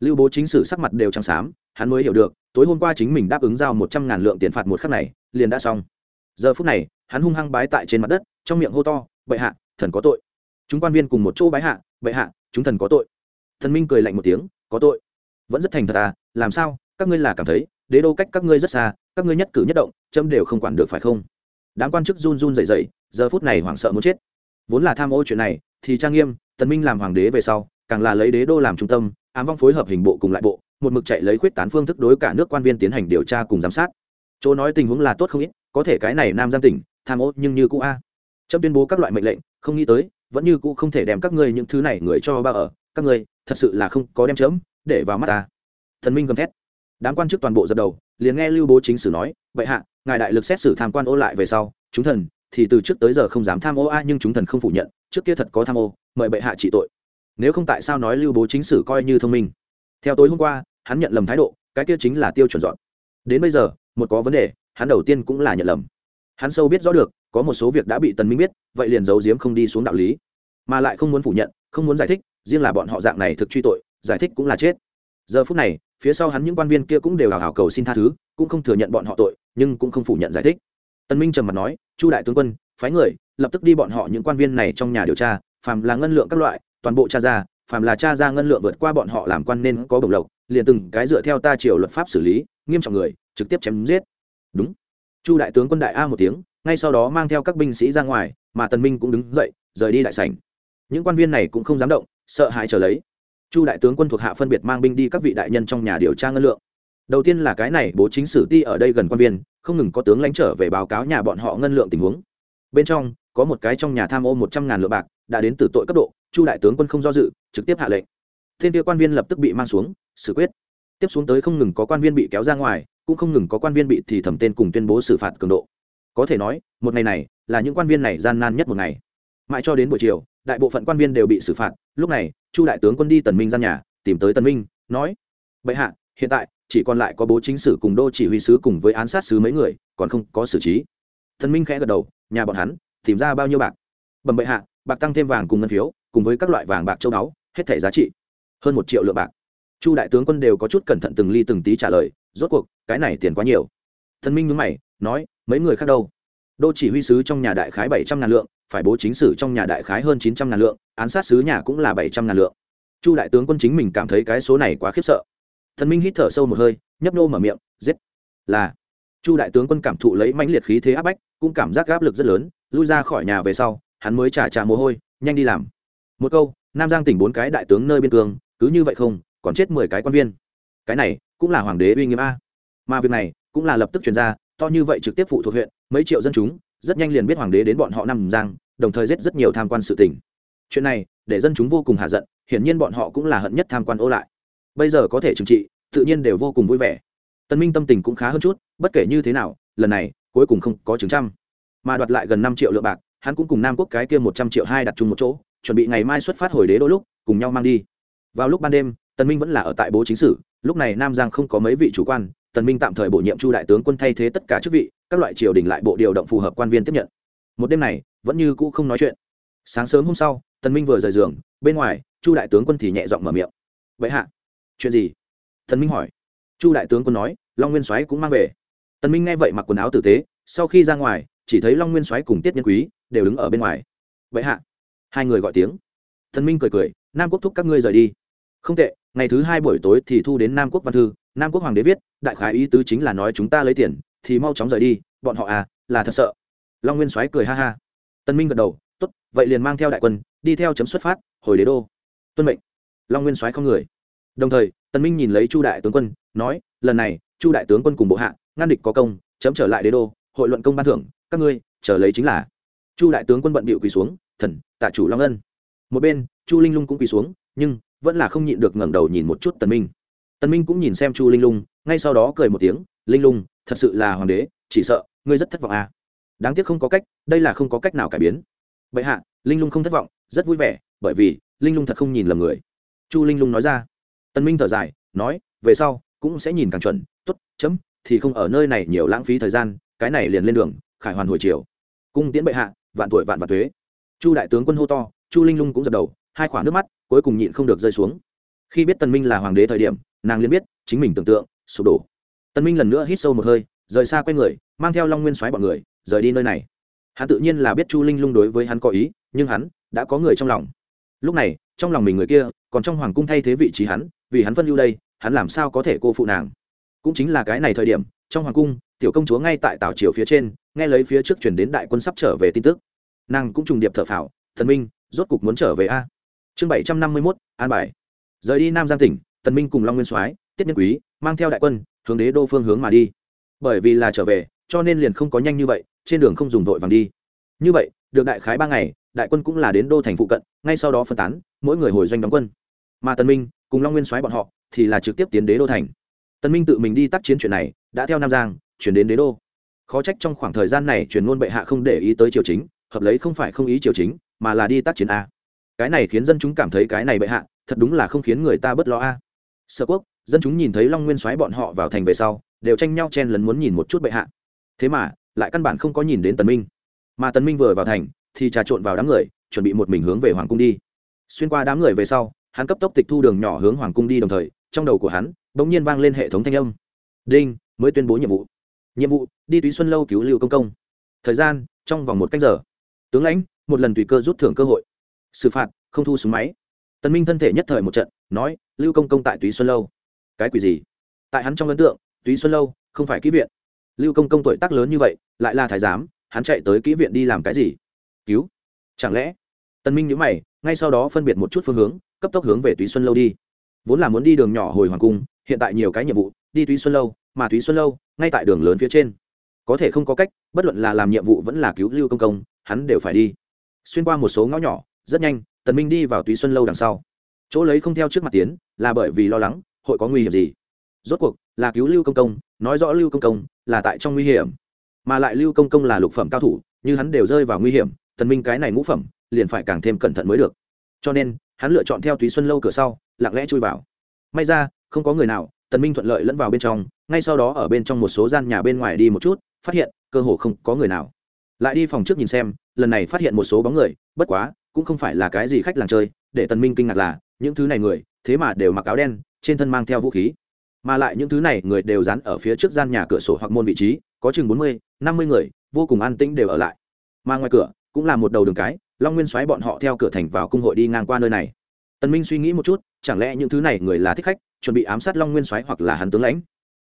S1: Lưu bố chính sử sắc mặt đều trắng xám, hắn mới hiểu được, tối hôm qua chính mình đáp ứng giao một trăm ngàn lượng tiền phạt một khắc này, liền đã xong. Giờ phút này, hắn hung hăng bái tại trên mặt đất, trong miệng hô to, bệ hạ, thần có tội. Chúng quan viên cùng một chỗ bái hạ, bệ hạ, chúng thần có tội. Thần minh cười lạnh một tiếng, có tội vẫn rất thành thật à làm sao, các ngươi là cảm thấy, đế đô cách các ngươi rất xa, các ngươi nhất cử nhất động, chấm đều không quản được phải không? Đám quan chức run run dậy dậy giờ phút này hoảng sợ muốn chết. Vốn là tham ô chuyện này, thì trang nghiêm, tần minh làm hoàng đế về sau, càng là lấy đế đô làm trung tâm, ám vong phối hợp hình bộ cùng lại bộ, một mực chạy lấy khuyết tán phương thức đối cả nước quan viên tiến hành điều tra cùng giám sát. Chỗ nói tình huống là tốt không ít, có thể cái này nam giang tỉnh, tham ô nhưng như cũ a. Trâm tuyên bố các loại mệnh lệnh, không nghĩ tới, vẫn như cũ không thể đem các ngươi những thứ này người cho ba ở. Các ngươi, thật sự là không có đem chớm để vào mắt ta. Thần minh gầm thét. Đám quan chức toàn bộ dập đầu, liền nghe lưu bố chính sử nói vậy hạ, ngài đại lực xét xử tham quan ô lại về sau, chúng thần thì từ trước tới giờ không dám tham ô a, nhưng chúng thần không phủ nhận, trước kia thật có tham ô, mời bệ hạ trị tội. Nếu không tại sao nói lưu bố chính sử coi như thông minh? Theo tối hôm qua, hắn nhận lầm thái độ, cái kia chính là tiêu chuẩn dọn. Đến bây giờ, một có vấn đề, hắn đầu tiên cũng là nhận lầm. Hắn sâu biết rõ được, có một số việc đã bị tần minh biết, vậy liền giấu giếm không đi xuống đạo lý. Mà lại không muốn phủ nhận, không muốn giải thích, riêng là bọn họ dạng này thực truy tội giải thích cũng là chết. Giờ phút này, phía sau hắn những quan viên kia cũng đều hào hào cầu xin tha thứ, cũng không thừa nhận bọn họ tội, nhưng cũng không phủ nhận giải thích. Tân minh trầm mặt nói, chu đại tướng quân, phái người, lập tức đi bọn họ những quan viên này trong nhà điều tra, phàm là ngân lượng các loại, toàn bộ tra ra, phàm là tra ra ngân lượng vượt qua bọn họ làm quan nên có bổng lộc, liền từng cái dựa theo ta triều luật pháp xử lý, nghiêm trọng người, trực tiếp chém giết. Đúng. Chu đại tướng quân đại a một tiếng, ngay sau đó mang theo các binh sĩ ra ngoài, mà tần minh cũng đứng dậy, rời đi đại sảnh. Những quan viên này cũng không dám động, sợ hãi trở lấy chu đại tướng quân thuộc hạ phân biệt mang binh đi các vị đại nhân trong nhà điều tra ngân lượng. Đầu tiên là cái này bố chính sử ti ở đây gần quan viên, không ngừng có tướng lãnh trở về báo cáo nhà bọn họ ngân lượng tình huống. Bên trong, có một cái trong nhà tham ô một trăm ngàn lượng bạc, đã đến từ tội cấp độ, chu đại tướng quân không do dự, trực tiếp hạ lệnh. Thiên kia quan viên lập tức bị mang xuống, xử quyết. Tiếp xuống tới không ngừng có quan viên bị kéo ra ngoài, cũng không ngừng có quan viên bị thì thẩm tên cùng tuyên bố xử phạt cường độ. Có thể nói, một ngày này, là những quan viên này gian nan nhất một ngày. Mãi cho đến buổi chiều đại bộ phận quan viên đều bị xử phạt. Lúc này chu đại tướng quân đi tần minh gian nhà tìm tới tần minh nói bệ hạ hiện tại chỉ còn lại có bố chính sử cùng đô chỉ huy sứ cùng với án sát sứ mấy người còn không có xử trí. Tần minh khẽ gật đầu nhà bọn hắn tìm ra bao nhiêu bạc? Bẩm bệ hạ bạc tăng thêm vàng cùng ngân phiếu cùng với các loại vàng bạc châu đáo, hết thể giá trị hơn một triệu lượng bạc. Chu đại tướng quân đều có chút cẩn thận từng ly từng tí trả lời rốt cuộc cái này tiền quá nhiều. Thần minh nhúng mày nói mấy người khác đâu? Đô chỉ huy sứ trong nhà đại khái bảy trăm ngàn lượng phải bố chính sử trong nhà đại khái hơn chín trăm ngàn lượng, án sát sứ nhà cũng là bảy trăm ngàn lượng. Chu đại tướng quân chính mình cảm thấy cái số này quá khiếp sợ. Thần minh hít thở sâu một hơi, nhấp nô mở miệng, giết. Là. Chu đại tướng quân cảm thụ lấy mãnh liệt khí thế áp bách, cũng cảm giác áp lực rất lớn, lui ra khỏi nhà về sau, hắn mới trả trả mồ hôi, nhanh đi làm. Một câu, nam giang tỉnh bốn cái đại tướng nơi biên cương, cứ như vậy không, còn chết mười cái quan viên. Cái này, cũng là hoàng đế uy nghiêm a. Mà việc này, cũng là lập tức chuyển ra, to như vậy trực tiếp phụ thuộc huyện, mấy triệu dân chúng rất nhanh liền biết hoàng đế đến bọn họ nằm giang, đồng thời giết rất nhiều tham quan sự tình. Chuyện này, để dân chúng vô cùng hạ giận, hiển nhiên bọn họ cũng là hận nhất tham quan ô lại. Bây giờ có thể trừng trị, tự nhiên đều vô cùng vui vẻ. Tân minh tâm tình cũng khá hơn chút, bất kể như thế nào, lần này, cuối cùng không có chứng trăm. Mà đoạt lại gần năm triệu lượng bạc, hắn cũng cùng nam quốc cái kia một trăm triệu hai đặt chung một chỗ, chuẩn bị ngày mai xuất phát hồi đế đôi lúc, cùng nhau mang đi. Vào lúc ban đêm, Tân minh vẫn là ở tại bố chính sử, lúc này nam giang không có mấy vị chủ quan tần minh tạm thời bổ nhiệm chu đại tướng quân thay thế tất cả chức vị, các loại triều đình lại bộ điều động phù hợp quan viên tiếp nhận. Một đêm này, vẫn như cũ không nói chuyện. Sáng sớm hôm sau, tần minh vừa rời giường, bên ngoài, chu đại tướng quân thì nhẹ giọng mở miệng. Vậy hạ, chuyện gì? Tần minh hỏi. Chu đại tướng quân nói, long nguyên soái cũng mang về. Tần minh nghe vậy mặc quần áo tử tế, sau khi ra ngoài, chỉ thấy long nguyên soái cùng tiết nhân quý đều đứng ở bên ngoài. Vậy hạ, hai người gọi tiếng. Tần minh cười cười, nam quốc thúc các ngươi rời đi. Không tệ, ngày thứ hai buổi tối thì thu đến nam quốc văn thư nam quốc hoàng đế viết, đại khái ý tứ chính là nói chúng ta lấy tiền, thì mau chóng rời đi, bọn họ à là thật sợ. Long nguyên soái cười ha ha. Tân minh gật đầu, tốt, vậy liền mang theo đại quân, đi theo chấm xuất phát, hồi đế đô. Tuân mệnh. Long nguyên soái không người. Đồng thời, tân minh nhìn lấy chu đại tướng quân, nói, lần này, chu đại tướng quân cùng bộ hạ, ngăn địch có công, chấm trở lại đế đô, hội luận công ban thưởng, các ngươi chờ lấy chính là. Chu đại tướng quân bận bịu quỳ xuống, thần tạ chủ long ân. Một bên, chu linh lung cũng quỳ xuống, nhưng vẫn là không nhịn được ngẩng đầu nhìn một chút tần minh tần minh cũng nhìn xem chu linh lung, ngay sau đó cười một tiếng, linh lung, thật sự là hoàng đế, chỉ sợ ngươi rất thất vọng à. Đáng tiếc không có cách, đây là không có cách nào cải biến. Bệ hạ, linh lung không thất vọng, rất vui vẻ, bởi vì linh lung thật không nhìn lầm người. Chu linh lung nói ra. Tần minh thở dài, nói, về sau, cũng sẽ nhìn càng chuẩn, tốt, chấm, thì không ở nơi này nhiều lãng phí thời gian, cái này liền lên đường, khải hoàn hồi chiều cung tiễn bệ hạ, vạn tuổi vạn vạn thuế. Chu đại tướng quân hô to, chu linh lung cũng dập đầu, hai khoảng nước mắt, cuối cùng nhịn không được rơi xuống. Khi biết tần minh là hoàng đế thời điểm nàng liền biết chính mình tưởng tượng, sụp đổ. Tần minh lần nữa hít sâu một hơi, rời xa quay người, mang theo long nguyên soái bọn người, rời đi nơi này. Hắn tự nhiên là biết chu linh lung đối với hắn có ý, nhưng hắn đã có người trong lòng. Lúc này, trong lòng mình người kia, còn trong hoàng cung thay thế vị trí hắn, vì hắn phân lưu đây, hắn làm sao có thể cô phụ nàng? Cũng chính là cái này thời điểm, trong hoàng cung, tiểu công chúa ngay tại tảo triều phía trên, nghe lấy phía trước chuyển đến đại quân sắp trở về tin tức. Nàng cũng trùng điệp thở phào, thần minh, rốt cục muốn trở về a? Chương bảy trăm năm mươi mốt, an bài. Rời đi nam giang tỉnh tần minh cùng long nguyên soái, tiết nhân quý, mang theo đại quân, hướng đế đô phương hướng mà đi. Bởi vì là trở về, cho nên liền không có nhanh như vậy, trên đường không dùng vội vàng đi. Như vậy, được đại khái ba ngày, đại quân cũng là đến đô thành phụ cận, ngay sau đó phân tán, mỗi người hồi doanh đóng quân. Mà tần minh cùng long nguyên soái bọn họ thì là trực tiếp tiến đế đô thành. Tần minh tự mình đi tác chiến chuyện này, đã theo nam giang, chuyển đến đế đô. Khó trách trong khoảng thời gian này truyền ngôn bệ hạ không để ý tới triều chính, hợp lấy không phải không ý triều chính, mà là đi tác chiến a. Cái này khiến dân chúng cảm thấy cái này bệ hạ, thật đúng là không khiến người ta bớt lo a sở quốc, dân chúng nhìn thấy long nguyên soái bọn họ vào thành về sau, đều tranh nhau chen lấn muốn nhìn một chút bệ hạ. Thế mà, lại căn bản không có nhìn đến tần minh. Mà tần minh vừa vào thành, thì trà trộn vào đám người, chuẩn bị một mình hướng về hoàng cung đi. Xuyên qua đám người về sau, hắn cấp tốc tịch thu đường nhỏ hướng hoàng cung đi đồng thời, trong đầu của hắn, bỗng nhiên vang lên hệ thống thanh âm. Đinh, mới tuyên bố nhiệm vụ. Nhiệm vụ, đi túy xuân lâu cứu lưu công công. Thời gian, trong vòng một cách giờ. Tướng lãnh, một lần tùy cơ rút thưởng cơ hội. Xử phạt, không thu súng máy. Tần minh thân thể nhất thời một trận, nói lưu công công tại túy xuân lâu. Cái quỷ gì? Tại hắn trong ấn tượng, túy xuân lâu không phải kỹ viện. Lưu công công tuổi tác lớn như vậy, lại là thái giám, hắn chạy tới kỹ viện đi làm cái gì? Cứu. Chẳng lẽ? Tần minh nhíu mày, ngay sau đó phân biệt một chút phương hướng, cấp tốc hướng về túy xuân lâu đi. Vốn là muốn đi đường nhỏ hồi hoàng cung, hiện tại nhiều cái nhiệm vụ, đi túy xuân lâu, mà túy xuân lâu, ngay tại đường lớn phía trên. Có thể không có cách, bất luận là làm nhiệm vụ vẫn là cứu lưu công công, hắn đều phải đi. Xuyên qua một số ngõ nhỏ, rất nhanh tần minh đi vào túy xuân lâu đằng sau chỗ lấy không theo trước mặt tiến, là bởi vì lo lắng, hội có nguy hiểm gì? Rốt cuộc, là cứu lưu công công, nói rõ lưu công công là tại trong nguy hiểm, mà lại lưu công công là lục phẩm cao thủ, như hắn đều rơi vào nguy hiểm tần minh cái này ngũ phẩm, liền phải càng thêm cẩn thận mới được. Cho nên, hắn lựa chọn theo túy xuân lâu cửa sau, lặng lẽ chui vào. May ra, không có người nào tần minh thuận lợi lẫn vào bên trong, ngay sau đó ở bên trong một số gian nhà bên ngoài đi một chút, phát hiện, cơ hồ không có người nào. Lại đi phòng trước nhìn xem, lần này phát hiện một số bóng người, bất quá, cũng không phải là cái gì khách làng chơi, để tần minh kinh ngạc là những thứ này người, thế mà đều mặc áo đen, trên thân mang theo vũ khí. Mà lại những thứ này người đều dán ở phía trước gian nhà cửa sổ hoặc môn vị trí, có chừng bốn mươi, năm mươi người, vô cùng an tĩnh đều ở lại. Mà ngoài cửa, cũng là một đầu đường cái, long nguyên xoáy bọn họ theo cửa thành vào cung hội đi ngang qua nơi này. Tần minh suy nghĩ một chút, chẳng lẽ những thứ này người là thích khách, chuẩn bị ám sát long nguyên xoáy hoặc là hắn tướng lãnh?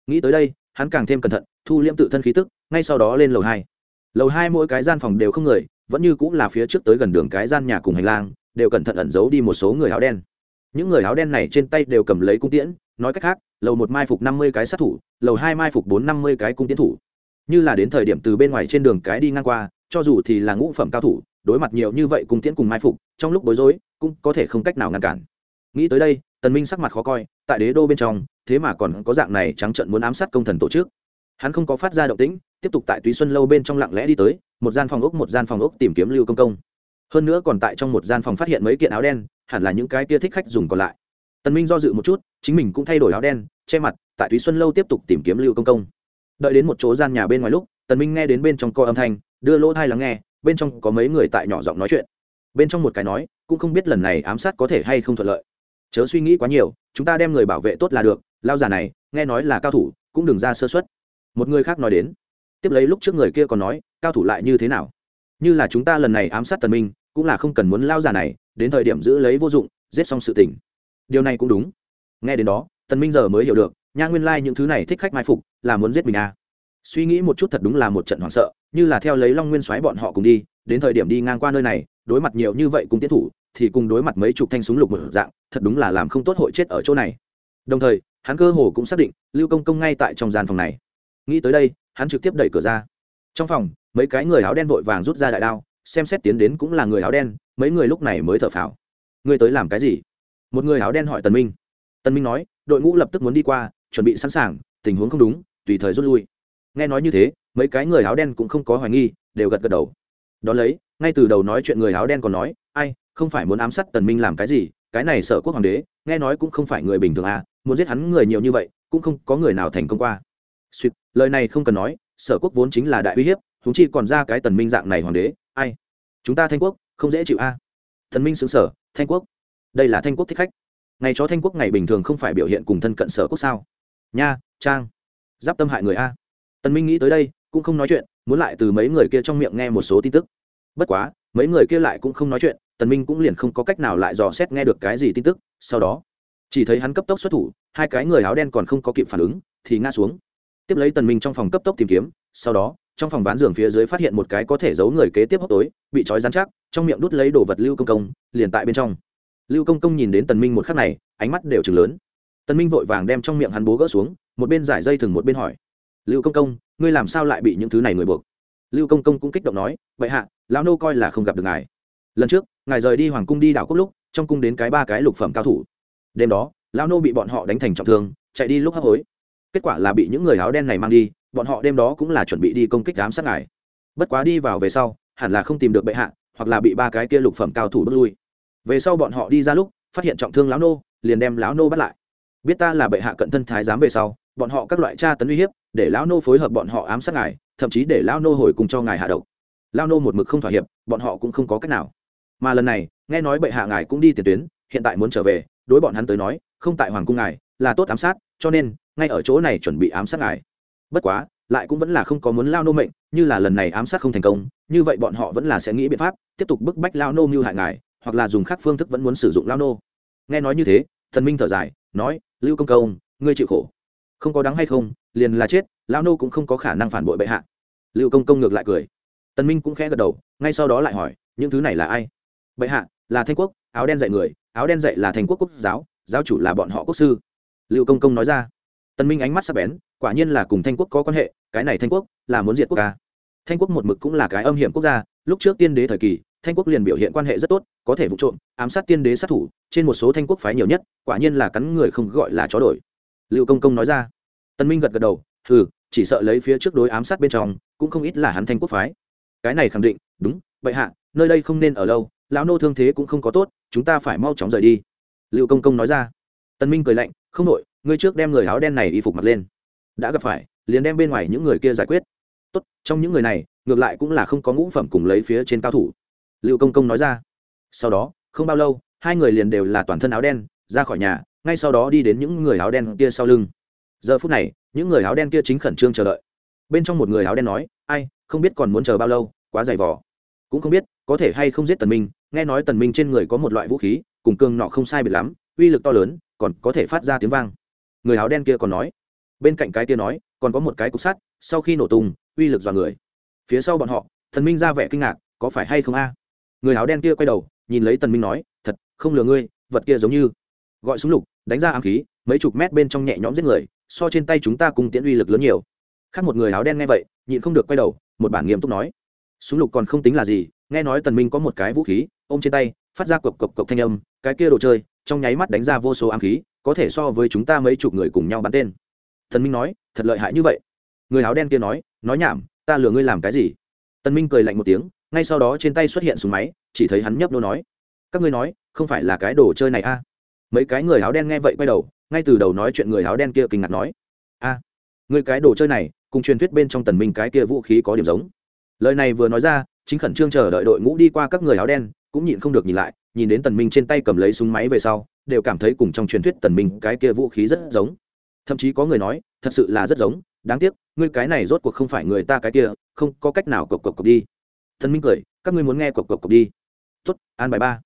S1: Nghĩ tới đây, hắn càng thêm cẩn thận, thu liễm tự thân khí tức, ngay sau đó lên lầu hai. Lầu hai mỗi cái gian phòng đều không người, vẫn như cũng là phía trước tới gần đường cái gian nhà cùng hành lang, đều cẩn thận ẩn giấu đi một số người áo đen những người áo đen này trên tay đều cầm lấy cung tiễn, nói cách khác, lầu một mai phục năm mươi cái sát thủ, lầu hai mai phục bốn năm mươi cái cung tiễn thủ. Như là đến thời điểm từ bên ngoài trên đường cái đi ngang qua, cho dù thì là ngũ phẩm cao thủ, đối mặt nhiều như vậy cung tiễn cùng mai phục, trong lúc bối rối, cũng có thể không cách nào ngăn cản. Nghĩ tới đây, tần minh sắc mặt khó coi, tại đế đô bên trong, thế mà còn có dạng này trắng trận muốn ám sát công thần tổ chức. Hắn không có phát ra động tĩnh, tiếp tục tại túy xuân lâu bên trong lặng lẽ đi tới, một gian phòng ốc, một gian phòng ốc tìm kiếm lưu công công. Hơn nữa còn tại trong một gian phòng phát hiện mấy kiện áo đen hẳn là những cái kia thích khách dùng còn lại. Tần minh do dự một chút, chính mình cũng thay đổi áo đen, che mặt, tại Thúy xuân lâu tiếp tục tìm kiếm lưu công công. Đợi đến một chỗ gian nhà bên ngoài lúc, tần minh nghe đến bên trong co âm thanh, đưa lỗ thai lắng nghe, bên trong có mấy người tại nhỏ giọng nói chuyện. Bên trong một cái nói, cũng không biết lần này ám sát có thể hay không thuận lợi. Chớ suy nghĩ quá nhiều, chúng ta đem người bảo vệ tốt là được lao giả này, nghe nói là cao thủ, cũng đừng ra sơ suất. Một người khác nói đến, tiếp lấy lúc trước người kia còn nói, cao thủ lại như thế nào? Như là chúng ta lần này ám sát tần minh, cũng là không cần muốn lao giả này đến thời điểm giữ lấy vô dụng, giết xong sự tình. Điều này cũng đúng. Nghe đến đó, tần minh giờ mới hiểu được, nha nguyên lai like những thứ này thích khách mai phục, là muốn giết mình à. Suy nghĩ một chút thật đúng là một trận hoảng sợ, như là theo lấy long nguyên soái bọn họ cùng đi, đến thời điểm đi ngang qua nơi này, đối mặt nhiều như vậy cùng tiến thủ, thì cùng đối mặt mấy chục thanh súng lục một dạng, thật đúng là làm không tốt hội chết ở chỗ này. Đồng thời, hắn cơ hồ cũng xác định, lưu công công ngay tại trong gian phòng này. Nghĩ tới đây, hắn trực tiếp đẩy cửa ra. Trong phòng, mấy cái người áo đen vội vàng rút ra đại đao xem xét tiến đến cũng là người áo đen, mấy người lúc này mới thở phào. Ngươi tới làm cái gì? Một người áo đen hỏi tần minh. Tần minh nói, đội ngũ lập tức muốn đi qua, chuẩn bị sẵn sàng, tình huống không đúng, tùy thời rút lui. Nghe nói như thế, mấy cái người áo đen cũng không có hoài nghi, đều gật gật đầu. Đón lấy, ngay từ đầu nói chuyện người áo đen còn nói, ai, không phải muốn ám sát tần minh làm cái gì, cái này sở quốc hoàng đế, nghe nói cũng không phải người bình thường à muốn giết hắn người nhiều như vậy, cũng không có người nào thành công qua. Suýt, lời này không cần nói sở quốc vốn chính là đại uy hiếp chúng chi còn ra cái tần minh dạng này hoàng đế ai? Chúng ta thanh quốc, không dễ chịu a. À. thần minh xứng sở thanh quốc. Đây là thanh quốc thích khách. Ngày chó thanh quốc ngày bình thường không phải biểu hiện cùng thân cận sở quốc sao? Nha, trang. Giáp tâm hại người a. Tần minh nghĩ tới đây, cũng không nói chuyện, muốn lại từ mấy người kia trong miệng nghe một số tin tức. Bất quá, mấy người kia lại cũng không nói chuyện, tần minh cũng liền không có cách nào lại dò xét nghe được cái gì tin tức, sau đó, chỉ thấy hắn cấp tốc xuất thủ, hai cái người áo đen còn không có kịp phản ứng, thì ngã xuống. Tiếp lấy tần minh trong phòng cấp tốc tìm kiếm, sau đó trong phòng ván giường phía dưới phát hiện một cái có thể giấu người kế tiếp hốc tối, bị trói rắn chắc, trong miệng đút lấy đồ vật lưu công công, liền tại bên trong. Lưu công công nhìn đến tần minh một khắc này, ánh mắt đều trừng lớn. Tần minh vội vàng đem trong miệng hắn bố gỡ xuống, một bên giải dây thừng một bên hỏi. Lưu công công, ngươi làm sao lại bị những thứ này người buộc? Lưu công công cũng kích động nói, vậy hạ, lão nô coi là không gặp được ngài. Lần trước, ngài rời đi hoàng cung đi đảo quốc lúc, trong cung đến cái ba cái lục phẩm cao thủ. Đêm đó, lão nô bị bọn họ đánh thành trọng thương, chạy đi lúc hấp hối. Kết quả là bị những người áo đen này mang đi bọn họ đêm đó cũng là chuẩn bị đi công kích giám sát ngài. Bất quá đi vào về sau, hẳn là không tìm được bệ hạ, hoặc là bị ba cái kia lục phẩm cao thủ bước lui. Về sau bọn họ đi ra lúc, phát hiện trọng thương lão nô, liền đem lão nô bắt lại. Biết ta là bệ hạ cận thân thái giám về sau, bọn họ các loại tra tấn uy hiếp, để lão nô phối hợp bọn họ ám sát ngài, thậm chí để lão nô hồi cùng cho ngài hạ độc. Lão nô một mực không thỏa hiệp, bọn họ cũng không có cách nào. Mà lần này, nghe nói bệ hạ ngài cũng đi tiền tuyến, hiện tại muốn trở về, đối bọn hắn tới nói, không tại hoàng cung ngài, là tốt ám sát, cho nên, ngay ở chỗ này chuẩn bị ám sát ngài bất quá, lại cũng vẫn là không có muốn lao nô mệnh, như là lần này ám sát không thành công, như vậy bọn họ vẫn là sẽ nghĩ biện pháp, tiếp tục bức bách lao nô mưu hại ngài, hoặc là dùng khác phương thức vẫn muốn sử dụng lao nô. Nghe nói như thế, thần minh thở dài, nói, lưu công công, ngươi chịu khổ. Không có đáng hay không, liền là chết, lao nô cũng không có khả năng phản bội bệ hạ. Lưu công công ngược lại cười. Tần minh cũng khẽ gật đầu, ngay sau đó lại hỏi, những thứ này là ai? Bệ hạ, là thanh quốc, áo đen dạy người, áo đen dạy là thành quốc quốc giáo giáo chủ là bọn họ quốc sư. Lưu công công nói ra. Tân minh ánh mắt sắc bén quả nhiên là cùng thanh quốc có quan hệ, cái này thanh quốc là muốn diệt quốc ca. Thanh quốc một mực cũng là cái âm hiểm quốc gia, lúc trước tiên đế thời kỳ, thanh quốc liền biểu hiện quan hệ rất tốt, có thể vụ trộm, ám sát tiên đế sát thủ, trên một số thanh quốc phái nhiều nhất, quả nhiên là cắn người không gọi là chó đổi. Liệu công công nói ra. Tân minh gật gật đầu ừ chỉ sợ lấy phía trước đối ám sát bên trong, cũng không ít là hắn thanh quốc phái. Cái này khẳng định, đúng, vậy hạ, nơi đây không nên ở lâu, lão nô thương thế cũng không có tốt, chúng ta phải mau chóng rời đi. Liệu công công nói ra. Tân minh cười lạnh, không nội ngươi trước đem người áo đen này y phục mặc lên đã gặp phải, liền đem bên ngoài những người kia giải quyết. Tốt, trong những người này, ngược lại cũng là không có ngũ phẩm cùng lấy phía trên cao thủ. Liệu công công nói ra. Sau đó, không bao lâu, hai người liền đều là toàn thân áo đen, ra khỏi nhà, ngay sau đó đi đến những người áo đen kia sau lưng. Giờ phút này, những người áo đen kia chính khẩn trương chờ đợi. Bên trong một người áo đen nói, ai, không biết còn muốn chờ bao lâu, quá dày vỏ cũng không biết, có thể hay không giết tần minh. Nghe nói tần minh trên người có một loại vũ khí, cùng cường nọ không sai biệt lắm, uy lực to lớn, còn có thể phát ra tiếng vang. Người áo đen kia còn nói bên cạnh cái kia nói, còn có một cái cục sắt, sau khi nổ tung, uy lực dọa người. Phía sau bọn họ thần minh ra vẻ kinh ngạc, có phải hay không a? Người áo đen kia quay đầu, nhìn lấy tần minh nói, thật, không lừa ngươi, vật kia giống như. Gọi súng lục, đánh ra ám khí, mấy chục mét bên trong nhẹ nhõm giết người, so trên tay chúng ta cùng tiễn uy lực lớn nhiều. Khác một người áo đen nghe vậy, nhịn không được quay đầu, một bản nghiêm túc nói, súng lục còn không tính là gì, nghe nói tần minh có một cái vũ khí, ôm trên tay, phát ra cộc cộc cộc thanh âm, cái kia đồ chơi, trong nháy mắt đánh ra vô số ám khí, có thể so với chúng ta mấy chục người cùng nhau bắn tên tần minh nói thật lợi hại như vậy. Người áo đen kia nói nói nhảm ta lừa ngươi làm cái gì? Tần minh cười lạnh một tiếng ngay sau đó trên tay xuất hiện súng máy chỉ thấy hắn nhấp nô nói các ngươi nói không phải là cái đồ chơi này a à? mấy cái người áo đen nghe vậy quay đầu ngay từ đầu nói chuyện người áo đen kia kinh ngạc nói a à, người cái đồ chơi này cùng truyền thuyết bên trong tần minh cái kia vũ khí có điểm giống. Lời này vừa nói ra chính khẩn trương chờ đợi đội ngũ đi qua các người áo đen cũng nhịn không được nhìn lại nhìn đến tần minh trên tay cầm lấy súng máy về sau đều cảm thấy cùng trong truyền thuyết tần minh cái kia vũ khí rất giống thậm chí có người nói, thật sự là rất giống, đáng tiếc, ngươi cái này rốt cuộc không phải người ta cái kia, không có cách nào cộc cộc cộc đi. Thần minh cười, các ngươi muốn nghe cộc cộc cộc đi. Tốt, an bài ba.